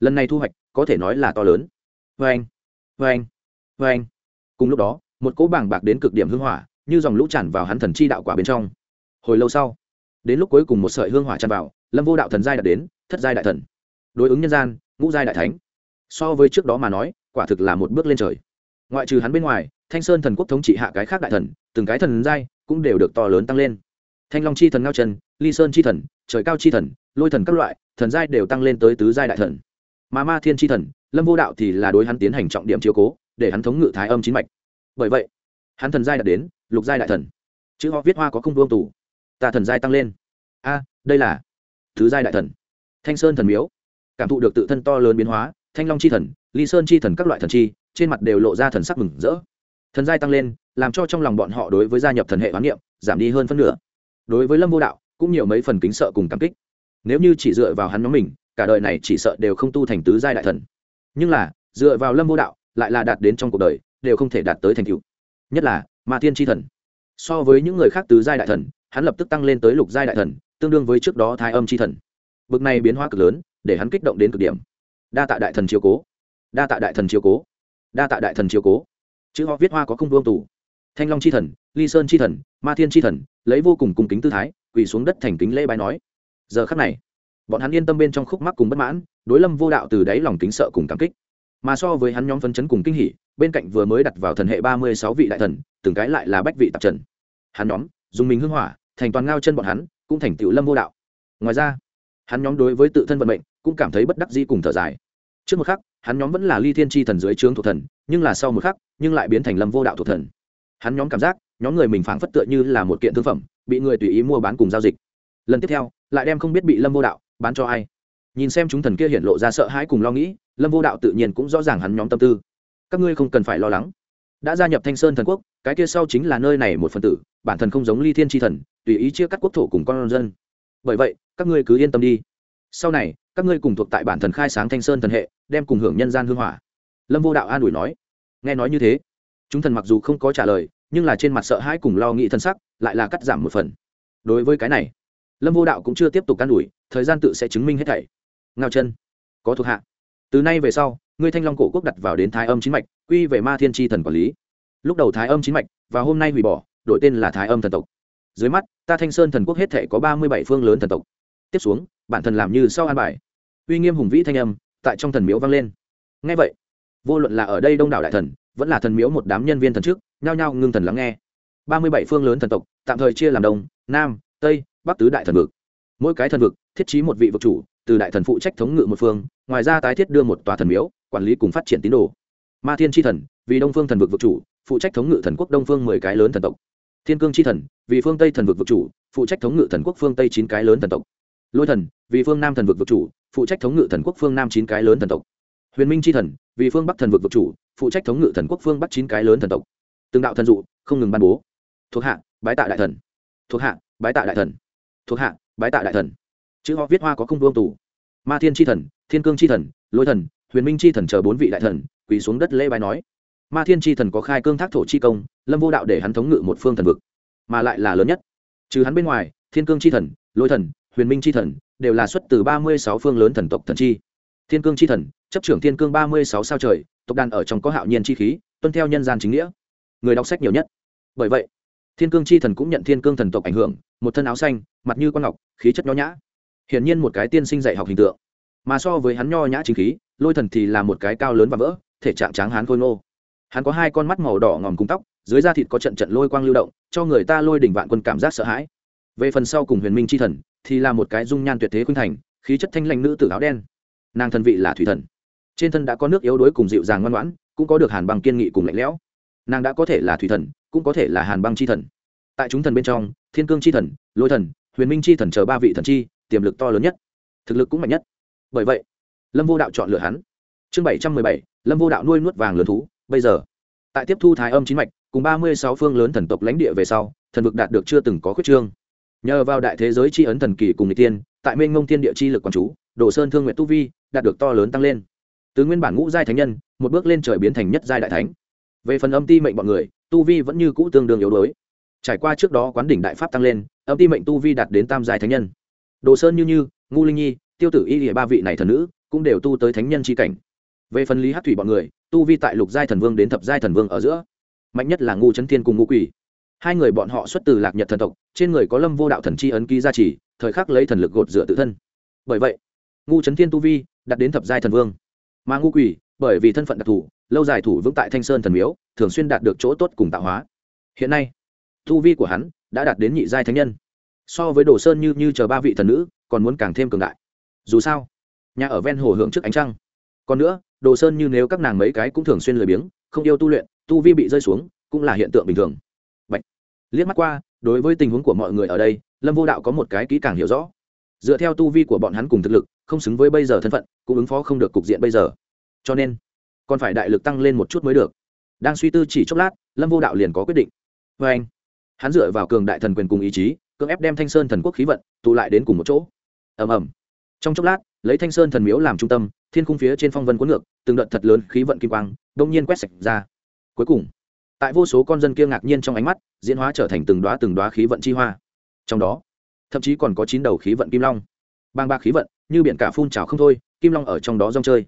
Lần này thu hoạch, có thể nói là to lớn. Vê anh vê anh vê anh cùng lúc đó, một cỗ bảng bạc đến cực điểm hưng hỏa, như dòng lũ tràn vào hắn thần chi đạo quả bên trong hồi lâu sau, đến lúc cuối cùng một sợi hương hỏa tràn vào, lâm vô đạo thần giai đạt đến, thất giai đại thần. Đối ứng nhân gian, ngũ giai đại thánh. So với trước đó mà nói, quả thực là một bước lên trời. Ngoại trừ hắn bên ngoài, thanh sơn thần quốc thống trị hạ cái khác đại thần, từng cái thần giai cũng đều được to lớn tăng lên. Thanh long chi thần ngao trần, ly sơn chi thần, trời cao chi thần, lôi thần các loại, thần giai đều tăng lên tới tứ giai đại thần. Mà ma thiên chi thần, lâm vô đạo thì là đối hắn tiến hành trọng điểm chiếu cố, để hắn thống ngự thái âm chín mạch. Bởi vậy, hắn thần giai đạt đến, lục giai đại thần. Chữ họ viết hoa có không vương tù ta thần giai tăng lên. A, đây là thứ giai đại thần. Thanh sơn thần miếu. Cảm thụ được tự thân to lớn biến hóa, thanh long chi thần, ly sơn chi thần các loại thần chi, trên mặt đều lộ ra thần sắc mừng rỡ. Thần giai tăng lên, làm cho trong lòng bọn họ đối với gia nhập thần hệ hoán niệm, giảm đi hơn phân nửa. Đối với lâm vô đạo, cũng nhiều mấy phần kính sợ cùng cảm kích. Nếu như chỉ dựa vào hắn nhóm mình, cả đời này chỉ sợ đều không tu thành tứ giai đại thần. Nhưng là, dựa vào lâm vô đạo, lại là đạt đến trong cuộc đời, đều không thể đạt tới thành cựu nhất là ma thiên tri thần. So với những người khác tứ giai đại thần hắn lập tức tăng lên tới lục giai đại thần, tương đương với trước đó thái âm tri thần. Bực này biến hóa cực lớn, để hắn kích động đến cực điểm. Đa tạ đại thần chiếu cố. Đa tạ đại thần chiếu cố. Đa tạ đại thần chiếu cố. Chữ họ viết hoa có không vương tù. Thanh long c h i thần, ly sơn c h i thần, ma thiên c h i thần, lấy vô cùng cung kính tư thái, quỳ xuống đất thành kính lễ bài nói. Giờ khắc này, bọn hắn yên tâm bên trong khúc mắc cùng bất mãn, đối lâm vô đạo từ đáy lòng kính sợ cùng cảm kích. Mà so với hắn nhóm phấn chấn cùng kinh hỉ, bên cạnh vừa mới đặt vào thần hệ ba mươi sáu vị đại thần, từng cái lại là bách vị tạp trần. Hắn nhóm, dùng mình hưng hỏa thành toàn ngao chân bọn hắn, cũng thành tựu lâm vô đạo. Ngoài ra, hắn nhóm đối với tự thân vận mệnh cũng cảm thấy bất đắc dĩ cùng thở dài. Trước một khắc, hắn nhóm vẫn là ly thiên tri thần dưới trướng thuộc thần, nhưng là sau một khắc, nhưng lại biến thành lâm vô đạo thuộc thần. Hắn nhóm cảm giác, nhóm người mình phảng phất tựa như là một kiện thương phẩm, bị người tùy ý mua bán cùng giao dịch. Lần tiếp theo, lại đem không biết bị lâm vô đạo bán cho ai. Nhìn xem chúng thần kia hiện lộ ra sợ hãi cùng lo nghĩ, lâm vô đạo tự nhiên cũng rõ ràng hắn nhóm tâm tư. Các ngươi không cần phải lo lắng đã gia nhập thanh sơn thần quốc, cái kia sau chính là nơi này một phần tử, bản thân không giống ly thiên tri thần, tùy ý chia cắt quốc thổ cùng con dân. Bởi vậy, các ngươi cứ yên tâm đi. Sau này, các ngươi cùng thuộc tại bản thần khai sáng thanh sơn thần hệ, đem cùng hưởng nhân gian hương hỏa. Lâm vô đạo an ủi nói. Nghe nói như thế, chúng thần mặc dù không có trả lời, nhưng là trên mặt sợ hãi cùng lo nghĩ thân sắc lại là cắt giảm một phần. Đối với cái này, lâm vô đạo cũng chưa tiếp tục can ủi, thời gian tự sẽ chứng minh hết thảy. Ngao chân, có thuộc hạ. Từ nay về sau, ngươi thanh long cổ quốc đặt vào đến thái âm chín mạch quy về ma thiên tri thần quản lý. Lúc đầu thái âm chín mạch, và hôm nay hủy bỏ, đổi tên là thái âm thần tộc. Dưới mắt, ta thanh sơn thần quốc hết thể có ba mươi bảy phương lớn thần tộc. Tiếp xuống, bản thần làm như sau an bài. Uy nghiêm hùng vĩ thanh âm, tại trong thần miếu vang lên. Ngay vậy, vô luận là ở đây đông đảo đại thần, vẫn là thần miếu một đám nhân viên thần trước, nhao nhao ngưng thần lắng nghe. Ba mươi bảy phương lớn thần tộc, tạm thời chia làm đông, nam, tây, bắc tứ đại thần vực. Mỗi cái thần vực, thiết trí một vị vực chủ, từ đại thần phụ trách thống ngự một phương, ngoài ra tái thiết đưa một tòa thần miếu, quản lý cùng phát triển tín đồ ma thiên tri thần, vì đông phương thần vực vực chủ, phụ trách thống ngự thần quốc đông phương mười cái lớn thần tộc. Thiên cương tri thần, vì phương tây thần vực vực chủ, phụ trách thống ngự thần quốc phương tây chín cái lớn thần tộc. Lôi thần, vì phương nam thần vực vực chủ, phụ trách thống ngự thần quốc phương nam chín cái lớn thần tộc. Huyền minh tri thần, vì phương bắc thần vực vực chủ, phụ trách thống ngự thần quốc phương bắc chín cái lớn thần tộc. Từng đạo thần dụ, không ngừng ban bố. Thuộc hạ, bái tạ đại thần. Thuộc hạ, bái tạ đại thần. Thuộc hạ, bái tạ đại thần. Chữ họ viết hoa có không vương tù ma thiên tri thần, thiên cương tri thần, lôi thần, huyền minh tri thần chờ bốn vị đại thần quỳ xuống đất lễ bài nói. Ma thiên tri thần có khai cương thác thổ chi công, lâm vô đạo để hắn thống ngự một phương thần vực, mà lại là lớn nhất. Trừ hắn bên ngoài, thiên cương tri thần, lôi thần, huyền minh tri thần đều là xuất từ ba mươi sáu phương lớn thần tộc thần chi. Thiên cương tri thần, chấp trưởng thiên cương ba mươi sáu sao trời, tộc đàn ở trong có hạo nhiên chi khí, tuân theo nhân gian chính nghĩa. Người đọc sách nhiều nhất. Bởi vậy, thiên cương chi thần cũng nhận thiên cương thần tộc ảnh hưởng, một thân áo xanh, mặt như con ngọc, khí chất nho nhã. Hiển nhiên một cái tiên sinh dạy học hình tượng. Mà so với hắn nho nhã chính khí, lôi thần thì là một cái cao lớn và vỡ thể trạng tráng hán khôi ngô. Hắn có hai con mắt màu đỏ ngòm cùng tóc, dưới da thịt có trận trận lôi quang lưu động, cho người ta lôi đỉnh vạn quân cảm giác sợ hãi. Về phần sau cùng huyền minh chi thần, thì là một cái dung nhan tuyệt thế khuynh thành, khí chất thanh lanh nữ tử áo đen. Nàng thần vị là thủy thần. Trên thân đã có nước yếu đuối cùng dịu dàng ngoan ngoãn, cũng có được hàn băng kiên nghị cùng lạnh lẽo. Nàng đã có thể là thủy thần, cũng có thể là hàn băng chi thần. Tại chúng thần bên trong, thiên cương chi thần, lôi thần, huyền minh chi thần chờ ba vị thần chi, tiềm lực to lớn nhất, thực lực cũng mạnh nhất. Bởi vậy, lâm vô đạo chọn lựa hắn. Chương bảy trăm mười bảy lâm vô đạo nuôi nuốt vàng lớn thú, bây giờ, tại tiếp thu thái âm chín mạch, cùng ba mươi sáu phương lớn thần tộc lãnh địa về sau, thần vực đạt được chưa từng có khuyết trương. Nhờ vào đại thế giới c h i ấn thần kỳ cùng n tiên tại mênh ngông tiên địa chi lực quán chú, đồ sơn thương nguyện tu vi đạt được to lớn tăng lên. Từ nguyên bản ngũ giai thánh nhân, một bước lên trời biến thành nhất giai đại thánh. Về phần âm ti mệnh bọn người, tu vi vẫn như cũ tương đương yếu đuối. Trải qua trước đó quán đỉnh đại pháp tăng lên, âm ti mệnh tu vi đạt đến tam giai thánh nhân. Đồ sơn như như, ngu linh nhi, tiêu tử y địa ba vị này thần nữ cũng đều tu tới thánh nhân c cảnh về phần lý hát thủy bọn người, tu vi tại lục giai thần vương đến thập giai thần vương ở giữa, mạnh nhất là ngu trấn thiên cùng ngu quỷ. Hai người bọn họ xuất từ lạc nhật thần tộc, trên người có lâm vô đạo thần chi ấn ký gia trì, thời khắc lấy thần lực gột dựa tự thân. Bởi vậy, ngu trấn thiên tu vi đặt đến thập giai thần vương. Mà ngu quỷ, bởi vì thân phận đặc thù, lâu dài thủ vững tại thanh sơn thần miếu, thường xuyên đạt được chỗ tốt cùng tạo hóa. Hiện nay, tu vi của hắn đã đạt đến nhị giai thánh nhân. So với đồ sơn như như chờ ba vị thần nữ, còn muốn càng thêm cường đại. Dù sao, nhà ở ven hồ hưởng trước ánh trăng. Còn nữa đồ sơn như nếu các nàng mấy cái cũng thường xuyên lười biếng, không yêu tu luyện, tu vi bị rơi xuống, cũng là hiện tượng bình thường. Bạch. liếc mắt qua, đối với tình huống của mọi người ở đây, lâm vô đạo có một cái kỹ càng hiểu rõ. Dựa theo tu vi của bọn hắn cùng thực lực, không xứng với bây giờ thân phận, cũng ứng phó không được cục diện bây giờ. Cho nên, còn phải đại lực tăng lên một chút mới được. Đang suy tư chỉ chốc lát, lâm vô đạo liền có quyết định. Vê anh, hắn dựa vào cường đại thần quyền cùng ý chí, cưỡng ép đem thanh sơn thần quốc khí vận tụ lại đến cùng một chỗ. Ầm ầm. Trong chốc lát, lấy thanh sơn thần miếu làm trung tâm thiên khung phía trên phong vân cuốn ngược, từng đợt thật lớn khí vận kim quang, đông nhiên quét sạch ra. Cuối cùng, tại vô số con dân kia ngạc nhiên trong ánh mắt, diễn hóa trở thành từng đoá từng đoá khí vận chi hoa. Trong đó, thậm chí còn có chín đầu khí vận kim long. Bang bạc khí vận, như biển cả phun trào không thôi, kim long ở trong đó rong chơi.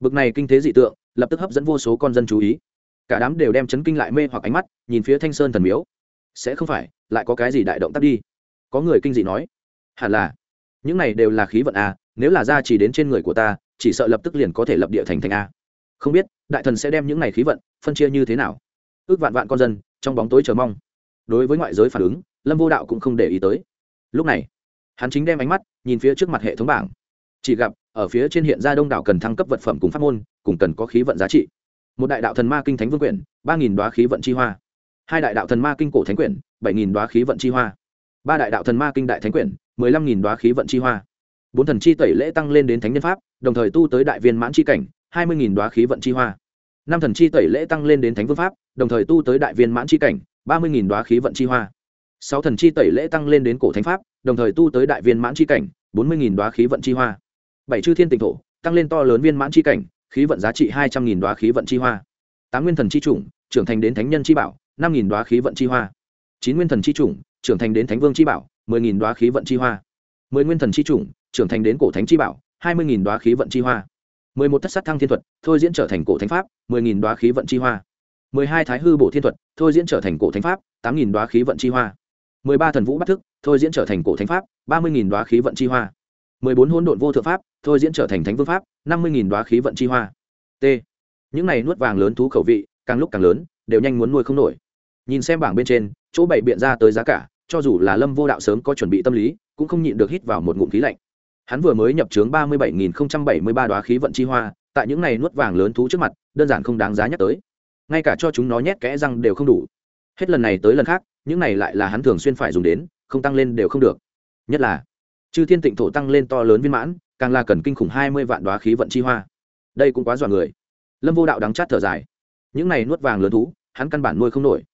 Bực này kinh thế dị tượng, lập tức hấp dẫn vô số con dân chú ý. Cả đám đều đem chấn kinh lại mê hoặc ánh mắt, nhìn phía thanh sơn thần miếu. Sẽ không phải, lại có cái gì đại động tác đi. Có người kinh dị nói, hẳn là, những này đều là khí vận à? nếu là ra chỉ đến trên người của ta chỉ sợ lập tức liền có thể lập địa thành thành a. Không biết, đại thần sẽ đem những này khí vận phân chia như thế nào. Ước vạn vạn con dân, trong bóng tối chờ mong. Đối với ngoại giới phản ứng, lâm vô đạo cũng không để ý tới. Lúc này, hắn chính đem ánh mắt nhìn phía trước mặt hệ thống bảng. Chỉ gặp, ở phía trên hiện ra đông đảo cần thăng cấp vật phẩm cùng pháp môn, cùng cần có khí vận giá trị. Một đại đạo thần ma kinh thánh vương quyển, ba nghìn đoá khí vận chi hoa. Hai đại đạo thần ma kinh cổ thánh quyển, bảy nghìn đoá khí vận chi hoa. Ba đại đạo thần ma kinh đại thánh quyển, mười lăm nghìn đoá khí vận chi hoa bốn thần chi tẩy lễ tăng lên đến thánh nhân pháp, đồng thời tu tới đại viên mãn chi cảnh, hai mươi nghìn đoá khí vận chi hoa. Năm thần chi tẩy lễ tăng lên đến thánh vương pháp, đồng thời tu tới đại viên mãn chi cảnh, ba mươi nghìn đoá khí vận chi hoa. Sáu thần chi tẩy lễ tăng lên đến cổ thánh pháp, đồng thời tu tới đại viên mãn chi cảnh, bốn mươi nghìn đoá khí vận chi hoa. Bảy chư thiên tịnh thổ, tăng lên to lớn viên mãn chi cảnh, khí vận giá trị hai trăm nghìn đoá khí vận chi hoa. Tám nguyên thần chi chủng, trưởng thành đến thánh nhân chi bảo, năm nghìn đoá khí vận chi hoa. Chín nguyên thần chi chủng, trưởng thành đến thánh vương chi bảo, mười nghìn đoá khí vận chi hoa. Mười nguyên thần chi chủng trưởng thành đến cổ thánh chi bảo, hai mươi nghìn đoá khí vận chi hoa. mười một thất sát thăng thiên thuật, thôi diễn trở thành cổ thánh pháp, mười nghìn đoá khí vận chi hoa. mười hai thái hư bổ thiên thuật, thôi diễn trở thành cổ thánh pháp, tám nghìn đoá khí vận chi hoa. mười ba thần vũ bắt thức, thôi diễn trở thành cổ thánh pháp, ba mươi nghìn đoá khí vận chi hoa. mười bốn hỗn độn vô thượng pháp, thôi diễn trở thành thánh vương pháp, năm mươi nghìn đoá khí vận chi hoa. T. Những này nuốt vàng lớn thú khẩu vị, càng lúc càng lớn, đều nhanh muốn nuôi không nổi. Nhìn xem bảng bên trên, chỗ bảy biện ra tới giá cả, cho dù là lâm vô đạo sớm có chuẩn bị tâm lý, cũng không nhịn được hít vào một ngụm khí lạnh hắn vừa mới nhập trướng ba mươi bảy nghìn bảy mươi ba đoá khí vận chi hoa, tại những này nuốt vàng lớn thú trước mặt, đơn giản không đáng giá nhắc tới. Ngay cả cho chúng nó nhét kẽ răng đều không đủ. Hết lần này tới lần khác, những này lại là hắn thường xuyên phải dùng đến, không tăng lên đều không được. Nhất là, chư thiên tịnh thổ tăng lên to lớn viên mãn, càng là cần kinh khủng hai mươi vạn đoá khí vận chi hoa. Đây cũng quá dọa người. Lâm vô đạo đắng chát thở dài. Những này nuốt vàng lớn thú, hắn căn bản nuôi không nổi.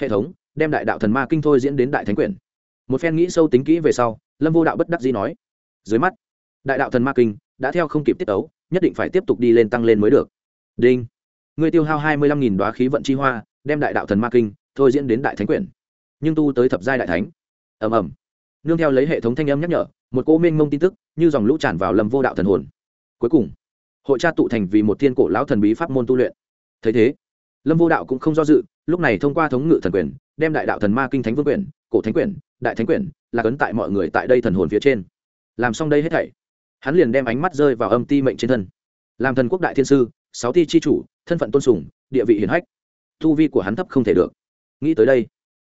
Hệ thống, đem đại đạo thần ma kinh thôi diễn đến đại thánh quyển. Một phen nghĩ sâu tính kỹ về sau, lâm vô đạo bất đắc dĩ nói dưới mắt, đại đạo thần ma kinh đã theo không kịp tiết tấu, nhất định phải tiếp tục đi lên tăng lên mới được. Đinh. Người tiêu hao hai mươi lăm nghìn đoá khí vận chi hoa, đem đại đạo thần ma kinh thôi diễn đến đại thánh quyển. Nhưng tu tới thập giai đại thánh. Ầm ầm. Nương theo lấy hệ thống thanh âm nhắc nhở, một cô mênh mông tin tức như dòng lũ tràn vào lâm vô đạo thần hồn. Cuối cùng, hội cha tụ thành vì một thiên cổ lão thần bí pháp môn tu luyện. Thấy thế, lâm vô đạo cũng không do dự, lúc này thông qua thống ngự thần quyền đem đại đạo thần ma kinh thánh vương quyền cổ thánh quyền đại thánh quyền là cấn tại mọi người tại đây thần hồn phía trên làm xong đây hết thảy. Hắn liền đem ánh mắt rơi vào âm ti mệnh trên thân. Làm thần quốc đại thiên sư, sáu ti chi chủ, thân phận tôn sùng, địa vị hiển hách. Thu vi của hắn thấp không thể được. Nghĩ tới đây,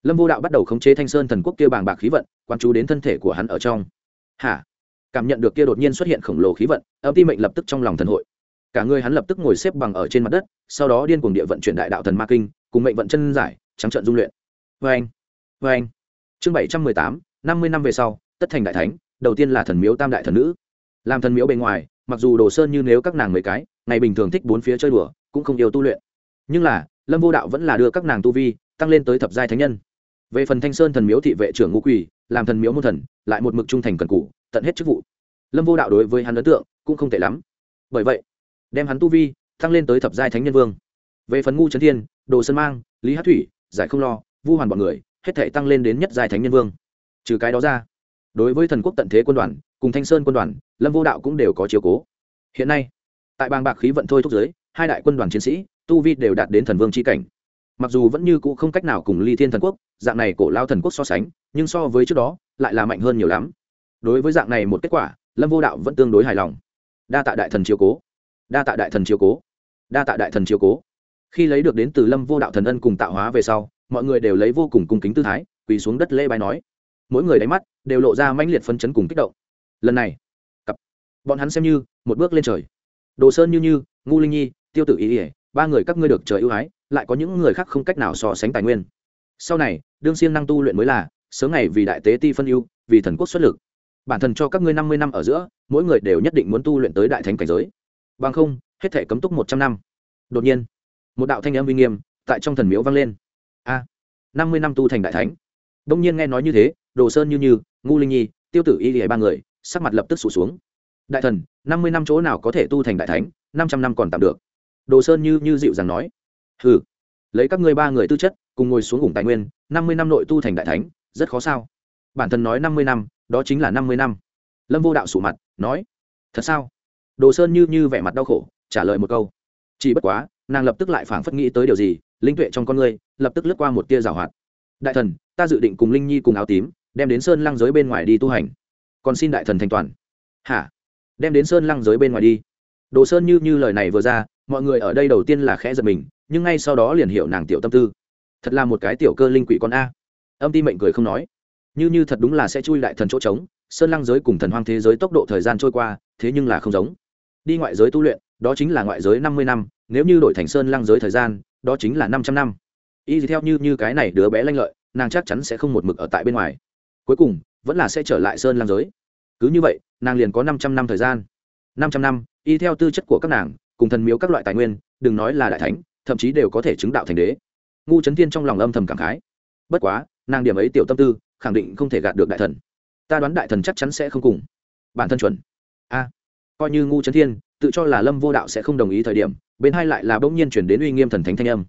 lâm vô đạo bắt đầu khống chế thanh sơn thần quốc kia bàng bạc khí vận, quan chú đến thân thể của hắn ở trong. Hả? Cảm nhận được kia đột nhiên xuất hiện khổng lồ khí vận, âm ti mệnh lập tức trong lòng thần hội. Cả người hắn lập tức ngồi xếp bằng ở trên mặt đất, sau đó điên cuồng địa vận chuyển đại đạo thần ma kinh, cùng mệnh vận chân giải, trắng trận dung luyện. Vê anh vê anh chương bảy trăm mười tám, năm mươi năm về sau, tất thành đại thánh đầu tiên là thần miếu tam đại thần nữ. Làm thần miếu bề ngoài, mặc dù đồ sơn như nếu các nàng mấy cái, ngày bình thường thích bốn phía chơi đùa, cũng không yêu tu luyện. Nhưng là, lâm vô đạo vẫn là đưa các nàng tu vi, tăng lên tới thập giai thánh nhân. Về phần thanh sơn thần miếu thị vệ trưởng ngũ quỳ, làm thần miếu môn thần, lại một mực trung thành cần cũ tận hết chức vụ. Lâm vô đạo đối với hắn ấn tượng, cũng không tệ lắm. Bởi vậy, đem hắn tu vi, tăng lên tới thập giai thánh nhân vương. Về phần ngu trấn thiên, đồ sơn mang, lý hát thủy, giải không lo, vu hoàn b ọ n người, hết thể tăng lên đến nhất giai thánh nhân vương. Trừ cái đó ra đối với thần quốc tận thế quân đoàn, cùng thanh sơn quân đoàn, lâm vô đạo cũng đều có chiều cố. Hiện nay, tại bang bạc khí vận thôi thúc giới hai đại quân đoàn chiến sĩ, tu vi đều đạt đến thần vương c cảnh. Mặc dù vẫn như cũ không cách nào cùng ly thiên thần quốc, dạng này cổ lao thần quốc so sánh, nhưng so với trước đó, lại là mạnh hơn nhiều lắm. Đối với dạng này một kết quả, lâm vô đạo vẫn tương đối hài lòng. Đa tạ đại thần chiếu cố. Đa tạ đại thần chiếu cố. Đa tạ đại thần chiếu cố. Khi lấy được đến từ lâm vô đạo thần ân cùng tạo hóa về sau, mọi người đều lấy vô cùng cung kính tư thái, quỳ xuống đất lễ bài nói mỗi người đáy mắt đều lộ ra mãnh liệt phân chấn cùng kích động. Lần này, cặp, bọn hắn xem như một bước lên trời. Đồ sơn như như, ngu linh nhi, tiêu tử ý ỉa ba người các ngươi được trời ưu ái, lại có những người khác không cách nào so sánh tài nguyên. Sau này, đương siêng năng tu luyện mới là, sớm ngày vì đại tế ti phân ưu, vì thần quốc xuất lực. Bản thân cho các ngươi năm mươi năm ở giữa, mỗi người đều nhất định muốn tu luyện tới đại thánh cảnh giới. Bằng không, hết thể cấm túc một trăm năm. Đột nhiên, một đạo thanh âm uy nghiêm tại trong thần miếu vang lên. A, năm mươi năm tu thành đại thánh. Đông nhiên nghe nói như thế đồ sơn như như, ngu linh nhi, tiêu tử y lìa ba người, sắc mặt lập tức sụt xuống. Đại thần, năm mươi năm chỗ nào có thể tu thành đại thánh, năm trăm năm còn tạm được. Đồ sơn như như dịu dàng nói. Hừ, lấy các ngươi ba người tư chất, cùng ngồi xuống ủng tài nguyên, năm mươi năm nội tu thành đại thánh, rất khó sao? Bản thân nói năm mươi năm, đó chính là năm mươi năm. Lâm vô đạo sụ mặt, nói. Thật sao? Đồ sơn như như vẻ mặt đau khổ, trả lời một câu. Chỉ bất quá, nàng lập tức lại phảng phất nghĩ tới điều gì, linh tuệ trong con người lập tức lướt qua một tia rào hoạt. Đại thần, ta dự định cùng linh nhi cùng áo tím đem đến sơn lăng giới bên ngoài đi tu hành. Còn xin đại thần thành toàn. Hả? Đem đến sơn lăng giới bên ngoài đi. Đồ sơn như như lời này vừa ra, mọi người ở đây đầu tiên là khẽ giật mình, nhưng ngay sau đó liền hiểu nàng tiểu tâm tư. Thật là một cái tiểu cơ linh quỷ con a. Âm ti mệnh cười không nói. Như như thật đúng là sẽ chui đại thần chỗ trống, sơn lăng giới cùng thần hoang thế giới tốc độ thời gian trôi qua, thế nhưng là không giống. Đi ngoại giới tu luyện, đó chính là ngoại giới năm mươi năm, nếu như đổi thành sơn lăng giới thời gian, đó chính là năm trăm năm. Y theo như như cái này đứa bé lanh lợi, nàng chắc chắn sẽ không một mực ở tại bên ngoài cuối cùng, vẫn là sẽ trở lại sơn lam giới. Cứ như vậy, nàng liền có năm trăm năm thời gian. năm trăm năm, y theo tư chất của các nàng, cùng thần miếu các loại tài nguyên, đừng nói là đại thánh, thậm chí đều có thể chứng đạo thành đế. Ngu trấn thiên trong lòng âm thầm cảm khái. Bất quá, nàng điểm ấy tiểu tâm tư, khẳng định không thể gạt được đại thần. Ta đoán đại thần chắc chắn sẽ không cùng. Bản thân chuẩn. A. Coi như ngu trấn thiên, tự cho là lâm vô đạo sẽ không đồng ý thời điểm, bên hai lại là bỗng nhiên chuyển đến uy nghiêm thần thánh thanh âm.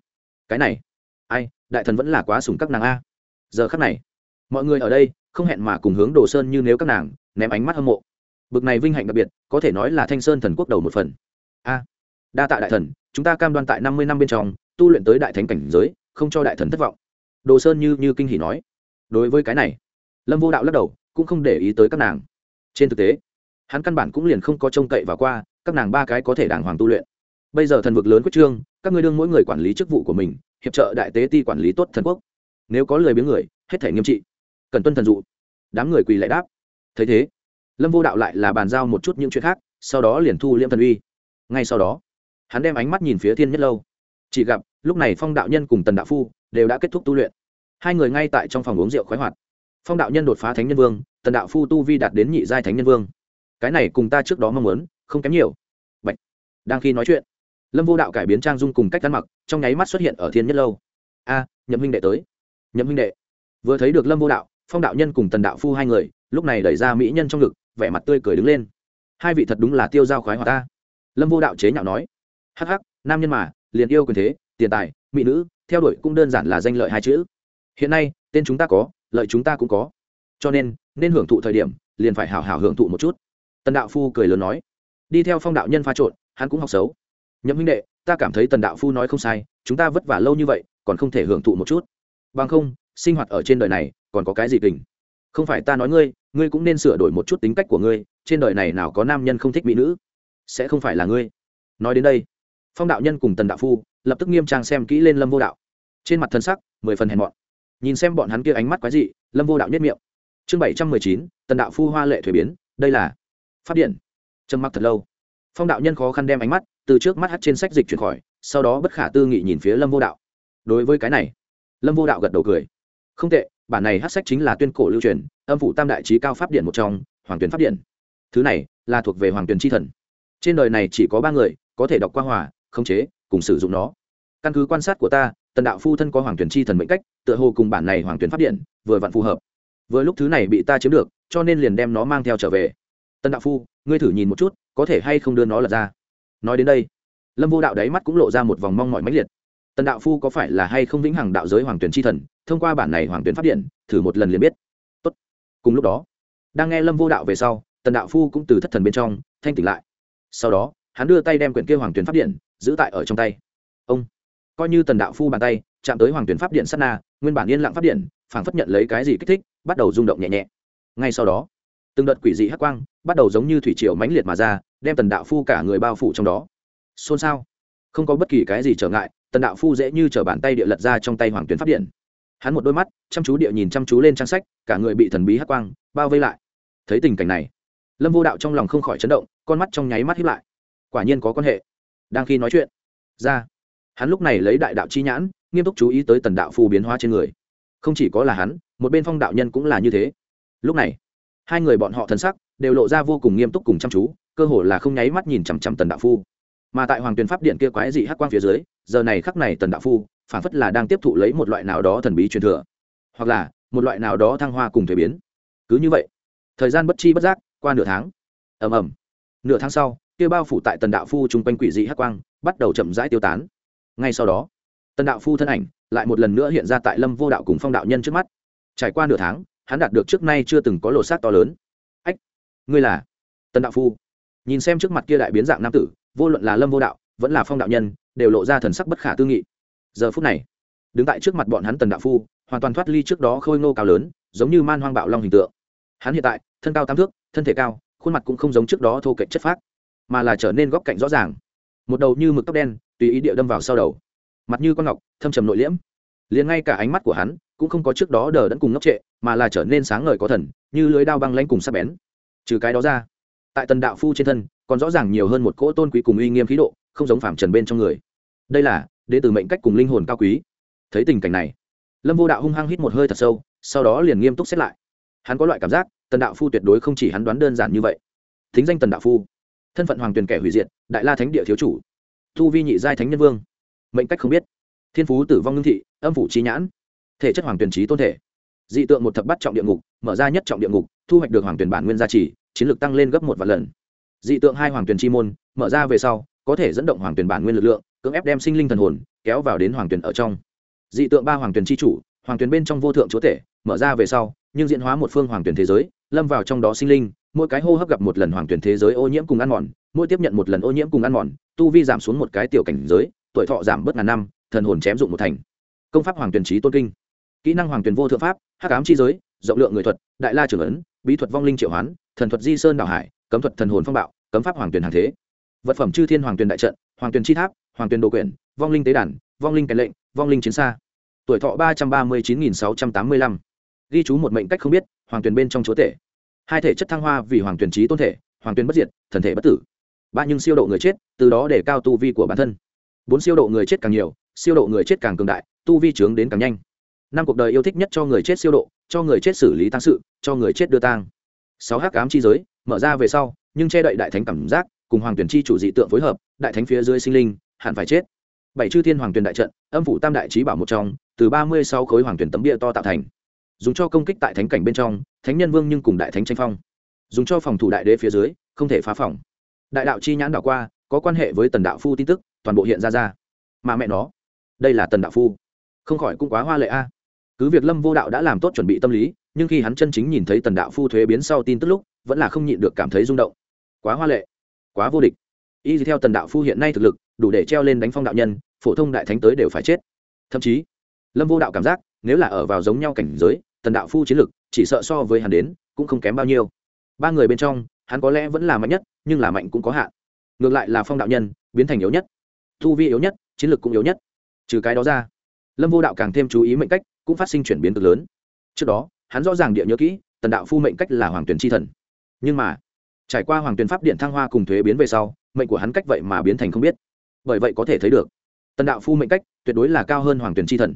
Cái này. Ai, đại thần vẫn là quá sùng các nàng a. Giờ khắc này, mọi người ở đây không hẹn mà cùng hướng đồ sơn như nếu các nàng, ném ánh mắt hâm mộ. Bực này vinh hạnh đặc biệt, có thể nói là thanh sơn thần quốc đầu một phần. A, đa tạ đại thần, chúng ta cam đoan tại năm mươi năm bên trong, tu luyện tới đại thánh cảnh giới, không cho đại thần thất vọng. Đồ sơn như như kinh hỉ nói. Đối với cái này, lâm vô đạo lắc đầu, cũng không để ý tới các nàng. Trên thực tế, hắn căn bản cũng liền không có trông cậy và qua, các nàng ba cái có thể đàng hoàng tu luyện. Bây giờ thần vực lớn quyết trương, các ngươi đương mỗi người quản lý chức vụ của mình, hiệp trợ đại tế ti quản lý tốt thần quốc. Nếu có lời biếng người, hết thể nghiêm trị cần tuân thần dụ. Đám người quỳ lại đáp. Thấy thế, lâm vô đạo lại là bàn giao một chút những chuyện khác, sau đó liền thu liêm thần uy. Ngay sau đó, hắn đem ánh mắt nhìn phía thiên nhất lâu. Chỉ gặp, lúc này phong đạo nhân cùng tần đạo phu đều đã kết thúc tu luyện. Hai người ngay tại trong phòng uống rượu khoái hoạt. Phong đạo nhân đột phá thánh nhân vương, tần đạo phu tu vi đạt đến nhị giai thánh nhân vương. Cái này cùng ta trước đó mong muốn, không kém nhiều. Bạch. đang khi nói chuyện, lâm vô đạo cải biến trang dung cùng cách ăn mặc, trong nháy mắt xuất hiện ở thiên nhất lâu. A, nhậm huynh đệ tới. Nhậm huynh đệ. Vừa thấy được lâm vô đạo phong đạo nhân cùng tần đạo phu hai người, lúc này đẩy ra mỹ nhân trong ngực, vẻ mặt tươi cười đứng lên. Hai vị thật đúng là tiêu dao khoái hòa ta. Lâm vô đạo chế nhạo nói. Hắc hắc, nam nhân mà, liền yêu quyền thế, tiền tài, mỹ nữ, theo đuổi cũng đơn giản là danh lợi hai chữ. Hiện nay, tên chúng ta có, lợi chúng ta cũng có. Cho nên nên hưởng thụ thời điểm, liền phải hào hào hưởng thụ một chút. Tần đạo phu cười lớn nói. Đi theo phong đạo nhân pha trộn, hắn cũng học xấu. Nhậm huynh đệ, ta cảm thấy tần đạo phu nói không sai, chúng ta vất vả lâu như vậy, còn không thể hưởng thụ một chút. Bằng không, sinh hoạt ở trên đời này còn có cái gì kình? Không phải ta nói ngươi ngươi cũng nên sửa đổi một chút tính cách của ngươi, trên đời này nào có nam nhân không thích mỹ nữ? Sẽ không phải là ngươi. Nói đến đây, phong đạo nhân cùng tần đạo phu lập tức nghiêm trang xem kỹ lên lâm vô đạo. Trên mặt thân sắc, mười phần hèn mọn. Nhìn xem bọn hắn kia ánh mắt quái dị, lâm vô đạo nhất miệng. Chương bảy trăm mười chín, tần đạo phu hoa lệ thuế biến, đây là phát điện. Trầm mặc thật lâu, phong đạo nhân khó khăn đem ánh mắt từ trước mắt hắt trên sách dịch chuyển khỏi, sau đó bất khả tư nghị nhìn phía lâm vô đạo. Đối với cái này, lâm vô đạo gật đầu cười. Không tệ bản này hát sách chính là tuyên cổ lưu truyền, âm phủ tam đại trí cao pháp điện một trong, hoàng tuyển pháp điện. Thứ này là thuộc về hoàng tuyển tri thần. Trên đời này chỉ có ba người, có thể đọc qua hòa, khống chế, cùng sử dụng nó. Căn cứ quan sát của ta, tần đạo phu thân có hoàng tuyển tri thần mệnh cách, tựa hồ cùng bản này hoàng tuyển pháp điện vừa vặn phù hợp. Vừa lúc thứ này bị ta chiếm được, cho nên liền đem nó mang theo trở về. Tần đạo phu, ngươi thử nhìn một chút, có thể hay không đưa nó lật ra? Nói đến đây, lâm vô đạo đáy mắt cũng lộ ra một vòng mong mỏi mãnh liệt tần đạo phu có phải là hay không vĩnh hằng đạo giới hoàng tuyển tri thần, thông qua bản này hoàng tuyển phát điện, thử một lần liền biết. Tốt. cùng lúc đó, đang nghe lâm vô đạo về sau, tần đạo phu cũng từ thất thần bên trong, thanh tỉnh lại. Sau đó, hắn đưa tay đem quyển kia hoàng tuyển phát điện, giữ tại ở trong tay. Ông, coi như tần đạo phu bàn tay, chạm tới hoàng tuyển pháp điện sát na, nguyên bản yên lặng pháp điện, phảng phất nhận lấy cái gì kích thích, bắt đầu rung động nhẹ nhẹ. Ngay sau đó, từng đợt quỷ dị hắc quang bắt đầu giống như thủy triều mãnh liệt mà ra, đem tần đạo phu cả người bao phủ trong đó. Xôn xao không có bất kỳ cái gì trở ngại, tần đạo phu dễ như t r ở bàn tay địa lật ra trong tay hoàng tuyến pháp điện. Hắn một đôi mắt, chăm chú địa nhìn chăm chú lên trang sách, cả người bị thần bí hắc quang bao vây lại. Thấy tình cảnh này, lâm vô đạo trong lòng không khỏi chấn động, con mắt trong nháy mắt hiếp lại. Quả nhiên có quan hệ. Đang khi nói chuyện, ra, hắn lúc này lấy đại đạo chi nhãn, nghiêm túc chú ý tới tần đạo phu biến hóa trên người. Không chỉ có là hắn, một bên phong đạo nhân cũng là như thế. Lúc này, hai người bọn họ thân sắc đều lộ ra vô cùng nghiêm túc cùng chăm chú, cơ hồ là không nháy mắt nhìn chằm chằm tần đạo phu mà tại hoàng tuyền pháp điện kia quái dị hắc quang phía dưới, giờ này khắc này tần đạo phu, phản phất là đang tiếp thụ lấy một loại nào đó thần bí truyền thừa, hoặc là một loại nào đó thăng hoa cùng thuế biến. Cứ như vậy, thời gian bất chi bất giác, qua nửa tháng. Ầm ầm. Nửa tháng sau, kia bao phủ tại tần đạo phu chung quanh quỷ dị hắc quang, bắt đầu chậm rãi tiêu tán. Ngay sau đó, tần đạo phu thân ảnh lại một lần nữa hiện ra tại lâm vô đạo cùng phong đạo nhân trước mắt. Trải qua nửa tháng, hắn đạt được trước nay chưa từng có lộ sát to lớn. Ách, ngươi là? Tần đạo phu nhìn xem trước mặt kia đại biến dạng nam tử vô luận là lâm vô đạo, vẫn là phong đạo nhân, đều lộ ra thần sắc bất khả tư nghị. Giờ phút này, đứng tại trước mặt bọn hắn tần đạo phu, hoàn toàn thoát ly trước đó khôi ngô cao lớn, giống như man hoang bạo long hình tượng. Hắn hiện tại, thân cao tám thước, thân thể cao, khuôn mặt cũng không giống trước đó thô cạnh chất phác, mà là trở nên góc cạnh rõ ràng. Một đầu như mực tóc đen, tùy ý địa đâm vào sau đầu. Mặt như con ngọc, thâm trầm nội liễm. Liền ngay cả ánh mắt của hắn, cũng không có trước đó đờ đẫn cùng ngốc trệ, mà là trở nên sáng ngời có thần, như lưới đao băng lanh cùng sắc bén. Trừ cái đó ra, tại tần đạo phu trên thân còn rõ ràng nhiều hơn một cỗ tôn quý cùng uy nghiêm khí độ, không giống phạm trần bên trong người. Đây là đến từ mệnh cách cùng linh hồn cao quý. Thấy tình cảnh này, lâm vô đạo hung hăng hít một hơi thật sâu, sau đó liền nghiêm túc xét lại. Hắn có loại cảm giác, tần đạo phu tuyệt đối không chỉ hắn đoán đơn giản như vậy. Thính danh tần đạo phu, thân phận hoàng tuyền kẻ hủy diệt, đại la thánh địa thiếu chủ, thu vi nhị giai thánh nhân vương. Mệnh cách không biết. Thiên phú tử vong ngưng thị, âm phủ trí nhãn. Thể chất hoàng tuyển trí tôn thể. Dị tượng một thập bắt trọng địa ngục, mở ra nhất trọng địa ngục, thu hoạch được hoàng tuyển bản nguyên gia trì, chiến lược tăng lên gấp một vạn lần dị tượng hai hoàng tuyển chi môn, mở ra về sau, có thể dẫn động hoàng tuyển bản nguyên lực lượng, cưỡng ép đem sinh linh thần hồn kéo vào đến hoàng tuyển ở trong. Dị tượng ba hoàng tuyển chi chủ, hoàng tuyển bên trong vô thượng chúa thể mở ra về sau, nhưng diễn hóa một phương hoàng tuyển thế giới, lâm vào trong đó sinh linh, mỗi cái hô hấp gặp một lần hoàng tuyển thế giới ô nhiễm cùng ăn mòn, mỗi tiếp nhận một lần ô nhiễm cùng ăn mòn, tu vi giảm xuống một cái tiểu cảnh giới, tuổi thọ giảm bớt ngàn năm, thần hồn chém dụng một thành. Công pháp hoàng tuyển trí tôn kinh. Kỹ năng hoàng tuyển vô thượng pháp, hắc ám chi giới, rộng lượng người thuật, đại la trưởng ấn, bí thuật vong linh triệu hoán, thần thuật di sơn đảo hải cấm thuật thần hồn phong bạo, cấm pháp hoàng tuyển hàng thế. Vật phẩm chư thiên hoàng tuyển đại trận, hoàng tuyển chi tháp, hoàng tuyển đồ quyển vong linh tế đàn, vong linh kèn lệnh, vong linh chiến xa. Tuổi thọ ba trăm ba mươi chín nghìn sáu trăm tám mươi lăm. Ghi chú một mệnh cách không biết, hoàng tuyển bên trong chúa tể. Hai thể chất thăng hoa vì hoàng tuyển trí tôn thể, hoàng tuyển bất diệt, thần thể bất tử. Ba nhưng siêu độ người chết, từ đó để cao tu vi của bản thân. Bốn siêu độ người chết càng nhiều, siêu độ người chết càng cường đại, tu vi trướng đến càng nhanh. Năm cuộc đời yêu thích nhất cho người chết siêu độ, cho người chết xử lý tăng sự, cho người chết đưa tang. Sáu hắc ám chi giới mở ra về sau, nhưng che đậy đại thánh cảm giác, cùng hoàng tuyển chi chủ dị tượng phối hợp, đại thánh phía dưới sinh linh, hẳn phải chết. Bảy chư thiên hoàng tuyển đại trận, âm phủ tam đại trí bảo một trong, từ ba mươi sáu khối hoàng tuyển tấm bia to tạo thành. Dùng cho công kích tại thánh cảnh bên trong, thánh nhân vương nhưng cùng đại thánh tranh phong. Dùng cho phòng thủ đại đế phía dưới, không thể phá phòng. Đại đạo chi nhãn đảo qua, có quan hệ với tần đạo phu tin tức, toàn bộ hiện ra ra. Mà mẹ nó, đây là tần đạo phu. Không khỏi cũng quá hoa lệ a. Cứ việc lâm vô đạo đã làm tốt chuẩn bị tâm lý, nhưng khi hắn chân chính nhìn thấy tần đạo phu thuế biến sau tin tức lúc vẫn là không nhịn được cảm thấy rung động. Quá hoa lệ, quá vô địch. Y theo tần đạo phu hiện nay thực lực, đủ để treo lên đánh phong đạo nhân, phổ thông đại thánh tới đều phải chết. Thậm chí, lâm vô đạo cảm giác, nếu là ở vào giống nhau cảnh giới, tần đạo phu chiến lực, chỉ sợ so với hắn đến, cũng không kém bao nhiêu. Ba người bên trong, hắn có lẽ vẫn là mạnh nhất, nhưng là mạnh cũng có hạn. Ngược lại là phong đạo nhân, biến thành yếu nhất. Thu vi yếu nhất, chiến lược cũng yếu nhất. Trừ cái đó ra, lâm vô đạo càng thêm chú ý mệnh cách, cũng phát sinh chuyển biến cực lớn. Trước đó, hắn rõ ràng địa nhớ kỹ, tần đạo phu mệnh cách là hoàng tuyển tri thần nhưng mà, trải qua hoàng tuyển pháp điện thăng hoa cùng thuế biến về sau, mệnh của hắn cách vậy mà biến thành không biết. Bởi vậy có thể thấy được, tần đạo phu mệnh cách tuyệt đối là cao hơn hoàng tuyển tri thần.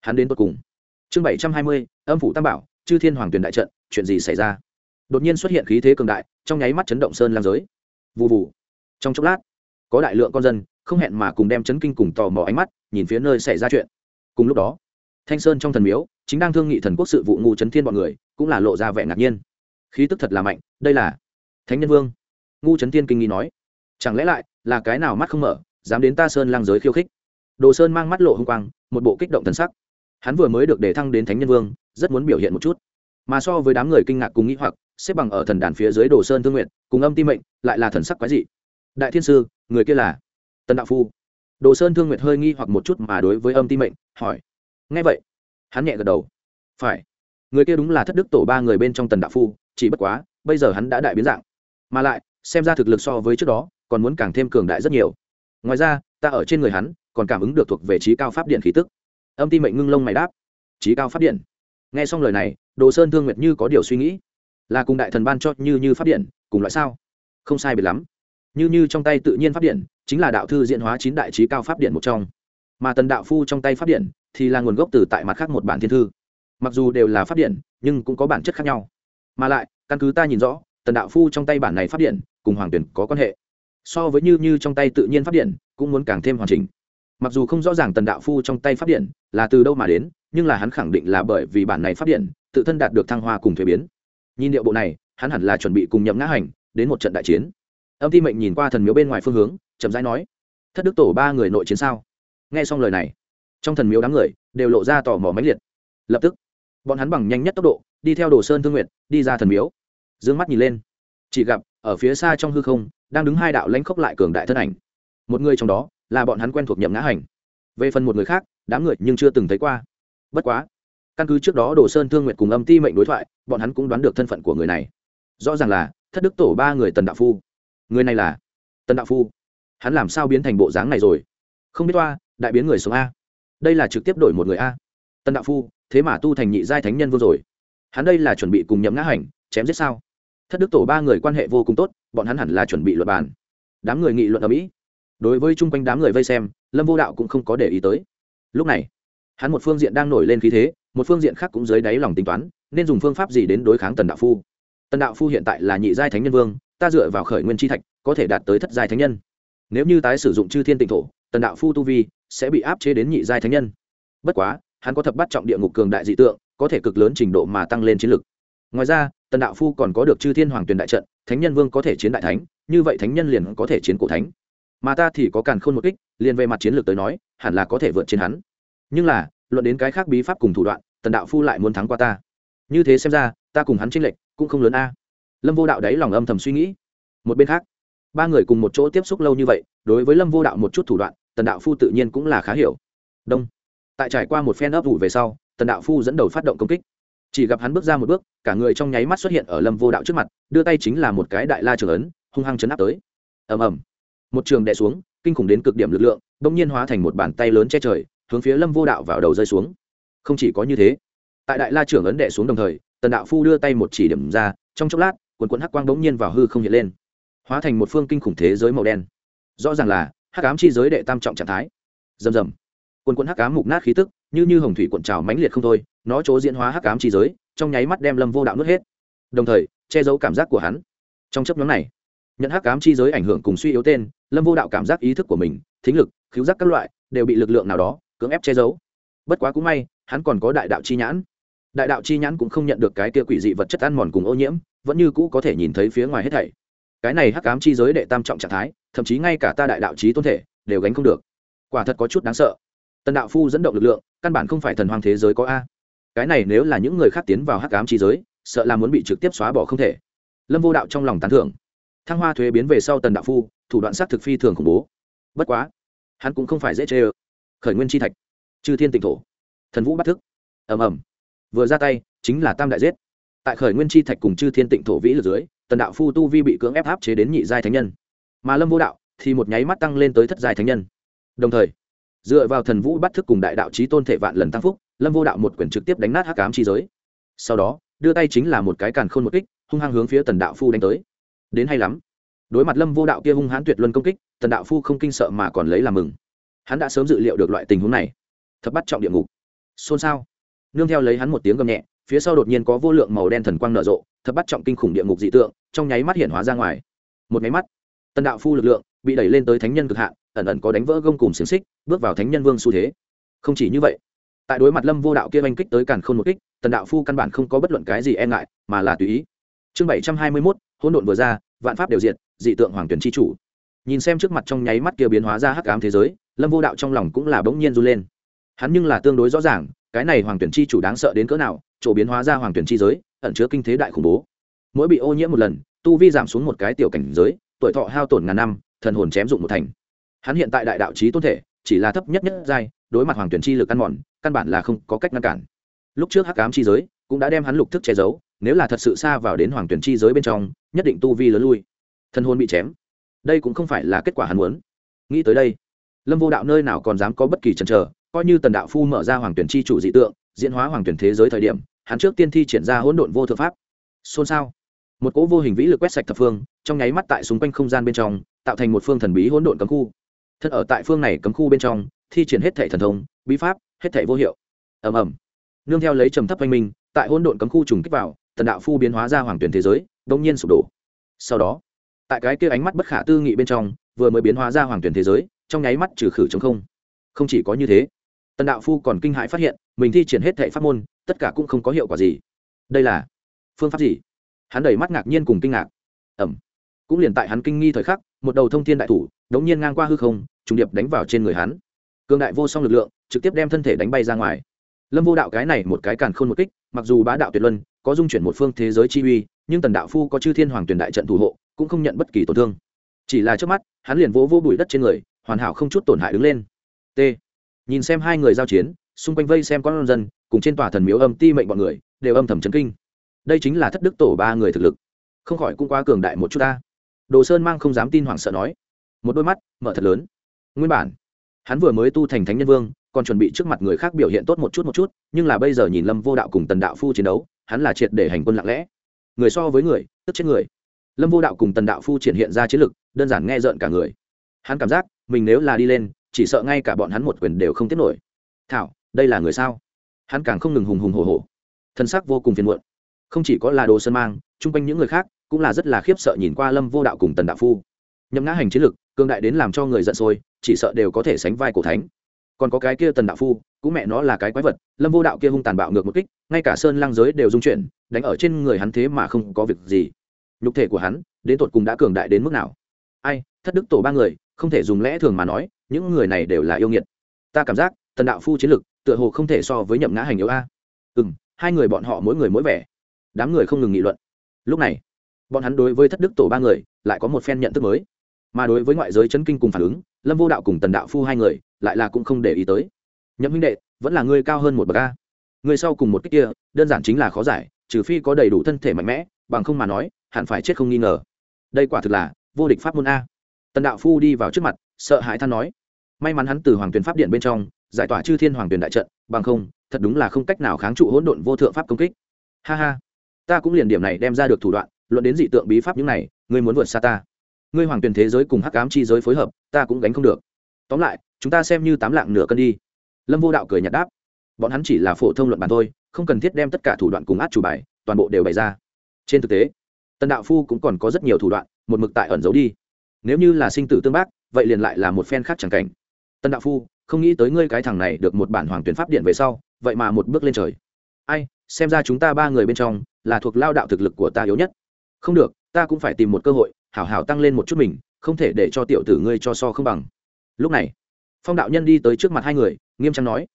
Hắn đến tột cùng. Chương bảy trăm hai mươi, âm phủ tam bảo, chư thiên hoàng tuyển đại trận, chuyện gì xảy ra? Đột nhiên xuất hiện khí thế cường đại, trong nháy mắt chấn động sơn lam giới. Vụ vụ trong chốc lát, có đại lượng con dân, không hẹn mà cùng đem chấn kinh cùng tò mò ánh mắt, nhìn phía nơi xảy ra chuyện. Cùng lúc đó, thanh sơn trong thần miếu, chính đang thương nghị thần quốc sự vụ ngu chấn thiên bọn người, cũng là lộ ra vẻ ngạc nhiên khí tức thật là mạnh, đây là thánh nhân vương. Ngu Trấn thiên kinh nghi nói, chẳng lẽ lại là cái nào mắt không mở, dám đến ta sơn lang giới khiêu khích? Đồ sơn mang mắt lộ h quang, một bộ kích động thần sắc. Hắn vừa mới được đề thăng đến thánh nhân vương, rất muốn biểu hiện một chút. Mà so với đám người kinh ngạc cùng nghĩ hoặc, xếp bằng ở thần đàn phía dưới đồ sơn thương nguyện cùng âm ti mệnh, lại là thần sắc quái dị. Đại thiên sư, người kia là tần đạo phu. Đồ sơn thương nguyệt hơi nghi hoặc một chút mà đối với âm ti mệnh, hỏi ngay vậy? Hắn nhẹ gật đầu, phải người kia đúng là thất đức tổ ba người bên trong tần đạo phu, chỉ bất quá, bây giờ hắn đã đại biến dạng. Mà lại, xem ra thực lực so với trước đó, còn muốn càng thêm cường đại rất nhiều. Ngoài ra, ta ở trên người hắn, còn cảm ứng được thuộc về trí cao pháp điện khí tức. Âm ti mệnh ngưng lông mày đáp. Trí cao pháp điện. Nghe xong lời này, đồ sơn thương nguyệt như có điều suy nghĩ. Là cùng đại thần ban cho như như pháp điện, cùng loại sao? Không sai biệt lắm. Như như trong tay tự nhiên pháp điện, chính là đạo thư diễn hóa chín đại trí cao pháp điện một trong. Mà tần đạo phu trong tay pháp điện, thì là nguồn gốc từ tại mặt khác một bản thiên thư mặc dù đều là p điện, nhưng cũng có bản chất khác nhau. Mà lại, căn cứ ta nhìn rõ, tần đạo phu trong tay bản này p điện, cùng hoàng tuyển có quan hệ. So với như như trong tay tự nhiên p điện, cũng muốn càng thêm hoàn chỉnh. Mặc dù không rõ ràng tần đạo phu trong tay p điện là từ đâu mà đến, nhưng là hắn khẳng định là bởi vì bản này p điện, tự thân đạt được thăng hoa cùng thuế biến. Nhìn điệu bộ này, hắn hẳn là chuẩn bị cùng nhậm ngã hành, đến một trận đại chiến. Âm ti mệnh nhìn qua thần miếu bên ngoài phương hướng, chậm rãi nói, thất đức tổ ba người nội chiến sao? Nghe xong lời này, trong thần miếu đám người đều lộ ra tò mò mãnh liệt. Lập tức bọn hắn bằng nhanh nhất tốc độ, đi theo đồ sơn thương nguyện đi ra thần miếu. D ư ơ n g mắt nhìn lên. Chỉ gặp, ở phía xa trong hư không, đang đứng hai đạo lãnh khốc lại cường đại thân ảnh. Một người trong đó, là bọn hắn quen thuộc nhậm ngã hành. Về phần một người khác, đám người nhưng chưa từng thấy qua. Bất quá, căn cứ trước đó đồ sơn thương nguyện cùng âm ti mệnh đối thoại, bọn hắn cũng đoán được thân phận của người này. Rõ ràng là, thất đức tổ ba người tần đạo phu. Người này là tần đạo phu. Hắn làm sao biến thành bộ dáng này rồi? Không biết toa đại biến người sống a. Đây là trực tiếp đổi một người a. Tần đạo phu thế mà tu thành nhị giai thánh nhân vương rồi. Hắn đây là chuẩn bị cùng nhậm ngã hành, chém giết sao? Thất đức tổ ba người quan hệ vô cùng tốt, bọn hắn hẳn là chuẩn bị luật bàn. Đám người nghị luận ở mỹ. Đối với chung quanh đám người vây xem, lâm vô đạo cũng không có để ý tới. Lúc này, hắn một phương diện đang nổi lên khí thế, một phương diện khác cũng dưới đáy lòng tính toán, nên dùng phương pháp gì đến đối kháng tần đạo phu? Tần đạo phu hiện tại là nhị giai thánh nhân vương, ta dựa vào khởi nguyên tri thạch, có thể đạt tới thất giai thánh nhân. Nếu như tái sử dụng chư thiên tịnh thổ, tần đạo phu tu vi sẽ bị áp chế đến nhị giai thánh nhân. Bất quá hắn có thập bắt trọng địa ngục cường đại dị tượng, có thể cực lớn trình độ mà tăng lên chiến lực. Ngoài ra, tần đạo phu còn có được chư thiên hoàng tuyền đại trận, thánh nhân vương có thể chiến đại thánh, như vậy thánh nhân liền có thể chiến cổ thánh. Mà ta thì có càn khôn một kích, liền về mặt chiến lược tới nói, hẳn là có thể vượt trên hắn. Nhưng là, luận đến cái khác bí pháp cùng thủ đoạn, tần đạo phu lại muốn thắng qua ta. Như thế xem ra, ta cùng hắn tranh lệch cũng không lớn a. Lâm vô đạo đấy lòng âm thầm suy nghĩ. Một bên khác, ba người cùng một chỗ tiếp xúc lâu như vậy, đối với lâm vô đạo một chút thủ đoạn, tần đạo phu tự nhiên cũng là khá hiểu. Đông tại trải qua một phen ấp ủ về sau, tần đạo phu dẫn đầu phát động công kích. Chỉ gặp hắn bước ra một bước, cả người trong nháy mắt xuất hiện ở lâm vô đạo trước mặt, đưa tay chính là một cái đại la trường ấn, hung hăng chấn áp tới. Ầm ầm. Một trường đè xuống, kinh khủng đến cực điểm lực lượng, bỗng nhiên hóa thành một bàn tay lớn che trời, hướng phía lâm vô đạo vào đầu rơi xuống. Không chỉ có như thế, tại đại la trưởng ấn đẻ xuống đồng thời, tần đạo phu đưa tay một chỉ điểm ra, trong chốc lát, quần quẫn hắc quang bỗng nhiên vào hư không hiện lên. Hóa thành một phương kinh khủng thế giới màu đen. Rõ ràng là hắc ám chi giới đệ tam trọng trạng thái. Rầm rầm quần quần hắc ám mục nát khí tức, như như hồng thủy cuộn trào mãnh liệt không thôi, nó chỗ diễn hóa hắc ám chi giới, trong nháy mắt đem lâm vô đạo nuốt hết. Đồng thời, che giấu cảm giác của hắn. Trong chấp nhóm này, nhận hắc ám chi giới ảnh hưởng cùng suy yếu tên, lâm vô đạo cảm giác ý thức của mình, thính lực khiếu giác các loại, đều bị lực lượng nào đó cưỡng ép che giấu. Bất quá cũng may, hắn còn có đại đạo chi nhãn. Đại đạo chi nhãn cũng không nhận được cái kia quỷ dị vật chất ăn mòn cùng ô nhiễm, vẫn như cũ có thể nhìn thấy phía ngoài hết thảy. Cái này hắc ám chi giới đệ tam trọng trạng thái, thậm chí ngay cả ta đại đạo trí tôn thể, đều gánh không được. Quả thật có chút đáng sợ tần đạo phu dẫn động lực lượng, căn bản không phải thần hoàng thế giới có a. Cái này nếu là những người khác tiến vào hắc ám chi giới, sợ là muốn bị trực tiếp xóa bỏ không thể. Lâm vô đạo trong lòng tán thưởng. Thăng hoa thuế biến về sau tần đạo phu, thủ đoạn s á thực phi thường khủng bố. Bất quá, hắn cũng không phải dễ chê ơ. Khởi nguyên chi thạch. Chư thiên tịnh thổ. Thần vũ bắt thức. Ầm ầm. Vừa ra tay, chính là tam đại giết. Tại khởi nguyên chi thạch cùng chư thiên tịnh thổ vĩ lực dưới, tần đạo phu tu vi bị cưỡng ép áp chế đến nhị giai thánh nhân. Mà lâm vô đạo thì một nháy mắt tăng lên tới thất giai thánh nhân. Đồng thời dựa vào thần vũ bắt thức cùng đại đạo trí tôn thể vạn lần tăng phúc, lâm vô đạo một quyển trực tiếp đánh nát hắc cám chi giới. Sau đó, đưa tay chính là một cái càn khôn một kích, hung hăng hướng phía tần đạo phu đánh tới. Đến hay lắm. Đối mặt lâm vô đạo kia hung hãn tuyệt luân công kích, tần đạo phu không kinh sợ mà còn lấy làm mừng. Hắn đã sớm dự liệu được loại tình huống này. Thập bắt trọng địa ngục. Xôn xao. Nương theo lấy hắn một tiếng gầm nhẹ, phía sau đột nhiên có vô lượng màu đen thần quang nở rộ, thập bắt trọng kinh khủng địa ngục dị tượng, trong nháy mắt hiện hóa ra ngoài. Một máy mắt, tần đạo phu lực lượng bị đẩy lên tới thánh nhân cực hạn ẩn ẩn có đánh vỡ gông cùng xiềng xích, bước vào thánh nhân vương xu thế. Không chỉ như vậy, tại đối mặt lâm vô đạo kia oanh kích tới càn k h ô n một kích, tần đạo phu căn bản không có bất luận cái gì e ngại, mà là tùy ý. Chương bảy trăm hai mươi mốt, hỗn độn vừa ra, vạn pháp đều diệt, dị tượng hoàng tuyển tri chủ. Nhìn xem trước mặt trong nháy mắt kia biến hóa ra hắc ám thế giới, lâm vô đạo trong lòng cũng là bỗng nhiên run lên. Hắn nhưng là tương đối rõ ràng, cái này hoàng tuyển Chi chủ đáng sợ đến cỡ nào, chỗ biến hóa ra hoàng tuyển chi giới, ẩn chứa kinh thế đại khủng bố. Mỗi bị ô nhiễm một lần, tu vi giảm xuống một cái tiểu cảnh giới, tuổi thọ hao tổn ngàn năm, thần hồn chém dụng một thành hắn hiện tại đại đạo trí tôn thể, chỉ là thấp nhất nhất giai, đối mặt hoàng tuyển chi lực ăn mòn, căn bản là không có cách ngăn cản. Lúc trước hắc ám chi giới cũng đã đem hắn lục thức che giấu, nếu là thật sự xa vào đến hoàng tuyển chi giới bên trong, nhất định tu vi lớn lui. Thân hôn bị chém. Đây cũng không phải là kết quả hắn muốn. Nghĩ tới đây, lâm vô đạo nơi nào còn dám có bất kỳ chần chờ, coi như tần đạo phu mở ra hoàng tuyển chi chủ dị tượng, diễn hóa hoàng tuyển thế giới thời điểm, hắn trước tiên thi triển ra hỗn độn vô thượng pháp. Xôn xao. Một cỗ vô hình vĩ lực quét sạch thập phương, trong nháy mắt tại xung quanh không gian bên trong, tạo thành một phương thần bí hỗn độn cấm khu thân ở tại phương này cấm khu bên trong, thi triển hết thể thần thông, bí pháp, hết thể vô hiệu. Ầm ầm. Nương theo lấy trầm thấp oanh minh, tại hỗn độn cấm khu trùng kích vào, tần đạo phu biến hóa ra hoàng tuyển thế giới đông nhiên sụp đổ. Sau đó, tại cái kia ánh mắt bất khả tư nghị bên trong, vừa mới biến hóa ra hoàng tuyển thế giới, trong nháy mắt trừ khử chống không. Không chỉ có như thế, tần đạo phu còn kinh hãi phát hiện, mình thi triển hết thệ pháp môn, tất cả cũng không có hiệu quả gì. Đây là phương pháp gì? Hắn đẩy mắt ngạc nhiên cùng kinh ngạc. Ẩm cũng liền tại hắn kinh nghi thời khắc một đầu thông thiên đại thủ đống nhiên ngang qua hư không, trùng điệp đánh vào trên người hắn. Cương đại vô song lực lượng, trực tiếp đem thân thể đánh bay ra ngoài. Lâm vô đạo cái này một cái càn khôn một kích, mặc dù bá đạo tuyệt luân, có dung chuyển một phương thế giới chi uy, nhưng tần đạo phu có chư thiên hoàng tuyển đại trận thủ hộ, cũng không nhận bất kỳ tổn thương. Chỉ là trước mắt, hắn liền vỗ vô bụi đất trên người, hoàn hảo không chút tổn hại đứng lên. T. Nhìn xem hai người giao chiến, xung quanh vây xem con dân, cùng trên tòa thần miếu âm ti mệnh bọn người, đều âm thầm chấn kinh. Đây chính là thất đức tổ ba người thực lực. Không khỏi cũng quá cường đại một chút ta đồ sơn mang không dám tin hoảng sợ nói. Một đôi mắt mở thật lớn. Nguyên bản, hắn vừa mới tu thành thánh nhân vương, còn chuẩn bị trước mặt người khác biểu hiện tốt một chút một chút, nhưng là bây giờ nhìn lâm vô đạo cùng tần đạo phu chiến đấu, hắn là triệt để hành quân lặng lẽ. Người so với người, tức chết người. Lâm vô đạo cùng tần đạo phu triển hiện ra chiến lực, đơn giản nghe rợn cả người. Hắn cảm giác mình nếu là đi lên, chỉ sợ ngay cả bọn hắn một quyền đều không tiết nổi. Thảo, đây là người sao? Hắn càng không ngừng hùng hùng hồ hồ thân xác vô cùng phiền muộn. Không chỉ có là đồ sơn mang, chung quanh những người khác cũng là rất là khiếp sợ nhìn qua lâm vô đạo cùng tần đạo phu. Nhậm ngã hành chiến lực cương đại đến làm cho người giận sôi, chỉ sợ đều có thể sánh vai cổ thánh. Còn có cái kia tần đạo phu, cũng mẹ nó là cái quái vật, lâm vô đạo kia hung tàn bạo ngược một kích, ngay cả sơn lang giới đều dung chuyển, đánh ở trên người hắn thế mà không có việc gì. Nhục thể của hắn, đến tột cùng đã cường đại đến mức nào? Ai, thất đức tổ ba người, không thể dùng lẽ thường mà nói, những người này đều là yêu nghiệt. Ta cảm giác, tần đạo phu chiến lực, tựa hồ không thể so với nhậm ngã hành yếu a. Ừ m hai người bọn họ mỗi người mỗi vẻ. Đám người không ngừng nghị luận. Lúc này bọn hắn đối với thất đức tổ ba người lại có một phen nhận thức mới. Mà đối với ngoại giới chấn kinh cùng phản ứng, lâm vô đạo cùng tần đạo phu hai người lại là cũng không để ý tới. Nhậm huynh đệ, vẫn là ngươi cao hơn một bậc a. Người sau cùng một cách kia, đơn giản chính là khó giải, trừ phi có đầy đủ thân thể mạnh mẽ, bằng không mà nói, hẳn phải chết không nghi ngờ. Đây quả thực là vô địch pháp môn a. Tần đạo phu đi vào trước mặt, sợ hãi than nói, may mắn hắn từ hoàng tuyền pháp điện bên trong, giải tỏa chư thiên hoàng tuyền đại trận, bằng không, thật đúng là không cách nào kháng trụ hỗn độn vô thượng pháp công kích. Ha ha, ta cũng liền điểm này đem ra được thủ đoạn luận đến dị tượng bí pháp những này, ngươi muốn vượt xa ta. Ngươi hoàng tuyển thế giới cùng hắc ám chi giới phối hợp, ta cũng gánh không được. Tóm lại, chúng ta xem như tám lạng nửa cân đi. Lâm vô đạo cười nhạt đáp. Bọn hắn chỉ là phổ thông luận bàn thôi, không cần thiết đem tất cả thủ đoạn cùng át chủ bài, toàn bộ đều bày ra. Trên thực tế, tần đạo phu cũng còn có rất nhiều thủ đoạn, một mực tại ẩn giấu đi. Nếu như là sinh tử tương bác, vậy liền lại là một phen khác chẳng cảnh. Tần đạo phu, không nghĩ tới ngươi cái thằng này được một bản hoàng tuyển pháp điện về sau, vậy mà một bước lên trời. Ai, xem ra chúng ta ba người bên trong là thuộc lao đạo thực lực của ta yếu nhất không được, ta cũng phải tìm một cơ hội, hảo hảo tăng lên một chút mình, không thể để cho tiểu tử ngươi cho so không bằng. Lúc này, phong đạo nhân đi tới trước mặt hai người, nghiêm trang nói,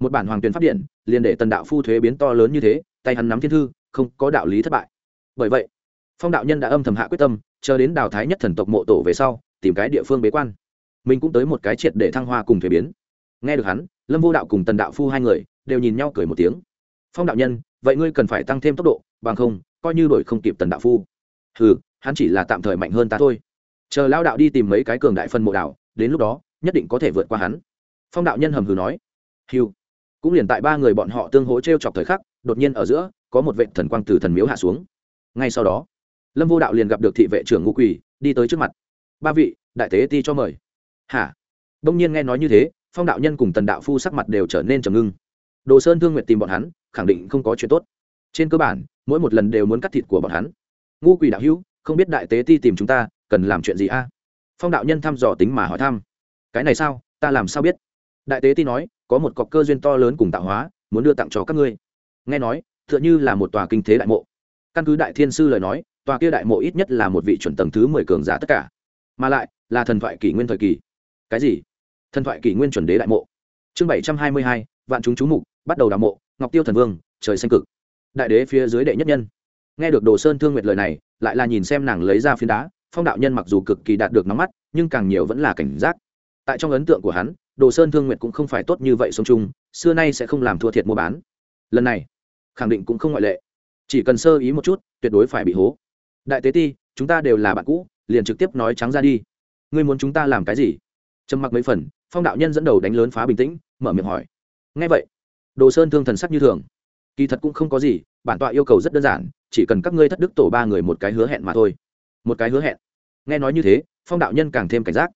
một bản hoàng tuyển pháp điện, liền để tần đạo phu thuế biến to lớn như thế, tay hắn nắm thiên thư, không có đạo lý thất bại. Bởi vậy, phong đạo nhân đã âm thầm hạ quyết tâm, chờ đến đào thái nhất thần tộc mộ tổ về sau, tìm cái địa phương bế quan. Mình cũng tới một cái triệt để thăng hoa cùng thuế biến. Nghe được hắn, lâm vô đạo cùng tần đạo phu hai người đều nhìn nhau cười một tiếng. Phong đạo nhân, vậy ngươi cần phải tăng thêm tốc độ, bằng không, coi như đổi không kịp tần đạo phu ừ hắn chỉ là tạm thời mạnh hơn ta thôi. Chờ lao đạo đi tìm mấy cái cường đại phân mộ đạo, đến lúc đó, nhất định có thể vượt qua hắn. Phong đạo nhân hầm hừ nói. Hiu cũng liền tại ba người bọn họ tương hỗ t r e o chọc thời khắc, đột nhiên ở giữa, có một vệ thần quang từ thần miếu hạ xuống. Ngay sau đó, lâm vô đạo liền gặp được thị vệ trưởng ngũ quỳ, đi tới trước mặt. Ba vị, đại tế ti cho mời. Hả? Đông nhiên nghe nói như thế, phong đạo nhân cùng tần đạo phu sắc mặt đều trở nên trầm ngưng. Đồ sơn thương nguyện tìm bọn hắn, khẳng định không có chuyện tốt. Trên cơ bản, mỗi một lần đều muốn cắt thịt của bọn hắn ngu quỳ đạo hữu, không biết đại tế ti tìm chúng ta, cần làm chuyện gì a? Phong đạo nhân thăm dò tính mà hỏi thăm. Cái này sao? Ta làm sao biết? Đại tế ti nói, có một cọc cơ duyên to lớn cùng tạo hóa, muốn đưa tặng cho các ngươi. Nghe nói t h ư ợ n h ư là một tòa kinh thế đại mộ. Căn cứ đại thiên sư lời nói, tòa kia đại mộ ít nhất là một vị chuẩn tầng thứ mười cường giả tất cả. Mà lại, là thần thoại kỷ nguyên thời kỳ. Cái gì? Thần thoại kỷ nguyên chuẩn đế đại mộ. Chương bảy trăm hai mươi hai, vạn chúng chú mục, bắt đầu đào mộ, ngọc tiêu thần vương, trời xanh cực. Đại đế phía dưới đệ nhất nhân nghe được đồ sơn thương nguyệt lời này, lại là nhìn xem nàng lấy ra phiến đá, phong đạo nhân mặc dù cực kỳ đạt được nắm mắt, nhưng càng nhiều vẫn là cảnh giác. Tại trong ấn tượng của hắn, đồ sơn thương nguyện cũng không phải tốt như vậy sống chung, xưa nay sẽ không làm thua thiệt mua bán. Lần này, khẳng định cũng không ngoại lệ. Chỉ cần sơ ý một chút, tuyệt đối phải bị hố. Đại tế ti, chúng ta đều là bạn cũ, liền trực tiếp nói trắng ra đi. Ngươi muốn chúng ta làm cái gì? Trầm mặc mấy phần, phong đạo nhân dẫn đầu đánh lớn phá bình tĩnh, mở miệng hỏi. Ngay vậy, đồ sơn thương thần sắc như thường. Kỳ thật cũng không có gì, bản tọa yêu cầu rất đơn giản chỉ cần các ngươi thất đức tổ ba người một cái hứa hẹn mà thôi. Một cái hứa hẹn. Nghe nói như thế, phong đạo nhân càng thêm cảnh giác.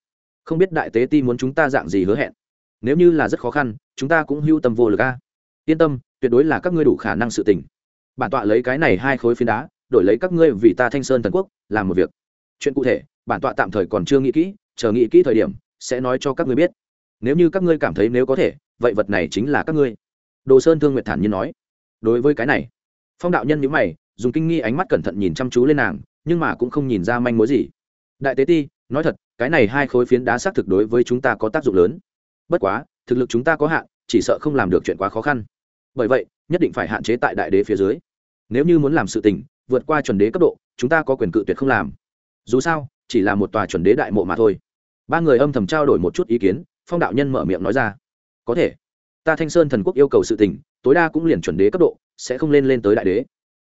Không biết đại tế ti muốn chúng ta dạng gì hứa hẹn. Nếu như là rất khó khăn, chúng ta cũng hưu tâm vô lực a. Yên tâm, tuyệt đối là các ngươi đủ khả năng sự tình. Bản tọa lấy cái này hai khối phiến đá, đổi lấy các ngươi vì ta thanh sơn thần quốc, làm một việc. Chuyện cụ thể, bản tọa tạm thời còn chưa nghĩ kỹ, chờ nghĩ kỹ thời điểm, sẽ nói cho các ngươi biết. Nếu như các ngươi cảm thấy nếu có thể, vậy vật này chính là các ngươi. Đồ sơn thương nguyệt thản nhiên nói. Đối với cái này, phong đạo nhân nhữ mày dùng kinh nghi ánh mắt cẩn thận nhìn chăm chú lên nàng, nhưng mà cũng không nhìn ra manh mối gì. Đại tế ti, nói thật, cái này hai khối phiến đá xác thực đối với chúng ta có tác dụng lớn. Bất quá, thực lực chúng ta có hạn, chỉ sợ không làm được chuyện quá khó khăn. Bởi vậy, nhất định phải hạn chế tại đại đế phía dưới. Nếu như muốn làm sự tình, vượt qua chuẩn đế cấp độ, chúng ta có quyền cự tuyệt không làm. Dù sao, chỉ là một tòa chuẩn đế đại mộ mà thôi. Ba người âm thầm trao đổi một chút ý kiến, phong đạo nhân mở miệng nói ra. Có thể. Ta thanh sơn thần quốc yêu cầu sự tình, tối đa cũng liền chuẩn đế cấp độ, sẽ không lên lên tới đại đế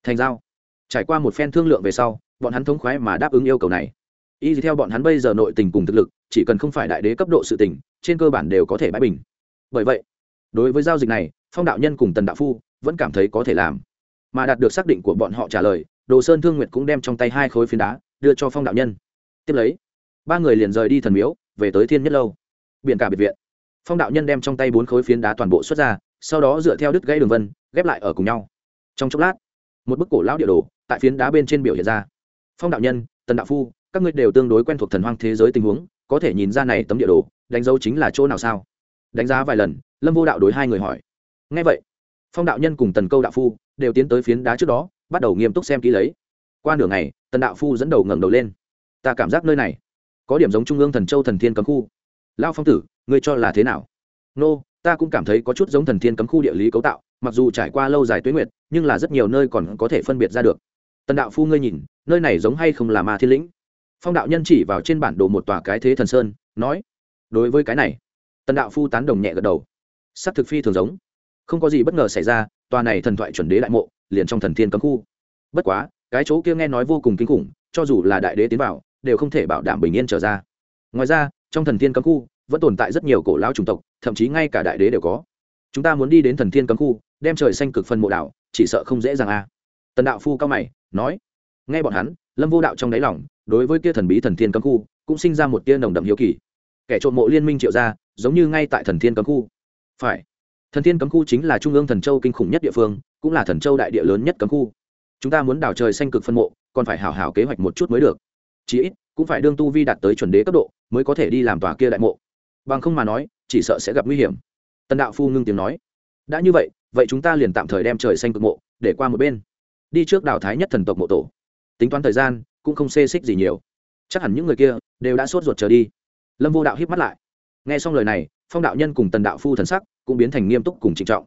thành giao. Trải qua một phen thương lượng về sau, bọn hắn thống khoái mà đáp ứng yêu cầu này. Y theo bọn hắn bây giờ nội tình cùng thực lực, chỉ cần không phải đại đế cấp độ sự tình, trên cơ bản đều có thể bãi bình. Bởi vậy, đối với giao dịch này, phong đạo nhân cùng tần đạo phu vẫn cảm thấy có thể làm. Mà đạt được xác định của bọn họ trả lời, đồ sơn thương nguyệt cũng đem trong tay hai khối phiến đá đưa cho phong đạo nhân. Tiếp lấy, ba người liền rời đi thần miếu, về tới thiên nhất lâu. Biển cả biệt viện. Phong đạo nhân đem trong tay bốn khối phiến đá toàn bộ xuất ra, sau đó dựa theo đứt gãy đường vân, ghép lại ở cùng nhau. Trong chốc lát một bức cổ lão địa đồ tại phiến đá bên trên biểu hiện ra. Phong đạo nhân, tần đạo phu, các ngươi đều tương đối quen thuộc thần hoang thế giới tình huống, có thể nhìn ra này tấm địa đồ, đánh dấu chính là chỗ nào sao? Đánh giá vài lần, lâm vô đạo đối hai người hỏi. Ngay vậy, phong đạo nhân cùng tần câu đạo phu đều tiến tới phiến đá trước đó, bắt đầu nghiêm túc xem kỹ lấy. Qua nửa ngày, tần đạo phu dẫn đầu ngẩng đầu lên. Ta cảm giác nơi này có điểm giống trung ương thần châu thần thiên cấm khu. Lao phong tử, ngươi cho là thế nào? Nô, ta cũng cảm thấy có chút giống thần thiên cấm khu địa lý cấu tạo mặc dù trải qua lâu dài tuyến nguyệt, nhưng là rất nhiều nơi còn có thể phân biệt ra được. Tần đạo phu ngươi nhìn, nơi này giống hay không là ma thiên lĩnh? Phong đạo nhân chỉ vào trên bản đồ một tòa cái thế thần sơn, nói, đối với cái này. Tần đạo phu tán đồng nhẹ gật đầu. S ắ c thực phi thường giống. Không có gì bất ngờ xảy ra, tòa này thần thoại chuẩn đế đại mộ, liền trong thần thiên cấm khu. Bất quá, cái chỗ kia nghe nói vô cùng kinh khủng, cho dù là đại đế tiến vào, đều không thể bảo đảm bình yên trở ra. Ngoài ra, trong thần thiên cấm khu, vẫn tồn tại rất nhiều cổ lão chủng tộc, thậm chí ngay cả đại đế đều có. Chúng ta muốn đi đến thần thiên cấm khu đem trời xanh cực phân mộ đạo, chỉ sợ không dễ dàng a. À. tần đạo phu cao mày nói nghe bọn hắn lâm vô đạo trong đáy lòng đối với kia thần bí thần thiên cấm khu cũng sinh ra một tia nồng đậm hiếu kỳ. Kẻ trộm mộ liên minh triệu ra giống như ngay tại thần thiên cấm khu. Phải thần thiên cấm khu chính là trung ương thần châu kinh khủng nhất địa phương cũng là thần châu đại địa lớn nhất cấm khu. Chúng ta muốn đào trời xanh cực phân mộ còn phải hảo hảo kế hoạch một chút mới được. Chí ít cũng phải đương tu vi đạt tới chuẩn đế cấp độ mới có thể đi làm tòa kia đại mộ. Bằng không mà nói chỉ sợ sẽ gặp nguy hiểm. Tần đạo phu ngưng tiếng nói đã như vậy vậy chúng ta liền tạm thời đem trời xanh cực mộ để qua một bên. Đi trước đào thái nhất thần tộc mộ tổ. Tính toán thời gian, cũng không xê xích gì nhiều. Chắc hẳn những người kia đều đã sốt ruột trở đi. Lâm vô đạo híp mắt lại. Nghe xong lời này, phong đạo nhân cùng tần đạo phu thần sắc cũng biến thành nghiêm túc cùng trịnh trọng.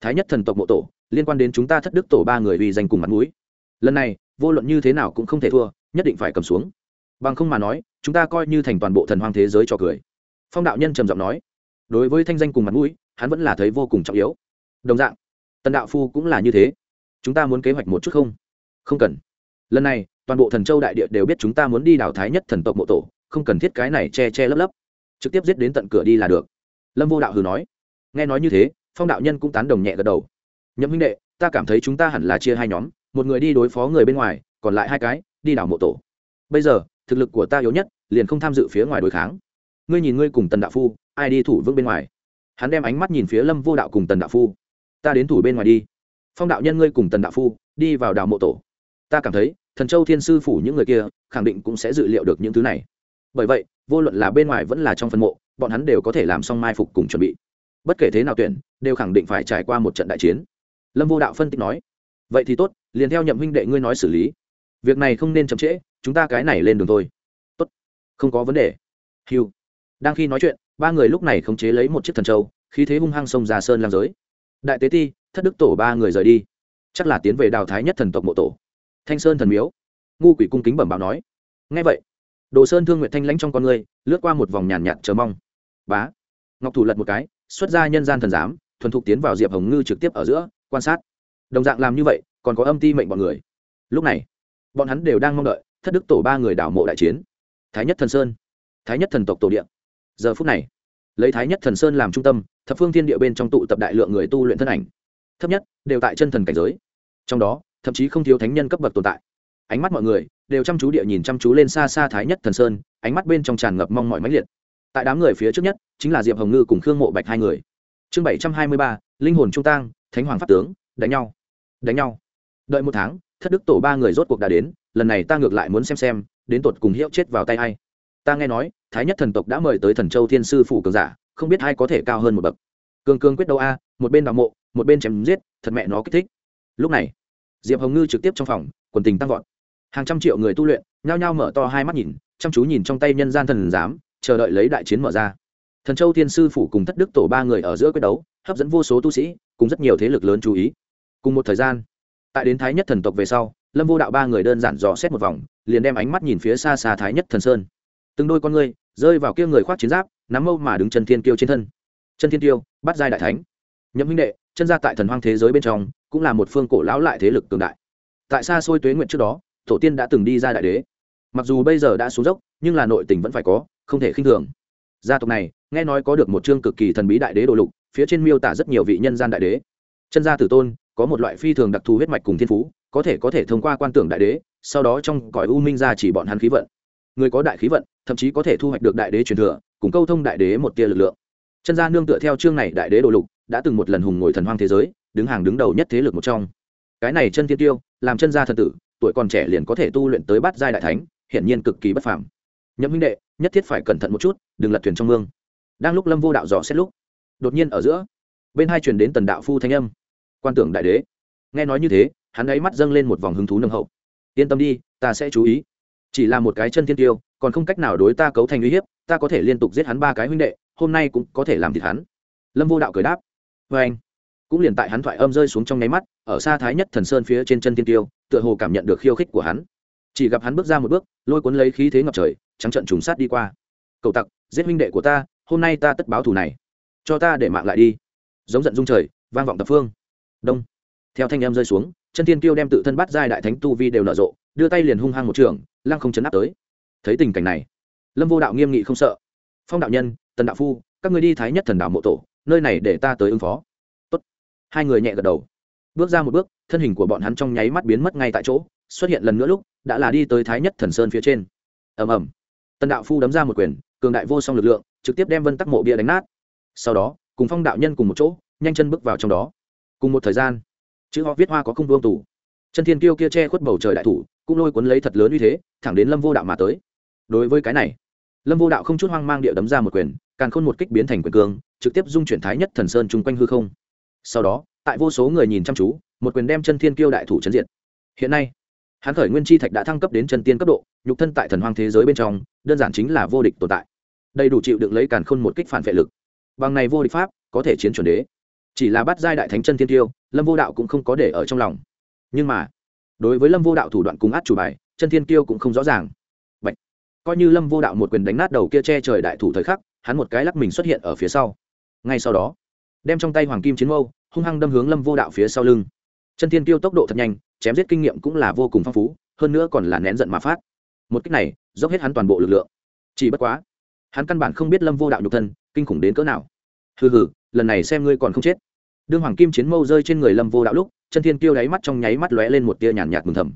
Thái nhất thần tộc mộ tổ, liên quan đến chúng ta thất đức tổ ba người uy danh cùng mặt mũi. Lần này, vô luận như thế nào cũng không thể thua, nhất định phải cầm xuống. Bằng không mà nói, chúng ta coi như thành toàn bộ thần hoang thế giới cho cười. Phong đạo nhân trầm giọng nói. Đối với thanh danh cùng mặt mũi, hắn vẫn là thấy vô cùng trọng yếu đồng dạng, tần đạo phu cũng là như thế. Chúng ta muốn kế hoạch một chút không? Không cần. Lần này, toàn bộ thần châu đại địa đều biết chúng ta muốn đi đào thái nhất thần tộc mộ tổ, không cần thiết cái này che che lấp lấp. Trực tiếp giết đến tận cửa đi là được. Lâm vô đạo hừ nói. Nghe nói như thế, phong đạo nhân cũng tán đồng nhẹ gật đầu. Nhậm huynh đệ, ta cảm thấy chúng ta hẳn là chia hai nhóm, một người đi đối phó người bên ngoài, còn lại hai cái, đi đảo mộ tổ. Bây giờ, thực lực của ta yếu nhất, liền không tham dự phía ngoài đối kháng. Ngươi nhìn ngươi cùng tần đạo phu, ai đi thủ vững bên ngoài? Hắn đem ánh mắt nhìn phía lâm vô đạo cùng tần đạo phu ta đến thủ bên ngoài đi. Phong đạo nhân ngươi cùng tần đạo phu, đi vào đào mộ tổ. Ta cảm thấy, thần châu thiên sư phủ những người kia, khẳng định cũng sẽ dự liệu được những thứ này. Bởi vậy, vô luận là bên ngoài vẫn là trong phân mộ, bọn hắn đều có thể làm xong mai phục cùng chuẩn bị. Bất kể thế nào tuyển, đều khẳng định phải trải qua một trận đại chiến. Lâm vô đạo phân tích nói, vậy thì tốt, liền theo nhậm huynh đệ ngươi nói xử lý. Việc này không nên chậm trễ, chúng ta cái này lên đường thôi. Tốt, không có vấn đề. Hiu đang khi nói chuyện, ba người lúc này khống chế lấy một chiếc thần châu, khí thế hung hăng xông ra sơn làm giới đại tế ti, thất đức tổ ba người rời đi. Chắc là tiến về đào thái nhất thần tộc mộ tổ. Thanh sơn thần miếu. Ngu quỷ cung kính bẩm báo nói. Ngay vậy, đồ sơn thương nguyện thanh lãnh trong con người, lướt qua một vòng nhàn nhạt chờ mong. Bá. Ngọc thủ lật một cái, xuất ra nhân gian thần giám, thuần thục tiến vào diệp hồng ngư trực tiếp ở giữa, quan sát. Đồng dạng làm như vậy, còn có âm ti mệnh bọn người. Lúc này, bọn hắn đều đang mong đợi, thất đức tổ ba người đảo mộ đại chiến. Thái nhất thần sơn. Thái nhất thần tộc tổ điện giờ phút này, lấy thái nhất thần sơn làm trung tâm thập phương thiên địa bên trong tụ tập đại lượng người tu luyện thân ảnh. Thấp nhất, đều tại chân thần cảnh giới. Trong đó, thậm chí không thiếu thánh nhân cấp bậc tồn tại. Ánh mắt mọi người đều chăm chú địa nhìn chăm chú lên xa xa thái nhất thần sơn, ánh mắt bên trong tràn ngập mong mọi mãnh liệt. Tại đám người phía trước nhất, chính là diệp hồng ngư cùng khương mộ bạch hai người. Chương bảy trăm hai mươi ba, linh hồn trung tang, thánh hoàng pháp tướng, đánh nhau. Đánh nhau. Đợi một tháng, thất đức tổ ba người rốt cuộc đã đến, lần này ta ngược lại muốn xem xem, đến tột cùng hiệu chết vào tay hay ta nghe nói, thái nhất thần tộc đã mời tới thần châu thiên sư phủ cường giả không biết ai có thể cao hơn một bậc. Cường cường quyết đấu a, một bên đào mộ, một bên chém giết, thật mẹ nó kích thích. Lúc này, diệp hồng ngư trực tiếp trong phòng, quần tình tăng vọt. Hàng trăm triệu người tu luyện, nhao nhao mở to hai mắt nhìn, chăm chú nhìn trong tay nhân gian thần giám, chờ đợi lấy đại chiến mở ra. Thần châu thiên sư phủ cùng thất đức tổ ba người ở giữa quyết đấu, hấp dẫn vô số tu sĩ, cùng rất nhiều thế lực lớn chú ý. Cùng một thời gian, tại đến thái nhất thần tộc về sau, lâm vô đạo ba người đơn giản dò xét một vòng, liền đem ánh mắt nhìn phía xa xa thái nhất thần sơn. Từng đôi con người rơi vào kia người khoác chiến giáp nắm mâu mà đứng chân thiên kiêu trên thân. Chân thiên tiêu bắt giai đại thánh. Nhậm huynh đệ, chân gia tại thần hoang thế giới bên trong, cũng là một phương cổ lão lại thế lực cường đại. Tại xa xôi tuế nguyện trước đó, tổ tiên đã từng đi ra đại đế. Mặc dù bây giờ đã xuống dốc, nhưng là nội tình vẫn phải có, không thể khinh thường. Gia tộc này, nghe nói có được một chương cực kỳ thần bí đại đế đồ lục, phía trên miêu tả rất nhiều vị nhân gian đại đế. Chân gia tử tôn, có một loại phi thường đặc thù huyết mạch cùng thiên phú, có thể có thể thông qua quan tưởng đại đế, sau đó trong cõi u minh ra chỉ bọn hắn khí vận. Người có đại khí vận, thậm chí có thể thu hoạch được đại đế truyền thừa cùng câu thông đại đế một tia lực lượng. Chân gia nương tựa theo chương này đại đế đồ lục, đã từng một lần hùng ngồi thần hoang thế giới, đứng hàng đứng đầu nhất thế lực một trong. Cái này chân thiên tiêu, làm chân gia thần tử, tuổi còn trẻ liền có thể tu luyện tới bát giai đại thánh, hiển nhiên cực kỳ bất phàm. Nhậm huynh đệ, nhất thiết phải cẩn thận một chút, đừng lật thuyền trong mương. Đang lúc lâm vô đạo dò xét lúc, đột nhiên ở giữa, bên hai truyền đến tần đạo phu thanh âm. Quan tưởng đại đế. Nghe nói như thế, hắn ấy mắt dâng lên một vòng hứng thú nâng hậu. Yên tâm đi, ta sẽ chú ý. Chỉ là một cái chân thiên tiêu, còn không cách nào đối ta cấu thành uy hiếp ta có thể liên tục giết hắn ba cái huynh đệ, hôm nay cũng có thể làm thịt hắn. Lâm vô đạo cười đáp. Vê anh. Cũng liền tại hắn thoại âm rơi xuống trong nháy mắt, ở xa thái nhất thần sơn phía trên chân thiên tiêu, tựa hồ cảm nhận được khiêu khích của hắn. Chỉ gặp hắn bước ra một bước, lôi cuốn lấy khí thế ngập trời, trắng trận trùng sát đi qua. Cậu tặc, giết huynh đệ của ta, hôm nay ta tất báo thù này. Cho ta để mạng lại đi. Giống giận dung trời, vang vọng tập phương. Đông. Theo thanh em rơi xuống, chân thiên Tiêu đem tự thân bắt giai đại thánh tu vi đều nở rộ, đưa tay liền hung hăng một trường, lăng không chấn áp tới. Thấy tình cảnh này lâm vô đạo nghiêm nghị không sợ. Phong đạo nhân, tần đạo phu, các người đi thái nhất thần đạo mộ tổ, nơi này để ta tới ứng phó. Tốt. hai người nhẹ gật đầu. Bước ra một bước, thân hình của bọn hắn trong nháy mắt biến mất ngay tại chỗ, xuất hiện lần nữa lúc, đã là đi tới thái nhất thần sơn phía trên. Ầm ầm. Tần đạo phu đấm ra một quyền, cường đại vô song lực lượng, trực tiếp đem vân tắc mộ bia đánh nát. Sau đó, cùng phong đạo nhân cùng một chỗ, nhanh chân bước vào trong đó. Cùng một thời gian, chữ họ viết hoa có không vương tủ chân thiên kiêu kia che khuất bầu trời đại thủ, cũng lôi cuốn lấy thật lớn uy thế, thẳng đến lâm vô đạo mà tới. Đối với cái này lâm vô đạo không chút hoang mang địa đấm ra một quyền, càn khôn một kích biến thành quyền cường trực tiếp dung chuyển thái nhất thần sơn chung quanh hư không. Sau đó, tại vô số người nhìn chăm chú, một quyền đem chân thiên kiêu đại thủ chấn diện hiện nay, hắn khởi nguyên chi thạch đã thăng cấp đến chân tiên cấp độ, nhục thân tại thần hoang thế giới bên trong, đơn giản chính là vô địch tồn tại. Đầy đủ chịu đựng lấy càn khôn một kích phản vệ lực. Bằng này vô địch pháp, có thể chiến chuẩn đế. Chỉ là bắt giai đại thánh chân thiên tiêu lâm vô đạo cũng không có để ở trong lòng. Nhưng mà, đối với lâm vô đạo thủ đoạn cùng át chủ bài, chân thiên tiêu cũng không rõ ràng coi như lâm vô đạo một quyền đánh nát đầu kia che trời đại thủ thời khắc, hắn một cái lắc mình xuất hiện ở phía sau. Ngay sau đó, đem trong tay hoàng kim chiến mâu, hung hăng đâm hướng lâm vô đạo phía sau lưng. Chân thiên tiêu tốc độ thật nhanh, chém giết kinh nghiệm cũng là vô cùng phong phú, hơn nữa còn là nén giận mà phát. Một cách này, dốc hết hắn toàn bộ lực lượng. Chỉ bất quá, hắn căn bản không biết lâm vô đạo nhục thân, kinh khủng đến cỡ nào. Hừ hừ, lần này xem ngươi còn không chết. Đương hoàng kim chiến mâu rơi trên người lâm vô đạo lúc, chân thiên tiêu đáy mắt trong nháy mắt lóe lên một tia nhàn nhạt mừng thầm.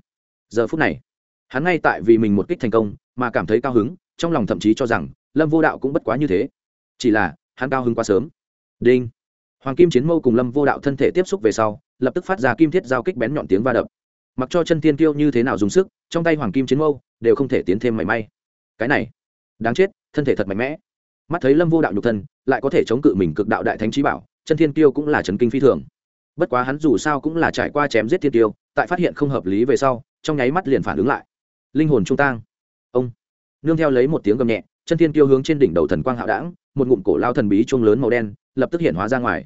Giờ phút này hắn ngay tại vì mình một kích thành công, mà cảm thấy cao hứng, trong lòng thậm chí cho rằng, lâm vô đạo cũng bất quá như thế. Chỉ là, hắn cao hứng quá sớm. Đinh. Hoàng kim chiến mâu cùng lâm vô đạo thân thể tiếp xúc về sau, lập tức phát ra kim thiết giao kích bén nhọn tiếng va đập. Mặc cho chân thiên kiêu như thế nào dùng sức, trong tay hoàng kim chiến mâu đều không thể tiến thêm mảy may. Cái này, đáng chết, thân thể thật mạnh mẽ. Mắt thấy lâm vô đạo nhục thân, lại có thể chống cự mình cực đạo đại thánh trí bảo, chân thiên kiêu cũng là trấn kinh phi thường. Bất quá hắn dù sao cũng là trải qua chém giết thiên tiêu tại phát hiện không hợp lý về sau, trong nháy mắt liền phản ứng lại linh hồn trung tang. Ông nương theo lấy một tiếng gầm nhẹ, chân thiên kiêu hướng trên đỉnh đầu thần quang hạo đảng một ngụm cổ lao thần bí chuông lớn màu đen, lập tức hiện hóa ra ngoài.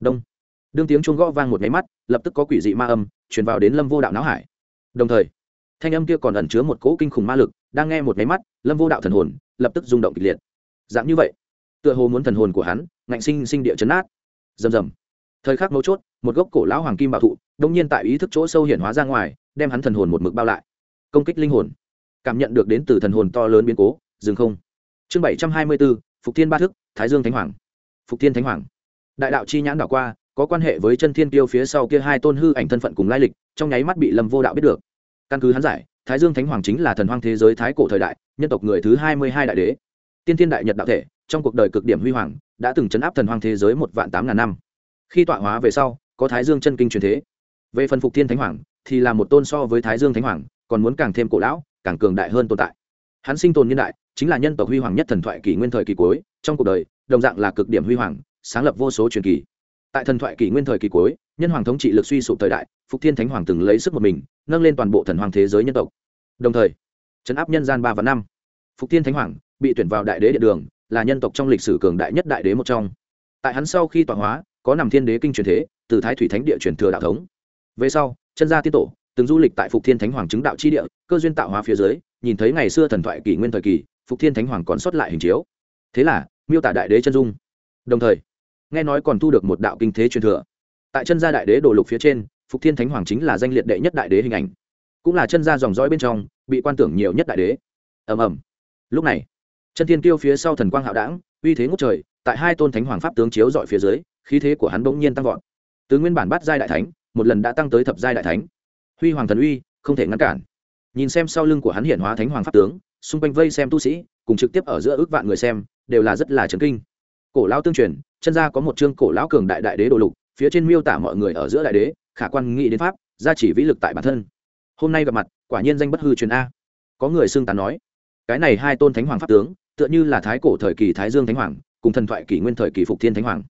Đông. Đương tiếng chuông gõ vang một nháy mắt, lập tức có quỷ dị ma âm truyền vào đến lâm vô đạo não hải. Đồng thời, thanh âm kia còn ẩn chứa một cỗ kinh khủng ma lực, đang nghe một nháy mắt, lâm vô đạo thần hồn lập tức rung động kịch liệt. Dạng như vậy, tựa hồ muốn thần hồn của hắn ngạnh sinh sinh địa chấn át rầm rầm. Thời khắc mấu chốt, một gốc cổ lão hoàng kim bảo thụ đông nhiên tại ý thức chỗ sâu hiển hóa ra ngoài, đem hắn thần hồn một mực bao lại công kích linh hồn. Cảm nhận được đến từ thần hồn to lớn biến cố, dừng không. Chương bảy trăm hai mươi bốn phục thiên ba thức, thái dương thánh hoàng. Phục thiên thánh hoàng. Đại đạo chi nhãn đảo qua, có quan hệ với chân thiên tiêu phía sau kia hai tôn hư ảnh thân phận cùng lai lịch, trong nháy mắt bị lâm vô đạo biết được. Căn cứ hắn giải, thái dương thánh hoàng chính là thần hoang thế giới thái cổ thời đại, nhân tộc người thứ hai mươi hai đại đế. Tiên thiên đại nhật đạo thể, trong cuộc đời cực điểm huy hoàng, đã từng chấn áp thần hoang thế giới một vạn tám ngàn năm. Khi tọa hóa về sau, có thái dương chân kinh truyền thế. Về phần phục thiên thánh hoàng, thì là một tôn so với thái dương thánh hoàng còn muốn càng thêm cổ lão, càng cường đại hơn tồn tại. Hắn sinh tồn nhân đại, chính là nhân tộc huy hoàng nhất thần thoại kỷ nguyên thời kỳ cuối, trong cuộc đời, đồng dạng là cực điểm huy hoàng, sáng lập vô số truyền kỳ. Tại thần thoại kỷ nguyên thời kỳ cuối, nhân hoàng thống trị lực suy sụp thời đại, phục thiên thánh hoàng từng lấy sức một mình, nâng lên toàn bộ thần hoàng thế giới nhân tộc. Đồng thời chấn áp nhân gian ba và năm, phục thiên thánh hoàng bị tuyển vào đại đế địa đường, là nhân tộc trong lịch sử cường đại nhất đại đế một trong. Tại hắn sau khi tọa hóa, có nằm thiên đế kinh truyền thế, từ thái thủy thánh địa truyền thừa đạo thống. Về sau, chân gia tiên tổ từng du lịch tại phục thiên thánh hoàng chứng đạo chi địa, cơ duyên tạo hóa phía dưới, nhìn thấy ngày xưa thần thoại kỷ nguyên thời kỳ, phục thiên thánh hoàng còn xuất lại hình chiếu. Thế là, miêu tả đại đế chân dung. Đồng thời, nghe nói còn thu được một đạo kinh thế truyền thừa. Tại chân gia đại đế đồ lục phía trên, phục thiên thánh hoàng chính là danh liệt đệ nhất đại đế hình ảnh. Cũng là chân gia dòng dõi bên trong, bị quan tưởng nhiều nhất đại đế. Ầm ầm. Lúc này, chân thiên kiêu phía sau thần quang hạo đảng uy thế ngút trời, tại hai tôn thánh hoàng pháp tướng chiếu dọi phía dưới, khí thế của hắn bỗng nhiên tăng vọt. Từ nguyên bản bát giai đại thánh, một lần đã tăng tới thập giai đại thánh huy hoàng thần uy, không thể ngăn cản. Nhìn xem sau lưng của hắn hiện hóa thánh hoàng pháp tướng, xung quanh vây xem tu sĩ, cùng trực tiếp ở giữa ước vạn người xem, đều là rất là trấn kinh. Cổ lão tương truyền, chân gia có một chương cổ lão cường đại đại đế đồ lục, phía trên miêu tả mọi người ở giữa đại đế, khả quan nghĩ đến pháp, gia chỉ vĩ lực tại bản thân. Hôm nay gặp mặt, quả nhiên danh bất hư truyền a. Có người xưng tán nói, cái này hai tôn thánh hoàng pháp tướng, tựa như là thái cổ thời kỳ thái dương thánh hoàng, cùng thần thoại kỷ nguyên thời kỳ phục thiên thánh hoàng.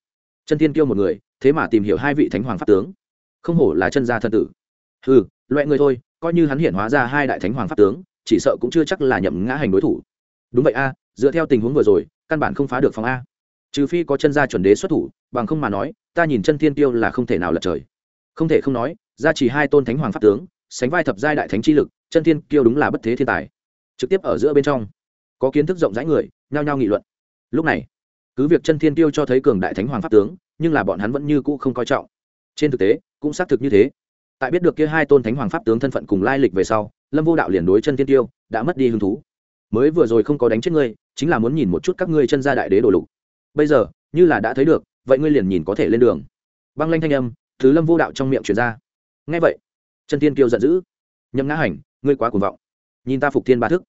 Chân thiên kêu một người, thế mà tìm hiểu hai vị thánh hoàng pháp tướng. Không hổ là chân gia thân tử. Ừ loại người thôi, coi như hắn hiện hóa ra hai đại thánh hoàng pháp tướng, chỉ sợ cũng chưa chắc là nhậm ngã hành đối thủ. Đúng vậy a, dựa theo tình huống vừa rồi, căn bản không phá được phòng a. Trừ phi có chân gia chuẩn đế xuất thủ, bằng không mà nói, ta nhìn chân thiên tiêu là không thể nào lật trời. Không thể không nói ra chỉ hai tôn thánh hoàng pháp tướng, sánh vai thập giai đại thánh chi lực, chân thiên tiêu đúng là bất thế thiên tài. Trực tiếp ở giữa bên trong, có kiến thức rộng rãi người, nhao nhao nghị luận. Lúc này, cứ việc chân thiên tiêu cho thấy cường đại thánh hoàng pháp tướng, nhưng là bọn hắn vẫn như cũ không coi trọng. Trên thực tế, cũng xác thực như thế tại biết được kia hai tôn thánh hoàng pháp tướng thân phận cùng lai lịch về sau, lâm vô đạo liền đối chân thiên tiêu đã mất đi hứng thú. Mới vừa rồi không có đánh chết ngươi, chính là muốn nhìn một chút các ngươi chân gia đại đế đổ lục. Bây giờ, như là đã thấy được, vậy ngươi liền nhìn có thể lên đường. Băng lanh thanh âm thứ lâm vô đạo trong miệng truyền ra. Ngay vậy, chân tiên kiêu giận dữ. Nhậm ngã hành, ngươi quá cuồng vọng. Nhìn ta phục thiên ba thức.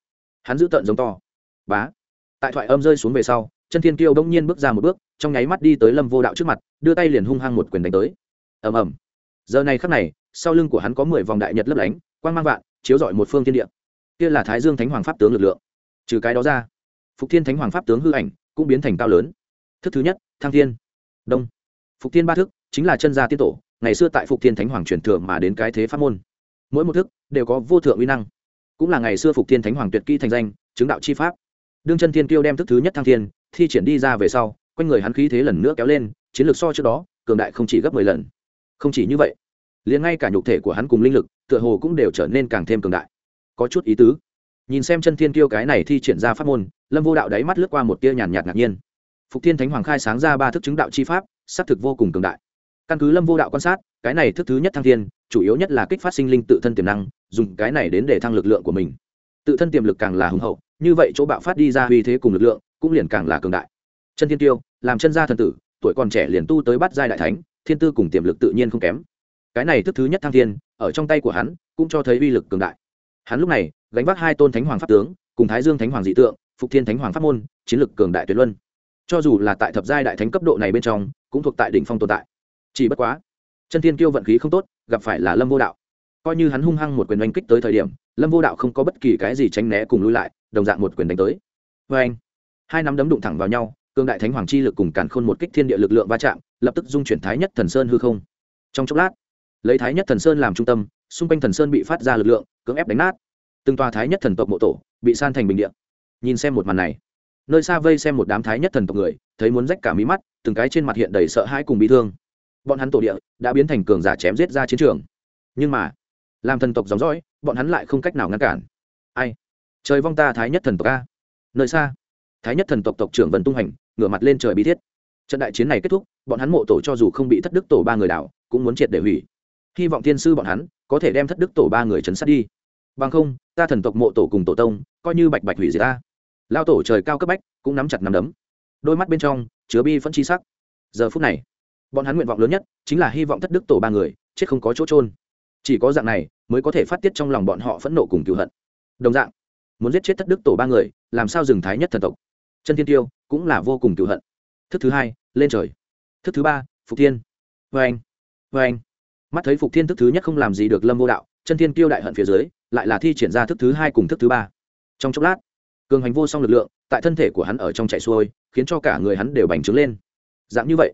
Hắn giữ tợn giống to. Bá. Tại thoại âm rơi xuống về sau, chân thiên kiêu đông nhiên bước ra một bước, trong nháy mắt đi tới lâm vô đạo trước mặt, đưa tay liền hung hăng một quyền đánh tới. Ầm ầm. Giờ này khắc này sau lưng của hắn có mười vòng đại nhật lấp lánh, quang mang vạn, chiếu rọi một phương thiên địa. Kia là thái dương thánh hoàng pháp tướng lực lượng. Trừ cái đó ra, phục thiên thánh hoàng pháp tướng hư ảnh cũng biến thành cao lớn. Thức thứ nhất, thăng thiên. Đông. Phục thiên ba thức chính là chân gia tiên tổ, ngày xưa tại phục thiên thánh hoàng truyền thừa mà đến cái thế pháp môn. Mỗi một thức đều có vô thượng uy năng. Cũng là ngày xưa phục thiên thánh hoàng tuyệt kỹ thành danh, chứng đạo chi pháp. Đương chân thiên kiêu đem thức thứ nhất thăng thiên, thi triển đi ra về sau, quanh người hắn khí thế lần nữa kéo lên, chiến lược so trước đó, cường đại không chỉ gấp mười lần. Không chỉ như vậy liền ngay cả nhục thể của hắn cùng linh lực, tựa hồ cũng đều trở nên càng thêm cường đại. Có chút ý tứ. Nhìn xem chân thiên kiêu cái này thi triển ra pháp môn, lâm vô đạo đáy mắt lướt qua một tia nhàn nhạt ngạc nhiên. Phục thiên thánh hoàng khai sáng ra ba thức chứng đạo chi pháp, xác thực vô cùng cường đại. Căn cứ lâm vô đạo quan sát, cái này thức thứ nhất thăng thiên, chủ yếu nhất là kích phát sinh linh tự thân tiềm năng, dùng cái này đến để thăng lực lượng của mình. Tự thân tiềm lực càng là hùng hậu, như vậy chỗ bạo phát đi ra uy thế cùng lực lượng, cũng liền càng là cường đại. Chân thiên tiêu làm chân gia thần tử, tuổi còn trẻ liền tu tới bắt giai đại thánh, thiên tư cùng tiềm lực tự nhiên không kém cái này thức thứ nhất thăng thiên, ở trong tay của hắn, cũng cho thấy uy lực cường đại. Hắn lúc này, gánh vác hai tôn thánh hoàng pháp tướng, cùng thái dương thánh hoàng dị tượng, phục thiên thánh hoàng pháp môn, chiến lực cường đại tuyệt luân. Cho dù là tại thập giai đại thánh cấp độ này bên trong, cũng thuộc tại đỉnh phong tồn tại. Chỉ bất quá, chân thiên kiêu vận khí không tốt, gặp phải là lâm vô đạo. Coi như hắn hung hăng một quyền đánh kích tới thời điểm, lâm vô đạo không có bất kỳ cái gì tránh né cùng lui lại, đồng dạng một quyền đánh tới. Vê anh, hai nắm đấm đụng thẳng vào nhau cương đại thánh hoàng chi lực cùng càn khôn một kích thiên địa lực lượng va chạm, lập tức dung chuyển thái nhất thần sơn hư không. Trong chốc lát lấy thái nhất thần sơn làm trung tâm, xung quanh thần sơn bị phát ra lực lượng, cưỡng ép đánh nát. Từng tòa thái nhất thần tộc mộ tổ bị san thành bình điện nhìn xem một màn này, nơi xa vây xem một đám thái nhất thần tộc người, thấy muốn rách cả mí mắt, từng cái trên mặt hiện đầy sợ hãi cùng bị thương. Bọn hắn tổ địa đã biến thành cường giả chém giết ra chiến trường. Nhưng mà, làm thần tộc dòng dõi, bọn hắn lại không cách nào ngăn cản. Ai? Trời vong ta thái nhất thần tộc a. Nơi xa, thái nhất thần tộc tộc trưởng vần tung hành, ngửa mặt lên trời bí thiết. Trận đại chiến này kết thúc, bọn hắn mộ tổ cho dù không bị thất đức tổ ba người đảo, cũng muốn triệt để hủy hy vọng thiên sư bọn hắn có thể đem thất đức tổ ba người chấn sát đi. Bằng không, ta thần tộc mộ tổ cùng tổ tông coi như bạch bạch hủy diệt ta. Lao tổ trời cao cấp bách cũng nắm chặt nắm đấm. Đôi mắt bên trong chứa bi phân chi sắc. Giờ phút này, bọn hắn nguyện vọng lớn nhất chính là hy vọng thất đức tổ ba người chết không có chỗ trôn chỉ có dạng này mới có thể phát tiết trong lòng bọn họ phẫn nộ cùng cựu hận. Đồng dạng, muốn giết chết thất đức tổ ba người, làm sao dừng thái nhất thần tộc? Chân thiên tiêu cũng là vô cùng cựu hận. Thức thứ hai, lên trời. Thức thứ ba, phục thiên. Vê anh vê anh mắt thấy phục thiên thức thứ nhất không làm gì được lâm vô đạo, chân thiên tiêu đại hận phía dưới, lại là thi triển ra thức thứ hai cùng thức thứ ba. Trong chốc lát, cường hành vô song lực lượng, tại thân thể của hắn ở trong chạy xuôi, khiến cho cả người hắn đều bành trướng lên. Dạng như vậy,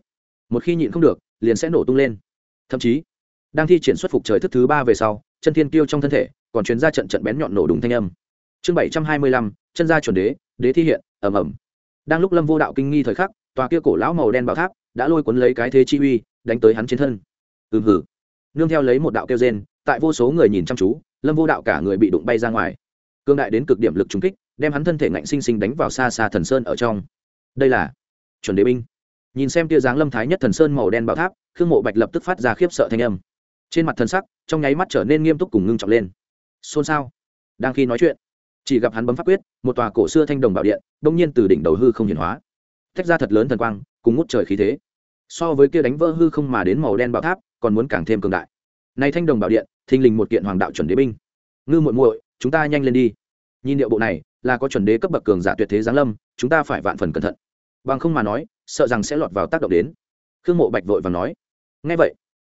một khi nhịn không được, liền sẽ nổ tung lên. Thậm chí, đang thi triển xuất phục trời thức thứ ba về sau, chân thiên kiêu trong thân thể, còn chuyến ra trận trận bén nhọn nổ đúng thanh âm. Chương bảy trăm hai mươi lăm, chân gia chuẩn đế đế thi hiện ẩm ẩm đang lúc lâm vô đạo kinh nghi thời khắc, tòa kia cổ lão màu đen bảo tháp đã lôi cuốn lấy cái thế chi uy, đánh tới hắn trên thân. Ừm hử nương theo lấy một đạo kêu rên, tại vô số người nhìn chăm chú, lâm vô đạo cả người bị đụng bay ra ngoài. Cương đại đến cực điểm lực trúng kích, đem hắn thân thể ngạnh sinh sinh đánh vào xa xa thần sơn ở trong. Đây là chuẩn đế binh. Nhìn xem tia dáng lâm thái nhất thần sơn màu đen bảo tháp, khương mộ bạch lập tức phát ra khiếp sợ thanh âm. Trên mặt thần sắc, trong nháy mắt trở nên nghiêm túc cùng ngưng trọng lên. Xôn xao. Đang khi nói chuyện, chỉ gặp hắn bấm pháp quyết, một tòa cổ xưa thanh đồng bảo điện, đông nhiên từ đỉnh đầu hư không hiển hóa. Tách ra thật lớn thần quang, cùng ngút trời khí thế so với kia đánh vỡ hư không mà đến màu đen bảo tháp, còn muốn càng thêm cường đại. Nay thanh đồng bảo điện, thình lình một kiện hoàng đạo chuẩn đế binh. Ngư muội muội, chúng ta nhanh lên đi. Nhìn điệu bộ này, là có chuẩn đế cấp bậc cường giả tuyệt thế giáng lâm, chúng ta phải vạn phần cẩn thận. Bằng không mà nói, sợ rằng sẽ lọt vào tác động đến. Khương mộ bạch vội và nói. Ngay vậy,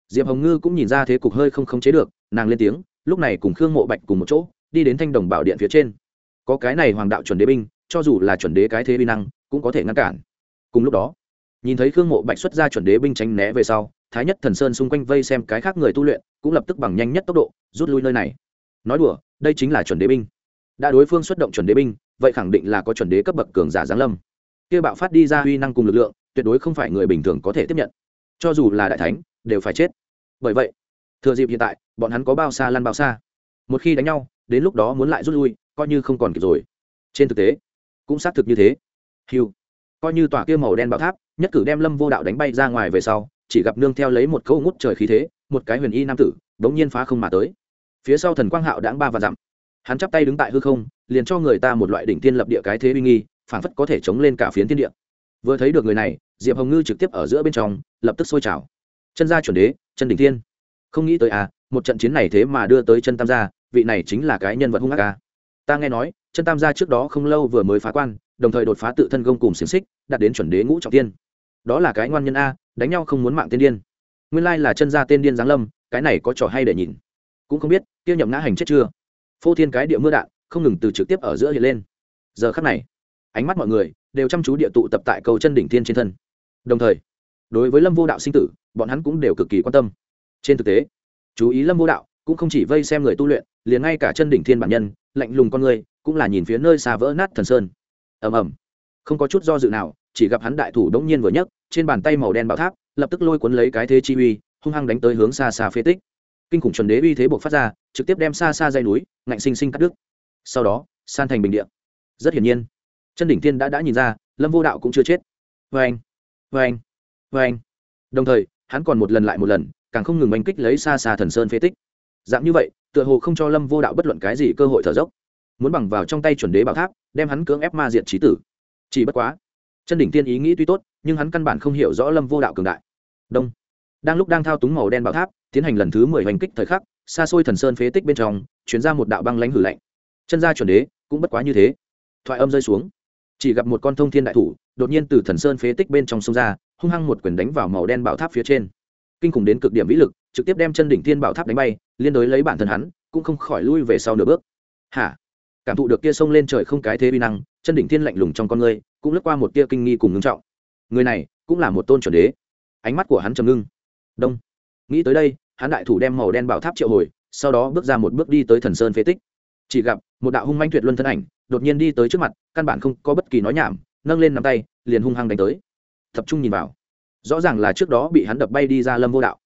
diệp hồng ngư cũng nhìn ra thế cục hơi không khống chế được, nàng lên tiếng, lúc này cùng khương mộ bạch cùng một chỗ, đi đến thanh đồng bảo điện phía trên. Có cái này hoàng đạo chuẩn đế binh, cho dù là chuẩn đế cái thế vi năng, cũng có thể ngăn cản. Cùng lúc đó nhìn thấy khương mộ bạch xuất ra chuẩn đế binh tránh né về sau, thái nhất thần sơn xung quanh vây xem cái khác người tu luyện, cũng lập tức bằng nhanh nhất tốc độ, rút lui nơi này. Nói đùa, đây chính là chuẩn đế binh. Đã đối phương xuất động chuẩn đế binh, vậy khẳng định là có chuẩn đế cấp bậc cường giả giáng lâm. Kia bạo phát đi ra uy năng cùng lực lượng, tuyệt đối không phải người bình thường có thể tiếp nhận. Cho dù là đại thánh, đều phải chết. Bởi vậy, thừa dịp hiện tại, bọn hắn có bao xa lăn bao xa. Một khi đánh nhau, đến lúc đó muốn lại rút lui, coi như không còn kịp rồi. Trên thực tế, cũng xác thực như thế. Hiu coi như tòa kia màu đen bảo tháp, nhất cử đem lâm vô đạo đánh bay ra ngoài về sau, chỉ gặp nương theo lấy một câu ngút trời khí thế, một cái huyền y nam tử, đống nhiên phá không mà tới. Phía sau thần quang hạo đãng ba và dặm. Hắn chắp tay đứng tại hư không, liền cho người ta một loại đỉnh tiên lập địa cái thế uy nghi phản phất có thể chống lên cả phiến thiên địa. Vừa thấy được người này, diệp hồng ngư trực tiếp ở giữa bên trong, lập tức sôi trào. Chân gia chuẩn đế, chân đỉnh thiên. Không nghĩ tới à một trận chiến này thế mà đưa tới chân tam gia, vị này chính là cái nhân vật hung ác ca ta nghe nói, chân tam gia trước đó không lâu vừa mới phá quan, đồng thời đột phá tự thân gông cùng xiềng xích, đạt đến chuẩn đế ngũ trọng tiên. Đó là cái ngoan nhân a, đánh nhau không muốn mạng tiên điên. Nguyên lai là chân gia tên điên giáng lâm, cái này có trò hay để nhìn. Cũng không biết tiêu nhậm ngã hành chết chưa? Phô thiên cái địa mưa đạn, không ngừng từ trực tiếp ở giữa hiện lên. Giờ khắc này, ánh mắt mọi người đều chăm chú địa tụ tập tại cầu chân đỉnh thiên trên thân. Đồng thời, đối với lâm vô đạo sinh tử, bọn hắn cũng đều cực kỳ quan tâm. Trên thực tế, chú ý lâm vô đạo cũng không chỉ vây xem người tu luyện, liền ngay cả chân đỉnh thiên bản nhân lạnh lùng con người, cũng là nhìn phía nơi xa vỡ nát thần sơn. Ầm ầm. Không có chút do dự nào, chỉ gặp hắn đại thủ đống nhiên vừa nhấc, trên bàn tay màu đen bảo tháp, lập tức lôi cuốn lấy cái thế chi uy, hung hăng đánh tới hướng xa xa phế tích. Kinh khủng chuẩn đế uy thế buộc phát ra, trực tiếp đem xa xa dây núi, ngạnh sinh sinh cắt đứt. Sau đó, san thành bình địa. Rất hiển nhiên, chân đỉnh thiên đã đã nhìn ra, lâm vô đạo cũng chưa chết. Vê anh vê anh vê anh đồng thời, hắn còn một lần lại một lần, càng không ngừng oanh kích lấy xa xa thần sơn phế tích. Dạng như vậy tựa hồ không cho lâm vô đạo bất luận cái gì cơ hội thở dốc. Muốn bằng vào trong tay chuẩn đế bảo tháp, đem hắn cưỡng ép ma diệt trí tử. Chỉ bất quá, chân đỉnh tiên ý nghĩ tuy tốt, nhưng hắn căn bản không hiểu rõ lâm vô đạo cường đại. Đông. Đang lúc đang thao túng màu đen bảo tháp, tiến hành lần thứ mười hành kích thời khắc, xa xôi thần sơn phế tích bên trong chuyển ra một đạo băng lánh hử lạnh. Chân gia chuẩn đế, cũng bất quá như thế. Thoại âm rơi xuống. Chỉ gặp một con thông thiên đại thủ, đột nhiên từ thần sơn phế tích bên trong sông ra, hung hăng một quyền đánh vào màu đen bảo tháp phía trên. Kinh khủng đến cực điểm vĩ lực, trực tiếp đem chân đỉnh thiên bảo tháp đánh bay liên đối lấy bản thân hắn, cũng không khỏi lui về sau nửa bước. Hả? Cảm thụ được kia sông lên trời không cái thế bi năng, chân đỉnh thiên lạnh lùng trong con người, cũng lướt qua một tia kinh nghi cùng ngưng trọng. Người này, cũng là một tôn chuẩn đế. Ánh mắt của hắn trầm ngưng. Đông. Nghĩ tới đây, hắn đại thủ đem màu đen bảo tháp triệu hồi, sau đó bước ra một bước đi tới thần sơn phế tích. Chỉ gặp, một đạo hung manh tuyệt luân thân ảnh, đột nhiên đi tới trước mặt, căn bản không có bất kỳ nói nhảm, nâng lên nắm tay, liền hung hăng đánh tới. Tập trung nhìn vào. Rõ ràng là trước đó bị hắn đập bay đi ra lâm vô đạo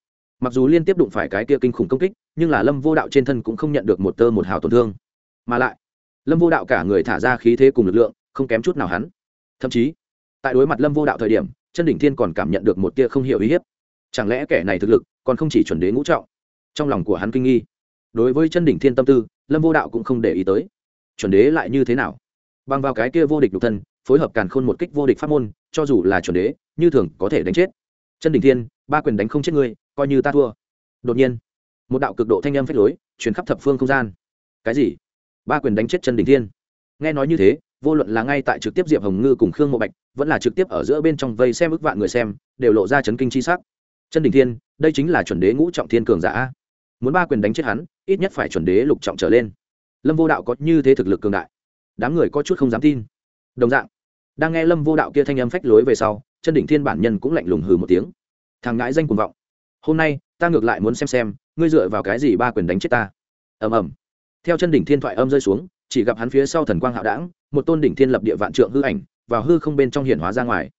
mặc dù liên tiếp đụng phải cái kia kinh khủng công kích, nhưng là lâm vô đạo trên thân cũng không nhận được một tơ một hào tổn thương. Mà lại, lâm vô đạo cả người thả ra khí thế cùng lực lượng, không kém chút nào hắn. Thậm chí, tại đối mặt lâm vô đạo thời điểm, chân đỉnh thiên còn cảm nhận được một tia không hiểu uy hiếp. Chẳng lẽ kẻ này thực lực còn không chỉ chuẩn đế ngũ trọng? Trong lòng của hắn kinh nghi. Đối với chân đỉnh thiên tâm tư, lâm vô đạo cũng không để ý tới. Chuẩn đế lại như thế nào? Bằng vào cái kia vô địch độc thân, phối hợp càn khôn một kích vô địch pháp môn, cho dù là chuẩn đế, như thường có thể đánh chết. Chân đỉnh thiên, ba quyền đánh không chết ngươi coi như ta thua. Đột nhiên, một đạo cực độ thanh âm phách lối chuyển khắp thập phương không gian. Cái gì? Ba quyền đánh chết chân đỉnh thiên. Nghe nói như thế, vô luận là ngay tại trực tiếp diệp hồng ngư cùng khương mộ bạch, vẫn là trực tiếp ở giữa bên trong vây xem ức vạn người xem, đều lộ ra chấn kinh chi sắc. Chân đỉnh thiên, đây chính là chuẩn đế ngũ trọng thiên cường giả muốn ba quyền đánh chết hắn, ít nhất phải chuẩn đế lục trọng trở lên. Lâm vô đạo có như thế thực lực cường đại, đám người có chút không dám tin. Đồng dạng, đang nghe lâm vô đạo kia thanh âm phách lối về sau, chân đỉnh thiên bản nhân cũng lạnh lùng hừ một tiếng. Thằng ngãi danh cuồng vọng hôm nay, ta ngược lại muốn xem xem, ngươi dựa vào cái gì ba quyền đánh chết ta? Ầm ầm. Theo chân đỉnh thiên thoại âm rơi xuống, chỉ gặp hắn phía sau thần quang hạo đảng một tôn đỉnh thiên lập địa vạn trượng hư ảnh, vào hư không bên trong hiển hóa ra ngoài.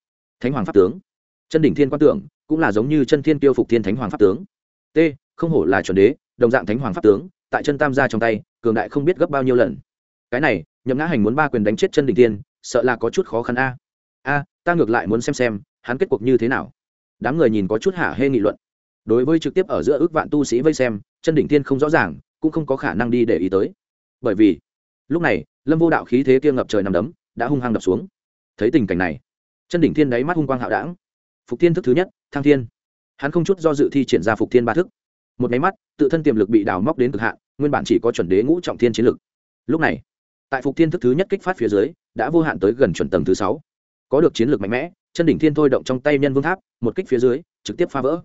Thánh hoàng pháp tướng. Chân đỉnh thiên quan tưởng, cũng là giống như chân thiên tiêu phục thiên thánh hoàng pháp tướng. T, không hổ là chuẩn đế, đồng dạng thánh hoàng pháp tướng, tại chân tam gia trong tay, cường đại không biết gấp bao nhiêu lần. Cái này, nhậm ngã hành muốn ba quyền đánh chết chân đỉnh thiên, sợ là có chút khó khăn a. A, ta ngược lại muốn xem xem, hắn kết cuộc như thế nào. Đám người nhìn có chút hả hê nghị luận đối với trực tiếp ở giữa ước vạn tu sĩ vây xem chân đỉnh thiên không rõ ràng, cũng không có khả năng đi để ý tới. Bởi vì, lúc này, lâm vô đạo khí thế kia ngập trời nằm đấm, đã hung hăng đập xuống. Thấy tình cảnh này chân đỉnh thiên đáy mắt hung quang hạo đảng phục thiên thức thứ nhất, thăng thiên. Hắn không chút do dự thi triển ra phục thiên ba thức. Một máy mắt, tự thân tiềm lực bị đào móc đến cực hạn, nguyên bản chỉ có chuẩn đế ngũ trọng thiên chiến lực. Lúc này, tại phục thiên thức thứ nhất kích phát phía dưới, đã vô hạn tới gần chuẩn tầng thứ sáu. Có được chiến lược mạnh mẽ chân đỉnh thiên thôi động trong tay nhân vương tháp, một kích phía dưới, trực tiếp phá vỡ.